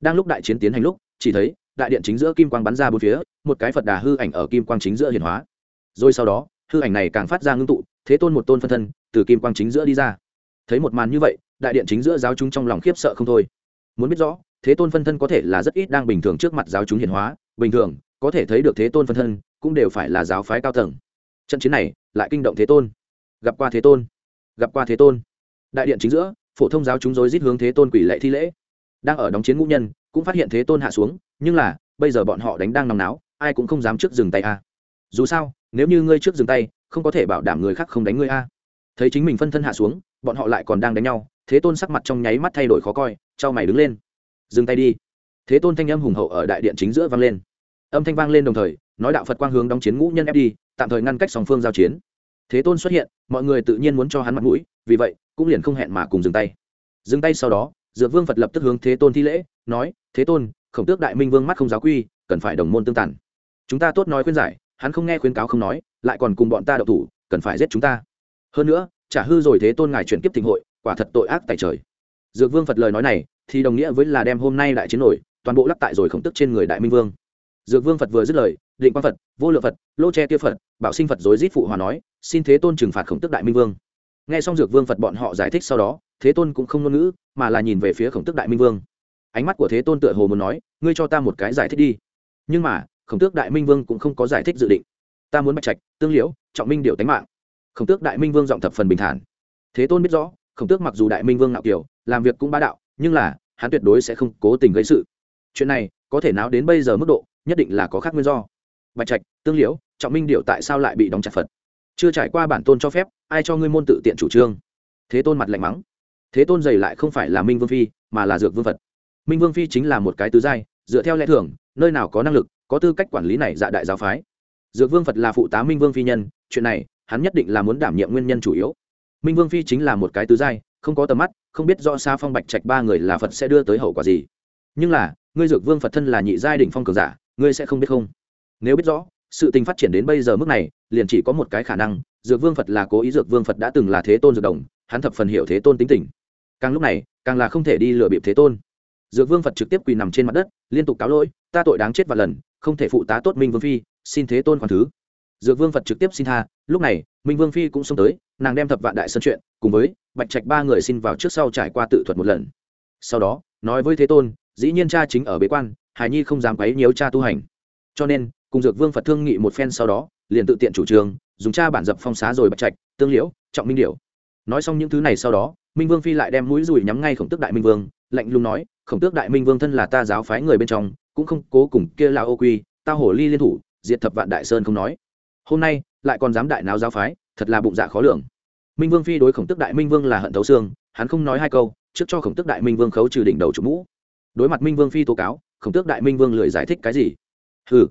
Đang lúc đại chiến tiến hành lúc, chỉ thấy, đại điện chính giữa kim quang bắn ra bốn phía, một cái phật đà hư ảnh ở kim quang chính giữa hiển hóa. Rồi sau đó hư ảnh này càng phát ra ngưng tụ, thế tôn một tôn phân thân, từ kim quang chính giữa đi ra. Thấy một màn như vậy, đại điện chính giữa giáo chúng trong lòng khiếp sợ không thôi. Muốn biết rõ, thế tôn phân thân có thể là rất ít đang bình thường trước mặt giáo chúng hiển hóa, bình thường, có thể thấy được thế tôn phân thân, cũng đều phải là giáo phái cao tầng. Trận chiến này, lại kinh động thế tôn. Gặp qua thế tôn. Gặp qua thế tôn. Đại điện chính giữa, phổ thông giáo chúng rối rít hướng thế tôn quỷ lệ thi lễ. Đang ở đóng chiến ngũ nhân, cũng phát hiện thế tôn hạ xuống, nhưng là, bây giờ bọn họ đánh đang nòng náo, ai cũng không dám trước dừng tay a. Dù sao nếu như ngươi trước dừng tay, không có thể bảo đảm người khác không đánh ngươi a. Thấy chính mình phân thân hạ xuống, bọn họ lại còn đang đánh nhau, thế tôn sắc mặt trong nháy mắt thay đổi khó coi trao mày đứng lên. Dừng tay đi. Thế tôn thanh âm hùng hậu ở đại điện chính giữa vang lên. Âm thanh vang lên đồng thời, nói đạo phật quang hướng đóng chiến ngũ nhân ép đi, tạm thời ngăn cách song phương giao chiến. Thế tôn xuất hiện, mọi người tự nhiên muốn cho hắn mặt mũi, vì vậy, cũng liền không hẹn mà cùng dừng tay. Dừng tay sau đó, dược vương phật lập tức hướng thế tôn thi lễ, nói, thế tôn, khổng tước đại minh vương mắt không giáo quy, cần phải đồng môn tương tản chúng ta tốt nói khuyên giải hắn không nghe khuyến cáo không nói, lại còn cùng bọn ta đậu thủ, cần phải giết chúng ta. Hơn nữa, trả hư rồi thế tôn ngài chuyển kiếp thịnh hội, quả thật tội ác tại trời. Dược vương phật lời nói này, thì đồng nghĩa với là đem hôm nay đại chiến nổi, toàn bộ lắc tại rồi khổng tức trên người đại minh vương. Dược vương phật vừa dứt lời, định quang phật, vô lượng phật, lô tre tiêu phật, bảo sinh phật dối rít phụ hòa nói, xin thế tôn trừng phạt khổng tức đại minh vương. Nghe xong dược vương phật bọn họ giải thích sau đó, thế tôn cũng không ngôn ngữ, mà là nhìn về phía khổng tức đại minh vương. Ánh mắt của thế tôn tựa hồ muốn nói, ngươi cho ta một cái giải thích đi. Nhưng mà khổng tước đại minh vương cũng không có giải thích dự định. Ta muốn bạch trạch, tương liễu, trọng minh điều tánh mạng. Khổng tước đại minh vương giọng thập phần bình thản. Thế tôn biết rõ, khổng tước mặc dù đại minh vương ngạo kiều, làm việc cũng bá đạo, nhưng là, hắn tuyệt đối sẽ không cố tình gây sự. Chuyện này, có thể nào đến bây giờ mức độ, nhất định là có khác nguyên do. Bạch trạch, tương liễu, trọng minh điệu tại sao lại bị đóng chặt phật? Chưa trải qua bản tôn cho phép, ai cho ngươi môn tự tiện chủ trương? Thế tôn mặt lạnh mắng. Thế tôn dày lại không phải là minh vương phi, mà là dược vương phật. Minh vương phi chính là một cái tứ giai, dựa theo lẽ thường, nơi nào có năng lực có tư cách quản lý này dạ đại giáo phái. Dược vương phật là phụ tá minh vương phi nhân, chuyện này, hắn nhất định là muốn đảm nhiệm nguyên nhân chủ yếu. Minh vương phi chính là một cái tứ giai, không có tầm mắt, không biết do xa phong bạch trạch ba người là phật sẽ đưa tới hậu quả gì. Nhưng là, ngươi dược vương phật thân là nhị giai đỉnh phong cường giả, ngươi sẽ không biết không? Nếu biết rõ, sự tình phát triển đến bây giờ mức này, liền chỉ có một cái khả năng, dược vương phật là cố ý dược vương phật đã từng là thế tôn dược đồng, hắn thập phần hiểu thế tôn tính tình. Càng lúc này, càng là không thể đi lừa bịp thế tôn. Dược vương phật trực tiếp quỳ nằm trên mặt đất, liên tục cáo lỗi, ta tội đáng chết và lần không thể phụ tá tốt minh vương phi, xin thế tôn khoan thứ. Dược vương phật trực tiếp xin tha, lúc này, minh vương phi cũng xông tới, nàng đem thập vạn đại sân chuyện, cùng với bạch trạch ba người xin vào trước sau trải qua tự thuật một lần. Sau đó, nói với thế tôn, dĩ nhiên cha chính ở bế quan, hải nhi không dám quấy nhiều cha tu hành. Cho nên, cùng dược vương phật thương nghị một phen sau đó, liền tự tiện chủ trương, dùng cha bản dập phong xá rồi bạch trạch, tương liễu, trọng minh điểu. Nói xong những thứ này sau đó, minh vương phi lại đem mũi dùi nhắm ngay khổng tước đại minh vương, lạnh lùng nói khổng tước đại minh vương thân là ta giáo phái người bên trong, cũng không cố cùng kia là ô quy, ta hổ ly liên thủ, diệt thập vạn đại sơn không nói. Hôm nay, lại còn dám đại náo giáo phái, thật là bụng dạ khó lường. Minh vương phi đối khổng tước đại minh vương là hận thấu xương, hắn không nói hai câu, trước cho khổng tước đại minh vương khấu trừ đỉnh đầu chủ mũ. Đối mặt minh vương phi tố cáo, khổng tước đại minh vương lười giải thích cái gì? Hừ.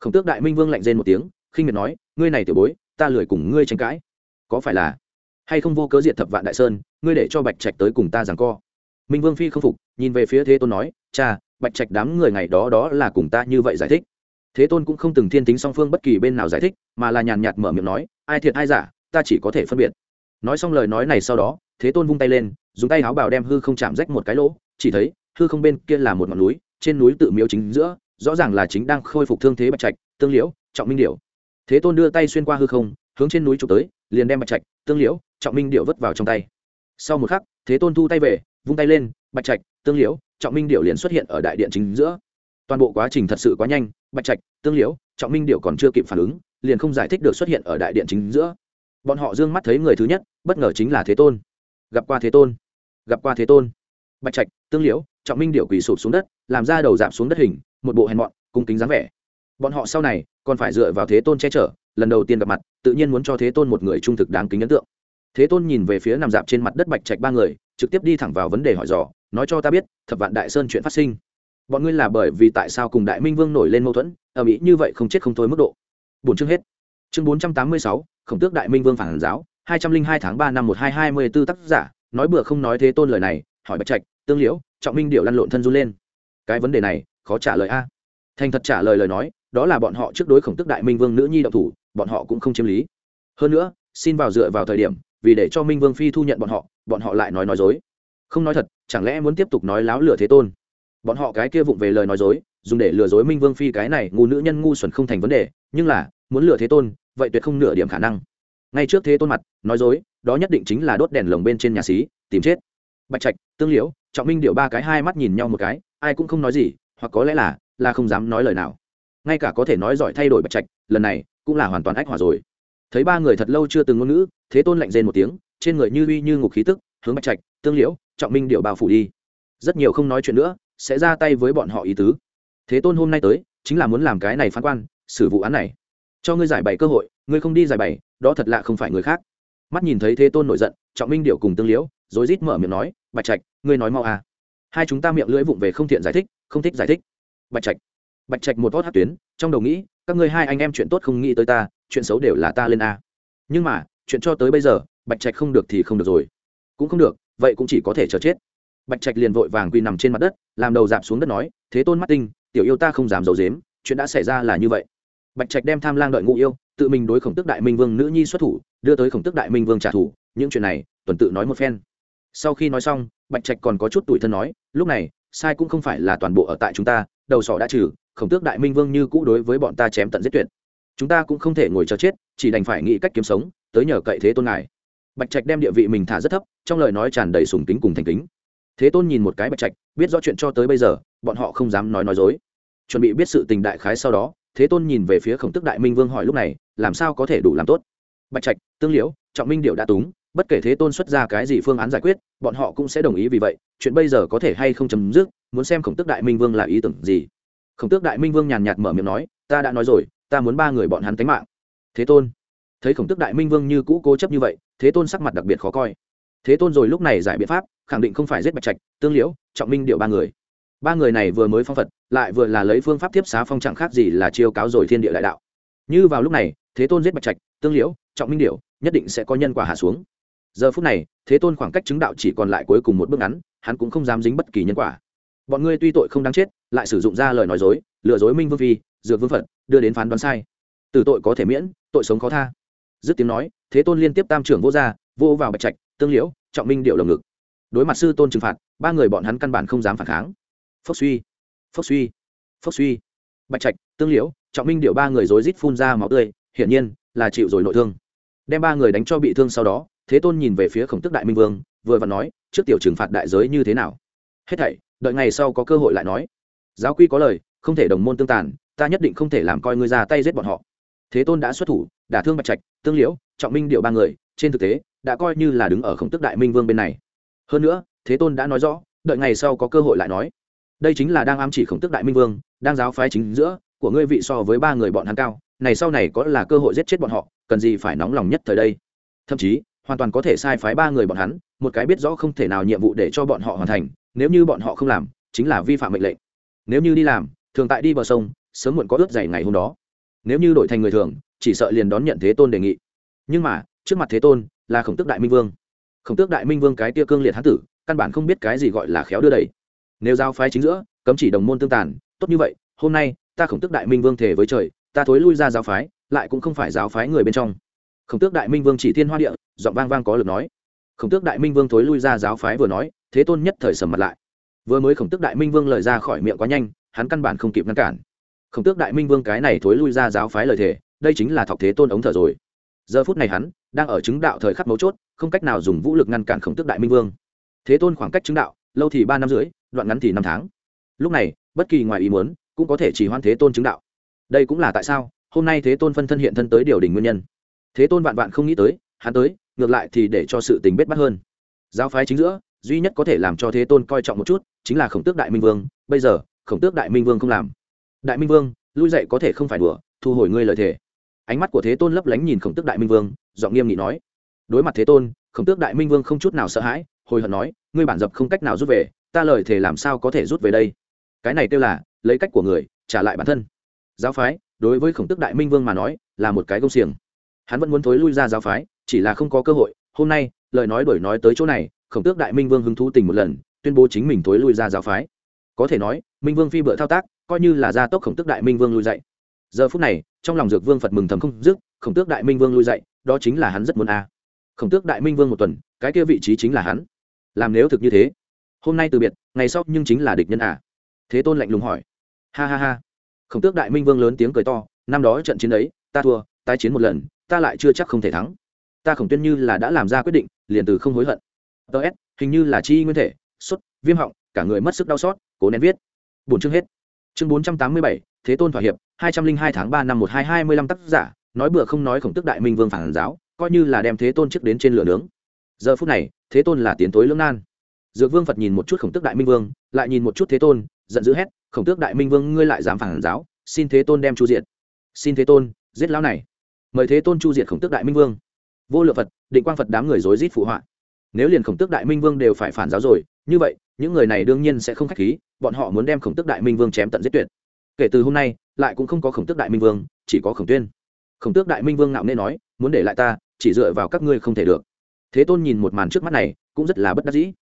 Khổng tước đại minh vương lạnh rên một tiếng, khinh miệt nói, ngươi này tiểu bối, ta lười cùng ngươi tranh cãi. Có phải là hay không vô cớ diệt thập vạn đại sơn, ngươi để cho bạch trạch tới cùng ta rằng co? Minh vương phi không phục, nhìn về phía thế tôn nói, cha, bạch trạch đám người ngày đó đó là cùng ta như vậy giải thích. Thế tôn cũng không từng thiên tính song phương bất kỳ bên nào giải thích, mà là nhàn nhạt mở miệng nói, ai thiệt ai giả, ta chỉ có thể phân biệt. Nói xong lời nói này sau đó, thế tôn vung tay lên, dùng tay áo bào đem hư không chạm rách một cái lỗ, chỉ thấy, hư không bên kia là một ngọn núi, trên núi tự miếu chính giữa, rõ ràng là chính đang khôi phục thương thế bạch trạch, tương liễu, trọng minh điệu thế tôn đưa tay xuyên qua hư không, hướng trên núi trục tới, liền đem bạch trạch, tương liễu, trọng minh điệu vứt vào trong tay. Sau một khắc, thế tôn thu tay về vung tay lên, bạch trạch, tương liễu, trọng minh điệu liền xuất hiện ở đại điện chính giữa. Toàn bộ quá trình thật sự quá nhanh, bạch trạch, tương liễu, trọng minh điệu còn chưa kịp phản ứng, liền không giải thích được xuất hiện ở đại điện chính giữa. Bọn họ d ư ơ n g mắt thấy người thứ nhất, bất ngờ chính là thế tôn. Gặp qua thế tôn. Gặp qua thế tôn. Bạch trạch, tương liễu, trọng minh điệu quỳ sụp xuống đất, làm ra đầu giảm xuống đất hình, một bộ hèn mọn, cung kính dáng vẻ. Bọn họ sau này còn phải dựa vào thế tôn che chở, lần đầu tiên gặp mặt, tự nhiên muốn cho thế tôn một người trung thực đáng kính ấn tượng thế tôn nhìn về phía nằm dạp trên mặt đất bạch trạch ba người, trực tiếp đi thẳng vào vấn đề hỏi dò, nói cho ta biết, thập vạn đại sơn chuyện phát sinh. Bọn ngươi là bởi vì tại sao cùng đại minh vương nổi lên mâu thuẫn, ở mỹ như vậy không chết không thôi mức độ. Bốn chương hết. Chương bốn trăm tám mươi sáu, khổng tước đại minh vương phản giáo, hai trăm linh hai tháng ba năm một hai hai mươi b ố tác giả, nói bừa không nói thế tôn lời này, hỏi bạch trạch, tương liễu, trọng minh điệu lăn lộn thân run lên. Cái vấn đề này, khó trả lời a. Thành thật trả lời lời nói, đó là bọn họ trước đối khổng tước đại minh vương nữ nhi độc thủ, bọn họ cũng không chiếm lý. Hơn nữa, xin vào dựa vào thời điểm vì để cho minh vương phi thu nhận bọn họ bọn họ lại nói nói dối. Không nói thật, chẳng lẽ muốn tiếp tục nói láo lửa thế tôn? Bọn họ cái kia vụng về lời nói dối, dùng để lừa dối minh vương phi cái này ngu nữ nhân ngu xuẩn không thành vấn đề, nhưng là, muốn lừa thế tôn, vậy tuyệt không nửa điểm khả năng. Ngay trước thế tôn mặt, nói dối, đó nhất định chính là đốt đèn lồng bên trên nhà xí, tìm chết. Bạch trạch, tương liễu, trọng minh điệu ba cái hai mắt nhìn nhau một cái, ai cũng không nói gì, hoặc có lẽ là là không dám nói lời nào. Ngay cả có thể nói giỏi thay đổi bạch trạch, lần này cũng là hoàn toàn ách hỏa rồi. Thấy ba người thật lâu chưa từng ngôn ngữ thế tôn lạnh rên một tiếng, trên người như uy như ngục khí tức, hướng bạch trạch, tương liễu, trọng minh điệu bao phủ đi. Rất nhiều không nói chuyện nữa, sẽ ra tay với bọn họ ý tứ. Thế tôn hôm nay tới, chính là muốn làm cái này phán quan, xử vụ án này. Cho ngươi giải bày cơ hội, ngươi không đi giải bày, đó thật lạ không phải người khác. Mắt nhìn thấy thế tôn nổi giận, trọng minh điệu cùng tương liễu rồi rít mở miệng nói, bạch trạch, ngươi nói mau à. Hai chúng ta miệng lưỡi vụng về không thiện giải thích, không thích giải thích. Bạch trạch bạch trạch một vót hát tuyến, trong đầu nghĩ, các ngươi hai anh em chuyện tốt không nghĩ tới ta, chuyện xấu đều là ta lên a. Nhưng mà chuyện cho tới bây giờ, bạch trạch không được thì không được rồi. Cũng không được, vậy cũng chỉ có thể chờ chết. Bạch trạch liền vội vàng quỳ nằm trên mặt đất, làm đầu dạp xuống đất nói, thế tôn mắt tinh, tiểu yêu ta không dám d i ấ u dếm chuyện đã xảy ra là như vậy. Bạch trạch đem tham lang đợi ngụ yêu, tự mình đối khổng tức đại minh vương nữ nhi xuất thủ, đưa tới khổng tức đại minh vương trả thù, những chuyện này, tuần tự nói một phen. Sau khi nói xong, bạch trạch còn có chút tuổi thân nói, lúc này, sai cũng không phải là toàn bộ ở tại chúng ta, đầu sỏ đã trừ, khổng tước đại minh vương như cũ đối với bọn ta chém tận giết tuyệt. Chúng ta cũng không thể ngồi chờ chết, chỉ đành phải nghĩ cách kiếm sống tới nhờ cậy thế tôn ngài. Bạch trạch đem địa vị mình thả rất thấp, trong lời nói tràn đầy sùng kính cùng thành kính. Thế tôn nhìn một cái bạch trạch, biết rõ chuyện cho tới bây giờ, bọn họ không dám nói nói dối. Chuẩn bị biết sự tình đại khái sau đó, thế tôn nhìn về phía khổng tức đại minh vương hỏi lúc này, làm sao có thể đủ làm tốt? Bạch trạch, tương liễu, trọng minh điệu đã túng, bất kể thế tôn xuất ra cái gì phương án giải quyết, bọn họ cũng sẽ đồng ý vì vậy, chuyện bây giờ có thể hay không chấm dứt, muốn xem khổng tước đại minh vương là ý tưởng gì. Khổng tước đại minh vương nhàn nhạt mở miệng nói, ta đã nói rồi, ta muốn ba người bọn hắn tánh mạng. Thế tôn thấy khổng tức đại minh vương như cũ cố chấp như vậy, thế tôn sắc mặt đặc biệt khó coi. Thế tôn rồi lúc này giải biện pháp, khẳng định không phải giết bạch trạch, tương liễu, trọng minh điệu ba người. Ba người này vừa mới phong phật, lại vừa là lấy phương pháp tiếp xá phong chẳng khác gì là chiêu cáo rồi thiên địa đại đạo. Như vào lúc này, thế tôn giết bạch trạch, tương liễu, trọng minh điệu, nhất định sẽ có nhân quả hạ xuống. Giờ phút này, thế tôn khoảng cách chứng đạo chỉ còn lại cuối cùng một bước ngắn, hắn cũng không dám dính bất kỳ nhân quả. Bọn ngươi tuy tội không đáng chết, lại sử dụng ra lời nói dối, lừa dối minh vương phi, dược vương phật, đưa đến phán đoán sai. Từ tội có thể miễn, tội sống khó tha dứt tiếng nói, thế tôn liên tiếp tam trưởng vô gia, vô vào bạch trạch, tương liễu, trọng minh điệu lồng ngực. Đối mặt sư tôn trừng phạt, ba người bọn hắn căn bản không dám phản kháng. Phốc suy phốc suy phốc suy. Bạch trạch, tương liễu, trọng minh điệu ba người rối rít phun ra máu tươi, hiển nhiên là chịu rồi nội thương. Đem ba người đánh cho bị thương sau đó, thế tôn nhìn về phía khổng tức đại minh vương, vừa và nói, trước tiểu trừng phạt đại giới như thế nào? Hết thảy, đợi ngày sau có cơ hội lại nói. Giáo quy có lời, không thể đồng môn tương tàn, ta nhất định không thể làm coi ngươi ra tay giết bọn họ thế tôn đã xuất thủ, đả thương bạch trạch, tương liễu, trọng minh điệu ba người, trên thực tế, đã coi như là đứng ở khổng tức đại minh vương bên này. Hơn nữa, thế tôn đã nói rõ, đợi ngày sau có cơ hội lại nói. Đây chính là đang ám chỉ khổng tức đại minh vương, đang giáo phái chính giữa, của ngươi vị so với ba người bọn hắn cao, này sau này có là cơ hội giết chết bọn họ, cần gì phải nóng lòng nhất thời đây? Thậm chí, hoàn toàn có thể sai phái ba người bọn hắn, một cái biết rõ không thể nào nhiệm vụ để cho bọn họ hoàn thành, nếu như bọn họ không làm, chính là vi phạm mệnh lệnh. Nếu như đi làm, thường tại đi bờ sông, sớm muộn có ướt dày ngày hôm đó nếu như đổi thành người thường, chỉ sợ liền đón nhận thế tôn đề nghị. Nhưng mà, trước mặt thế tôn là khổng tước đại minh vương. Khổng tước đại minh vương cái tia cương liệt hán tử, căn bản không biết cái gì gọi là khéo đưa đẩy. Nếu giao phái chính giữa, cấm chỉ đồng môn tương tàn, tốt như vậy, hôm nay, ta khổng tước đại minh vương thể với trời, ta thối lui ra giáo phái, lại cũng không phải giáo phái người bên trong. Khổng tước đại minh vương chỉ thiên hoa địa, giọng vang vang có lực nói. Khổng tước đại minh vương thối lui ra giáo phái vừa nói, thế tôn nhất thời sầm mặt lại. Vừa mới khổng tước đại minh vương lời ra khỏi miệng quá nhanh, hắn căn bản không kịp ngăn cản khổng tước đại minh vương cái này thối lui ra giáo phái lời thề, đây chính là thọc thế tôn ống thở rồi. Giờ phút này hắn đang ở chứng đạo thời khắc mấu chốt, không cách nào dùng vũ lực ngăn cản khổng tước đại minh vương. Thế tôn khoảng cách chứng đạo, lâu thì ba năm rưỡi, đoạn ngắn thì năm tháng. Lúc này, bất kỳ ngoài ý muốn cũng có thể chỉ hoan thế tôn chứng đạo. Đây cũng là tại sao hôm nay thế tôn phân thân hiện thân tới điều đình nguyên nhân. Thế tôn vạn vạn không nghĩ tới, hắn tới, ngược lại thì để cho sự tình bết bắt hơn. Giáo phái chính giữa, duy nhất có thể làm cho thế tôn coi trọng một chút, chính là khổng tước đại minh vương. Bây giờ, khổng tước đại minh vương không làm đại minh vương, lui dậy có thể không phải đùa, thu hồi ngươi lời thề. Ánh mắt của thế tôn lấp lánh nhìn khổng tước đại minh vương, giọng nghiêm nghị nói. Đối mặt thế tôn, khổng tước đại minh vương không chút nào sợ hãi, hồi hận nói, ngươi bản dập không cách nào rút về, ta lời thề làm sao có thể rút về đây? Cái này kêu là, lấy cách của người, trả lại bản thân. Giáo phái, đối với khổng tước đại minh vương mà nói, là một cái công xiềng. Hắn vẫn muốn thối lui ra giáo phái, chỉ là không có cơ hội. Hôm nay, lời nói đổi nói tới chỗ này, khổng tước đại minh vương hứng thú tình một lần, tuyên bố chính mình thối lui ra giáo phái. Có thể nói, minh vương phi bựa thao tác coi như là gia tốc khổng tước đại minh vương lui dậy giờ phút này, trong lòng dược vương phật mừng thầm không dứt, khổng tước đại minh vương lui dậy đó chính là hắn rất muốn a. Khổng tước đại minh vương một tuần, cái kia vị trí chính là hắn. Làm nếu thực như thế. Hôm nay từ biệt, ngày sau nhưng chính là địch nhân à thế tôn lạnh lùng hỏi. Ha ha ha. Khổng tước đại minh vương lớn tiếng cười to, năm đó trận chiến ấy, ta thua, tái chiến một lần, ta lại chưa chắc không thể thắng. Ta khổng tuyên như là đã làm ra quyết định, liền từ không hối hận. Ts hình như là chi nguyên thể, sốt, viêm họng, cả người mất sức đau xót, cố nén viết. Bổn chương hết chương bốn trăm tám mươi bảy, thế tôn thỏa hiệp, hai trăm linh hai tháng ba năm một hai hai mươi lăm tác giả, nói bừa không nói khổng tức đại minh vương phản giáo, coi như là đem thế tôn trước đến trên lửa nướng. Giờ phút này, thế tôn là tiến tối lưỡng nan. Dược vương phật nhìn một chút khổng tức đại minh vương, lại nhìn một chút thế tôn, giận dữ hét, khổng tước đại minh vương, ngươi lại dám phản giáo, xin thế tôn đem chu diệt. Xin thế tôn, giết lão này. Mời thế tôn chu diệt khổng tước đại minh vương. Vô lượng phật, định quang phật đám người rối rít phụ họa. Nếu liền khổng tước đại minh vương đều phải phản giáo rồi, như vậy, những người này đương nhiên sẽ không k h á c h khí bọn họ muốn đem khổng tước đại minh vương chém tận giết tuyệt. Kể từ hôm nay, lại cũng không có khổng tước đại minh vương, chỉ có khổng tuyên. Khổng tước đại minh vương ngạo nghê nói, muốn để lại ta, chỉ dựa vào các ngươi không thể được. Thế tôn nhìn một màn trước mắt này, cũng rất là bất đắc dĩ.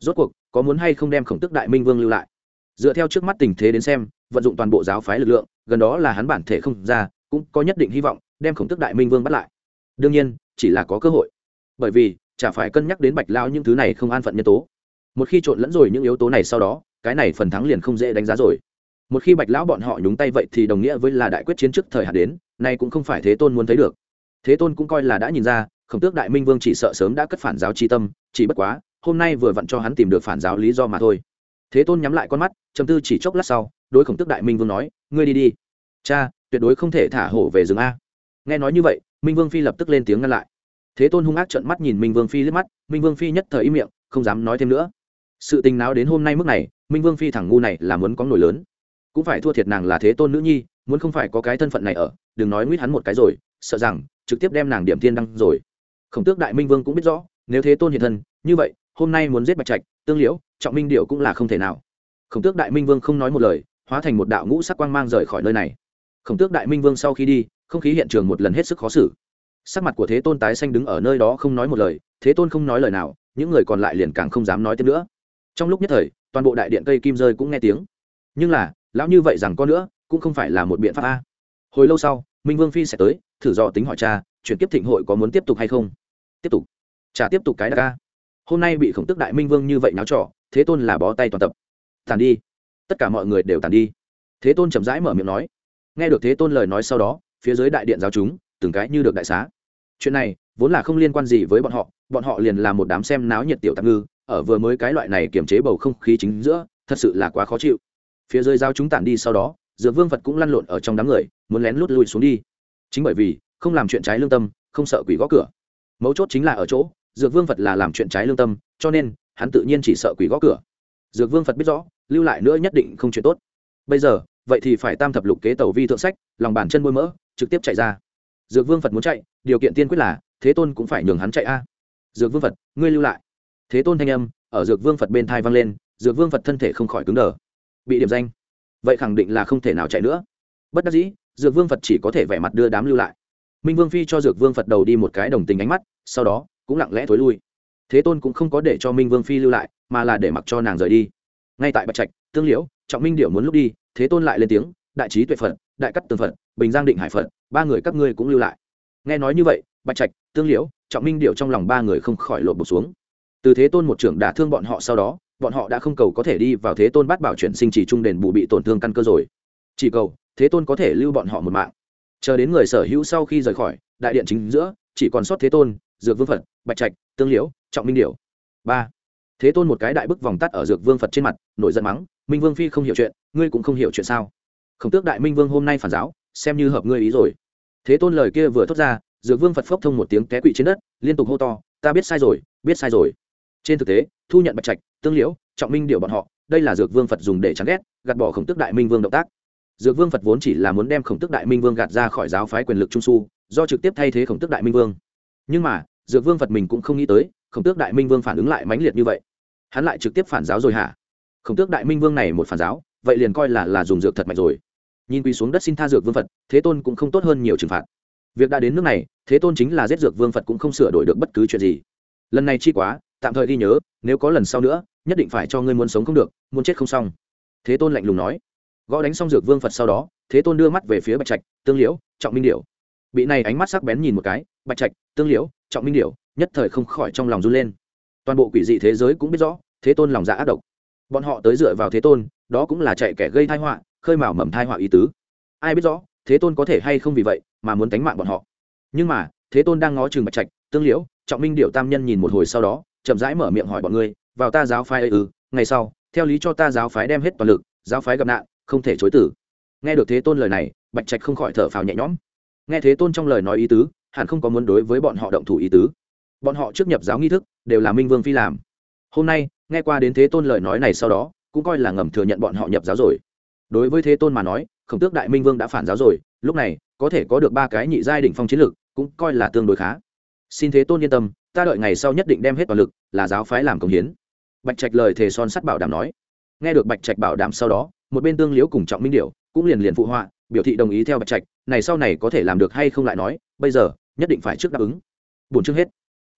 Rốt cuộc, có muốn hay không đem khổng tước đại minh vương lưu lại? Dựa theo trước mắt tình thế đến xem, vận dụng toàn bộ giáo phái lực lượng, gần đó là hắn bản thể không ra, cũng có nhất định hy vọng đem khổng tức đại minh vương bắt lại. Đương nhiên, chỉ là có cơ hội. Bởi vì, chả phải cân nhắc đến bạch lao những thứ này không an phận nhân tố. Một khi trộn lẫn rồi những yếu tố này sau đó cái này phần thắng liền không dễ đánh giá rồi. Một khi bạch lão bọn họ nhúng tay vậy thì đồng nghĩa với là đại quyết chiến trước thời hạn đến, nay cũng không phải thế tôn muốn thấy được. Thế tôn cũng coi là đã nhìn ra, khổng tước đại minh vương chỉ sợ sớm đã cất phản giáo tri tâm, chỉ bất quá, hôm nay vừa vặn cho hắn tìm được phản giáo lý do mà thôi. Thế tôn nhắm lại con mắt chầm tư chỉ chốc lát sau, đối khổng tước đại minh vương nói, ngươi đi đi. Cha, tuyệt đối không thể thả hổ về rừng a. Nghe nói như vậy, minh vương phi lập tức lên tiếng ngăn lại. Thế tôn hung ác trợn mắt nhìn minh vương phi liếc mắt, minh vương phi nhất thời im miệng, không dám nói thêm nữa sự tình nào đến hôm nay mức này, minh vương phi thẳng ngu này là muốn có nổi lớn. Cũng phải thua thiệt nàng là thế tôn nữ nhi, muốn không phải có cái thân phận này ở, đừng nói nguyết hắn một cái rồi, sợ rằng, trực tiếp đem nàng điểm thiên đăng rồi. Khổng tước đại minh vương cũng biết rõ, nếu thế tôn hiện thân, như vậy, hôm nay muốn giết bạch trạch, tương liễu, trọng minh điệu cũng là không thể nào. Khổng tước đại minh vương không nói một lời, hóa thành một đạo ngũ sắc quang mang rời khỏi nơi này. Khổng tước đại minh vương sau khi đi, không khí hiện trường một lần hết sức khó xử. Sắc mặt của thế tôn tái xanh đứng ở nơi đó không nói một lời, thế tôn không nói lời nào, những người còn lại liền càng không dám nói tiếp nữa trong lúc nhất thời, toàn bộ đại điện cây kim rơi cũng nghe tiếng. Nhưng là, lão như vậy rằng có nữa, cũng không phải là một biện pháp a. Hồi lâu sau, minh vương phi sẽ tới, thử dò tính hỏi cha chuyển tiếp thịnh hội có muốn tiếp tục hay không? Tiếp tục. Chả tiếp tục cái đa ca hôm nay bị khổng tức đại minh vương như vậy náo trọ, thế tôn là bó tay toàn tập. Tàn đi. Tất cả mọi người đều tàn đi. Thế tôn chậm rãi mở miệng nói. Nghe được thế tôn lời nói sau đó, phía dưới đại điện giáo chúng, từng cái như được đại xá. Chuyện này, vốn là không liên quan gì với bọn họ bọn họ liền là một đám xem náo nhiệt tiểu tạm ngư ở vừa mới cái loại này kiềm chế bầu không khí chính giữa, thật sự là quá khó chịu. Phía dưới giao chúng tản đi sau đó, dược vương phật cũng lăn lộn ở trong đám người, muốn lén lút lùi xuống đi. Chính bởi vì, không làm chuyện trái lương tâm, không sợ quỷ gõ cửa. Mấu chốt chính là ở chỗ, dược vương phật là làm chuyện trái lương tâm, cho nên, hắn tự nhiên chỉ sợ quỷ gõ cửa. Dược vương phật biết rõ, lưu lại nữa nhất định không chuyện tốt. Bây giờ, vậy thì phải tam thập lục kế tàu vi thượng sách, lòng bàn chân môi mỡ, trực tiếp chạy ra. Dược vương phật muốn chạy, điều kiện tiên quyết là, thế tôn cũng phải nhường hắn chạy a. Dược vương phật, ngươi lưu lại thế tôn thanh âm ở dược vương phật bên thai vang lên, dược vương phật thân thể không khỏi cứng đờ. Bị điểm danh. Vậy khẳng định là không thể nào chạy nữa. Bất đắc dĩ, dược vương phật chỉ có thể vẻ mặt đưa đám lưu lại. Minh vương phi cho dược vương phật đầu đi một cái đồng tình ánh mắt, sau đó cũng lặng lẽ thối lui. Thế tôn cũng không có để cho minh vương phi lưu lại, mà là để mặc cho nàng rời đi. Ngay tại bạch trạch, tương liễu, trọng minh điệu muốn lúc đi, thế tôn lại lên tiếng, đại trí tuệ phật, đại cắt tường phật, bình giang định hải phật, ba người các ngươi cũng lưu lại. Nghe nói như vậy, bạch trạch, tương liễu, trọng minh điệu trong lòng ba người không khỏi lột bột xuống từ thế tôn một trưởng đả thương bọn họ sau đó, bọn họ đã không cầu có thể đi vào thế tôn bắt bảo chuyển sinh chỉ trung đền bù bị tổn thương căn cơ rồi. Chỉ cầu, thế tôn có thể lưu bọn họ một mạng. Chờ đến người sở hữu sau khi rời khỏi, đại điện chính giữa, chỉ còn sót thế tôn, dược vương phật, bạch trạch, tương liễu, trọng minh điểu. Ba. Thế tôn một cái đại bức vòng tắt ở dược vương phật trên mặt, nổi giận mắng, minh vương phi không hiểu chuyện, ngươi cũng không hiểu chuyện sao? Khổng tước đại minh vương hôm nay phản giáo, xem như hợp ngươi ý rồi. Thế tôn lời kia vừa thốt ra, dược vương phật phốc thông một tiếng té quỵ trên đất, liên tục hô to, ta biết sai rồi, biết sai rồi trên thực tế, thu nhận bạch trạch, tương liễu, trọng minh điệu bọn họ, đây là dược vương phật dùng để chán ghét, gạt bỏ khổng tước đại minh vương động tác. Dược vương phật vốn chỉ là muốn đem khổng tước đại minh vương gạt ra khỏi giáo phái quyền lực trung su, do trực tiếp thay thế khổng tước đại minh vương. Nhưng mà, dược vương phật mình cũng không nghĩ tới, khổng tước đại minh vương phản ứng lại mãnh liệt như vậy. Hắn lại trực tiếp phản giáo rồi hả? Khổng tước đại minh vương này một phản giáo, vậy liền coi là là dùng dược thật mạnh rồi. Nhìn quỳ xuống đất xin tha dược vương phật, thế tôn cũng không tốt hơn nhiều trừng phạt. Việc đã đến nước này, thế tôn chính là giết dược vương phật cũng không sửa đổi được bất cứ chuyện gì. Lần này chi quá tạm thời ghi nhớ, nếu có lần sau nữa, nhất định phải cho ngươi muốn sống không được, muốn chết không xong. Thế tôn lạnh lùng nói. Gõ đánh xong dược vương phật sau đó, thế tôn đưa mắt về phía bạch trạch, tương liễu, trọng minh điệu bị này ánh mắt sắc bén nhìn một cái, bạch trạch, tương liễu, trọng minh điệu nhất thời không khỏi trong lòng run lên. Toàn bộ quỷ dị thế giới cũng biết rõ, thế tôn lòng dạ ác độc. Bọn họ tới dựa vào thế tôn, đó cũng là chạy kẻ gây thai họa, khơi mào mầm thai họa ý tứ. Ai biết rõ, thế tôn có thể hay không vì vậy mà muốn tánh mạng bọn họ. Nhưng mà, thế tôn đang ngó chừng bạch trạch, tương liễu, trọng minh điệu tam nhân nhìn một hồi sau đó chậm rãi mở miệng hỏi bọn ngươi, vào ta giáo phái ư? Ngày sau, theo lý cho ta giáo phái đem hết toàn lực, giáo phái gặp nạn, không thể chối tử. Nghe được thế tôn lời này, bạch trạch không khỏi thở phào nhẹ nhõm. Nghe thế tôn trong lời nói ý tứ, hẳn không có muốn đối với bọn họ động thủ ý tứ. Bọn họ trước nhập giáo nghi thức, đều là minh vương phi làm. Hôm nay, nghe qua đến thế tôn lời nói này sau đó, cũng coi là ngầm thừa nhận bọn họ nhập giáo rồi. Đối với thế tôn mà nói, khổng tước đại minh vương đã phản giáo rồi, lúc này, có thể có được ba cái nhị giai đ ỉ n h phong chiến lược cũng coi là tương đối khá. Xin thế tôn yên tâm ta đợi ngày sau nhất định đem hết toàn lực, là giáo phái làm công hiến. Bạch trạch lời thề son sắt bảo đảm nói. Nghe được bạch trạch bảo đảm sau đó, một bên tương liễu cùng trọng minh điệu cũng liền liền phụ họa, biểu thị đồng ý theo bạch trạch, này sau này có thể làm được hay không lại nói, bây giờ, nhất định phải trước đáp ứng. Bốn chương hết.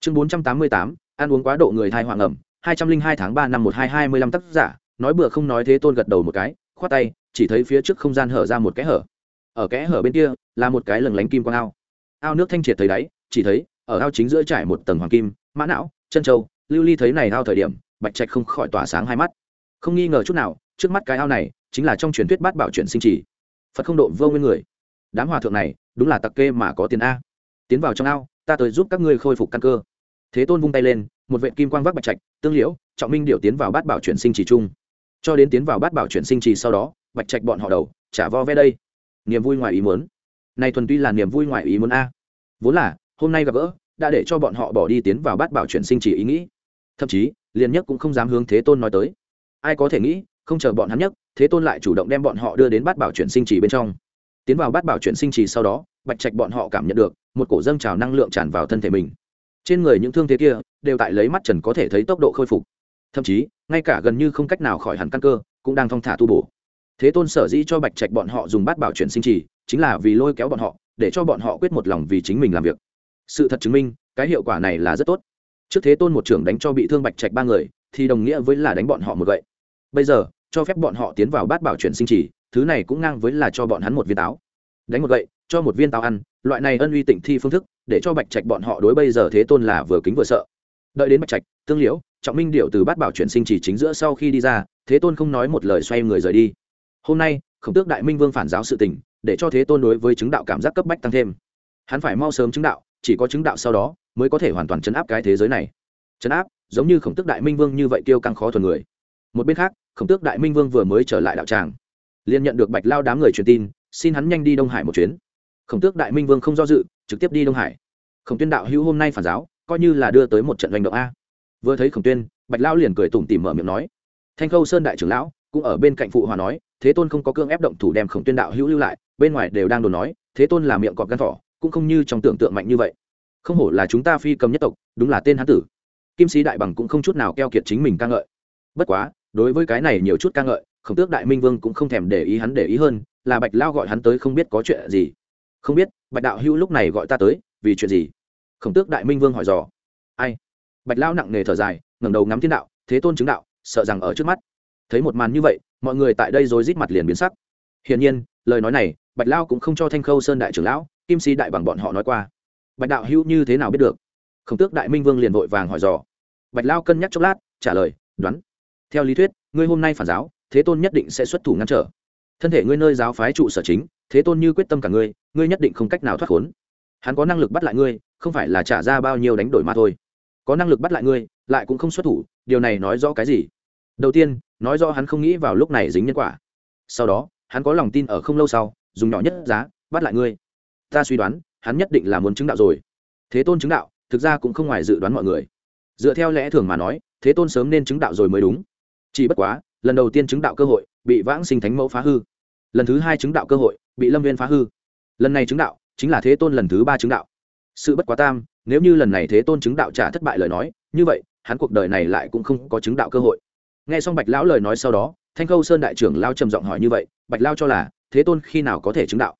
Chương bốn trăm tám mươi tám, ăn uống quá độ người thai hoàng ẩm, hai trăm linh hai tháng ba năm một hai hai mươi lăm tác giả, nói bừa không nói thế tôn gật đầu một cái, khoát tay, chỉ thấy phía trước không gian hở ra một cái hở. Ở kẽ hở bên kia, là một cái lừng lánh kim quang ao. Ao nước thanh triệt thấy đáy, chỉ thấy ở ao chính giữa trải một tầng hoàng kim, mã não, chân trâu lưu ly thấy này ao thời điểm, bạch trạch không khỏi tỏa sáng hai mắt. Không nghi ngờ chút nào, trước mắt cái ao này chính là trong truyền thuyết bát bảo chuyển sinh trì. Phật không độ vô nguyên người. Đám hòa thượng này, đúng là tặc kê mà có tiền a. Tiến vào trong ao, ta tới giúp các ngươi khôi phục căn cơ. Thế tôn vung tay lên, một vệ kim quang vác bạch trạch, tương liễu, trọng minh điệu tiến vào bát bảo chuyển sinh trì chung. Cho đến tiến vào bát bảo chuyển sinh trì sau đó, bạch trạch bọn họ đầu trả vo ve đây. Niềm vui ngoài ý muốn. Này thuần tuy là niềm vui ngoài ý muốn a. Vốn là hôm nay gặp gỡ, đã để cho bọn họ bỏ đi tiến vào bát bảo chuyển sinh chỉ ý nghĩ. Thậm chí, liền nhất cũng không dám hướng thế tôn nói tới. Ai có thể nghĩ, không chờ bọn hắn nhất, thế tôn lại chủ động đem bọn họ đưa đến bát bảo chuyển sinh chỉ bên trong. Tiến vào bát bảo chuyển sinh chỉ sau đó, bạch trạch bọn họ cảm nhận được, một cổ dâng trào năng lượng tràn vào thân thể mình. Trên người những thương thế kia, đều tại lấy mắt trần có thể thấy tốc độ khôi phục. Thậm chí, ngay cả gần như không cách nào khỏi hẳn căn cơ, cũng đang thong thả tu bổ. Thế tôn sở dĩ cho bạch trạch bọn họ dùng bát bảo chuyển sinh trì chính là vì lôi kéo bọn họ, để cho bọn họ quyết một lòng vì chính mình làm việc sự thật chứng minh, cái hiệu quả này là rất tốt. Trước thế tôn một trưởng đánh cho bị thương bạch trạch ba người, thì đồng nghĩa với là đánh bọn họ một vậy bây giờ, cho phép bọn họ tiến vào bát bảo chuyển sinh trì, thứ này cũng ngang với là cho bọn hắn một viên táo. Đánh một gậy, cho một viên táo ăn, loại này ân uy tịnh thi phương thức, để cho bạch trạch bọn họ đối bây giờ thế tôn là vừa kính vừa sợ. Đợi đến bạch trạch, tương liễu, trọng minh điệu từ bát bảo chuyển sinh chỉ chính giữa sau khi đi ra, thế tôn không nói một lời xoay người rời đi. Hôm nay, khổng tước đại minh vương phản giáo sự tình, để cho thế tôn đối với chứng đạo cảm giác cấp bách tăng thêm. Hắn phải mau sớm chứng đạo chỉ có chứng đạo sau đó mới có thể hoàn toàn chấn áp cái thế giới này. Chấn áp, giống như khổng tước đại minh vương như vậy tiêu căng khó thuần người. Một bên khác, khổng tước đại minh vương vừa mới trở lại đạo tràng, liền nhận được bạch lao đám người truyền tin, xin hắn nhanh đi đông hải một chuyến. Khổng tước đại minh vương không do dự, trực tiếp đi đông hải. Khổng tuyên đạo hữu hôm nay phản giáo, coi như là đưa tới một trận hành động a. Vừa thấy khổng tuyên, bạch lao liền cười tủm tỉm mở miệng nói. Thanh khâu sơn đại trưởng lão, cũng ở bên cạnh phụ hòa nói, thế tôn không có cương ép động thủ đem khổng tuyên đạo hữu lưu lại, bên ngoài đều đang đồn nói, thế tôn là miệng cọp gan thỏ cũng không như trong tưởng tượng mạnh như vậy. Không hổ là chúng ta phi cầm nhất tộc, đúng là tên hán tử. Kim sĩ đại bằng cũng không chút nào keo kiệt chính mình ca ngợi. Bất quá, đối với cái này nhiều chút ca ngợi, khổng tước đại minh vương cũng không thèm để ý hắn để ý hơn, là bạch lao gọi hắn tới không biết có chuyện gì. Không biết, bạch đạo hữu lúc này gọi ta tới, vì chuyện gì? Khổng tước đại minh vương hỏi dò. Ai? Bạch lao nặng nề thở dài, ngẩng đầu ngắm thiên đạo, thế tôn chứng đạo, sợ rằng ở trước mắt. Thấy một màn như vậy, mọi người tại đây rồi rít mặt liền biến sắc. Hiển nhiên, lời nói này, bạch lao cũng không cho thanh khâu sơn đại trưởng lão kim si đại bằng bọn họ nói qua. Bạch đạo hữu như thế nào biết được? Khổng tước đại minh vương liền vội vàng hỏi dò. Bạch lao cân nhắc chốc lát, trả lời, đoán. Theo lý thuyết, ngươi hôm nay phản giáo, thế tôn nhất định sẽ xuất thủ ngăn trở. Thân thể ngươi nơi giáo phái trụ sở chính, thế tôn như quyết tâm cả ngươi ngươi nhất định không cách nào thoát khốn. Hắn có năng lực bắt lại ngươi, không phải là trả ra bao nhiêu đánh đổi mà thôi. Có năng lực bắt lại ngươi, lại cũng không xuất thủ, điều này nói rõ cái gì? Đầu tiên, nói rõ hắn không nghĩ vào lúc này dính nhân quả. Sau đó, hắn có lòng tin ở không lâu sau, dùng nhỏ nhất giá, bắt lại ngươi ta suy đoán, hắn nhất định là muốn chứng đạo rồi. Thế tôn chứng đạo, thực ra cũng không ngoài dự đoán mọi người. Dựa theo lẽ thường mà nói, thế tôn sớm nên chứng đạo rồi mới đúng. Chỉ bất quá, lần đầu tiên chứng đạo cơ hội, bị vãng sinh thánh mẫu phá hư. Lần thứ hai chứng đạo cơ hội, bị lâm viên phá hư. Lần này chứng đạo, chính là thế tôn lần thứ ba chứng đạo. Sự bất quá tam, nếu như lần này thế tôn chứng đạo trả thất bại lời nói, như vậy, hắn cuộc đời này lại cũng không có chứng đạo cơ hội. Nghe xong bạch lão lời nói sau đó, thanh khâu sơn đại trưởng lao trầm giọng hỏi như vậy, bạch lao cho là, thế tôn khi nào có thể chứng đạo?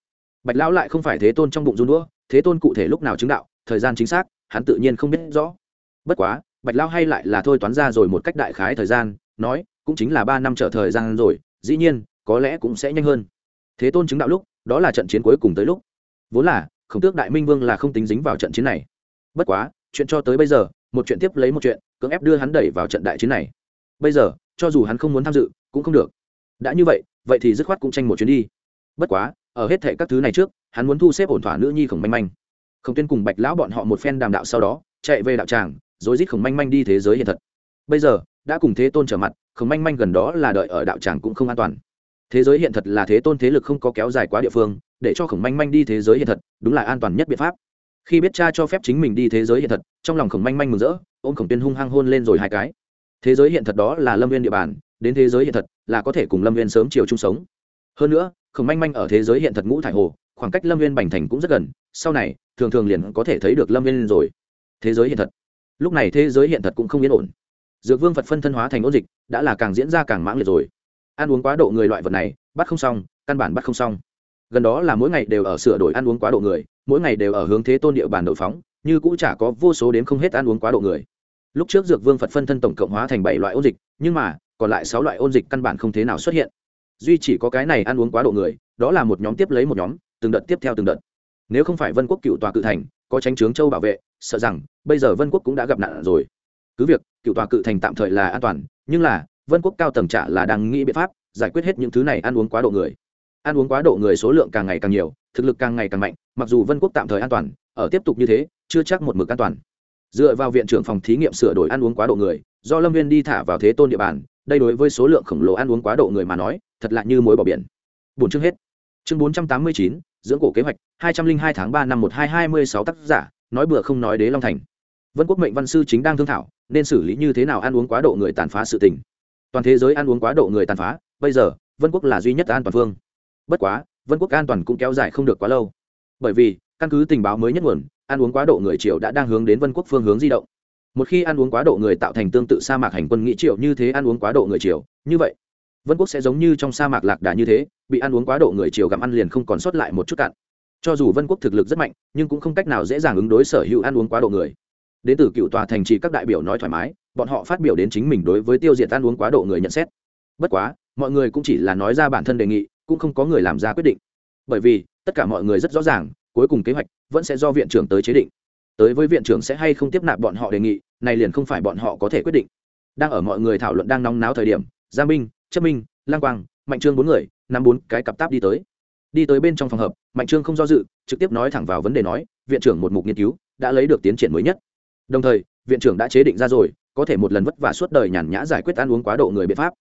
Bạch lão lại không phải thế tôn trong bụng run đũa, thế tôn cụ thể lúc nào chứng đạo, thời gian chính xác, hắn tự nhiên không biết rõ. Bất quá, bạch Lão hay lại là thôi toán ra rồi một cách đại khái thời gian, nói, cũng chính là ba năm trở thời gian rồi, dĩ nhiên, có lẽ cũng sẽ nhanh hơn. Thế tôn chứng đạo lúc, đó là trận chiến cuối cùng tới lúc. Vốn là, khổng tước đại minh vương là không tính dính vào trận chiến này. Bất quá, chuyện cho tới bây giờ, một chuyện tiếp lấy một chuyện, cưỡng ép đưa hắn đẩy vào trận đại chiến này. Bây giờ, cho dù hắn không muốn tham dự, cũng không được. Đã như vậy vậy thì dứt khoát cũng tranh một chuyến đi. Bất quá ở hết thệ các thứ này trước, hắn muốn thu xếp ổn thỏa nữ nhi khổng manh manh. Khổng tuyên cùng bạch lão bọn họ một phen đàm đạo sau đó, chạy về đạo tràng rồi rít khổng manh manh đi thế giới hiện thật. Bây giờ, đã cùng thế tôn trở mặt, khổng manh manh gần đó là đợi ở đạo tràng cũng không an toàn. Thế giới hiện thật là thế tôn thế lực không có kéo dài quá địa phương, để cho khổng manh manh đi thế giới hiện thật, đúng là an toàn nhất biện pháp. Khi biết cha cho phép chính mình đi thế giới hiện thật, trong lòng khổng manh manh mừng rỡ, ôm khổng tuyên hung hăng hôn lên rồi hai cái. Thế giới hiện thật đó là lâm viên địa bàn, đến thế giới hiện thật là có thể cùng lâm viên sớm chiều chung sống. Hơn nữa khổng manh manh ở thế giới hiện thật ngũ thải hồ, khoảng cách lâm viên bành thành cũng rất gần, sau này, thường thường liền có thể thấy được lâm viên rồi. Thế giới hiện thật. Lúc này thế giới hiện thật cũng không yên ổn. Dược vương phật phân thân hóa thành ôn dịch, đã là càng diễn ra càng mãng liệt rồi. Ăn uống quá độ người loại vật này, bắt không xong, căn bản bắt không xong. Gần đó là mỗi ngày đều ở sửa đổi ăn uống quá độ người, mỗi ngày đều ở hướng thế tôn địa bàn nội phóng, như cũ chả có vô số đến không hết ăn uống quá độ người. Lúc trước dược vương phật phân thân tổng cộng hóa thành bảy loại ôn dịch, nhưng mà, còn lại sáu loại ôn dịch căn bản không thế nào xuất hiện duy chỉ có cái này ăn uống quá độ người, đó là một nhóm tiếp lấy một nhóm, từng đợt tiếp theo từng đợt. Nếu không phải vân quốc cựu tòa cự thành, có tranh trướng châu bảo vệ, sợ rằng, bây giờ vân quốc cũng đã gặp nạn rồi. Cứ việc, cựu tòa cự thành tạm thời là an toàn, nhưng là, vân quốc cao tầng trả là đang nghĩ biện pháp giải quyết hết những thứ này ăn uống quá độ người. Ăn uống quá độ người số lượng càng ngày càng nhiều, thực lực càng ngày càng mạnh, mặc dù vân quốc tạm thời an toàn, ở tiếp tục như thế, chưa chắc một mực an toàn. Dựa vào viện trưởng phòng thí nghiệm sửa đổi ăn uống quá độ người, do lâm viên đi thả vào thế tôn địa bàn, đây đối với số lượng khổng lồ ăn uống quá độ người mà nói thật lạ như mối bỏ biển. Bốn chương hết. Chương bốn trăm tám mươi chín, dưỡng cổ kế hoạch, hai trăm linh hai tháng ba năm một hai hai mươi sáu tác giả, nói bừa không nói đế long thành. Vân quốc mệnh văn sư chính đang thương thảo, nên xử lý như thế nào ăn uống quá độ người tàn phá sự tình. Toàn thế giới ăn uống quá độ người tàn phá, bây giờ, vân quốc là duy nhất an toàn phương bất quá, vân quốc an toàn cũng kéo dài không được quá lâu. Bởi vì, căn cứ tình báo mới nhất nguồn, ăn uống quá độ người triều đã đang hướng đến vân quốc phương hướng di động. Một khi ăn uống quá độ người tạo thành tương tự sa mạc hành quân nghĩ triệu như thế ăn uống quá độ người triều, như vậy vân quốc sẽ giống như trong sa mạc lạc đà như thế, bị ăn uống quá độ người triều gặm ăn liền không còn sót lại một chút cạn. Cho dù vân quốc thực lực rất mạnh, nhưng cũng không cách nào dễ dàng ứng đối sở hữu ăn uống quá độ người. Đến từ cựu tòa thành trì các đại biểu nói thoải mái, bọn họ phát biểu đến chính mình đối với tiêu diệt ăn uống quá độ người nhận xét. Bất quá, mọi người cũng chỉ là nói ra bản thân đề nghị, cũng không có người làm ra quyết định. Bởi vì, tất cả mọi người rất rõ ràng, cuối cùng kế hoạch vẫn sẽ do viện trưởng tới chế định. Tới với viện trưởng sẽ hay không tiếp nạp bọn họ đề nghị, này liền không phải bọn họ có thể quyết định. Đang ở mọi người thảo luận đang nóng náo thời điểm gia minh chất minh, lang quang, mạnh trương bốn người năm bốn cái cặp táp đi tới. Đi tới bên trong phòng hợp mạnh trương không do dự, trực tiếp nói thẳng vào vấn đề nói, viện trưởng một mục nghiên cứu đã lấy được tiến triển mới nhất. Đồng thời, viện trưởng đã chế định ra rồi, có thể một lần vất vả suốt đời nhàn nhã giải quyết ăn uống quá độ người biện pháp.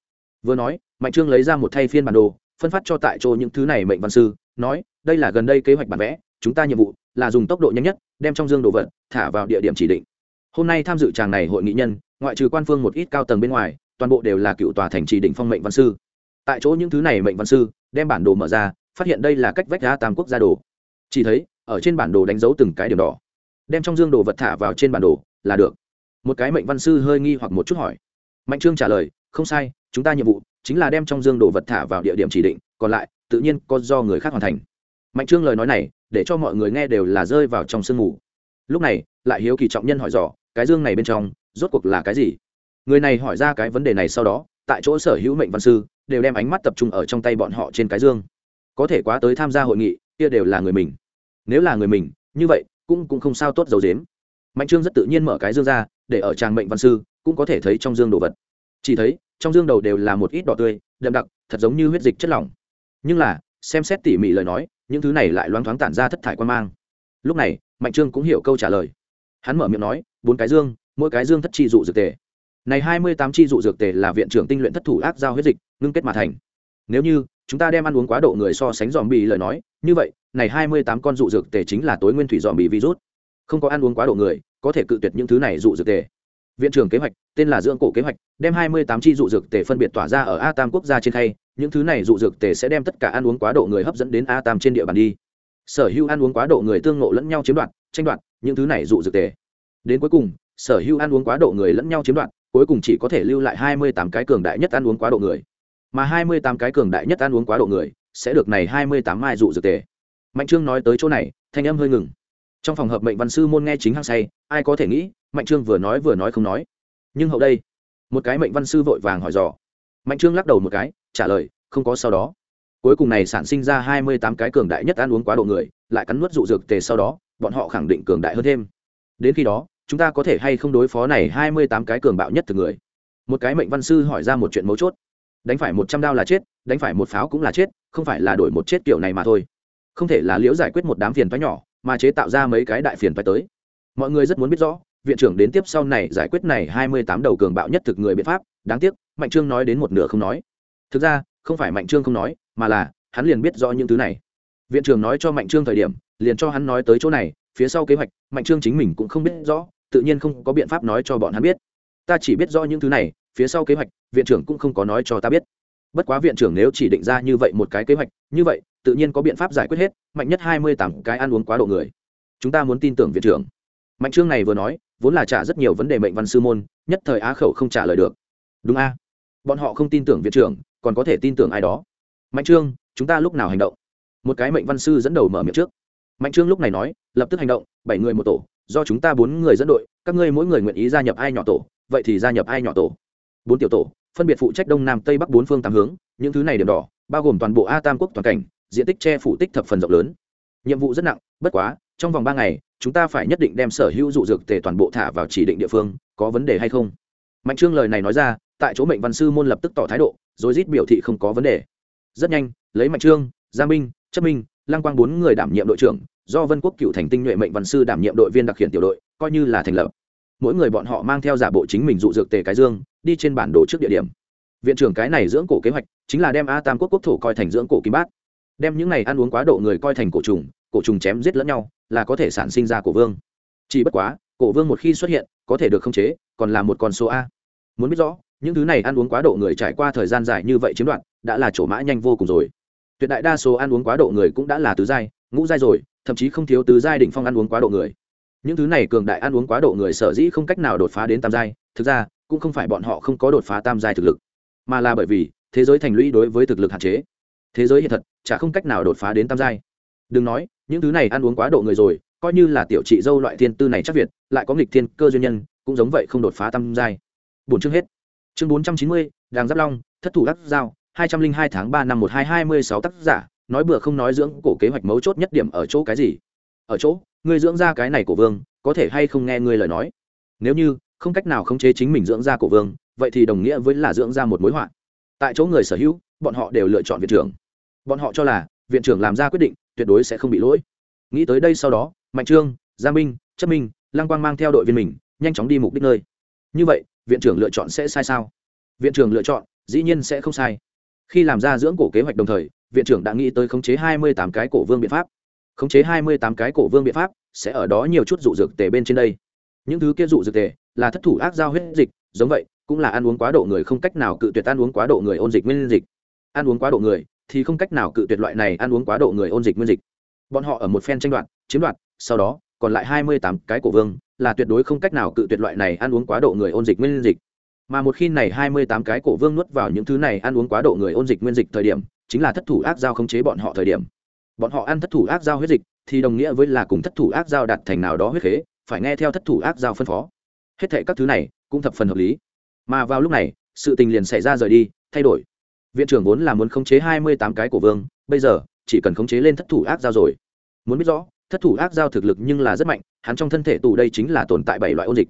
Vừa nói, mạnh trương lấy ra một thay phiên bản đồ, phân phát cho tại chỗ những thứ này mệnh văn sư, nói, đây là gần đây kế hoạch bản vẽ, chúng ta nhiệm vụ là dùng tốc độ nhanh nhất, đem trong dương đồ vật thả vào địa điểm chỉ định. Hôm nay tham dự tràng này hội nghị nhân, ngoại trừ quan phương một ít cao tầng bên ngoài toàn bộ đều là cựu tòa thành trì định phong mệnh văn sư. Tại chỗ những thứ này mệnh văn sư đem bản đồ mở ra, phát hiện đây là cách vách ra tam quốc gia đồ. Chỉ thấy, ở trên bản đồ đánh dấu từng cái điểm đỏ. Đem trong dương đồ vật thả vào trên bản đồ là được. Một cái mệnh văn sư hơi nghi hoặc một chút hỏi. Mạnh trương trả lời, không sai, chúng ta nhiệm vụ chính là đem trong dương đồ vật thả vào địa điểm chỉ định, còn lại tự nhiên có do người khác hoàn thành. Mạnh trương lời nói này, để cho mọi người nghe đều là rơi vào trong sương mù. Lúc này, lại hiếu kỳ trọng nhân hỏi dò, cái dương này bên trong rốt cuộc là cái gì? Người này hỏi ra cái vấn đề này sau đó, tại chỗ sở hữu mệnh văn sư đều đem ánh mắt tập trung ở trong tay bọn họ trên cái dương. Có thể quá tới tham gia hội nghị, kia đều là người mình. Nếu là người mình, như vậy, cũng cũng không sao tốt dầu dếm mạnh trương rất tự nhiên mở cái dương ra, để ở tràng mệnh văn sư cũng có thể thấy trong dương đồ vật. Chỉ thấy, trong dương đầu đều là một ít đỏ tươi, đậm đặc, thật giống như huyết dịch chất lỏng. Nhưng là, xem xét tỉ mỉ lời nói, những thứ này lại loáng thoáng tản ra thất thải quan mang. Lúc này, mạnh trương cũng hiểu câu trả lời. Hắn mở miệng nói, bốn cái dương, mỗi cái dương thất chi dụ dược tề này hai mươi tám chi dụ dược tề là viện trưởng tinh luyện thất thủ ác giao huyết dịch, ngưng kết mà thành. Nếu như chúng ta đem ăn uống quá độ người so sánh dòm bì lời nói, như vậy, này hai mươi tám con dụ dược tề chính là tối nguyên thủy dòm bì virus. Không có ăn uống quá độ người, có thể cự tuyệt những thứ này dụ dược tề. Viện trưởng kế hoạch, tên là dưỡng cổ kế hoạch, đem hai mươi tám chi dụ dược tề phân biệt tỏa ra ở a tam quốc gia trên khay, những thứ này dụ dược tề sẽ đem tất cả ăn uống quá độ người hấp dẫn đến a tam trên địa bàn đi. Sở hữu ăn uống quá độ người tương ngộ lẫn nhau chiếm đoạt, tranh đoạt, những thứ này dụ dược tề. Đến cuối cùng, sở hữu ăn uống quá độ người lẫn nhau chiếm đoạt cuối cùng chỉ có thể lưu lại hai mươi tám cái cường đại nhất ăn uống quá độ người. Mà hai mươi tám cái cường đại nhất ăn uống quá độ người sẽ được này hai mươi tám mai dụ dược tề. Mạnh trương nói tới chỗ này, thanh âm hơi ngừng. Trong phòng hợp mệnh văn sư môn nghe chính hăng say, ai có thể nghĩ, mạnh trương vừa nói vừa nói không nói. Nhưng hậu đây, một cái mệnh văn sư vội vàng hỏi dò. Mạnh trương lắc đầu một cái, trả lời, không có sau đó. Cuối cùng này sản sinh ra hai mươi tám cái cường đại nhất ăn uống quá độ người, lại cắn nuốt dụ dược tề sau đó, bọn họ khẳng định cường đại hơn thêm. Đến khi đó chúng ta có thể hay không đối phó này hai mươi tám cái cường bạo nhất từ người? Một cái mệnh văn sư hỏi ra một chuyện mấu chốt. Đánh phải một trăm đao là chết, đánh phải một pháo cũng là chết, không phải là đổi một chết kiểu này mà thôi. Không thể là liễu giải quyết một đám phiền toái nhỏ, mà chế tạo ra mấy cái đại phiền toái tới. Mọi người rất muốn biết rõ, viện trưởng đến tiếp sau này giải quyết này hai mươi tám đầu cường bạo nhất thực người biện pháp, đáng tiếc, mạnh trương nói đến một nửa không nói. Thực ra, không phải mạnh trương không nói, mà là, hắn liền biết rõ những thứ này. Viện trưởng nói cho mạnh trương thời điểm, liền cho hắn nói tới chỗ này, phía sau kế hoạch, mạnh trương chính mình cũng không biết rõ tự nhiên không có biện pháp nói cho bọn hắn biết. Ta chỉ biết rõ những thứ này, phía sau kế hoạch, viện trưởng cũng không có nói cho ta biết. Bất quá viện trưởng nếu chỉ định ra như vậy một cái kế hoạch, như vậy, tự nhiên có biện pháp giải quyết hết, mạnh nhất hai mươi tám cái ăn uống quá độ người. Chúng ta muốn tin tưởng viện trưởng. Mạnh trương này vừa nói, vốn là trả rất nhiều vấn đề mệnh văn sư môn, nhất thời á khẩu không trả lời được. Đúng a? Bọn họ không tin tưởng viện trưởng, còn có thể tin tưởng ai đó. Mạnh trương, chúng ta lúc nào hành động? Một cái mệnh văn sư dẫn đầu mở miệng trước mạnh trương lúc này nói, lập tức hành động, bảy người một tổ, do chúng ta bốn người dẫn đội, các ngươi mỗi người nguyện ý gia nhập ai nhỏ tổ, vậy thì gia nhập ai nhỏ tổ? Bốn tiểu tổ, phân biệt phụ trách đông nam tây bắc bốn phương tám hướng, những thứ này điểm đỏ, bao gồm toàn bộ a tam quốc toàn cảnh, diện tích che phủ tích thập phần rộng lớn. Nhiệm vụ rất nặng, bất quá, trong vòng ba ngày, chúng ta phải nhất định đem sở hữu dụ dược tề toàn bộ thả vào chỉ định địa phương, có vấn đề hay không? Mạnh trương lời này nói ra, tại chỗ mệnh văn sư môn lập tức tỏ thái độ, rồi rít biểu thị không có vấn đề. Rất nhanh, lấy mạnh trương gia minh, chất minh lăng quang bốn người đảm nhiệm đội trưởng, do vân quốc cựu thành tinh nhuệ mệnh văn sư đảm nhiệm đội viên đặc hiện tiểu đội, coi như là thành lập. Mỗi người bọn họ mang theo giả bộ chính mình dụ dược tề cái dương, đi trên bản đồ trước địa điểm. Viện trưởng cái này dưỡng cổ kế hoạch, chính là đem a tam quốc quốc thổ coi thành dưỡng cổ kim bát. Đem những này ăn uống quá độ người coi thành cổ trùng cổ trùng chém giết lẫn nhau, là có thể sản sinh ra cổ vương. Chỉ bất quá, cổ vương một khi xuất hiện, có thể được khống chế, còn là một con số a. Muốn biết rõ, những thứ này ăn uống quá độ người trải qua thời gian dài như vậy chiếm đoạt, đã là chỗ mã nhanh vô cùng rồi tuyệt đại đa số ăn uống quá độ người cũng đã là tứ giai, ngũ giai rồi, thậm chí không thiếu tứ giai đỉnh phong ăn uống quá độ người. Những thứ này cường đại ăn uống quá độ người sở dĩ không cách nào đột phá đến tam giai, thực ra, cũng không phải bọn họ không có đột phá tam giai thực lực, mà là bởi vì, thế giới thành lũy đối với thực lực hạn chế. Thế giới hiện thật, chả không cách nào đột phá đến tam giai. Đừng nói, những thứ này ăn uống quá độ người rồi, coi như là tiểu trị dâu loại thiên tư này chắc việt, lại có nghịch thiên cơ duyên nhân, cũng giống vậy không đột phá tam giai. Bốn chương hết. Chương bốn trăm chín mươi, đàng giáp long, thất thủ đắc giao hai trăm linh hai tháng ba năm một hai hai mươi sáu tác giả, nói bừa không nói dưỡng, cổ kế hoạch mấu chốt nhất điểm ở chỗ cái gì? Ở chỗ, ngươi dưỡng ra cái này của vương, có thể hay không nghe ngươi lời nói? Nếu như, không cách nào khống chế chính mình dưỡng ra cổ vương, vậy thì đồng nghĩa với là dưỡng ra một mối họa. Tại chỗ người sở hữu, bọn họ đều lựa chọn viện trưởng. Bọn họ cho là, viện trưởng làm ra quyết định, tuyệt đối sẽ không bị lỗi. Nghĩ tới đây sau đó, mạnh trương gia minh, chất minh, lăng quang mang theo đội viên mình, nhanh chóng đi mục đích nơi. Như vậy, viện trưởng lựa chọn sẽ sai sao? Viện trưởng lựa chọn, dĩ nhiên sẽ không sai khi làm ra dưỡng cổ kế hoạch đồng thời, viện trưởng đã nghĩ tới khống chế hai mươi tám cái cổ vương biện pháp. Khống chế hai mươi tám cái cổ vương biện pháp sẽ ở đó nhiều chút dụ dược tề bên trên đây. Những thứ kia dụ dược tề là thất thủ ác giao huyết dịch, giống vậy, cũng là ăn uống quá độ người không cách nào cự tuyệt ăn uống quá độ người ôn dịch nguyên dịch. Ăn uống quá độ người thì không cách nào cự tuyệt loại này ăn uống quá độ người ôn dịch nguyên dịch. Bọn họ ở một phen tranh đoạt, chiếm đoạt, sau đó còn lại hai mươi tám cái cổ vương là tuyệt đối không cách nào cự tuyệt loại này ăn uống quá độ người ôn dịch nguyên dịch mà một khi này hai mươi tám cái cổ vương nuốt vào những thứ này ăn uống quá độ người ôn dịch nguyên dịch thời điểm, chính là thất thủ ác giao khống chế bọn họ thời điểm. Bọn họ ăn thất thủ ác giao huyết dịch, thì đồng nghĩa với là cùng thất thủ ác giao đạt thành nào đó huyết khế, phải nghe theo thất thủ ác giao phân phó. Hết thệ các thứ này cũng thập phần hợp lý. Mà vào lúc này, sự tình liền xảy ra rời đi, thay đổi. Viện trưởng vốn là muốn khống chế hai mươi tám cái cổ vương, bây giờ, chỉ cần khống chế lên thất thủ ác giao rồi. Muốn biết rõ, thất thủ ác giao thực lực nhưng là rất mạnh, hắn trong thân thể tù đây chính là tồn tại bảy loại ôn dịch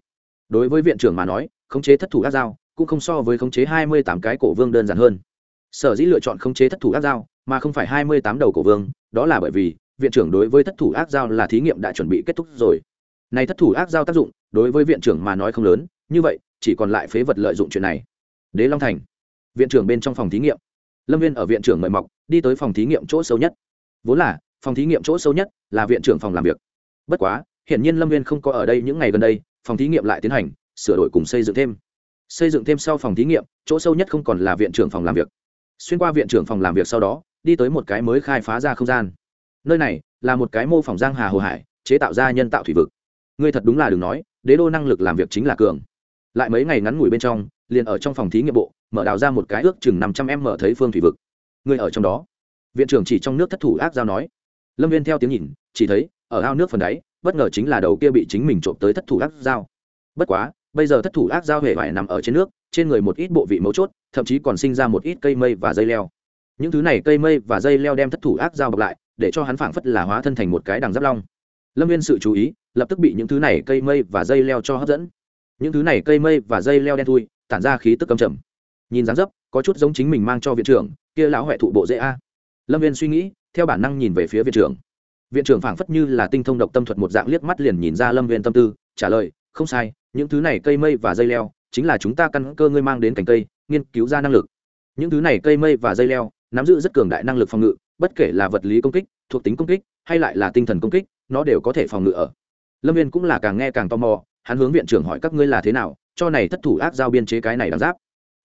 đối với viện trưởng mà nói, khống chế thất thủ ác dao cũng không so với khống chế hai mươi tám cái cổ vương đơn giản hơn. Sở dĩ lựa chọn khống chế thất thủ ác dao mà không phải hai mươi tám đầu cổ vương, đó là bởi vì viện trưởng đối với thất thủ ác dao là thí nghiệm đã chuẩn bị kết thúc rồi. Này thất thủ ác dao tác dụng, đối với viện trưởng mà nói không lớn, như vậy, chỉ còn lại phế vật lợi dụng chuyện này. Đế long thành, viện trưởng bên trong phòng thí nghiệm. Lâm viên ở viện trưởng mời mọc, đi tới phòng thí nghiệm chỗ sâu nhất. Vốn là, phòng thí nghiệm chỗ sâu nhất là viện trưởng phòng làm việc. Bất quá, hiển nhiên lâm viên không có ở đây những ngày gần đây phòng thí nghiệm lại tiến hành, sửa đổi cùng xây dựng thêm. Xây dựng thêm sau phòng thí nghiệm, chỗ sâu nhất không còn là viện trưởng phòng làm việc. Xuyên qua viện trưởng phòng làm việc sau đó, đi tới một cái mới khai phá ra không gian. Nơi này là một cái mô phỏng giang hà hồ hải, chế tạo ra nhân tạo thủy vực. Ngươi thật đúng là đừng nói, đế đô năng lực làm việc chính là cường. Lại mấy ngày ngắn ngủi bên trong, liền ở trong phòng thí nghiệm bộ, mở đào ra một cái ước chừng năm trăm em mở thấy phương thủy vực. Ngươi ở trong đó. Viện trưởng chỉ trong nước thất thủ ác giao nói. Lâm viên theo tiếng nhìn, chỉ thấy, ở ao nước phần đáy bất ngờ chính là đầu kia bị chính mình trộm tới thất thủ ác dao. bất quá, bây giờ thất thủ ác dao hề phải nằm ở trên nước, trên người một ít bộ vị mấu chốt, thậm chí còn sinh ra một ít cây mây và dây leo. Những thứ này cây mây và dây leo đem thất thủ ác dao bọc lại, để cho hắn phảng phất là hóa thân thành một cái đằng giáp long. Lâm viên sự chú ý, lập tức bị những thứ này cây mây và dây leo cho hấp dẫn. Những thứ này cây mây và dây leo đen thui, tản ra khí tức cầm trầm. Nhìn dáng dấp, có chút giống chính mình mang cho viện trưởng, kia lão huệ thụ bộ dễ a. Lâm viên suy nghĩ, theo bản năng nhìn về phía viện trưởng viện trưởng phảng phất như là tinh thông độc tâm thuật một dạng liếc mắt liền nhìn ra lâm viên tâm tư, trả lời, không sai, những thứ này cây mây và dây leo, chính là chúng ta căn cơ ngươi mang đến cành cây, nghiên cứu ra năng lực. Những thứ này cây mây và dây leo, nắm giữ rất cường đại năng lực phòng ngự, bất kể là vật lý công kích, thuộc tính công kích, hay lại là tinh thần công kích, nó đều có thể phòng ngự ở. Lâm viên cũng là càng nghe càng tò mò, hắn hướng viện trưởng hỏi, các ngươi là thế nào? Cho này thất thủ ác giao biên chế cái này đằng giáp.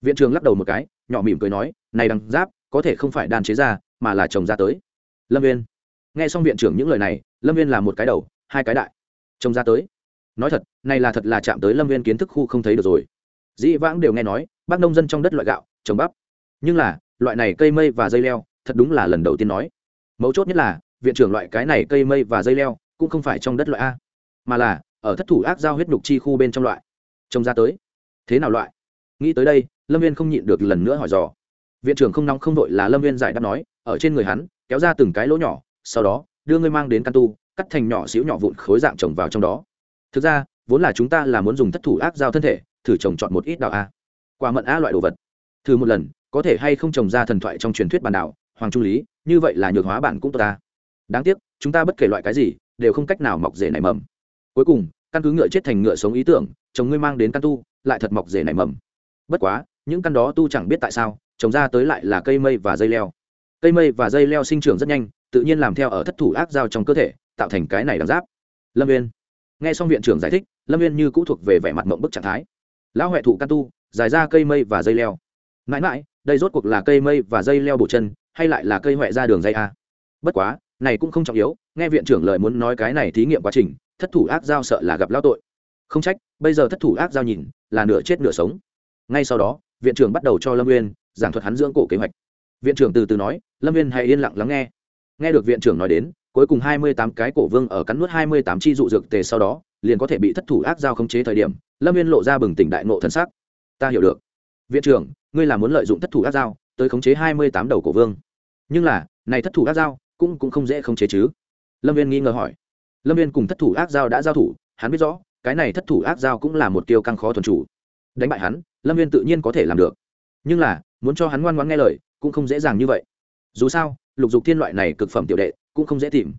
Viện trưởng lắc đầu một cái, nhỏ mỉm cười nói, này đằng giáp, có thể không phải đan chế ra, mà là trồng ra tới. Lâm viên nghe xong viện trưởng những lời này, lâm viên là một cái đầu, hai cái đại. Trồng ra tới. Nói thật, này là thật là chạm tới lâm viên kiến thức khu không thấy được rồi. Dĩ vãng đều nghe nói, bác nông dân trong đất loại gạo, trồng bắp. Nhưng là, loại này cây mây và dây leo, thật đúng là lần đầu tiên nói. Mấu chốt nhất là, viện trưởng loại cái này cây mây và dây leo, cũng không phải trong đất loại a, mà là, ở thất thủ ác giao huyết nhục chi khu bên trong loại. Trông ra tới. Thế nào loại? Nghĩ tới đây, lâm viên không nhịn được lần nữa hỏi dò. Viện trưởng không nóng không đội là lâm viên giải đáp nói, ở trên người hắn, kéo ra từng cái lỗ nhỏ sau đó, đưa ngươi mang đến căn tu, cắt thành nhỏ xíu nhỏ vụn khối dạng trồng vào trong đó. Thực ra, vốn là chúng ta là muốn dùng thất thủ ác giao thân thể, thử trồng chọn một ít đạo a. Quả mận a loại đồ vật. Thử một lần, có thể hay không trồng ra thần thoại trong truyền thuyết bản đảo hoàng trung lý, như vậy là nhược hóa bản cũng tốt ta. Đáng tiếc, chúng ta bất kể loại cái gì, đều không cách nào mọc rể nảy mầm. Cuối cùng, căn cứ ngựa chết thành ngựa sống ý tưởng, chồng ngươi mang đến căn tu, lại thật mọc rể nảy mầm. Bất quá, những căn đó tu chẳng biết tại sao, trồng ra tới lại là cây mây và dây leo. Cây mây và dây leo sinh trưởng rất nhanh tự nhiên làm theo ở thất thủ ác giao trong cơ thể, tạo thành cái này đằng giáp. Lâm viên nghe xong viện trưởng giải thích, lâm viên như cũ thuộc về vẻ mặt mộng bức trạng thái. Lão huệ thụ can tu, dài ra cây mây và dây leo. Mãi mãi, đây rốt cuộc là cây mây và dây leo bổ chân, hay lại là cây huệ ra đường dây a? Bất quá, này cũng không trọng yếu, nghe viện trưởng lời muốn nói cái này thí nghiệm quá trình, thất thủ ác giao sợ là gặp lao tội. Không trách, bây giờ thất thủ ác giao nhìn, là nửa chết nửa sống. Ngay sau đó, viện trưởng bắt đầu cho lâm nguyên giảng thuật hắn dưỡng cổ kế hoạch. Viện trưởng từ từ nói, lâm nguyên hãy yên lặng lắng nghe nghe được viện trưởng nói đến, cuối cùng hai mươi tám cái cổ vương ở cắn nuốt hai mươi tám chi dụ dược tề sau đó, liền có thể bị thất thủ ác giao khống chế thời điểm, lâm viên lộ ra bừng tỉnh đại nộ thân sắc. Ta hiểu được. Viện trưởng, ngươi là muốn lợi dụng thất thủ ác giao tới khống chế hai mươi tám đầu cổ vương. Nhưng là, này thất thủ ác giao cũng cũng không dễ khống chế chứ. Lâm viên nghi ngờ hỏi. Lâm viên cùng thất thủ ác giao đã giao thủ, hắn biết rõ, cái này thất thủ ác giao cũng là một tiêu căng khó thuần chủ. Đánh bại hắn, lâm viên tự nhiên có thể làm được. Nhưng là, muốn cho hắn ngoan ngoãn nghe lời, cũng không dễ dàng như vậy dù sao, lục dục thiên loại này cực phẩm tiểu đệ, cũng không dễ tìm.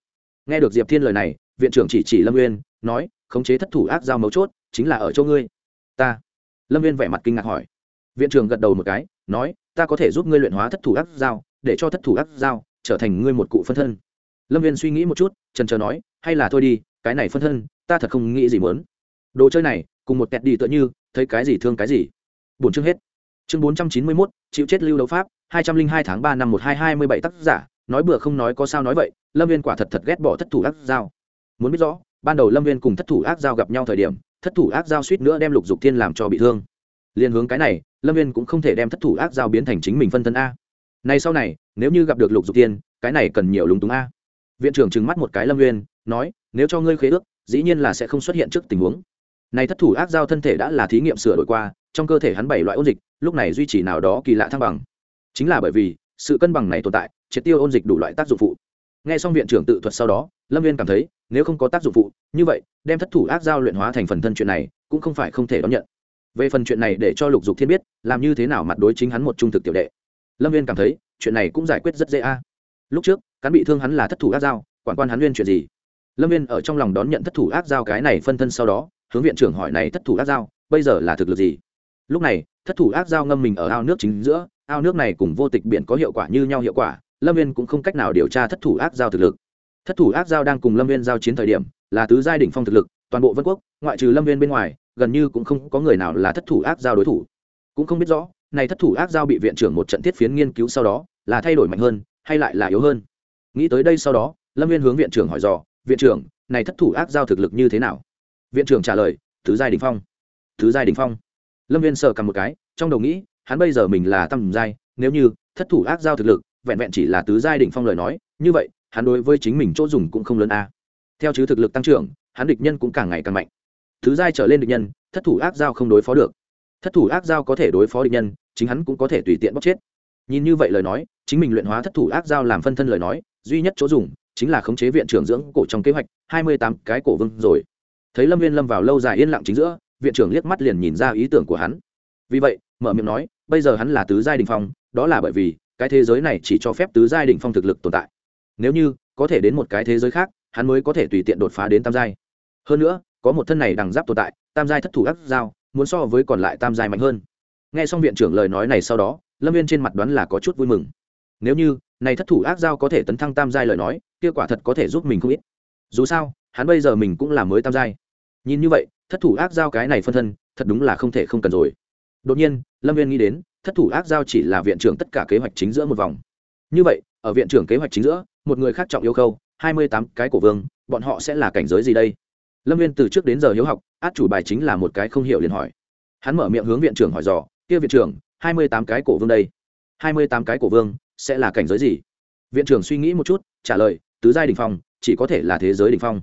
Nghe được diệp thiên lời này, viện trưởng chỉ chỉ lâm nguyên nói, khống chế thất thủ ác giao mấu chốt, chính là ở chỗ ngươi. Ta? Lâm uyên vẻ mặt kinh ngạc hỏi. Viện trưởng gật đầu một cái, nói, ta có thể giúp ngươi luyện hóa thất thủ ác giao, để cho thất thủ ác giao trở thành ngươi một cụ phân thân. Lâm viên suy nghĩ một chút, trần trờ nói, hay là thôi đi, cái này phân thân, ta thật không nghĩ gì muốn. Đồ chơi này, cùng một kẹt đi tựa như, thấy cái gì thương cái gì. Bổn chương hết. Chương bốn trăm chín mươi mốt, chịu chết lưu đấu pháp hai trăm linh hai tháng ba năm một hai hai mươi bảy tác giả, nói bừa không nói có sao nói vậy, lâm viên quả thật thật ghét bỏ thất thủ ác giao muốn biết rõ, ban đầu lâm viên cùng thất thủ ác giao gặp nhau thời điểm, thất thủ ác giao suýt nữa đem lục dục thiên làm cho bị thương. Liên hướng cái này, lâm viên cũng không thể đem thất thủ ác giao biến thành chính mình phân thân a. Này sau này, nếu như gặp được lục dục thiên, cái này cần nhiều lúng túng a. Viện trưởng trừng mắt một cái lâm viên, nói, nếu cho ngươi khế ước, dĩ nhiên là sẽ không xuất hiện trước tình huống. Này thất thủ ác giao thân thể đã là thí nghiệm sửa đổi qua, trong cơ thể hắn bảy loại ôn dịch, lúc này duy trì nào đó kỳ lạ thăng bằng chính là bởi vì, sự cân bằng này tồn tại, triệt tiêu ôn dịch đủ loại tác dụng phụ. Nghe xong viện trưởng tự thuật sau đó, lâm viên cảm thấy, nếu không có tác dụng phụ, như vậy, đem thất thủ ác giao luyện hóa thành phần thân chuyện này, cũng không phải không thể đón nhận. Về phần chuyện này để cho lục dục thiên biết, làm như thế nào mặt đối chính hắn một trung thực tiểu đệ. Lâm viên cảm thấy, chuyện này cũng giải quyết rất dễ a. Lúc trước, cán bị thương hắn là thất thủ ác giao, quản quan hắn nguyên chuyện gì? Lâm viên ở trong lòng đón nhận thất thủ ác giao cái này phân thân sau đó, hướng viện trưởng hỏi này thất thủ ác giao, bây giờ là thực lực gì? Lúc này, thất thủ ác giao ngâm mình ở ao nước chính giữa ao nước này cùng vô tịch biển có hiệu quả như nhau hiệu quả, lâm viên cũng không cách nào điều tra thất thủ ác giao thực lực. Thất thủ ác giao đang cùng lâm viên giao chiến thời điểm, là tứ giai đỉnh phong thực lực, toàn bộ vân quốc, ngoại trừ lâm viên bên ngoài, gần như cũng không có người nào là thất thủ ác giao đối thủ. Cũng không biết rõ, này thất thủ ác giao bị viện trưởng một trận thiết phiến nghiên cứu sau đó, là thay đổi mạnh hơn, hay lại là yếu hơn? Nghĩ tới đây sau đó, lâm viên hướng viện trưởng hỏi dò, viện trưởng, này thất thủ ác giao thực lực như thế nào? Viện trưởng trả lời, tứ giai đình phong. Tứ giai đình phong? Lâm viên sờ cầm một cái, trong đầu nghĩ hắn bây giờ mình là tầm giai, nếu như thất thủ ác giao thực lực, vẹn vẹn chỉ là tứ giai đỉnh phong lời nói, như vậy, hắn đối với chính mình chỗ dùng cũng không lớn a. Theo chứ thực lực tăng trưởng, hắn địch nhân cũng càng ngày càng mạnh. Thứ giai trở lên địch nhân, thất thủ ác giao không đối phó được. Thất thủ ác giao có thể đối phó địch nhân, chính hắn cũng có thể tùy tiện bóc chết. Nhìn như vậy lời nói, chính mình luyện hóa thất thủ ác giao làm phân thân lời nói, duy nhất chỗ dùng chính là khống chế viện trưởng dưỡng cổ trong kế hoạch, hai mươi tám cái cổ vương rồi. Thấy lâm viên lâm vào lâu dài yên lặng chính giữa, viện trưởng liếc mắt liền nhìn ra ý tưởng của hắn vì vậy, mở miệng nói, bây giờ hắn là tứ giai đình phong, đó là bởi vì cái thế giới này chỉ cho phép tứ giai đình phong thực lực tồn tại. Nếu như có thể đến một cái thế giới khác, hắn mới có thể tùy tiện đột phá đến tam giai. Hơn nữa, có một thân này đằng giáp tồn tại, tam giai thất thủ ác giao, muốn so với còn lại tam giai mạnh hơn. Nghe xong viện trưởng lời nói này sau đó, lâm viên trên mặt đoán là có chút vui mừng. Nếu như, này thất thủ ác giao có thể tấn thăng tam giai lời nói, kia quả thật có thể giúp mình không ít. Dù sao, hắn bây giờ mình cũng là mới tam giai. Nhìn như vậy, thất thủ ác giao cái này phân thân, thật đúng là không thể không cần rồi đột nhiên, lâm viên nghĩ đến, thất thủ ác giao chỉ là viện trưởng tất cả kế hoạch chính giữa một vòng. Như vậy, ở viện trưởng kế hoạch chính giữa, một người khác trọng yêu khâu, hai mươi tám cái cổ vương, bọn họ sẽ là cảnh giới gì đây? Lâm viên từ trước đến giờ hiếu học, át chủ bài chính là một cái không hiểu liền hỏi. Hắn mở miệng hướng viện trưởng hỏi dò, kia viện trưởng, hai mươi tám cái cổ vương đây? hai mươi tám cái cổ vương, sẽ là cảnh giới gì? Viện trưởng suy nghĩ một chút, trả lời, tứ giai đình phong, chỉ có thể là thế giới đình phong.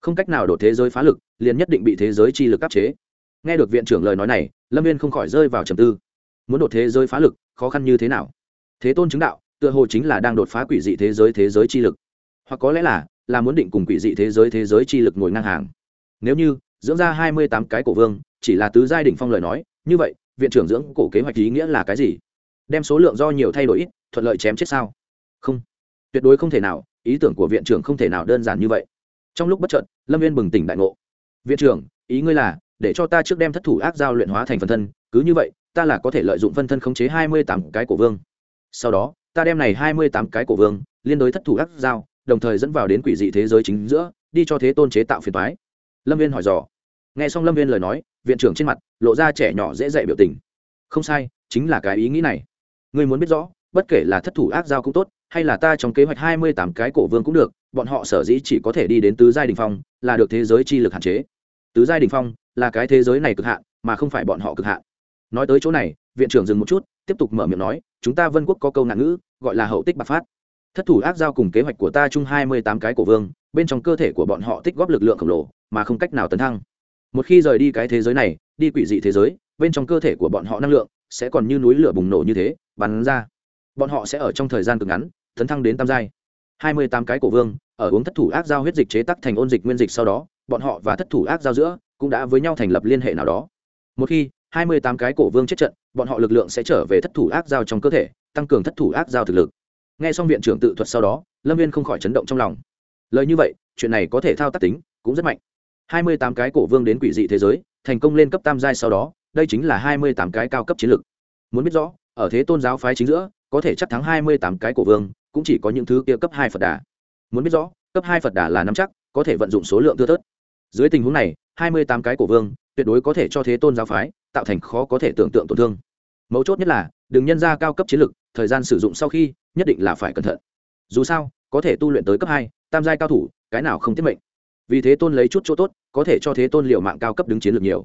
Không cách nào đột thế giới phá lực, liền nhất định bị thế giới chi lực áp chế nghe được viện trưởng lời nói này, lâm viên không khỏi rơi vào trầm tư. Muốn đột thế giới phá lực, khó khăn như thế nào? Thế tôn chứng đạo, tựa hồ chính là đang đột phá quỷ dị thế giới thế giới chi lực. Hoặc có lẽ là là muốn định cùng quỷ dị thế giới thế giới chi lực ngồi ngang hàng. Nếu như, dưỡng ra hai mươi tám cái cổ vương, chỉ là tứ giai đ ỉ n h phong lời nói, như vậy, viện trưởng dưỡng cổ kế hoạch ý nghĩa là cái gì? Đem số lượng do nhiều thay đổi ít, thuận lợi chém chết sao? Không. Tuyệt đối không thể nào, ý tưởng của viện trưởng không thể nào đơn giản như vậy. Trong lúc bất trợt lâm viên bừng tỉnh đại ngộ. Viện trưởng, ý ngươi là để cho ta trước đem thất thủ ác giao luyện hóa thành phân thân, cứ như vậy, ta là có thể lợi dụng phân thân khống chế hai mươi tám cái cổ vương. Sau đó, ta đem này hai mươi tám cái cổ vương liên đối thất thủ ác giao, đồng thời dẫn vào đến quỷ dị thế giới chính giữa, đi cho thế tôn chế tạo phiền toái. Lâm viên hỏi dò. Nghe xong lâm viên lời nói, viện trưởng trên mặt lộ ra trẻ nhỏ dễ dạy biểu tình. Không sai, chính là cái ý nghĩ này. Ngươi muốn biết rõ, bất kể là thất thủ ác giao cũng tốt, hay là ta trong kế hoạch hai mươi tám cái cổ vương cũng được, bọn họ sở dĩ chỉ có thể đi đến tứ giai đình phong, là được thế giới chi lực hạn chế. Tứ giai đình phong là cái thế giới này cực hạn, mà không phải bọn họ cực hạn. Nói tới chỗ này, viện trưởng dừng một chút, tiếp tục mở miệng nói, chúng ta vân quốc có câu nạn ngữ, gọi là hậu tích bạc phát. Thất thủ ác giao cùng kế hoạch của ta chung hai mươi tám cái cổ vương, bên trong cơ thể của bọn họ tích góp lực lượng khổng lồ, mà không cách nào tấn thăng. Một khi rời đi cái thế giới này, đi quỷ dị thế giới, bên trong cơ thể của bọn họ năng lượng sẽ còn như núi lửa bùng nổ như thế, bắn ra. Bọn họ sẽ ở trong thời gian cực ngắn, tấn thăng đến tam giai. Hai mươi tám cái cổ vương, ở uống thất thủ ác giao huyết dịch chế tắc thành ôn dịch nguyên dịch sau đó, bọn họ và thất thủ ác giao giữa cũng đã với nhau thành lập liên hệ nào đó. Một khi hai mươi tám cái cổ vương chết trận, bọn họ lực lượng sẽ trở về thất thủ ác giao trong cơ thể, tăng cường thất thủ ác giao thực lực. Nghe xong viện trưởng tự thuật sau đó, lâm viên không khỏi chấn động trong lòng. Lời như vậy, chuyện này có thể thao tác tính cũng rất mạnh. hai mươi tám cái cổ vương đến quỷ dị thế giới, thành công lên cấp tam giai sau đó, đây chính là hai mươi tám cái cao cấp chiến lược muốn biết rõ, ở thế tôn giáo phái chính giữa, có thể chắc thắng hai mươi tám cái cổ vương, cũng chỉ có những thứ kia cấp hai phật đà. Muốn biết rõ, cấp hai phật đà là nắm chắc, có thể vận dụng số lượng thưa thớt. Dưới tình huống này hai mươi tám cái cổ vương, tuyệt đối có thể cho thế tôn giáo phái, tạo thành khó có thể tưởng tượng tổn thương. Mấu chốt nhất là, đừng nhân ra cao cấp chiến lược thời gian sử dụng sau khi, nhất định là phải cẩn thận. Dù sao, có thể tu luyện tới cấp hai, tam giai cao thủ, cái nào không tiết mệnh. Vì thế tôn lấy chút chỗ tốt, có thể cho thế tôn liệu mạng cao cấp đứng chiến lược nhiều.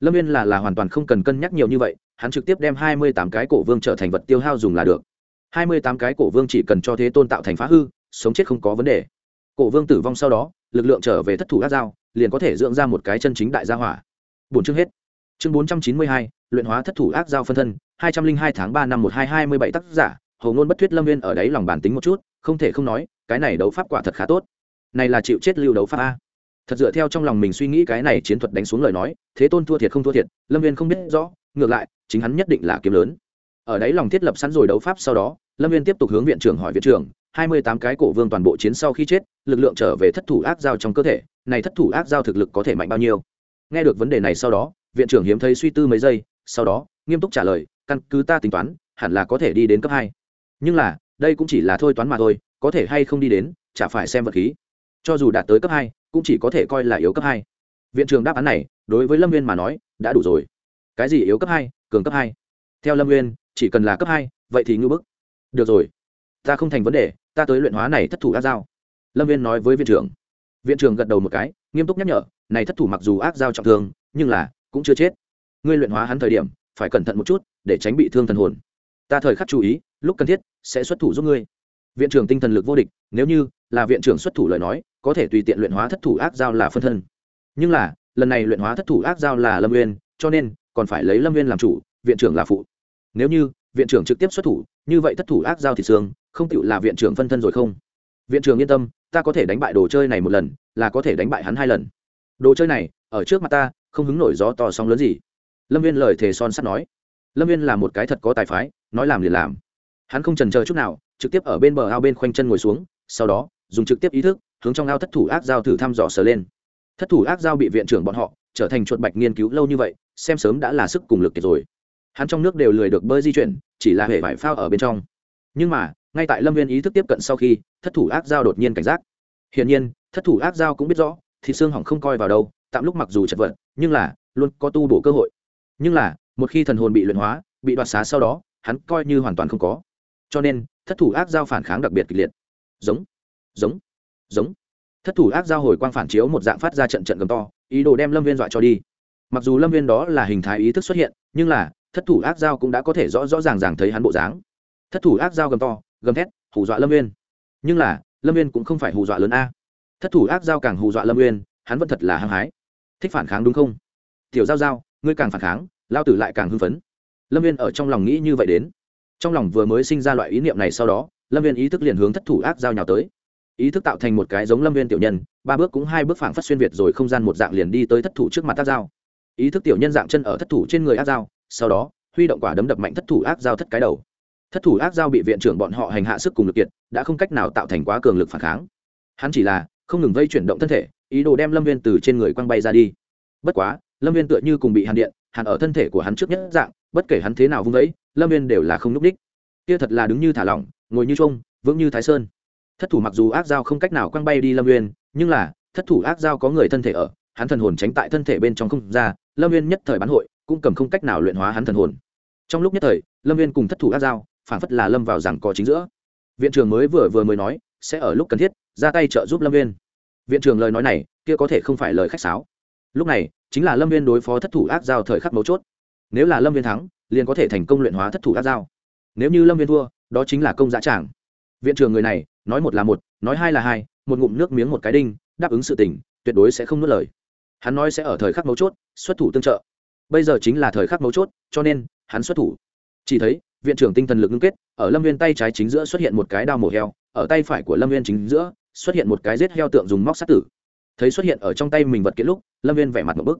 Lâm viên là là hoàn toàn không cần cân nhắc nhiều như vậy, hắn trực tiếp đem hai mươi tám cái cổ vương trở thành vật tiêu hao dùng là được. hai mươi tám cái cổ vương chỉ cần cho thế tôn tạo thành phá hư, sống chết không có vấn đề. Cổ vương tử vong sau đó lực lượng trở về thất thủ ác dao, liền có thể dưỡng ra một cái chân chính đại gia hỏa. Bốn chương hết. Chương bốn trăm chín mươi hai, luyện hóa thất thủ ác giao phân thân, hai trăm linh hai tháng ba năm một hai hai mươi bảy tác giả hầu ngôn bất thuyết lâm viên ở đấy lòng bản tính một chút, không thể không nói, cái này đấu pháp quả thật khá tốt. Này là chịu chết lưu đấu pháp a. Thật dựa theo trong lòng mình suy nghĩ cái này chiến thuật đánh xuống lời nói, thế tôn thua thiệt không thua thiệt, lâm viên không biết rõ, ngược lại, chính hắn nhất định là kiếm lớn. Ở đấy lòng thiết lập sẵn rồi đấu pháp sau đó, lâm viên tiếp tục hướng viện trưởng hỏi viện trưởng hai mươi tám cái cổ vương toàn bộ chiến sau khi chết, lực lượng trở về thất thủ ác giao trong cơ thể, này thất thủ ác giao thực lực có thể mạnh bao nhiêu? Nghe được vấn đề này sau đó, viện trưởng hiếm thấy suy tư mấy giây, sau đó, nghiêm túc trả lời, căn cứ ta tính toán, hẳn là có thể đi đến cấp hai. Nhưng là, đây cũng chỉ là thôi toán mà thôi, có thể hay không đi đến, chả phải xem vật khí. Cho dù đạt tới cấp hai, cũng chỉ có thể coi là yếu cấp hai. Viện trưởng đáp án này, đối với lâm viên mà nói, đã đủ rồi. Cái gì yếu cấp hai, cường cấp hai? Theo lâm viên chỉ cần là cấp hai, vậy thì ngư bức. Được rồi. Ta không thành vấn đề ta tới luyện hóa này thất thủ ác giao lâm viên nói với viện trưởng. Viện trưởng gật đầu một cái, nghiêm túc nhắc nhở, này thất thủ mặc dù ác giao trọng thương, nhưng là, cũng chưa chết. Ngươi luyện hóa hắn thời điểm, phải cẩn thận một chút, để tránh bị thương thần hồn. Ta thời khắc chú ý, lúc cần thiết, sẽ xuất thủ giúp ngươi. Viện trưởng tinh thần lực vô địch, nếu như là viện trưởng xuất thủ lời nói, có thể tùy tiện luyện hóa thất thủ ác giao là phân thân. Nhưng là, lần này luyện hóa thất thủ ác giao là lâm nguyên cho nên, còn phải lấy lâm nguyên làm chủ, viện trưởng là phụ. Nếu như, viện trưởng trực tiếp xuất thủ, như vậy thất thủ ác giao thì xương không tựu là viện trưởng phân thân rồi không? Viện trưởng yên tâm, ta có thể đánh bại đồ chơi này một lần, là có thể đánh bại hắn hai lần. Đồ chơi này, ở trước mặt ta, không hứng nổi gió to sóng lớn gì. Lâm viên lời thề son sắt nói. Lâm viên là một cái thật có tài phái, nói làm liền làm. Hắn không trần chờ chút nào, trực tiếp ở bên bờ ao bên khoanh chân ngồi xuống, sau đó, dùng trực tiếp ý thức, hướng trong ao thất thủ ác giao thử thăm dò sờ lên. Thất thủ ác giao bị viện trưởng bọn họ, trở thành chuột bạch nghiên cứu lâu như vậy, xem sớm đã là sức cùng lực kiệt rồi. Hắn trong nước đều lười được bơi di chuyển, chỉ là hệ vải phao ở bên trong. Nhưng mà ngay tại lâm viên ý thức tiếp cận sau khi, thất thủ ác giao đột nhiên cảnh giác. Hiển nhiên, thất thủ ác giao cũng biết rõ thì xương hỏng không coi vào đâu, tạm lúc mặc dù chật vật, nhưng là, luôn có tu bổ cơ hội. Nhưng là, một khi thần hồn bị luyện hóa, bị đoạt xá sau đó, hắn coi như hoàn toàn không có. Cho nên, thất thủ ác giao phản kháng đặc biệt kịch liệt. Giống giống giống. Thất thủ ác giao hồi quang phản chiếu một dạng phát ra trận trận gầm to, ý đồ đem lâm viên dọa cho đi. Mặc dù lâm viên đó là hình thái ý thức xuất hiện, nhưng là, thất thủ ác giao cũng đã có thể rõ rõ ràng ràng thấy hắn bộ dáng. Thất thủ ác giao gầm to gầm thét hù dọa lâm Uyên. nhưng là lâm Uyên cũng không phải hù dọa lớn a. Thất thủ ác giao càng hù dọa lâm Uyên, hắn vẫn thật là hăng hái. Thích phản kháng đúng không? Tiểu giao giao ngươi càng phản kháng lao tử lại càng hưng phấn. Lâm viên ở trong lòng nghĩ như vậy đến. Trong lòng vừa mới sinh ra loại ý niệm này sau đó lâm viên ý thức liền hướng thất thủ ác giao nhào tới. Ý thức tạo thành một cái giống lâm viên tiểu nhân ba bước cũng hai bước phảng phất xuyên việt rồi không gian một dạng liền đi tới thất thủ trước mặt ác giao. Ý thức tiểu nhân dạng chân ở thất thủ trên người ác giao sau đó huy động quả đấm đập mạnh thất thủ ác giao thất cái đầu thất thủ ác giao bị viện trưởng bọn họ hành hạ sức cùng lực kiệt, đã không cách nào tạo thành quá cường lực phản kháng. Hắn chỉ là không ngừng vây chuyển động thân thể, ý đồ đem lâm viên từ trên người quăng bay ra đi. Bất quá, lâm viên tựa như cùng bị hàn điện, hàn ở thân thể của hắn trước nhất dạng, bất kể hắn thế nào vung vẫy, lâm viên đều là không n ú c đích kia thật là đứng như thả lỏng, ngồi như trông vững như thái sơn. Thất thủ mặc dù ác dao không cách nào quăng bay đi lâm viên, nhưng là, thất thủ ác dao có người thân thể ở, hắn thần hồn tránh tại thân thể bên trong không ra, lâm viên nhất thời bán hội, cũng cầm không cách nào luyện hóa hắn thần hồn. Trong lúc nhất thời, lâm viên cùng thất thủ ác dao phản phất là lâm vào rằng có chính giữa. Viện trưởng mới vừa vừa mới nói, sẽ ở lúc cần thiết, ra tay trợ giúp lâm viên viện trưởng lời nói này, kia có thể không phải lời khách sáo. Lúc này, chính là lâm viên đối phó thất thủ ác giao thời khắc mấu chốt. Nếu là lâm viên thắng, liền có thể thành công luyện hóa thất thủ ác giao. Nếu như lâm viên thua, đó chính là công giá trảng viện trưởng người này, nói một là một, nói hai là hai, một ngụm nước miếng một cái đinh, đáp ứng sự tình, tuyệt đối sẽ không nuốt lời. Hắn nói sẽ ở thời khắc mấu chốt, xuất thủ tương trợ. Bây giờ chính là thời khắc mấu chốt, cho nên, hắn xuất thủ. Chỉ thấy viện trưởng tinh thần lực ngưng kết, ở lâm viên tay trái chính giữa xuất hiện một cái đao mổ heo, ở tay phải của lâm viên chính giữa xuất hiện một cái rết heo tượng dùng móc sát tử. Thấy xuất hiện ở trong tay mình vật kiện lúc, lâm viên vẻ mặt một bức.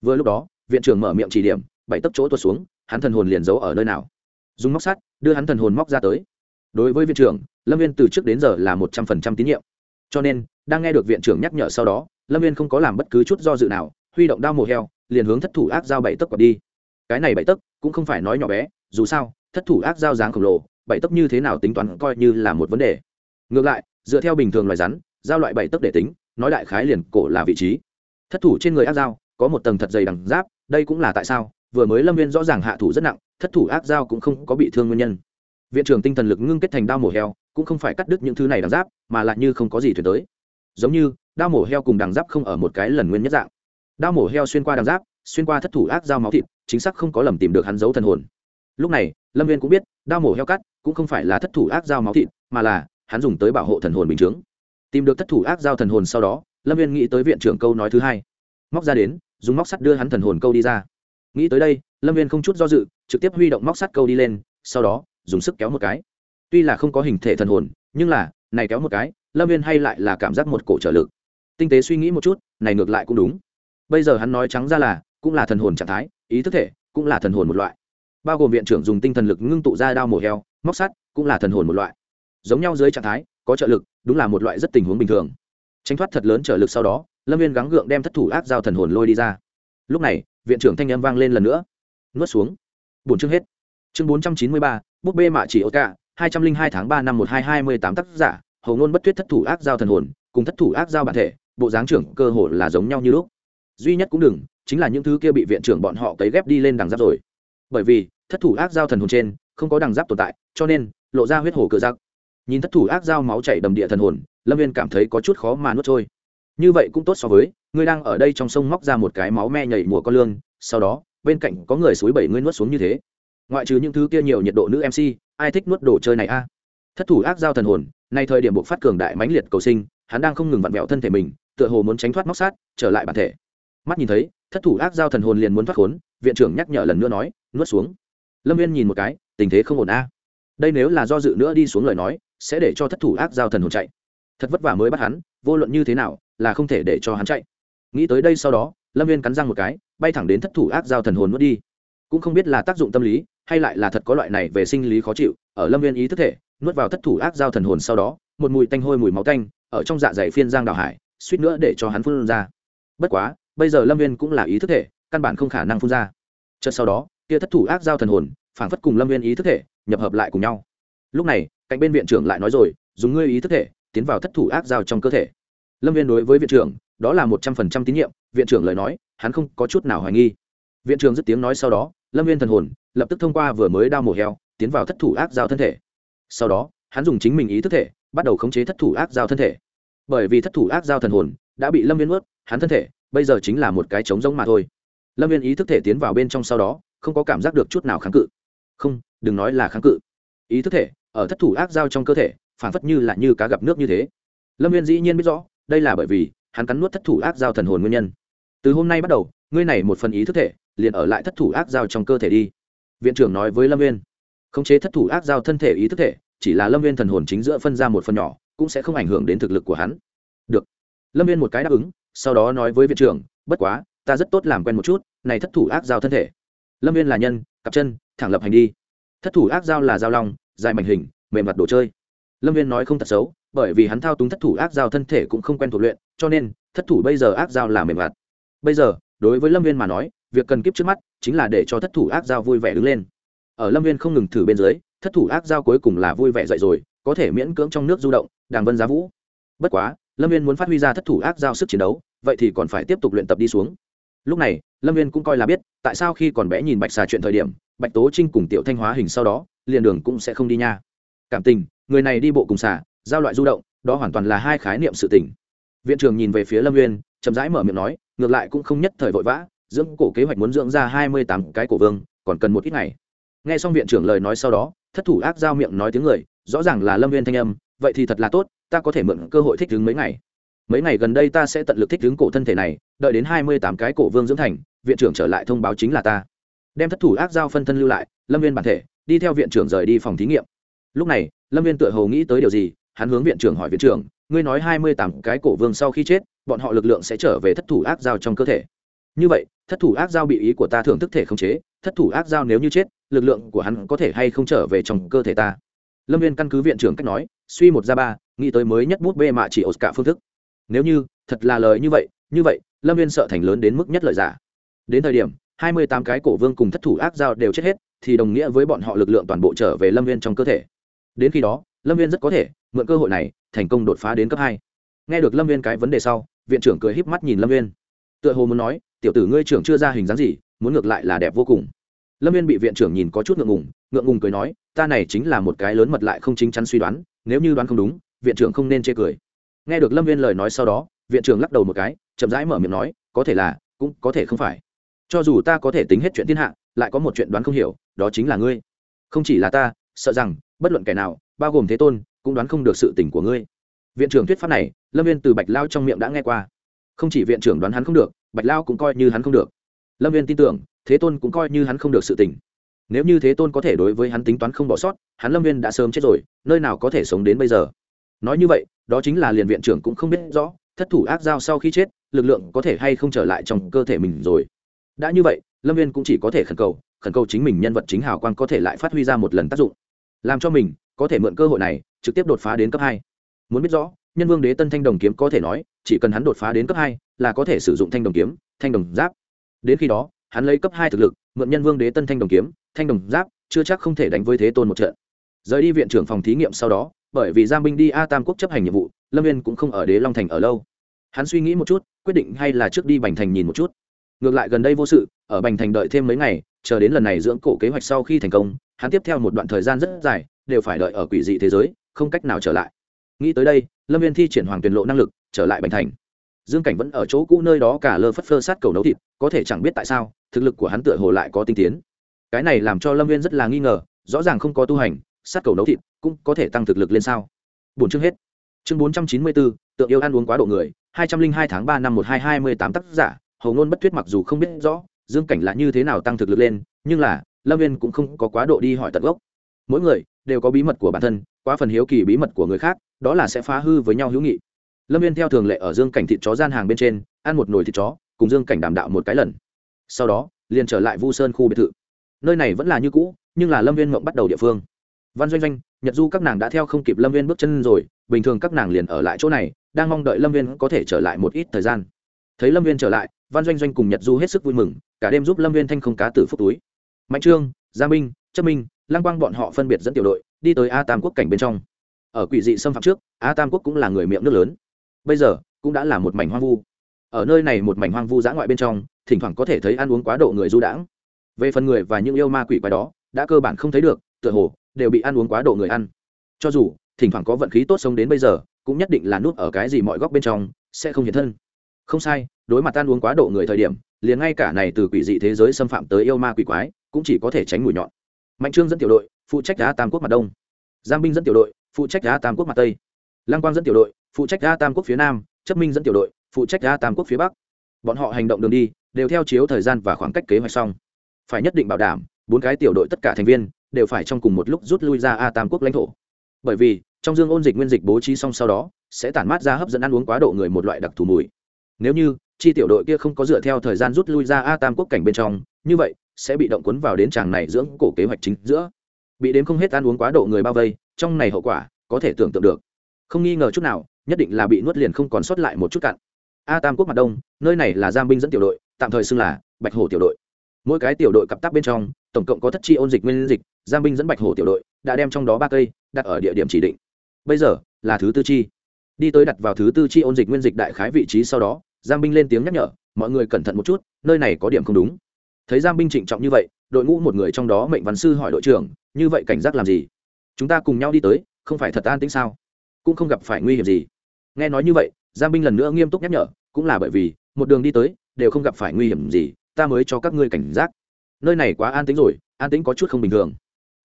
Vừa lúc đó, viện trưởng mở miệng chỉ điểm, bảy tấc chỗ tuột xuống, hắn thần hồn liền giấu ở nơi nào? Dùng móc sắt, đưa hắn thần hồn móc ra tới. Đối với viện trưởng, lâm viên từ trước đến giờ là một trăm phần trăm tín nhiệm. Cho nên, đang nghe được viện trưởng nhắc nhở sau đó, lâm viên không có làm bất cứ chút do dự nào, huy động đao mổ heo, liền hướng thất thủ ác giao bảy tấc quạt đi. Cái này bảy tấc cũng không phải nói nhỏ bé, dù sao thất thủ ác dao dáng khổng lồ, bảy tấc như thế nào tính toán coi như là một vấn đề. Ngược lại, dựa theo bình thường loài rắn, giao loại bảy tấc để tính, nói đại khái liền cổ là vị trí. Thất thủ trên người ác dao có một tầng thật dày đằng giáp, đây cũng là tại sao, vừa mới lâm viên rõ ràng hạ thủ rất nặng, thất thủ ác dao cũng không có bị thương nguyên nhân. Viện trưởng tinh thần lực ngưng kết thành đao mổ heo, cũng không phải cắt đứt những thứ này đằng giáp, mà lại như không có gì thuyền tới. Giống như, đao mổ heo cùng đằng giáp không ở một cái lần nguyên nhất dạng. Đao mổ heo xuyên qua đằng giáp, xuyên qua thất thủ ác dao máu thịt, chính xác không có lầm tìm được hắn giấu thần hồn lúc này, lâm viên cũng biết, đao mổ heo cắt cũng không phải là thất thủ ác dao máu thịt, mà là hắn dùng tới bảo hộ thần hồn bình chướng. Tìm được thất thủ ác dao thần hồn sau đó, lâm viên nghĩ tới viện trưởng câu nói thứ hai. Móc ra đến, dùng móc sắt đưa hắn thần hồn câu đi ra. Nghĩ tới đây, lâm viên không chút do dự, trực tiếp huy động móc sắt câu đi lên, sau đó, dùng sức kéo một cái. Tuy là không có hình thể thần hồn, nhưng là, này kéo một cái, lâm viên hay lại là cảm giác một cổ trở lực. Tinh tế suy nghĩ một chút, này ngược lại cũng đúng. Bây giờ hắn nói trắng ra là, cũng là thần hồn trạng thái, ý thức thể, cũng là thần hồn một loại bao gồm viện trưởng dùng tinh thần lực ngưng tụ ra đao mổ heo, móc sắt, cũng là thần hồn một loại. Giống nhau dưới trạng thái, có trợ lực, đúng là một loại rất tình huống bình thường. Tranh thoát thật lớn trợ lực sau đó, lâm viên gắng gượng đem thất thủ ác giao thần hồn lôi đi ra. Lúc này, viện trưởng thanh â m vang lên lần nữa. Nuốt xuống. Bốn chương hết. Chương bốn trăm chín mươi ba, búp bê mạ chỉ ô ca hai trăm linh hai tháng ba năm một hai hai mươi tám tác giả hầu ngôn bất tuyết thất thủ ác giao thần hồn, cùng thất thủ ác giao bản thể, bộ dáng trưởng cơ hồ là giống nhau như lúc. Duy nhất cũng đừng, chính là những thứ kia bị viện trưởng bọn họ cấy ghép đi lên đằng giáp rồi. Bởi vì thất thủ ác giao thần hồn trên, không có đằng giáp tồn tại, cho nên, lộ ra huyết hồ cự giặc nhìn thất thủ ác giao máu chảy đầm địa thần hồn, lâm viên cảm thấy có chút khó mà nuốt trôi. Như vậy cũng tốt so với, ngươi đang ở đây trong sông móc ra một cái máu me nhảy mùa con lương, sau đó, bên cạnh có người suối bảy ngươi nuốt xuống như thế. Ngoại trừ những thứ kia nhiều nhiệt độ nữ mc ai thích nuốt đồ chơi này a? À? Thất thủ ác giao thần hồn, nay thời điểm buộc phát cường đại mãnh liệt cầu sinh, hắn đang không ngừng vặn vẹo thân thể mình, tựa hồ muốn tránh thoát móc sát, trở lại bản thể. Mắt nhìn thấy, thất thủ ác giao thần hồn liền muốn thoát khốn, viện trưởng nhắc nhở lần nữa nói, nuốt xuống lâm viên nhìn một cái, tình thế không ổn a. Đây nếu là do dự nữa đi xuống lời nói, sẽ để cho thất thủ ác giao thần hồn chạy. Thật vất vả mới bắt hắn, vô luận như thế nào, là không thể để cho hắn chạy. Nghĩ tới đây sau đó, lâm viên cắn răng một cái, bay thẳng đến thất thủ ác giao thần hồn nuốt đi. Cũng không biết là tác dụng tâm lý, hay lại là thật có loại này về sinh lý khó chịu, ở lâm viên ý thức thể, nuốt vào thất thủ ác giao thần hồn sau đó, một mùi tanh hôi mùi máu tanh, ở trong dạ dày phiên giang đào hải, suýt nữa để cho hắn phun ra. Bất quá, bây giờ lâm viên cũng là ý thức thể, căn bản không khả năng phun ra. Chợt sau đó kia thất thủ ác giao thần hồn, phảng phất cùng lâm viên ý thức thể, nhập hợp lại cùng nhau. Lúc này, cạnh bên viện trưởng lại nói rồi, dùng ngươi ý thức thể, tiến vào thất thủ ác giao trong cơ thể. Lâm viên đối với viện trưởng, đó là một trăm phần trăm tín nhiệm, viện trưởng lời nói, hắn không có chút nào hoài nghi. Viện trưởng dứt tiếng nói sau đó, lâm viên thần hồn, lập tức thông qua vừa mới đao mổ heo, tiến vào thất thủ ác giao thân thể. Sau đó, hắn dùng chính mình ý thức thể, bắt đầu khống chế thất thủ ác giao thân thể. Bởi vì thất thủ ác giao thần hồn, đã bị lâm viên ướt hắn thân thể, bây giờ chính là một cái trống rỗng mà thôi. Lâm viên ý thức thể tiến vào bên trong sau đó không có cảm giác được chút nào kháng cự. Không, đừng nói là kháng cự. Ý thức thể, ở thất thủ ác giao trong cơ thể, phản phất như là như cá gặp nước như thế. Lâm viên dĩ nhiên biết rõ, đây là bởi vì, hắn cắn nuốt thất thủ ác giao thần hồn nguyên nhân. Từ hôm nay bắt đầu, ngươi này một phần ý thức thể, liền ở lại thất thủ ác giao trong cơ thể đi. Viện trưởng nói với lâm viên khống chế thất thủ ác giao thân thể ý thức thể, chỉ là lâm viên thần hồn chính giữa phân ra một phần nhỏ, cũng sẽ không ảnh hưởng đến thực lực của hắn. Được. Lâm viên một cái đáp ứng, sau đó nói với viện trưởng, bất quá, ta rất tốt làm quen một chút, này thất thủ ác giao thân thể lâm viên là nhân, cặp chân, thẳng lập hành đi. Thất thủ ác giao là giao long, dài mảnh hình, mềm mặt đồ chơi. Lâm viên nói không thật xấu, bởi vì hắn thao túng thất thủ ác giao thân thể cũng không quen thuộc luyện, cho nên, thất thủ bây giờ ác giao là mềm mặt. Bây giờ, đối với lâm viên mà nói, việc cần kiếp trước mắt chính là để cho thất thủ ác giao vui vẻ đứng lên. Ở lâm viên không ngừng thử bên dưới, thất thủ ác giao cuối cùng là vui vẻ dậy rồi, có thể miễn cưỡng trong nước du động, đàng vân giá vũ. Bất quá, lâm viên muốn phát huy ra thất thủ ác giao sức chiến đấu, vậy thì còn phải tiếp tục luyện tập đi xuống. Lúc này lâm viên cũng coi là biết, tại sao khi còn bé nhìn bạch xà chuyện thời điểm, bạch tố trinh cùng tiểu thanh hóa hình sau đó, liền đường cũng sẽ không đi nha. Cảm tình, người này đi bộ cùng xà, giao loại du động, đó hoàn toàn là hai khái niệm sự tình. Viện trưởng nhìn về phía lâm viên, chậm rãi mở miệng nói, ngược lại cũng không nhất thời vội vã, dưỡng cổ kế hoạch muốn dưỡng ra hai mươi tám cái cổ vương, còn cần một ít ngày. Nghe xong viện trưởng lời nói sau đó, thất thủ ác giao miệng nói tiếng người, rõ ràng là lâm viên thanh âm, vậy thì thật là tốt, ta có thể mượn cơ hội thích đứng mấy ngày mấy ngày gần đây ta sẽ tận lực thích ứng cổ thân thể này, đợi đến hai mươi tám cái cổ vương dưỡng thành, viện trưởng trở lại thông báo chính là ta. Đem thất thủ ác giao phân thân lưu lại, lâm viên bản thể, đi theo viện trưởng rời đi phòng thí nghiệm. Lúc này, lâm viên tựa hồ nghĩ tới điều gì, hắn hướng viện trưởng hỏi viện trưởng, ngươi nói hai mươi tám cái cổ vương sau khi chết, bọn họ lực lượng sẽ trở về thất thủ ác giao trong cơ thể. Như vậy, thất thủ ác giao bị ý của ta thưởng thức thể khống chế, thất thủ ác giao nếu như chết, lực lượng của hắn có thể hay không trở về trong cơ thể ta? Lâm viên căn cứ viện trưởng cách nói, suy một ra ba, nghĩ tới mới nhất bút bê mạ chỉ ổ cả phương thức nếu như, thật là lời như vậy như vậy, lâm viên sợ thành lớn đến mức nhất lợi giả. Đến thời điểm, hai mươi tám cái cổ vương cùng thất thủ ác giao đều chết hết, thì đồng nghĩa với bọn họ lực lượng toàn bộ trở về lâm viên trong cơ thể. Đến khi đó, lâm viên rất có thể, mượn cơ hội này, thành công đột phá đến cấp hai. Nghe được lâm viên cái vấn đề sau, viện trưởng cười híp mắt nhìn lâm viên tựa hồ muốn nói, tiểu tử ngươi trưởng chưa ra hình dáng gì, muốn ngược lại là đẹp vô cùng. Lâm viên bị viện trưởng nhìn có chút ngượng ngùng ngượng ngùng cười nói, ta này chính là một cái lớn mật lại không chính chắn suy đoán, nếu như đoán không đúng, viện trưởng không nên chê cười nghe được lâm viên lời nói sau đó, viện trưởng lắc đầu một cái, chậm rãi mở miệng nói, có thể là, cũng có thể không phải. Cho dù ta có thể tính hết chuyện thiên hạ, lại có một chuyện đoán không hiểu, đó chính là ngươi. Không chỉ là ta, sợ rằng, bất luận kẻ nào, bao gồm thế tôn, cũng đoán không được sự tình của ngươi. Viện trưởng thuyết pháp này, lâm viên từ bạch lao trong miệng đã nghe qua. Không chỉ viện trưởng đoán hắn không được, bạch lao cũng coi như hắn không được. Lâm viên tin tưởng, thế tôn cũng coi như hắn không được sự tình. Nếu như thế tôn có thể đối với hắn tính toán không bỏ sót, hắn lâm viên đã sớm chết rồi, nơi nào có thể sống đến bây giờ? Nói như vậy, đó chính là liền viện trưởng cũng không biết rõ, thất thủ ác giao sau khi chết, lực lượng có thể hay không trở lại trong cơ thể mình rồi. Đã như vậy, lâm viên cũng chỉ có thể khẩn cầu khẩn cầu chính mình nhân vật chính hào quang có thể lại phát huy ra một lần tác dụng. Làm cho mình có thể mượn cơ hội này, trực tiếp đột phá đến cấp hai. Muốn biết rõ, nhân vương đế tân thanh đồng kiếm có thể nói, chỉ cần hắn đột phá đến cấp hai là có thể sử dụng thanh đồng kiếm, thanh đồng giáp. Đến khi đó, hắn lấy cấp hai thực lực, mượn nhân vương đế tân thanh đồng kiếm, thanh đồng giáp, chưa chắc không thể đánh với thế tôn một trận. Rời đi viện trưởng phòng thí nghiệm sau đó bởi vì giam binh đi a tam quốc chấp hành nhiệm vụ, lâm viên cũng không ở đế long thành ở lâu. Hắn suy nghĩ một chút, quyết định hay là trước đi bành thành nhìn một chút. Ngược lại gần đây vô sự, ở bành thành đợi thêm mấy ngày, chờ đến lần này dưỡng cổ kế hoạch sau khi thành công, hắn tiếp theo một đoạn thời gian rất dài, đều phải đợi ở quỷ dị thế giới, không cách nào trở lại. Nghĩ tới đây, lâm viên thi triển hoàng tuyển lộ năng lực, trở lại bành thành. Dương cảnh vẫn ở chỗ cũ nơi đó cả lơ phất phơ sát cầu nấu thịt, có thể chẳng biết tại sao, thực lực của hắn tựa hồ lại có tinh tiến. Cái này làm cho lâm viên rất là nghi ngờ, rõ ràng không có tu hành sát cầu nấu thịt cũng có thể tăng thực lực lên sao? Bốn chương hết. Chương bốn trăm chín mươi bốn, tượng yêu ăn uống quá độ người, hai trăm linh hai tháng ba năm một hai hai mươi tám tác giả, hầu ngôn bất thuyết mặc dù không biết rõ dương cảnh là như thế nào tăng thực lực lên, nhưng là, lâm viên cũng không có quá độ đi hỏi tận gốc. Mỗi người đều có bí mật của bản thân, quá phần hiếu kỳ bí mật của người khác, đó là sẽ phá hư với nhau hữu nghị. Lâm viên theo thường lệ ở dương cảnh thịt chó gian hàng bên trên, ăn một nồi thịt chó, cùng dương cảnh đàm đạo một cái lần. Sau đó, liền trở lại vu sơn khu biệt thự. Nơi này vẫn là như cũ, nhưng là lâm viên mộng bắt đầu địa phương văn doanh doanh, nhật du các nàng đã theo không kịp lâm viên bước chân rồi, bình thường các nàng liền ở lại chỗ này, đang mong đợi lâm viên có thể trở lại một ít thời gian. Thấy lâm viên trở lại, văn doanh doanh cùng nhật du hết sức vui mừng, cả đêm giúp lâm viên thanh không cá tử phúc túi. Mạnh trương, gia minh, chất minh, lăng quang bọn họ phân biệt dẫn tiểu đội, đi tới a tam quốc cảnh bên trong. Ở quỷ dị xâm phạm trước, a tam quốc cũng là người miệng nước lớn. Bây giờ, cũng đã là một mảnh hoang vu. Ở nơi này một mảnh hoang vu dã ngoại bên trong, thỉnh thoảng có thể thấy ăn uống quá độ người du đãng. Về phần người và những yêu ma quỷ quái đó, đã cơ bản không thấy được, tựa hồ đều bị ăn uống quá độ người ăn. Cho dù, thỉnh thoảng có vận khí tốt sống đến bây giờ, cũng nhất định là núp ở cái gì mọi góc bên trong, sẽ không hiện thân. Không sai, đối mặt ăn uống quá độ người thời điểm, liền ngay cả này từ quỷ dị thế giới xâm phạm tới yêu ma quỷ quái, cũng chỉ có thể tránh mùi nhọn. Mạnh trương dẫn tiểu đội, phụ trách đá tam quốc mặt đông. Giang binh dẫn tiểu đội, phụ trách đá tam quốc mặt tây. Lăng quang dẫn tiểu đội, phụ trách đá tam quốc phía nam. Chấp minh dẫn tiểu đội, phụ trách đá tam quốc phía bắc. Bọn họ hành động đường đi, đều theo chiếu thời gian và khoảng cách kế hoạch xong. Phải nhất định bảo đảm, bốn cái tiểu đội tất cả thành viên đều phải trong cùng một lúc rút lui ra a tam quốc lãnh thổ. Bởi vì, trong dương ôn dịch nguyên dịch bố trí xong sau đó, sẽ tản mát ra hấp dẫn ăn uống quá độ người một loại đặc thù mùi. Nếu như, chi tiểu đội kia không có dựa theo thời gian rút lui ra a tam quốc cảnh bên trong, như vậy, sẽ bị động cuốn vào đến tràng này dưỡng cổ kế hoạch chính giữa. Bị đến không hết ăn uống quá độ người bao vây, trong này hậu quả, có thể tưởng tượng được. Không nghi ngờ chút nào, nhất định là bị nuốt liền không còn sót lại một chút cặn a tam quốc mặt đông, nơi này là giam binh dẫn tiểu đội, tạm thời xưng là bạch hổ tiểu đội. Mỗi cái tiểu đội cặp tác bên trong, tổng cộng có thất chi ôn dịch nguyên dịch Giang binh dẫn bạch hổ tiểu đội, đã đem trong đó ba cây đặt ở địa điểm chỉ định. Bây giờ là thứ tư chi. Đi tới đặt vào thứ tư chi ôn dịch nguyên dịch đại khái vị trí sau đó, giang binh lên tiếng nhắc nhở, mọi người cẩn thận một chút, nơi này có điểm không đúng. Thấy giang binh trịnh trọng như vậy, đội ngũ một người trong đó mệnh văn sư hỏi đội trưởng, như vậy cảnh giác làm gì? Chúng ta cùng nhau đi tới, không phải thật an tĩnh sao? Cũng không gặp phải nguy hiểm gì. Nghe nói như vậy, giang binh lần nữa nghiêm túc nhắc nhở, cũng là bởi vì, một đường đi tới, đều không gặp phải nguy hiểm gì, ta mới cho các ngươi cảnh giác. Nơi này quá an tĩnh rồi, an tĩnh có chút không bình thường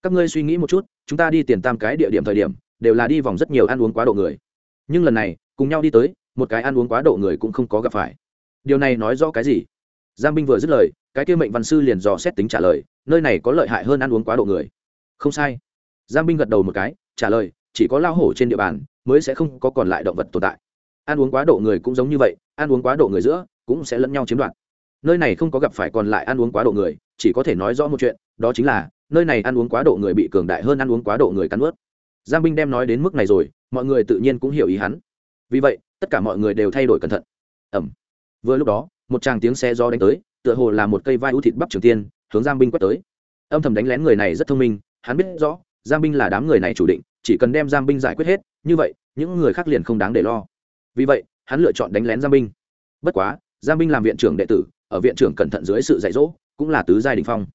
các ngươi suy nghĩ một chút, chúng ta đi tiền tam cái địa điểm thời điểm, đều là đi vòng rất nhiều ăn uống quá độ người. Nhưng lần này, cùng nhau đi tới, một cái ăn uống quá độ người cũng không có gặp phải. Điều này nói rõ cái gì? Giang binh vừa dứt lời, cái kia mệnh văn sư liền dò xét tính trả lời, nơi này có lợi hại hơn ăn uống quá độ người. Không sai. Giang binh gật đầu một cái, trả lời, chỉ có lao hổ trên địa bàn mới sẽ không có còn lại động vật tồn tại. Ăn uống quá độ người cũng giống như vậy, ăn uống quá độ người giữa cũng sẽ lẫn nhau chiếm đoạt. Nơi này không có gặp phải còn lại ăn uống quá độ người, chỉ có thể nói rõ một chuyện, đó chính là nơi này ăn uống quá độ người bị cường đại hơn ăn uống quá độ người cắn ướt giang binh đem nói đến mức này rồi, mọi người tự nhiên cũng hiểu ý hắn. Vì vậy, tất cả mọi người đều thay đổi cẩn thận. Ẩm. Vừa lúc đó, một tràng tiếng xe do đánh tới, tựa hồ là một cây vai ưu thịt bắp trường tiên, hướng giang binh quét tới. Âm thầm đánh lén người này rất thông minh, hắn biết rõ, giang binh là đám người này chủ định, chỉ cần đem giang binh giải quyết hết, như vậy, những người khác liền không đáng để lo. Vì vậy, hắn lựa chọn đánh lén giang binh. Bất quá, giang binh làm viện trưởng đệ tử, ở viện trưởng cẩn thận dưới sự dạy dỗ, cũng là tứ giai đình phong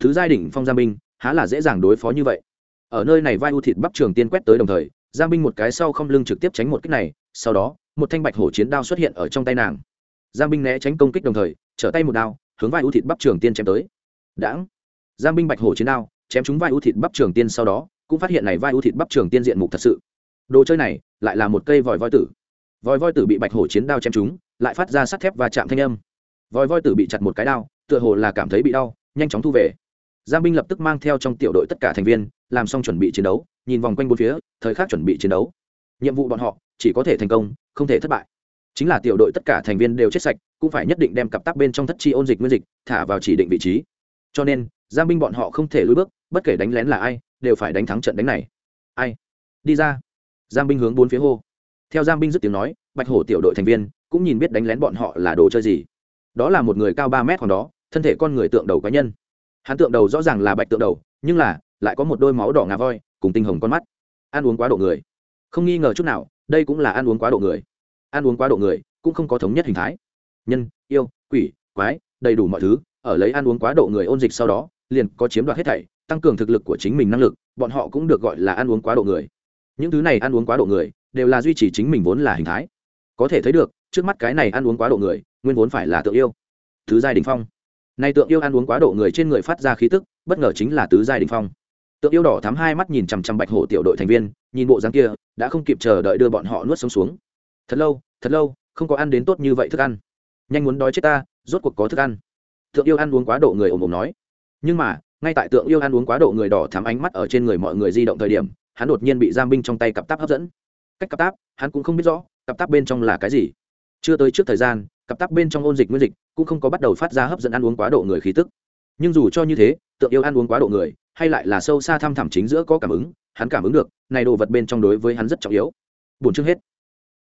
thứ giai đỉnh phong giang binh, há là dễ dàng đối phó như vậy. Ở nơi này vai U thịt bắp trường tiên quét tới đồng thời, giang binh một cái sau không lưng trực tiếp tránh một kích này, sau đó, một thanh bạch hổ chiến đao xuất hiện ở trong tay nàng. Giang binh né tránh công kích đồng thời, trở tay một đao, hướng vai U thịt bắp trường tiên chém tới. Đãng! Giang binh bạch hổ chiến đao, chém trúng vai U thịt bắp trường tiên sau đó, cũng phát hiện này vai U thịt bắp trường tiên diện mục thật sự. Đồ chơi này, lại là một cây vòi voi tử. Vòi voi tử bị bạch hổ chiến đao chém trúng, lại phát ra sắt thép và chạm thanh âm. Vòi voi tử bị chặt một cái đao, tựa hồ là cảm thấy bị đau, nhanh chóng thu về giang binh lập tức mang theo trong tiểu đội tất cả thành viên, làm xong chuẩn bị chiến đấu, nhìn vòng quanh bốn phía, thời khắc chuẩn bị chiến đấu. Nhiệm vụ bọn họ, chỉ có thể thành công, không thể thất bại. Chính là tiểu đội tất cả thành viên đều chết sạch, cũng phải nhất định đem cặp tác bên trong thất chi ôn dịch nguyên dịch thả vào chỉ định vị trí. Cho nên, giang binh bọn họ không thể lùi bước, bất kể đánh lén là ai, đều phải đánh thắng trận đánh này. Ai? Đi ra. Giang binh hướng bốn phía hô. Theo giang binh dứt tiếng nói, bạch hổ tiểu đội thành viên cũng nhìn biết đánh lén bọn họ là đồ chơi gì. Đó là một người cao ba mét còn đó, thân thể con người tượng đầu cá nhân hắn tượng đầu rõ ràng là bạch tượng đầu, nhưng là lại có một đôi máu đỏ ngà voi cùng tinh hồng con mắt. Ăn uống quá độ người. Không nghi ngờ chút nào, đây cũng là ăn uống quá độ người. Ăn uống quá độ người cũng không có thống nhất hình thái. Nhân, yêu, quỷ, quái, đầy đủ mọi thứ, ở lấy ăn uống quá độ người ôn dịch sau đó, liền có chiếm đoạt hết thảy, tăng cường thực lực của chính mình năng lực, bọn họ cũng được gọi là ăn uống quá độ người. Những thứ này ăn uống quá độ người, đều là duy trì chính mình vốn là hình thái. Có thể thấy được, trước mắt cái này ăn uống quá độ người, nguyên vốn phải là tượng yêu. Thứ giai đình phong nay tượng yêu ăn uống quá độ người trên người phát ra khí tức, bất ngờ chính là tứ giai đình phong. Tượng yêu đỏ thắm hai mắt nhìn chằm chằm bạch hổ tiểu đội thành viên, nhìn bộ dáng kia, đã không kịp chờ đợi đưa bọn họ nuốt sống xuống. Thật lâu thật lâu, không có ăn đến tốt như vậy thức ăn. Nhanh muốn đói chết ta, rốt cuộc có thức ăn. Tượng yêu ăn uống quá độ người ồm ồm nói. Nhưng mà, ngay tại tượng yêu ăn uống quá độ người đỏ thắm ánh mắt ở trên người mọi người di động thời điểm, hắn đột nhiên bị giam binh trong tay cặp táp hấp dẫn. Cách cặp táp, hắn cũng không biết rõ, cặp táp bên trong là cái gì. Chưa tới trước thời gian cặp tắc bên trong ôn dịch nguyên dịch cũng không có bắt đầu phát ra hấp dẫn ăn uống quá độ người khí tức. Nhưng dù cho như thế, tượng yêu ăn uống quá độ người, hay lại là sâu xa thăm thẳm chính giữa có cảm ứng, hắn cảm ứng được, này đồ vật bên trong đối với hắn rất trọng yếu. Bốn chương hết.